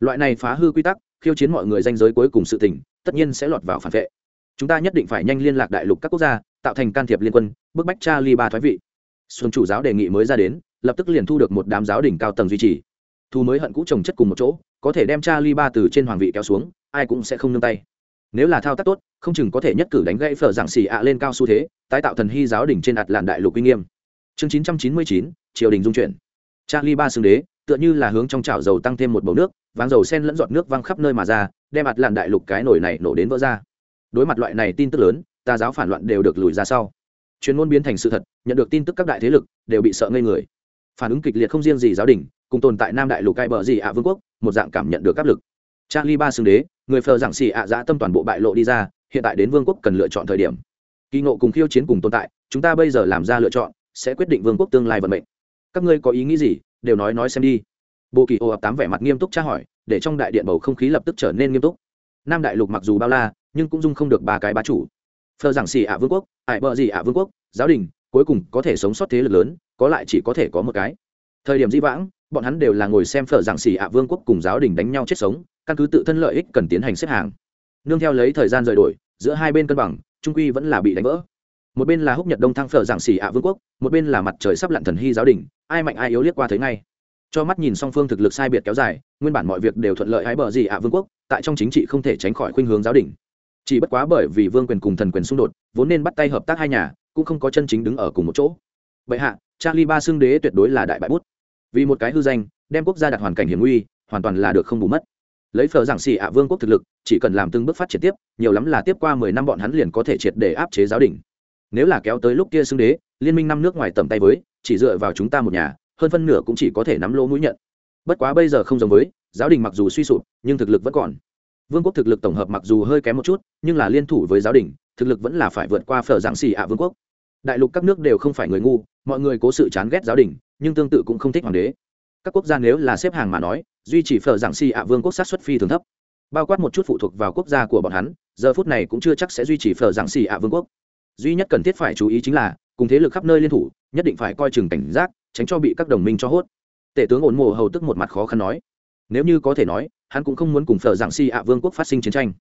Loại này phá hư quy tắc, khiêu chiến mọi người danh giới cuối cùng sự tình, tất nhiên sẽ lọt vào phản vệ. Chúng ta nhất định phải nhanh liên lạc đại lục các quốc gia, tạo thành can thiệp liên quân, bức bách cha ly ba thoái vị. Xuân chủ giáo đề nghị mới ra đến, lập tức liền thu được một đám giáo đỉnh cao tầng duy trì. Thu mới hận cũ trồng chất cùng một chỗ, có thể đem cha ly ba từ trên hoàng vị kéo xuống, ai cũng sẽ không nương tay nếu là thao tác tốt, không chừng có thể nhất cử đánh gãy phở giảng xì ạ lên cao xu thế, tái tạo thần hy giáo đỉnh trên ạt làn đại lục uy nghiêm. Chương chín trăm chín mươi chín, triều đình dung chuyển. Charlie ba xưng đế, tựa như là hướng trong chảo dầu tăng thêm một bầu nước, váng dầu sen lẫn giọt nước văng khắp nơi mà ra, đem ạt làn đại lục cái nổi này nổ đến vỡ ra. Đối mặt loại này tin tức lớn tà giáo phản loạn đều được lùi ra sau. Chuyên môn biến thành sự thật, nhận được tin tức các đại thế lực đều bị sợ ngây người. Phản ứng kịch liệt không riêng gì giáo đình, cùng tồn tại nam đại lục cai bờ gì ạ vương quốc, một dạng cảm nhận được áp lực. Charlie ba xưng đế người phờ giảng xì ạ dã tâm toàn bộ bại lộ đi ra, hiện tại đến vương quốc cần lựa chọn thời điểm. Kỳ ngộ cùng khiêu chiến cùng tồn tại, chúng ta bây giờ làm ra lựa chọn, sẽ quyết định vương quốc tương lai vận mệnh. Các ngươi có ý nghĩ gì? Đều nói nói xem đi. Bộ kỳ ô ập tám vẻ mặt nghiêm túc tra hỏi, để trong đại điện bầu không khí lập tức trở nên nghiêm túc. Nam đại lục mặc dù bao la, nhưng cũng dung không được ba cái bá chủ. Phờ giảng xì ạ vương quốc ải bờ gì ạ vương quốc, giáo đình, cuối cùng có thể sống sót thế lực lớn, có lại chỉ có thể có một cái. Thời điểm di vãng, bọn hắn đều là ngồi xem phở giảng xì ạ vương quốc cùng giáo đình đánh nhau chết sống căn cứ tự thân lợi ích cần tiến hành xếp hàng. Nương theo lấy thời gian rời đổi, giữa hai bên cân bằng, trung quy vẫn là bị đánh vỡ. Một bên là húc nhật đông thăng phở giảng xì ạ vương quốc, một bên là mặt trời sắp lặn thần hy giáo đình, ai mạnh ai yếu liếc qua thấy ngay. Cho mắt nhìn song phương thực lực sai biệt kéo dài, nguyên bản mọi việc đều thuận lợi hái bờ gì ạ vương quốc, tại trong chính trị không thể tránh khỏi khuynh hướng giáo đình. Chỉ bất quá bởi vì vương quyền cùng thần quyền xung đột, vốn nên bắt tay hợp tác hai nhà, cũng không có chân chính đứng ở cùng một chỗ. Vậy hạ, charlie ba xương đế tuyệt đối là đại bại bút. Vì một cái hư danh, đem quốc gia đặt hoàn cảnh hiểm nguy, hoàn toàn là được không bù mất lấy phở giảng xì ạ vương quốc thực lực, chỉ cần làm từng bước phát triển tiếp, nhiều lắm là tiếp qua mười năm bọn hắn liền có thể triệt để áp chế giáo đình. Nếu là kéo tới lúc kia xưng đế, liên minh năm nước ngoài tầm tay với, chỉ dựa vào chúng ta một nhà, hơn phân nửa cũng chỉ có thể nắm lỗ mũi nhận. Bất quá bây giờ không giống với, giáo đình mặc dù suy sụp, nhưng thực lực vẫn còn. Vương quốc thực lực tổng hợp mặc dù hơi kém một chút, nhưng là liên thủ với giáo đình, thực lực vẫn là phải vượt qua phở giảng xì ạ vương quốc. Đại lục các nước đều không phải người ngu, mọi người cố sự chán ghét giáo đình, nhưng tương tự cũng không thích hoàng đế. Các quốc gia nếu là xếp hàng mà nói duy trì phở giảng si ạ vương quốc sát xuất phi thường thấp. Bao quát một chút phụ thuộc vào quốc gia của bọn hắn, giờ phút này cũng chưa chắc sẽ duy trì phở giảng si ạ vương quốc. Duy nhất cần thiết phải chú ý chính là, cùng thế lực khắp nơi liên thủ, nhất định phải coi chừng cảnh giác, tránh cho bị các đồng minh cho hốt. Tể tướng ổn mồ hầu tức một mặt khó khăn nói. Nếu như có thể nói, hắn cũng không muốn cùng phở giảng si ạ vương quốc phát sinh chiến tranh.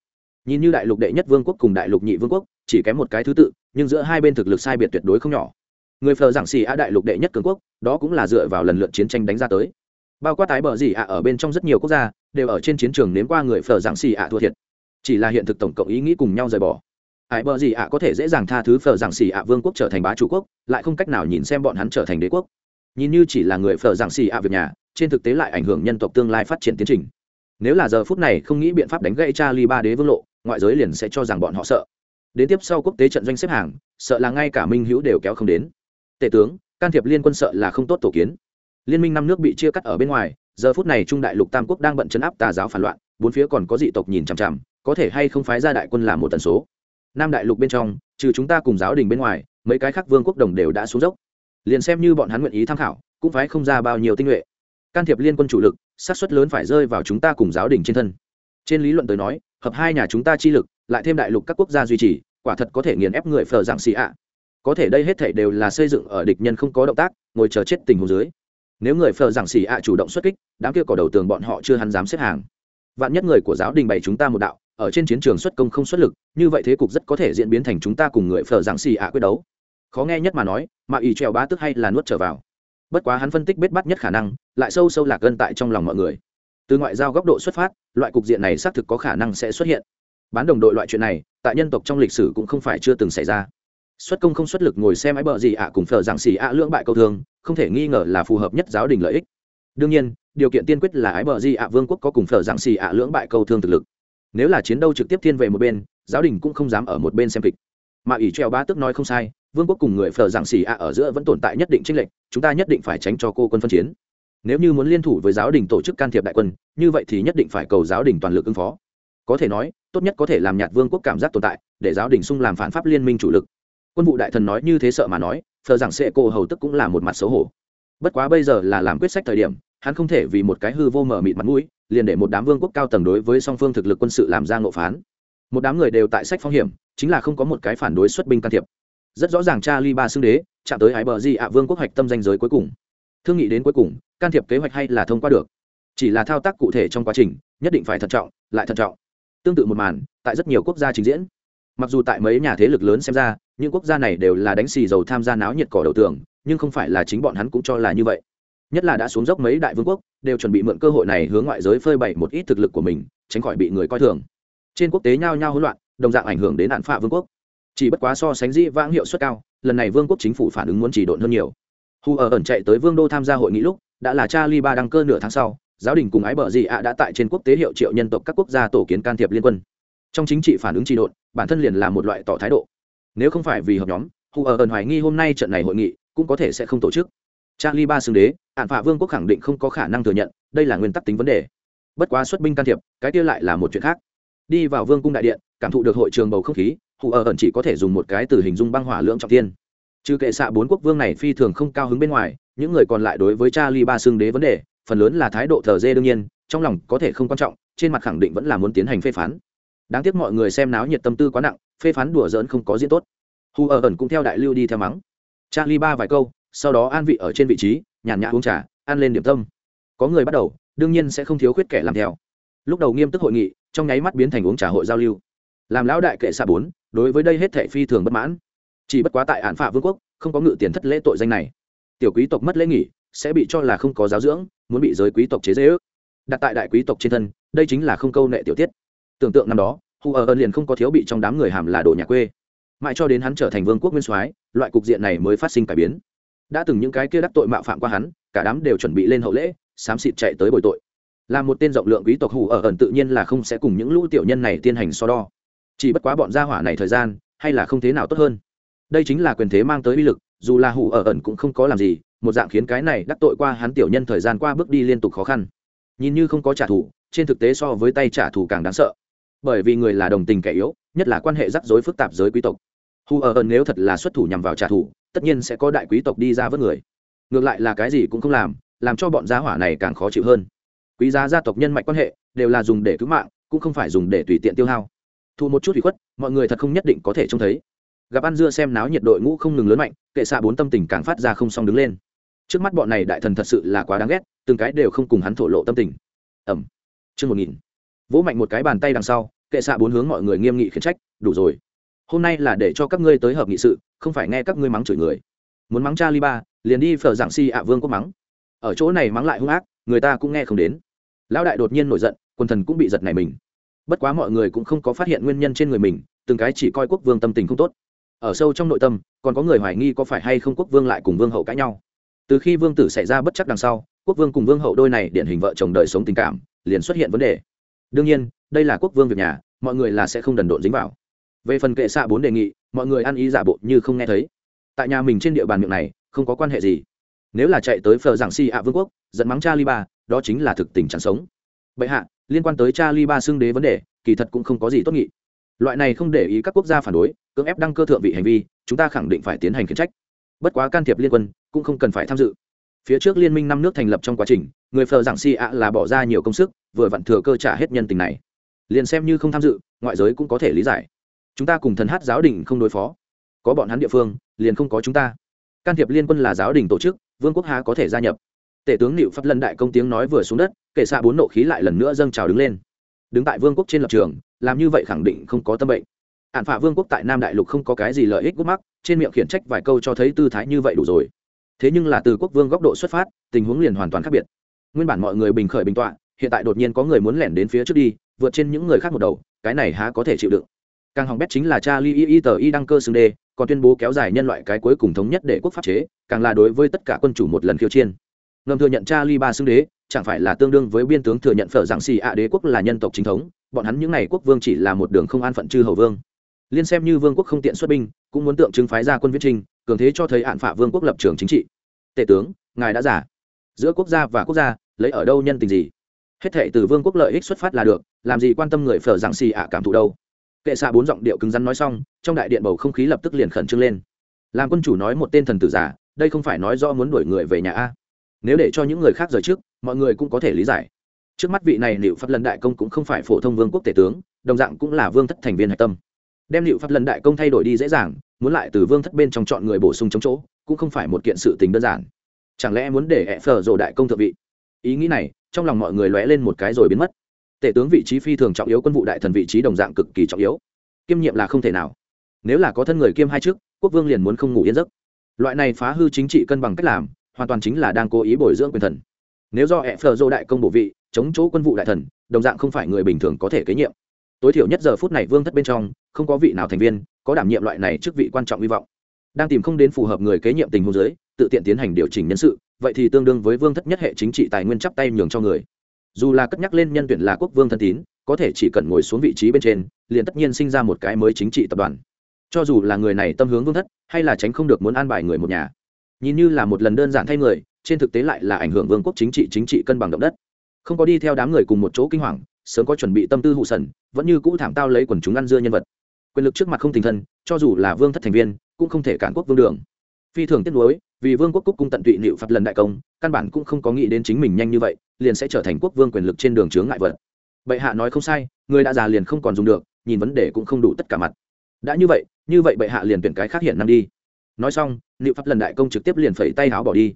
Nhìn như đại lục đệ nhất vương quốc cùng đại lục nhị vương quốc, chỉ kém một cái thứ tự, nhưng giữa hai bên thực lực sai biệt tuyệt đối không nhỏ. Người phờ giảng xì đại lục đệ nhất cường quốc, đó cũng là dựa vào lần lượt chiến tranh đánh ra tới bao quát tái bờ gì ạ, ở bên trong rất nhiều quốc gia, đều ở trên chiến trường nếm qua người phở giảng xì ạ thua thiệt. Chỉ là hiện thực tổng cộng ý nghĩ cùng nhau rời bỏ. Ải bờ gì ạ có thể dễ dàng tha thứ phở giảng xì ạ vương quốc trở thành bá chủ quốc, lại không cách nào nhìn xem bọn hắn trở thành đế quốc. Nhìn như chỉ là người phở giảng xì ạ việc nhà, trên thực tế lại ảnh hưởng nhân tộc tương lai phát triển tiến trình. Nếu là giờ phút này không nghĩ biện pháp đánh gãy cha ly ba đế vương lộ, ngoại giới liền sẽ cho rằng bọn họ sợ. Đến tiếp sau quốc tế trận doanh xếp hàng, sợ là ngay cả minh hữu đều kéo không đến. Tể tướng, can thiệp liên quân sợ là không tốt tổ kiến liên minh năm nước bị chia cắt ở bên ngoài, giờ phút này trung đại lục tam quốc đang bận chấn áp tà giáo phản loạn, bốn phía còn có dị tộc nhìn chằm chằm, có thể hay không phái ra đại quân làm một tần số. Nam đại lục bên trong, trừ chúng ta cùng giáo đình bên ngoài, mấy cái khác vương quốc đồng đều đã xuống dốc. Liền xem như bọn hắn nguyện ý tham khảo, cũng phái không ra bao nhiêu tinh nhuệ. Can thiệp liên quân chủ lực sát suất lớn phải rơi vào chúng ta cùng giáo đình trên thân. Trên lý luận tới nói, hợp hai nhà chúng ta chi lực, lại thêm đại lục các quốc gia duy trì, quả thật có thể nghiền ép người phờ dạng xì ạ. Có thể đây hết thể đều là xây dựng ở địch nhân không có động tác, ngồi chờ chết tình hồ dưới nếu người phờ giảng xỉ ạ chủ động xuất kích, đám kia cỏ đầu tường bọn họ chưa hắn dám xếp hàng. Vạn nhất người của giáo đình bày chúng ta một đạo, ở trên chiến trường xuất công không xuất lực, như vậy thế cục rất có thể diễn biến thành chúng ta cùng người phờ giảng xỉ ạ quyết đấu. Khó nghe nhất mà nói, mà ỷ trèo bá tức hay là nuốt trở vào. Bất quá hắn phân tích bết bắt nhất khả năng, lại sâu sâu lạc gân tại trong lòng mọi người. Từ ngoại giao góc độ xuất phát, loại cục diện này xác thực có khả năng sẽ xuất hiện. Bán đồng đội loại chuyện này, tại nhân tộc trong lịch sử cũng không phải chưa từng xảy ra. Xuất công không xuất lực ngồi xem ái bờ gì ạ cùng phở giảng xì ạ lưỡng bại câu thương không thể nghi ngờ là phù hợp nhất giáo đình lợi ích. Đương nhiên, điều kiện tiên quyết là ái bờ Di ạ vương quốc có cùng phở giảng xì ạ lưỡng bại câu thương thực lực. Nếu là chiến đấu trực tiếp thiên về một bên, giáo đình cũng không dám ở một bên xem kịch. Mà ỷ treo ba tức nói không sai, vương quốc cùng người phở giảng xì ạ ở giữa vẫn tồn tại nhất định tranh lệch, chúng ta nhất định phải tránh cho cô quân phân chiến. Nếu như muốn liên thủ với giáo đình tổ chức can thiệp đại quân, như vậy thì nhất định phải cầu giáo đình toàn lực ứng phó. Có thể nói, tốt nhất có thể làm nhạt vương quốc cảm giác tồn tại, để giáo đình xung làm phản pháp liên minh chủ lực. Quân vụ đại thần nói như thế sợ mà nói thờ rằng sẽ cô hầu tức cũng là một mặt xấu hổ. Bất quá bây giờ là làm quyết sách thời điểm, hắn không thể vì một cái hư vô mở mịt mặt mũi, liền để một đám vương quốc cao tầng đối với song phương thực lực quân sự làm ra ngộ phán. Một đám người đều tại sách phong hiểm, chính là không có một cái phản đối xuất binh can thiệp. Rất rõ ràng cha ly ba xưng đế, chạm tới ái bờ di ạ vương quốc hoạch tâm danh giới cuối cùng. Thương nghị đến cuối cùng, can thiệp kế hoạch hay là thông qua được. Chỉ là thao tác cụ thể trong quá trình, nhất định phải thận trọng, lại thận trọng. Tương tự một màn, tại rất nhiều quốc gia trình diễn. Mặc dù tại mấy nhà thế lực lớn xem ra những quốc gia này đều là đánh xì dầu tham gia náo nhiệt cỏ đầu tường, nhưng không phải là chính bọn hắn cũng cho là như vậy. Nhất là đã xuống dốc mấy đại vương quốc, đều chuẩn bị mượn cơ hội này hướng ngoại giới phơi bày một ít thực lực của mình, tránh khỏi bị người coi thường. Trên quốc tế nhao nhao hỗn loạn, đồng dạng ảnh hưởng đến nạn phạ vương quốc. Chỉ bất quá so sánh dĩ vãng hiệu suất cao, lần này vương quốc chính phủ phản ứng muốn chỉ độn hơn nhiều. Hù ở ẩn chạy tới vương đô tham gia hội nghị lúc, đã là cha Li ba đăng cơ nửa tháng sau, giáo đình cùng ái bờ gì ạ đã tại trên quốc tế hiệu triệu nhân tộc các quốc gia tổ kiến can thiệp liên quân. Trong chính trị phản ứng trị độn, bản thân liền là một loại tỏ thái độ nếu không phải vì hợp nhóm hù ở ẩn hoài nghi hôm nay trận này hội nghị cũng có thể sẽ không tổ chức. Charlie ba xưng đế ạn phạ vương quốc khẳng định không có khả năng thừa nhận, đây là nguyên tắc tính vấn đề. Bất quá xuất binh can thiệp, cái kia lại là một chuyện khác. Đi vào vương cung đại điện, cảm thụ được hội trường bầu không khí hù ở ẩn chỉ có thể dùng một cái từ hình dung băng hỏa lưỡng trọng tiên trừ kệ xạ bốn quốc vương này phi thường không cao hứng bên ngoài, những người còn lại đối với charlie ba xưng đế vấn đề, phần lớn là thái độ thờ dê đương nhiên, trong lòng có thể không quan trọng, trên mặt khẳng định vẫn là muốn tiến hành phê phán. Đáng tiếc mọi người xem náo nhiệt tâm tư quá nặng phê phán đùa giỡn không có diễn tốt. Hù ở ẩn cũng theo đại lưu đi theo mắng. Charlie ba vài câu, sau đó an vị ở trên vị trí, nhàn nhã uống trà, ăn lên điểm tâm. Có người bắt đầu, đương nhiên sẽ không thiếu khuyết kẻ làm theo. Lúc đầu nghiêm túc hội nghị, trong nháy mắt biến thành uống trà hội giao lưu. Làm lão đại kệ xạ bốn, đối với đây hết thệ phi thường bất mãn. Chỉ bất quá tại án phạ vương quốc, không có ngự tiền thất lễ tội danh này. Tiểu quý tộc mất lễ nghỉ, sẽ bị cho là không có giáo dưỡng, muốn bị giới quý tộc chế dễ ước đặt tại đại quý tộc trên thân, đây chính là không câu nệ tiểu tiết. Tưởng tượng năm đó hù ở ơn liền không có thiếu bị trong đám người hàm là đồ nhà quê. Mãi cho đến hắn trở thành vương quốc nguyên soái, loại cục diện này mới phát sinh cải biến. Đã từng những cái kia đắc tội mạo phạm qua hắn, cả đám đều chuẩn bị lên hậu lễ, xám xịt chạy tới bồi tội. Là một tên rộng lượng quý tộc hù ở ẩn tự nhiên là không sẽ cùng những lũ tiểu nhân này tiến hành so đo. Chỉ bất quá bọn gia hỏa này thời gian, hay là không thế nào tốt hơn. Đây chính là quyền thế mang tới uy lực, dù là hù ở ẩn cũng không có làm gì, một dạng khiến cái này đắc tội qua hắn tiểu nhân thời gian qua bước đi liên tục khó khăn. Nhìn như không có trả thù, trên thực tế so với tay trả thù càng đáng sợ bởi vì người là đồng tình kẻ yếu, nhất là quan hệ rắc rối phức tạp giới quý tộc. Hù ở ẩn nếu thật là xuất thủ nhằm vào trả thù, tất nhiên sẽ có đại quý tộc đi ra vớt người. Ngược lại là cái gì cũng không làm làm cho bọn gia hỏa này càng khó chịu hơn. Quý giá gia tộc nhân mạch quan hệ, đều là dùng để cứu mạng, cũng không phải dùng để tùy tiện tiêu hao. Thu một chút hủy khuất, mọi người thật không nhất định có thể trông thấy. Gặp ăn dưa xem náo nhiệt đội ngũ không ngừng lớn mạnh, kệ xạ bốn tâm tình càng phát ra không xong đứng lên. Trước mắt bọn này đại thần thật sự là quá đáng ghét, từng cái đều không cùng hắn thổ lộ tâm tình. Ẩm. Chương một nghìn vỗ mạnh một cái bàn tay đằng sau, kệ xạ bốn hướng mọi người nghiêm nghị khiển trách, đủ rồi. Hôm nay là để cho các ngươi tới hợp nghị sự, không phải nghe các ngươi mắng chửi người. Muốn mắng cha li ba, liền đi phở giảng si ạ vương quốc mắng. Ở chỗ này mắng lại hung ác, người ta cũng nghe không đến. Lão đại đột nhiên nổi giận, quần thần cũng bị giật này mình. Bất quá mọi người cũng không có phát hiện nguyên nhân trên người mình, từng cái chỉ coi quốc vương tâm tình không tốt. Ở sâu trong nội tâm, còn có người hoài nghi có phải hay không quốc vương lại cùng vương hậu cãi nhau. Từ khi vương tử xảy ra bất chắc đằng sau, quốc vương cùng vương hậu đôi này điển hình vợ chồng đời sống tình cảm, liền xuất hiện vấn đề đương nhiên, đây là quốc vương việc nhà, mọi người là sẽ không đần độn dính vào. Về phần kệ xạ bốn đề nghị, mọi người ăn ý giả bộ như không nghe thấy. Tại nhà mình trên địa bàn miệng này, không có quan hệ gì. Nếu là chạy tới phờ giảng si ạ vương quốc dẫn mắng cha li ba đó chính là thực tình chẳng sống. Bệ hạ, liên quan tới cha li ba xưng đế vấn đề, kỳ thật cũng không có gì tốt nghị. Loại này không để ý các quốc gia phản đối, cưỡng ép đăng cơ thượng vị hành vi, chúng ta khẳng định phải tiến hành khiển trách. Bất quá can thiệp liên quân, cũng không cần phải tham dự. Phía trước liên minh năm nước thành lập trong quá trình, người phờ giảng si ạ là bỏ ra nhiều công sức vừa vặn thừa cơ trả hết nhân tình này. Liền xem như không tham dự, ngoại giới cũng có thể lý giải. Chúng ta cùng thần hát giáo đình không đối phó. Có bọn hắn địa phương, liền không có chúng ta. Can thiệp liên quân là giáo đình tổ chức, vương quốc há có thể gia nhập. Tể tướng liệu pháp lần đại công tiếng nói vừa xuống đất kệ xạ bốn nộ khí lại lần nữa dâng trào đứng lên. Đứng tại vương quốc trên lập trường, làm như vậy khẳng định không có tâm bệnh. Hạn phạ vương quốc tại nam đại lục không có cái gì lợi ích gút mắc, trên miệng khiển trách vài câu cho thấy tư thái như vậy đủ rồi. Thế nhưng là từ quốc vương góc độ xuất phát, tình huống liền hoàn toàn khác biệt. Nguyên bản mọi người bình khởi bình tọa hiện tại đột nhiên có người muốn lẻn đến phía trước đi, vượt trên những người khác một đầu, cái này há có thể chịu đựng. Càng hỏng bét chính là cha li y tờ y đăng cơ xưng đê, còn tuyên bố kéo dài nhân loại cái cuối cùng thống nhất để quốc pháp chế, càng là đối với tất cả quân chủ một lần khiêu chiên ngầm thừa nhận cha li ba xưng đế, chẳng phải là tương đương với biên tướng thừa nhận phở giảng xì ạ đế quốc là nhân tộc chính thống, bọn hắn những n à y quốc vương chỉ là một đường không an phận chư hầu vương. Liên xem như vương quốc không tiện xuất binh, cũng muốn tượng trưng phái ra quân viết trinh cường thế cho thấy hạn phả vương quốc lập trường chính trị. Tể tướng, ngài đã giả. Giữa quốc gia và quốc gia, lấy ở đâu nhân tình gì? Hết thệ từ vương quốc lợi ích xuất phát là được, làm gì quan tâm người phở giảng xì ạ cảm thụ đâu. Kệ xạ bốn giọng điệu cứng rắn nói xong, trong đại điện bầu không khí lập tức liền khẩn trương lên. Làm quân chủ nói một tên thần tử giả, đây không phải nói do muốn đuổi người về nhà a. Nếu để cho những người khác rời trước, mọi người cũng có thể lý giải. Trước mắt vị này liệu pháp lần đại công cũng không phải phổ thông vương quốc tể tướng, đồng dạng cũng là vương thất thành viên hạch tâm. Đem liệu pháp lần đại công thay đổi đi dễ dàng, muốn lại từ vương thất bên trong chọn người bổ sung chống chỗ, cũng không phải một kiện sự tình đơn giản. Chẳng lẽ muốn để hẹ phở rồ đại công thượng vị? Ý nghĩ này, trong lòng mọi người lóe lên một cái rồi biến mất. Tể tướng vị trí phi thường trọng yếu, quân vụ đại thần vị trí đồng dạng cực kỳ trọng yếu. Kiêm nhiệm là không thể nào. Nếu là có thân người kiêm hai chức quốc vương liền muốn không ngủ yên giấc. Loại này phá hư chính trị cân bằng cách làm, hoàn toàn chính là đang cố ý bồi dưỡng quyền thần. Nếu do ẹ phờ dô đại công bổ vị, chống chỗ quân vụ đại thần, đồng dạng không phải người bình thường có thể kế nhiệm. Tối thiểu nhất giờ phút này vương thất bên trong, không có vị nào thành viên, có đảm nhiệm loại này chức vị quan trọng hy vọng. Đang tìm không đến phù hợp người kế nhiệm tình huống giới tự tiện tiến hành điều chỉnh nhân sự vậy thì tương đương với vương thất nhất hệ chính trị tài nguyên chắp tay nhường cho người. Dù là cất nhắc lên nhân tuyển là quốc vương thân tín, có thể chỉ cần ngồi xuống vị trí bên trên, liền tất nhiên sinh ra một cái mới chính trị tập đoàn. Cho dù là người này tâm hướng vương thất, hay là tránh không được muốn an bài người một nhà. Nhìn như là một lần đơn giản thay người, trên thực tế lại là ảnh hưởng vương quốc chính trị chính trị cân bằng động đất. Không có đi theo đám người cùng một chỗ kinh hoàng, sớm có chuẩn bị tâm tư hụ sần, vẫn như cũ thảm tao lấy quần chúng ăn dưa nhân vật. Quyền lực trước mặt không tình thân, cho dù là vương thất thành viên, cũng không thể cản quốc vương đường phi thường tiết nuối, vì vương quốc cúc cung tận tụy liệu phạt lần đại công, căn bản cũng không có nghĩ đến chính mình nhanh như vậy, liền sẽ trở thành quốc vương quyền lực trên đường chướng ngại vật. Bệ hạ nói không sai, người đã già liền không còn dùng được, nhìn vấn đề cũng không đủ tất cả mặt. Đã như vậy như vậy bệ hạ liền tuyển cái khác hiện năm đi. Nói xong liệu pháp lần đại công trực tiếp liền phẩy tay áo bỏ đi.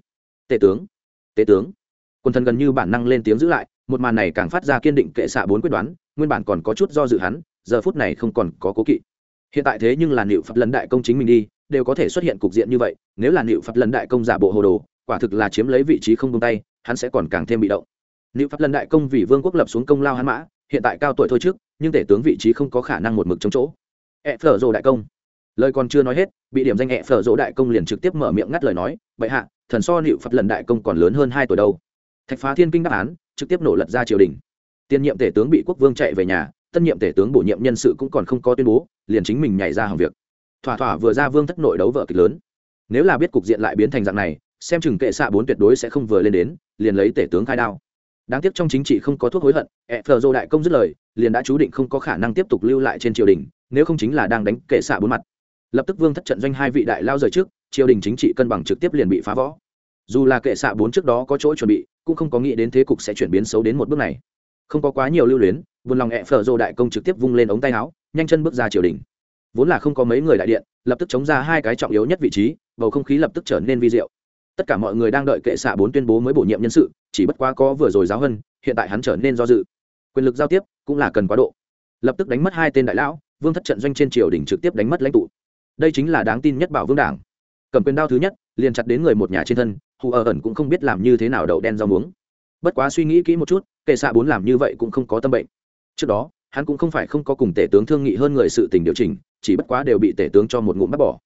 Tể tướng tể tướng. Quần thần gần như bản năng lên tiếng giữ lại, một màn này càng phát ra kiên định kệ xạ bốn quyết đoán, nguyên bản còn có chút do dự hắn, giờ phút này không còn có cố kỵ. Hiện tại thế nhưng là liệu pháp lần đại công chính mình đi đều có thể xuất hiện cục diện như vậy, nếu là liệu pháp lần đại công giả bộ hồ đồ, quả thực là chiếm lấy vị trí không tung tay, hắn sẽ còn càng thêm bị động. Liệu pháp lần đại công vì vương quốc lập xuống công lao hắn mã, hiện tại cao tuổi thôi trước, nhưng tể tướng vị trí không có khả năng một mực chống chỗ. Ẹ phở rồ đại công. Lời còn chưa nói hết, bị điểm danh ẹ phở rồ đại công liền trực tiếp mở miệng ngắt lời nói, bệ hạ, thần so liệu pháp lần đại công còn lớn hơn hai tuổi đâu. Thạch phá thiên kinh đáp án, trực tiếp nổ lật ra triều đình. Tiên nhiệm tể tướng bị quốc vương chạy về nhà, tân nhiệm tể tướng bổ nhiệm nhân sự cũng còn không có tuyên bố, liền chính mình nhảy ra hàng việc thỏa thỏa vừa ra vương thất nội đấu vợ kịch lớn. Nếu là biết cục diện lại biến thành dạng này, xem chừng kệ xạ bốn tuyệt đối sẽ không vừa lên đến, liền lấy tể tướng khai đao. Đáng tiếc trong chính trị không có thuốc hối hận, ẹ, phờ dô đại công dứt lời, liền đã chú định không có khả năng tiếp tục lưu lại trên triều đình, nếu không chính là đang đánh kệ xạ bốn mặt. Lập tức vương thất trận doanh hai vị đại lao rời trước, triều đình chính trị cân bằng trực tiếp liền bị phá võ dù là kệ xạ bốn trước đó có chỗ chuẩn bị, cũng không có nghĩ đến thế cục sẽ chuyển biến xấu đến một bước này. Không có quá nhiều lưu luyến vườn lòng ẹ phở dô đại công trực tiếp vung lên ống tay áo, nhanh chân bước ra triều đình vốn là không có mấy người đại điện, lập tức chống ra hai cái trọng yếu nhất vị trí, bầu không khí lập tức trở nên vi diệu. Tất cả mọi người đang đợi kệ xạ bốn tuyên bố mới bổ nhiệm nhân sự, chỉ bất quá có vừa rồi giáo hơn hiện tại hắn trở nên do dự. Quyền lực giao tiếp cũng là cần quá độ. Lập tức đánh mất hai tên đại lão, vương thất trận doanh trên triều đình trực tiếp đánh mất lãnh tụ. Đây chính là đáng tin nhất bảo vương đảng. Cầm quyền đao thứ nhất, liền chặt đến người một nhà trên thân, hù ở ẩn cũng không biết làm như thế nào đậu đen rau muống. Bất quá suy nghĩ kỹ một chút, kệ xạ bốn làm như vậy cũng không có tâm bệnh. Trước đó hắn cũng không phải không có cùng tể tướng thương nghị hơn người sự tình điều chỉnh, chỉ bất quá đều bị tể tướng cho một ngụm bắt bỏ.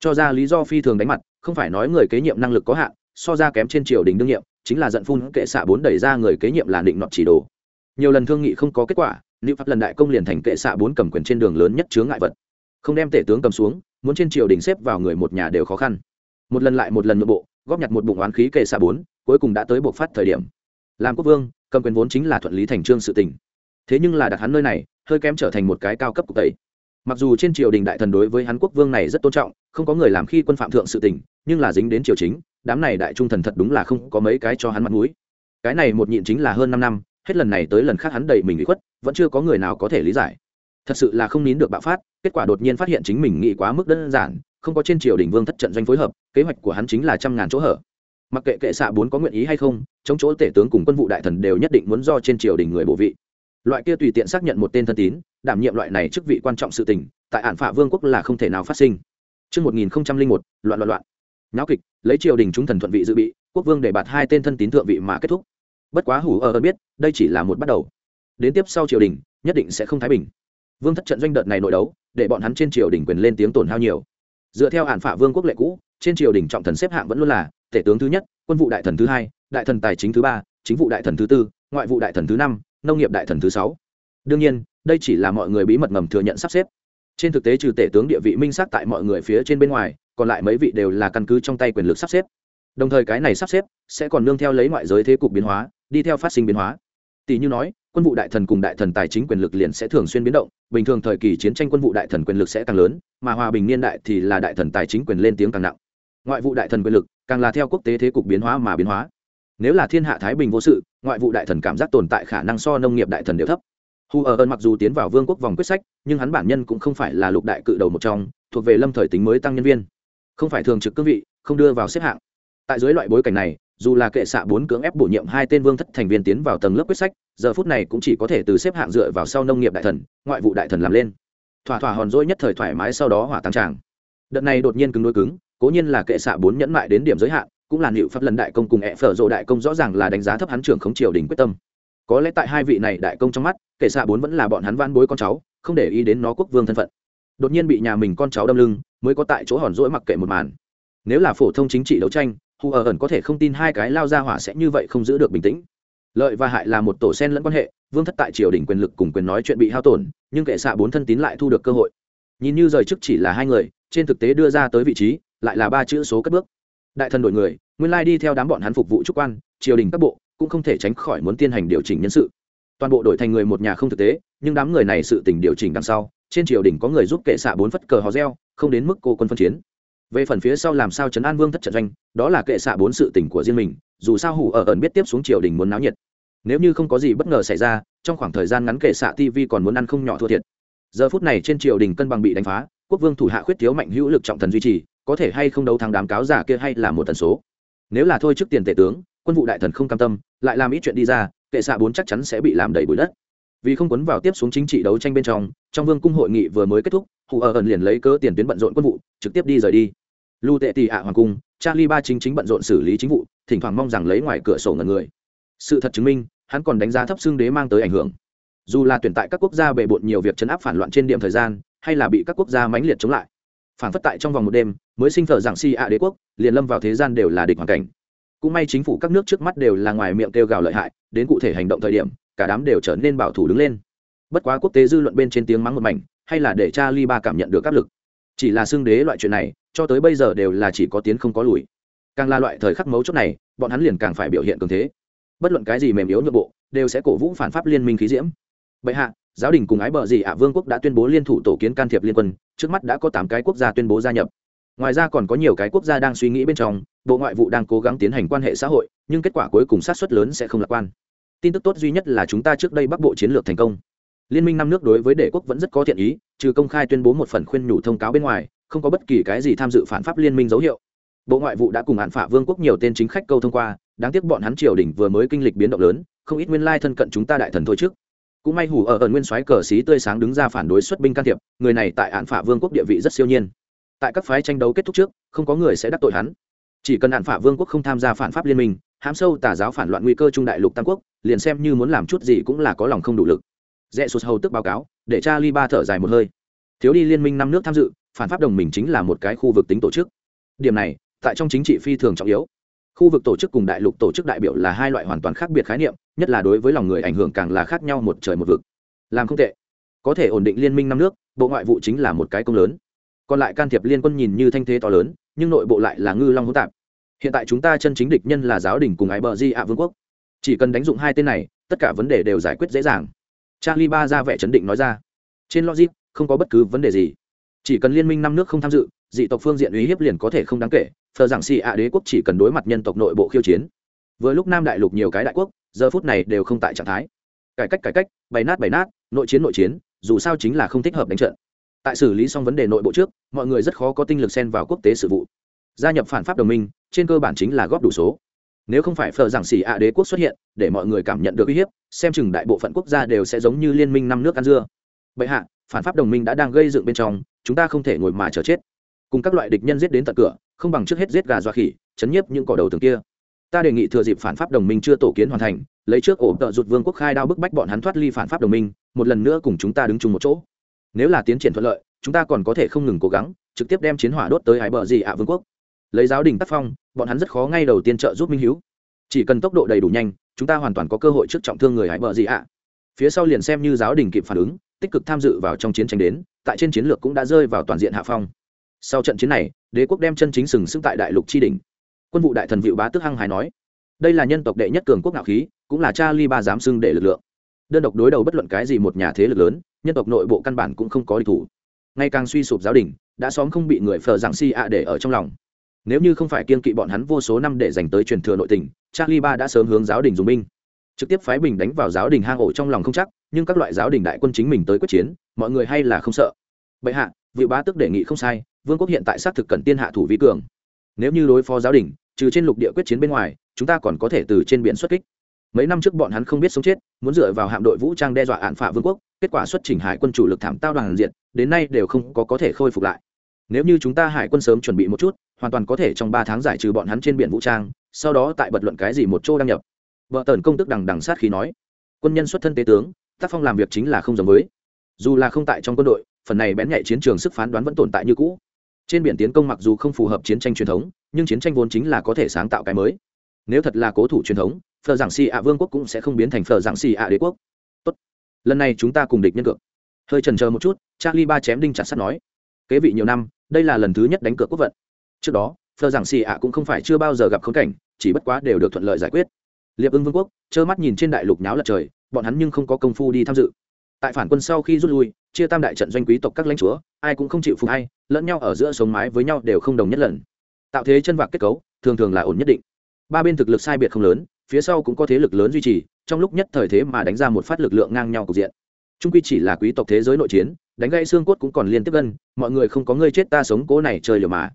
Cho ra lý do phi thường đánh mặt, không phải nói người kế nhiệm năng lực có hạn, so ra kém trên triều đình đương nhiệm, chính là giận phun kệ xạ bốn đẩy ra người kế nhiệm là định nọt chỉ đồ. Nhiều lần thương nghị không có kết quả nữ pháp lần đại công liền thành kệ xạ bốn cầm quyền trên đường lớn nhất chướng ngại vật. Không đem tể tướng cầm xuống, muốn trên triều đình xếp vào người một nhà đều khó khăn. Một lần lại một lần nội bộ, góp nhặt một bụng oán khí kệ xạ bốn, cuối cùng đã tới buộc phát thời điểm. Làm quốc vương, cầm quyền vốn chính là thuận lý thành trương sự tình thế nhưng là đặt hắn nơi này, hơi kém trở thành một cái cao cấp cục tẩy. Mặc dù trên triều đình đại thần đối với hắn quốc vương này rất tôn trọng, không có người làm khi quân phạm thượng sự tình, nhưng là dính đến triều chính, đám này đại trung thần thật đúng là không có mấy cái cho hắn mặt mũi. Cái này một nhịn chính là hơn năm năm, hết lần này tới lần khác hắn đầy mình bị khuất, vẫn chưa có người nào có thể lý giải. Thật sự là không nín được bạo phát, kết quả đột nhiên phát hiện chính mình nghĩ quá mức đơn giản, không có trên triều đình vương thất trận doanh phối hợp, kế hoạch của hắn chính là trăm ngàn chỗ hở. Mặc kệ kệ xạ bốn có nguyện ý hay không, chống chỗ tể tướng cùng quân vụ đại thần đều nhất định muốn do trên triều đình người bổ vị loại kia tùy tiện xác nhận một tên thân tín đảm nhiệm loại này chức vị quan trọng sự tình tại ản phạ vương quốc là không thể nào phát sinh Trước 1001, loạn loạn loạn. Náo kịch, lấy triều đình chúng thần thuận vị dự bị, quốc vương để bạt hai tên thân tín thượng vị mà kết thúc. Bất quá hủ ở ơn biết, đây chỉ là một bắt đầu. Đến tiếp sau triều đình, nhất định sẽ không thái bình. Vương thất trận doanh đợt này nội đấu, để bọn hắn trên triều đình quyền lên tiếng tổn hao nhiều. Dựa theo ản phạ vương quốc lệ cũ, trên triều đình trọng thần xếp hạng vẫn luôn là tể tướng thứ nhất, quân vụ đại thần thứ hai, đại thần tài chính thứ ba, chính vụ đại thần thứ tư, ngoại vụ đại thần thứ năm, nông nghiệp đại thần thứ sáu. Đương nhiên, đây chỉ là mọi người bí mật ngầm thừa nhận sắp xếp. Trên thực tế trừ tể tướng địa vị minh xác tại mọi người phía trên bên ngoài, còn lại mấy vị đều là căn cứ trong tay quyền lực sắp xếp. Đồng thời cái này sắp xếp sẽ còn nương theo lấy ngoại giới thế cục biến hóa, đi theo phát sinh biến hóa. Tỷ như nói, quân vụ đại thần cùng đại thần tài chính quyền lực liền sẽ thường xuyên biến động, bình thường thời kỳ chiến tranh quân vụ đại thần quyền lực sẽ càng lớn, mà hòa bình niên đại thì là đại thần tài chính quyền lên tiếng càng nặng. Ngoại vụ đại thần quyền lực càng là theo quốc tế thế cục biến hóa mà biến hóa nếu là thiên hạ thái bình vô sự, ngoại vụ đại thần cảm giác tồn tại khả năng so nông nghiệp đại thần đều thấp. Hu ở ơn mặc dù tiến vào vương quốc vòng quyết sách, nhưng hắn bản nhân cũng không phải là lục đại cự đầu một trong, thuộc về lâm thời tính mới tăng nhân viên. Không phải thường trực cương vị, không đưa vào xếp hạng. Tại dưới loại bối cảnh này, dù là kệ xạ bốn cưỡng ép bổ nhiệm hai tên vương thất thành viên tiến vào tầng lớp quyết sách, giờ phút này cũng chỉ có thể từ xếp hạng dựa vào sau nông nghiệp đại thần, ngoại vụ đại thần làm lên. Thỏa thỏa hòn rỗi nhất thời thoải mái sau đó hỏa tăng tràng. Đợt này đột nhiên cứng đối cứng, cố nhiên là kệ xạ bốn nhẫn mại đến điểm giới hạn cũng là liệu pháp lần đại công cùng ẹ phở rộ đại công rõ ràng là đánh giá thấp hắn trưởng khống triều đình quyết tâm. Có lẽ tại hai vị này đại công trong mắt kể xạ bốn vẫn là bọn hắn van bối con cháu, không để ý đến nó quốc vương thân phận. Đột nhiên bị nhà mình con cháu đâm lưng, mới có tại chỗ hòn rỗi mặc kệ một màn. Nếu là phổ thông chính trị đấu tranh hù ở ẩn có thể không tin hai cái lao ra hỏa sẽ như vậy không giữ được bình tĩnh. Lợi và hại là một tổ sen lẫn quan hệ, vương thất tại triều đình quyền lực cùng quyền nói chuyện bị hao tổn, nhưng kệ xạ bốn thân tín lại thu được cơ hội. Nhìn như rời chức chỉ là hai người, trên thực tế đưa ra tới vị trí, lại là ba chữ số cất bước đại thần đổi người, nguyên lai đi theo đám bọn hắn phục vụ trúc quan, triều đình các bộ, cũng không thể tránh khỏi muốn tiến hành điều chỉnh nhân sự. Toàn bộ đổi thành người một nhà không thực tế, nhưng đám người này sự tình điều chỉnh đằng sau, trên triều đình có người giúp kệ xạ bốn phất cờ hò reo, không đến mức cô quân phân chiến. Về phần phía sau làm sao trấn an vương thất trận doanh, đó là kệ xạ bốn sự tình của riêng mình, dù sao hủ ở ẩn biết tiếp xuống triều đình muốn náo nhiệt. Nếu như không có gì bất ngờ xảy ra, trong khoảng thời gian ngắn kệ xạ tv còn muốn ăn không nhỏ thua thiệt. Giờ phút này trên triều đình cân bằng bị đánh phá, quốc vương thủ hạ khuyết thiếu mạnh hữu lực trọng thần duy trì có thể hay không đấu thắng đám cáo giả kia hay là một tần số. Nếu là thôi trước tiền tể tướng, quân vụ đại thần không cam tâm, lại làm ít chuyện đi ra, kệ xạ bốn chắc chắn sẽ bị làm đầy bụi đất. Vì không quấn vào tiếp xuống chính trị đấu tranh bên trong trong vương cung hội nghị vừa mới kết thúc, hù ở ẩn liền lấy cớ tiền tuyến bận rộn quân vụ, trực tiếp đi rời đi. Lưu tệ tị ạ hoàng cung, charlie ba chính chính bận rộn xử lý chính vụ, thỉnh thoảng mong rằng lấy ngoài cửa sổ ngần người. Sự thật chứng minh, hắn còn đánh giá thấp xương đế mang tới ảnh hưởng. Dù là tuyển tại các quốc gia bề bộn nhiều việc chấn áp phản loạn trên điểm thời gian, hay là bị các quốc gia mãnh liệt chống lại phản phất tại trong vòng một đêm, mới sinh thờ giảng si ạ đế quốc, liền lâm vào thế gian đều là địch hoàn cảnh. Cũng may chính phủ các nước trước mắt đều là ngoài miệng kêu gào lợi hại, đến cụ thể hành động thời điểm, cả đám đều trở nên bảo thủ đứng lên. Bất quá quốc tế dư luận bên trên tiếng mắng một mảnh, hay là để cha Li ba cảm nhận được áp lực. Chỉ là xương đế loại chuyện này, cho tới bây giờ đều là chỉ có tiến không có lùi. Càng là loại thời khắc mấu chốt này, bọn hắn liền càng phải biểu hiện cường thế. Bất luận cái gì mềm yếu nội bộ, đều sẽ cổ vũ phản pháp liên minh khí diễm. Bệ hạ, giáo đình cùng ái bờ gì ạ vương quốc đã tuyên bố liên thủ tổ kiến can thiệp liên quân trước mắt đã có tám cái quốc gia tuyên bố gia nhập. Ngoài ra còn có nhiều cái quốc gia đang suy nghĩ bên trong, bộ ngoại vụ đang cố gắng tiến hành quan hệ xã hội, nhưng kết quả cuối cùng sát xuất lớn sẽ không lạc quan. Tin tức tốt duy nhất là chúng ta trước đây bắc bộ chiến lược thành công. Liên minh năm nước đối với đệ quốc vẫn rất có thiện ý, trừ công khai tuyên bố một phần khuyên nhủ thông cáo bên ngoài, không có bất kỳ cái gì tham dự phản pháp liên minh dấu hiệu. Bộ ngoại vụ đã cùng hạn phả vương quốc nhiều tên chính khách câu thông qua, đáng tiếc bọn hắn triều đình vừa mới kinh lịch biến động lớn, không ít nguyên lai thân cận chúng ta đại thần thôi trước cũng may hủ ở ẩn nguyên soái cờ xí tươi sáng đứng ra phản đối xuất binh can thiệp, người này tại hạn phả vương quốc địa vị rất siêu nhiên. Tại các phái tranh đấu kết thúc trước, không có người sẽ đắc tội hắn. Chỉ cần hạn phả vương quốc không tham gia phản pháp liên minh, hãm sâu tà giáo phản loạn nguy cơ trung đại lục tam quốc, liền xem như muốn làm chút gì cũng là có lòng không đủ lực. Rẽ sụt hầu tức báo cáo, để cha ly ba thở dài một hơi. Thiếu đi liên minh năm nước tham dự, phản pháp đồng mình chính là một cái khu vực tính tổ chức. Điểm này, tại trong chính trị phi thường trọng yếu khu vực tổ chức cùng đại lục tổ chức đại biểu là hai loại hoàn toàn khác biệt khái niệm, nhất là đối với lòng người ảnh hưởng càng là khác nhau một trời một vực. Làm không tệ. Có thể ổn định liên minh năm nước, bộ ngoại vụ chính là một cái công lớn. Còn lại can thiệp liên quân nhìn như thanh thế to lớn, nhưng nội bộ lại là ngư long hỗn tạp. Hiện tại chúng ta chân chính địch nhân là giáo đình cùng ái bờ di ạ vương quốc. Chỉ cần đánh dụng hai tên này, tất cả vấn đề đều giải quyết dễ dàng. Charlie ba ra vẻ chấn định nói ra. Trên logic, không có bất cứ vấn đề gì. Chỉ cần liên minh năm nước không tham dự, dị tộc phương diện uy hiếp liền có thể không đáng kể thờ giảng xì ạ đế quốc chỉ cần đối mặt nhân tộc nội bộ khiêu chiến. Với lúc nam đại lục nhiều cái đại quốc, giờ phút này đều không tại trạng thái. Cải cách cải cách, bày nát bày nát, nội chiến nội chiến, dù sao chính là không thích hợp đánh trận. Tại xử lý xong vấn đề nội bộ trước, mọi người rất khó có tinh lực xen vào quốc tế sự vụ. Gia nhập phản pháp đồng minh, trên cơ bản chính là góp đủ số. Nếu không phải phờ giảng xỉ ạ đế quốc xuất hiện, để mọi người cảm nhận được uy hiếp, xem chừng đại bộ phận quốc gia đều sẽ giống như liên minh năm nước ăn dưa. Bệ hạ, phản pháp đồng minh đã đang gây dựng bên trong, chúng ta không thể ngồi mà chờ chết cùng các loại địch nhân giết đến tận cửa, không bằng trước hết giết gà dọa khỉ, chấn nhiếp những cỏ đầu tường kia. Ta đề nghị thừa dịp phản pháp đồng minh chưa tổ kiến hoàn thành, lấy trước ổ tợ rụt vương quốc khai đao bức bách bọn hắn thoát ly phản pháp đồng minh, một lần nữa cùng chúng ta đứng chung một chỗ. Nếu là tiến triển thuận lợi, chúng ta còn có thể không ngừng cố gắng, trực tiếp đem chiến hỏa đốt tới hải bờ gì ạ vương quốc. Lấy giáo đình tác phong, bọn hắn rất khó ngay đầu tiên trợ giúp minh hiếu. Chỉ cần tốc độ đầy đủ nhanh, chúng ta hoàn toàn có cơ hội trước trọng thương người hải bờ gì ạ. Phía sau liền xem như giáo đình kịp phản ứng, tích cực tham dự vào trong chiến tranh đến, tại trên chiến lược cũng đã rơi vào toàn diện hạ phong sau trận chiến này, đế quốc đem chân chính sừng sững tại đại lục tri đình quân vụ đại thần vịu bá tức hăng hải nói, đây là nhân tộc đệ nhất cường quốc ngạo khí, cũng là cha ly ba dám xưng để lực lượng. Đơn độc đối đầu bất luận cái gì một nhà thế lực lớn, nhân tộc nội bộ căn bản cũng không có địch thủ. Ngày càng suy sụp giáo đình, đã xóm không bị người phờ giảng si ạ để ở trong lòng. Nếu như không phải kiên kỵ bọn hắn vô số năm để dành tới truyền thừa nội tình, charlie ba đã sớm hướng giáo đình dùng binh. Trực tiếp phái bình đánh vào giáo đình hang ổ trong lòng không chắc, nhưng các loại giáo đình đại quân chính mình tới quyết chiến, mọi người hay là không sợ. Bệ hạ vị bá tức đề nghị không sai vương quốc hiện tại xác thực cần tiên hạ thủ vi cường. Nếu như đối phó giáo đình, trừ trên lục địa quyết chiến bên ngoài, chúng ta còn có thể từ trên biển xuất kích. Mấy năm trước bọn hắn không biết sống chết, muốn dựa vào hạm đội vũ trang đe dọa hạn phạ vương quốc, kết quả xuất trình hải quân chủ lực thảm tao đoàn diện đến nay đều không có có thể khôi phục lại. Nếu như chúng ta hải quân sớm chuẩn bị một chút, hoàn toàn có thể trong ba tháng giải trừ bọn hắn trên biển vũ trang, sau đó tại bật luận cái gì một chỗ đăng nhập. Vợ tần công tức đằng đằng sát khí nói, quân nhân xuất thân tế tướng, tác phong làm việc chính là không giống với. Dù là không tại trong quân đội, phần này bén nhạy chiến trường sức phán đoán vẫn tồn tại như cũ trên biển tiến công mặc dù không phù hợp chiến tranh truyền thống, nhưng chiến tranh vốn chính là có thể sáng tạo cái mới. Nếu thật là cố thủ truyền thống phờ giảng xì ạ vương quốc cũng sẽ không biến thành phờ giảng xì ạ đế quốc. Tốt. Lần này chúng ta cùng địch nhân cược. Hơi trần chờ một chút, charlie ba chém đinh chặt sắt nói. Kế vị nhiều năm, đây là lần thứ nhất đánh cược quốc vận. Trước đó phờ giảng xì ạ cũng không phải chưa bao giờ gặp khốn cảnh, chỉ bất quá đều được thuận lợi giải quyết. Liệp ưng vương quốc, trơ mắt nhìn trên đại lục nháo lật trời, bọn hắn nhưng không có công phu đi tham dự tại phản quân sau khi rút lui, chia tam đại trận doanh quý tộc các lãnh chúa, ai cũng không chịu phục hay lẫn nhau ở giữa sống mái với nhau đều không đồng nhất lần. Tạo thế chân vạc kết cấu, thường thường là ổn nhất định. Ba bên thực lực sai biệt không lớn, phía sau cũng có thế lực lớn duy trì, trong lúc nhất thời thế mà đánh ra một phát lực lượng ngang nhau cục diện. Trung quy chỉ là quý tộc thế giới nội chiến, đánh gãy xương cốt cũng còn liên tiếp gân mọi người không có người chết ta sống cố này chơi liều mà.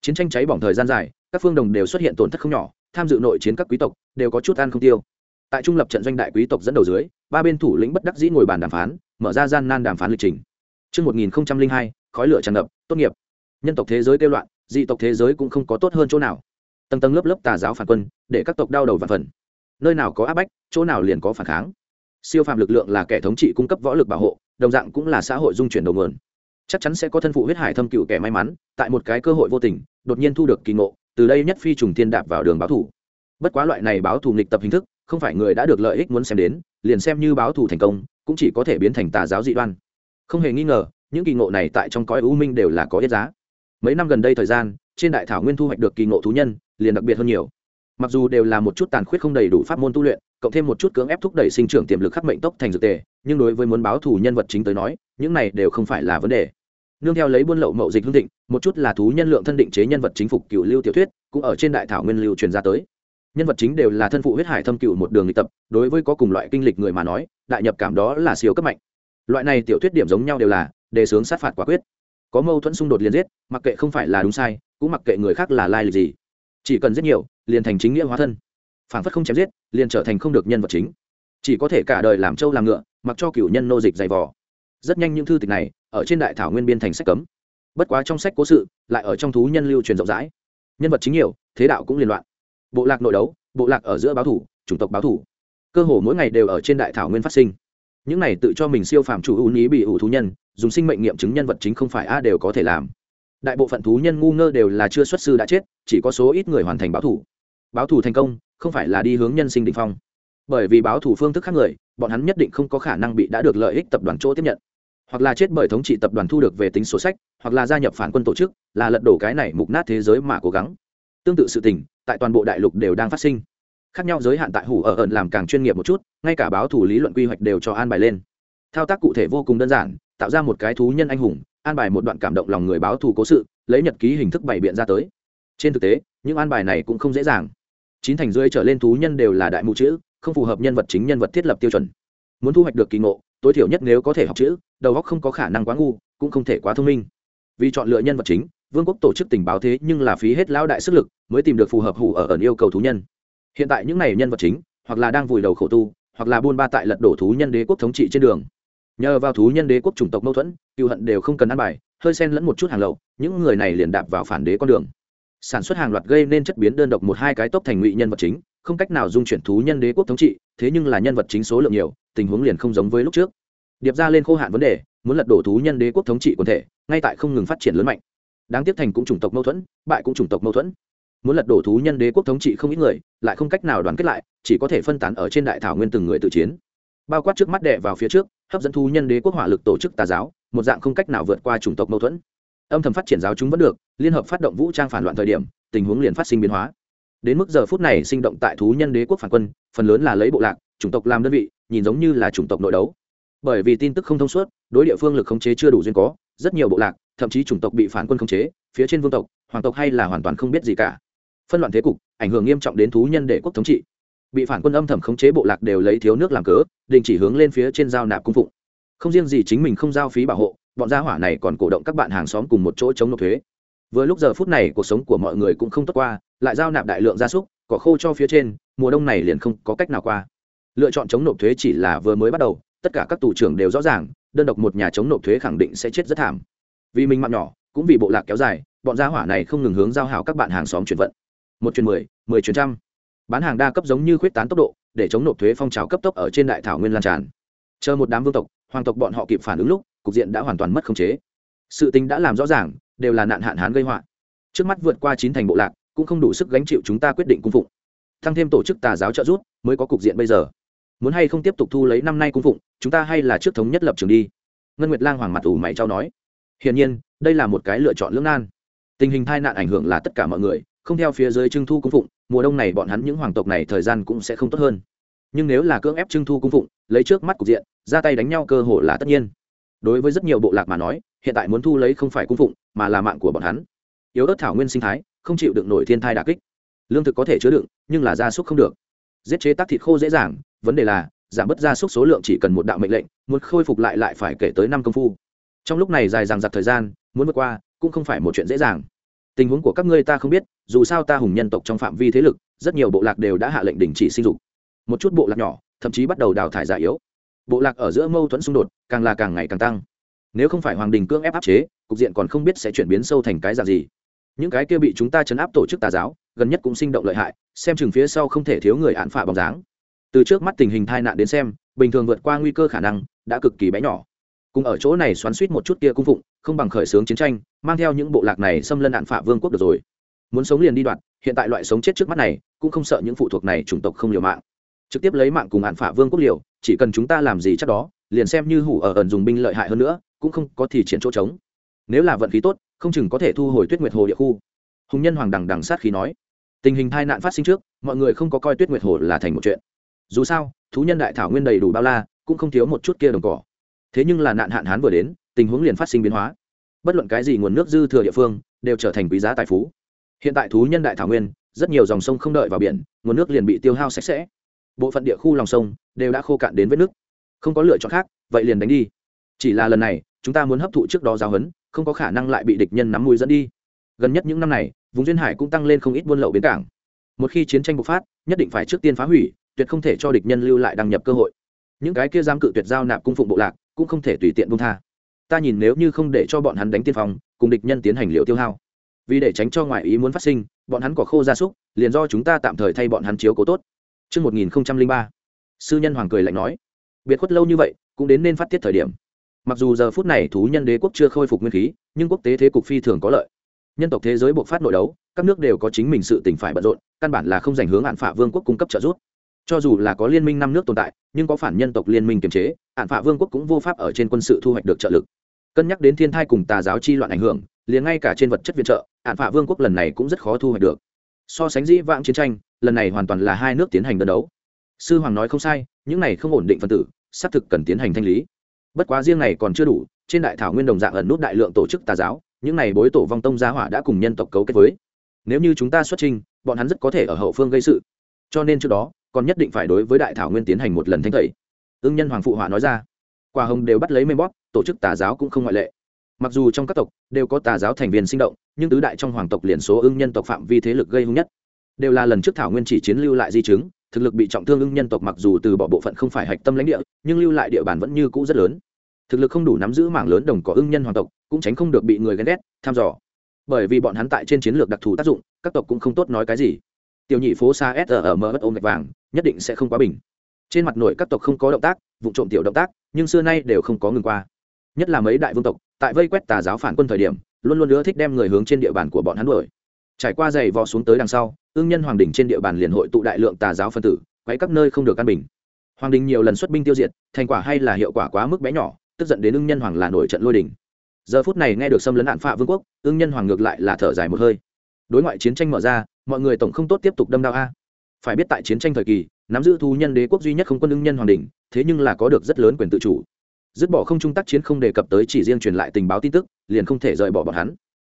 Chiến tranh cháy bỏng thời gian dài, các phương đồng đều xuất hiện tổn thất không nhỏ, tham dự nội chiến các quý tộc đều có chút ăn không tiêu. Tại trung lập trận doanh đại quý tộc dẫn đầu dưới ba bên thủ lĩnh bất đắc dĩ ngồi bàn đàm phán mở ra gian nan đàm phán lịch trình Trước 1002, khói lửa tràn ngập, tốt nghiệp. Nhân tộc thế giới kêu loạn, dị tộc thế giới cũng không có tốt hơn chỗ nào. Tầng tầng lớp lớp tà giáo phản quân, để các tộc đau đầu vạn phần. Nơi nào có áp bách, chỗ nào liền có phản kháng. Siêu phàm lực lượng là kẻ thống trị cung cấp võ lực bảo hộ, đồng dạng cũng là xã hội dung chuyển đầu nguồn. Chắc chắn sẽ có thân phụ huyết hải thâm cựu kẻ may mắn, tại một cái cơ hội vô tình, đột nhiên thu được kỳ ngộ, từ đây nhất phi trùng thiên đạp vào đường báo thủ. Bất quá loại này báo thù nghịch tập hình thức, không phải người đã được lợi ích muốn xem đến, liền xem như báo thù thành công, cũng chỉ có thể biến thành tà giáo dị đoan. Không hề nghi ngờ những kỳ ngộ này tại trong cõi u minh đều là có ít giá. Mấy năm gần đây thời gian trên đại thảo nguyên thu hoạch được kỳ ngộ thú nhân liền đặc biệt hơn nhiều. Mặc dù đều là một chút tàn khuyết không đầy đủ pháp môn tu luyện cộng thêm một chút cưỡng ép thúc đẩy sinh trưởng tiềm lực khắc mệnh tốc thành dược tề nhưng đối với muốn báo thù nhân vật chính tới nói những này đều không phải là vấn đề. Nương theo lấy buôn lậu mậu dịch hương thịnh một chút là thú nhân lượng thân định chế nhân vật chính phục cựu lưu tiểu thuyết cũng ở trên đại thảo nguyên lưu truyền ra tới nhân vật chính đều là thân phụ huyết hải thâm cựu một đường lịch tập, đối với có cùng loại kinh lịch người mà nói, đại nhập cảm đó là siêu cấp mạnh. Loại này tiểu thuyết điểm giống nhau đều là, đề xướng sát phạt quả quyết. Có mâu thuẫn xung đột liền giết, mặc kệ không phải là đúng sai, cũng mặc kệ người khác là lai lịch gì. Chỉ cần giết nhiều, liền thành chính nghĩa hóa thân. Phản phất không chém giết, liền trở thành không được nhân vật chính. Chỉ có thể cả đời làm trâu làm ngựa, mặc cho cựu nhân nô dịch dày vò. Rất nhanh những thư tịch này, ở trên đại thảo nguyên biên thành sách cấm. Bất quá trong sách cố sự, lại ở trong thú nhân lưu truyền rộng rãi. Nhân vật chính nhiều, thế đạo cũng liên loạn bộ lạc nội đấu, bộ lạc ở giữa báo thủ, chủng tộc báo thủ. Cơ hồ mỗi ngày đều ở trên đại thảo nguyên phát sinh. Những này tự cho mình siêu phàm chủ ưu ý bị ủ thú nhân, dùng sinh mệnh nghiệm chứng nhân vật chính không phải a đều có thể làm. Đại bộ phận thú nhân ngu ngơ đều là chưa xuất sư đã chết, chỉ có số ít người hoàn thành báo thủ. Báo thủ thành công, không phải là đi hướng nhân sinh định phong. Bởi vì báo thủ phương thức khác người, bọn hắn nhất định không có khả năng bị đã được lợi ích tập đoàn chỗ tiếp nhận. Hoặc là chết bởi thống trị tập đoàn thu được về tính sổ sách, hoặc là gia nhập phản quân tổ chức, là lật đổ cái này mục nát thế giới mà cố gắng. Tương tự sự tình tại toàn bộ đại lục đều đang phát sinh. Khác nhau giới hạn tại hủ ở ẩn làm càng chuyên nghiệp một chút, ngay cả báo thủ lý luận quy hoạch đều cho an bài lên. Thao tác cụ thể vô cùng đơn giản, tạo ra một cái thú nhân anh hùng, an bài một đoạn cảm động lòng người báo thù cố sự, lấy nhật ký hình thức bày biện ra tới. Trên thực tế, những an bài này cũng không dễ dàng. Chín thành rưỡi trở lên thú nhân đều là đại mụ chữ, không phù hợp nhân vật chính nhân vật thiết lập tiêu chuẩn. Muốn thu hoạch được kỳ ngộ, tối thiểu nhất nếu có thể học chữ, đầu óc không có khả năng quá ngu, cũng không thể quá thông minh. Vì chọn lựa nhân vật chính vương quốc tổ chức tình báo thế nhưng là phí hết lão đại sức lực mới tìm được phù hợp hủ ở ẩn yêu cầu thú nhân. Hiện tại những này nhân vật chính, hoặc là đang vùi đầu khổ tu, hoặc là buôn ba tại lật đổ thú nhân đế quốc thống trị trên đường. Nhờ vào thú nhân đế quốc chủng tộc mâu thuẫn cựu hận đều không cần ăn bài, hơi xen lẫn một chút hàng lậu, những người này liền đạp vào phản đế con đường. Sản xuất hàng loạt gây nên chất biến đơn độc một hai cái tốc thành ngụy nhân vật chính, không cách nào dung chuyển thú nhân đế quốc thống trị, thế nhưng là nhân vật chính số lượng nhiều, tình huống liền không giống với lúc trước. Điệp ra lên khô hạn vấn đề, muốn lật đổ thú nhân đế quốc thống trị quần thể, ngay tại không ngừng phát triển lớn mạnh đáng tiếc thành cũng chủng tộc mâu thuẫn, bại cũng chủng tộc mâu thuẫn. Muốn lật đổ thú nhân đế quốc thống trị không ít người, lại không cách nào đoàn kết lại, chỉ có thể phân tán ở trên đại thảo nguyên từng người tự chiến. Bao quát trước mắt đệ vào phía trước, hấp dẫn thú nhân đế quốc hỏa lực tổ chức tà giáo, một dạng không cách nào vượt qua chủng tộc mâu thuẫn. Âm thầm phát triển giáo chúng vẫn được, liên hợp phát động vũ trang phản loạn thời điểm, tình huống liền phát sinh biến hóa. Đến mức giờ phút này sinh động tại thú nhân đế quốc phản quân, phần lớn là lấy bộ lạc, chủng tộc làm đơn vị, nhìn giống như là chủng tộc nội đấu. Bởi vì tin tức không thông suốt, đối địa phương lực khống chế chưa đủ duyên có, rất nhiều bộ lạc thậm chí chủng tộc bị phản quân khống chế, phía trên vương tộc, hoàng tộc hay là hoàn toàn không biết gì cả. Phân loạn thế cục, ảnh hưởng nghiêm trọng đến thú nhân đệ quốc thống trị. Bị phản quân âm thầm khống chế bộ lạc đều lấy thiếu nước làm cớ, đình chỉ hướng lên phía trên giao nạp cung phụng. Không riêng gì chính mình không giao phí bảo hộ, bọn gia hỏa này còn cổ động các bạn hàng xóm cùng một chỗ chống nộp thuế. Vừa lúc giờ phút này, cuộc sống của mọi người cũng không tốt qua, lại giao nạp đại lượng gia súc, cỏ khô cho phía trên, mùa đông này liền không có cách nào qua. Lựa chọn chống nộp thuế chỉ là vừa mới bắt đầu, tất cả các tù trưởng đều rõ ràng, đơn độc một nhà chống nộp thuế khẳng định sẽ chết rất thảm vì mình mặn nhỏ, cũng vì bộ lạc kéo dài, bọn gia hỏa này không ngừng hướng giao hảo các bạn hàng xóm chuyển vận. Một chuyến mười mười chuyến trăm. Bán hàng đa cấp giống như khuyết tán tốc độ, để chống nộp thuế phong trào cấp tốc ở trên đại thảo nguyên lan tràn. Chờ một đám vương tộc, hoàng tộc bọn họ kịp phản ứng lúc, cục diện đã hoàn toàn mất khống chế. Sự tính đã làm rõ ràng, đều là nạn hạn hán gây họa. Trước mắt vượt qua chín thành bộ lạc, cũng không đủ sức gánh chịu chúng ta quyết định cung phụng. Thăng thêm tổ chức tà giáo trợ giúp, mới có cục diện bây giờ. Muốn hay không tiếp tục thu lấy năm nay cung phụng, chúng ta hay là trước thống nhất lập trường đi. Ngân nguyệt lang hoàng mặt ủ mày trao nói hiển nhiên, đây là một cái lựa chọn lưỡng nan. Tình hình tai nạn ảnh hưởng là tất cả mọi người, không theo phía dưới trưng thu cung phụng, mùa đông này bọn hắn những hoàng tộc này thời gian cũng sẽ không tốt hơn. Nhưng nếu là cưỡng ép trưng thu cung phụng, lấy trước mắt cục diện, ra tay đánh nhau cơ hội là tất nhiên. Đối với rất nhiều bộ lạc mà nói, hiện tại muốn thu lấy không phải cung phụng, mà là mạng của bọn hắn. Yếu ớt thảo nguyên sinh thái, không chịu đựng nổi thiên thai đà kích. Lương thực có thể chứa đựng, nhưng là gia súc không được. Giết chế tác thịt khô dễ dàng, vấn đề là, giảm bớt gia súc số lượng chỉ cần một đạo mệnh lệnh, muốn khôi phục lại lại phải kể tới năm công phu trong lúc này dài dằng dặc thời gian, muốn vượt qua, cũng không phải một chuyện dễ dàng. Tình huống của các ngươi ta không biết, dù sao ta hùng nhân tộc trong phạm vi thế lực, rất nhiều bộ lạc đều đã hạ lệnh đình chỉ sinh dục. Một chút bộ lạc nhỏ, thậm chí bắt đầu đào thải giả yếu. Bộ lạc ở giữa mâu thuẫn xung đột, càng là càng ngày càng tăng. Nếu không phải hoàng đình cưỡng ép áp chế, cục diện còn không biết sẽ chuyển biến sâu thành cái dạng gì. Những cái kia bị chúng ta chấn áp tổ chức tà giáo, gần nhất cũng sinh động lợi hại, xem chừng phía sau không thể thiếu người án phạ bóng dáng. Từ trước mắt tình hình tai nạn đến xem, bình thường vượt qua nguy cơ khả năng, đã cực kỳ bé nhỏ cùng ở chỗ này xoắn suýt một chút kia cung phụng, không bằng khởi xướng chiến tranh, mang theo những bộ lạc này xâm lân đạn phạ vương quốc được rồi. Muốn sống liền đi đoạt hiện tại loại sống chết trước mắt này, cũng không sợ những phụ thuộc này chủng tộc không liều mạng. Trực tiếp lấy mạng cùng hạn phả vương quốc liều, chỉ cần chúng ta làm gì chắc đó, liền xem như hủ ở ẩn dùng binh lợi hại hơn nữa, cũng không có thì triển chỗ trống. Nếu là vận khí tốt, không chừng có thể thu hồi tuyết nguyệt hồ địa khu. Hùng nhân hoàng đằng đằng sát khí nói. Tình hình tai nạn phát sinh trước, mọi người không có coi tuyết nguyệt hồ là thành một chuyện. Dù sao, thú nhân đại thảo nguyên đầy đủ bao la, cũng không thiếu một chút kia đồng cỏ thế nhưng là nạn hạn hán vừa đến, tình huống liền phát sinh biến hóa. Bất luận cái gì nguồn nước dư thừa địa phương, đều trở thành quý giá tài phú. Hiện tại thú nhân đại thảo nguyên, rất nhiều dòng sông không đợi vào biển, nguồn nước liền bị tiêu hao sạch sẽ. Bộ phận địa khu lòng sông đều đã khô cạn đến vết nước. Không có lựa chọn khác, vậy liền đánh đi. Chỉ là lần này, chúng ta muốn hấp thụ trước đó giáo huấn, không có khả năng lại bị địch nhân nắm mũi dẫn đi. Gần nhất những năm này, vùng duyên hải cũng tăng lên không ít buôn lậu bến cảng. Một khi chiến tranh bộc phát, nhất định phải trước tiên phá hủy, tuyệt không thể cho địch nhân lưu lại đăng nhập cơ hội những cái kia dám cự tuyệt giao nạp cung phụng bộ lạc cũng không thể tùy tiện buông tha ta nhìn nếu như không để cho bọn hắn đánh tiên phong cùng địch nhân tiến hành liệu tiêu hao vì để tránh cho ngoại ý muốn phát sinh bọn hắn có khô gia súc liền do chúng ta tạm thời thay bọn hắn chiếu cố tốt Trước 1003, sư nhân hoàng cười lạnh nói, biệt khuất lâu như vậy, cũng đến nên phát tiết thời điểm. Mặc dù giờ phút này thú nhân đế quốc chưa khôi phục nguyên khí, nhưng quốc tế thế cục phi thường có lợi. Nhân tộc thế giới buộc phát nội đấu, các nước đều có chính mình sự tình phải bận rộn, căn bản là không dành hướng hạn phả vương quốc cung cấp trợ giúp. Cho dù là có liên minh năm nước tồn tại, nhưng có phản nhân tộc liên minh kiềm chế, án phạ vương quốc cũng vô pháp ở trên quân sự thu hoạch được trợ lực. Cân nhắc đến thiên thai cùng tà giáo chi loạn ảnh hưởng, liền ngay cả trên vật chất viện trợ, án phạ vương quốc lần này cũng rất khó thu hoạch được. So sánh dĩ vãng chiến tranh lần này hoàn toàn là hai nước tiến hành đơn đấu. Sư hoàng nói không sai những này không ổn định phân tử xác thực cần tiến hành thanh lý. Bất quá riêng này còn chưa đủ trên đại thảo nguyên đồng dạng ẩn nút đại lượng tổ chức tà giáo những này bối tổ vong tông gia hỏa đã cùng nhân tộc cấu kết với. Nếu như chúng ta xuất trình bọn hắn rất có thể ở hậu phương gây sự. Cho nên trước đó còn nhất định phải đối với đại thảo nguyên tiến hành một lần thanh tẩy. Ưng nhân hoàng phụ họa nói ra. Quả hồng đều bắt lấy mê bóp, tổ chức tà giáo cũng không ngoại lệ. Mặc dù trong các tộc đều có tà giáo thành viên sinh động, nhưng tứ đại trong hoàng tộc liền số ưng nhân tộc phạm vi thế lực gây hung nhất. Đều là lần trước thảo nguyên chỉ chiến lưu lại di chứng, thực lực bị trọng thương ưng nhân tộc mặc dù từ bỏ bộ phận không phải hạch tâm lãnh địa, nhưng lưu lại địa bàn vẫn như cũ rất lớn. Thực lực không đủ nắm giữ mảng lớn đồng có ưng nhân hoàng tộc, cũng tránh không được bị người ghen ghét, tham dò. Bởi vì bọn hắn tại trên chiến lược đặc thù tác dụng, các tộc cũng không tốt nói cái gì. Tiểu nhị phố xa s ở mờ bất ôm gạch vàng nhất định sẽ không quá bình. Trên mặt nội các tộc không có động tác, vụ trộm tiểu động tác, nhưng xưa nay đều không có ngừng qua. Nhất là mấy đại vương tộc, tại vây quét tà giáo phản quân thời điểm, luôn luôn ưa thích đem người hướng trên địa bàn của bọn hắn đuổi. Trải qua giày vò xuống tới đằng sau, ương nhân hoàng đình trên địa bàn liền hội tụ đại lượng tà giáo phân tử, quấy các nơi không được căn bình. Hoàng đình nhiều lần xuất binh tiêu diệt, thành quả hay là hiệu quả quá mức bé nhỏ, tức giận đến ưng nhân hoàng là nổi trận lôi đình. Giờ phút này nghe được xâm lấn hạn phạ vương quốc ưng nhân hoàng ngược lại là thở dài một hơi. Đối ngoại chiến tranh mở ra, mọi người tổng không tốt tiếp tục đâm đao a phải biết tại chiến tranh thời kỳ, nắm giữ thú nhân đế quốc duy nhất không quân ưng nhân hoàng đình thế nhưng là có được rất lớn quyền tự chủ. Dứt bỏ không trung tác chiến không đề cập tới chỉ riêng truyền lại tình báo tin tức, liền không thể rời bỏ bọn hắn.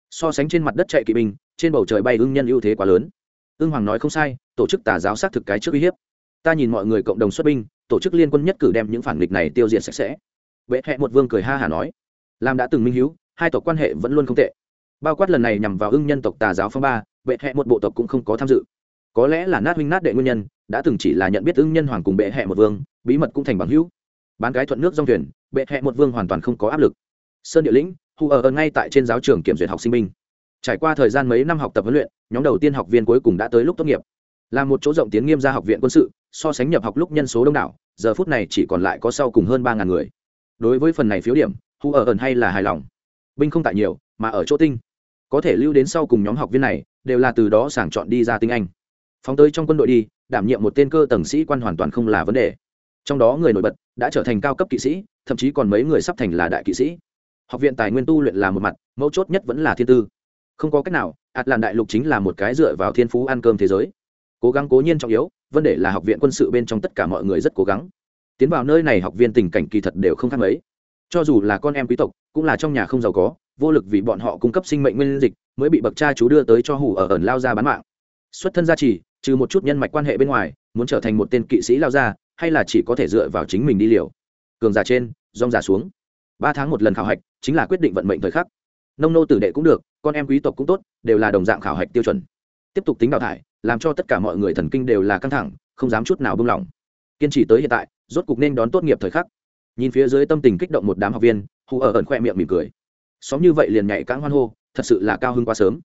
So sánh trên mặt đất chạy kỵ binh, trên bầu trời bay ưng nhân ưu thế quá lớn. Ưng hoàng nói không sai, tổ chức tà giáo xác thực cái trước uy hiếp. Ta nhìn mọi người cộng đồng xuất binh, tổ chức liên quân nhất cử đem những phản nghịch này tiêu diệt sạch sẽ. Vệ hẹ một vương cười ha hả nói, làm đã từng minh hiếu, hai tộc quan hệ vẫn luôn không tệ. Bao quát lần này nhằm vào ưng nhân tộc tà giáo phong ba, vệ hẹ một bộ tộc cũng không có tham dự có lẽ là nát huynh nát đệ nguyên nhân, đã từng chỉ là nhận biết ứng nhân hoàng cùng bệ hẹ một vương, bí mật cũng thành bằng hữu. Bán cái thuận nước dòng thuyền, bệ hẹ một vương hoàn toàn không có áp lực. Sơn địa lĩnh hù ở ờ ngay tại trên giáo trường kiểm duyệt học sinh binh. Trải qua thời gian mấy năm học tập huấn luyện, nhóm đầu tiên học viên cuối cùng đã tới lúc tốt nghiệp. Là một chỗ rộng tiến nghiêm ra học viện quân sự, so sánh nhập học lúc nhân số đông đảo, giờ phút này chỉ còn lại có sau cùng hơn ba ngàn người. Đối với phần này phiếu điểm hù ở ờ ẩn hay là hài lòng? Binh không tại nhiều, mà ở chỗ tinh. Có thể lưu đến sau cùng nhóm học viên này, đều là từ đó sàng chọn đi ra tinh anh phóng tới trong quân đội đi, đảm nhiệm một tên cơ tầng sĩ quan hoàn toàn không là vấn đề. Trong đó người nổi bật đã trở thành cao cấp kỵ sĩ, thậm chí còn mấy người sắp thành là đại kỵ sĩ. Học viện tài nguyên tu luyện là một mặt, mấu chốt nhất vẫn là thiên tư. Không có cách nào ạt làn đại lục chính là một cái dựa vào thiên phú ăn cơm thế giới. Cố gắng cố nhiên trọng yếu, vấn đề là học viện quân sự bên trong tất cả mọi người rất cố gắng. Tiến vào nơi này học viên tình cảnh kỳ thật đều không khác mấy. Cho dù là con em quý tộc, cũng là trong nhà không giàu có, vô lực vì bọn họ cung cấp sinh mệnh nguyên dịch, mới bị bậc cha chú đưa tới cho hủ ở ẩn lao ra bán mạng. Xuất thân gia trì trừ một chút nhân mạch quan hệ bên ngoài, muốn trở thành một tên kỵ sĩ lao ra, hay là chỉ có thể dựa vào chính mình đi liều. Cường giả trên, rong giả xuống. Ba tháng một lần khảo hạch, chính là quyết định vận mệnh thời khắc. Nông nô tử đệ cũng được, con em quý tộc cũng tốt, đều là đồng dạng khảo hạch tiêu chuẩn. Tiếp tục tính đào thải, làm cho tất cả mọi người thần kinh đều là căng thẳng, không dám chút nào buông lỏng. Kiên trì tới hiện tại, rốt cục nên đón tốt nghiệp thời khắc. Nhìn phía dưới tâm tình kích động một đám học viên, hù ở ẩn khoe miệng mỉm cười. Xóm như vậy liền nhảy cãng hoan hô, thật sự là cao hơn quá sớm.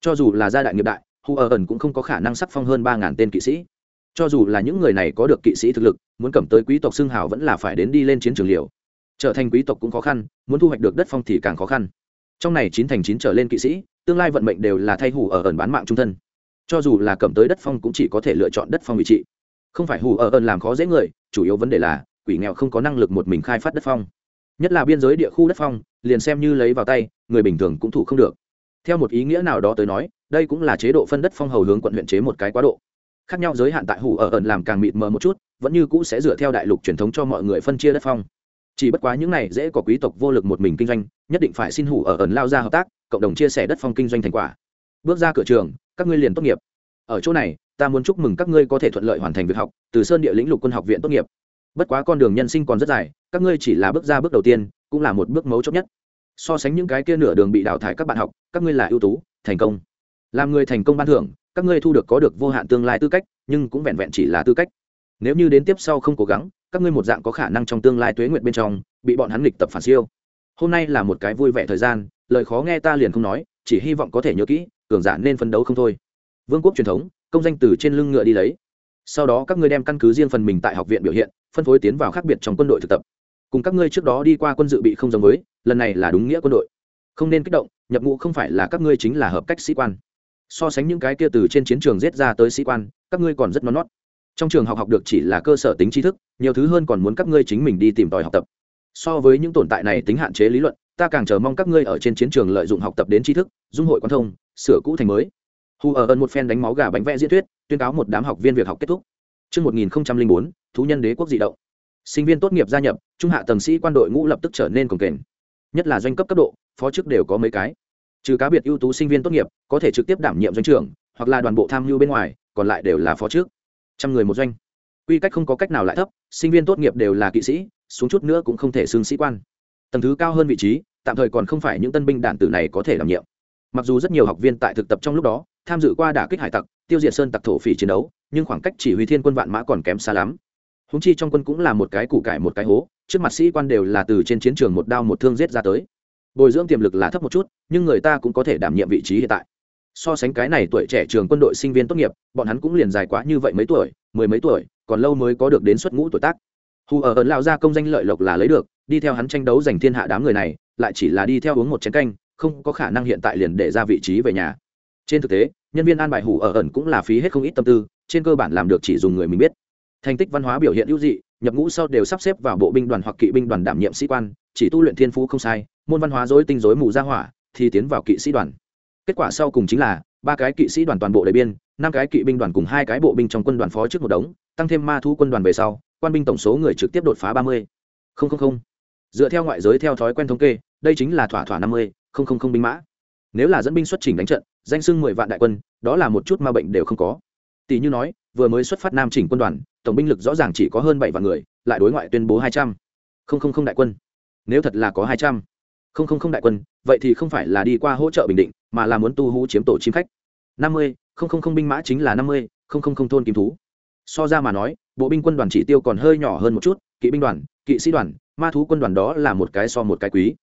Cho dù là gia đại nghiệp đại hù ở ẩn cũng không có khả năng sắc phong hơn ba ngàn tên kỵ sĩ. Cho dù là những người này có được kỵ sĩ thực lực, muốn cầm tới quý tộc xưng hào vẫn là phải đến đi lên chiến trường liều. Trở thành quý tộc cũng khó khăn, muốn thu hoạch được đất phong thì càng khó khăn. Trong này chín thành chín trở lên kỵ sĩ, tương lai vận mệnh đều là thay hủ ở ẩn bán mạng trung thân. Cho dù là cầm tới đất phong cũng chỉ có thể lựa chọn đất phong vị trị. Không phải hủ ở ẩn làm khó dễ người, chủ yếu vấn đề là, quỷ nghèo không có năng lực một mình khai phát đất phong. Nhất là biên giới địa khu đất phong, liền xem như lấy vào tay, người bình thường cũng thủ không được. Theo một ý nghĩa nào đó tới nói đây cũng là chế độ phân đất phong hầu hướng quận huyện chế một cái quá độ. Khác nhau giới hạn tại hủ ở ẩn làm càng mịt mờ một chút, vẫn như cũ sẽ dựa theo đại lục truyền thống cho mọi người phân chia đất phong. Chỉ bất quá những này dễ có quý tộc vô lực một mình kinh doanh, nhất định phải xin hủ ở ẩn lao ra hợp tác, cộng đồng chia sẻ đất phong kinh doanh thành quả. Bước ra cửa trường, các ngươi liền tốt nghiệp. Ở chỗ này, ta muốn chúc mừng các ngươi có thể thuận lợi hoàn thành việc học, từ sơn địa lĩnh lục quân học viện tốt nghiệp. Bất quá con đường nhân sinh còn rất dài, các ngươi chỉ là bước ra bước đầu tiên, cũng là một bước mấu chốt nhất. So sánh những cái kia nửa đường bị đào thải các bạn học, các ngươi là ưu tú, thành công làm người thành công ban thưởng, các ngươi thu được có được vô hạn tương lai tư cách, nhưng cũng vẹn vẹn chỉ là tư cách. Nếu như đến tiếp sau không cố gắng, các ngươi một dạng có khả năng trong tương lai tuế nguyện bên trong, bị bọn hắn nghịch tập phản siêu. Hôm nay là một cái vui vẻ thời gian, lời khó nghe ta liền không nói, chỉ hy vọng có thể nhớ kỹ, cường giả nên phấn đấu không thôi. Vương quốc truyền thống, công danh từ trên lưng ngựa đi lấy. Sau đó các ngươi đem căn cứ riêng phần mình tại học viện biểu hiện, phân phối tiến vào khác biệt trong quân đội thực tập. Cùng các ngươi trước đó đi qua quân dự bị không giống với, lần này là đúng nghĩa quân đội. Không nên kích động, nhập ngũ không phải là các ngươi chính là hợp cách sĩ quan so sánh những cái kia từ trên chiến trường giết ra tới sĩ quan các ngươi còn rất non nót trong trường học học được chỉ là cơ sở tính tri thức nhiều thứ hơn còn muốn các ngươi chính mình đi tìm tòi học tập so với những tồn tại này tính hạn chế lý luận ta càng chờ mong các ngươi ở trên chiến trường lợi dụng học tập đến tri thức dung hội quan thông sửa cũ thành mới hù ở ơn một phen đánh máu gà bánh vẽ diễn thuyết tuyên cáo một đám học viên việc học kết thúc Trước 1004, thú nhân đế quốc dị động. Sinh viên tốt nghiệp gia nhập, trung hạ tầng sĩ quan đội ngũ lập tức trở nên cồng kềnh. Nhất là doanh cấp cấp độ, phó chức đều có mấy cái. Trừ cá biệt ưu tú sinh viên tốt nghiệp, có thể trực tiếp đảm nhiệm doanh trưởng, hoặc là đoàn bộ tham mưu bên ngoài, còn lại đều là phó trước. trăm người một doanh. Quy cách không có cách nào lại thấp sinh viên tốt nghiệp đều là kỵ sĩ xuống chút nữa cũng không thể xưng sĩ quan. Tầng thứ cao hơn vị trí tạm thời còn không phải những tân binh đạn tử này có thể đảm nhiệm. Mặc dù rất nhiều học viên tại thực tập trong lúc đó tham dự qua đả kích hải tặc tiêu diệt sơn tặc thổ phỉ chiến đấu nhưng khoảng cách chỉ huy thiên quân vạn mã còn kém xa lắm. Húng chi trong quân cũng là một cái củ cải một cái hố trước mặt sĩ quan đều là từ trên chiến trường một đao một thương giết ra tới bồi dưỡng tiềm lực là thấp một chút, nhưng người ta cũng có thể đảm nhiệm vị trí hiện tại. So sánh cái này tuổi trẻ trường quân đội sinh viên tốt nghiệp, bọn hắn cũng liền dài quá như vậy mấy tuổi, mười mấy tuổi, còn lâu mới có được đến xuất ngũ tuổi tác. Hù ở ẩn lao ra công danh lợi lộc là lấy được, đi theo hắn tranh đấu giành thiên hạ đám người này, lại chỉ là đi theo uống một chén canh, không có khả năng hiện tại liền để ra vị trí về nhà. Trên thực tế, nhân viên an bài hủ ở ẩn cũng là phí hết không ít tâm tư, trên cơ bản làm được chỉ dùng người mình biết. Thành tích văn hóa biểu hiện ưu dị nhập ngũ sau đều sắp xếp vào bộ binh đoàn hoặc kỵ binh đoàn đảm nhiệm sĩ quan, chỉ tu luyện thiên phú không sai, môn văn hóa dối tinh dối mù ra hỏa, thì tiến vào kỵ sĩ đoàn. Kết quả sau cùng chính là, ba cái kỵ sĩ đoàn toàn bộ đại biên, năm cái kỵ binh đoàn cùng hai cái bộ binh trong quân đoàn phó trước một đống, tăng thêm ma thu quân đoàn về sau, quan binh tổng số người trực tiếp đột phá ba mươi. Không không không. Dựa theo ngoại giới theo thói quen thống kê, đây chính là thỏa thỏa năm mươi, không không không binh mã. Nếu là dẫn binh xuất trình đánh trận, danh sưng mười vạn đại quân, đó là một chút ma bệnh đều không có. Tỷ như nói, vừa mới xuất phát nam chỉnh quân đoàn tổng binh lực rõ ràng chỉ có hơn bảy vạn người, lại đối ngoại tuyên bố hai trăm. Không không không đại quân. Nếu thật là có hai trăm. Không không không đại quân, vậy thì không phải là đi qua hỗ trợ bình định, mà là muốn tu hú chiếm tổ chim khách. Năm mươi, không không không binh mã chính là năm mươi, không không không thôn kim thú. So ra mà nói, bộ binh quân đoàn chỉ tiêu còn hơi nhỏ hơn một chút, kỵ binh đoàn, kỵ sĩ đoàn, ma thú quân đoàn đó là một cái so một cái quý.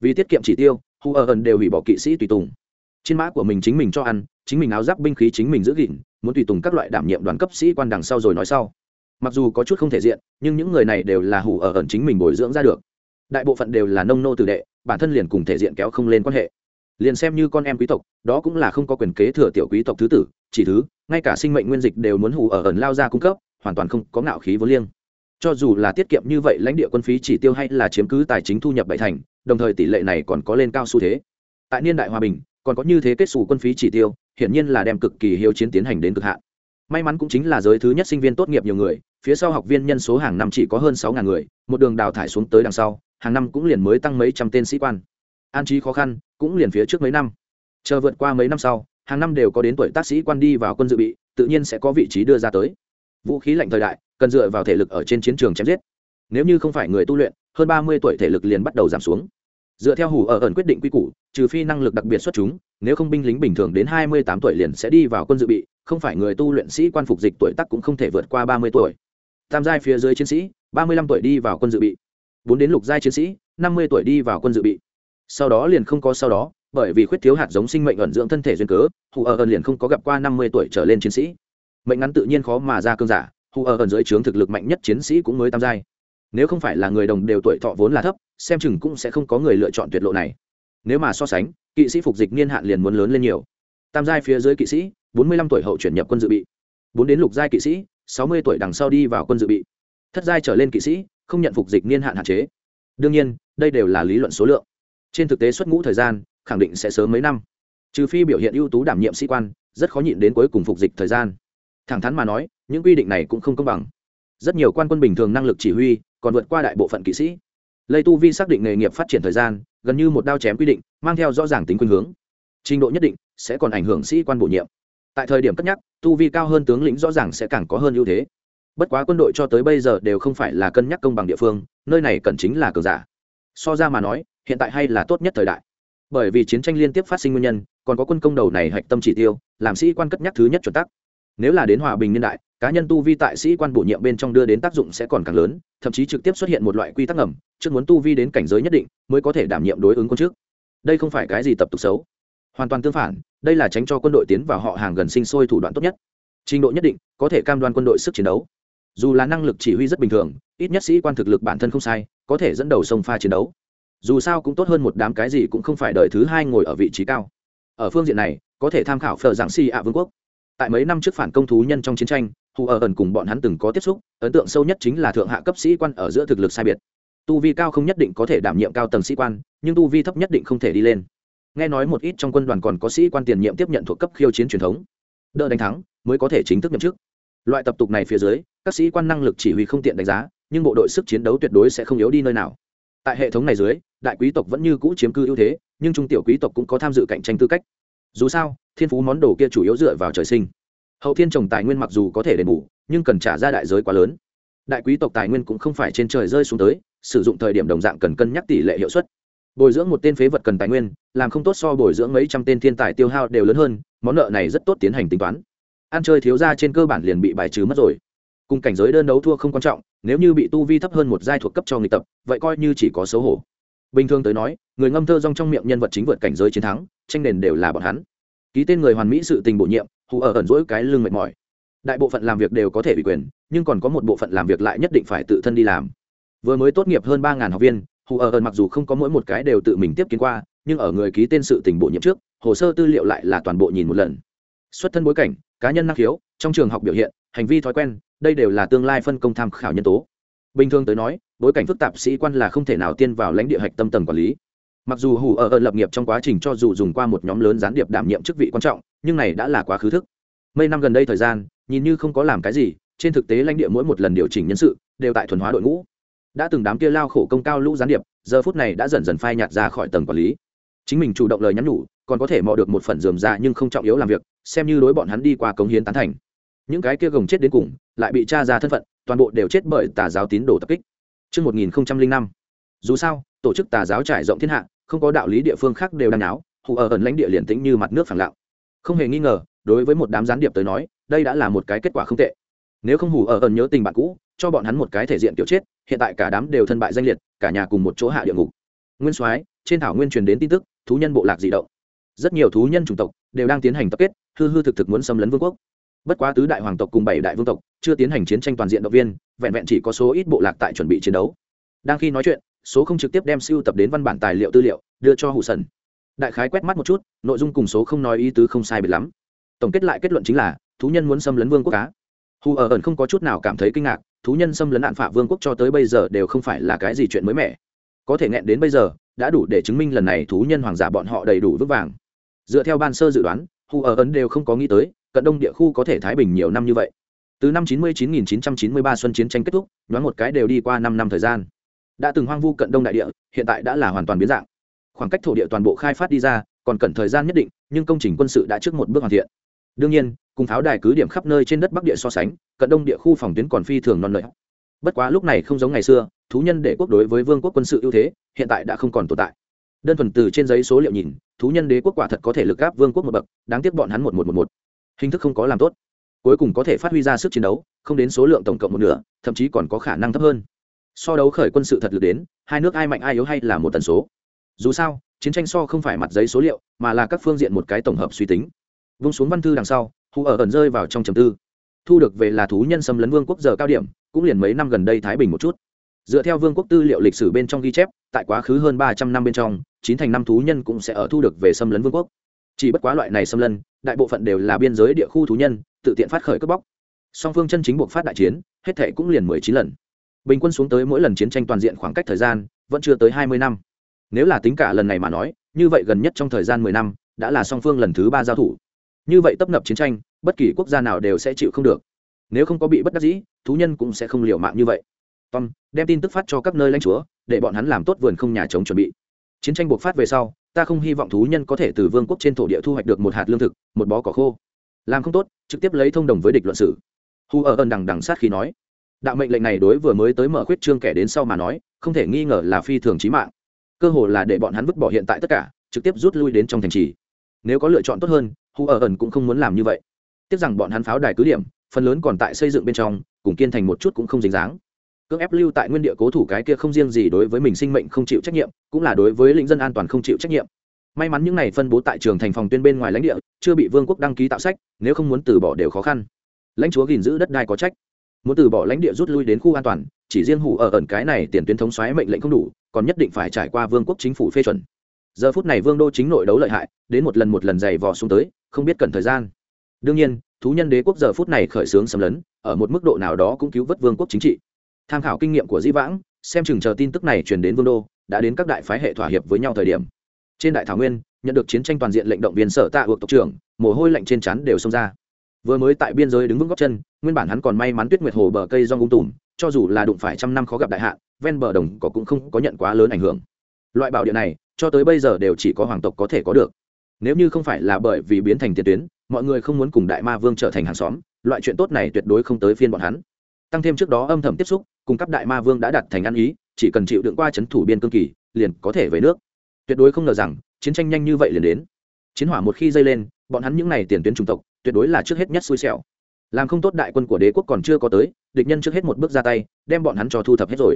Vì tiết kiệm chỉ tiêu, hu ở ẩn đều hủy bỏ kỵ sĩ tùy tùng. Trên mã của mình chính mình cho ăn, chính mình áo giáp binh khí chính mình giữ gìn, muốn tùy tùng các loại đảm nhiệm đoàn cấp sĩ quan đằng sau rồi nói sau mặc dù có chút không thể diện, nhưng những người này đều là hủ ở ẩn chính mình bồi dưỡng ra được. Đại bộ phận đều là nông nô tử đệ, bản thân liền cùng thể diện kéo không lên quan hệ. Liền xem như con em quý tộc, đó cũng là không có quyền kế thừa tiểu quý tộc thứ tử, chỉ thứ, ngay cả sinh mệnh nguyên dịch đều muốn hủ ở ẩn lao ra cung cấp, hoàn toàn không có ngạo khí vô liêng. Cho dù là tiết kiệm như vậy lãnh địa quân phí chỉ tiêu hay là chiếm cứ tài chính thu nhập bảy thành, đồng thời tỷ lệ này còn có lên cao xu thế. Tại niên đại hòa bình, còn có như thế kết xù quân phí chỉ tiêu, hiển nhiên là đem cực kỳ hiếu chiến tiến hành đến cực hạn. May mắn cũng chính là giới thứ nhất sinh viên tốt nghiệp nhiều người phía sau học viên nhân số hàng năm chỉ có hơn sáu ngàn người, một đường đào thải xuống tới đằng sau, hàng năm cũng liền mới tăng mấy trăm tên sĩ quan. An trí khó khăn, cũng liền phía trước mấy năm. Chờ vượt qua mấy năm sau, hàng năm đều có đến tuổi tác sĩ quan đi vào quân dự bị, tự nhiên sẽ có vị trí đưa ra tới. Vũ khí lạnh thời đại, cần dựa vào thể lực ở trên chiến trường chém giết. Nếu như không phải người tu luyện, hơn ba mươi tuổi thể lực liền bắt đầu giảm xuống. Dựa theo hủ ở ẩn quyết định quy củ, trừ phi năng lực đặc biệt xuất chúng, nếu không binh lính bình thường đến hai mươi tám tuổi liền sẽ đi vào quân dự bị, không phải người tu luyện sĩ quan phục dịch tuổi tác cũng không thể vượt qua ba mươi tuổi tam giai phía dưới chiến sĩ, ba mươi lăm tuổi đi vào quân dự bị, bốn đến lục giai chiến sĩ, năm mươi tuổi đi vào quân dự bị. Sau đó liền không có sau đó, bởi vì khuyết thiếu hạt giống sinh mệnh ẩn dưỡng thân thể duyên cớ, hù ở ẩn liền không có gặp qua năm mươi tuổi trở lên chiến sĩ. Mệnh ngắn tự nhiên khó mà ra cơn giả, hù ở ẩn dưới trướng thực lực mạnh nhất chiến sĩ cũng mới tam giai. Nếu không phải là người đồng đều tuổi thọ vốn là thấp, xem chừng cũng sẽ không có người lựa chọn tuyệt lộ này. Nếu mà so sánh, kỵ sĩ phục dịch niên hạn liền muốn lớn lên nhiều. Tam giai phía dưới kỵ sĩ, bốn mươi lăm tuổi hậu chuyển nhập quân dự bị. Bốn đến lục giai kỵ sĩ sáu mươi tuổi đằng sau đi vào quân dự bị. Thất giai trở lên kỵ sĩ, không nhận phục dịch niên hạn hạn chế. Đương nhiên, đây đều là lý luận số lượng. Trên thực tế xuất ngũ thời gian, khẳng định sẽ sớm mấy năm. Trừ phi biểu hiện ưu tú đảm nhiệm sĩ quan, rất khó nhịn đến cuối cùng phục dịch thời gian. Thẳng thắn mà nói, những quy định này cũng không công bằng. Rất nhiều quan quân bình thường năng lực chỉ huy, còn vượt qua đại bộ phận kỵ sĩ. Lây tu vi xác định nghề nghiệp phát triển thời gian, gần như một đao chém quy định, mang theo rõ ràng tính khuynh hướng. Trình độ nhất định, sẽ còn ảnh hưởng sĩ quan bổ nhiệm tại thời điểm cất nhắc, tu vi cao hơn tướng lĩnh rõ ràng sẽ càng có hơn ưu thế. Bất quá quân đội cho tới bây giờ đều không phải là cân nhắc công bằng địa phương, nơi này cần chính là cờ giả. So ra mà nói, hiện tại hay là tốt nhất thời đại. Bởi vì chiến tranh liên tiếp phát sinh nguyên nhân, còn có quân công đầu này hạch tâm chỉ tiêu, làm sĩ quan cất nhắc thứ nhất chuẩn tắc. Nếu là đến hòa bình niên đại, cá nhân tu vi tại sĩ quan bổ nhiệm bên trong đưa đến tác dụng sẽ còn càng lớn, thậm chí trực tiếp xuất hiện một loại quy tắc ngầm, trước muốn tu vi đến cảnh giới nhất định, mới có thể đảm nhiệm đối ứng quân trước đây không phải cái gì tập tục xấu hoàn toàn tương phản, đây là tránh cho quân đội tiến vào họ hàng gần sinh sôi thủ đoạn tốt nhất. Trình độ nhất định, có thể cam đoan quân đội sức chiến đấu. Dù là năng lực chỉ huy rất bình thường, ít nhất sĩ quan thực lực bản thân không sai, có thể dẫn đầu sông pha chiến đấu. Dù sao cũng tốt hơn một đám cái gì cũng không phải đợi thứ hai ngồi ở vị trí cao. Ở phương diện này, có thể tham khảo phở giảng si ạ vương quốc. Tại mấy năm trước phản công thú nhân trong chiến tranh, hù ở ẩn cùng bọn hắn từng có tiếp xúc, ấn tượng sâu nhất chính là thượng hạ cấp sĩ quan ở giữa thực lực sai biệt. Tu vi cao không nhất định có thể đảm nhiệm cao tầng sĩ quan, nhưng tu vi thấp nhất định không thể đi lên nghe nói một ít trong quân đoàn còn có sĩ quan tiền nhiệm tiếp nhận thuộc cấp khiêu chiến truyền thống. Đỡ đánh thắng, mới có thể chính thức nhậm chức. Loại tập tục này phía dưới, các sĩ quan năng lực chỉ huy không tiện đánh giá, nhưng bộ đội sức chiến đấu tuyệt đối sẽ không yếu đi nơi nào. Tại hệ thống này dưới, đại quý tộc vẫn như cũ chiếm cư ưu thế, nhưng trung tiểu quý tộc cũng có tham dự cạnh tranh tư cách. Dù sao, thiên phú món đồ kia chủ yếu dựa vào trời sinh. Hậu thiên trồng tài nguyên mặc dù có thể đền bù, nhưng cần trả ra đại giới quá lớn. Đại quý tộc tài nguyên cũng không phải trên trời rơi xuống tới, sử dụng thời điểm đồng dạng cần cân nhắc tỷ lệ hiệu suất bồi dưỡng một tên phế vật cần tài nguyên, làm không tốt so bồi dưỡng mấy trăm tên thiên tài tiêu hao đều lớn hơn, món nợ này rất tốt tiến hành tính toán. Ăn chơi thiếu ra trên cơ bản liền bị bài trừ mất rồi. Cùng cảnh giới đơn đấu thua không quan trọng, nếu như bị tu vi thấp hơn một giai thuộc cấp cho người tập, vậy coi như chỉ có xấu hổ. Bình thường tới nói, người ngâm thơ rong trong miệng nhân vật chính vượt cảnh giới chiến thắng, tranh nền đều là bọn hắn. Ký tên người hoàn mỹ sự tình bổ nhiệm, hù ở ẩn rỗi cái lưng mệt mỏi. Đại bộ phận làm việc đều có thể bị quyền, nhưng còn có một bộ phận làm việc lại nhất định phải tự thân đi làm. Vừa mới tốt nghiệp hơn ba học viên hù ở ơn mặc dù không có mỗi một cái đều tự mình tiếp kiến qua, nhưng ở người ký tên sự tình bộ nhiệm trước, hồ sơ tư liệu lại là toàn bộ nhìn một lần. Xuất thân bối cảnh, cá nhân năng khiếu, trong trường học biểu hiện, hành vi thói quen, đây đều là tương lai phân công tham khảo nhân tố. Bình thường tới nói, bối cảnh phức tạp sĩ quan là không thể nào tiên vào lãnh địa hạch tâm tầng quản lý. Mặc dù hù ở ơn lập nghiệp trong quá trình cho dù dùng qua một nhóm lớn gián điệp đảm nhiệm chức vị quan trọng, nhưng này đã là quá khứ thức. Mấy năm gần đây thời gian, nhìn như không có làm cái gì, trên thực tế lãnh địa mỗi một lần điều chỉnh nhân sự, đều tại thuần hóa đội ngũ đã từng đám kia lao khổ công cao lũ gián điệp giờ phút này đã dần dần phai nhạt ra khỏi tầng quản lý. Chính mình chủ động lời nhắn nhủ còn có thể mò được một phần dườm ra nhưng không trọng yếu làm việc xem như đối bọn hắn đi qua cống hiến tán thành. Những cái kia gồng chết đến cùng lại bị tra ra thân phận toàn bộ đều chết bởi tà giáo tín đồ tập kích. Trước 1005, dù sao tổ chức tà giáo trải rộng thiên hạ không có đạo lý địa phương khác đều đang áo hù ở ẩn lãnh địa liền tĩnh như mặt nước phẳng lặng. Không hề nghi ngờ đối với một đám gián điệp tới nói đây đã là một cái kết quả không tệ. Nếu không hù ở ẩn nhớ tình bạn cũ cho bọn hắn một cái thể diện kiểu chết hiện tại cả đám đều thân bại danh liệt, cả nhà cùng một chỗ hạ địa ngục. Nguyên soái, trên thảo nguyên truyền đến tin tức, thú nhân bộ lạc dị động. Rất nhiều thú nhân chủng tộc đều đang tiến hành tập kết, hư hư thực thực muốn xâm lấn vương quốc. Bất quá tứ đại hoàng tộc cùng bảy đại vương tộc chưa tiến hành chiến tranh toàn diện động viên, vẹn vẹn chỉ có số ít bộ lạc tại chuẩn bị chiến đấu. Đang khi nói chuyện, số không trực tiếp đem siêu tập đến văn bản tài liệu tư liệu, đưa cho hủ sần. Đại khái quét mắt một chút, nội dung cùng số không nói ý tứ không sai biệt lắm. Tổng kết lại kết luận chính là, thú nhân muốn xâm lấn vương quốc cá hù ở ẩn không có chút nào cảm thấy kinh ngạc thú nhân xâm lấn nạn phạ vương quốc cho tới bây giờ đều không phải là cái gì chuyện mới mẻ. Có thể nghẹn đến bây giờ, đã đủ để chứng minh lần này thú nhân hoàng giả bọn họ đầy đủ vững vàng. Dựa theo ban sơ dự đoán hù ở ấn đều không có nghĩ tới, cận đông địa khu có thể thái bình nhiều năm như vậy. Từ năm 99.993 xuân chiến tranh kết thúc, nhoáng một cái đều đi qua năm năm thời gian. Đã từng hoang vu cận đông đại địa, hiện tại đã là hoàn toàn biến dạng. Khoảng cách thổ địa toàn bộ khai phát đi ra, còn cần thời gian nhất định, nhưng công trình quân sự đã trước một bước hoàn thiện. Đương nhiên cùng pháo đài cứ điểm khắp nơi trên đất bắc địa so sánh, cận đông địa khu phòng tuyến còn phi thường non nợ bất quá lúc này không giống ngày xưa, thú nhân đế quốc đối với vương quốc quân sự ưu thế, hiện tại đã không còn tồn tại. Đơn thuần từ trên giấy số liệu nhìn, thú nhân đế quốc quả thật có thể lực gáp vương quốc một bậc, đáng tiếc bọn hắn một một một một. Hình thức không có làm tốt. Cuối cùng có thể phát huy ra sức chiến đấu, không đến số lượng tổng cộng một nửa, thậm chí còn có khả năng thấp hơn. So đấu khởi quân sự thật lực đến, hai nước ai mạnh ai yếu hay là một tần số. Dù sao, chiến tranh so không phải mặt giấy số liệu, mà là các phương diện một cái tổng hợp suy tính. Vung xuống văn thư đằng sau hù ở ẩn rơi vào trong trầm tư. Thu được về là thú nhân xâm lấn vương quốc giờ cao điểm, cũng liền mấy năm gần đây thái bình một chút. Dựa theo vương quốc tư liệu lịch sử bên trong ghi chép, tại quá khứ hơn ba trăm năm bên trong, chín thành năm thú nhân cũng sẽ ở thu được về xâm lấn vương quốc. Chỉ bất quá loại này xâm lấn, đại bộ phận đều là biên giới địa khu thú nhân, tự tiện phát khởi cướp bóc. Song phương chân chính buộc phát đại chiến, hết thể cũng liền mười chín lần. Bình quân xuống tới mỗi lần chiến tranh toàn diện khoảng cách thời gian, vẫn chưa tới hai mươi năm. Nếu là tính cả lần này mà nói, như vậy gần nhất trong thời gian mười năm, đã là song phương lần thứ ba giao thủ như vậy tấp nập chiến tranh, bất kỳ quốc gia nào đều sẽ chịu không được. Nếu không có bị bất đắc dĩ, thú nhân cũng sẽ không liều mạng như vậy. Tom, đem tin tức phát cho các nơi lãnh chúa, để bọn hắn làm tốt vườn không nhà chống chuẩn bị. Chiến tranh buộc phát về sau, ta không hy vọng thú nhân có thể từ vương quốc trên thổ địa thu hoạch được một hạt lương thực, một bó cỏ khô. Làm không tốt, trực tiếp lấy thông đồng với địch luận sử. Hu ở ơn đằng đằng sát khi nói. Đạo mệnh lệnh này đối vừa mới tới mở khuyết trương kẻ đến sau mà nói, không thể nghi ngờ là phi thường trí mạng. Cơ hồ là để bọn hắn vứt bỏ hiện tại tất cả, trực tiếp rút lui đến trong thành trì. Nếu có lựa chọn tốt hơn hù ở ẩn cũng không muốn làm như vậy. Tiếc rằng bọn hắn pháo đài cứ điểm, phần lớn còn tại xây dựng bên trong, cùng kiên thành một chút cũng không dính dáng. Cưỡng ép lưu tại nguyên địa cố thủ cái kia không riêng gì đối với mình sinh mệnh không chịu trách nhiệm, cũng là đối với lĩnh dân an toàn không chịu trách nhiệm. May mắn những này phân bố tại trường thành phòng tuyên bên ngoài lãnh địa, chưa bị vương quốc đăng ký tạo sách, nếu không muốn từ bỏ đều khó khăn. Lãnh chúa gìn giữ đất đai có trách. Muốn từ bỏ lãnh địa rút lui đến khu an toàn, chỉ riêng hủ ở ẩn cái này tiền tuyến thống xoáy mệnh lệnh không đủ, còn nhất định phải trải qua vương quốc chính phủ phê chuẩn. Giờ phút này vương đô chính nội đấu lợi hại, đến một lần một lần dày vò xuống tới không biết cần thời gian. Đương nhiên, thú nhân đế quốc giờ phút này khởi xướng xâm lấn, ở một mức độ nào đó cũng cứu vớt vương quốc chính trị. Tham khảo kinh nghiệm của di vãng, xem chừng chờ tin tức này truyền đến vương đô, đã đến các đại phái hệ thỏa hiệp với nhau thời điểm. Trên đại thảo nguyên, nhận được chiến tranh toàn diện lệnh động viên sở tạ ước tộc trưởng, mồ hôi lạnh trên chắn đều xông ra. Vừa mới tại biên giới đứng vững góc chân, nguyên bản hắn còn may mắn tuyết nguyệt hồ bờ cây do ung tùm, cho dù là đụng phải trăm năm khó gặp đại hạ ven bờ đồng có cũng không có nhận quá lớn ảnh hưởng. Loại bảo địa này, cho tới bây giờ đều chỉ có hoàng tộc có thể có được nếu như không phải là bởi vì biến thành tiền tuyến, mọi người không muốn cùng đại ma vương trở thành hàng xóm, loại chuyện tốt này tuyệt đối không tới phiên bọn hắn. Tăng thêm trước đó âm thầm tiếp xúc, cùng cấp đại ma vương đã đặt thành ăn ý, chỉ cần chịu đựng qua c h ấ n thủ biên cương kỳ, liền có thể về nước. Tuyệt đối không ngờ rằng, chiến tranh nhanh như vậy liền đến. Chiến hỏa một khi dây lên, bọn hắn những n à y tiền tuyến chủng tộc, tuyệt đối là trước hết nhất xui xẻo. Làm không tốt đại quân của đế quốc còn chưa có tới, địch nhân trước hết một bước ra tay, đem bọn hắn cho thu thập hết rồi.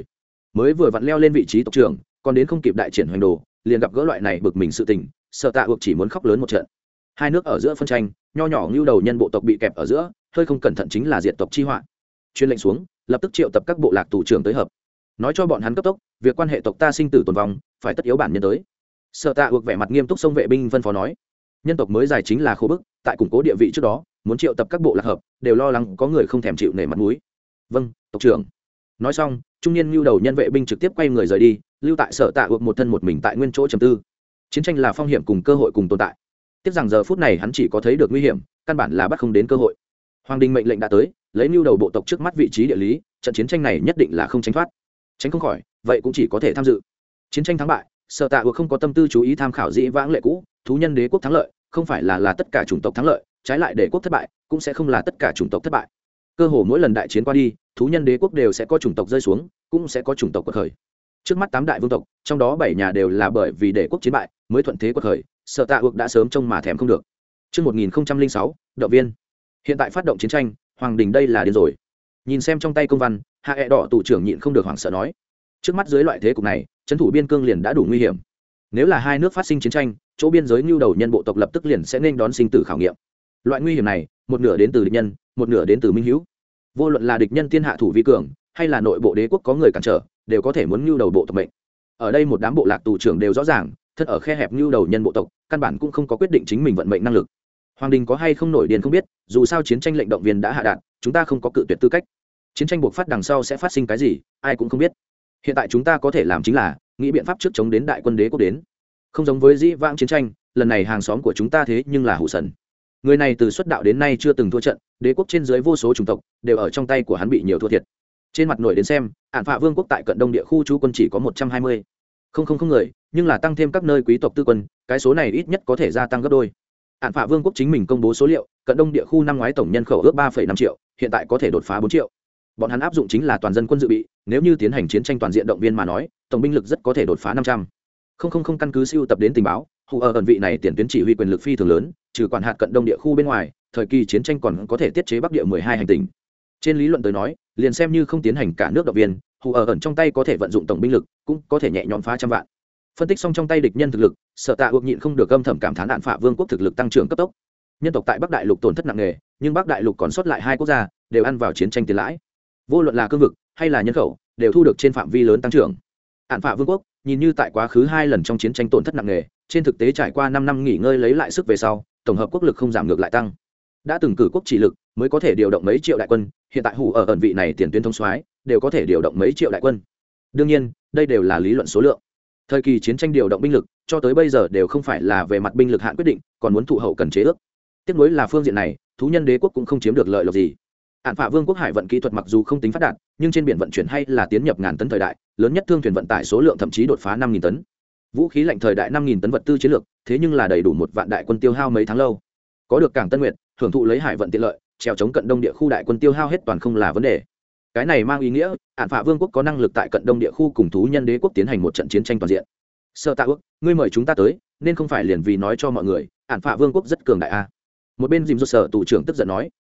Mới vừa vặn leo lên vị trí tộc trưởng, còn đến không kịp đại triển hoành đồ, liền gặp gỡ loại này bực mình sự tình sợ tạ ược chỉ muốn khóc lớn một trận. Hai nước ở giữa phân tranh, nho nhỏ ngưu đầu nhân bộ tộc bị kẹp ở giữa, hơi không cẩn thận chính là diệt tộc chi họa. Chuyên lệnh xuống, lập tức triệu tập các bộ lạc thủ trưởng tới hợp. Nói cho bọn hắn cấp tốc, việc quan hệ tộc ta sinh tử tồn vong, phải tất yếu bản nhân tới. Sợ tạ ược vẻ mặt nghiêm túc sông vệ binh phân phó nói. Nhân tộc mới dài chính là khô bức, tại củng cố địa vị trước đó, muốn triệu tập các bộ lạc hợp, đều lo lắng có người không thèm chịu nể mặt mũi. Vâng tộc trưởng. Nói xong, trung niên lưu đầu nhân vệ binh trực tiếp quay người rời đi, lưu tại sở tạ ước một thân một mình tại nguyên chỗ trầm tư chiến tranh là phong hiểm cùng cơ hội cùng tồn tại. Tiếc rằng giờ phút này hắn chỉ có thấy được nguy hiểm, căn bản là bắt không đến cơ hội. Hoàng đình mệnh lệnh đã tới, lấy mưu đầu bộ tộc trước mắt vị trí địa lý, trận chiến tranh này nhất định là không tránh thoát. Tránh không khỏi, vậy cũng chỉ có thể tham dự. Chiến tranh thắng bại, sở tạ ược không có tâm tư chú ý tham khảo dĩ vãng lệ cũ, thú nhân đế quốc thắng lợi, không phải là là tất cả chủng tộc thắng lợi, trái lại đế quốc thất bại, cũng sẽ không là tất cả chủng tộc thất bại. Cơ hồ mỗi lần đại chiến qua đi, thú nhân đế quốc đều sẽ có chủng tộc rơi xuống, cũng sẽ có chủng tộc cuộc khởi. Trước mắt tám đại vương tộc, trong đó bảy nhà đều là bởi vì đế quốc chiến bại mới thuận thế quật khởi sở tạ ước đã sớm trông mà thèm không được Trước 1006, động viên. Hiện tại phát động chiến tranh, Hoàng Đình đây là điên rồi. Nhìn xem trong tay công văn, Hạ ẹ đỏ tù trưởng nhịn không được hoảng sợ nói. Trước mắt dưới loại thế cục này, trấn thủ biên cương liền đã đủ nguy hiểm. Nếu là hai nước phát sinh chiến tranh, chỗ biên giới nhu đầu nhân bộ tộc lập tức liền sẽ nên đón sinh tử khảo nghiệm. Loại nguy hiểm này, một nửa đến từ địch nhân, một nửa đến từ minh hữu. Vô luận là địch nhân tiên hạ thủ vi cường, hay là nội bộ đế quốc có người cản trở, đều có thể muốn nhu đầu bộ tộc mệnh. Ở đây một đám bộ lạc tù trưởng đều rõ ràng, thân ở khe hẹp như đầu nhân bộ tộc, căn bản cũng không có quyết định chính mình vận mệnh năng lực. Hoàng đình có hay không nổi điền không biết, dù sao chiến tranh lệnh động viên đã hạ đạn, chúng ta không có cự tuyệt tư cách. Chiến tranh buộc phát đằng sau sẽ phát sinh cái gì, ai cũng không biết. Hiện tại chúng ta có thể làm chính là, nghĩ biện pháp trước chống đến đại quân đế quốc đến. Không giống với dĩ vãng chiến tranh, lần này hàng xóm của chúng ta thế nhưng là hủ sần. Người này từ xuất đạo đến nay chưa từng thua trận, đế quốc trên dưới vô số chủng tộc, đều ở trong tay của hắn bị nhiều thua thiệt. Trên mặt nổi đến xem ạn phạ vương quốc tại cận đông địa khu chú quân chỉ có một trăm hai mươi không không không người, nhưng là tăng thêm các nơi quý tộc tư quân, cái số này ít nhất có thể gia tăng gấp đôi. Hạn phạ vương quốc chính mình công bố số liệu, cận đông địa khu năm ngoái tổng nhân khẩu ước ba năm triệu, hiện tại có thể đột phá bốn triệu. Bọn hắn áp dụng chính là toàn dân quân dự bị, nếu như tiến hành chiến tranh toàn diện động viên mà nói, tổng binh lực rất có thể đột phá năm trăm. Không không không căn cứ siêu tập đến tình báo, hù ở ẩn vị này tiền tuyến chỉ huy quyền lực phi thường lớn, trừ quản hạt cận đông địa khu bên ngoài, thời kỳ chiến tranh còn có thể tiết chế bắc địa mười hai hành tinh trên lý luận tới nói, liền xem như không tiến hành cả nước động viên hù ở ẩn trong tay có thể vận dụng tổng binh lực, cũng có thể nhẹ nhõm phá trăm vạn. Phân tích xong trong tay địch nhân thực lực, sở tạ ước nhịn không được âm thầm cảm thán đạn phả vương quốc thực lực tăng trưởng cấp tốc. Nhân tộc tại bắc đại lục tổn thất nặng nề, nhưng bắc đại lục còn sót lại hai quốc gia, đều ăn vào chiến tranh tiền lãi. Vô luận là cương vực hay là nhân khẩu, đều thu được trên phạm vi lớn tăng trưởng. Ạn phạ vương quốc, nhìn như tại quá khứ hai lần trong chiến tranh tổn thất nặng nề, trên thực tế trải qua năm năm nghỉ ngơi lấy lại sức về sau, tổng hợp quốc lực không giảm ngược lại tăng. Đã từng cử quốc chỉ lực, mới có thể điều động mấy triệu đại quân, hiện tại hủ ở ẩn vị này tiền tuyến thông soái đều có thể điều động mấy triệu đại quân. Đương nhiên, đây đều là lý luận số lượng. Thời kỳ chiến tranh điều động binh lực, cho tới bây giờ đều không phải là về mặt binh lực hạn quyết định, còn muốn thụ hậu cần chế ước. Tiếp nối là phương diện này, thú nhân đế quốc cũng không chiếm được lợi lộc gì. Hạn phạ vương quốc hải vận kỹ thuật mặc dù không tính phát đạt, nhưng trên biển vận chuyển hay là tiến nhập ngàn tấn thời đại, lớn nhất thương thuyền vận tải số lượng thậm chí đột phá năm tấn. Vũ khí lạnh thời đại năm tấn vật tư chiến lược, thế nhưng là đầy đủ một vạn đại quân tiêu hao mấy tháng lâu. Có được cảng tân nguyện hưởng thụ lấy hải vận tiện lợi, trèo chống cận đông địa khu đại quân tiêu hao hết toàn không là vấn đề cái này mang ý nghĩa hạn phạ vương quốc có năng lực tại cận đông địa khu cùng thú nhân đế quốc tiến hành một trận chiến tranh toàn diện. Sợ tạ ước, ngươi mời chúng ta tới, nên không phải liền vì nói cho mọi người hạn phạ vương quốc rất cường đại a. Một bên dìm do sở tù trưởng tức giận nói,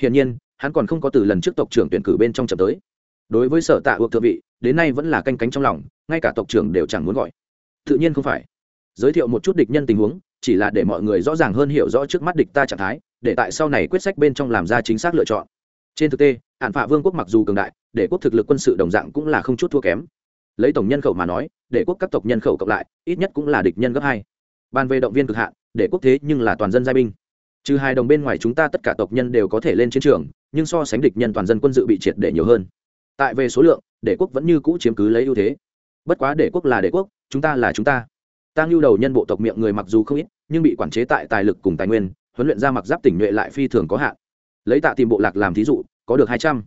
hiển nhiên, hắn còn không có từ lần trước tộc trưởng tuyển cử bên trong chậm tới. Đối với sở tạ ước thượng vị, đến nay vẫn là canh cánh trong lòng, ngay cả tộc trưởng đều chẳng muốn gọi. Tự nhiên không phải. Giới thiệu một chút địch nhân tình huống, chỉ là để mọi người rõ ràng hơn hiểu rõ trước mắt địch ta trạng thái, để tại sau này quyết sách bên trong làm ra chính xác lựa chọn trên thực tế hạn phạ vương quốc mặc dù cường đại, để quốc thực lực quân sự đồng dạng cũng là không chút thua kém. Lấy tổng nhân khẩu mà nói, để quốc các tộc nhân khẩu cộng lại, ít nhất cũng là địch nhân gấp hai. Ban về động viên cực hạn, để quốc thế nhưng là toàn dân giai binh. Trừ hai đồng bên ngoài chúng ta tất cả tộc nhân đều có thể lên chiến trường, nhưng so sánh địch nhân toàn dân quân dự bị triệt để nhiều hơn. Tại về số lượng, để quốc vẫn như cũ chiếm cứ lấy ưu thế. Bất quá để quốc là để quốc, chúng ta là chúng ta. Tăng lưu đầu nhân bộ tộc miệng người mặc dù không ít, nhưng bị quản chế tại tài lực cùng tài nguyên, huấn luyện ra mặc giáp tỉnh nhuệ lại phi thường có hạn lấy tạ tìm bộ lạc làm thí dụ, có được hai trăm.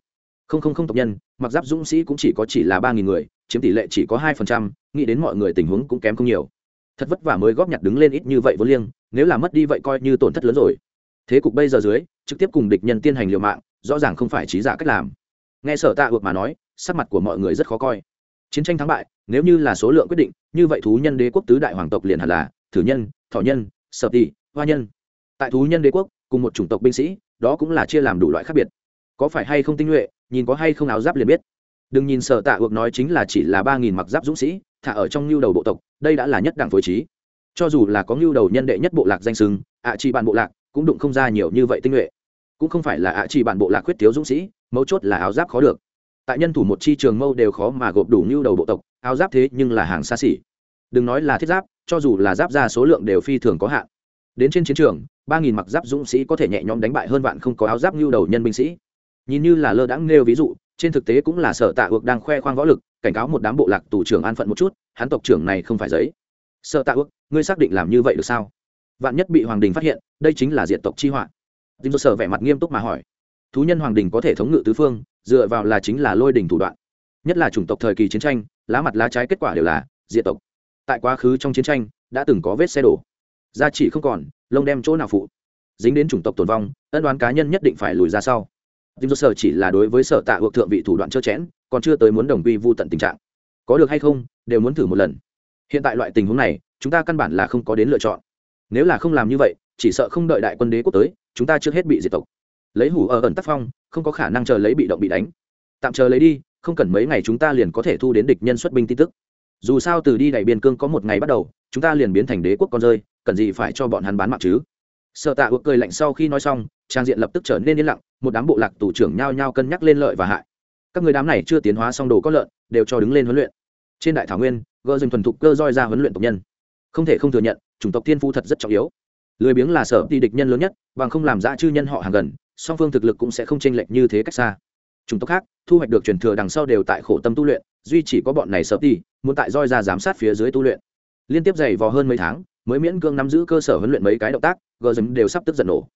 Không không không tộc nhân, mặc giáp dũng sĩ cũng chỉ có chỉ là ba nghìn người, chiếm tỷ lệ chỉ có hai phần trăm, nghĩ đến mọi người tình huống cũng kém không nhiều. Thật vất vả mới góp nhặt đứng lên ít như vậy vô liêng, nếu là mất đi vậy coi như tổn thất lớn rồi. Thế cục bây giờ dưới, trực tiếp cùng địch nhân tiên hành liều mạng, rõ ràng không phải trí giả cách làm. Nghe sở tạ ược mà nói, sắc mặt của mọi người rất khó coi. Chiến tranh thắng bại, nếu như là số lượng quyết định, như vậy thú nhân đế quốc tứ đại hoàng tộc liền hẳn là thử nhân thọ nhân sợ tỷ, hoa nhân. Tại thú nhân đế quốc, cùng một chủng tộc binh sĩ đó cũng là chia làm đủ loại khác biệt. Có phải hay không tinh nhuệ, nhìn có hay không áo giáp liền biết. Đừng nhìn sở tạ ước nói chính là chỉ là ba nghìn mặc giáp dũng sĩ, thả ở trong lưu đầu bộ tộc, đây đã là nhất đẳng phối trí. Cho dù là có lưu đầu nhân đệ nhất bộ lạc danh sừng ạ chỉ bạn bộ lạc cũng đụng không ra nhiều như vậy tinh nhuệ. Cũng không phải là ạ chỉ bạn bộ lạc khuyết thiếu dũng sĩ, mấu chốt là áo giáp khó được. Tại nhân thủ một chi trường mâu đều khó mà gộp đủ lưu đầu bộ tộc, áo giáp thế nhưng là hàng xa xỉ. Đừng nói là thiết giáp, cho dù là giáp ra số lượng đều phi thường có hạn. Đến trên chiến trường ba nghìn mặc giáp dũng sĩ có thể nhẹ nhõm đánh bại hơn vạn không có áo giáp lưu đầu nhân binh sĩ. Nhìn như là lơ đãng nêu ví dụ, trên thực tế cũng là sở tạ ước đang khoe khoang võ lực, cảnh cáo một đám bộ lạc tù trưởng an phận một chút, hắn tộc trưởng này không phải giấy. Sở tạ ước, ngươi xác định làm như vậy được sao? Vạn nhất bị hoàng đình phát hiện, đây chính là diện tộc chi họa. Dinh dô sở vẻ mặt nghiêm túc mà hỏi. Thú nhân hoàng đình có thể thống ngự tứ phương, dựa vào là chính là lôi đình thủ đoạn. Nhất là chủng tộc thời kỳ chiến tranh, lá mặt lá trái kết quả đều là diện tộc. Tại quá khứ trong chiến tranh, đã từng có vết xe đổ gia chỉ không còn lông đem chỗ nào phụ dính đến chủng tộc tồn vong ân đoán cá nhân nhất định phải lùi ra sau Dinh Dô Sở chỉ là đối với sở tạ ước thượng vị thủ đoạn trơ chẽn, còn chưa tới muốn đồng quy vu tận tình trạng. Có được hay không, đều muốn thử một lần. Hiện tại loại tình huống này, chúng ta căn bản là không có đến lựa chọn. Nếu là không làm như vậy, chỉ sợ không đợi đại quân đế quốc tới, chúng ta trước hết bị diệt tộc. Lấy hủ ở ẩn tác phong, không có khả năng chờ lấy bị động bị đánh. Tạm chờ lấy đi, không cần mấy ngày chúng ta liền có thể thu đến địch nhân xuất binh tin tức. Dù sao từ đi đại biên cương có một ngày bắt đầu, chúng ta liền biến thành đế quốc con rơi, cần gì phải cho bọn hắn bán mạng chứ? Sở Tạ ước cười lạnh sau khi nói xong, trang diện lập tức trở nên yên lặng một đám bộ lạc tù trưởng nhao nhao cân nhắc lên lợi và hại. Các người đám này chưa tiến hóa xong đồ có lợn đều cho đứng lên huấn luyện. Trên đại thảo nguyên gỡ dừng thuần thục cơ roi ra huấn luyện tộc nhân. Không thể không thừa nhận chủng tộc thiên phu thật rất trọng yếu. Lười biếng là sở đi địch nhân lớn nhất bằng không làm ra chư nhân họ hàng gần song phương thực lực cũng sẽ không chênh lệch như thế cách xa. Chủng tộc khác thu hoạch được truyền thừa đằng sau đều tại khổ tâm tu luyện duy chỉ có bọn này sở đi muốn tại roi ra giám sát phía dưới tu luyện. Liên tiếp dày vò hơn mấy tháng mới miễn cương nắm giữ cơ sở huấn luyện mấy cái động tác gờ dấm đều sắp tức giận nổ.